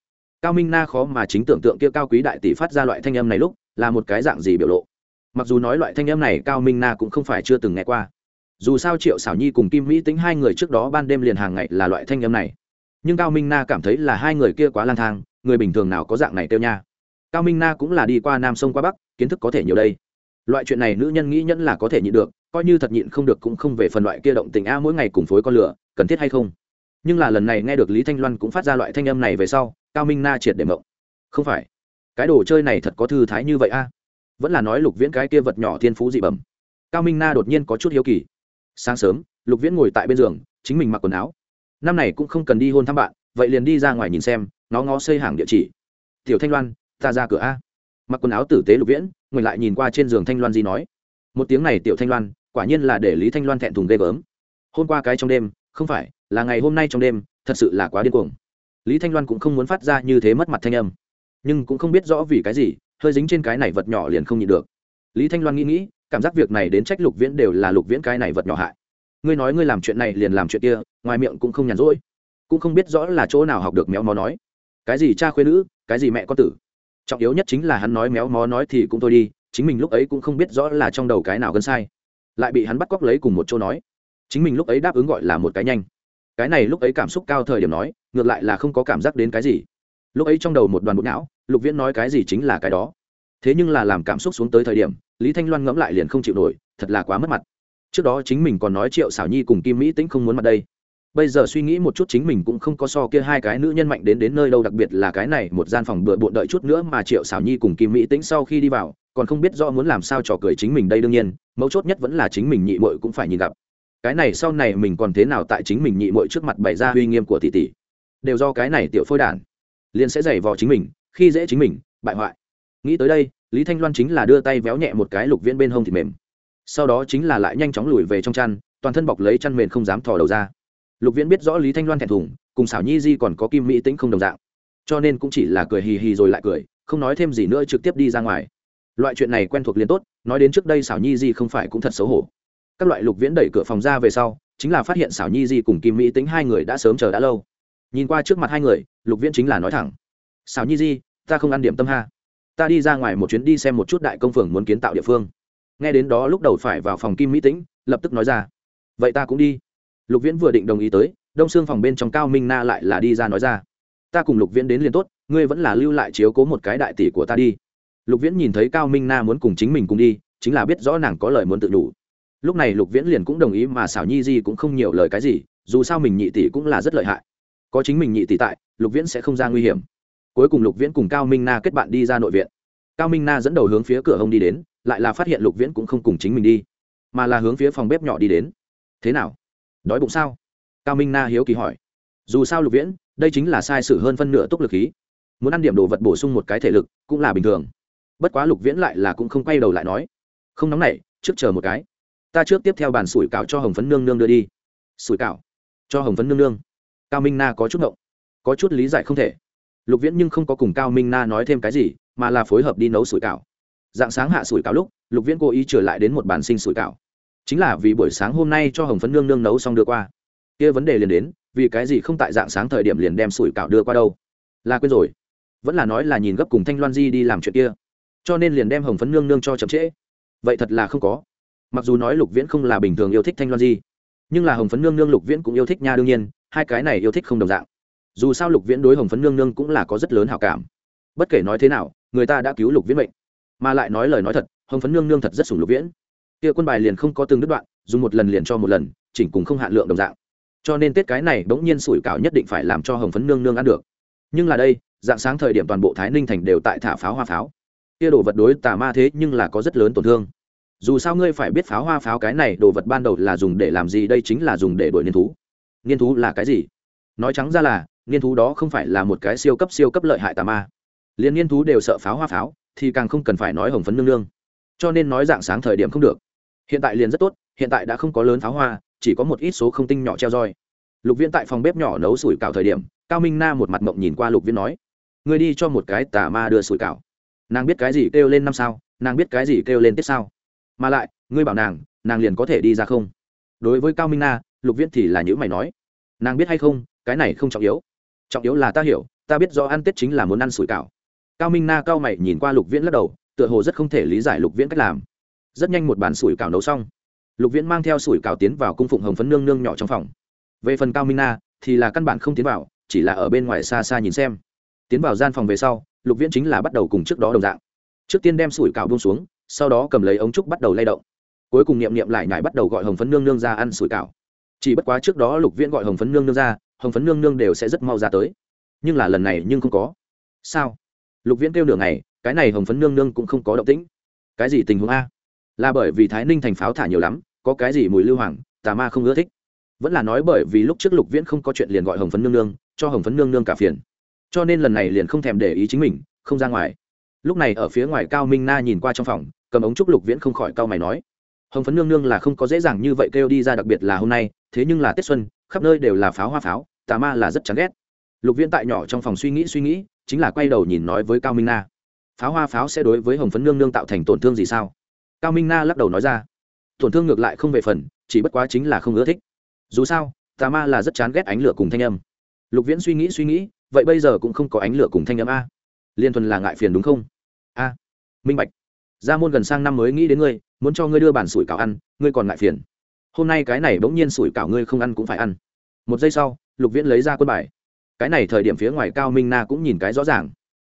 Cao minh na khó mà chính tưởng tượng kia cao quý đại tỷ phát ra loại thanh âm này lúc, là một cái dạng gì biểu lộ mặc dù nói loại thanh âm này cao minh na cũng không phải chưa từng nghe qua. Dù sao triệu xảo nhi cùng kim mỹ tính hai người trước đó ban đêm liền hàng ngày là loại thanh âm này. Nhưng cao minh na cảm thấy là hai người kia quá lang thang, người bình thường nào có dạng này tiêu nha. Cao minh na cũng là đi qua nam sông qua bắc, kiến thức có thể nhiều đây. Loại chuyện này nữ nhân nghĩ nhẫn là có thể nhịn được, coi như thật nhịn không được cũng không về phần loại kia động tình a mỗi ngày cùng phối con lửa, cần thiết hay không. Nhưng là lần này nghe được lý thanh loan cũng phát ra loại thanh âm này về sau, cao minh na triệt để mộng. Không phải. Cái đồ chơi này thật có thư thái như vậy a? Vẫn là nói lục viễn cái kia vật nhỏ thiên phú dị bẩm. Cao minh na đột nhiên có chút hiếu kỳ. Sáng sớm, lục viễn ngồi tại bên giường, chính mình mặc quần áo. Năm này cũng không cần đi hôn thăm bạn, vậy liền đi ra ngoài nhìn xem nó ngó xây hàng địa chỉ. Tiểu thanh loan, ta ra cửa a. Mặc quần áo tử tế lục viễn, ngồi lại nhìn qua trên giường thanh loan di nói. Một tiếng này tiểu thanh loan, quả nhiên là để lý thanh loan thẹn thùng ghê gớm. Hôm qua cái trong đêm, không phải, là ngày hôm nay trong đêm, thật sự là quá điên cuồng. Lý thanh loan cũng không muốn phát ra như thế mất mặt thanh âm. Nhưng cũng không biết rõ vì cái gì hơi dính trên cái này vật nhỏ liền không nhịn được. Lý thanh loan nghĩ nghĩ, cảm giác việc này đến trách lục viễn đều là lục viễn cái này vật nhỏ hại. Ngươi nói ngươi làm chuyện này liền làm chuyện kia, ngoài miệng cũng không nhàn rỗi. Cũng không biết rõ là chỗ nào học được méo mó nói. Cái gì cha khuyên nữ, cái gì mẹ con tử. Trọng yếu nhất chính là hắn nói méo mó nói thì cũng thôi đi, chính mình lúc ấy cũng không biết rõ là trong đầu cái nào gần sai. Lại bị hắn bắt cóc lấy cùng một chỗ nói. Chính mình lúc ấy đáp ứng gọi là một cái nhanh. Cái này lúc ấy cảm xúc cao thời điểm nói, ngược lại là không có cảm giác đến cái gì. Lúc ấy trong đầu một đoàn bột não lục viễn nói cái gì chính là cái đó. Thế nhưng là làm cảm xúc xuống tới thời điểm, lý thanh loan ngẫm lại liền không chịu nổi, thật là quá mất mặt. Trước đó chính mình còn nói triệu xảo nhi cùng kim mỹ tĩnh không muốn mặt đây. Bây giờ suy nghĩ một chút chính mình cũng không có so kia hai cái nữ nhân mạnh đến đến nơi đâu, đặc biệt là cái này một gian phòng bừa bộn đợi chút nữa mà triệu xảo nhi cùng kim mỹ tĩnh sau khi đi vào, còn không biết do muốn làm sao trò cười chính mình đây đương nhiên, mấu chốt nhất vẫn là chính mình nhị mội cũng phải nhìn gặp. Cái này sau này mình còn thế nào tại chính mình nhị mội trước mặt bày ra uy nghiêm của tỷ tỷ. Đều do cái này tiểu phôi đản, liền sẽ giày vò chính mình khi dễ chính mình, bại hoại. Nghĩ tới đây, lý thanh loan chính là đưa tay véo nhẹ một cái lục viễn bên hông thịt mềm. Sau đó chính là lại nhanh chóng lùi về trong chăn, toàn thân bọc lấy chăn mềm không dám thò đầu ra. Lục viễn biết rõ lý thanh loan thẹn thùng, cùng xảo nhi di còn có kim mỹ tĩnh không đồng dạng. Cho nên cũng chỉ là cười hì hì rồi lại cười, không nói thêm gì nữa trực tiếp đi ra ngoài. Loại chuyện này quen thuộc liền tốt, nói đến trước đây xảo nhi di không phải cũng thật xấu hổ. Các loại lục viễn đẩy cửa phòng ra về sau, chính là phát hiện xảo nhi di cùng kim mỹ tính hai người đã sớm chờ đã lâu. Nhìn qua trước mặt hai người, lục viễn chính là nói thẳng xảo nhi di, ta không ăn điểm tâm ha. Ta đi ra ngoài một chuyến đi xem một chút đại công phường muốn kiến tạo địa phương. Nghe đến đó lúc đầu phải vào phòng kim mỹ tĩnh, lập tức nói ra. Vậy ta cũng đi. Lục viễn vừa định đồng ý tới, đông xương phòng bên trong cao minh na lại là đi ra nói ra. Ta cùng lục viễn đến liền tốt, ngươi vẫn là lưu lại chiếu cố một cái đại tỷ của ta đi. Lục viễn nhìn thấy cao minh na muốn cùng chính mình cùng đi, chính là biết rõ nàng có lời muốn tự đủ. Lúc này lục viễn liền cũng đồng ý mà xảo nhi di cũng không nhiều lời cái gì, dù sao mình nhị tỷ cũng là rất lợi hại. Có chính mình nhị tỷ tại, lục viễn sẽ không ra nguy hiểm cuối cùng lục viễn cùng cao minh na kết bạn đi ra nội viện. Cao minh na dẫn đầu hướng phía cửa hông đi đến, lại là phát hiện lục viễn cũng không cùng chính mình đi, mà là hướng phía phòng bếp nhỏ đi đến. Thế nào? Đói bụng sao? Cao minh na hiếu kỳ hỏi. Dù sao lục viễn, đây chính là sai sự hơn phân nửa túc lực khí. Muốn ăn điểm đồ vật bổ sung một cái thể lực cũng là bình thường. Bất quá lục viễn lại là cũng không quay đầu lại nói. Không nóng nảy, trước chờ một cái. Ta trước tiếp theo bàn sủi cảo cho hồng phấn nương nương đưa đi. Sủi cảo? Cho hồng phấn nương nương? Cao minh na có chút ngộng. Có chút lý giải không thể lục viễn nhưng không có cùng cao minh na nói thêm cái gì, mà là phối hợp đi nấu sủi cảo. Dạng sáng hạ sủi cảo lúc, lục viễn cố ý trở lại đến một bàn sinh sủi cảo. Chính là vì buổi sáng hôm nay cho hồng phấn nương nương nấu xong đưa qua. Kia vấn đề liền đến, vì cái gì không tại dạng sáng thời điểm liền đem sủi cảo đưa qua đâu? Là quên rồi. Vẫn là nói là nhìn gấp cùng thanh loan di đi làm chuyện kia. Cho nên liền đem hồng phấn nương nương cho chậm trễ. Vậy thật là không có. Mặc dù nói lục viễn không là bình thường yêu thích thanh loan di, nhưng là hồng phấn nương nương lục viễn cũng yêu thích nha đương nhiên, hai cái này yêu thích không đồng dạng dù sao lục viễn đối hồng phấn nương nương cũng là có rất lớn hảo cảm. Bất kể nói thế nào, người ta đã cứu lục viễn mệnh. Mà lại nói lời nói thật, hồng phấn nương nương thật rất sủng lục viễn. Kia quân bài liền không có từng đứt đoạn, dùng một lần liền cho một lần, chỉnh cùng không hạn lượng đồng dạng. Cho nên tết cái này bỗng nhiên sủi cảo nhất định phải làm cho hồng phấn nương nương ăn được. Nhưng là đây, dạng sáng thời điểm toàn bộ thái ninh thành đều tại thả pháo hoa pháo. Kia đồ vật đối tà ma thế nhưng là có rất lớn tổn thương. Dù sao ngươi phải biết pháo hoa pháo cái này đồ vật ban đầu là dùng để làm gì, đây chính là dùng để đổi niên thú. Niên thú là cái gì? Nói trắng ra là niên thú đó không phải là một cái siêu cấp siêu cấp lợi hại tà ma. Liền niên thú đều sợ pháo hoa pháo, thì càng không cần phải nói hồng phấn nương nương. Cho nên nói dạng sáng thời điểm không được. Hiện tại liền rất tốt, hiện tại đã không có lớn pháo hoa, chỉ có một ít số không tinh nhỏ treo roi. Lục viễn tại phòng bếp nhỏ nấu sủi cảo thời điểm, cao minh na một mặt mộng nhìn qua lục viễn nói người đi cho một cái tà ma đưa sủi cảo. Nàng biết cái gì kêu lên năm sao, nàng biết cái gì kêu lên tiếp sao. Mà lại, ngươi bảo nàng nàng liền có thể đi ra không? Đối với cao minh na, lục viễn thì là những mày nói, nàng biết hay không cái này không trọng yếu. Trọng yếu là ta hiểu, ta biết do ăn tết chính là muốn ăn sủi cảo. Cao minh na cao mày nhìn qua lục viễn lắc đầu, tựa hồ rất không thể lý giải lục viễn cách làm. Rất nhanh một bàn sủi cảo nấu xong. Lục viễn mang theo sủi cảo tiến vào cung phụng hồng phấn nương nương nhỏ trong phòng. Về phần cao minh na, thì là căn bản không tiến vào, chỉ là ở bên ngoài xa xa nhìn xem. Tiến vào gian phòng về sau, lục viễn chính là bắt đầu cùng trước đó đồng dạng. Trước tiên đem sủi cảo buông xuống, sau đó cầm lấy ống trúc bắt đầu lay động. Cuối cùng niệm niệm lại nhải bắt đầu gọi hồng phấn nương nương ra ăn sủi cảo. Chỉ bất quá trước đó lục viễn gọi hồng phấn nương nương ra hồng phấn nương nương đều sẽ rất mau ra tới. Nhưng là lần này nhưng không có. Sao? Lục viễn kêu nửa ngày, cái này hồng phấn nương nương cũng không có động tĩnh. Cái gì tình huống a? Là bởi vì thái ninh thành pháo thả nhiều lắm, có cái gì mùi lưu hoàng, tà ma không ưa thích. Vẫn là nói bởi vì lúc trước lục viễn không có chuyện liền gọi hồng phấn nương nương, cho hồng phấn nương nương cả phiền. Cho nên lần này liền không thèm để ý chính mình, không ra ngoài. Lúc này ở phía ngoài cao minh na nhìn qua trong phòng, cầm ống trúc lục viễn không khỏi cao mày nói. Hồng phấn nương nương là không có dễ dàng như vậy kêu đi ra, đặc biệt là hôm nay, thế nhưng là tết xuân khắp nơi đều là pháo hoa pháo, tà ma là rất chán ghét. Lục viễn tại nhỏ trong phòng suy nghĩ suy nghĩ, chính là quay đầu nhìn nói với cao minh na. Pháo hoa pháo sẽ đối với hồng phấn nương nương tạo thành tổn thương gì sao? Cao minh na lắc đầu nói ra. Tổn thương ngược lại không về phần, chỉ bất quá chính là không ưa thích. Dù sao, tà ma là rất chán ghét ánh lửa cùng thanh âm. Lục viễn suy nghĩ suy nghĩ, vậy bây giờ cũng không có ánh lửa cùng thanh âm a. Liên thuần là ngại phiền đúng không? A. Minh bạch, Ra môn gần sang năm mới nghĩ đến ngươi, muốn cho ngươi đưa bản sủi cảo ăn, ngươi còn ngại phiền hôm nay cái này bỗng nhiên sủi cảo ngươi không ăn cũng phải ăn. Một giây sau, lục viễn lấy ra quân bài. Cái này thời điểm phía ngoài cao minh na cũng nhìn cái rõ ràng.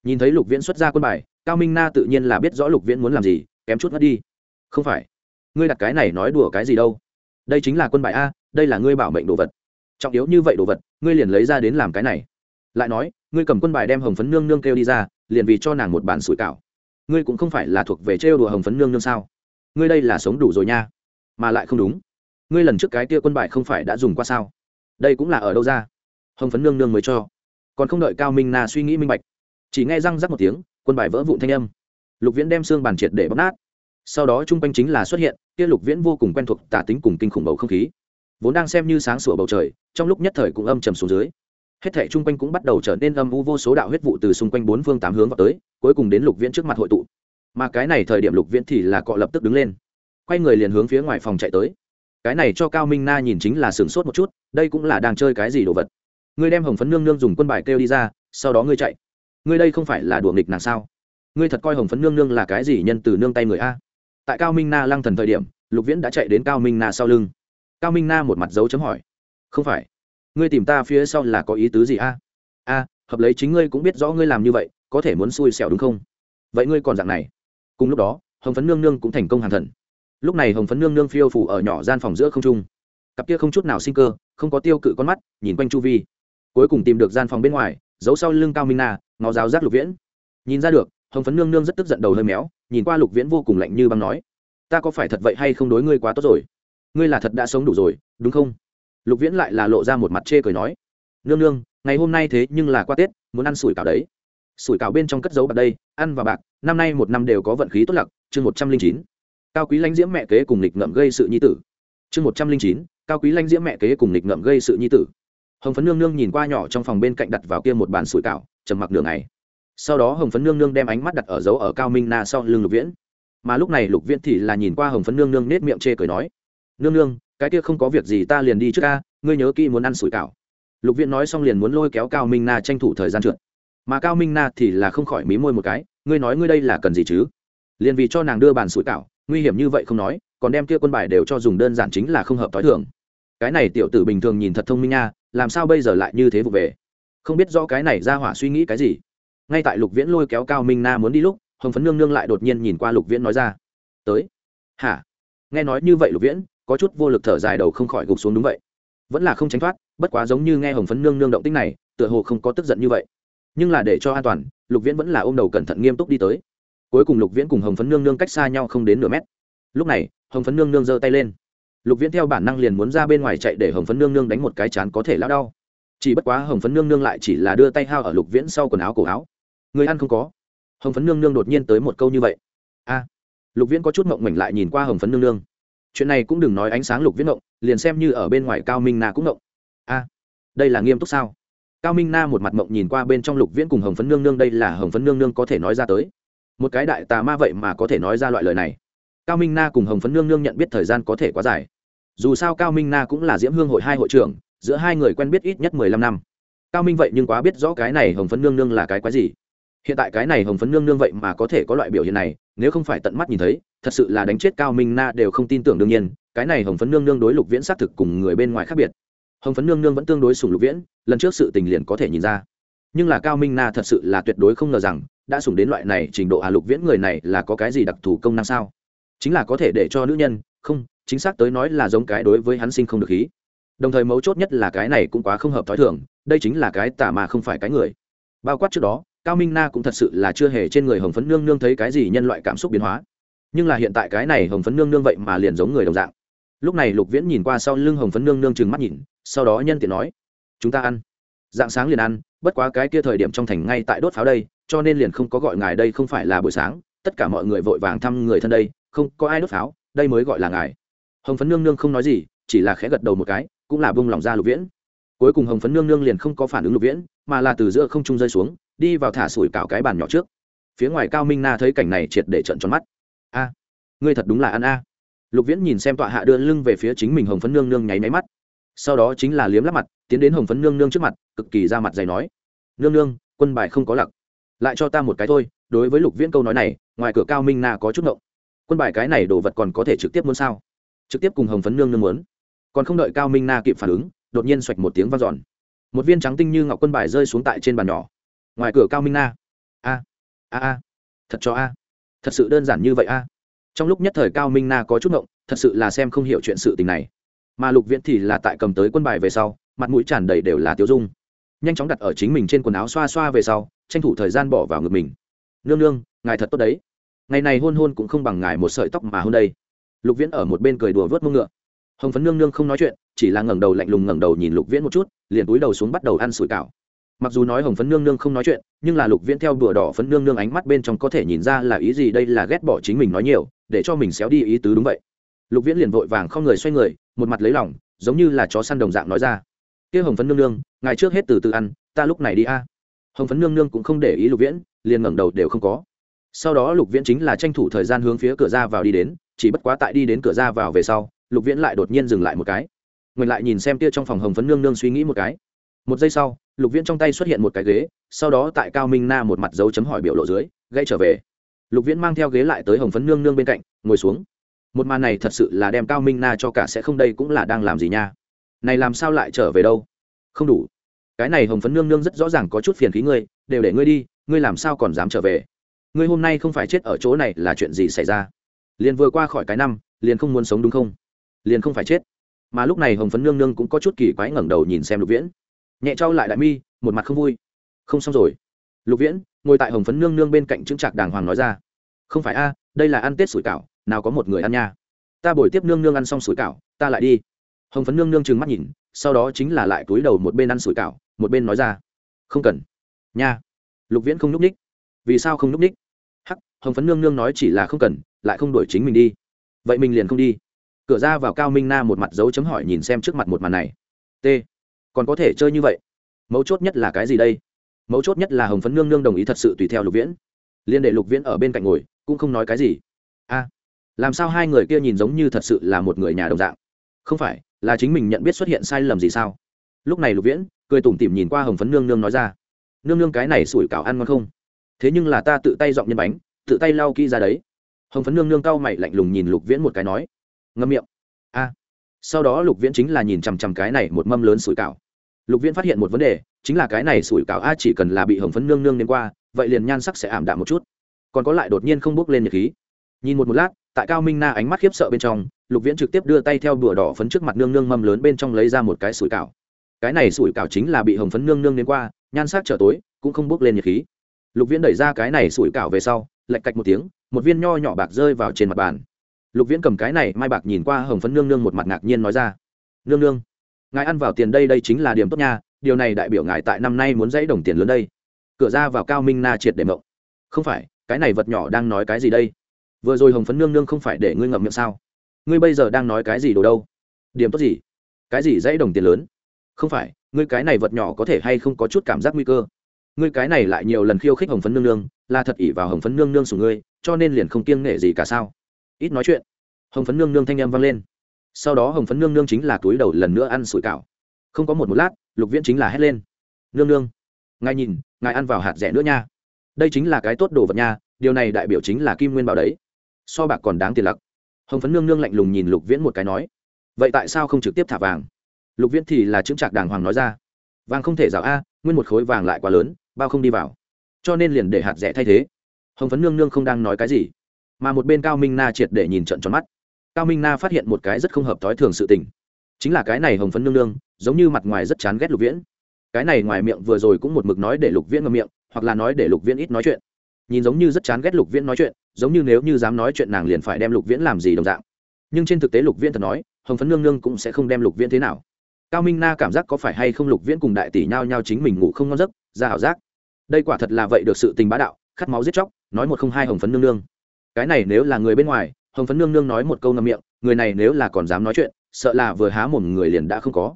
Nhìn thấy lục viễn xuất ra quân bài, cao minh na tự nhiên là biết rõ lục viễn muốn làm gì, kém chút mất đi. Không phải. Ngươi đặt cái này nói đùa cái gì đâu. Đây chính là quân bài a, đây là ngươi bảo mệnh đồ vật. Trọng yếu như vậy đồ vật, ngươi liền lấy ra đến làm cái này. Lại nói, ngươi cầm quân bài đem hồng phấn nương nương kêu đi ra, liền vì cho nàng một bản sủi cảo. Ngươi cũng không phải là thuộc về trêu đùa hồng phấn nương nương sao? Ngươi đây là sống đủ rồi nha. Mà lại không đúng ngươi lần trước cái kia quân bài không phải đã dùng qua sao? Đây cũng là ở đâu ra? Hồng phấn nương nương mới cho. Còn không đợi cao minh na suy nghĩ minh bạch, chỉ nghe răng rắc một tiếng, quân bài vỡ vụn thanh âm. Lục viễn đem xương bàn triệt để bóc nát. Sau đó chung quanh chính là xuất hiện, kia lục viễn vô cùng quen thuộc tả tính cùng kinh khủng bầu không khí. Vốn đang xem như sáng sủa bầu trời, trong lúc nhất thời cũng âm trầm xuống dưới. Hết thảy chung quanh cũng bắt đầu trở nên âm u vô số đạo huyết vụ từ xung quanh bốn phương tám hướng vào tới, cuối cùng đến lục viễn trước mặt hội tụ. Mà cái này thời điểm lục viễn thì là cọ lập tức đứng lên. Quay người liền hướng phía ngoài phòng chạy tới cái này cho cao minh na nhìn chính là sửng sốt một chút đây cũng là đang chơi cái gì đồ vật ngươi đem hồng phấn nương nương dùng quân bài kêu đi ra sau đó ngươi chạy ngươi đây không phải là đùa nghịch nàng sao ngươi thật coi hồng phấn nương nương là cái gì nhân từ nương tay người a tại cao minh na lăng thần thời điểm lục viễn đã chạy đến cao minh na sau lưng cao minh na một mặt dấu chấm hỏi không phải ngươi tìm ta phía sau là có ý tứ gì a a hợp lấy chính ngươi cũng biết rõ ngươi làm như vậy có thể muốn xui xẻo đúng không vậy ngươi còn dạng này cùng lúc đó hồng phấn nương nương cũng thành công hàng thần lúc này hồng phấn nương nương phiêu phủ ở nhỏ gian phòng giữa không trung. Cặp kia không chút nào sinh cơ, không có tiêu cự con mắt, nhìn quanh chu vi. Cuối cùng tìm được gian phòng bên ngoài, giấu sau lưng cao minh na ngó giáo giác lục viễn. Nhìn ra được, hồng phấn nương nương rất tức giận đầu hơi méo, nhìn qua lục viễn vô cùng lạnh như băng nói, ta có phải thật vậy hay không đối ngươi quá tốt rồi? Ngươi là thật đã sống đủ rồi, đúng không? Lục viễn lại là lộ ra một mặt chê cười nói, nương nương, ngày hôm nay thế nhưng là qua tết, muốn ăn sủi cảo đấy. Sủi cảo bên trong cất dấu bạc đây, ăn và bạc, năm nay một năm đều có vận khí tốt lặc, chương một trăm linh chín cao quý lãnh diễm mẹ kế cùng lịch ngậm gây sự nhi tử. Chương một trăm linh chín, cao quý lãnh diễm mẹ kế cùng lịch ngậm gây sự nhi tử. Hồng phấn nương nương nhìn qua nhỏ trong phòng bên cạnh đặt vào kia một bàn sủi cảo, trầm mặc đường này sau đó hồng phấn nương nương đem ánh mắt đặt ở dấu ở cao minh na sau lưng lục viễn. Mà lúc này lục viễn thì là nhìn qua hồng phấn nương nương nết miệng chê cười nói, nương nương, cái kia không có việc gì ta liền đi trước ca ngươi nhớ kỹ muốn ăn sủi cảo. Lục viễn nói xong liền muốn lôi kéo cao minh na tranh thủ thời gian trượt. Mà cao minh na thì là không khỏi mí môi một cái, ngươi nói ngươi đây là cần gì chứ? Liền vì cho nàng đưa bàn sủi cảo nguy hiểm như vậy không nói, còn đem kia quân bài đều cho dùng đơn giản chính là không hợp t h o i thường. Cái này tiểu tử bình thường nhìn thật thông minh nha, làm sao bây giờ lại như thế vụ về? Không biết do cái này ra hỏa suy nghĩ cái gì. Ngay tại lục viễn lôi kéo cao minh na muốn đi lúc, hồng phấn nương nương lại đột nhiên nhìn qua lục viễn nói ra. Tới. Hả? Nghe nói như vậy lục viễn, có chút vô lực thở dài đầu không khỏi gục xuống đúng vậy. Vẫn là không tránh thoát, bất quá giống như nghe hồng phấn nương nương động tích này, tựa hồ không có tức giận như vậy. Nhưng là để cho an toàn, lục viễn vẫn là ôm đầu cẩn thận nghiêm túc đi tới cuối cùng lục viễn cùng hồng phấn nương nương cách xa nhau không đến nửa mét. Lúc này, hồng phấn nương nương giơ tay lên. Lục viễn theo bản năng liền muốn ra bên ngoài chạy để hồng phấn nương nương đánh một cái chán có thể lao đau. Chỉ bất quá hồng phấn nương nương lại chỉ là đưa tay hao ở lục viễn sau quần áo cổ áo. Người ăn không có. Hồng phấn nương nương đột nhiên tới một câu như vậy. A. Lục viễn có chút mộng mảnh lại nhìn qua hồng phấn nương nương. Chuyện này cũng đừng nói ánh sáng lục viễn mộng, liền xem như ở bên ngoài cao minh na cũng mộng. A. Đây là nghiêm túc sao? Cao minh na một mặt mộng nhìn qua bên trong lục viễn cùng hồng phấn nương nương, đây là hồng phấn nương nương có thể nói ra tới một cái đại tà ma vậy mà có thể nói ra loại lời này. Cao minh na cùng hồng phấn nương nương nhận biết thời gian có thể quá dài. Dù sao cao minh na cũng là diễm hương hội hai hội trưởng, giữa hai người quen biết ít nhất mười lăm năm. Cao minh vậy nhưng quá biết rõ cái này hồng phấn nương nương là cái quái gì. Hiện tại cái này hồng phấn nương nương vậy mà có thể có loại biểu hiện này, nếu không phải tận mắt nhìn thấy, thật sự là đánh chết cao minh na đều không tin tưởng đương nhiên, cái này hồng phấn nương nương đối lục viễn xác thực cùng người bên ngoài khác biệt. Hồng phấn nương nương vẫn tương đối sùng lục viễn, lần trước sự tình liền có thể nhìn ra nhưng là cao minh na thật sự là tuyệt đối không ngờ rằng đã sùng đến loại này trình độ à lục viễn người này là có cái gì đặc thù công năng sao? Chính là có thể để cho nữ nhân, không, chính xác tới nói là giống cái đối với hắn sinh không được khí. Đồng thời mấu chốt nhất là cái này cũng quá không hợp t h ó i thường, đây chính là cái tả mà không phải cái người. Bao quát trước đó, cao minh na cũng thật sự là chưa hề trên người hồng phấn nương nương thấy cái gì nhân loại cảm xúc biến hóa. Nhưng là hiện tại cái này hồng phấn nương nương vậy mà liền giống người đồng dạng. Lúc này lục viễn nhìn qua sau lưng hồng phấn nương nương chừng mắt nhìn, sau đó nhân tiện nói, chúng ta ăn. Dạng sáng liền ăn bất quá cái kia thời điểm trong thành ngay tại đốt pháo đây, cho nên liền không có gọi ngài đây không phải là buổi sáng, tất cả mọi người vội vàng thăm người thân đây, không có ai đốt pháo, đây mới gọi là ngài. Hồng phấn nương nương không nói gì, chỉ là khẽ gật đầu một cái, cũng là bông lòng ra lục viễn. Cuối cùng hồng phấn nương nương liền không có phản ứng lục viễn, mà là từ giữa không trung rơi xuống, đi vào thả sủi cào cái bàn nhỏ trước. Phía ngoài cao minh na thấy cảnh này triệt để trận tròn mắt. A, ngươi thật đúng là ăn a. Lục viễn nhìn xem tọa hạ đưa lưng về phía chính mình hồng phấn nương nương nháy máy mắt sau đó chính là liếm lắp mặt, tiến đến hồng phấn nương nương trước mặt, cực kỳ ra mặt dày nói, nương nương, quân bài không có lặc. Lại cho ta một cái thôi, đối với lục viễn câu nói này, ngoài cửa cao minh na có chút ngộng. Quân bài cái này đồ vật còn có thể trực tiếp muốn sao? Trực tiếp cùng hồng phấn nương nương muốn. Còn không đợi cao minh na kịp phản ứng, đột nhiên xoạch một tiếng vang dọn. Một viên trắng tinh như ngọc quân bài rơi xuống tại trên bàn nhỏ. Ngoài cửa cao minh na, a a a, thật cho a, thật sự đơn giản như vậy a. Trong lúc nhất thời cao minh na có chút ngộng, thật sự là xem không hiểu chuyện sự tình này mà lục viễn thì là tại cầm tới quân bài về sau, mặt mũi tràn đầy đều là tiêu dung. Nhanh chóng đặt ở chính mình trên quần áo xoa xoa về sau, tranh thủ thời gian bỏ vào ngực mình. Nương nương, ngài thật tốt đấy. Ngày này hôn hôn cũng không bằng ngài một sợi tóc mà hôn đây. Lục viễn ở một bên cười đùa vớt mông ngựa. Hồng phấn nương nương không nói chuyện, chỉ là ngẩng đầu lạnh lùng ngẩng đầu nhìn lục viễn một chút, liền túi đầu xuống bắt đầu ăn sủi cảo. Mặc dù nói hồng phấn nương nương không nói chuyện, nhưng là lục viễn theo đùa đỏ phấn nương nương ánh mắt bên trong có thể nhìn ra là ý gì đây là ghét bỏ chính mình nói nhiều, để cho mình xéo đi ý tứ đúng vậy. Lục viễn liền vội vàng không người xoay người một mặt lấy lòng, giống như là chó săn đồng dạng nói ra. Kia hồng phấn nương nương ngày trước hết từ từ ăn, ta lúc này đi a. Hồng phấn nương nương cũng không để ý lục viễn, liền ngẩng đầu đều không có. Sau đó lục viễn chính là tranh thủ thời gian hướng phía cửa ra vào đi đến, chỉ bất quá tại đi đến cửa ra vào về sau, lục viễn lại đột nhiên dừng lại một cái. Mình lại nhìn xem kia trong phòng hồng phấn nương nương suy nghĩ một cái. Một giây sau, lục viễn trong tay xuất hiện một cái ghế, sau đó tại cao minh na một mặt dấu chấm hỏi biểu lộ dưới gây trở về. Lục viễn mang theo ghế lại tới hồng phấn nương nương bên cạnh, ngồi xuống một màn này thật sự là đem cao minh na cho cả sẽ không đây cũng là đang làm gì nha. Này làm sao lại trở về đâu? Không đủ. Cái này hồng phấn nương nương rất rõ ràng có chút phiền khí ngươi, đều để ngươi đi, ngươi làm sao còn dám trở về? Ngươi hôm nay không phải chết ở chỗ này là chuyện gì xảy ra? Liền vừa qua khỏi cái năm, liền không muốn sống đúng không? Liền không phải chết. Mà lúc này hồng phấn nương nương cũng có chút kỳ quái ngẩng đầu nhìn xem lục viễn. Nhẹ trao lại đại mi, một mặt không vui. Không xong rồi. Lục viễn, ngồi tại hồng phấn nương nương bên cạnh chứng trạc đàng hoàng nói ra. Không phải a, đây là ăn tết sủi cảo nào có một người ăn nha. Ta bồi tiếp nương nương ăn xong sủi cảo, ta lại đi. Hồng phấn nương nương trừng mắt nhìn, sau đó chính là lại cúi đầu một bên ăn sủi cảo, một bên nói ra. Không cần. Nha. Lục viễn không n ú c ních vì sao không n ú c ních hắc, hồng phấn nương nương nói chỉ là không cần, lại không đổi chính mình đi. Vậy mình liền không đi. Cửa ra vào cao minh na một mặt dấu chấm hỏi nhìn xem trước mặt một màn này. T. Còn có thể chơi như vậy? Mấu chốt nhất là cái gì đây? Mấu chốt nhất là hồng phấn nương nương đồng ý thật sự tùy theo lục viễn. Liên đệ lục viễn ở bên cạnh ngồi, cũng không nói cái gì. A làm sao hai người kia nhìn giống như thật sự là một người nhà đồng dạng? Không phải, là chính mình nhận biết xuất hiện sai lầm gì sao? Lúc này lục viễn, cười tủm tỉm nhìn qua hồng phấn nương nương nói ra, nương nương cái này sủi cảo ăn ngon không? Thế nhưng là ta tự tay dọn nhân bánh, tự tay lau kỹ ra đấy. Hồng phấn nương nương cau mày lạnh lùng nhìn lục viễn một cái nói, ngâm miệng. A. Sau đó lục viễn chính là nhìn chằm chằm cái này một mâm lớn sủi cảo. Lục viễn phát hiện một vấn đề, chính là cái này sủi cảo a chỉ cần là bị hồng phấn nương nương đến qua, vậy liền nhan sắc sẽ ảm đạm một chút. Còn có lại đột nhiên không bốc lên nhiệt khí. Nhìn một một lát tại cao minh na ánh mắt khiếp sợ bên trong, lục viễn trực tiếp đưa tay theo bửa đỏ phấn trước mặt nương nương mâm lớn bên trong lấy ra một cái sủi cảo. Cái này sủi cảo chính là bị hồng phấn nương nương đến qua, nhan sắc trở tối, cũng không bốc lên nhiệt khí. Lục viễn đẩy ra cái này sủi cảo về sau lạch cạch một tiếng, một viên nho nhỏ bạc rơi vào trên mặt bàn. Lục viễn cầm cái này, mai bạc nhìn qua hồng phấn nương nương một mặt ngạc nhiên nói ra, nương nương, ngài ăn vào tiền đây đây chính là điểm tốt nha, điều này đại biểu ngài tại năm nay muốn dãy đồng tiền lớn đây. Cửa ra vào cao minh na triệt để mộng. Không phải, cái này vật nhỏ đang nói cái gì đây? Vừa rồi hồng phấn nương nương không phải để ngươi ngậm miệng sao? Ngươi bây giờ đang nói cái gì đồ đâu? Điểm tốt gì? Cái gì dãy đồng tiền lớn? Không phải, ngươi cái này vật nhỏ có thể hay không có chút cảm giác nguy cơ? Ngươi cái này lại nhiều lần khiêu khích hồng phấn nương nương, là thật ỷ vào hồng phấn nương nương của ngươi, cho nên liền không kiêng nể gì cả sao? Ít nói chuyện. Hồng phấn nương nương thanh em vang lên. Sau đó hồng phấn nương nương chính là túi đầu lần nữa ăn sủi cảo. Không có một một lát, lục viễn chính là hét lên. Nương nương, ngài nhìn, ngài ăn vào hạt rẻ nữa nha. Đây chính là cái tốt đồ vật nha, điều này đại biểu chính là kim nguyên bảo đấy so bạc còn đáng tiền lặc. Hồng phấn nương nương lạnh lùng nhìn lục viễn một cái nói, vậy tại sao không trực tiếp thả vàng? Lục viễn thì là chứng trạc đàng hoàng nói ra, vàng không thể rào a, nguyên một khối vàng lại quá lớn, bao không đi vào. Cho nên liền để hạt rẻ thay thế. Hồng phấn nương nương không đang nói cái gì, mà một bên cao minh na triệt để nhìn trận tròn mắt. Cao minh na phát hiện một cái rất không hợp thói thường sự tình. Chính là cái này hồng phấn nương nương, giống như mặt ngoài rất chán ghét lục viễn. Cái này ngoài miệng vừa rồi cũng một mực nói để lục viễn ngậm miệng, hoặc là nói để lục viễn ít nói chuyện nhìn giống như rất chán ghét lục viễn nói chuyện, giống như nếu như dám nói chuyện nàng liền phải đem lục viễn làm gì đồng dạng. Nhưng trên thực tế lục viễn thật nói, hồng phấn nương nương cũng sẽ không đem lục viễn thế nào. Cao minh na cảm giác có phải hay không lục viễn cùng đại tỷ nhau nhau chính mình ngủ không ngon giấc, ra ảo giác. Đây quả thật là vậy được sự tình bá đạo, khát máu giết chóc, nói một không hai hồng phấn nương nương. Cái này nếu là người bên ngoài, hồng phấn nương nương nói một câu ngâm miệng, người này nếu là còn dám nói chuyện, sợ là vừa há một người liền đã không có.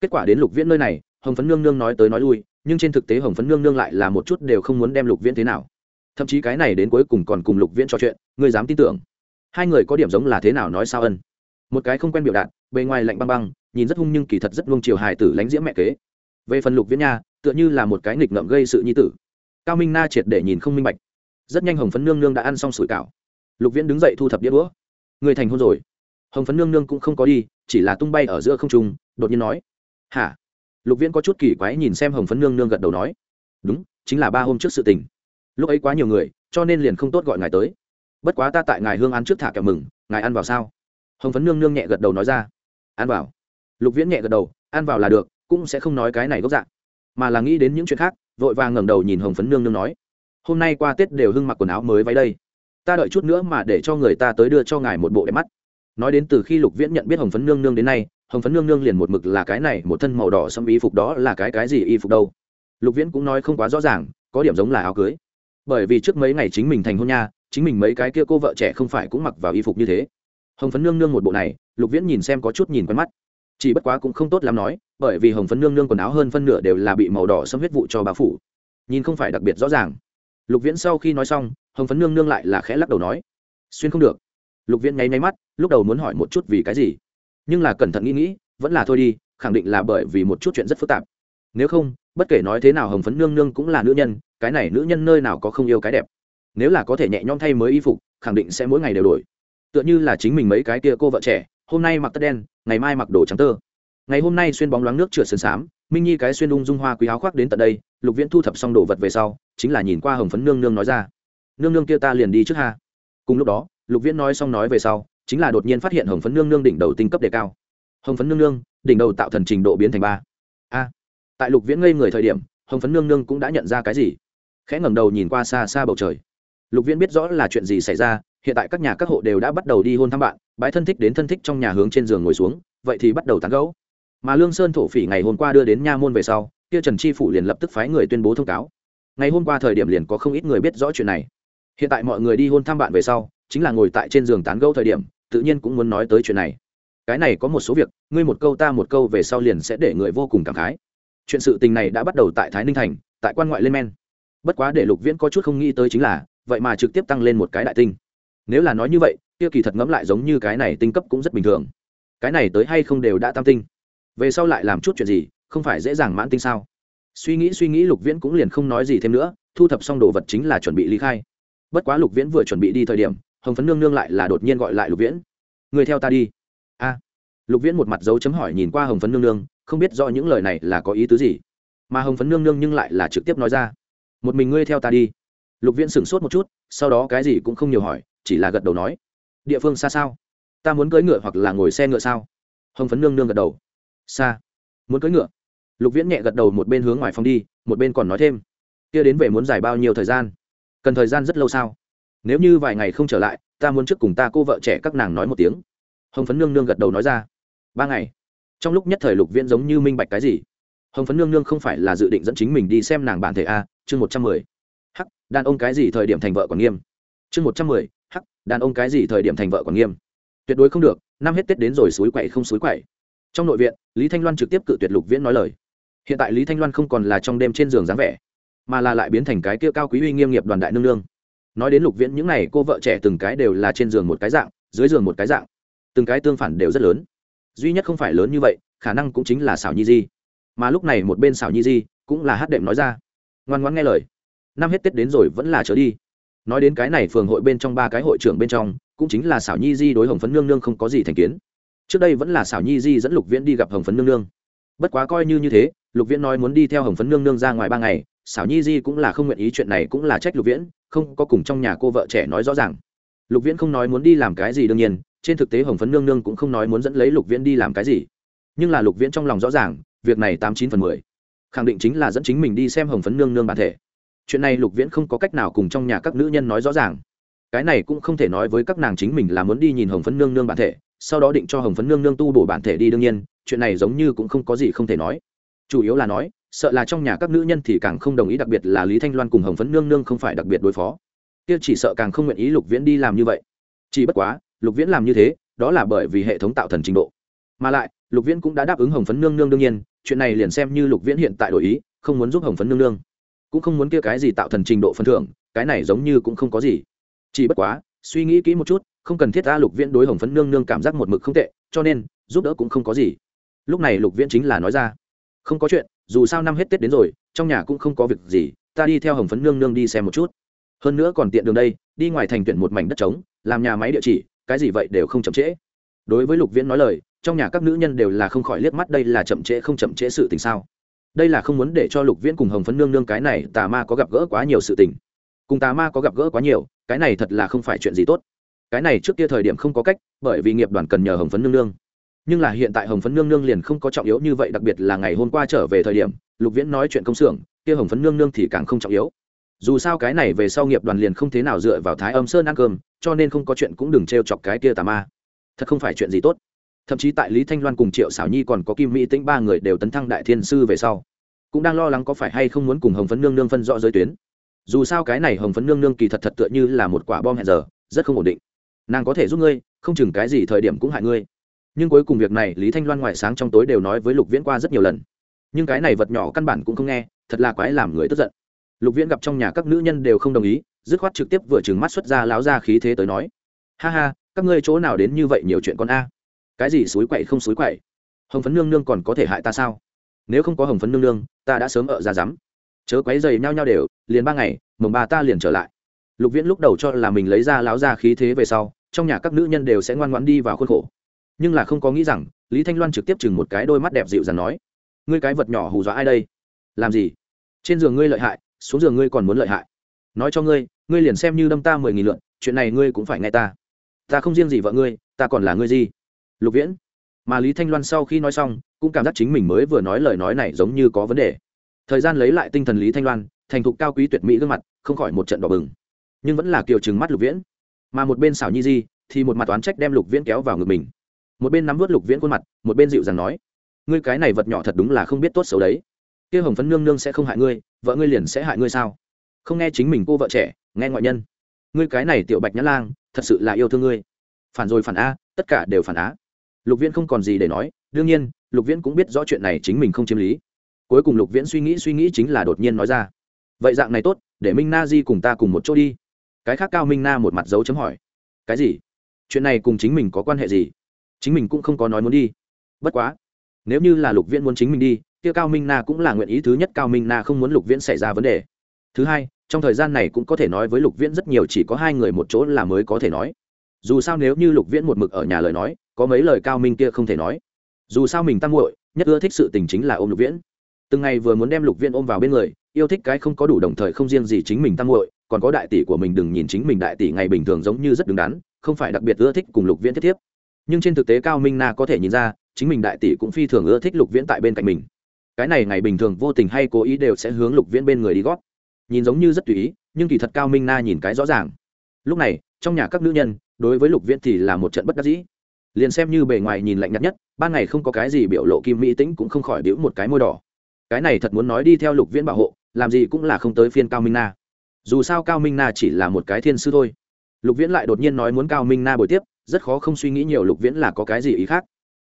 Kết quả đến lục viễn nơi này, hồng phấn nương nương nói tới nói lui, nhưng trên thực tế hồng phấn nương nương lại là một chút đều không muốn đem lục viễn thế nào thậm chí cái này đến cuối cùng còn cùng lục viễn trò chuyện, ngươi dám tin tưởng? Hai người có điểm giống là thế nào nói sao ân? Một cái không quen biểu đạt, bề ngoài lạnh băng băng, nhìn rất hung nhưng kỳ thật rất luông chiều hài tử lánh diễm mẹ kế. Về phần lục viễn nha, tựa như là một cái nghịch ngợm gây sự nhi tử. Cao minh na triệt để nhìn không minh bạch. Rất nhanh hồng phấn nương nương đã ăn xong sủi cảo. Lục viễn đứng dậy thu thập đĩa đũa. Người thành hôn rồi. Hồng phấn nương nương cũng không có đi, chỉ là tung bay ở giữa không trung, đột nhiên nói. Hả? Lục viễn có chút kỳ quái nhìn xem hồng phấn nương nương gật đầu nói. Đúng, chính là ba hôm trước sự tình lúc ấy quá nhiều người, cho nên liền không tốt gọi ngài tới. Bất quá ta tại ngài hương ăn trước thả kẹo mừng, ngài ăn vào sao? Hồng phấn nương nương nhẹ gật đầu nói ra. Ăn vào. Lục viễn nhẹ gật đầu, ăn vào là được, cũng sẽ không nói cái này gốc dạng mà là nghĩ đến những chuyện khác, vội vàng ngẩng đầu nhìn hồng phấn nương nương nói. Hôm nay qua tết đều hưng mặc quần áo mới váy đây. Ta đợi chút nữa mà để cho người ta tới đưa cho ngài một bộ đẹp mắt. Nói đến từ khi lục viễn nhận biết hồng phấn nương nương đến nay, hồng phấn nương nương liền một mực là cái này, một thân màu đỏ xâm y phục đó là cái cái gì y phục đâu. Lục viễn cũng nói không quá rõ ràng, có điểm giống là áo cưới bởi vì trước mấy ngày chính mình thành hôn nha, chính mình mấy cái kia cô vợ trẻ không phải cũng mặc vào y phục như thế. Hồng phấn nương nương một bộ này, lục viễn nhìn xem có chút nhìn quen mắt. Chỉ bất quá cũng không tốt lắm nói, bởi vì hồng phấn nương nương quần áo hơn phân nửa đều là bị màu đỏ xâm huyết vụ cho bà phủ. Nhìn không phải đặc biệt rõ ràng. Lục viễn sau khi nói xong, hồng phấn nương nương lại là khẽ lắc đầu nói, xuyên không được. Lục viễn nháy nháy mắt, lúc đầu muốn hỏi một chút vì cái gì, nhưng là cẩn thận nghĩ nghĩ, vẫn là thôi đi, khẳng định là bởi vì một chút chuyện rất phức tạp. Nếu không bất kể nói thế nào hồng phấn nương nương cũng là nữ nhân, cái này nữ nhân nơi nào có không yêu cái đẹp. Nếu là có thể nhẹ nhõm thay mới y phục, khẳng định sẽ mỗi ngày đều đổi. Tựa như là chính mình mấy cái kia cô vợ trẻ, hôm nay mặc tất đen, ngày mai mặc đồ trắng tơ. Ngày hôm nay xuyên bóng loáng nước trượt sườn xám, minh nhi cái xuyên ung dung hoa quý áo khoác đến tận đây, lục viễn thu thập xong đồ vật về sau, chính là nhìn qua hồng phấn nương nương nói ra. Nương nương kia ta liền đi trước ha. Cùng lúc đó, lục viễn nói xong nói về sau, chính là đột nhiên phát hiện hồng phấn nương nương đỉnh đầu tinh cấp đề cao. Hồng phấn nương nương, đỉnh đầu tạo thần trình độ biến thành ba. A tại lục viễn ngây người thời điểm, hồng phấn nương nương cũng đã nhận ra cái gì? Khẽ ngẩng đầu nhìn qua xa xa bầu trời. Lục viễn biết rõ là chuyện gì xảy ra, hiện tại các nhà các hộ đều đã bắt đầu đi hôn thăm bạn bãi thân thích đến thân thích trong nhà hướng trên giường ngồi xuống, vậy thì bắt đầu tán gẫu. Mà lương sơn thổ phỉ ngày hôm qua đưa đến nha môn về sau, kia trần chi phủ liền lập tức phái người tuyên bố thông cáo. Ngày hôm qua thời điểm liền có không ít người biết rõ chuyện này. Hiện tại mọi người đi hôn thăm bạn về sau, chính là ngồi tại trên giường tán gẫu thời điểm, tự nhiên cũng muốn nói tới chuyện này. Cái này có một số việc, ngươi một câu ta một câu về sau liền sẽ để người vô cùng cảm khái chuyện sự tình này đã bắt đầu tại thái ninh thành, tại quan ngoại lên men. Bất quá để lục viễn có chút không nghĩ tới chính là, vậy mà trực tiếp tăng lên một cái đại tinh. Nếu là nói như vậy, kia kỳ thật ngẫm lại giống như cái này tinh cấp cũng rất bình thường. Cái này tới hay không đều đã tam tinh. Về sau lại làm chút chuyện gì, không phải dễ dàng mãn tinh sao? Suy nghĩ suy nghĩ, lục viễn cũng liền không nói gì thêm nữa, thu thập xong đồ vật chính là chuẩn bị ly khai. Bất quá lục viễn vừa chuẩn bị đi thời điểm, hồng phấn nương nương lại là đột nhiên gọi lại lục viễn. Người theo ta đi. A. Lục viễn một mặt dấu chấm hỏi nhìn qua hồng phấn nương nương không biết do những lời này là có ý tứ gì. Mà hồng phấn nương nương nhưng lại là trực tiếp nói ra. Một mình ngươi theo ta đi. Lục viễn sửng sốt một chút, sau đó cái gì cũng không nhiều hỏi, chỉ là gật đầu nói. Địa phương xa sao? Ta muốn cưỡi ngựa hoặc là ngồi xe ngựa sao? Hồng phấn nương nương gật đầu. Xa. Muốn cưỡi ngựa? Lục viễn nhẹ gật đầu một bên hướng ngoài phòng đi, một bên còn nói thêm. Kia đến về muốn dài bao nhiêu thời gian? Cần thời gian rất lâu sao? Nếu như vài ngày không trở lại, ta muốn trước cùng ta cô vợ trẻ các nàng nói một tiếng. Hồng phấn nương nương gật đầu nói ra. Ba ngày trong lúc nhất thời lục viễn giống như minh bạch cái gì. Hồng phấn nương nương không phải là dự định dẫn chính mình đi xem nàng bản thể a, chương một trăm mười. Hắc, đàn ông cái gì thời điểm thành vợ còn nghiêm? Chương một trăm mười, hắc, đàn ông cái gì thời điểm thành vợ còn nghiêm? Tuyệt đối không được, năm hết tết đến rồi suối quậy không suối quậy. Trong nội viện, lý thanh loan trực tiếp cự tuyệt lục viễn nói lời. Hiện tại lý thanh loan không còn là trong đêm trên giường dáng vẻ, mà là lại biến thành cái kia cao quý uy nghiêm nghiệp đoàn đại nương nương. Nói đến lục viễn, những n à y cô vợ trẻ từng cái đều là trên giường một cái dạng, dưới giường một cái dạng. Từng cái tương phản đều rất lớn duy nhất không phải lớn như vậy, khả năng cũng chính là xảo nhi di. Mà lúc này một bên xảo nhi di cũng là hát đệm nói ra. Ngoan ngoãn nghe lời. Năm hết tết đến rồi vẫn là trở đi. Nói đến cái này phường hội bên trong ba cái hội trưởng bên trong, cũng chính là xảo nhi di đối hồng phấn nương nương không có gì thành kiến. Trước đây vẫn là xảo nhi di dẫn lục viễn đi gặp hồng phấn nương nương. Bất quá coi như như thế, lục viễn nói muốn đi theo hồng phấn nương nương ra ngoài ba ngày xảo nhi di cũng là không nguyện ý, chuyện này cũng là trách lục viễn, không có cùng trong nhà cô vợ trẻ nói rõ ràng. Lục viễn không nói muốn đi làm cái gì đương nhiên trên thực tế hồng phấn nương nương cũng không nói muốn dẫn lấy lục viễn đi làm cái gì. Nhưng là lục viễn trong lòng rõ ràng, việc này tám chín phần mười. Khẳng định chính là dẫn chính mình đi xem hồng phấn nương nương bản thể. Chuyện này lục viễn không có cách nào cùng trong nhà các nữ nhân nói rõ ràng. Cái này cũng không thể nói với các nàng chính mình là muốn đi nhìn hồng phấn nương nương bản thể, sau đó định cho hồng phấn nương nương tu bổ bản thể đi đương nhiên, chuyện này giống như cũng không có gì không thể nói. Chủ yếu là nói, sợ là trong nhà các nữ nhân thì càng không đồng ý, đặc biệt là lý thanh loan cùng hồng phấn nương nương không phải đặc biệt đối phó. Kia chỉ sợ càng không nguyện ý lục viễn đi làm như vậy. Chỉ bất quá lục viễn làm như thế, đó là bởi vì hệ thống tạo thần trình độ. Mà lại, lục viễn cũng đã đáp ứng hồng phấn nương nương đương nhiên, chuyện này liền xem như lục viễn hiện tại đổi ý, không muốn giúp hồng phấn nương nương. Cũng không muốn kia cái gì tạo thần trình độ phần thưởng, cái này giống như cũng không có gì. Chỉ bất quá, suy nghĩ kỹ một chút, không cần thiết ta lục viễn đối hồng phấn nương nương cảm giác một mực không tệ, cho nên, giúp đỡ cũng không có gì. Lúc này lục viễn chính là nói ra, không có chuyện, dù sao năm hết tết đến rồi, trong nhà cũng không có việc gì, ta đi theo hồng phấn nương nương đi xem một chút. Hơn nữa còn tiện đường đây, đi ngoài thành tuyển một mảnh đất trống, làm nhà máy địa chỉ cái gì vậy đều không chậm trễ. Đối với lục viễn nói lời, trong nhà các nữ nhân đều là không khỏi liếc mắt đây là chậm trễ không chậm trễ sự tình sao? Đây là không muốn để cho lục viễn cùng hồng phấn nương nương cái này tà ma có gặp gỡ quá nhiều sự tình. Cùng tà ma có gặp gỡ quá nhiều, cái này thật là không phải chuyện gì tốt. Cái này trước kia thời điểm không có cách, bởi vì nghiệp đoàn cần nhờ hồng phấn nương nương. Nhưng là hiện tại hồng phấn nương nương liền không có trọng yếu như vậy, đặc biệt là ngày hôm qua trở về thời điểm, lục viễn nói chuyện công xưởng, kia hồng phấn nương nương thì càng không trọng yếu dù sao cái này về sau nghiệp đoàn liền không thế nào dựa vào thái âm sơn ăn cơm, cho nên không có chuyện cũng đừng t r e o chọc cái kia tà ma. Thật không phải chuyện gì tốt. Thậm chí tại lý thanh loan cùng triệu xảo nhi còn có kim mỹ tĩnh ba người đều tấn thăng đại thiên sư về sau, cũng đang lo lắng có phải hay không muốn cùng hồng phấn nương nương phân rõ giới tuyến. Dù sao cái này hồng phấn nương nương kỳ thật thật tựa như là một quả bom hẹn giờ, rất không ổn định. Nàng có thể giúp ngươi, không chừng cái gì thời điểm cũng hại ngươi. Nhưng cuối cùng việc này lý thanh loan ngoại sáng trong tối đều nói với lục viễn qua rất nhiều lần. Nhưng cái này vật nhỏ căn bản cũng không nghe, thật là quái làm người tức giận lục viễn gặp trong nhà các nữ nhân đều không đồng ý, dứt khoát trực tiếp vừa trừng mắt xuất ra láo ra khí thế tới nói. Ha ha, các ngươi chỗ nào đến như vậy nhiều chuyện con a? Cái gì suối quậy không suối quậy? Hồng phấn nương nương còn có thể hại ta sao? Nếu không có hồng phấn nương nương, ta đã sớm ở ra rắm. Chớ quấy dày nhau nhau đều, liền ba ngày, mồng bà ta liền trở lại. Lục viễn lúc đầu cho là mình lấy ra láo ra khí thế về sau, trong nhà các nữ nhân đều sẽ ngoan ngoãn đi vào khuôn khổ. Nhưng là không có nghĩ rằng, lý thanh loan trực tiếp chừng một cái đôi mắt đẹp dịu dàng nói, ngươi cái vật nhỏ hù dọa ai đây? Làm gì? Trên giường ngươi lợi hại xuống giường ngươi còn muốn lợi hại. Nói cho ngươi ngươi liền xem như đâm ta mười nghìn lượn, chuyện này ngươi cũng phải nghe ta. Ta không riêng gì vợ ngươi, ta còn là ngươi gì? Lục viễn. Mà lý thanh loan sau khi nói xong, cũng cảm giác chính mình mới vừa nói lời nói này giống như có vấn đề. Thời gian lấy lại tinh thần lý thanh loan, thành thục cao quý tuyệt mỹ gương mặt, không khỏi một trận đỏ bừng. Nhưng vẫn là kiều trừng mắt lục viễn. Mà một bên xảo nhi di, thì một mặt toán trách đem lục viễn kéo vào ngực mình. Một bên nắm vớt lục viễn khuôn mặt, một bên dịu dàng nói, ngươi cái này vật nhỏ thật đúng là không biết tốt xấu đấy. Kia hồng phấn nương nương sẽ không hại ngươi vợ ngươi liền sẽ hại ngươi sao? Không nghe chính mình cô vợ trẻ, nghe ngoại nhân. Ngươi cái này tiểu bạch nhã lang, thật sự là yêu thương ngươi. Phản rồi phản a, tất cả đều phản á. Lục viễn không còn gì để nói, đương nhiên, lục viễn cũng biết rõ chuyện này chính mình không chiếm lý. Cuối cùng lục viễn suy nghĩ suy nghĩ chính là đột nhiên nói ra. Vậy dạng này tốt, để minh na di cùng ta cùng một chỗ đi. Cái khác cao minh na một mặt dấu chấm hỏi. Cái gì? Chuyện này cùng chính mình có quan hệ gì? Chính mình cũng không có nói muốn đi. Bất quá, nếu như là lục viễn muốn chính mình đi kia cao minh na cũng là nguyện ý thứ nhất cao minh na không muốn lục viễn xảy ra vấn đề. Thứ hai, trong thời gian này cũng có thể nói với lục viễn rất nhiều chỉ có hai người một chỗ là mới có thể nói. Dù sao nếu như lục viễn một mực ở nhà lời nói, có mấy lời cao minh kia không thể nói. Dù sao mình tăng muội, nhất ưa thích sự tình chính là ôm lục viễn. Từng ngày vừa muốn đem lục viễn ôm vào bên người, yêu thích cái không có đủ đồng thời không riêng gì chính mình tăng muội, còn có đại tỷ của mình đừng nhìn chính mình đại tỷ ngày bình thường giống như rất đứng đắn, không phải đặc biệt ưa thích cùng lục viễn tiếp tiếp. Nhưng trên thực tế cao minh na có thể nhìn ra, chính mình đại tỷ cũng phi thường ưa thích lục viễn tại bên cạnh mình cái này ngày bình thường vô tình hay cố ý đều sẽ hướng lục viễn bên người đi gót. Nhìn giống như rất tùy ý, nhưng kỳ thật cao minh na nhìn cái rõ ràng. Lúc này, trong nhà các nữ nhân, đối với lục viễn thì là một trận bất đắc dĩ. Liền xem như bề ngoài nhìn lạnh nhạt nhất, ban ngày không có cái gì biểu lộ kim mỹ tĩnh cũng không khỏi biểu một cái môi đỏ. Cái này thật muốn nói đi theo lục viễn bảo hộ, làm gì cũng là không tới phiên cao minh na. Dù sao cao minh na chỉ là một cái thiên sư thôi. Lục viễn lại đột nhiên nói muốn cao minh na bồi tiếp, rất khó không suy nghĩ nhiều lục viễn là có cái gì ý khác.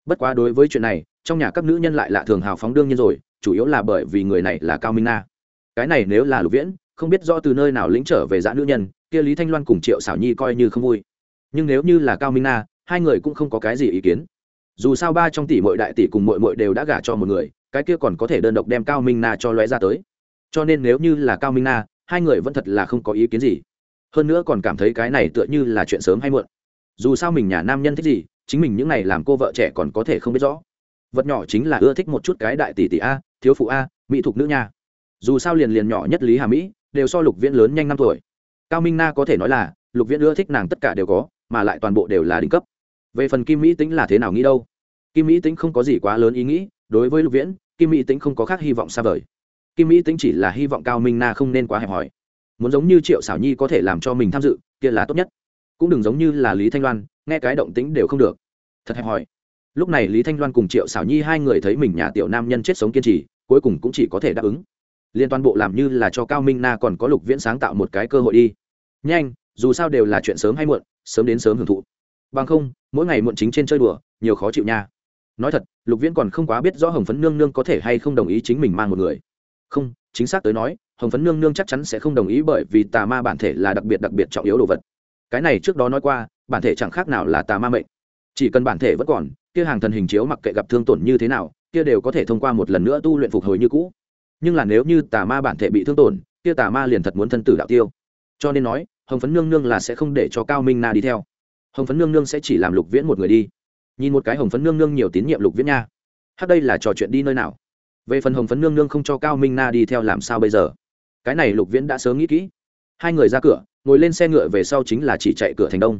Bất quá đối với chuyện này trong nhà các nữ nhân lại lạ thường hào phóng đương nhiên rồi, chủ yếu là bởi vì người này là cao minh na. Cái này nếu là lục viễn, không biết do từ nơi nào lĩnh trở về dã nữ nhân, kia lý thanh loan cùng triệu xảo nhi coi như không vui. Nhưng nếu như là cao minh na, hai người cũng không có cái gì ý kiến. Dù sao ba trong tỷ mội đại tỷ cùng mội mội đều đã gả cho một người, cái kia còn có thể đơn độc đem cao minh na cho lóe ra tới. Cho nên nếu như là cao minh na, hai người vẫn thật là không có ý kiến gì. Hơn nữa còn cảm thấy cái này tựa như là chuyện sớm hay muộn. Dù sao mình nhà nam nhân thích gì, chính mình những này làm cô vợ trẻ còn có thể không biết rõ vật nhỏ chính là ưa thích một chút cái đại tỷ tỷ a, thiếu phụ a, mỹ thục nữ nha. Dù sao liền liền nhỏ nhất lý hà mỹ, đều so lục viễn lớn nhanh năm tuổi. Cao minh na có thể nói là, lục viễn ưa thích nàng tất cả đều có, mà lại toàn bộ đều là đỉnh cấp. Về phần kim mỹ tính là thế nào nghĩ đâu? Kim mỹ tính không có gì quá lớn ý nghĩ, đối với lục viễn, kim mỹ tính không có khác hy vọng xa vời. Kim mỹ tính chỉ là hy vọng cao minh na không nên quá hẹp hòi. Muốn giống như triệu xảo nhi có thể làm cho mình tham dự, kia là tốt nhất. Cũng đừng giống như là lý thanh loan, nghe cái động tính đều không được. Thật hẹp hòi lúc này lý thanh loan cùng triệu xảo nhi hai người thấy mình nhà tiểu nam nhân chết sống kiên trì, cuối cùng cũng chỉ có thể đáp ứng. Liên toàn bộ làm như là cho cao minh na còn có lục viễn sáng tạo một cái cơ hội đi. Nhanh, dù sao đều là chuyện sớm hay muộn, sớm đến sớm hưởng thụ. Bằng không, mỗi ngày muộn chính trên chơi đùa, nhiều khó chịu nha. Nói thật, lục viễn còn không quá biết rõ hồng phấn nương nương có thể hay không đồng ý chính mình mang một người. Không, chính xác tới nói, hồng phấn nương nương chắc chắn sẽ không đồng ý bởi vì tà ma bản thể là đặc biệt đặc biệt trọng yếu đồ vật. Cái này trước đó nói qua, bản thể chẳng khác nào là tà ma mệnh chỉ cần bản thể vẫn còn, kia hàng thần hình chiếu mặc kệ gặp thương tổn như thế nào, kia đều có thể thông qua một lần nữa tu luyện phục hồi như cũ. Nhưng là nếu như tà ma bản thể bị thương tổn, kia tà ma liền thật muốn thân tử đạo tiêu. Cho nên nói, hồng phấn nương nương là sẽ không để cho cao minh na đi theo. Hồng phấn nương nương sẽ chỉ làm lục viễn một người đi. Nhìn một cái hồng phấn nương nương nhiều tín nhiệm lục viễn nha. Hát đây là trò chuyện đi nơi nào? Về phần hồng phấn nương nương không cho cao minh na đi theo làm sao bây giờ? Cái này lục viễn đã sớm nghĩ kỹ. Hai người ra cửa, ngồi lên xe ngựa về sau chính là chỉ chạy cửa thành đông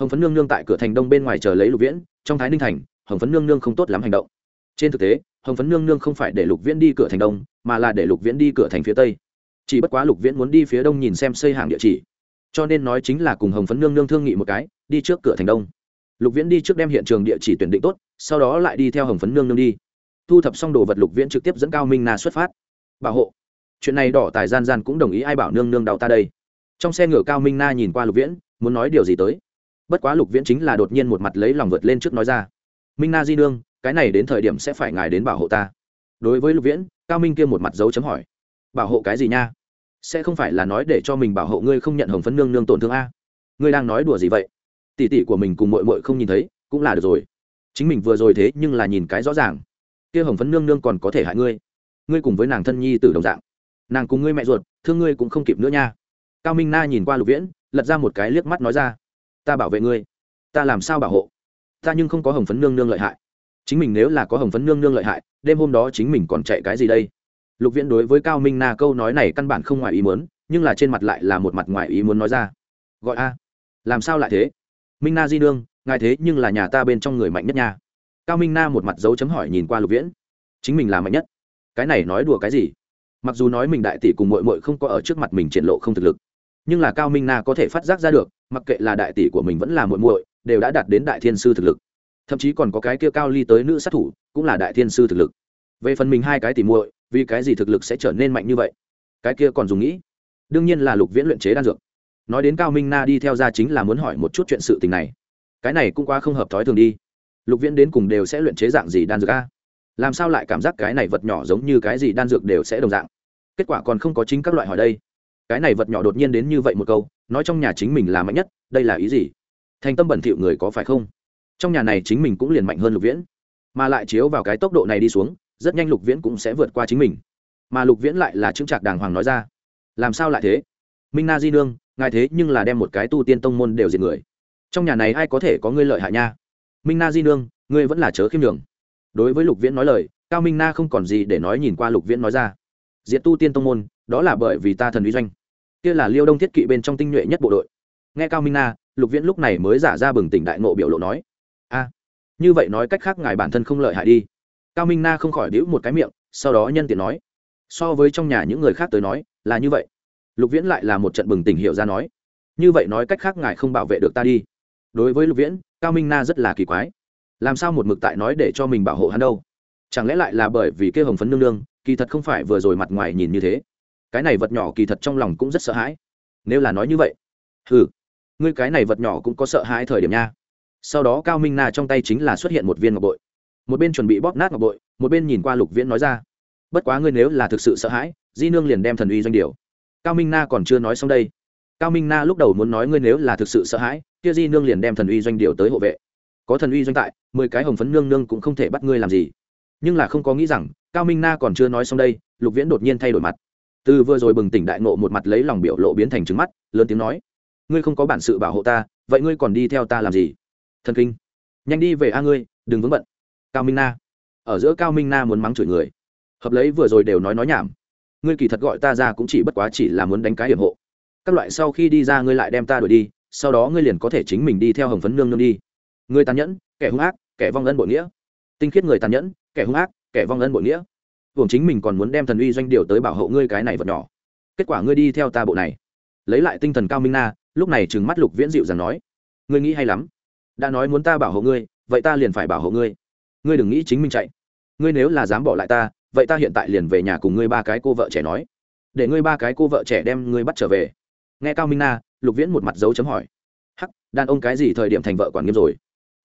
hồng phấn nương nương tại cửa thành đông bên ngoài chờ lấy lục viễn trong thái ninh thành hồng phấn nương nương không tốt lắm hành động trên thực tế hồng phấn nương nương không phải để lục viễn đi cửa thành đông mà là để lục viễn đi cửa thành phía tây chỉ bất quá lục viễn muốn đi phía đông nhìn xem xây hàng địa chỉ cho nên nói chính là cùng hồng phấn nương nương thương nghị một cái đi trước cửa thành đông lục viễn đi trước đem hiện trường địa chỉ tuyển định tốt sau đó lại đi theo hồng phấn nương nương đi thu thập xong đồ vật lục viễn trực tiếp dẫn cao minh na xuất phát bảo hộ chuyện này đỏ tài gian gian cũng đồng ý ai bảo nương nương đau ta đây trong xe ngựa cao minh na nhìn qua lục viễn muốn nói điều gì tới bất quá lục viễn chính là đột nhiên một mặt lấy lòng vượt lên trước nói ra. Minh na di nương, cái này đến thời điểm sẽ phải ngài đến bảo hộ ta. Đối với lục viễn, cao minh kia một mặt dấu chấm hỏi. Bảo hộ cái gì nha? Sẽ không phải là nói để cho mình bảo hộ ngươi không nhận hồng phấn nương nương tổn thương a? Ngươi đang nói đùa gì vậy? Tỷ tỷ của mình cùng mội mội không nhìn thấy, cũng là được rồi. Chính mình vừa rồi thế nhưng là nhìn cái rõ ràng. Kia hồng phấn nương nương còn có thể hại ngươi. Ngươi cùng với nàng thân nhi từ đồng dạng. Nàng cùng ngươi mẹ ruột, thương ngươi cũng không kịp nữa nha. Cao minh na nhìn qua lục viễn, lật ra một cái liếc mắt nói ra ta bảo vệ ngươi. Ta làm sao bảo hộ? Ta nhưng không có hồng phấn nương nương lợi hại. Chính mình nếu là có hồng phấn nương nương lợi hại, đêm hôm đó chính mình còn chạy cái gì đây? Lục viễn đối với cao minh na câu nói này căn bản không ngoài ý muốn, nhưng là trên mặt lại là một mặt ngoài ý muốn nói ra. Gọi a. Làm sao lại thế? Minh na di nương, ngài thế nhưng là nhà ta bên trong người mạnh nhất nha. Cao minh na một mặt dấu chấm hỏi nhìn qua lục viễn. Chính mình là mạnh nhất. Cái này nói đùa cái gì? Mặc dù nói mình đại tỷ cùng mội mội không có ở trước mặt mình triển lộ không thực lực nhưng là cao minh na có thể phát giác ra được mặc kệ là đại tỷ của mình vẫn là muội muội, đều đã đạt đến đại thiên sư thực lực. Thậm chí còn có cái kia cao ly tới nữ sát thủ cũng là đại thiên sư thực lực. Về phần mình hai cái tỷ muội vì cái gì thực lực sẽ trở nên mạnh như vậy? Cái kia còn dùng nghĩ. Đương nhiên là lục viễn luyện chế đan dược. Nói đến cao minh na đi theo ra chính là muốn hỏi một chút chuyện sự tình này. Cái này cũng quá không hợp thói thường đi. Lục viễn đến cùng đều sẽ luyện chế dạng gì đan dược a? Làm sao lại cảm giác cái này vật nhỏ giống như cái gì đan dược đều sẽ đồng dạng? Kết quả còn không có chính các loại hỏi đây cái này vật nhỏ đột nhiên đến như vậy một câu, nói trong nhà chính mình là mạnh nhất, đây là ý gì? Thành tâm bẩn thỉu người có phải không? Trong nhà này chính mình cũng liền mạnh hơn lục viễn. Mà lại chiếu vào cái tốc độ này đi xuống, rất nhanh lục viễn cũng sẽ vượt qua chính mình. Mà lục viễn lại là chứng trạc đàng hoàng nói ra, làm sao lại thế? Minh na di nương, ngài thế nhưng là đem một cái tu tiên tông môn đều diệt người. Trong nhà này ai có thể có ngươi lợi hại nha? Minh na di nương, ngươi vẫn là chớ khiêm đường đối với lục viễn nói lời, cao minh na không còn gì để nói nhìn qua lục viễn nói ra diệt tu tiên tông môn, đó là bởi vì ta thần uy doanh. Kia là liêu đông thiết kỵ bên trong tinh nhuệ nhất bộ đội. Nghe cao minh na, lục viễn lúc này mới giả ra bừng tỉnh đại nộ biểu lộ nói, a, như vậy nói cách khác ngài bản thân không lợi hại đi. Cao minh na không khỏi đĩu một cái miệng, sau đó nhân tiện nói, so với trong nhà những người khác tới nói, là như vậy. Lục viễn lại là một trận bừng tỉnh hiệu ra nói, như vậy nói cách khác ngài không bảo vệ được ta đi. Đối với lục viễn, cao minh na rất là kỳ quái, làm sao một mực tại nói để cho mình bảo hộ hắn đâu? Chẳng lẽ lại là bởi vì kêu hồng phấn nương nương kỳ thật không phải vừa rồi mặt ngoài nhìn như thế. Cái này vật nhỏ kỳ thật trong lòng cũng rất sợ hãi. Nếu là nói như vậy ừ ngươi cái này vật nhỏ cũng có sợ hãi thời điểm nha. Sau đó cao minh na trong tay chính là xuất hiện một viên ngọc bội. Một bên chuẩn bị bóp nát ngọc bội, một bên nhìn qua lục viễn nói ra, bất quá ngươi nếu là thực sự sợ hãi, di nương liền đem thần uy doanh điều. Cao minh na còn chưa nói xong đây, cao minh na lúc đầu muốn nói ngươi nếu là thực sự sợ hãi, kia di nương liền đem thần uy doanh điều tới hộ vệ. Có thần uy doanh tại, mười cái hồng phấn nương nương cũng không thể bắt ngươi làm gì. Nhưng là không có nghĩ rằng cao minh na còn chưa nói xong đây, lục viễn đột nhiên thay đổi mặt. Từ vừa rồi bừng tỉnh đại nộ một mặt lấy lòng biểu lộ biến thành trứng mắt, lớn tiếng nói, ngươi không có bản sự bảo hộ ta, vậy ngươi còn đi theo ta làm gì? Thần kinh. Nhanh đi về a ngươi, đừng vướng bận. Cao minh na. Ở giữa cao minh na muốn mắng chửi người. Hợp lấy vừa rồi đều nói nói nhảm. Ngươi kỳ thật gọi ta ra cũng chỉ bất quá chỉ là muốn đánh cái hiểm hộ. Các loại sau khi đi ra ngươi lại đem ta đuổi đi, sau đó ngươi liền có thể chính mình đi theo hồng phấn nương nương đi. Ngươi tàn nhẫn, kẻ hung ác, kẻ vong ân bội nghĩa. Tinh khiết người tàn nhẫn, kẻ hung ác kẻ vong ân bội nghĩa. Hưởng chính mình còn muốn đem thần uy doanh điều tới bảo hộ ngươi cái này vật nhỏ. Kết quả ngươi đi theo ta bộ này. Lấy lại tinh thần cao minh na, lúc này trừng mắt lục viễn dịu rằng nói. Ngươi nghĩ hay lắm. Đã nói muốn ta bảo hộ ngươi, vậy ta liền phải bảo hộ ngươi. Ngươi đừng nghĩ chính mình chạy. Ngươi nếu là dám bỏ lại ta, vậy ta hiện tại liền về nhà cùng ngươi ba cái cô vợ trẻ nói. Để ngươi ba cái cô vợ trẻ đem ngươi bắt trở về. Nghe cao minh na, lục viễn một mặt dấu chấm hỏi. Hắc, đàn ông cái gì thời điểm thành vợ quản nghiêm rồi?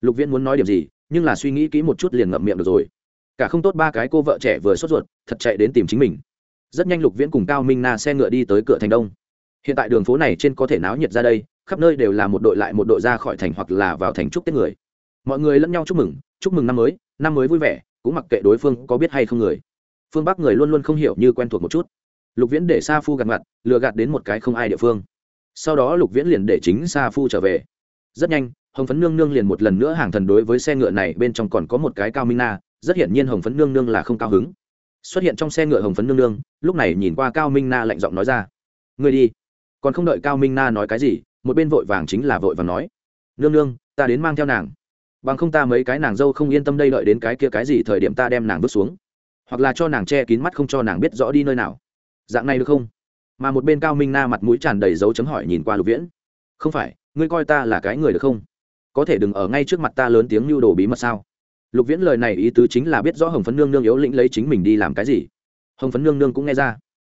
Lục viễn muốn nói điểm gì, nhưng là suy nghĩ kỹ một chút liền ngậm miệng được rồi cả không tốt ba cái cô vợ trẻ vừa sốt ruột, thật chạy đến tìm chính mình. Rất nhanh lục viễn cùng cao minh na xe ngựa đi tới cửa thành đông. Hiện tại đường phố này trên có thể náo nhiệt ra đây, khắp nơi đều là một đội lại một đội ra khỏi thành hoặc là vào thành chúc tết người. Mọi người lẫn nhau chúc mừng chúc mừng năm mới năm mới vui vẻ, cũng mặc kệ đối phương có biết hay không người. Phương bắc người luôn luôn không hiểu như quen thuộc một chút. Lục viễn để sa phu gạt mặt, lừa gạt đến một cái không ai địa phương. Sau đó lục viễn liền để chính sa phu trở về. Rất nhanh, hồng phấn nương nương liền một lần nữa hàng thần đối với xe ngựa này, bên trong còn có một cái cao minh na rất hiển nhiên hồng phấn nương nương là không cao hứng. Xuất hiện trong xe ngựa hồng phấn nương nương, lúc này nhìn qua cao minh na lạnh giọng nói ra. Ngươi đi. Còn không đợi cao minh na nói cái gì, một bên vội vàng chính là vội vàng nói. Nương nương, ta đến mang theo nàng. Bằng không ta mấy cái nàng dâu không yên tâm đây đợi đến cái kia cái gì thời điểm ta đem nàng vứt xuống. Hoặc là cho nàng che kín mắt không cho nàng biết rõ đi nơi nào. Dạng này được không? Mà một bên cao minh na mặt mũi tràn đầy dấu chấm hỏi nhìn qua lục viễn. Không phải, ngươi coi ta là cái người được không? Có thể đừng ở ngay trước mặt ta lớn tiếng lưu đồ bí mật sao? Lục viễn lời này ý tứ chính là biết rõ hồng phấn nương nương yếu lĩnh lấy chính mình đi làm cái gì. Hồng phấn nương nương cũng nghe ra.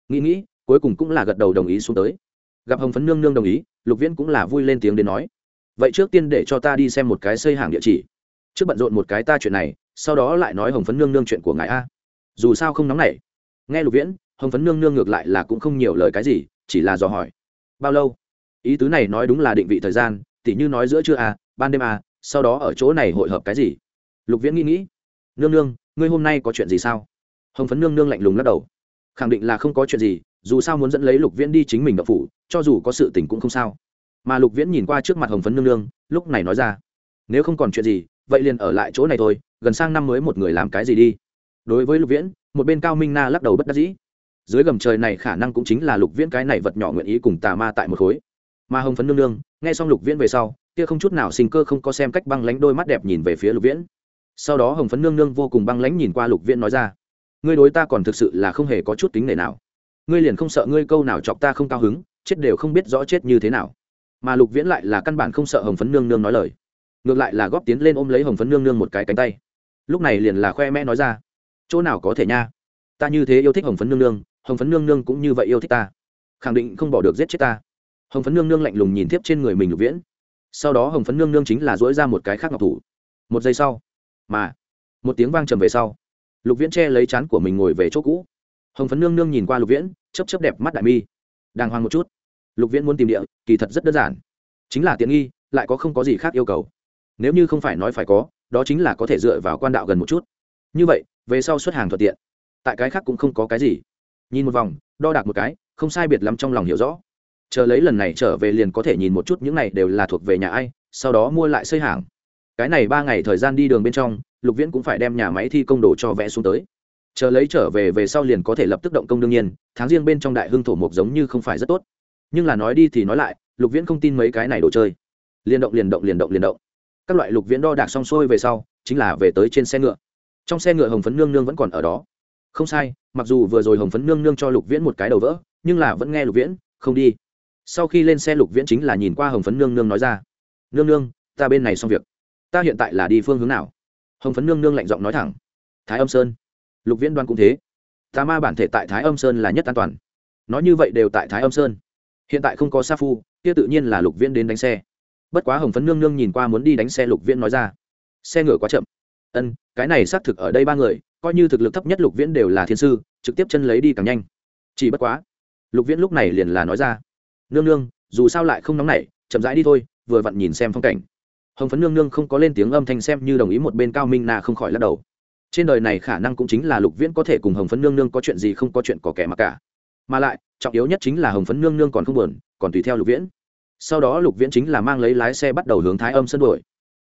Nghĩ nghĩ, cuối cùng cũng là gật đầu đồng ý xuống tới. Gặp hồng phấn nương nương đồng ý, lục viễn cũng là vui lên tiếng đến nói, vậy trước tiên để cho ta đi xem một cái xây hàng địa chỉ. Trước bận rộn một cái ta chuyện này, sau đó lại nói hồng phấn nương nương chuyện của ngài a. Dù sao không nóng nảy. Nghe lục viễn, hồng phấn nương nương ngược lại là cũng không nhiều lời cái gì, chỉ là dò hỏi, bao lâu? Ý tứ này nói đúng là định vị thời gian, tỉ như nói giữa trưa a ban đêm a sau đó ở chỗ này hội hợp cái gì? Lục viễn nghĩ nghĩ. Nương nương, ngươi hôm nay có chuyện gì sao? Hồng phấn nương nương lạnh lùng lắc đầu. Khẳng định là không có chuyện gì, dù sao muốn dẫn lấy lục viễn đi chính mình đậu phủ, cho dù có sự tình cũng không sao. Mà lục viễn nhìn qua trước mặt hồng phấn nương nương, lúc này nói ra, nếu không còn chuyện gì, vậy liền ở lại chỗ này thôi, gần sang năm mới một người làm cái gì đi. Đối với lục viễn, một bên cao minh na lắc đầu bất đắc dĩ. Dưới gầm trời này khả năng cũng chính là lục viễn cái này vật nhỏ nguyện ý cùng tà ma tại một khối. Mà hồng phấn nương nương, nghe xong lục viễn về sau, kia không chút nào sinh cơ không có xem cách băng lánh đôi mắt đẹp nhìn về phía lục viễn sau đó hồng phấn nương nương vô cùng băng lãnh nhìn qua lục viễn nói ra, ngươi đối ta còn thực sự là không hề có chút kính nể nào. Ngươi liền không sợ ngươi câu nào chọc ta không cao hứng, chết đều không biết rõ chết như thế nào. Mà lục viễn lại là căn bản không sợ hồng phấn nương nương nói lời, ngược lại là góp tiến lên ôm lấy hồng phấn nương nương một cái cánh tay. Lúc này liền là khoe mẽ nói ra, chỗ nào có thể nha? Ta như thế yêu thích hồng phấn nương nương, hồng phấn nương nương cũng như vậy yêu thích ta. Khẳng định không bỏ được giết chết ta. Hồng phấn nương nương lạnh lùng nhìn tiếp trên người mình lục viễn. Sau đó hồng phấn nương nương chính là dỗi ra một cái khác ngọc thủ. Một giây sau mà một tiếng vang trầm về sau, lục viễn che lấy chán của mình ngồi về chỗ cũ. Hồng phấn nương nương nhìn qua lục viễn chấp chấp đẹp mắt đại mi. Đàng hoàng một chút. Lục viễn muốn tìm địa, kỳ thật rất đơn giản. Chính là tiện nghi, lại có không có gì khác yêu cầu. Nếu như không phải nói phải có, đó chính là có thể dựa vào quan đạo gần một chút. Như vậy, về sau xuất hàng thuận tiện. Tại cái khác cũng không có cái gì. Nhìn một vòng, đo đạc một cái, không sai biệt lắm trong lòng hiểu rõ. Chờ lấy lần này trở về liền có thể nhìn một chút những này đều là thuộc về nhà ai, sau đó mua lại xây hàng cái này ba ngày thời gian đi đường bên trong, lục viễn cũng phải đem nhà máy thi công đồ cho vẽ xuống tới. Chờ lấy trở về về sau liền có thể lập tức động công đương nhiên, tháng riêng bên trong đại hưng thổ mộc giống như không phải rất tốt. Nhưng là nói đi thì nói lại, lục viễn không tin mấy cái này đồ chơi. Liền động liền động liền động liền động. Các loại lục viễn đo đạc xong xuôi về sau, chính là về tới trên xe ngựa. Trong xe ngựa hồng phấn nương nương vẫn còn ở đó. Không sai, mặc dù vừa rồi hồng phấn nương nương cho lục viễn một cái đầu vỡ, nhưng là vẫn nghe lục viễn, không đi. Sau khi lên xe lục viễn chính là nhìn qua hồng phấn nương nương nói ra, nương nương, ta bên này xong việc ta hiện tại là đi phương hướng nào? Hồng phấn nương nương lạnh giọng nói thẳng. Thái âm sơn. Lục viễn đoan cũng thế. Tà ma bản thể tại thái âm sơn là nhất an toàn. Nói như vậy đều tại thái âm sơn. Hiện tại không có sa phu, kia tự nhiên là lục viễn đến đánh xe. Bất quá hồng phấn nương nương nhìn qua muốn đi đánh xe, lục viễn nói ra. Xe ngựa quá chậm. Ân, cái này xác thực ở đây ba người, coi như thực lực thấp nhất lục viễn đều là thiên sư, trực tiếp chân lấy đi càng nhanh. Chỉ bất quá, lục viễn lúc này liền là nói ra. Nương nương, dù sao lại không nóng nảy, chậm rãi đi thôi, vừa vặn nhìn xem phong cảnh hồng phấn nương nương không có lên tiếng âm thanh xem như đồng ý một bên cao minh na không khỏi lắc đầu trên đời này khả năng cũng chính là lục viễn có thể cùng hồng phấn nương nương có chuyện gì không có chuyện có kẻ mặc cả mà lại trọng yếu nhất chính là hồng phấn nương nương còn không buồn còn tùy theo lục viễn sau đó lục viễn chính là mang lấy lái xe bắt đầu hướng thái âm sân đuổi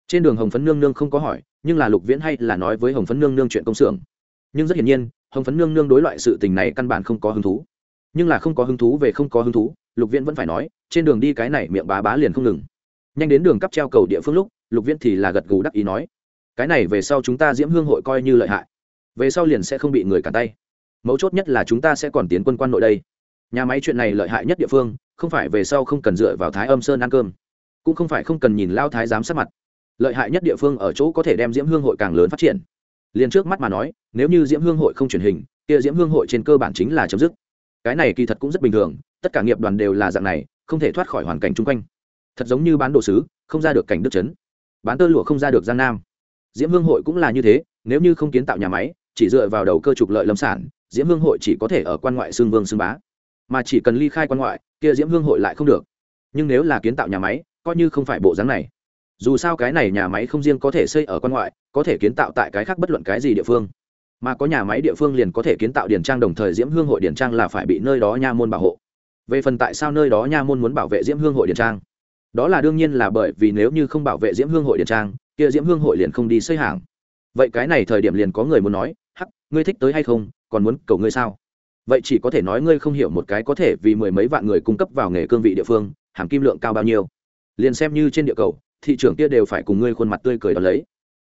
trên đường hồng phấn nương nương không có hỏi nhưng là lục viễn hay là nói với hồng phấn nương nương chuyện công xưởng nhưng rất hiển nhiên hồng phấn nương nương đối loại sự tình này căn bản không có hứng thú nhưng là không có hứng thú về không có hứng thú lục viễn vẫn phải nói trên đường đi cái này miệng bá bá liền không ngừng nhanh đến đường cắp treo cầu địa phương lúc, lục viễn thì là gật gù đắc ý nói, cái này về sau chúng ta diễm hương hội coi như lợi hại. Về sau liền sẽ không bị người cản tay. Mấu chốt nhất là chúng ta sẽ còn tiến quân quan nội đây. Nhà máy chuyện này lợi hại nhất địa phương, không phải về sau không cần dựa vào thái âm sơn ăn cơm, cũng không phải không cần nhìn lao thái giám sát mặt. Lợi hại nhất địa phương ở chỗ có thể đem diễm hương hội càng lớn phát triển. Liền trước mắt mà nói, nếu như diễm hương hội không truyền hình, kia diễm hương hội trên cơ bản chính là chấm dứt. Cái này kỳ thật cũng rất bình thường, tất cả nghiệp đoàn đều là dạng này, không thể thoát khỏi hoàn cảnh chung quanh thật giống như bán đồ sứ, không ra được cảnh đức trấn bán tơ lụa không ra được giang nam. Diễm hương hội cũng là như thế, nếu như không kiến tạo nhà máy, chỉ dựa vào đầu cơ trục lợi lâm sản, diễm hương hội chỉ có thể ở quan ngoại xương vương xương bá. Mà chỉ cần ly khai quan ngoại, kia diễm hương hội lại không được. Nhưng nếu là kiến tạo nhà máy, coi như không phải bộ dáng này. Dù sao cái này nhà máy không riêng có thể xây ở quan ngoại, có thể kiến tạo tại cái khác bất luận cái gì địa phương. Mà có nhà máy địa phương liền có thể kiến tạo điển trang đồng thời diễm hương hội điển trang là phải bị nơi đó nha môn bảo hộ. Về phần tại sao nơi đó nha môn muốn bảo vệ diễm hương hội điển trang? Đó là đương nhiên là bởi vì nếu như không bảo vệ diễm hương hội Điện trang, kia diễm hương hội liền không đi xây hàng. Vậy cái này thời điểm liền có người muốn nói, hắc, ngươi thích tới hay không? Còn muốn cầu ngươi sao? Vậy chỉ có thể nói ngươi không hiểu một cái có thể vì mười mấy vạn người cung cấp vào nghề cương vị địa phương, hàm kim lượng cao bao nhiêu. Liền xem như trên địa cầu, thị trường kia đều phải cùng ngươi khuôn mặt tươi cười đón lấy.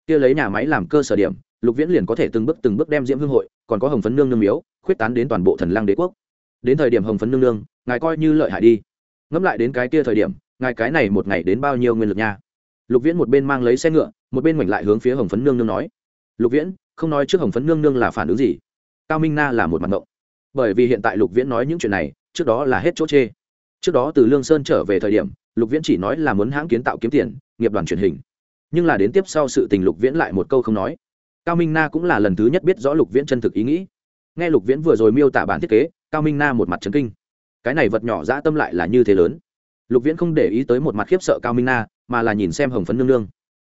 Kia lấy nhà máy làm cơ sở điểm, lục viễn liền có thể từng bước từng bước đem diễm hương hội, còn có hồng phấn nương nương miếu, khuyết tán đến toàn bộ thần lăng đế quốc. Đến thời điểm hồng phấn nương nương, ngài coi như lợi hại đi. Ngẫm lại đến cái kia thời điểm ngài cái này một ngày đến bao nhiêu nguyên lực nha? Lục viễn một bên mang lấy xe ngựa, một bên mảnh lại hướng phía hồng phấn nương nương nói. Lục viễn, không nói trước hồng phấn nương nương là phản ứng gì. Cao minh na là một mặt ngộng. Bởi vì hiện tại lục viễn nói những chuyện này, trước đó là hết chỗ chê. Trước đó từ lương sơn trở về thời điểm, lục viễn chỉ nói là muốn hãng kiến tạo kiếm tiền, nghiệp đoàn truyền hình. Nhưng là đến tiếp sau sự tình lục viễn lại một câu không nói. Cao minh na cũng là lần thứ nhất biết rõ lục viễn chân thực ý nghĩ. Nghe lục viễn vừa rồi miêu tả bản thiết kế, cao minh na một mặt trấn kinh. Cái này vật nhỏ dã tâm lại là như thế lớn lục viễn không để ý tới một mặt khiếp sợ cao minh na, mà là nhìn xem hồng phấn nương nương.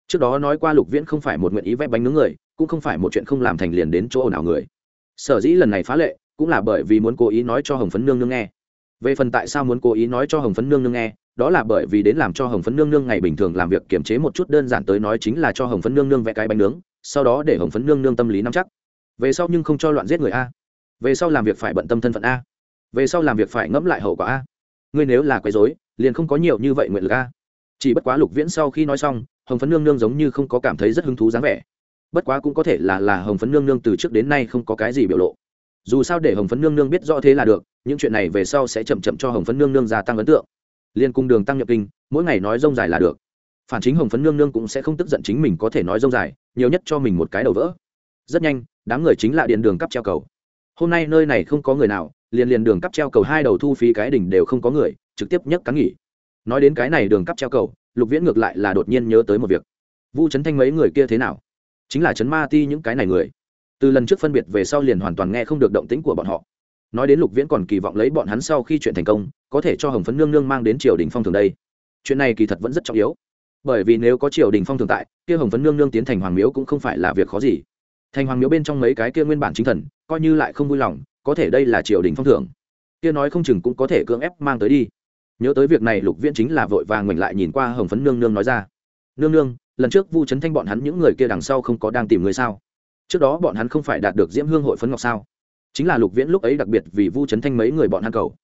Trước đó nói qua lục viễn không phải một nguyện ý vẽ bánh nướng người, cũng không phải một chuyện không làm thành liền đến chỗ nào người. Sở dĩ lần này phá lệ, cũng là bởi vì muốn cố ý nói cho hồng phấn nương nương nghe. Về phần tại sao muốn cố ý nói cho hồng phấn nương nương nghe, đó là bởi vì đến làm cho hồng phấn nương nương ngày bình thường làm việc kiểm chế một chút đơn giản tới nói chính là cho hồng phấn nương nương vẽ cái bánh nướng, sau đó để hồng phấn nương nương tâm lý nắm chắc. Về sau nhưng không cho loạn giết người a. Về sau làm việc phải bận tâm thân phận a. Về sau làm việc phải ngẫm lại hậu quả a ngươi nếu là quấy rối, liền không có nhiều như vậy nguyện lực a. Chỉ bất quá lục viễn sau khi nói xong hồng phấn nương nương giống như không có cảm thấy rất hứng thú dáng vẻ. Bất quá cũng có thể là là hồng phấn nương nương từ trước đến nay không có cái gì biểu lộ. Dù sao để hồng phấn nương nương biết rõ thế là được những chuyện này về sau sẽ chậm chậm cho hồng phấn nương nương gia tăng ấn tượng. Liên cung đường tăng nhập kinh mỗi ngày nói rông dài là được. Phản chính hồng phấn nương nương cũng sẽ không tức giận chính mình có thể nói rông dài nhiều nhất cho mình một cái đầu vỡ. Rất nhanh đám người chính là điện đường cắp treo cầu. Hôm nay nơi này không có người nào liền liền đường cắp treo cầu hai đầu thu phí cái đỉnh đều không có người, trực tiếp nhấc cắn nghỉ. Nói đến cái này đường cắp treo cầu, lục viễn ngược lại là đột nhiên nhớ tới một việc. Vu trấn thanh mấy người kia thế nào? Chính là trấn ma ti những cái này người. Từ lần trước phân biệt về sau liền hoàn toàn nghe không được động tĩnh của bọn họ. Nói đến lục viễn còn kỳ vọng lấy bọn hắn sau khi chuyện thành công, có thể cho hồng phấn nương nương mang đến triều đình phong thường đây. Chuyện này kỳ thật vẫn rất trọng yếu. Bởi vì nếu có triều đình phong thường tại, kia hồng phấn nương nương tiến thành hoàng miếu cũng không phải là việc khó gì. Thành hoàng miếu bên trong mấy cái kia nguyên bản chính thần, coi như lại không vui lòng có thể đây là triều đình phong thưởng. Kia nói không chừng cũng có thể cưỡng ép mang tới đi. Nhớ tới việc này, lục viễn chính là vội vàng ngoảnh lại nhìn qua hồng phấn nương nương nói ra. Nương nương, lần trước vu trấn thanh bọn hắn những người kia đằng sau không có đang tìm người sao? Trước đó bọn hắn không phải đạt được diễm hương hội phấn ngọc sao? Chính là lục viễn lúc ấy đặc biệt vì vu trấn thanh mấy người bọn hắn cầu.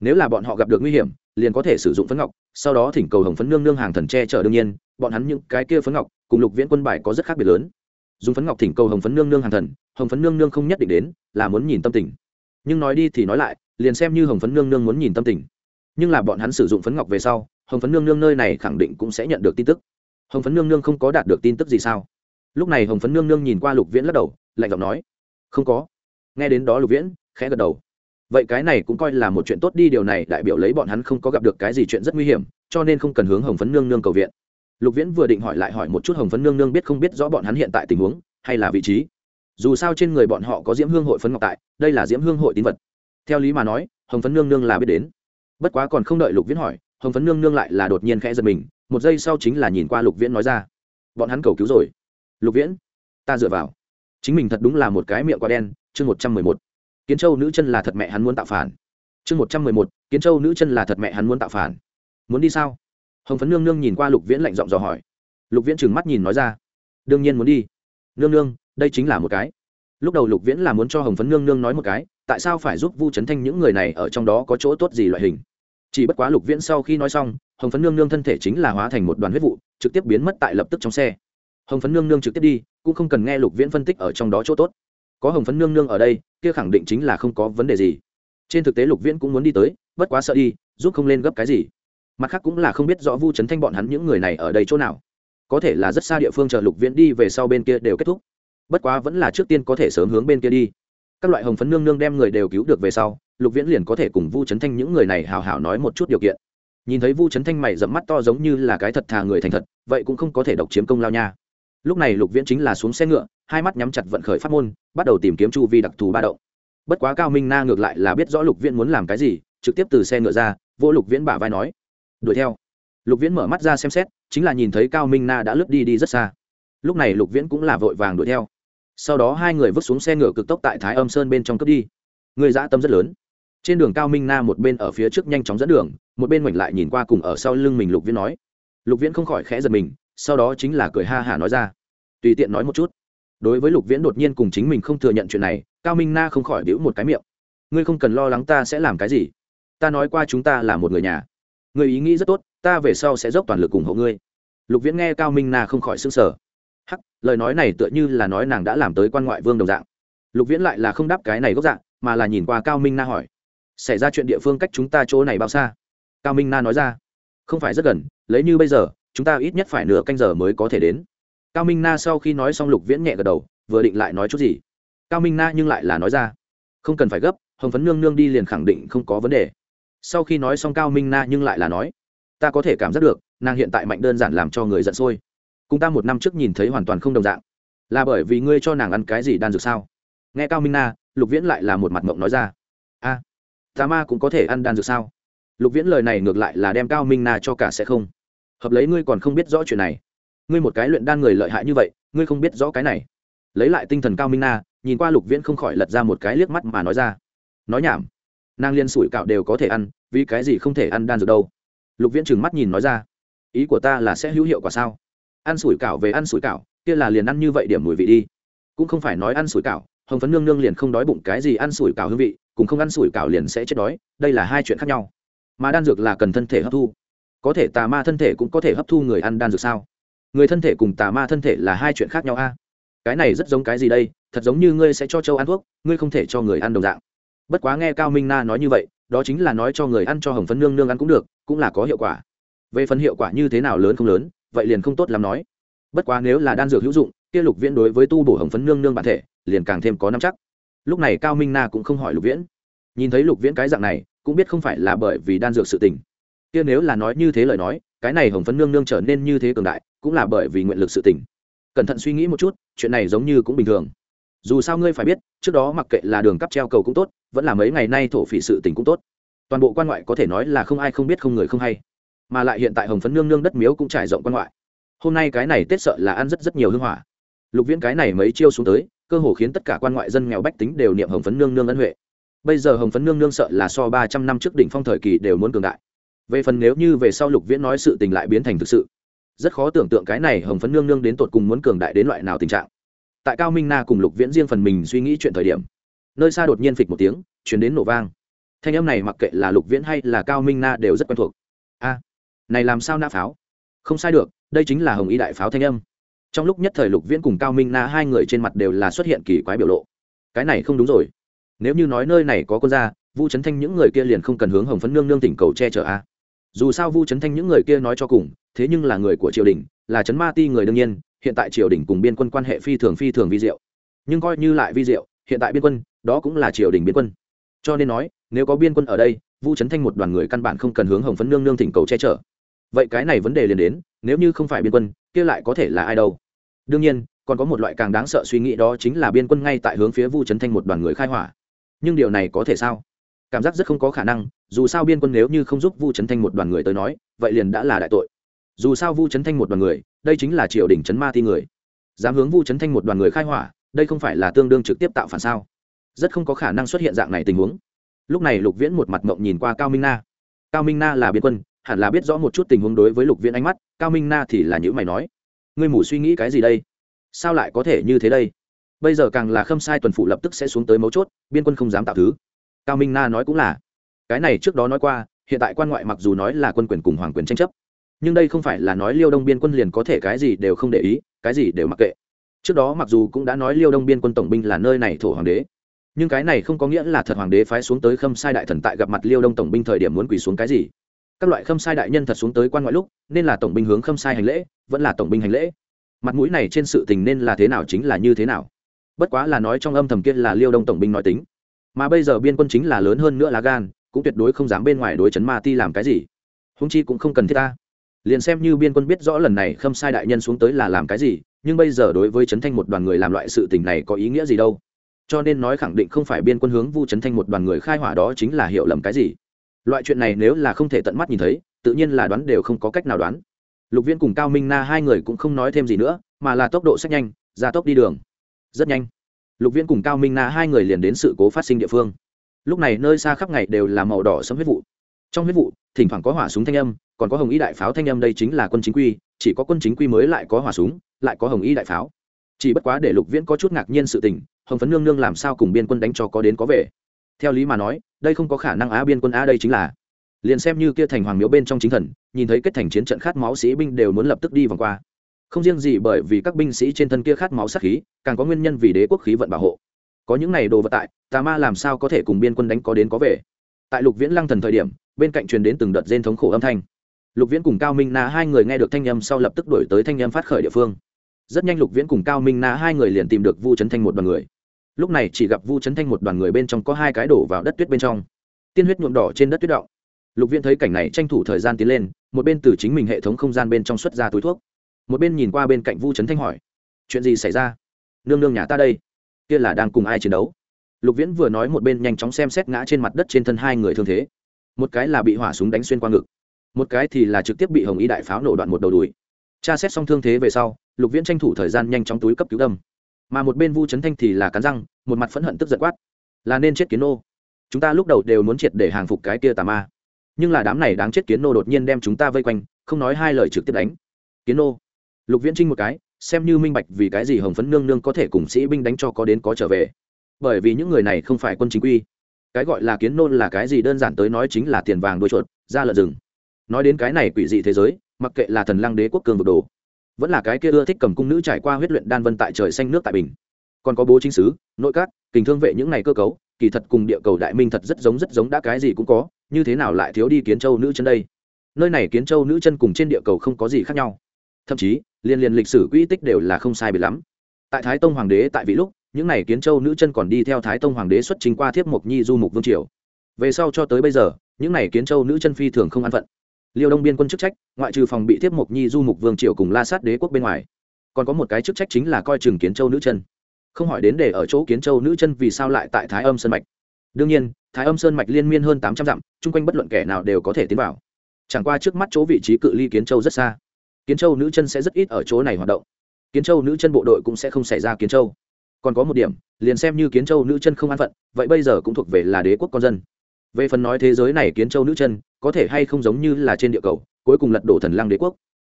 Nếu là bọn họ gặp được nguy hiểm, liền có thể sử dụng phấn ngọc, sau đó thỉnh cầu hồng phấn nương nương hàng thần che chở đương nhiên, bọn hắn những cái kia phấn ngọc cùng lục viễn quân bài có rất khác biệt lớn. Dùng phấn ngọc thỉnh cầu hồng phấn nương nương hàng thần, hồng phấn nương nương không nhất định đến, là muốn nhìn tâm tình nhưng nói đi thì nói lại, liền xem như hồng phấn nương nương muốn nhìn tâm tình. Nhưng là bọn hắn sử dụng phấn ngọc về sau, hồng phấn nương nương nơi này khẳng định cũng sẽ nhận được tin tức. Hồng phấn nương nương không có đạt được tin tức gì sao? Lúc này hồng phấn nương nương nhìn qua lục viễn lắc đầu, lạnh giọng nói, không có. Nghe đến đó lục viễn khẽ gật đầu. Vậy cái này cũng coi là một chuyện tốt đi, điều này đại biểu lấy bọn hắn không có gặp được cái gì chuyện rất nguy hiểm, cho nên không cần hướng hồng phấn nương nương cầu viện. Lục viễn vừa định hỏi lại hỏi một chút hồng phấn nương nương biết không biết rõ bọn hắn hiện tại tình huống, hay là vị trí dù sao trên người bọn họ có diễm hương hội phấn ngọc tại, đây là diễm hương hội tín vật. Theo lý mà nói, hồng phấn nương nương là biết đến. Bất quá còn không đợi lục viễn hỏi, hồng phấn nương nương lại là đột nhiên khẽ giật mình, một giây sau chính là nhìn qua lục viễn nói ra. Bọn hắn cầu cứu rồi. Lục viễn, ta dựa vào. Chính mình thật đúng là một cái miệng quá đen. Chương một trăm mười một. Kiến châu nữ chân là thật mẹ hắn muốn tạo phản. Chương một trăm mười một. Kiến châu nữ chân là thật mẹ hắn muốn tạo phản. Muốn đi sao? Hồng phấn nương nương nhìn qua lục viễn lạnh giọng dò hỏi. Lục viễn trừng mắt nhìn nói ra. Đương nhiên muốn đi. Nương nương đây chính là một cái. Lúc đầu lục viễn là muốn cho hồng phấn nương nương nói một cái, tại sao phải giúp vu trấn thanh những người này ở trong đó có chỗ tốt gì loại hình? Chỉ bất quá lục viễn sau khi nói xong, hồng phấn nương nương thân thể chính là hóa thành một đoàn huyết vụ, trực tiếp biến mất tại lập tức trong xe. Hồng phấn nương nương trực tiếp đi, cũng không cần nghe lục viễn phân tích ở trong đó chỗ tốt. Có hồng phấn nương nương ở đây, kia khẳng định chính là không có vấn đề gì. Trên thực tế lục viễn cũng muốn đi tới, bất quá sợ đi, giúp không lên gấp cái gì. Mặt khác cũng là không biết rõ vu trấn thanh bọn hắn những người này ở đây chỗ nào. Có thể là rất xa địa phương chờ lục viễn đi về sau bên kia đều kết thúc bất quá vẫn là trước tiên có thể sớm hướng bên kia đi. Các loại hồng phấn nương nương đem người đều cứu được về sau, lục viễn liền có thể cùng vu trấn thanh những người này hào hào nói một chút điều kiện. Nhìn thấy vu trấn thanh mày dẫm mắt to giống như là cái thật thà người thành thật, vậy cũng không có thể độc chiếm công lao nha. Lúc này lục viễn chính là xuống xe ngựa, hai mắt nhắm chặt vận khởi phát môn, bắt đầu tìm kiếm chu vi đặc thù ba động. Bất quá cao minh na ngược lại là biết rõ lục viễn muốn làm cái gì, trực tiếp từ xe ngựa ra, vô lục viễn bả vai nói, đuổi theo. Lục viễn mở mắt ra xem xét, chính là nhìn thấy cao minh na đã lướt đi đi rất xa. Lúc này lục viễn cũng là vội vàng đuổi theo sau đó hai người vứt xuống xe ngựa cực tốc tại thái âm sơn bên trong cướp đi. Người dã tâm rất lớn. Trên đường cao minh na một bên ở phía trước nhanh chóng dẫn đường, một bên ngoảnh lại nhìn qua cùng ở sau lưng mình lục viễn nói. Lục viễn không khỏi khẽ giật mình, sau đó chính là cười ha hả nói ra. Tùy tiện nói một chút. Đối với lục viễn đột nhiên cùng chính mình không thừa nhận chuyện này, cao minh na không khỏi đĩu một cái miệng. Ngươi không cần lo lắng ta sẽ làm cái gì. Ta nói qua chúng ta là một người nhà. Người ý nghĩ rất tốt, ta về sau sẽ dốc toàn lực ủng hộ ngươi. Lục viễn nghe cao minh na không khỏi s ư n g sở hắc, lời nói này tựa như là nói nàng đã làm tới quan ngoại vương đồng dạng. Lục viễn lại là không đáp cái này gốc dạng, mà là nhìn qua cao minh na hỏi. Xảy ra chuyện địa phương cách chúng ta chỗ này bao xa? Cao minh na nói ra. Không phải rất gần, lấy như bây giờ, chúng ta ít nhất phải nửa canh giờ mới có thể đến. Cao minh na sau khi nói xong lục viễn nhẹ gật đầu, vừa định lại nói chút gì. Cao minh na nhưng lại là nói ra. Không cần phải gấp, hồng phấn nương nương đi liền khẳng định không có vấn đề. Sau khi nói xong cao minh na nhưng lại là nói. Ta có thể cảm giác được, nàng hiện tại mạnh đơn giản làm cho người giận sôi cùng ta một năm trước nhìn thấy hoàn toàn không đồng dạng. Là bởi vì ngươi cho nàng ăn cái gì đan dược sao? Nghe cao minh na lục viễn lại là một mặt mộng nói ra. A à, tà ma cũng có thể ăn đan dược sao? Lục viễn lời này ngược lại là đem cao minh na cho cả sẽ không. Hợp lấy ngươi còn không biết rõ chuyện này. Ngươi một cái luyện đan người lợi hại như vậy ngươi không biết rõ cái này. Lấy lại tinh thần cao minh na nhìn qua lục viễn không khỏi lật ra một cái liếc mắt mà nói ra. Nói nhảm. Nàng liên sủi cạo đều có thể ăn vì cái gì không thể ăn đan dược đâu? Lục viễn trừng mắt nhìn nói ra. Ý của ta là sẽ hữu hiệu quả sao? Ăn sủi cảo về ăn sủi cảo, kia là liền ăn như vậy điểm mùi vị đi. Cũng không phải nói ăn sủi cảo, hồng phấn nương nương liền không đói bụng cái gì ăn sủi cảo hương vị, cùng không ăn sủi cảo liền sẽ chết đói, đây là hai chuyện khác nhau. Mà đan dược là cần thân thể hấp thu. Có thể tà ma thân thể cũng có thể hấp thu người ăn đan dược sao? Người thân thể cùng tà ma thân thể là hai chuyện khác nhau a. Cái này rất giống cái gì đây? Thật giống như ngươi sẽ cho châu ăn thuốc, ngươi không thể cho người ăn đồng dạng. Bất quá nghe cao minh na nói như vậy, đó chính là nói cho người ăn cho hồng phấn nương nương ăn cũng được, cũng là có hiệu quả. Về phần hiệu quả như thế nào lớn không lớn vậy liền không tốt lắm nói. Bất quá nếu là đan dược hữu dụng, kia lục viễn đối với tu bổ hồng phấn nương nương bản thể, liền càng thêm có năm chắc. Lúc này cao minh na cũng không hỏi lục viễn. Nhìn thấy lục viễn cái dạng này, cũng biết không phải là bởi vì đan dược sự tình. Kia nếu là nói như thế lời nói, cái này hồng phấn nương nương trở nên như thế cường đại, cũng là bởi vì nguyện lực sự tình. Cẩn thận suy nghĩ một chút, chuyện này giống như cũng bình thường. Dù sao ngươi phải biết, trước đó mặc kệ là đường cắp treo cầu cũng tốt, vẫn là mấy ngày nay thổ phỉ sự tình cũng tốt. Toàn bộ quan ngoại có thể nói là không ai không biết không người không hay mà lại hiện tại hồng phấn nương nương đất miếu cũng trải rộng quan ngoại. Hôm nay cái này tết sợ là ăn rất rất nhiều hương hỏa. Lục viễn cái này mấy chiêu xuống tới, cơ hồ khiến tất cả quan ngoại dân nghèo bách tính đều niệm hồng phấn nương nương ân huệ. Bây giờ hồng phấn nương nương sợ là so ba trăm năm trước đỉnh phong thời kỳ đều muốn cường đại. Về phần nếu như về sau lục viễn nói sự tình lại biến thành thực sự, rất khó tưởng tượng cái này hồng phấn nương nương đến tột cùng muốn cường đại đến loại nào tình trạng. Tại cao minh na cùng lục viễn riêng phần mình suy nghĩ chuyện thời điểm, nơi xa đột nhiên phịch một tiếng, chuyển đến nổ vang. Thanh âm này mặc kệ là lục viễn hay là cao minh na đều rất quen thuộc này làm sao nã pháo? Không sai được, đây chính là hồng y đại pháo thanh âm. Trong lúc nhất thời lục viễn cùng cao minh na hai người trên mặt đều là xuất hiện kỳ quái biểu lộ. Cái này không đúng rồi. Nếu như nói nơi này có quân gia vu trấn thanh những người kia liền không cần hướng hồng phấn nương nương tỉnh cầu che chở a. Dù sao vu trấn thanh những người kia nói cho cùng, thế nhưng là người của triều đình, là trấn ma ti người đương nhiên, hiện tại triều đình cùng biên quân quan hệ phi thường phi thường vi diệu. Nhưng coi như lại vi diệu, hiện tại biên quân, đó cũng là triều đình biên quân. Cho nên nói, nếu có biên quân ở đây, vu trấn thanh một đoàn người căn bản không cần hướng hồng phấn nương nương thỉnh cầu che chở vậy cái này vấn đề liền đến, nếu như không phải biên quân, kia lại có thể là ai đâu? Đương nhiên, còn có một loại càng đáng sợ suy nghĩ đó chính là biên quân ngay tại hướng phía vu trấn thanh một đoàn người khai hỏa. Nhưng điều này có thể sao? Cảm giác rất không có khả năng, dù sao biên quân nếu như không giúp vu trấn thanh một đoàn người tới nói, vậy liền đã là đại tội. Dù sao vu trấn thanh một đoàn người, đây chính là triều đình trấn ma thi người. Dám hướng vu trấn thanh một đoàn người khai hỏa, đây không phải là tương đương trực tiếp tạo phản sao? Rất không có khả năng xuất hiện dạng này tình huống. Lúc này lục viễn một mặt mộng nhìn qua cao minh na. Cao minh na là biên quân hẳn là biết rõ một chút tình huống đối với lục viễn ánh mắt, cao minh na thì là những mày nói, ngươi mù suy nghĩ cái gì đây? Sao lại có thể như thế đây? Bây giờ càng là khâm sai tuần phụ lập tức sẽ xuống tới mấu chốt, biên quân không dám tạo thứ. Cao minh na nói cũng là. Cái này trước đó nói qua, hiện tại quan ngoại mặc dù nói là quân quyền cùng hoàng quyền tranh chấp, nhưng đây không phải là nói liêu đông biên quân liền có thể cái gì đều không để ý, cái gì đều mặc kệ. Trước đó mặc dù cũng đã nói liêu đông biên quân tổng binh là nơi này thổ hoàng đế, nhưng cái này không có nghĩa là thật hoàng đế phái xuống tới khâm sai đại thần tại gặp mặt liêu đông tổng binh thời điểm muốn quỳ xuống cái gì các loại khâm sai đại nhân thật xuống tới quan ngoại lúc, nên là tổng binh hướng khâm sai hành lễ, vẫn là tổng binh hành lễ. Mặt mũi này trên sự tình nên là thế nào chính là như thế nào. Bất quá là nói trong âm thầm kia là liêu đông tổng binh nói tính. Mà bây giờ biên quân chính là lớn hơn nữa là gan, cũng tuyệt đối không dám bên ngoài đối chấn ma ti làm cái gì. Húng chi cũng không cần thiết ta. Liền xem như biên quân biết rõ lần này khâm sai đại nhân xuống tới là làm cái gì, nhưng bây giờ đối với trấn thanh một đoàn người làm loại sự tình này có ý nghĩa gì đâu. Cho nên nói khẳng định không phải biên quân hướng vu trấn thanh một đoàn người khai hỏa đó chính là hiểu lầm cái gì loại chuyện này nếu là không thể tận mắt nhìn thấy, tự nhiên là đoán đều không có cách nào đoán. Lục viên cùng cao minh na hai người cũng không nói thêm gì nữa, mà là tốc độ sách nhanh ra tốc đi đường. Rất nhanh. Lục viên cùng cao minh na hai người liền đến sự cố phát sinh địa phương. Lúc này nơi xa khắp ngày đều là màu đỏ sấm huyết vụ. Trong huyết vụ, thỉnh thoảng có hỏa súng thanh âm, còn có hồng y đại pháo thanh âm đây chính là quân chính quy, chỉ có quân chính quy mới lại có hỏa súng, lại có hồng y đại pháo. Chỉ bất quá để lục viễn có chút ngạc nhiên sự tình, hồng phấn nương nương làm sao cùng biên quân đánh cho có đến có về. Theo lý mà nói đây không có khả năng á biên quân á đây chính là. Liền xem như kia thành hoàng miếu bên trong chính thần, nhìn thấy kết thành chiến trận khát máu sĩ binh đều muốn lập tức đi vòng qua. Không riêng gì bởi vì các binh sĩ trên thân kia khát máu sát khí, càng có nguyên nhân vì đế quốc khí vận bảo hộ. Có những này đồ vật tại, tà ma làm sao có thể cùng biên quân đánh có đến có về? Tại lục viễn lăng thần thời điểm, bên cạnh truyền đến từng đợt rên thống khổ âm thanh. Lục viễn cùng cao minh na hai người nghe được thanh âm sau lập tức đổi tới thanh âm phát khởi địa phương. Rất nhanh lục viễn cùng cao minh na hai người liền tìm được vu trấn thanh một đoàn người lúc này chỉ gặp vu trấn thanh một đoàn người bên trong có hai cái đổ vào đất tuyết bên trong. Tiên huyết nhuộm đỏ trên đất tuyết động lục viễn thấy cảnh này tranh thủ thời gian tiến lên, một bên từ chính mình hệ thống không gian bên trong xuất ra túi thuốc, một bên nhìn qua bên cạnh vu trấn thanh hỏi, chuyện gì xảy ra? Nương nương nhà ta đây, kia là đang cùng ai chiến đấu? Lục viễn vừa nói một bên nhanh chóng xem xét ngã trên mặt đất trên thân hai người thương thế. Một cái là bị hỏa súng đánh xuyên qua ngực, một cái thì là trực tiếp bị hồng y đại pháo nổ đoạn một đầu đùi. Tra xét xong thương thế về sau, lục viễn tranh thủ thời gian nhanh chóng túi cấp cứu đâm mà một bên vu trấn thanh thì là cắn răng, một mặt phẫn hận tức giận quát, là nên chết kiến nô. Chúng ta lúc đầu đều muốn triệt để hàng phục cái kia tà ma, nhưng là đám này đáng chết kiến nô đột nhiên đem chúng ta vây quanh, không nói hai lời trực tiếp đánh. Kiến nô, lục viễn trinh một cái, xem như minh bạch vì cái gì hồng phấn nương nương có thể cùng sĩ binh đánh cho có đến có trở về. Bởi vì những người này không phải quân chính quy. Cái gọi là kiến nôn là cái gì đơn giản tới nói chính là tiền vàng đuôi chuột ra lợn rừng. Nói đến cái này quỷ dị thế giới, mặc kệ là thần lăng đế quốc cường vực đồ vẫn là cái kia ưa thích cầm cung nữ trải qua huyết luyện đan vân tại trời xanh nước tại bình. Còn có bố chính sứ, nội các, kình thương vệ những này cơ cấu, kỳ thật cùng địa cầu đại minh thật rất giống rất giống đã cái gì cũng có, như thế nào lại thiếu đi kiến châu nữ chân đây? Nơi này kiến châu nữ chân cùng trên địa cầu không có gì khác nhau. Thậm chí, liên liên lịch sử quỹ tích đều là không sai biệt lắm. Tại thái tông hoàng đế tại vị lúc, những n à y kiến châu nữ chân còn đi theo thái tông hoàng đế xuất trình qua thiếp mộc nhi du mục vương triều. Về sau cho tới bây giờ, những n à y kiến châu nữ chân phi thường không an phận liêu đông biên quân chức trách, ngoại trừ phòng bị thiếp mộc nhi, du mục vương triều cùng la sát đế quốc bên ngoài, còn có một cái chức trách chính là coi chừng kiến châu nữ chân. Không hỏi đến để ở chỗ kiến châu nữ chân vì sao lại tại thái âm sơn mạch. Đương nhiên, thái âm sơn mạch liên miên hơn tám trăm dặm, chung quanh bất luận kẻ nào đều có thể tiến vào. Chẳng qua trước mắt chỗ vị trí cự ly kiến châu rất xa. Kiến châu nữ chân sẽ rất ít ở chỗ này hoạt động. Kiến châu nữ chân bộ đội cũng sẽ không xảy ra kiến châu. Còn có một điểm, liền xem như kiến châu nữ chân không an phận, vậy bây giờ cũng thuộc về là đế quốc con dân về phần nói thế giới này kiến châu nữ chân, có thể hay không giống như là trên địa cầu, cuối cùng lật đổ thần lăng đế quốc.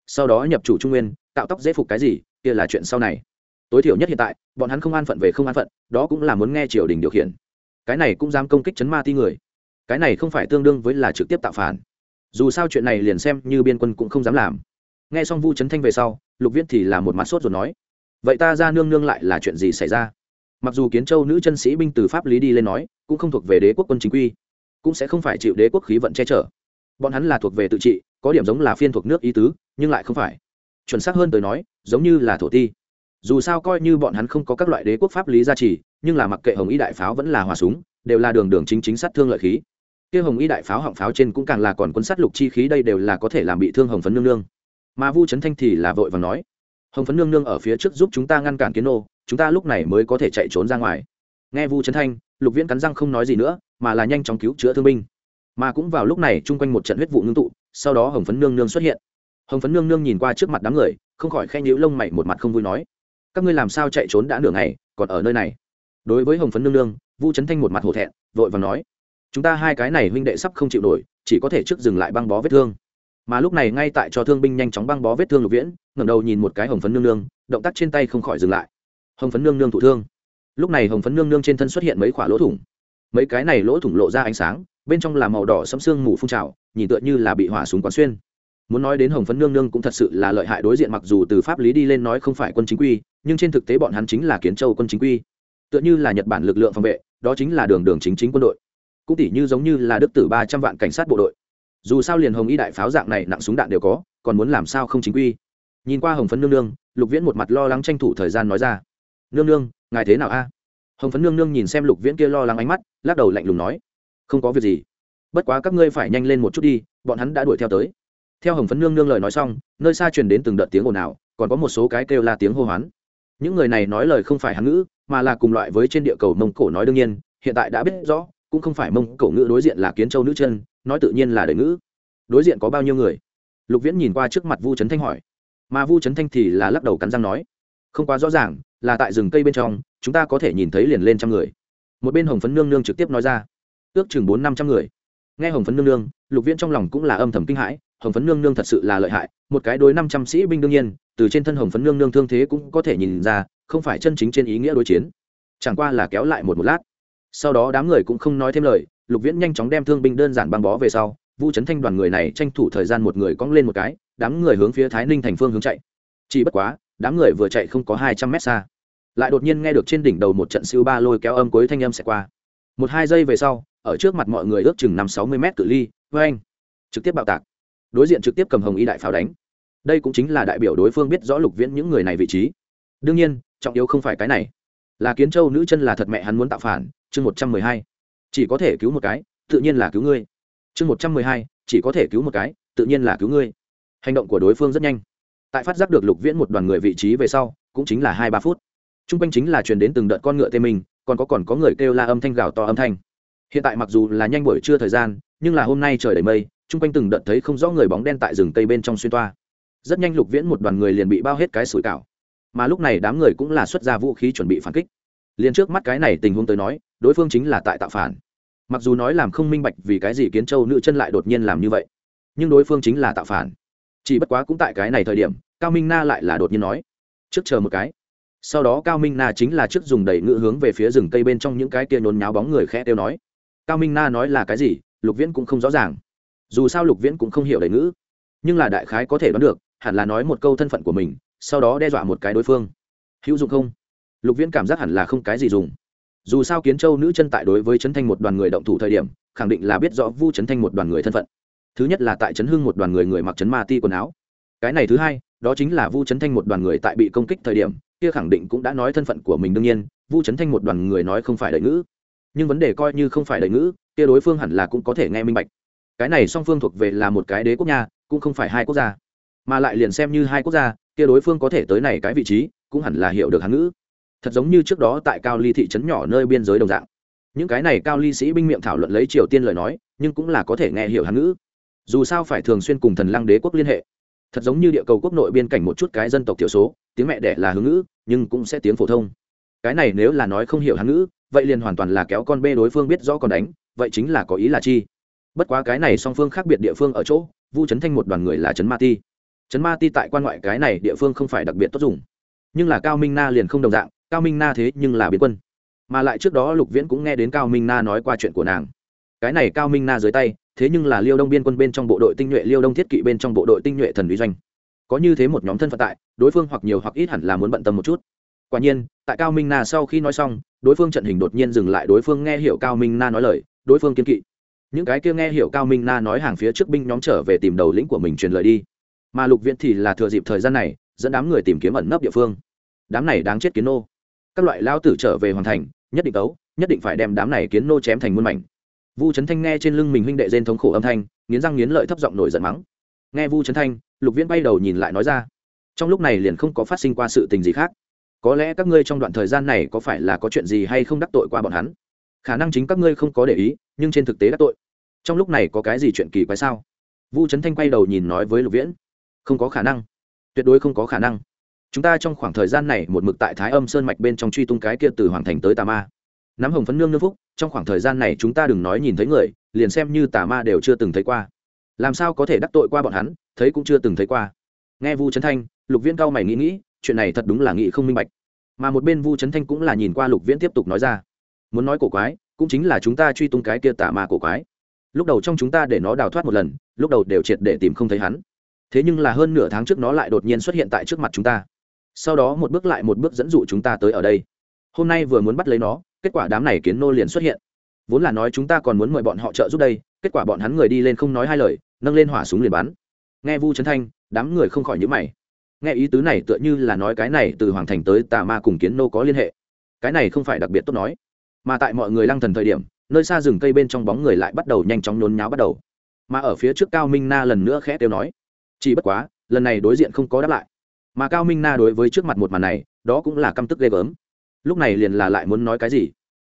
Sau đó nhập chủ trung nguyên, tạo tóc dễ phục cái gì, kia là chuyện sau này. Tối thiểu nhất hiện tại, bọn hắn không an phận về không an phận, đó cũng là muốn nghe triều đình điều khiển. Cái này cũng dám công kích chấn ma ti người. Cái này không phải tương đương với là trực tiếp tạo phản. Dù sao chuyện này liền xem như biên quân cũng không dám làm. Nghe xong vu trấn thanh về sau, lục viễn thì là một mặt sốt rồi nói, vậy ta ra nương nương lại là chuyện gì xảy ra? Mặc dù kiến châu nữ chân sĩ binh từ pháp lý đi lên nói, cũng không thuộc về đế quốc quân chính quy cũng sẽ không phải chịu đế quốc khí vận che chở. Bọn hắn là thuộc về tự trị, có điểm giống là phiên thuộc nước ý tứ, nhưng lại không phải. Chuẩn xác hơn tới nói, giống như là thổ ti. Dù sao coi như bọn hắn không có các loại đế quốc pháp lý gia trì, nhưng là mặc kệ hồng y đại pháo vẫn là hòa súng, đều là đường đường chính chính sát thương lợi khí. Kia hồng y đại pháo họng pháo trên cũng càng là còn quân sát lục chi khí đây đều là có thể làm bị thương hồng phấn nương nương. Mà vu trấn thanh thì là vội và nói, hồng phấn nương nương ở phía trước giúp chúng ta ngăn cản kiến nô, chúng ta lúc này mới có thể chạy trốn ra ngoài. Nghe vu trấn thanh, lục viễn cắn răng không nói gì nữa mà là nhanh chóng cứu chữa thương binh. Mà cũng vào lúc này chung quanh một trận huyết vụ ngưng tụ, sau đó hồng phấn nương nương xuất hiện. Hồng phấn nương nương nhìn qua trước mặt đám người, không khỏi khen nhíu lông mày một mặt không vui nói, các ngươi làm sao chạy trốn đã nửa ngày, còn ở nơi này? Đối với hồng phấn nương nương, vu trấn thanh một mặt hổ thẹn, vội và nói, chúng ta hai cái này huynh đệ sắp không chịu nổi, chỉ có thể trước dừng lại băng bó vết thương. Mà lúc này ngay tại cho thương binh nhanh chóng băng bó vết thương lục viễn, ngẩng đầu nhìn một cái hồng phấn nương nương, động tác trên tay không khỏi dừng lại. Hồng phấn nương nương thụ thương. Lúc này hồng phấn nương nương trên thân xuất hiện mấy khoả lỗ thủng mấy cái này lỗ thủng lộ ra ánh sáng, bên trong là màu đỏ sẫm sương mù phun trào, nhìn tựa như là bị hỏa súng quán xuyên. Muốn nói đến hồng phấn nương nương cũng thật sự là lợi hại đối diện mặc dù từ pháp lý đi lên nói không phải quân chính quy, nhưng trên thực tế bọn hắn chính là kiến châu quân chính quy. Tựa như là nhật bản lực lượng phòng vệ, đó chính là đường đường chính chính quân đội. Cũng tỷ như giống như là đức tử ba trăm vạn cảnh sát bộ đội. Dù sao liền hồng y đại pháo dạng này nặng súng đạn đều có, còn muốn làm sao không chính quy? Nhìn qua hồng phấn nương nương, lục viễn một mặt lo lắng tranh thủ thời gian nói ra. Nương nương, ngài thế nào a? Hồng phấn nương nương nhìn xem lục viễn kia lo lắng ánh mắt lắc đầu lạnh lùng nói, không có việc gì, bất quá các ngươi phải nhanh lên một chút đi, bọn hắn đã đuổi theo tới. Theo hồng phấn nương nương lời nói xong, nơi xa truyền đến từng đợt tiếng ồn ào, còn có một số cái kêu la tiếng hô hoán. Những người này nói lời không phải hán ngữ, mà là cùng loại với trên địa cầu mông cổ nói đương nhiên, hiện tại đã biết rõ, cũng không phải mông cổ ngữ đối diện là kiến châu nữ chân, nói tự nhiên là đời ngữ. Đối diện có bao nhiêu người? Lục viễn nhìn qua trước mặt vu trấn thanh hỏi. Mà vu trấn thanh thì là lắc đầu cắn răng nói, không quá rõ ràng, là tại rừng cây bên trong, chúng ta có thể nhìn thấy liền lên trăm người một bên hồng phấn nương nương trực tiếp nói ra, ước chừng bốn năm trăm người. Nghe hồng phấn nương nương, lục viễn trong lòng cũng là âm thầm kinh hãi, hồng phấn nương nương thật sự là lợi hại, một cái đối năm trăm sĩ binh đương nhiên, từ trên thân hồng phấn nương nương thương thế cũng có thể nhìn ra, không phải chân chính trên ý nghĩa đối chiến. Chẳng qua là kéo lại một một lát. Sau đó đám người cũng không nói thêm lời, lục viễn nhanh chóng đem thương binh đơn giản băng bó về sau, vu trấn thanh đoàn người này tranh thủ thời gian một người cong lên một cái, đám người hướng phía thái ninh thành phương hướng chạy. Chỉ bất quá, đám người vừa chạy không có hai trăm mét xa lại đột nhiên nghe được trên đỉnh đầu một trận siêu ba lôi kéo âm cuối thanh âm sẽ qua. Một hai giây về sau, ở trước mặt mọi người ước chừng năm sáu mươi mét cự ly, với anh, trực tiếp bạo tạc. Đối diện trực tiếp cầm hồng y đại pháo đánh. Đây cũng chính là đại biểu đối phương biết rõ lục viễn những người này vị trí. Đương nhiên, trọng yếu không phải cái này. Là kiến châu nữ chân là thật mẹ hắn muốn tạo phản, chương một trăm mười hai. Chỉ có thể cứu một cái, tự nhiên là cứu ngươi. Chương một trăm mười hai, chỉ có thể cứu một cái, tự nhiên là cứu ngươi. Hành động của đối phương rất nhanh. Tại phát giác được lục viễn một đoàn người vị trí về sau, cũng chính là hai ba phút t r u n g quanh chính là truyền đến từng đợt con ngựa tê mình còn có còn có người kêu la âm thanh gào to âm thanh. Hiện tại mặc dù là nhanh buổi trưa thời gian, nhưng là hôm nay trời đầy mây t r u n g quanh từng đợt thấy không rõ người bóng đen tại rừng cây bên trong xuyên toa. Rất nhanh lục viễn một đoàn người liền bị bao hết cái sủi cảo. Mà lúc này đám người cũng là xuất ra vũ khí chuẩn bị phản kích. Liền trước mắt cái này tình huống tới nói, đối phương chính là tại tạo phản. Mặc dù nói làm không minh bạch vì cái gì kiến châu nữ chân lại đột nhiên làm như vậy, nhưng đối phương chính là tạo phản. Chỉ bất quá cũng tại cái này thời điểm, cao minh na lại là đột nhiên nói, trước chờ một cái sau đó cao minh na chính là trước dùng đẩy ngự hướng về phía rừng cây bên trong những cái kia nhốn nháo bóng người khẽ tiêu nói. Cao minh na nói là cái gì, lục viễn cũng không rõ ràng. Dù sao lục viễn cũng không hiểu đẩy ngữ nhưng là đại khái có thể đoán được, hẳn là nói một câu thân phận của mình, sau đó đe dọa một cái đối phương. Hữu dụng không? Lục viễn cảm giác hẳn là không cái gì dùng. Dù sao kiến châu nữ chân tại đối với trấn thanh một đoàn người động thủ thời điểm, khẳng định là biết rõ vu trấn thanh một đoàn người thân phận. Thứ nhất là tại trấn hưng một đoàn người người mặc trấn ma ti quần áo. Cái này thứ hai, đó chính là vu trấn thanh một đoàn người tại bị công kích thời điểm kia khẳng định cũng đã nói thân phận của mình đương nhiên, vu trấn thanh một đoàn người nói không phải đợi ngữ. Nhưng vấn đề coi như không phải đợi ngữ, kia đối phương hẳn là cũng có thể nghe minh bạch. Cái này song phương thuộc về là một cái đế quốc nhà cũng không phải hai quốc gia. Mà lại liền xem như hai quốc gia, kia đối phương có thể tới này cái vị trí, cũng hẳn là hiểu được hán ngữ. Thật giống như trước đó tại cao ly thị trấn nhỏ nơi biên giới đồng dạng. Những cái này cao ly sĩ binh miệng thảo luận lấy triều tiên lời nói, nhưng cũng là có thể nghe hiểu hán ngữ. Dù sao phải thường xuyên cùng thần lăng đế quốc liên hệ. Thật giống như địa cầu quốc nội biên cảnh một chút cái dân tộc thiểu số tiếng mẹ đẻ là hướng ngữ, nhưng cũng sẽ tiếng phổ thông. Cái này nếu là nói không hiểu hán ngữ, vậy liền hoàn toàn là kéo con bê đối phương biết rõ còn đánh, vậy chính là có ý là chi. Bất quá cái này song phương khác biệt địa phương ở chỗ, vu trấn thanh một đoàn người là trấn ma ti. Trấn ma ti tại quan ngoại cái này địa phương không phải đặc biệt tốt dùng. Nhưng là cao minh na liền không đồng dạng, cao minh na thế nhưng là biến quân. Mà lại trước đó lục viễn cũng nghe đến cao minh na nói qua chuyện của nàng. Cái này cao minh na dưới tay, thế nhưng là liêu đông biên quân bên trong bộ đội tinh nhuệ, liêu đông thiết kỵ bên trong bộ đội tinh nhuệ thần uy doanh có như thế một nhóm thân phận tại, đối phương hoặc nhiều hoặc ít hẳn là muốn bận tâm một chút. Quả nhiên, tại cao minh na sau khi nói xong, đối phương trận hình đột nhiên dừng lại đối phương nghe hiểu cao minh na nói lời, đối phương kiên kỵ. Những cái kia nghe hiểu cao minh na nói hàng phía trước binh nhóm trở về tìm đầu lĩnh của mình truyền lời đi. Mà lục viễn thì là thừa dịp thời gian này, dẫn đám người tìm kiếm ẩn nấp địa phương. Đám này đáng chết kiến nô. Các loại lao tử trở về hoàn thành, nhất định tấu nhất định phải đem đám này kiến nô chém thành muôn mảnh. Vu trấn thanh nghe trên lưng mình huynh đệ rên thống khổ âm thanh, nghiến răng nghiến lợi thấp giọng nổi giận mắng. Nghe vu trấn thanh lục viễn bay đầu nhìn lại nói ra, trong lúc này liền không có phát sinh qua sự tình gì khác. Có lẽ các ngươi trong đoạn thời gian này có phải là có chuyện gì hay không đắc tội qua bọn hắn? Khả năng chính các ngươi không có để ý, nhưng trên thực tế đắc tội. Trong lúc này có cái gì chuyện kỳ quái sao? Vu trấn thanh quay đầu nhìn nói với lục viễn, không có khả năng. Tuyệt đối không có khả năng. Chúng ta trong khoảng thời gian này một mực tại thái âm sơn mạch bên trong truy tung cái kia từ hoàng thành tới tà ma. Nắm hồng phấn nương nương phúc, trong khoảng thời gian này chúng ta đừng nói nhìn thấy người, liền xem như tà ma đều chưa từng thấy qua làm sao có thể đắc tội qua bọn hắn, thấy cũng chưa từng thấy qua. Nghe vu trấn thanh, lục viễn cao mày nghĩ nghĩ, chuyện này thật đúng là nghĩ không minh bạch. Mà một bên vu trấn thanh cũng là nhìn qua lục viễn tiếp tục nói ra. Muốn nói cổ quái, cũng chính là chúng ta truy tung cái kia tà ma cổ quái. Lúc đầu trong chúng ta để nó đào thoát một lần, lúc đầu đều triệt để tìm không thấy hắn. Thế nhưng là hơn nửa tháng trước nó lại đột nhiên xuất hiện tại trước mặt chúng ta. Sau đó một bước lại một bước dẫn dụ chúng ta tới ở đây. Hôm nay vừa muốn bắt lấy nó, kết quả đám này kiến nô liền xuất hiện. Vốn là nói chúng ta còn muốn mời bọn họ trợ giúp đây, kết quả bọn hắn người đi lên không nói hai lời nâng lên hỏa súng liền bắn. Nghe vu trấn thanh, đám người không khỏi nhữ mày. Nghe ý tứ này tựa như là nói cái này từ hoàng thành tới tà ma cùng kiến nô có liên hệ. Cái này không phải đặc biệt tốt nói. Mà tại mọi người lăng thần thời điểm, nơi xa rừng cây bên trong bóng người lại bắt đầu nhanh chóng nhốn nháo bắt đầu. Mà ở phía trước cao minh na lần nữa khẽ tiêu nói, chỉ bất quá, lần này đối diện không có đáp lại. Mà cao minh na đối với trước mặt một màn này, đó cũng là căm tức ghê gớm. Lúc này liền là lại muốn nói cái gì?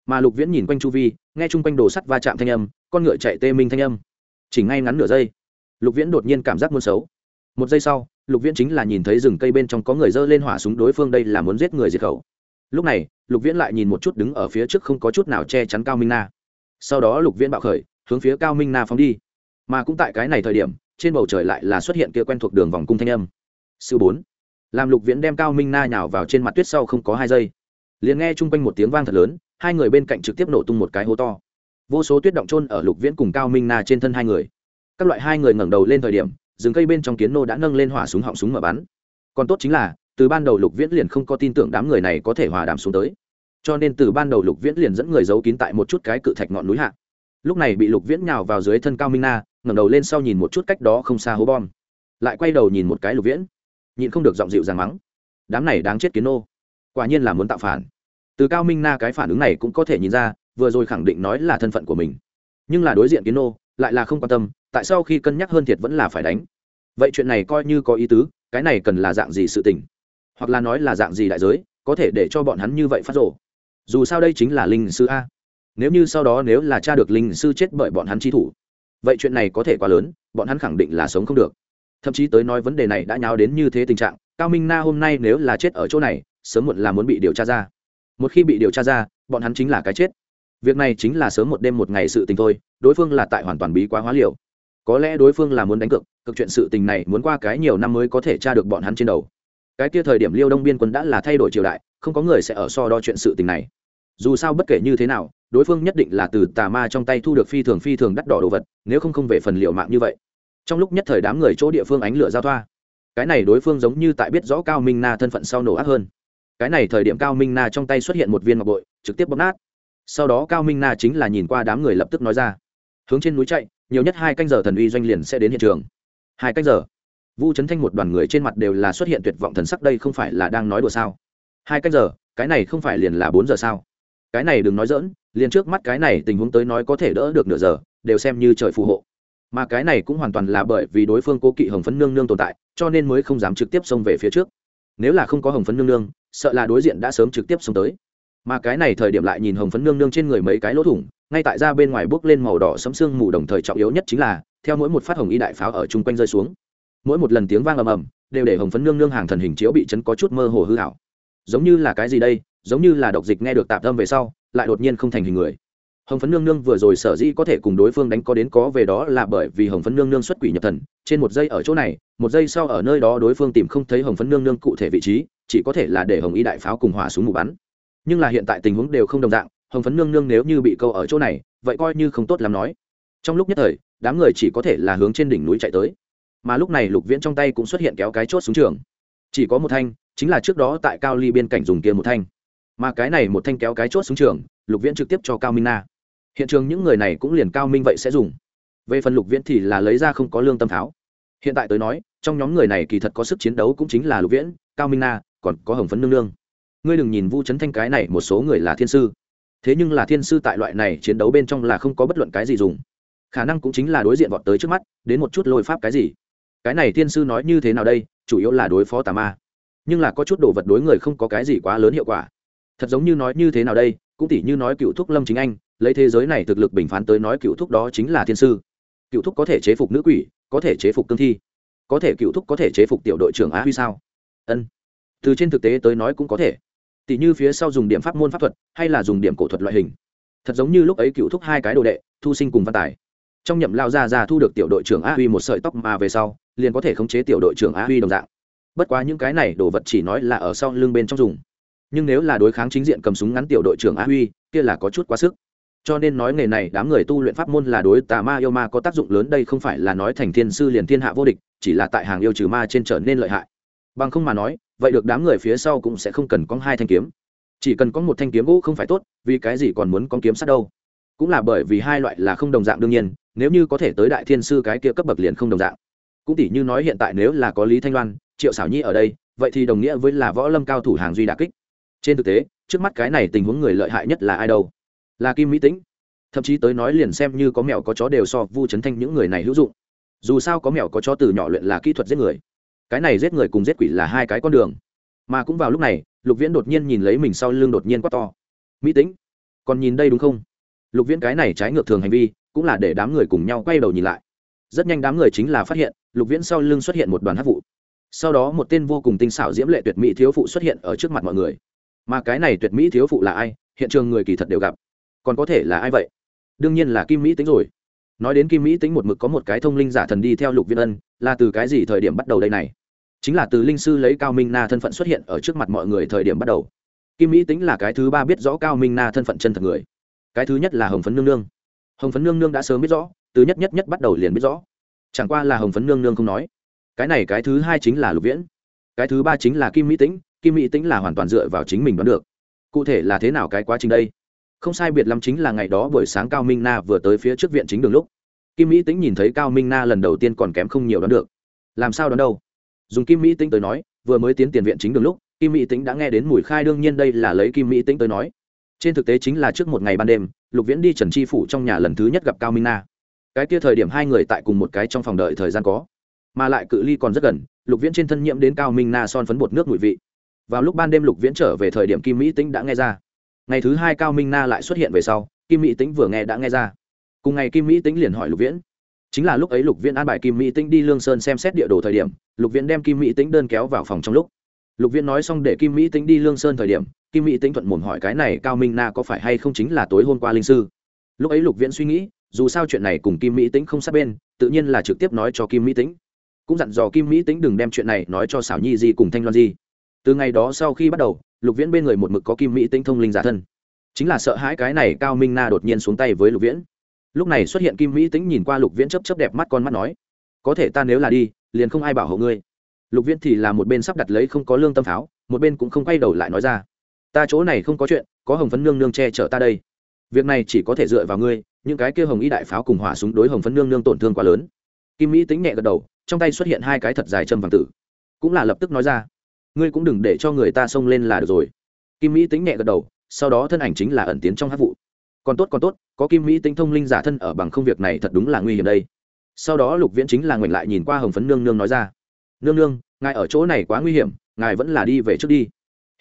Mà lục viễn nhìn quanh chu vi, nghe chung quanh đồ sắt va chạm thanh âm, con ngựa chạy tê minh thanh âm chỉ ngay ngắn nửa giây. Lục viễn đột nhiên cảm giác muôn xấu. Một giây sau, lục viễn chính là nhìn thấy rừng cây bên trong có người dơ lên hỏa súng đối phương đây là muốn giết người diệt khẩu. Lúc này, lục viễn lại nhìn một chút đứng ở phía trước không có chút nào che chắn cao minh na. Sau đó lục viễn bạo khởi, hướng phía cao minh na phóng đi. Mà cũng tại cái này thời điểm, trên bầu trời lại là xuất hiện kia quen thuộc đường vòng cung thanh âm. Sư bốn. Làm lục viễn đem cao minh na nhào vào trên mặt tuyết sau không có hai giây, liền nghe chung quanh một tiếng vang thật lớn, hai người bên cạnh trực tiếp nổ tung một cái hố to vô số tuyết động trôn ở lục viễn cùng cao minh na trên thân hai người. Các loại hai người ngẩng đầu lên thời điểm, rừng cây bên trong kiến nô đã nâng lên hỏa súng họng súng mở bắn. Còn tốt chính là, từ ban đầu lục viễn liền không có tin tưởng đám người này có thể hòa đàm xuống tới. Cho nên từ ban đầu lục viễn liền dẫn người giấu kín tại một chút cái cự thạch ngọn núi hạ. Lúc này bị lục viễn nhào vào dưới thân cao minh na, ngẩng đầu lên sau nhìn một chút cách đó không xa hố bom. Lại quay đầu nhìn một cái lục viễn. Nhịn không được giọng dịu dàng mắng. Đám này đáng chết kiến nô. Quả nhiên là muốn tạo phản. Từ cao minh na cái phản ứng này cũng có thể nhìn ra vừa rồi khẳng định nói là thân phận của mình. Nhưng là đối diện kiến nô, lại là không quan tâm, tại sao khi cân nhắc hơn thiệt vẫn là phải đánh? Vậy chuyện này coi như có ý tứ, cái này cần là dạng gì sự tình? Hoặc là nói là dạng gì đại giới, có thể để cho bọn hắn như vậy phát rộ dù sao đây chính là linh sư a. Nếu như sau đó nếu là cha được linh sư chết bởi bọn hắn chi thủ, vậy chuyện này có thể quá lớn, bọn hắn khẳng định là sống không được. Thậm chí tới nói vấn đề này đã nháo đến như thế tình trạng, cao minh na hôm nay nếu là chết ở chỗ này, sớm muộn là muốn bị điều tra ra. Một khi bị điều tra ra, bọn hắn chính là cái chết việc này chính là sớm một đêm một ngày sự tình thôi, đối phương là tại hoàn toàn bí quá hóa liều. Có lẽ đối phương là muốn đánh cược cực chuyện sự tình này muốn qua cái nhiều năm mới có thể tra được bọn hắn trên đầu. Cái kia thời điểm liêu đông biên quân đã là thay đổi triều đại, không có người sẽ ở so đo chuyện sự tình này. Dù sao bất kể như thế nào, đối phương nhất định là từ tà ma trong tay thu được phi thường phi thường đắt đỏ đồ vật, nếu không không về phần liệu mạng như vậy. Trong lúc nhất thời đám người chỗ địa phương ánh lửa giao thoa. Cái này đối phương giống như tại biết rõ cao minh na thân phận sau nổ ác hơn. Cái này thời điểm cao minh na trong tay xuất hiện một viên ngọc bội, trực tiếp bóp nát sau đó cao minh na chính là nhìn qua đám người lập tức nói ra hướng trên núi chạy nhiều nhất hai canh giờ thần uy doanh liền sẽ đến hiện trường hai canh giờ vu trấn thanh một đoàn người trên mặt đều là xuất hiện tuyệt vọng thần sắc đây không phải là đang nói đùa sao hai canh giờ cái này không phải liền là bốn giờ sao cái này đừng nói dỡn liền trước mắt cái này tình huống tới nói có thể đỡ được nửa giờ đều xem như trời phù hộ mà cái này cũng hoàn toàn là bởi vì đối phương cố kỵ hồng phấn nương nương tồn tại cho nên mới không dám trực tiếp xông về phía trước nếu là không có hồng phấn nương nương sợ là đối diện đã sớm trực tiếp xông tới mà cái này thời điểm lại nhìn hồng phấn nương nương trên người mấy cái lỗ thủng, ngay tại ra bên ngoài bước lên màu đỏ sấm sương mù đồng thời trọng yếu nhất chính là, theo mỗi một phát hồng y đại pháo ở chung quanh rơi xuống, mỗi một lần tiếng vang ầm ầm, đều để hồng phấn nương nương hàng thần hình chiếu bị chấn có chút mơ hồ hư hảo. Giống như là cái gì đây, giống như là độc dịch nghe được tạp âm về sau, lại đột nhiên không thành hình người. Hồng phấn nương nương vừa rồi sở dĩ có thể cùng đối phương đánh có đến có về đó là bởi vì hồng phấn nương nương xuất quỷ nhập thần, trên một giây ở chỗ này, một giây sau ở nơi đó đối phương tìm không thấy hồng phấn nương nương cụ thể vị trí, chỉ có thể là để hồng y đại pháo cùng hỏa súng mù bắn nhưng là hiện tại tình huống đều không đồng dạng, hồng phấn nương nương nếu như bị câu ở chỗ này, vậy coi như không tốt làm nói. Trong lúc nhất thời, đám người chỉ có thể là hướng trên đỉnh núi chạy tới. Mà lúc này lục viễn trong tay cũng xuất hiện kéo cái chốt xuống trường. Chỉ có một thanh, chính là trước đó tại cao ly biên cảnh dùng kia một thanh. Mà cái này một thanh kéo cái chốt xuống trường, lục viễn trực tiếp cho cao minh na. Hiện trường những người này cũng liền cao minh vậy sẽ dùng. Về phần lục viễn thì là lấy ra không có lương tâm tháo. Hiện tại tới nói, trong nhóm người này kỳ thật có sức chiến đấu cũng chính là lục viễn, cao minh na, còn có hồng phấn nương nương ngươi đừng nhìn vu trấn thanh cái này, một số người là thiên sư. Thế nhưng là thiên sư tại loại này chiến đấu bên trong là không có bất luận cái gì dùng. Khả năng cũng chính là đối diện vọt tới trước mắt, đến một chút lôi pháp cái gì. Cái này thiên sư nói như thế nào đây? Chủ yếu là đối phó tà ma. Nhưng là có chút đồ vật đối người không có cái gì quá lớn hiệu quả. Thật giống như nói như thế nào đây? Cũng tỉ như nói cựu thúc lâm chính anh, lấy thế giới này thực lực bình phán tới nói cựu thúc đó chính là thiên sư. Cựu thúc có thể chế phục nữ quỷ, có thể chế phục cương thi. Có thể cựu thúc có thể chế phục tiểu đội trưởng á huy sao? Ân. Từ trên thực tế tới nói cũng có thể tỷ như phía sau dùng điểm pháp môn pháp thuật, hay là dùng điểm cổ thuật loại hình. Thật giống như lúc ấy cựu thúc hai cái đồ đệ, thu sinh cùng văn tài. Trong nhậm lao ra ra thu được tiểu đội trưởng a huy một sợi tóc mà về sau, liền có thể khống chế tiểu đội trưởng a huy đồng dạng. Bất quá những cái này đồ vật chỉ nói là ở sau lưng bên trong dùng. Nhưng nếu là đối kháng chính diện cầm súng ngắn tiểu đội trưởng a huy, kia là có chút quá sức. Cho nên nói nghề này đám người tu luyện pháp môn là đối tà ma yêu ma có tác dụng lớn, đây không phải là nói thành thiên sư liền thiên hạ vô địch, chỉ là tại hàng yêu trừ ma trên trở nên lợi hại. Bằng không mà nói vậy được đám người phía sau cũng sẽ không cần có hai thanh kiếm. Chỉ cần có một thanh kiếm gỗ không phải tốt, vì cái gì còn muốn có kiếm sắt đâu? Cũng là bởi vì hai loại là không đồng dạng đương nhiên, nếu như có thể tới đại thiên sư cái kia cấp bậc liền không đồng dạng. Cũng tỷ như nói hiện tại nếu là có lý thanh loan, triệu xảo nhi ở đây, vậy thì đồng nghĩa với là võ lâm cao thủ hàng duy đà kích. Trên thực tế, trước mắt cái này tình huống người lợi hại nhất là ai đâu? Là kim mỹ tĩnh. Thậm chí tới nói liền xem như có mèo có chó đều so vu chấn thanh những người này hữu dụng. Dù sao có mèo có chó từ nhỏ luyện là kỹ thuật giết người cái này giết người cùng giết quỷ là hai cái con đường. Mà cũng vào lúc này, lục viễn đột nhiên nhìn lấy mình sau lưng đột nhiên quát to. Mỹ tĩnh, còn nhìn đây đúng không? Lục viễn cái này trái ngược thường hành vi, cũng là để đám người cùng nhau quay đầu nhìn lại. Rất nhanh đám người chính là phát hiện, lục viễn sau lưng xuất hiện một đoàn hát vụ. Sau đó một tên vô cùng tinh xảo diễm lệ tuyệt mỹ thiếu phụ xuất hiện ở trước mặt mọi người. Mà cái này tuyệt mỹ thiếu phụ là ai? Hiện trường người kỳ thật đều gặp. Còn có thể là ai vậy? Đương nhiên là kim mỹ tính rồi. Nói đến kim mỹ tính một mực có một cái thông linh giả thần đi theo lục viên ân, là từ cái gì thời điểm bắt đầu đây này? Chính là từ linh sư lấy cao minh na thân phận xuất hiện ở trước mặt mọi người thời điểm bắt đầu. Kim mỹ tính là cái thứ ba biết rõ cao minh na thân phận chân thật người. Cái thứ nhất là hồng phấn nương nương. Hồng phấn nương nương đã sớm biết rõ, từ nhất nhất nhất bắt đầu liền biết rõ. Chẳng qua là hồng phấn nương nương không nói. Cái này cái thứ hai chính là lục viễn. Cái thứ ba chính là kim mỹ tính kim mỹ tính là hoàn toàn dựa vào chính mình đoán được. Cụ thể là thế nào cái quá trình đây? Không sai biệt lắm chính là ngày đó buổi sáng cao minh na vừa tới phía trước viện chính đường lúc. Kim mỹ tính nhìn thấy cao minh na lần đầu tiên còn kém không nhiều đoán được. Làm sao đoán đâu? Dùng kim mỹ tính tới nói, vừa mới tiến tiền viện chính đường lúc, kim mỹ tính đã nghe đến mùi khai đương nhiên đây là lấy kim mỹ tính tới nói. Trên thực tế chính là trước một ngày ban đêm, lục viễn đi trần tri phủ trong nhà lần thứ nhất gặp cao minh na. Cái kia thời điểm hai người tại cùng một cái trong phòng đợi thời gian có. Mà lại cự ly còn rất gần, lục viễn trên thân nhiễm đến cao minh na son phấn bột nước mùi vị. Vào lúc ban đêm lục viễn trở về thời điểm kim mỹ tính đã nghe ra. Ngày thứ hai cao minh na lại xuất hiện về sau, kim mỹ tính vừa nghe đã nghe ra. Cùng ngày kim mỹ tính liền hỏi lục viễn chính là lúc ấy lục viễn an bài kim mỹ tĩnh đi lương sơn xem xét địa đồ thời điểm, lục viễn đem kim mỹ tĩnh đơn kéo vào phòng trong lúc. Lục viễn nói xong để kim mỹ tĩnh đi lương sơn thời điểm, kim mỹ tĩnh thuận mồm hỏi cái này cao minh na có phải hay không chính là tối hôm qua linh sư. Lúc ấy lục viễn suy nghĩ, dù sao chuyện này cùng kim mỹ tĩnh không sát bên, tự nhiên là trực tiếp nói cho kim mỹ tĩnh. Cũng dặn dò kim mỹ tĩnh đừng đem chuyện này nói cho xảo nhi gì cùng thanh loan di. Từ ngày đó sau khi bắt đầu, lục viễn bên người một mực có kim mỹ tĩnh thông linh giả thân. Chính là sợ hãi cái này cao minh na đột nhiên xuống tay với lục viễn lúc này xuất hiện kim mỹ tính nhìn qua lục viễn chấp chấp đẹp mắt con mắt nói, có thể ta nếu là đi, liền không ai bảo hộ ngươi. Lục viễn thì là một bên sắp đặt lấy không có lương tâm pháo, một bên cũng không quay đầu lại nói ra, ta chỗ này không có chuyện, có hồng phấn nương nương che chở ta đây. Việc này chỉ có thể dựa vào ngươi, những cái kia hồng y đại pháo cùng hỏa súng đối hồng phấn nương nương tổn thương quá lớn. Kim mỹ tính nhẹ gật đầu, trong tay xuất hiện hai cái thật dài châm vàng tử. Cũng là lập tức nói ra, ngươi cũng đừng để cho người ta xông lên là được rồi. Kim mỹ tính nhẹ gật đầu, sau đó thân ảnh chính là ẩn tiến trong hát vụ còn tốt còn tốt, có kim mỹ tinh thông linh giả thân ở bằng không việc này thật đúng là nguy hiểm đây. Sau đó lục viễn chính là ngoảnh lại nhìn qua hồng phấn nương nương nói ra, nương nương, ngài ở chỗ này quá nguy hiểm, ngài vẫn là đi về trước đi.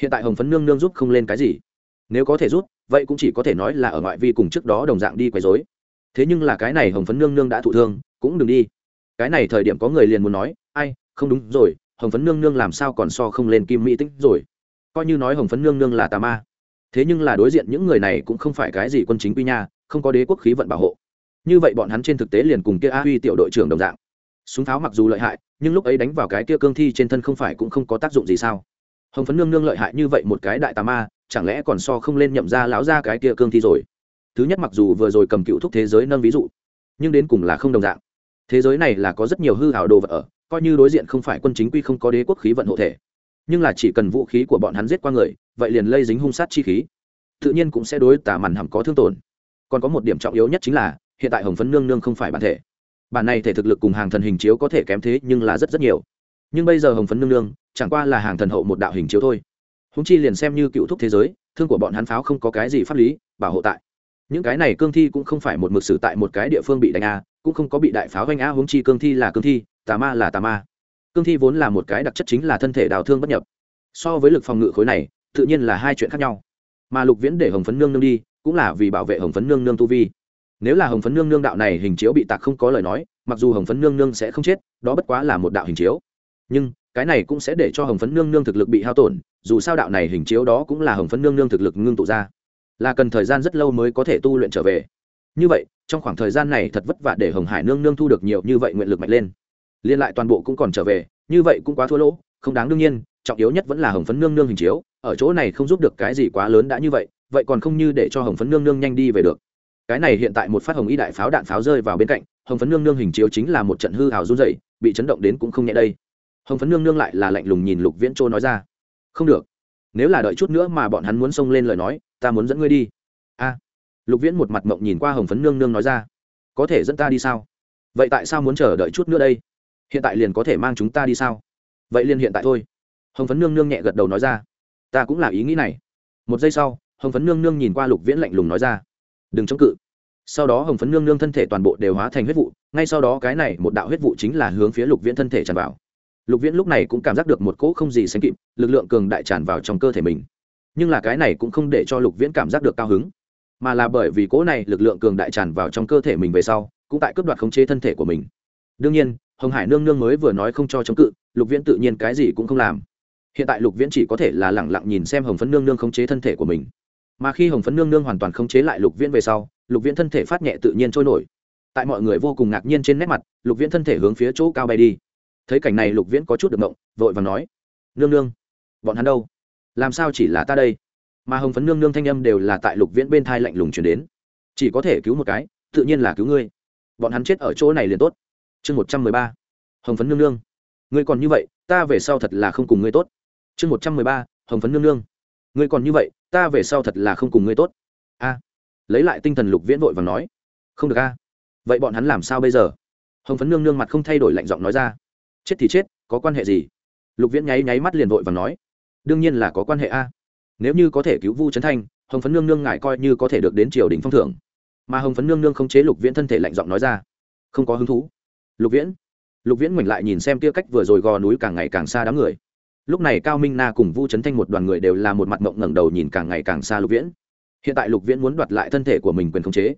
Hiện tại hồng phấn nương nương giúp không lên cái gì. Nếu có thể rút vậy cũng chỉ có thể nói là ở ngoại vi cùng trước đó đồng dạng đi quấy dối thế nhưng là cái này hồng phấn nương nương đã thụ thương, cũng đừng đi. Cái này thời điểm có người liền muốn nói, ai, không đúng rồi, hồng phấn nương nương làm sao còn so không lên kim mỹ tinh rồi? Coi như nói hồng phấn nương nương là tà ma thế nhưng là đối diện những người này cũng không phải cái gì quân chính quy nha, không có đế quốc khí vận bảo hộ. Như vậy bọn hắn trên thực tế liền cùng kia a huy tiểu đội trưởng đồng dạng. Súng pháo mặc dù lợi hại, nhưng lúc ấy đánh vào cái kia cương thi trên thân không phải cũng không có tác dụng gì sao? Hồng phấn nương nương lợi hại như vậy một cái đại tà ma, chẳng lẽ còn so không lên nhậm ra láo ra cái kia cương thi rồi? Thứ nhất mặc dù vừa rồi cầm cựu thúc thế giới nâng ví dụ, nhưng đến cùng là không đồng dạng. Thế giới này là có rất nhiều hư hảo đồ vật ở, coi như đối diện không phải quân chính quy không có đế quốc khí vận hộ thể nhưng là chỉ cần vũ khí của bọn hắn giết qua người, vậy liền lây dính hung sát chi khí. Tự nhiên cũng sẽ đối tả màn hầm có thương tổn. Còn có một điểm trọng yếu nhất chính là, hiện tại hồng phấn nương nương không phải bản thể. Bản này thể thực lực cùng hàng thần hình chiếu có thể kém thế nhưng là rất rất nhiều. Nhưng bây giờ hồng phấn nương nương, chẳng qua là hàng thần hậu một đạo hình chiếu thôi. Húng chi liền xem như cựu thúc thế giới, thương của bọn hắn pháo không có cái gì pháp lý, bảo hộ tại. Những cái này cương thi cũng không phải một mực sử tại một cái địa phương bị đánh a, cũng không có bị đại pháo vanh a húng chi cương thi là cương thi, tà ma là tà ma cương thi vốn là một cái đặc chất chính là thân thể đào thương bất nhập. So với lực phòng ngự khối này, tự nhiên là hai chuyện khác nhau. Mà lục viễn để hồng phấn nương nương đi, cũng là vì bảo vệ hồng phấn nương nương tu vi. Nếu là hồng phấn nương nương đạo này hình chiếu bị tạc không có lời nói, mặc dù hồng phấn nương nương sẽ không chết, đó bất quá là một đạo hình chiếu. Nhưng, cái này cũng sẽ để cho hồng phấn nương nương thực lực bị hao tổn, dù sao đạo này hình chiếu đó cũng là hồng phấn nương nương thực lực ngưng tụ ra. Là cần thời gian rất lâu mới có thể tu luyện trở về. Như vậy, trong khoảng thời gian này thật vất vả để hồng hải nương nương thu được nhiều như vậy nguyện lực mạnh lên liên lại toàn bộ cũng còn trở về, như vậy cũng quá thua lỗ, không đáng đương nhiên, trọng yếu nhất vẫn là hồng phấn nương nương hình chiếu, ở chỗ này không giúp được cái gì quá lớn đã như vậy vậy còn không như để cho hồng phấn nương nương nhanh đi về được. Cái này hiện tại một phát hồng y đại pháo đạn pháo rơi vào bên cạnh, hồng phấn nương nương hình chiếu chính là một trận hư hào run dày bị chấn động đến cũng không nhẹ đây. Hồng phấn nương nương lại là lạnh lùng nhìn lục viễn châu nói ra, không được, nếu là đợi chút nữa mà bọn hắn muốn xông lên lời nói, ta muốn dẫn ngươi đi. A. Lục viễn một mặt mộng nhìn qua hồng phấn nương nương nói ra, có thể dẫn ta đi sao? Vậy tại sao muốn chờ đợi chút nữa đây? Hiện tại liền có thể mang chúng ta đi sao? Vậy liền hiện tại thôi. Hồng phấn nương nương nhẹ gật đầu nói ra. Ta cũng là ý nghĩ này. Một giây sau, hồng phấn nương nương nhìn qua lục viễn lạnh lùng nói ra. Đừng chống cự. Sau đó hồng phấn nương nương thân thể toàn bộ đều hóa thành huyết vụ, ngay sau đó cái này một đạo huyết vụ chính là hướng phía lục viễn thân thể tràn vào. Lục viễn lúc này cũng cảm giác được một cỗ không gì sánh kịp, lực lượng cường đại tràn vào trong cơ thể mình. Nhưng là cái này cũng không để cho lục viễn cảm giác được cao hứng, mà là bởi vì cỗ này lực lượng cường đại tràn vào trong cơ thể mình về sau, cũng tại cướp đoạt khống chế thân thể của mình. Đương nhiên hồng hải nương nương mới vừa nói không cho chống cự lục viễn tự nhiên cái gì cũng không làm. Hiện tại lục viễn chỉ có thể là lẳng lặng nhìn xem hồng phấn nương nương khống chế thân thể của mình. Mà khi hồng phấn nương nương hoàn toàn khống chế lại lục viễn về sau lục viễn thân thể phát nhẹ tự nhiên trôi nổi. Tại mọi người vô cùng ngạc nhiên trên nét mặt lục viễn thân thể hướng phía chỗ cao bay đi. Thấy cảnh này lục viễn có chút được động, vội và nói nương nương bọn hắn đâu? Làm sao chỉ là ta đây? Mà hồng phấn nương nương thanh âm đều là tại lục viễn bên thai lạnh lùng chuyển đến. Chỉ có thể cứu một cái tự nhiên là cứu ngươi. Bọn hắn chết ở chỗ này liền tốt chương một trăm mười ba. Hồng phấn nương nương. Ngươi còn như vậy, ta về sau thật là không cùng ngươi tốt. Chương một trăm mười ba, hồng phấn nương nương. Ngươi còn như vậy, ta về sau thật là không cùng ngươi tốt. A. Lấy lại tinh thần lục viễn vội và nói. Không được a. Vậy bọn hắn làm sao bây giờ? Hồng phấn nương nương mặt không thay đổi lạnh giọng nói ra. Chết thì chết, có quan hệ gì? Lục viễn nháy nháy mắt liền vội và nói. Đương nhiên là có quan hệ a. Nếu như có thể cứu vu trấn thanh, hồng phấn nương nương ngại coi như có thể được đến triều đình phong thưởng. Mà hồng phấn nương nương không chế lục viễn thân thể lạnh giọng nói ra. Không có hứng thú lục viễn. Lục viễn ngoảnh lại nhìn xem kia cách vừa rồi gò núi càng ngày càng xa đám người. Lúc này cao minh na cùng vu trấn thanh một đoàn người đều là một mặt mộng ngẩng đầu nhìn càng ngày càng xa lục viễn. Hiện tại lục viễn muốn đoạt lại thân thể của mình quyền khống chế.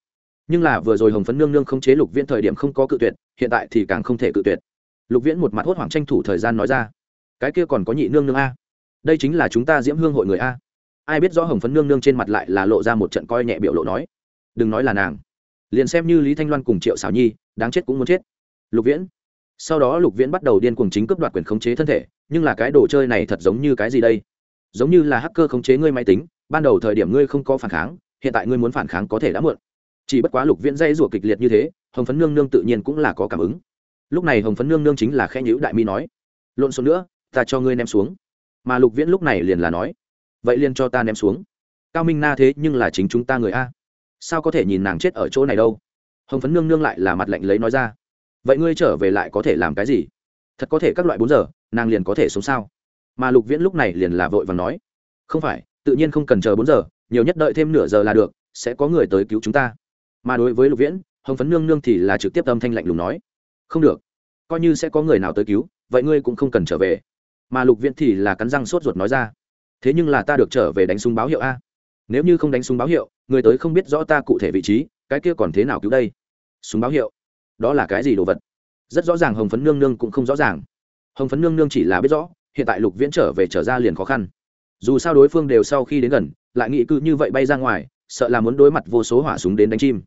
Nhưng là vừa rồi hồng phấn nương nương khống chế lục viễn thời điểm không có cự tuyệt, hiện tại thì càng không thể cự tuyệt. Lục viễn một mặt hốt hoảng tranh thủ thời gian nói ra, cái kia còn có nhị nương nương a? Đây chính là chúng ta diễm hương hội người a? Ai biết rõ hồng phấn nương nương trên mặt lại là lộ ra một trận coi nhẹ biểu lộ nói, đừng nói là nàng. Liền xem như lý thanh loan cùng triệu xảo nhi, đáng chết cũng muốn chết lục viễn. Sau đó lục viễn bắt đầu điên cuồng chính cướp đoạt quyền khống chế thân thể, nhưng là cái đồ chơi này thật giống như cái gì đây? Giống như là hacker khống chế ngươi máy tính, ban đầu thời điểm ngươi không có phản kháng, hiện tại ngươi muốn phản kháng có thể đã muộn. Chỉ bất quá lục viễn dây rủa kịch liệt như thế, hồng phấn nương nương tự nhiên cũng là có cảm ứng. Lúc này hồng phấn nương nương chính là khe nhữ đại mi nói, lộn xộn nữa, ta cho ngươi ném xuống. Mà lục viễn lúc này liền là nói, vậy liền cho ta ném xuống. Cao minh na thế nhưng là chính chúng ta người a. Sao có thể nhìn nàng chết ở chỗ này đâu? Hồng phấn nương nương lại là mặt lạnh lấy nói ra vậy ngươi trở về lại có thể làm cái gì? Thật có thể các loại bốn giờ, nàng liền có thể sống sao? Mà lục viễn lúc này liền là vội và nói, không phải, tự nhiên không cần chờ bốn giờ, nhiều nhất đợi thêm nửa giờ là được, sẽ có người tới cứu chúng ta. Mà đối với lục viễn, hồng phấn nương nương thì là trực tiếp âm thanh lạnh lùng nói, không được, coi như sẽ có người nào tới cứu, vậy ngươi cũng không cần trở về. Mà lục viễn thì là cắn răng sốt ruột nói ra, thế nhưng là ta được trở về đánh súng báo hiệu a. Nếu như không đánh súng báo hiệu, người tới không biết rõ ta cụ thể vị trí, cái kia còn thế nào cứu đây? Súng báo hiệu đó là cái gì đồ vật? Rất rõ ràng hồng phấn nương nương cũng không rõ ràng. Hồng phấn nương nương chỉ là biết rõ, hiện tại lục viễn trở về trở ra liền khó khăn. Dù sao đối phương đều sau khi đến gần, lại nghĩ cư như vậy bay ra ngoài, sợ là muốn đối mặt vô số hỏa súng đến đánh chim.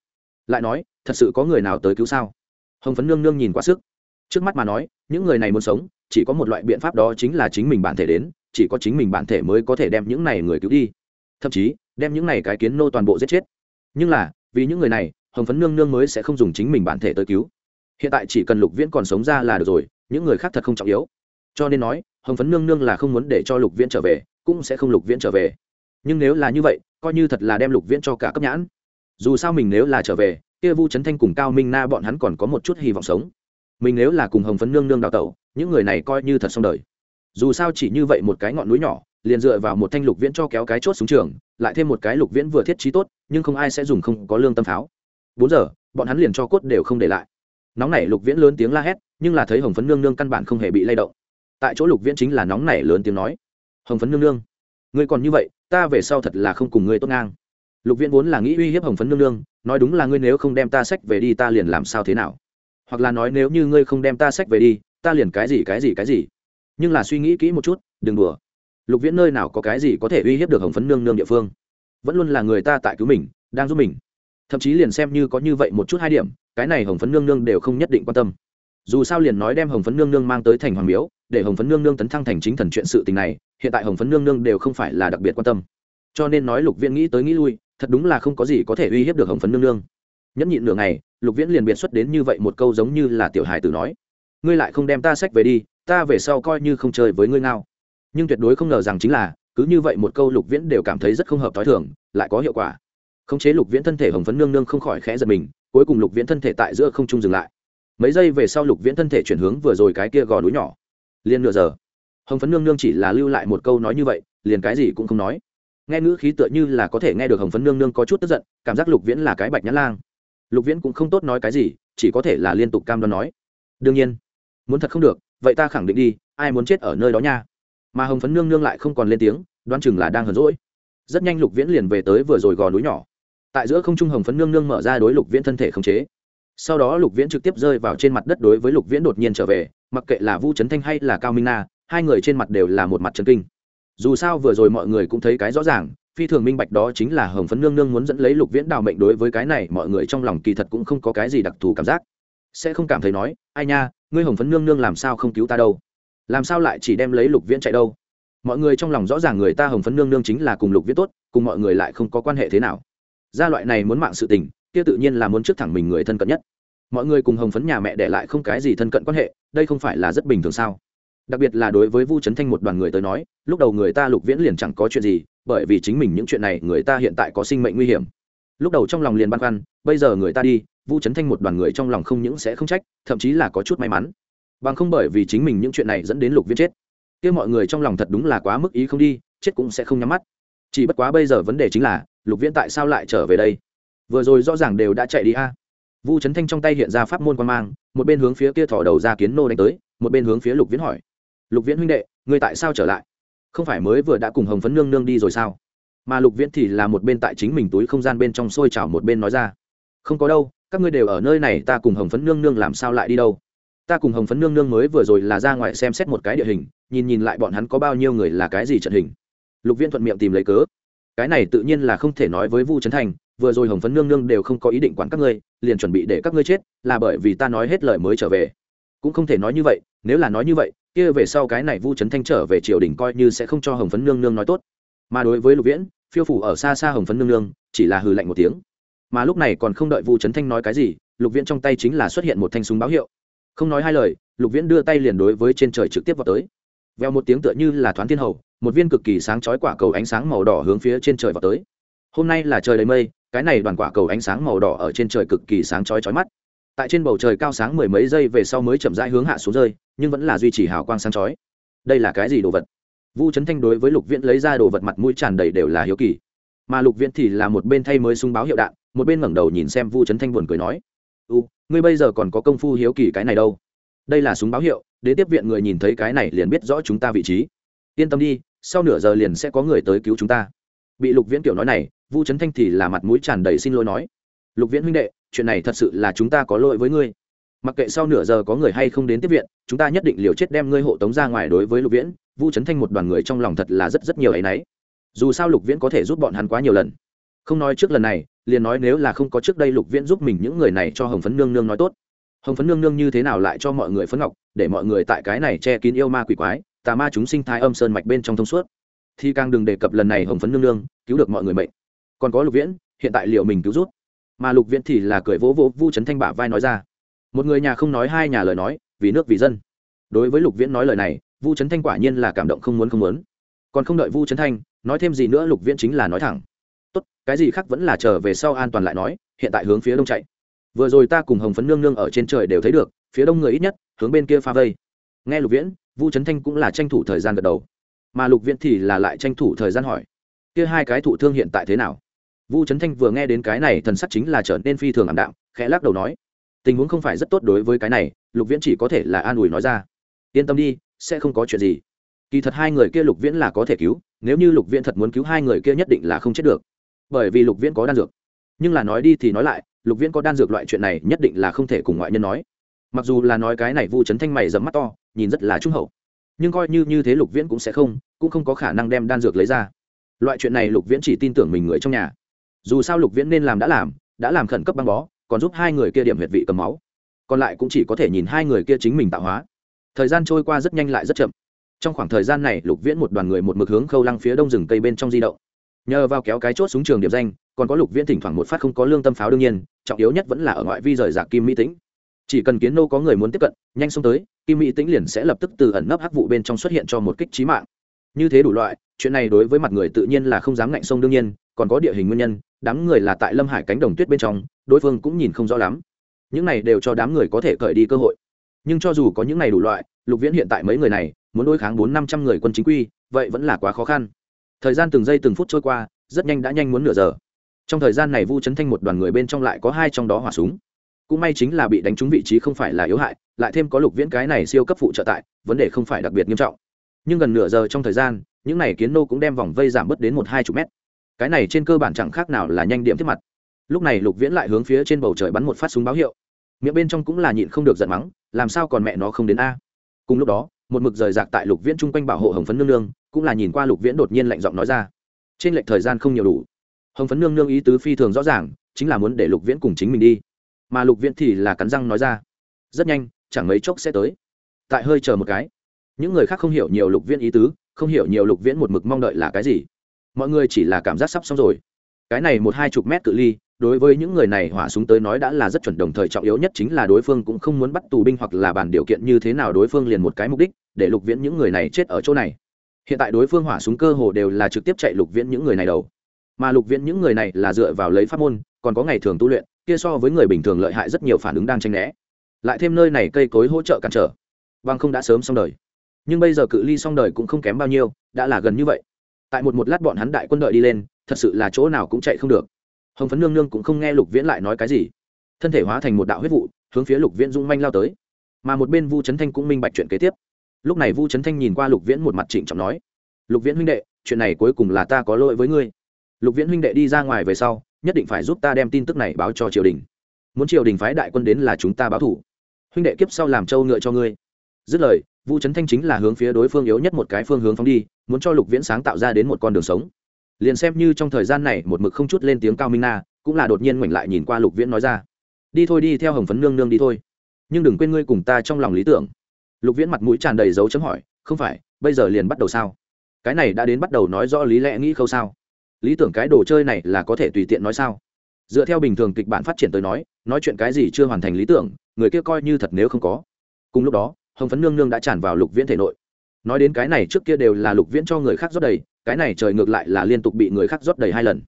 Lại nói, thật sự có người nào tới cứu sao? Hồng phấn nương nương nhìn quá sức. Trước mắt mà nói, những người này muốn sống, chỉ có một loại biện pháp đó chính là chính mình bản thể đến, chỉ có chính mình bản thể mới có thể đem những này người cứu đi. Thậm chí, đem những này cái kiến nô toàn bộ giết chết. Nhưng là, vì những người này hồng phấn nương nương mới sẽ không dùng chính mình bản thể tới cứu. Hiện tại chỉ cần lục viễn còn sống ra là được rồi, những người khác thật không trọng yếu. Cho nên nói, hồng phấn nương nương là không muốn để cho lục viễn trở về, cũng sẽ không lục viễn trở về. Nhưng nếu là như vậy, coi như thật là đem lục viễn cho cả cấp nhãn. Dù sao mình nếu là trở về, kia vu trấn thanh cùng cao minh na bọn hắn còn có một chút hy vọng sống. Mình nếu là cùng hồng phấn nương nương đào tẩu, những người này coi như thật xong đời. Dù sao chỉ như vậy một cái ngọn núi nhỏ, liền dựa vào một thanh lục viễn cho kéo cái chốt xuống trường, lại thêm một cái lục viễn vừa thiết trí tốt, nhưng không ai sẽ dùng không có lương tâm pháo bốn giờ, bọn hắn liền cho cốt đều không để lại. Nóng nảy lục viễn lớn tiếng la hét, nhưng là thấy hồng phấn nương nương căn bản không hề bị lay động. Tại chỗ lục viễn chính là nóng nảy lớn tiếng nói, hồng phấn nương nương, ngươi còn như vậy, ta về sau thật là không cùng ngươi tốt ngang. Lục viễn vốn là nghĩ uy hiếp hồng phấn nương nương, nói đúng là ngươi nếu không đem ta sách về đi, ta liền làm sao thế nào? Hoặc là nói nếu như ngươi không đem ta sách về đi, ta liền cái gì cái gì cái gì? Nhưng là suy nghĩ kỹ một chút, đừng đùa. Lục viễn nơi nào có cái gì có thể uy hiếp được hồng phấn nương nương địa phương? Vẫn luôn là người ta tại cứu mình, đang giúp mình thậm chí liền xem như có như vậy một chút hai điểm, cái này hồng phấn nương nương đều không nhất định quan tâm. Dù sao liền nói đem hồng phấn nương nương mang tới thành hoàng miếu, để hồng phấn nương nương tấn thăng thành chính thần chuyện sự tình này, hiện tại hồng phấn nương nương đều không phải là đặc biệt quan tâm. Cho nên nói lục viễn nghĩ tới nghĩ lui, thật đúng là không có gì có thể uy hiếp được hồng phấn nương nương. Nhẫn nhịn nửa ngày, lục viễn liền biệt xuất đến như vậy một câu giống như là tiểu hài tử nói. Ngươi lại không đem ta sách về đi, ta về sau coi như không chơi với ngươi ngao. Nhưng tuyệt đối không ngờ rằng chính là, cứ như vậy một câu lục viễn đều cảm thấy rất không hợp t h o i thường, lại có hiệu quả khống chế lục viễn thân thể hồng phấn nương nương không khỏi khẽ giật mình, cuối cùng lục viễn thân thể tại giữa không trung dừng lại. Mấy giây về sau lục viễn thân thể chuyển hướng vừa rồi cái kia gò núi nhỏ. Liền nửa giờ, hồng phấn nương nương chỉ là lưu lại một câu nói như vậy, liền cái gì cũng không nói. Nghe ngữ khí tựa như là có thể nghe được hồng phấn nương nương có chút tức giận, cảm giác lục viễn là cái bạch nhã lang. Lục viễn cũng không tốt nói cái gì, chỉ có thể là liên tục cam đoan nói. Đương nhiên, muốn thật không được, vậy ta khẳng định đi, ai muốn chết ở nơi đó nha. Mà hồng phấn nương nương lại không còn lên tiếng, đoán chừng là đang hờn rỗi rất nhanh lục viễn liền về tới vừa rồi gò núi nhỏ tại giữa không trung hồng phấn nương nương mở ra đối lục viễn thân thể khống chế. Sau đó lục viễn trực tiếp rơi vào trên mặt đất đối với lục viễn đột nhiên trở về, mặc kệ là vu trấn thanh hay là cao minh na, hai người trên mặt đều là một mặt trấn kinh. Dù sao vừa rồi mọi người cũng thấy cái rõ ràng, phi thường minh bạch đó chính là hồng phấn nương nương muốn dẫn lấy lục viễn đào mệnh đối với cái này, mọi người trong lòng kỳ thật cũng không có cái gì đặc thù cảm giác. Sẽ không cảm thấy nói, ai nha, ngươi hồng phấn nương nương làm sao không cứu ta đâu? Làm sao lại chỉ đem lấy lục viễn chạy đâu? Mọi người trong lòng rõ ràng người ta hồng phấn nương nương chính là cùng lục viễn tốt, cùng mọi người lại không có quan hệ thế nào gia loại này muốn mạng sự tình, kia tự nhiên là muốn trước thẳng mình người thân cận nhất. Mọi người cùng hồng phấn nhà mẹ để lại không cái gì thân cận quan hệ, đây không phải là rất bình thường sao? Đặc biệt là đối với vu trấn thanh một đoàn người tới nói, lúc đầu người ta lục viễn liền chẳng có chuyện gì, bởi vì chính mình những chuyện này người ta hiện tại có sinh mệnh nguy hiểm. Lúc đầu trong lòng liền băn khoăn, bây giờ người ta đi, vu trấn thanh một đoàn người trong lòng không những sẽ không trách, thậm chí là có chút may mắn. Bằng không bởi vì chính mình những chuyện này dẫn đến lục viễn chết. Kia mọi người trong lòng thật đúng là quá mức ý không đi, chết cũng sẽ không nhắm mắt. Chỉ bất quá bây giờ vấn đề chính là lục viễn tại sao lại trở về đây? Vừa rồi rõ ràng đều đã chạy đi a. Vu trấn thanh trong tay hiện ra pháp môn quan mang, một bên hướng phía kia thỏ đầu ra kiến nô đánh tới, một bên hướng phía lục viễn hỏi. Lục viễn huynh đệ người tại sao trở lại? Không phải mới vừa đã cùng hồng phấn nương nương đi rồi sao? Mà lục viễn thì là một bên tại chính mình túi không gian bên trong sôi trào một bên nói ra. Không có đâu, các ngươi đều ở nơi này, ta cùng hồng phấn nương nương làm sao lại đi đâu? Ta cùng hồng phấn nương nương mới vừa rồi là ra ngoài xem xét một cái địa hình, nhìn nhìn lại bọn hắn có bao nhiêu người là cái gì trận hình. Lục Viễn thuận miệng tìm lấy cớ cái này tự nhiên là không thể nói với vu trấn thành, vừa rồi hồng phấn nương nương đều không có ý định quản các ngươi, liền chuẩn bị để các ngươi chết, là bởi vì ta nói hết lời mới trở về. Cũng không thể nói như vậy, nếu là nói như vậy, kia về sau cái này vu trấn thanh trở về triều đình coi như sẽ không cho hồng phấn nương nương nói tốt. Mà đối với lục viễn, phiêu phủ ở xa xa hồng phấn nương nương, chỉ là hừ lạnh một tiếng. Mà lúc này còn không đợi vu trấn thanh nói cái gì, lục viễn trong tay chính là xuất hiện một thanh súng báo hiệu. Không nói hai lời, lục viễn đưa tay liền đối với trên trời trực tiếp vào tới veo một tiếng tựa như là thoáng thiên hầu, một viên cực kỳ sáng chói quả cầu ánh sáng màu đỏ hướng phía trên trời vào tới. Hôm nay là trời đầy mây, cái này đoàn quả cầu ánh sáng màu đỏ ở trên trời cực kỳ sáng chói chói mắt. Tại trên bầu trời cao sáng mười mấy giây về sau mới chậm rãi hướng hạ xuống rơi, nhưng vẫn là duy trì hào quang sáng chói. Đây là cái gì đồ vật? Vu trấn thanh đối với lục viễn lấy ra đồ vật mặt mũi tràn đầy đều là hiếu kỳ. Mà lục viễn thì là một bên thay mới súng báo hiệu đạn, một bên ngẩng đầu nhìn xem vu trấn thanh buồn cười nói u ngươi bây giờ còn có công phu hiếu kỳ cái này đâu? Đây là súng báo hiệu Đến tiếp viện người nhìn thấy cái này liền biết rõ chúng ta vị trí. Yên tâm đi, sau nửa giờ liền sẽ có người tới cứu chúng ta. Bị lục viễn kiểu nói này, vu trấn thanh thì là mặt mũi tràn đầy xin lỗi nói. Lục viễn huynh đệ, chuyện này thật sự là chúng ta có lỗi với ngươi. Mặc kệ sau nửa giờ có người hay không đến tiếp viện, chúng ta nhất định liều chết đem ngươi hộ tống ra ngoài đối với lục viễn. Vu trấn thanh một đoàn người trong lòng thật là rất rất nhiều ấ y n ấ y dù sao lục viễn có thể giúp bọn hắn quá nhiều lần. Không nói trước lần này, liền nói nếu là không có trước đây lục viễn giúp mình những người này cho hồng phấn nương nương nói tốt hồng phấn nương nương như thế nào lại cho mọi người phấn ngọc, để mọi người tại cái này che kín yêu ma quỷ quái, tà ma chúng sinh thai âm sơn mạch bên trong thông suốt. Thì càng đừng đề cập lần này hồng phấn nương nương, cứu được mọi người mệnh. Còn có lục viễn, hiện tại liệu mình cứu rút. Mà lục viễn thì là cười vỗ vỗ vu trấn thanh bả vai nói ra. Một người nhà không nói hai nhà lời nói, vì nước vì dân. Đối với lục viễn nói lời này, vu trấn thanh quả nhiên là cảm động không muốn không muốn. Còn không đợi vu trấn thanh nói thêm gì nữa, lục viễn chính là nói thẳng. Tốt, cái gì khác vẫn là chờ về sau an toàn lại nói, hiện tại hướng phía đông chạy vừa rồi ta cùng hồng phấn nương nương ở trên trời đều thấy được, phía đông người ít nhất, hướng bên kia pha vây. Nghe lục viễn, vu trấn thanh cũng là tranh thủ thời gian gật đầu. Mà lục viễn thì là lại tranh thủ thời gian hỏi, kia hai cái thụ thương hiện tại thế nào? Vu trấn thanh vừa nghe đến cái này, thần sắc chính là trở nên phi thường ảm đạm, khẽ lắc đầu nói, tình huống không phải rất tốt đối với cái này, lục viễn chỉ có thể là an ủi nói ra. Yên tâm đi, sẽ không có chuyện gì. Kỳ thật hai người kia lục viễn là có thể cứu, nếu như lục viễn thật muốn cứu hai người kia nhất định là không chết được. Bởi vì lục viễn có đan dược nhưng là nói đi thì nói lại, lục viễn có đan dược loại chuyện này nhất định là không thể cùng ngoại nhân nói. Mặc dù là nói cái này vu trấn thanh mày dẫm mắt to, nhìn rất là trung hậu. Nhưng coi như như thế lục viễn cũng sẽ không, cũng không có khả năng đem đan dược lấy ra. Loại chuyện này lục viễn chỉ tin tưởng mình người trong nhà. Dù sao lục viễn nên làm đã làm đã làm khẩn cấp băng bó, còn giúp hai người kia điểm huyệt vị cầm máu. Còn lại cũng chỉ có thể nhìn hai người kia chính mình tạo hóa. Thời gian trôi qua rất nhanh lại rất chậm. Trong khoảng thời gian này, lục viễn một đoàn người một mực hướng khâu lăng phía đông rừng cây bên trong di động. Nhờ vào kéo cái chốt xuống trường điểm danh còn có lục viễn thỉnh thoảng một phát không có lương tâm pháo đương nhiên, trọng yếu nhất vẫn là ở ngoại vi rời rạc kim mỹ tĩnh. Chỉ cần kiến nô có người muốn tiếp cận, nhanh xông tới, kim mỹ tĩnh liền sẽ lập tức từ ẩn nấp hắc vụ bên trong xuất hiện cho một kích trí mạng. Như thế đủ loại, chuyện này đối với mặt người tự nhiên là không dám ngạnh sông đương nhiên, còn có địa hình nguyên nhân, đám người là tại lâm hải cánh đồng tuyết bên trong, đối phương cũng nhìn không rõ lắm. Những này đều cho đám người có thể cởi đi cơ hội. Nhưng cho dù có những này đủ loại, lục viễn hiện tại mấy người này, muốn đối kháng bốn năm trăm người quân chính quy, vậy vẫn là quá khó khăn. Thời gian từng giây từng phút trôi qua, rất nhanh đã nhanh muốn nửa giờ trong thời gian này vu trấn thanh một đoàn người bên trong lại có hai trong đó hỏa súng. Cũng may chính là bị đánh trúng vị trí không phải là yếu hại, lại thêm có lục viễn cái này siêu cấp phụ trợ tại, vấn đề không phải đặc biệt nghiêm trọng. Nhưng gần nửa giờ trong thời gian, những này kiến nô cũng đem vòng vây giảm bớt đến một hai chục mét. Cái này trên cơ bản chẳng khác nào là nhanh điểm thiết mặt. Lúc này lục viễn lại hướng phía trên bầu trời bắn một phát súng báo hiệu. Miệng bên trong cũng là nhịn không được giận mắng, làm sao còn mẹ nó không đến a. Cùng lúc đó, một mực rời rạc tại lục viễn chung quanh bảo hộ hồng phấn nương nương, cũng là nhìn qua lục viễn đột nhiên lạnh giọng nói ra. Trên lệch thời gian không nhiều đủ hồng phấn nương nương ý tứ phi thường rõ ràng, chính là muốn để lục viễn cùng chính mình đi. Mà lục viễn thì là cắn răng nói ra, rất nhanh, chẳng mấy chốc sẽ tới. Tại hơi chờ một cái, những người khác không hiểu nhiều lục viễn ý tứ, không hiểu nhiều lục viễn một mực mong đợi là cái gì. Mọi người chỉ là cảm giác sắp xong rồi. Cái này một hai chục mét cự ly, đối với những người này hỏa súng tới nói đã là rất chuẩn đồng thời trọng yếu nhất chính là đối phương cũng không muốn bắt tù binh hoặc là bàn điều kiện như thế nào đối phương liền một cái mục đích, để lục viễn những người này chết ở chỗ này. Hiện tại đối phương hỏa súng cơ hồ đều là trực tiếp chạy lục viễn những người này đầu mà lục viễn những người này là dựa vào lấy pháp môn, còn có ngày thường tu luyện, kia so với người bình thường lợi hại rất nhiều phản ứng đang tranh né. Lại thêm nơi này cây cối hỗ trợ cản trở. Vâng không đã sớm xong đời. Nhưng bây giờ cự ly xong đời cũng không kém bao nhiêu, đã là gần như vậy. Tại một một lát bọn hắn đại quân đợi đi lên, thật sự là chỗ nào cũng chạy không được. Hồng phấn nương nương cũng không nghe lục viễn lại nói cái gì. Thân thể hóa thành một đạo huyết vụ, hướng phía lục viễn dung manh lao tới. Mà một bên vu trấn thanh cũng minh bạch chuyện kế tiếp. Lúc này vu trấn thanh nhìn qua lục viễn một mặt trịnh trọng nói, lục viễn huynh đệ, chuyện này cuối cùng là ta có lỗi với ngươi lục viễn huynh đệ đi ra ngoài về sau, nhất định phải giúp ta đem tin tức này báo cho triều đình. Muốn triều đình phái đại quân đến là chúng ta báo thủ. Huynh đệ kiếp sau làm trâu ngựa cho ngươi. Dứt lời, vu trấn thanh chính là hướng phía đối phương yếu nhất một cái phương hướng phóng đi, muốn cho lục viễn sáng tạo ra đến một con đường sống. Liền xem như trong thời gian này một mực không chút lên tiếng cao minh na, cũng là đột nhiên ngoảnh lại nhìn qua lục viễn nói ra. Đi thôi đi, theo hồng phấn nương nương đi thôi. Nhưng đừng quên ngươi cùng ta trong lòng lý tưởng. Lục viễn mặt mũi tràn đầy dấu chấm hỏi, không phải, bây giờ liền bắt đầu sao? Cái này đã đến bắt đầu nói rõ lý lẽ nghĩ khâu sao? Lý tưởng cái đồ chơi này là có thể tùy tiện nói sao? Dựa theo bình thường kịch bản phát triển tới nói nói chuyện cái gì chưa hoàn thành lý tưởng, người kia coi như thật nếu không có. Cùng lúc đó, hồng phấn nương nương đã tràn vào lục viễn thể nội. Nói đến cái này trước kia đều là lục viễn cho người khác rót đầy, cái này trời ngược lại là liên tục bị người khác rót đầy hai lần.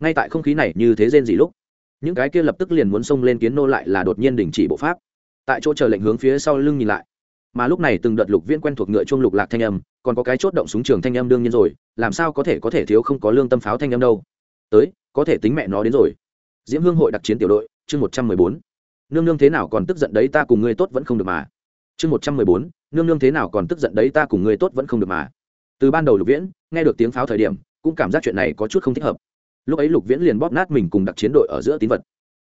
Ngay tại không khí này như thế rên gì lúc, những cái kia lập tức liền muốn xông lên kiến nô lại là đột nhiên đình chỉ bộ pháp. Tại chỗ chờ lệnh hướng phía sau lưng nhìn lại mà lúc này từng đợt lục viễn quen thuộc ngựa chuông lục lạc thanh âm, còn có cái chốt động súng trường thanh âm đương nhiên rồi, làm sao có thể có thể thiếu không có lương tâm pháo thanh âm đâu. Tới, có thể tính mẹ nó đến rồi. Diễm hương hội đặc chiến tiểu đội, chương một trăm mười bốn. Nương nương thế nào còn tức giận đấy ta cùng ngươi tốt vẫn không được mà. Chương một trăm mười bốn, nương nương thế nào còn tức giận đấy ta cùng ngươi tốt vẫn không được mà. Từ ban đầu lục viễn, nghe được tiếng pháo thời điểm, cũng cảm giác chuyện này có chút không thích hợp. Lúc ấy lục viễn liền bóp nát mình cùng đặc chiến đội ở giữa tín vật.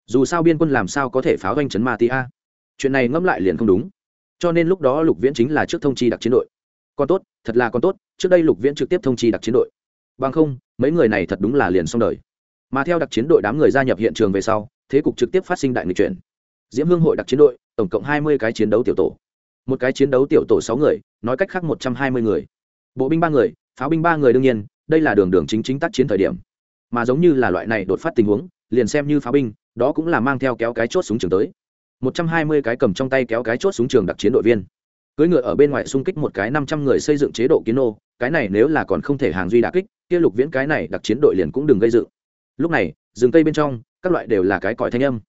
Dù sao biên quân làm sao có thể pháo doanh chấn ma ti a? Chuyện này ngẫm lại liền không đúng cho nên lúc đó lục viễn chính là trước thông chi đặc chiến đội. Còn tốt, thật là còn tốt, trước đây lục viễn trực tiếp thông chi đặc chiến đội. Bằng không, mấy người này thật đúng là liền xong đời. Mà theo đặc chiến đội đám người gia nhập hiện trường về sau, thế cục trực tiếp phát sinh đại nghịch chuyển. Diễm hương hội đặc chiến đội, tổng cộng hai mươi cái chiến đấu tiểu tổ. Một cái chiến đấu tiểu tổ sáu người, nói cách khác một trăm hai mươi người. Bộ binh ba người, pháo binh ba người đương nhiên, đây là đường đường chính chính tác chiến thời điểm. Mà giống như là loại này đột phát tình huống, liền xem như pháo binh, đó cũng là mang theo kéo cái chốt súng trường tới một trăm hai mươi cái cầm trong tay kéo cái chốt súng trường đặc chiến đội viên. Cưỡi ngựa ở bên ngoài xung kích một cái năm trăm người xây dựng chế độ kiến nô, cái này nếu là còn không thể hàng duy đà kích kia lục viễn cái này đặc chiến đội liền cũng đừng gây dựng. Lúc này rừng cây bên trong các loại đều là cái còi thanh âm.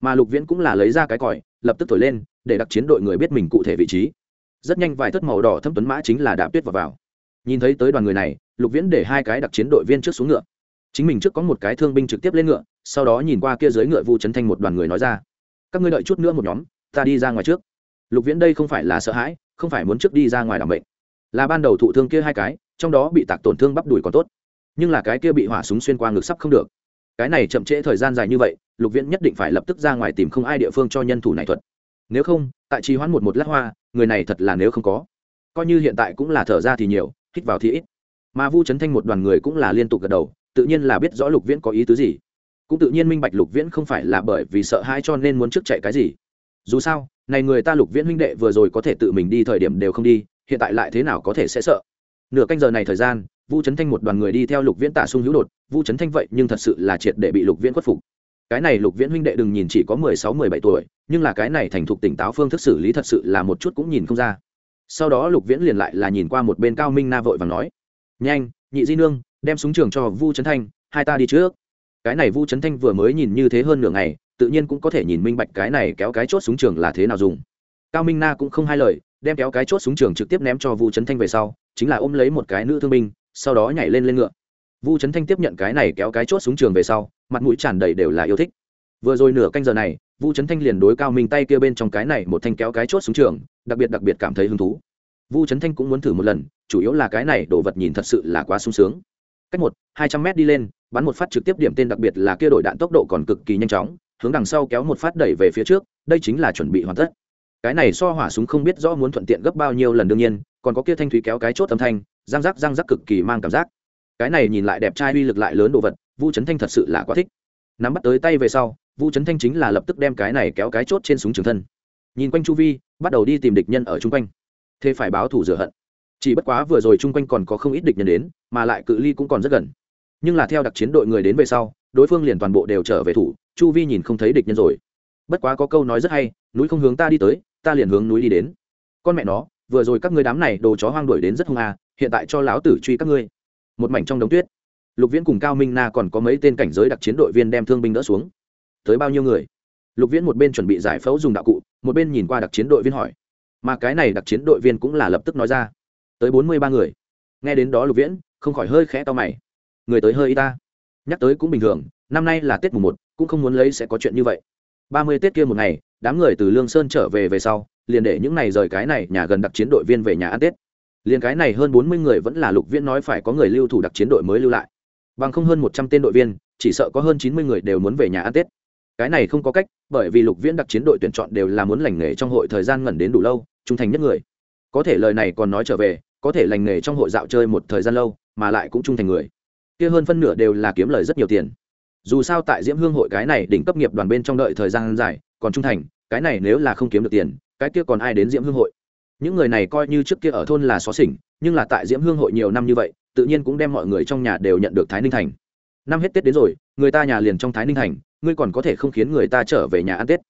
Mà lục viễn cũng là lấy ra cái còi lập tức thổi lên để đặc chiến đội người biết mình cụ thể vị trí. Rất nhanh vài thất màu đỏ thâm tuấn mã chính là đạp tuyết vào, vào. Nhìn thấy tới đoàn người này lục viễn để hai cái đặc chiến đội viên trước xuống ngựa. Chính mình trước có một cái thương binh trực tiếp lên ngựa sau đó nhìn qua kia dưới ngựa vu chấn thanh một đoàn người nói ra các ngươi đợi chút nữa một nhóm, ta đi ra ngoài trước. Lục viễn đây không phải là sợ hãi, không phải muốn trước đi ra ngoài đảm bệnh. Là ban đầu thụ thương kia hai cái, trong đó bị tạc tổn thương bắp đùi còn tốt. Nhưng là cái kia bị hỏa súng xuyên qua ngực sắp không được. Cái này chậm trễ thời gian dài như vậy, lục viễn nhất định phải lập tức ra ngoài tìm không ai địa phương cho nhân thủ này thuật. Nếu không, tại trì hoãn một một lát hoa, người này thật là nếu không có. Coi như hiện tại cũng là thở ra thì nhiều, hít vào thì ít. Mà vu trấn thanh một đoàn người cũng là liên tục gật đầu, tự nhiên là biết rõ lục viễn có ý tứ gì cũng tự nhiên minh bạch lục viễn không phải là bởi vì sợ hãi cho nên muốn trước chạy cái gì. Dù sao, này người ta lục viễn huynh đệ vừa rồi có thể tự mình đi thời điểm đều không đi, hiện tại lại thế nào có thể sẽ sợ? Nửa canh giờ này thời gian, vu trấn thanh một đoàn người đi theo lục viễn tả sung hữu đột. Vu trấn thanh vậy nhưng thật sự là triệt để bị lục viễn khuất phục. Cái này lục viễn huynh đệ đừng nhìn chỉ có mười sáu, mười bảy tuổi, nhưng là cái này thành thục tỉnh táo phương thức xử lý thật sự là một chút cũng nhìn không ra. Sau đó lục viễn liền lại là nhìn qua một bên cao minh na vội và nói, nhanh, nhị di nương, đem súng trường cho vu trấn thanh, hai ta đi trước cái này vu trấn thanh vừa mới nhìn như thế hơn nửa ngày, tự nhiên cũng có thể nhìn minh bạch cái này kéo cái chốt súng trường là thế nào dùng. Cao minh na cũng không hai lời, đem kéo cái chốt súng trường trực tiếp ném cho vu trấn thanh về sau, chính là ôm lấy một cái nữ thương binh, sau đó nhảy lên lên ngựa. Vu trấn thanh tiếp nhận cái này kéo cái chốt súng trường về sau, mặt mũi tràn đầy đều là yêu thích. Vừa rồi nửa canh giờ này vu trấn thanh liền đối cao minh tay kia bên trong cái này một thanh kéo cái chốt súng trường, đặc biệt đặc biệt cảm thấy hứng thú. Vu trấn thanh cũng muốn thử một lần, chủ yếu là cái này đồ vật nhìn thật sự là quá sung sướng cách một, hai trăm mét đi lên, bắn một phát trực tiếp điểm tên đặc biệt là kia đổi đạn tốc độ còn cực kỳ nhanh chóng, hướng đằng sau kéo một phát đẩy về phía trước, đây chính là chuẩn bị hoàn tất. Cái này so hỏa súng không biết rõ muốn thuận tiện gấp bao nhiêu lần đương nhiên, còn có kia thanh thúy kéo cái chốt âm thanh, răng rắc răng rắc cực kỳ mang cảm giác. Cái này nhìn lại đẹp trai uy lực lại lớn đồ vật, vu trấn thanh thật sự là quá thích. Nắm bắt tới tay về sau, vu trấn thanh chính là lập tức đem cái này kéo cái chốt trên súng trường thân. Nhìn quanh chu vi, bắt đầu đi tìm địch nhân ở chung quanh. Thế phải báo thủ rửa hận chỉ bất quá vừa rồi chung quanh còn có không ít địch nhân đến, mà lại cự ly cũng còn rất gần. Nhưng là theo đặc chiến đội người đến về sau, đối phương liền toàn bộ đều trở về thủ, chu vi nhìn không thấy địch nhân rồi. Bất quá có câu nói rất hay, núi không hướng ta đi tới, ta liền hướng núi đi đến. Con mẹ nó, vừa rồi các ngươi đám này đồ chó hoang đuổi đến rất hung à hiện tại cho láo tử truy các ngươi. Một mảnh trong đống tuyết. Lục viễn cùng cao minh na còn có mấy tên cảnh giới đặc chiến đội viên đem thương binh đỡ xuống. Tới bao nhiêu người? Lục viễn một bên chuẩn bị giải phẫu dùng đạo cụ, một bên nhìn qua đặc chiến đội viên hỏi. Mà cái này đặc chiến đội viên cũng là lập tức nói ra tới bốn mươi ba người. Nghe đến đó lục viễn, không khỏi hơi khẽ to mày. Người tới hơi y ta. Nhắc tới cũng bình thường, năm nay là tết mùng một, cũng không muốn lấy sẽ có chuyện như vậy. Ba mươi tết kia một ngày, đám người từ lương sơn trở về về sau, liền để những này rời cái này nhà gần đặc chiến đội viên về nhà ăn tết. Liền cái này hơn bốn mươi người vẫn là lục viễn nói phải có người lưu thủ đặc chiến đội mới lưu lại. Bằng không hơn một trăm tên đội viên, chỉ sợ có hơn chín mươi người đều muốn về nhà ăn tết. Cái này không có cách, bởi vì lục viễn đặc chiến đội tuyển chọn đều là muốn lành nghề trong hội thời gian ngẩn đến đủ lâu, trung thành nhất người. Có thể lời này còn nói trở về có thể lành nghề trong hội dạo chơi một thời gian lâu, mà lại cũng trung thành người. Kia hơn phân nửa đều là kiếm lời rất nhiều tiền. Dù sao tại diễm hương hội cái này đỉnh cấp nghiệp đoàn bên trong đợi thời gian dài, còn trung thành, cái này nếu là không kiếm được tiền, cái kia còn ai đến diễm hương hội? Những người này coi như trước kia ở thôn là xó xỉnh, nhưng là tại diễm hương hội nhiều năm như vậy, tự nhiên cũng đem mọi người trong nhà đều nhận được thái ninh thành. Năm hết tết đến rồi, người ta nhà liền trong thái ninh thành, ngươi còn có thể không khiến người ta trở về nhà ăn tết.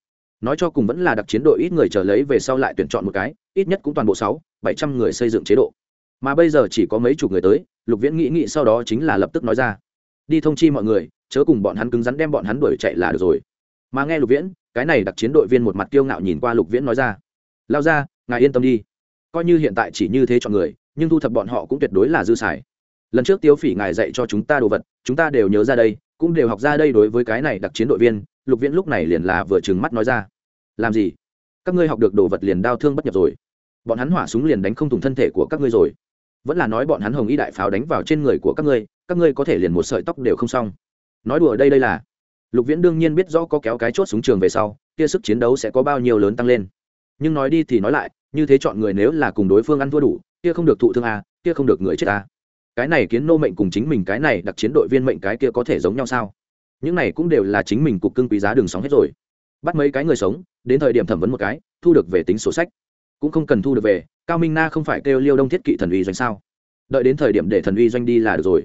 Nói cho cùng vẫn là đặc chiến đội ít người trở lấy về sau lại tuyển chọn một cái, ít nhất cũng toàn bộ sáu, bảy trăm người xây dựng chế độ mà bây giờ chỉ có mấy chục người tới, lục viễn nghĩ nghĩ sau đó chính là lập tức nói ra. Đi thông chi mọi người, chớ cùng bọn hắn cứng rắn đem bọn hắn đuổi chạy là được rồi. Mà nghe lục viễn, cái này đặc chiến đội viên một mặt kiêu ngạo nhìn qua lục viễn nói ra. Lao ra, ngài yên tâm đi. Coi như hiện tại chỉ như thế chọn người, nhưng thu thập bọn họ cũng tuyệt đối là dư xài. Lần trước tiêu phỉ ngài dạy cho chúng ta đồ vật, chúng ta đều nhớ ra đây, cũng đều học ra đây đối với cái này đặc chiến đội viên, lục viễn lúc này liền là vừa trừng mắt nói ra. Làm gì? Các ngươi học được đồ vật liền đau thương bất nhập rồi. Bọn hắn hỏa súng liền đánh không thủng thân thể của các ngươi rồi vẫn là nói bọn hắn hồng y đại pháo đánh vào trên người của các ngươi các ngươi có thể liền một sợi tóc đều không xong. Nói đùa đây đây là. Lục viễn đương nhiên biết rõ có kéo cái chốt súng trường về sau kia sức chiến đấu sẽ có bao nhiêu lớn tăng lên. Nhưng nói đi thì nói lại như thế chọn người nếu là cùng đối phương ăn thua đủ kia không được thụ thương à, kia không được người chết à. cái này kiến nô mệnh cùng chính mình cái này đặc chiến đội viên mệnh cái kia có thể giống nhau sao? Những này cũng đều là chính mình cục cưng quý giá đường sóng hết rồi. Bắt mấy cái người sống đến thời điểm thẩm vấn một cái thu được về tính sổ sách cũng không cần thu được về, cao minh na không phải kêu liêu đông thiết kỵ thần uy doanh sao? Đợi đến thời điểm để thần uy doanh đi là được rồi.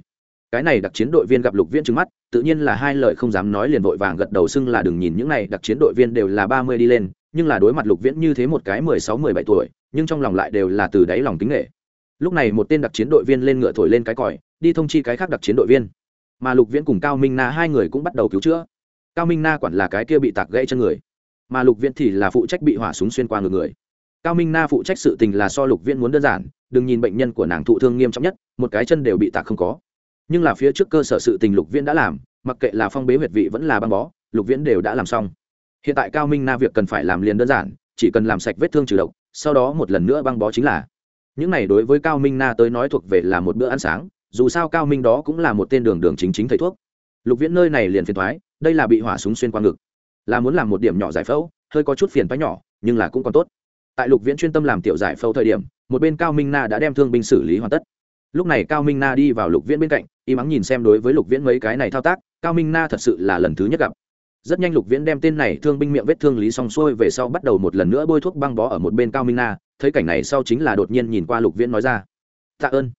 Cái này đặc chiến đội viên gặp lục viên trứng mắt, tự nhiên là hai lời không dám nói liền vội vàng gật đầu xưng là đừng nhìn những này đặc chiến đội viên đều là ba mươi đi lên, nhưng là đối mặt lục viễn như thế một cái mười sáu, mười bảy tuổi, nhưng trong lòng lại đều là từ đáy lòng kính nghệ lúc này một tên đặc chiến đội viên lên ngựa thổi lên cái còi, đi thông chi cái khác đặc chiến đội viên. Mà lục viễn cùng cao minh na hai người cũng bắt đầu cứu chữa. Cao minh na quản là cái kia bị tạc gãy chân người, mà lục viễn thì là phụ trách bị hỏa súng xuyên qua ngược người cao minh na phụ trách sự tình là so lục viễn muốn đơn giản, đừng nhìn bệnh nhân của nàng thụ thương nghiêm trọng nhất, một cái chân đều bị tạc không có. Nhưng là phía trước cơ sở sự tình lục viễn đã làm, mặc kệ là phong bế huyệt vị vẫn là băng bó, lục viễn đều đã làm xong. Hiện tại cao minh na việc cần phải làm liền đơn giản, chỉ cần làm sạch vết thương trừ độc, sau đó một lần nữa băng bó chính là. Những này đối với cao minh na tới nói thuộc về là một bữa ăn sáng, dù sao cao minh đó cũng là một tên đường đường chính chính thầy thuốc. Lục viễn nơi này liền phiền thoái, đây là bị hỏa súng xuyên qua ngực. Là muốn làm một điểm nhỏ giải phẫu, hơi có chút phiền thoái nhỏ, nhưng là cũng còn tốt tại lục viễn chuyên tâm làm tiểu giải phẫu thời điểm, một bên cao minh na đã đem thương binh xử lý hoàn tất. Lúc này cao minh na đi vào lục viễn bên cạnh, im ắng nhìn xem đối với lục viễn mấy cái này thao tác, cao minh na thật sự là lần thứ nhất gặp. Rất nhanh lục viễn đem tên này thương binh miệng vết thương lý xong xuôi về sau bắt đầu một lần nữa bôi thuốc băng bó ở một bên cao minh na, thấy cảnh này sau chính là đột nhiên nhìn qua lục viễn nói ra. Tạ ơn.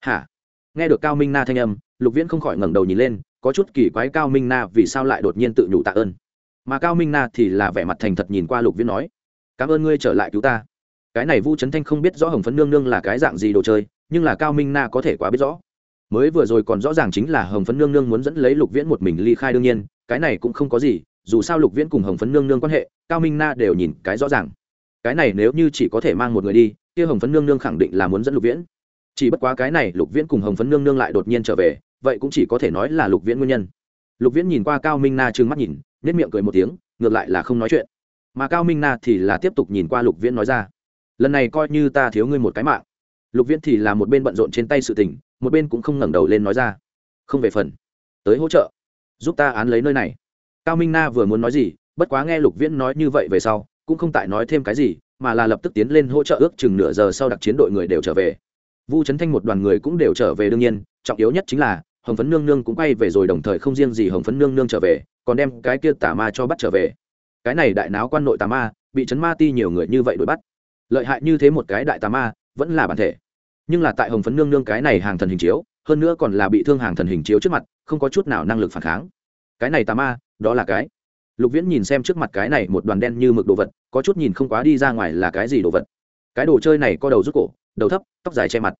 Hả? Nghe được cao minh na thanh âm, lục viễn không khỏi ngẩng đầu nhìn lên, có chút kỳ quái cao minh na vì sao lại đột nhiên tự nhủ tạ ơn. Mà cao minh na thì là vẻ mặt thành thật nhìn qua lục viễn nói cảm ơn ngươi trở lại cứu ta. Cái này vu trấn thanh không biết rõ hồng phấn nương nương là cái dạng gì đồ chơi, nhưng là cao minh na có thể quá biết rõ. Mới vừa rồi còn rõ ràng chính là hồng phấn nương nương muốn dẫn lấy lục viễn một mình ly khai đương nhiên, cái này cũng không có gì, dù sao lục viễn cùng hồng phấn nương nương quan hệ, cao minh na đều nhìn cái rõ ràng. Cái này nếu như chỉ có thể mang một người đi, kia hồng phấn nương nương khẳng định là muốn dẫn lục viễn. Chỉ bất quá cái này lục viễn cùng hồng phấn nương nương lại đột nhiên trở về, vậy cũng chỉ có thể nói là lục viễn nguyên nhân. Lục viễn nhìn qua cao minh na trừng mắt nhìn nếp miệng cười một tiếng, ngược lại là không nói chuyện mà cao minh na thì là tiếp tục nhìn qua lục viễn nói ra, lần này coi như ta thiếu ngươi một cái mạng. Lục viễn thì là một bên bận rộn trên tay sự tình, một bên cũng không ngẩng đầu lên nói ra, không về phần, tới hỗ trợ, giúp ta án lấy nơi này. Cao minh na vừa muốn nói gì, bất quá nghe lục viễn nói như vậy về sau, cũng không tại nói thêm cái gì, mà là lập tức tiến lên hỗ trợ ước chừng nửa giờ sau đặc chiến đội người đều trở về. Vu trấn thanh một đoàn người cũng đều trở về đương nhiên, trọng yếu nhất chính là, hồng phấn nương nương cũng quay về rồi đồng thời không riêng gì hồng phấn nương nương trở về, còn đem cái kia Tả ma cho bắt trở về cái này đại náo quan nội tà ma, bị chấn ma ti nhiều người như vậy đuổi bắt. Lợi hại như thế một cái đại tà ma, vẫn là bản thể. Nhưng là tại hồng phấn nương nương cái này hàng thần hình chiếu, hơn nữa còn là bị thương hàng thần hình chiếu trước mặt, không có chút nào năng lực phản kháng. Cái này tà ma, đó là cái. Lục viễn nhìn xem trước mặt cái này một đoàn đen như mực đồ vật, có chút nhìn không quá đi ra ngoài là cái gì đồ vật. Cái đồ chơi này có đầu rút cổ, đầu thấp, tóc dài che mặt.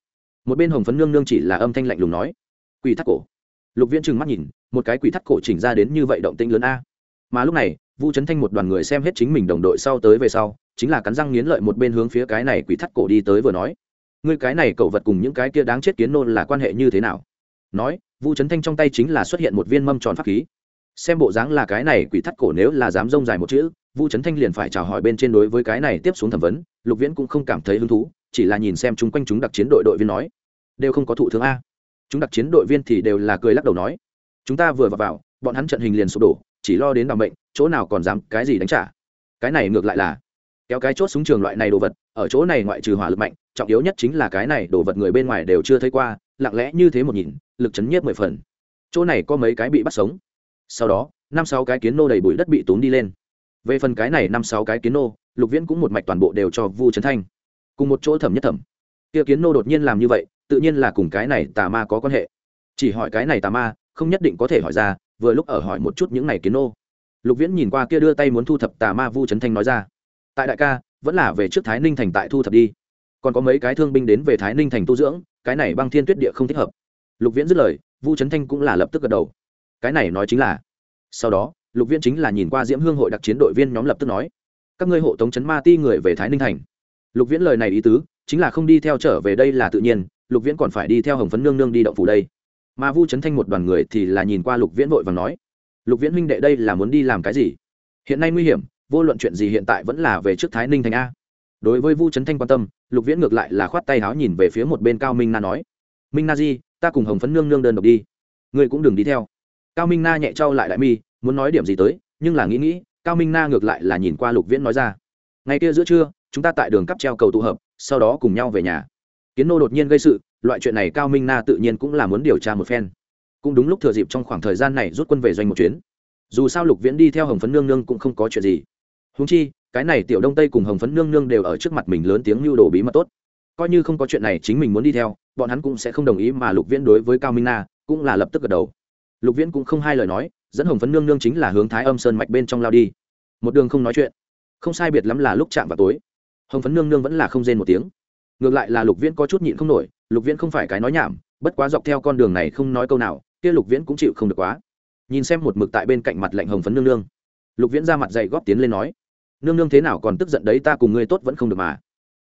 Một bên hồng phấn nương nương chỉ là âm thanh lạnh lùng nói, quỷ thắt cổ. Lục viễn trừng mắt nhìn, một cái quỷ thắt cổ chỉnh ra đến như vậy động tĩnh lớn a. Mà lúc này vu trấn thanh một đoàn người xem hết chính mình đồng đội sau tới về sau chính là cắn răng nghiến lợi một bên hướng phía cái này quỷ thắt cổ đi tới vừa nói. Ngươi cái này cậu vật cùng những cái kia đáng chết kiến nôn là quan hệ như thế nào? Nói vu trấn thanh trong tay chính là xuất hiện một viên mâm tròn pháp khí. Xem bộ dáng là cái này quỷ thắt cổ nếu là dám rông dài một chữ vu trấn thanh liền phải chào hỏi bên trên đối với cái này tiếp xuống thẩm vấn lục viễn cũng không cảm thấy hứng thú chỉ là nhìn xem chúng quanh chúng đặc chiến đội đội viên nói. Đều không có thụ thương a. Chúng đặc chiến đội viên thì đều là cười lắc đầu nói. Chúng ta vừa vào, vào bọn hắn trận hình liền sụp đổ chỉ lo đến đ mệnh, bệnh chỗ nào còn dám cái gì đánh trả. Cái này ngược lại là kéo cái chốt súng trường loại này đồ vật ở chỗ này ngoại trừ hỏa lực mạnh trọng yếu nhất chính là cái này đồ vật người bên ngoài đều chưa thấy qua lặng lẽ như thế một nhìn lực chấn nhiếp mười phần. Chỗ này có mấy cái bị bắt sống. Sau đó năm sáu cái kiến nô đầy bụi đất bị tốn đi lên. Về phần cái này năm sáu cái kiến nô lục viễn cũng một mạch toàn bộ đều cho vu trấn thanh. Cùng một chỗ thẩm nhất thẩm. Kia kiến nô đột nhiên làm như vậy tự nhiên là cùng cái này tà ma có quan hệ. Chỉ hỏi cái này tà ma không nhất định có thể hỏi ra vừa lúc ở hỏi một chút những này kiến nô. Lục viễn nhìn qua kia đưa tay muốn thu thập tà ma vu trấn thanh nói ra. Tại đại ca, vẫn là về trước thái ninh thành tại thu thập đi. Còn có mấy cái thương binh đến về thái ninh thành tu dưỡng, cái này băng thiên tuyết địa không thích hợp. Lục viễn dứt lời, vu trấn thanh cũng là lập tức gật đầu. Cái này nói chính là, sau đó, lục viễn chính là nhìn qua diễm hương hội đặc chiến đội viên nhóm lập tức nói, các ngươi hộ tống chấn ma ti người về thái ninh thành. Lục viễn lời này ý tứ, chính là không đi theo trở về đây là tự nhiên, lục viễn còn phải đi theo hồng phấn nương nương đi động phủ đây mà vu trấn thanh một đoàn người thì là nhìn qua lục viễn vội và nói, lục viễn huynh đệ đây là muốn đi làm cái gì? Hiện nay nguy hiểm, vô luận chuyện gì hiện tại vẫn là về trước thái ninh thành a. Đối với vu trấn thanh quan tâm, lục viễn ngược lại là khoát tay háo nhìn về phía một bên cao minh na nói, minh na di, ta cùng hồng phấn nương nương đơn độc đi. Ngươi cũng đừng đi theo. Cao minh na nhẹ trao lại đại mi, muốn nói điểm gì tới, nhưng là nghĩ nghĩ, cao minh na ngược lại là nhìn qua lục viễn nói ra, ngày kia giữa trưa, chúng ta tại đường cắp treo cầu tụ hợp, sau đó cùng nhau về nhà. Kiến nô đột nhiên gây sự loại chuyện này cao minh na tự nhiên cũng là muốn điều tra một phen. Cũng đúng lúc thừa dịp trong khoảng thời gian này rút quân về doanh một chuyến. Dù sao lục viễn đi theo hồng phấn nương nương cũng không có chuyện gì. Húng chi, cái này tiểu đông tây cùng hồng phấn nương nương đều ở trước mặt mình lớn tiếng lưu đồ bí mật tốt. Coi như không có chuyện này chính mình muốn đi theo, bọn hắn cũng sẽ không đồng ý mà lục viễn đối với cao minh na cũng là lập tức gật đầu. Lục viễn cũng không hai lời nói, dẫn hồng phấn nương nương chính là hướng thái âm sơn mạch bên trong lao đi. Một đường không nói chuyện. Không sai biệt lắm là lúc chạm vào tối. Hồng phấn nương nương vẫn là không rên một tiếng. Ngược lại là lục viễn có chút nhịn không nổi lục viễn không phải cái nói nhảm, bất quá dọc theo con đường này không nói câu nào, kia lục viễn cũng chịu không được quá. Nhìn xem một mực tại bên cạnh mặt lạnh hồng phấn nương nương. Lục viễn ra mặt dậy góp tiến lên nói, nương nương thế nào còn tức giận đấy, ta cùng ngươi tốt vẫn không được mà.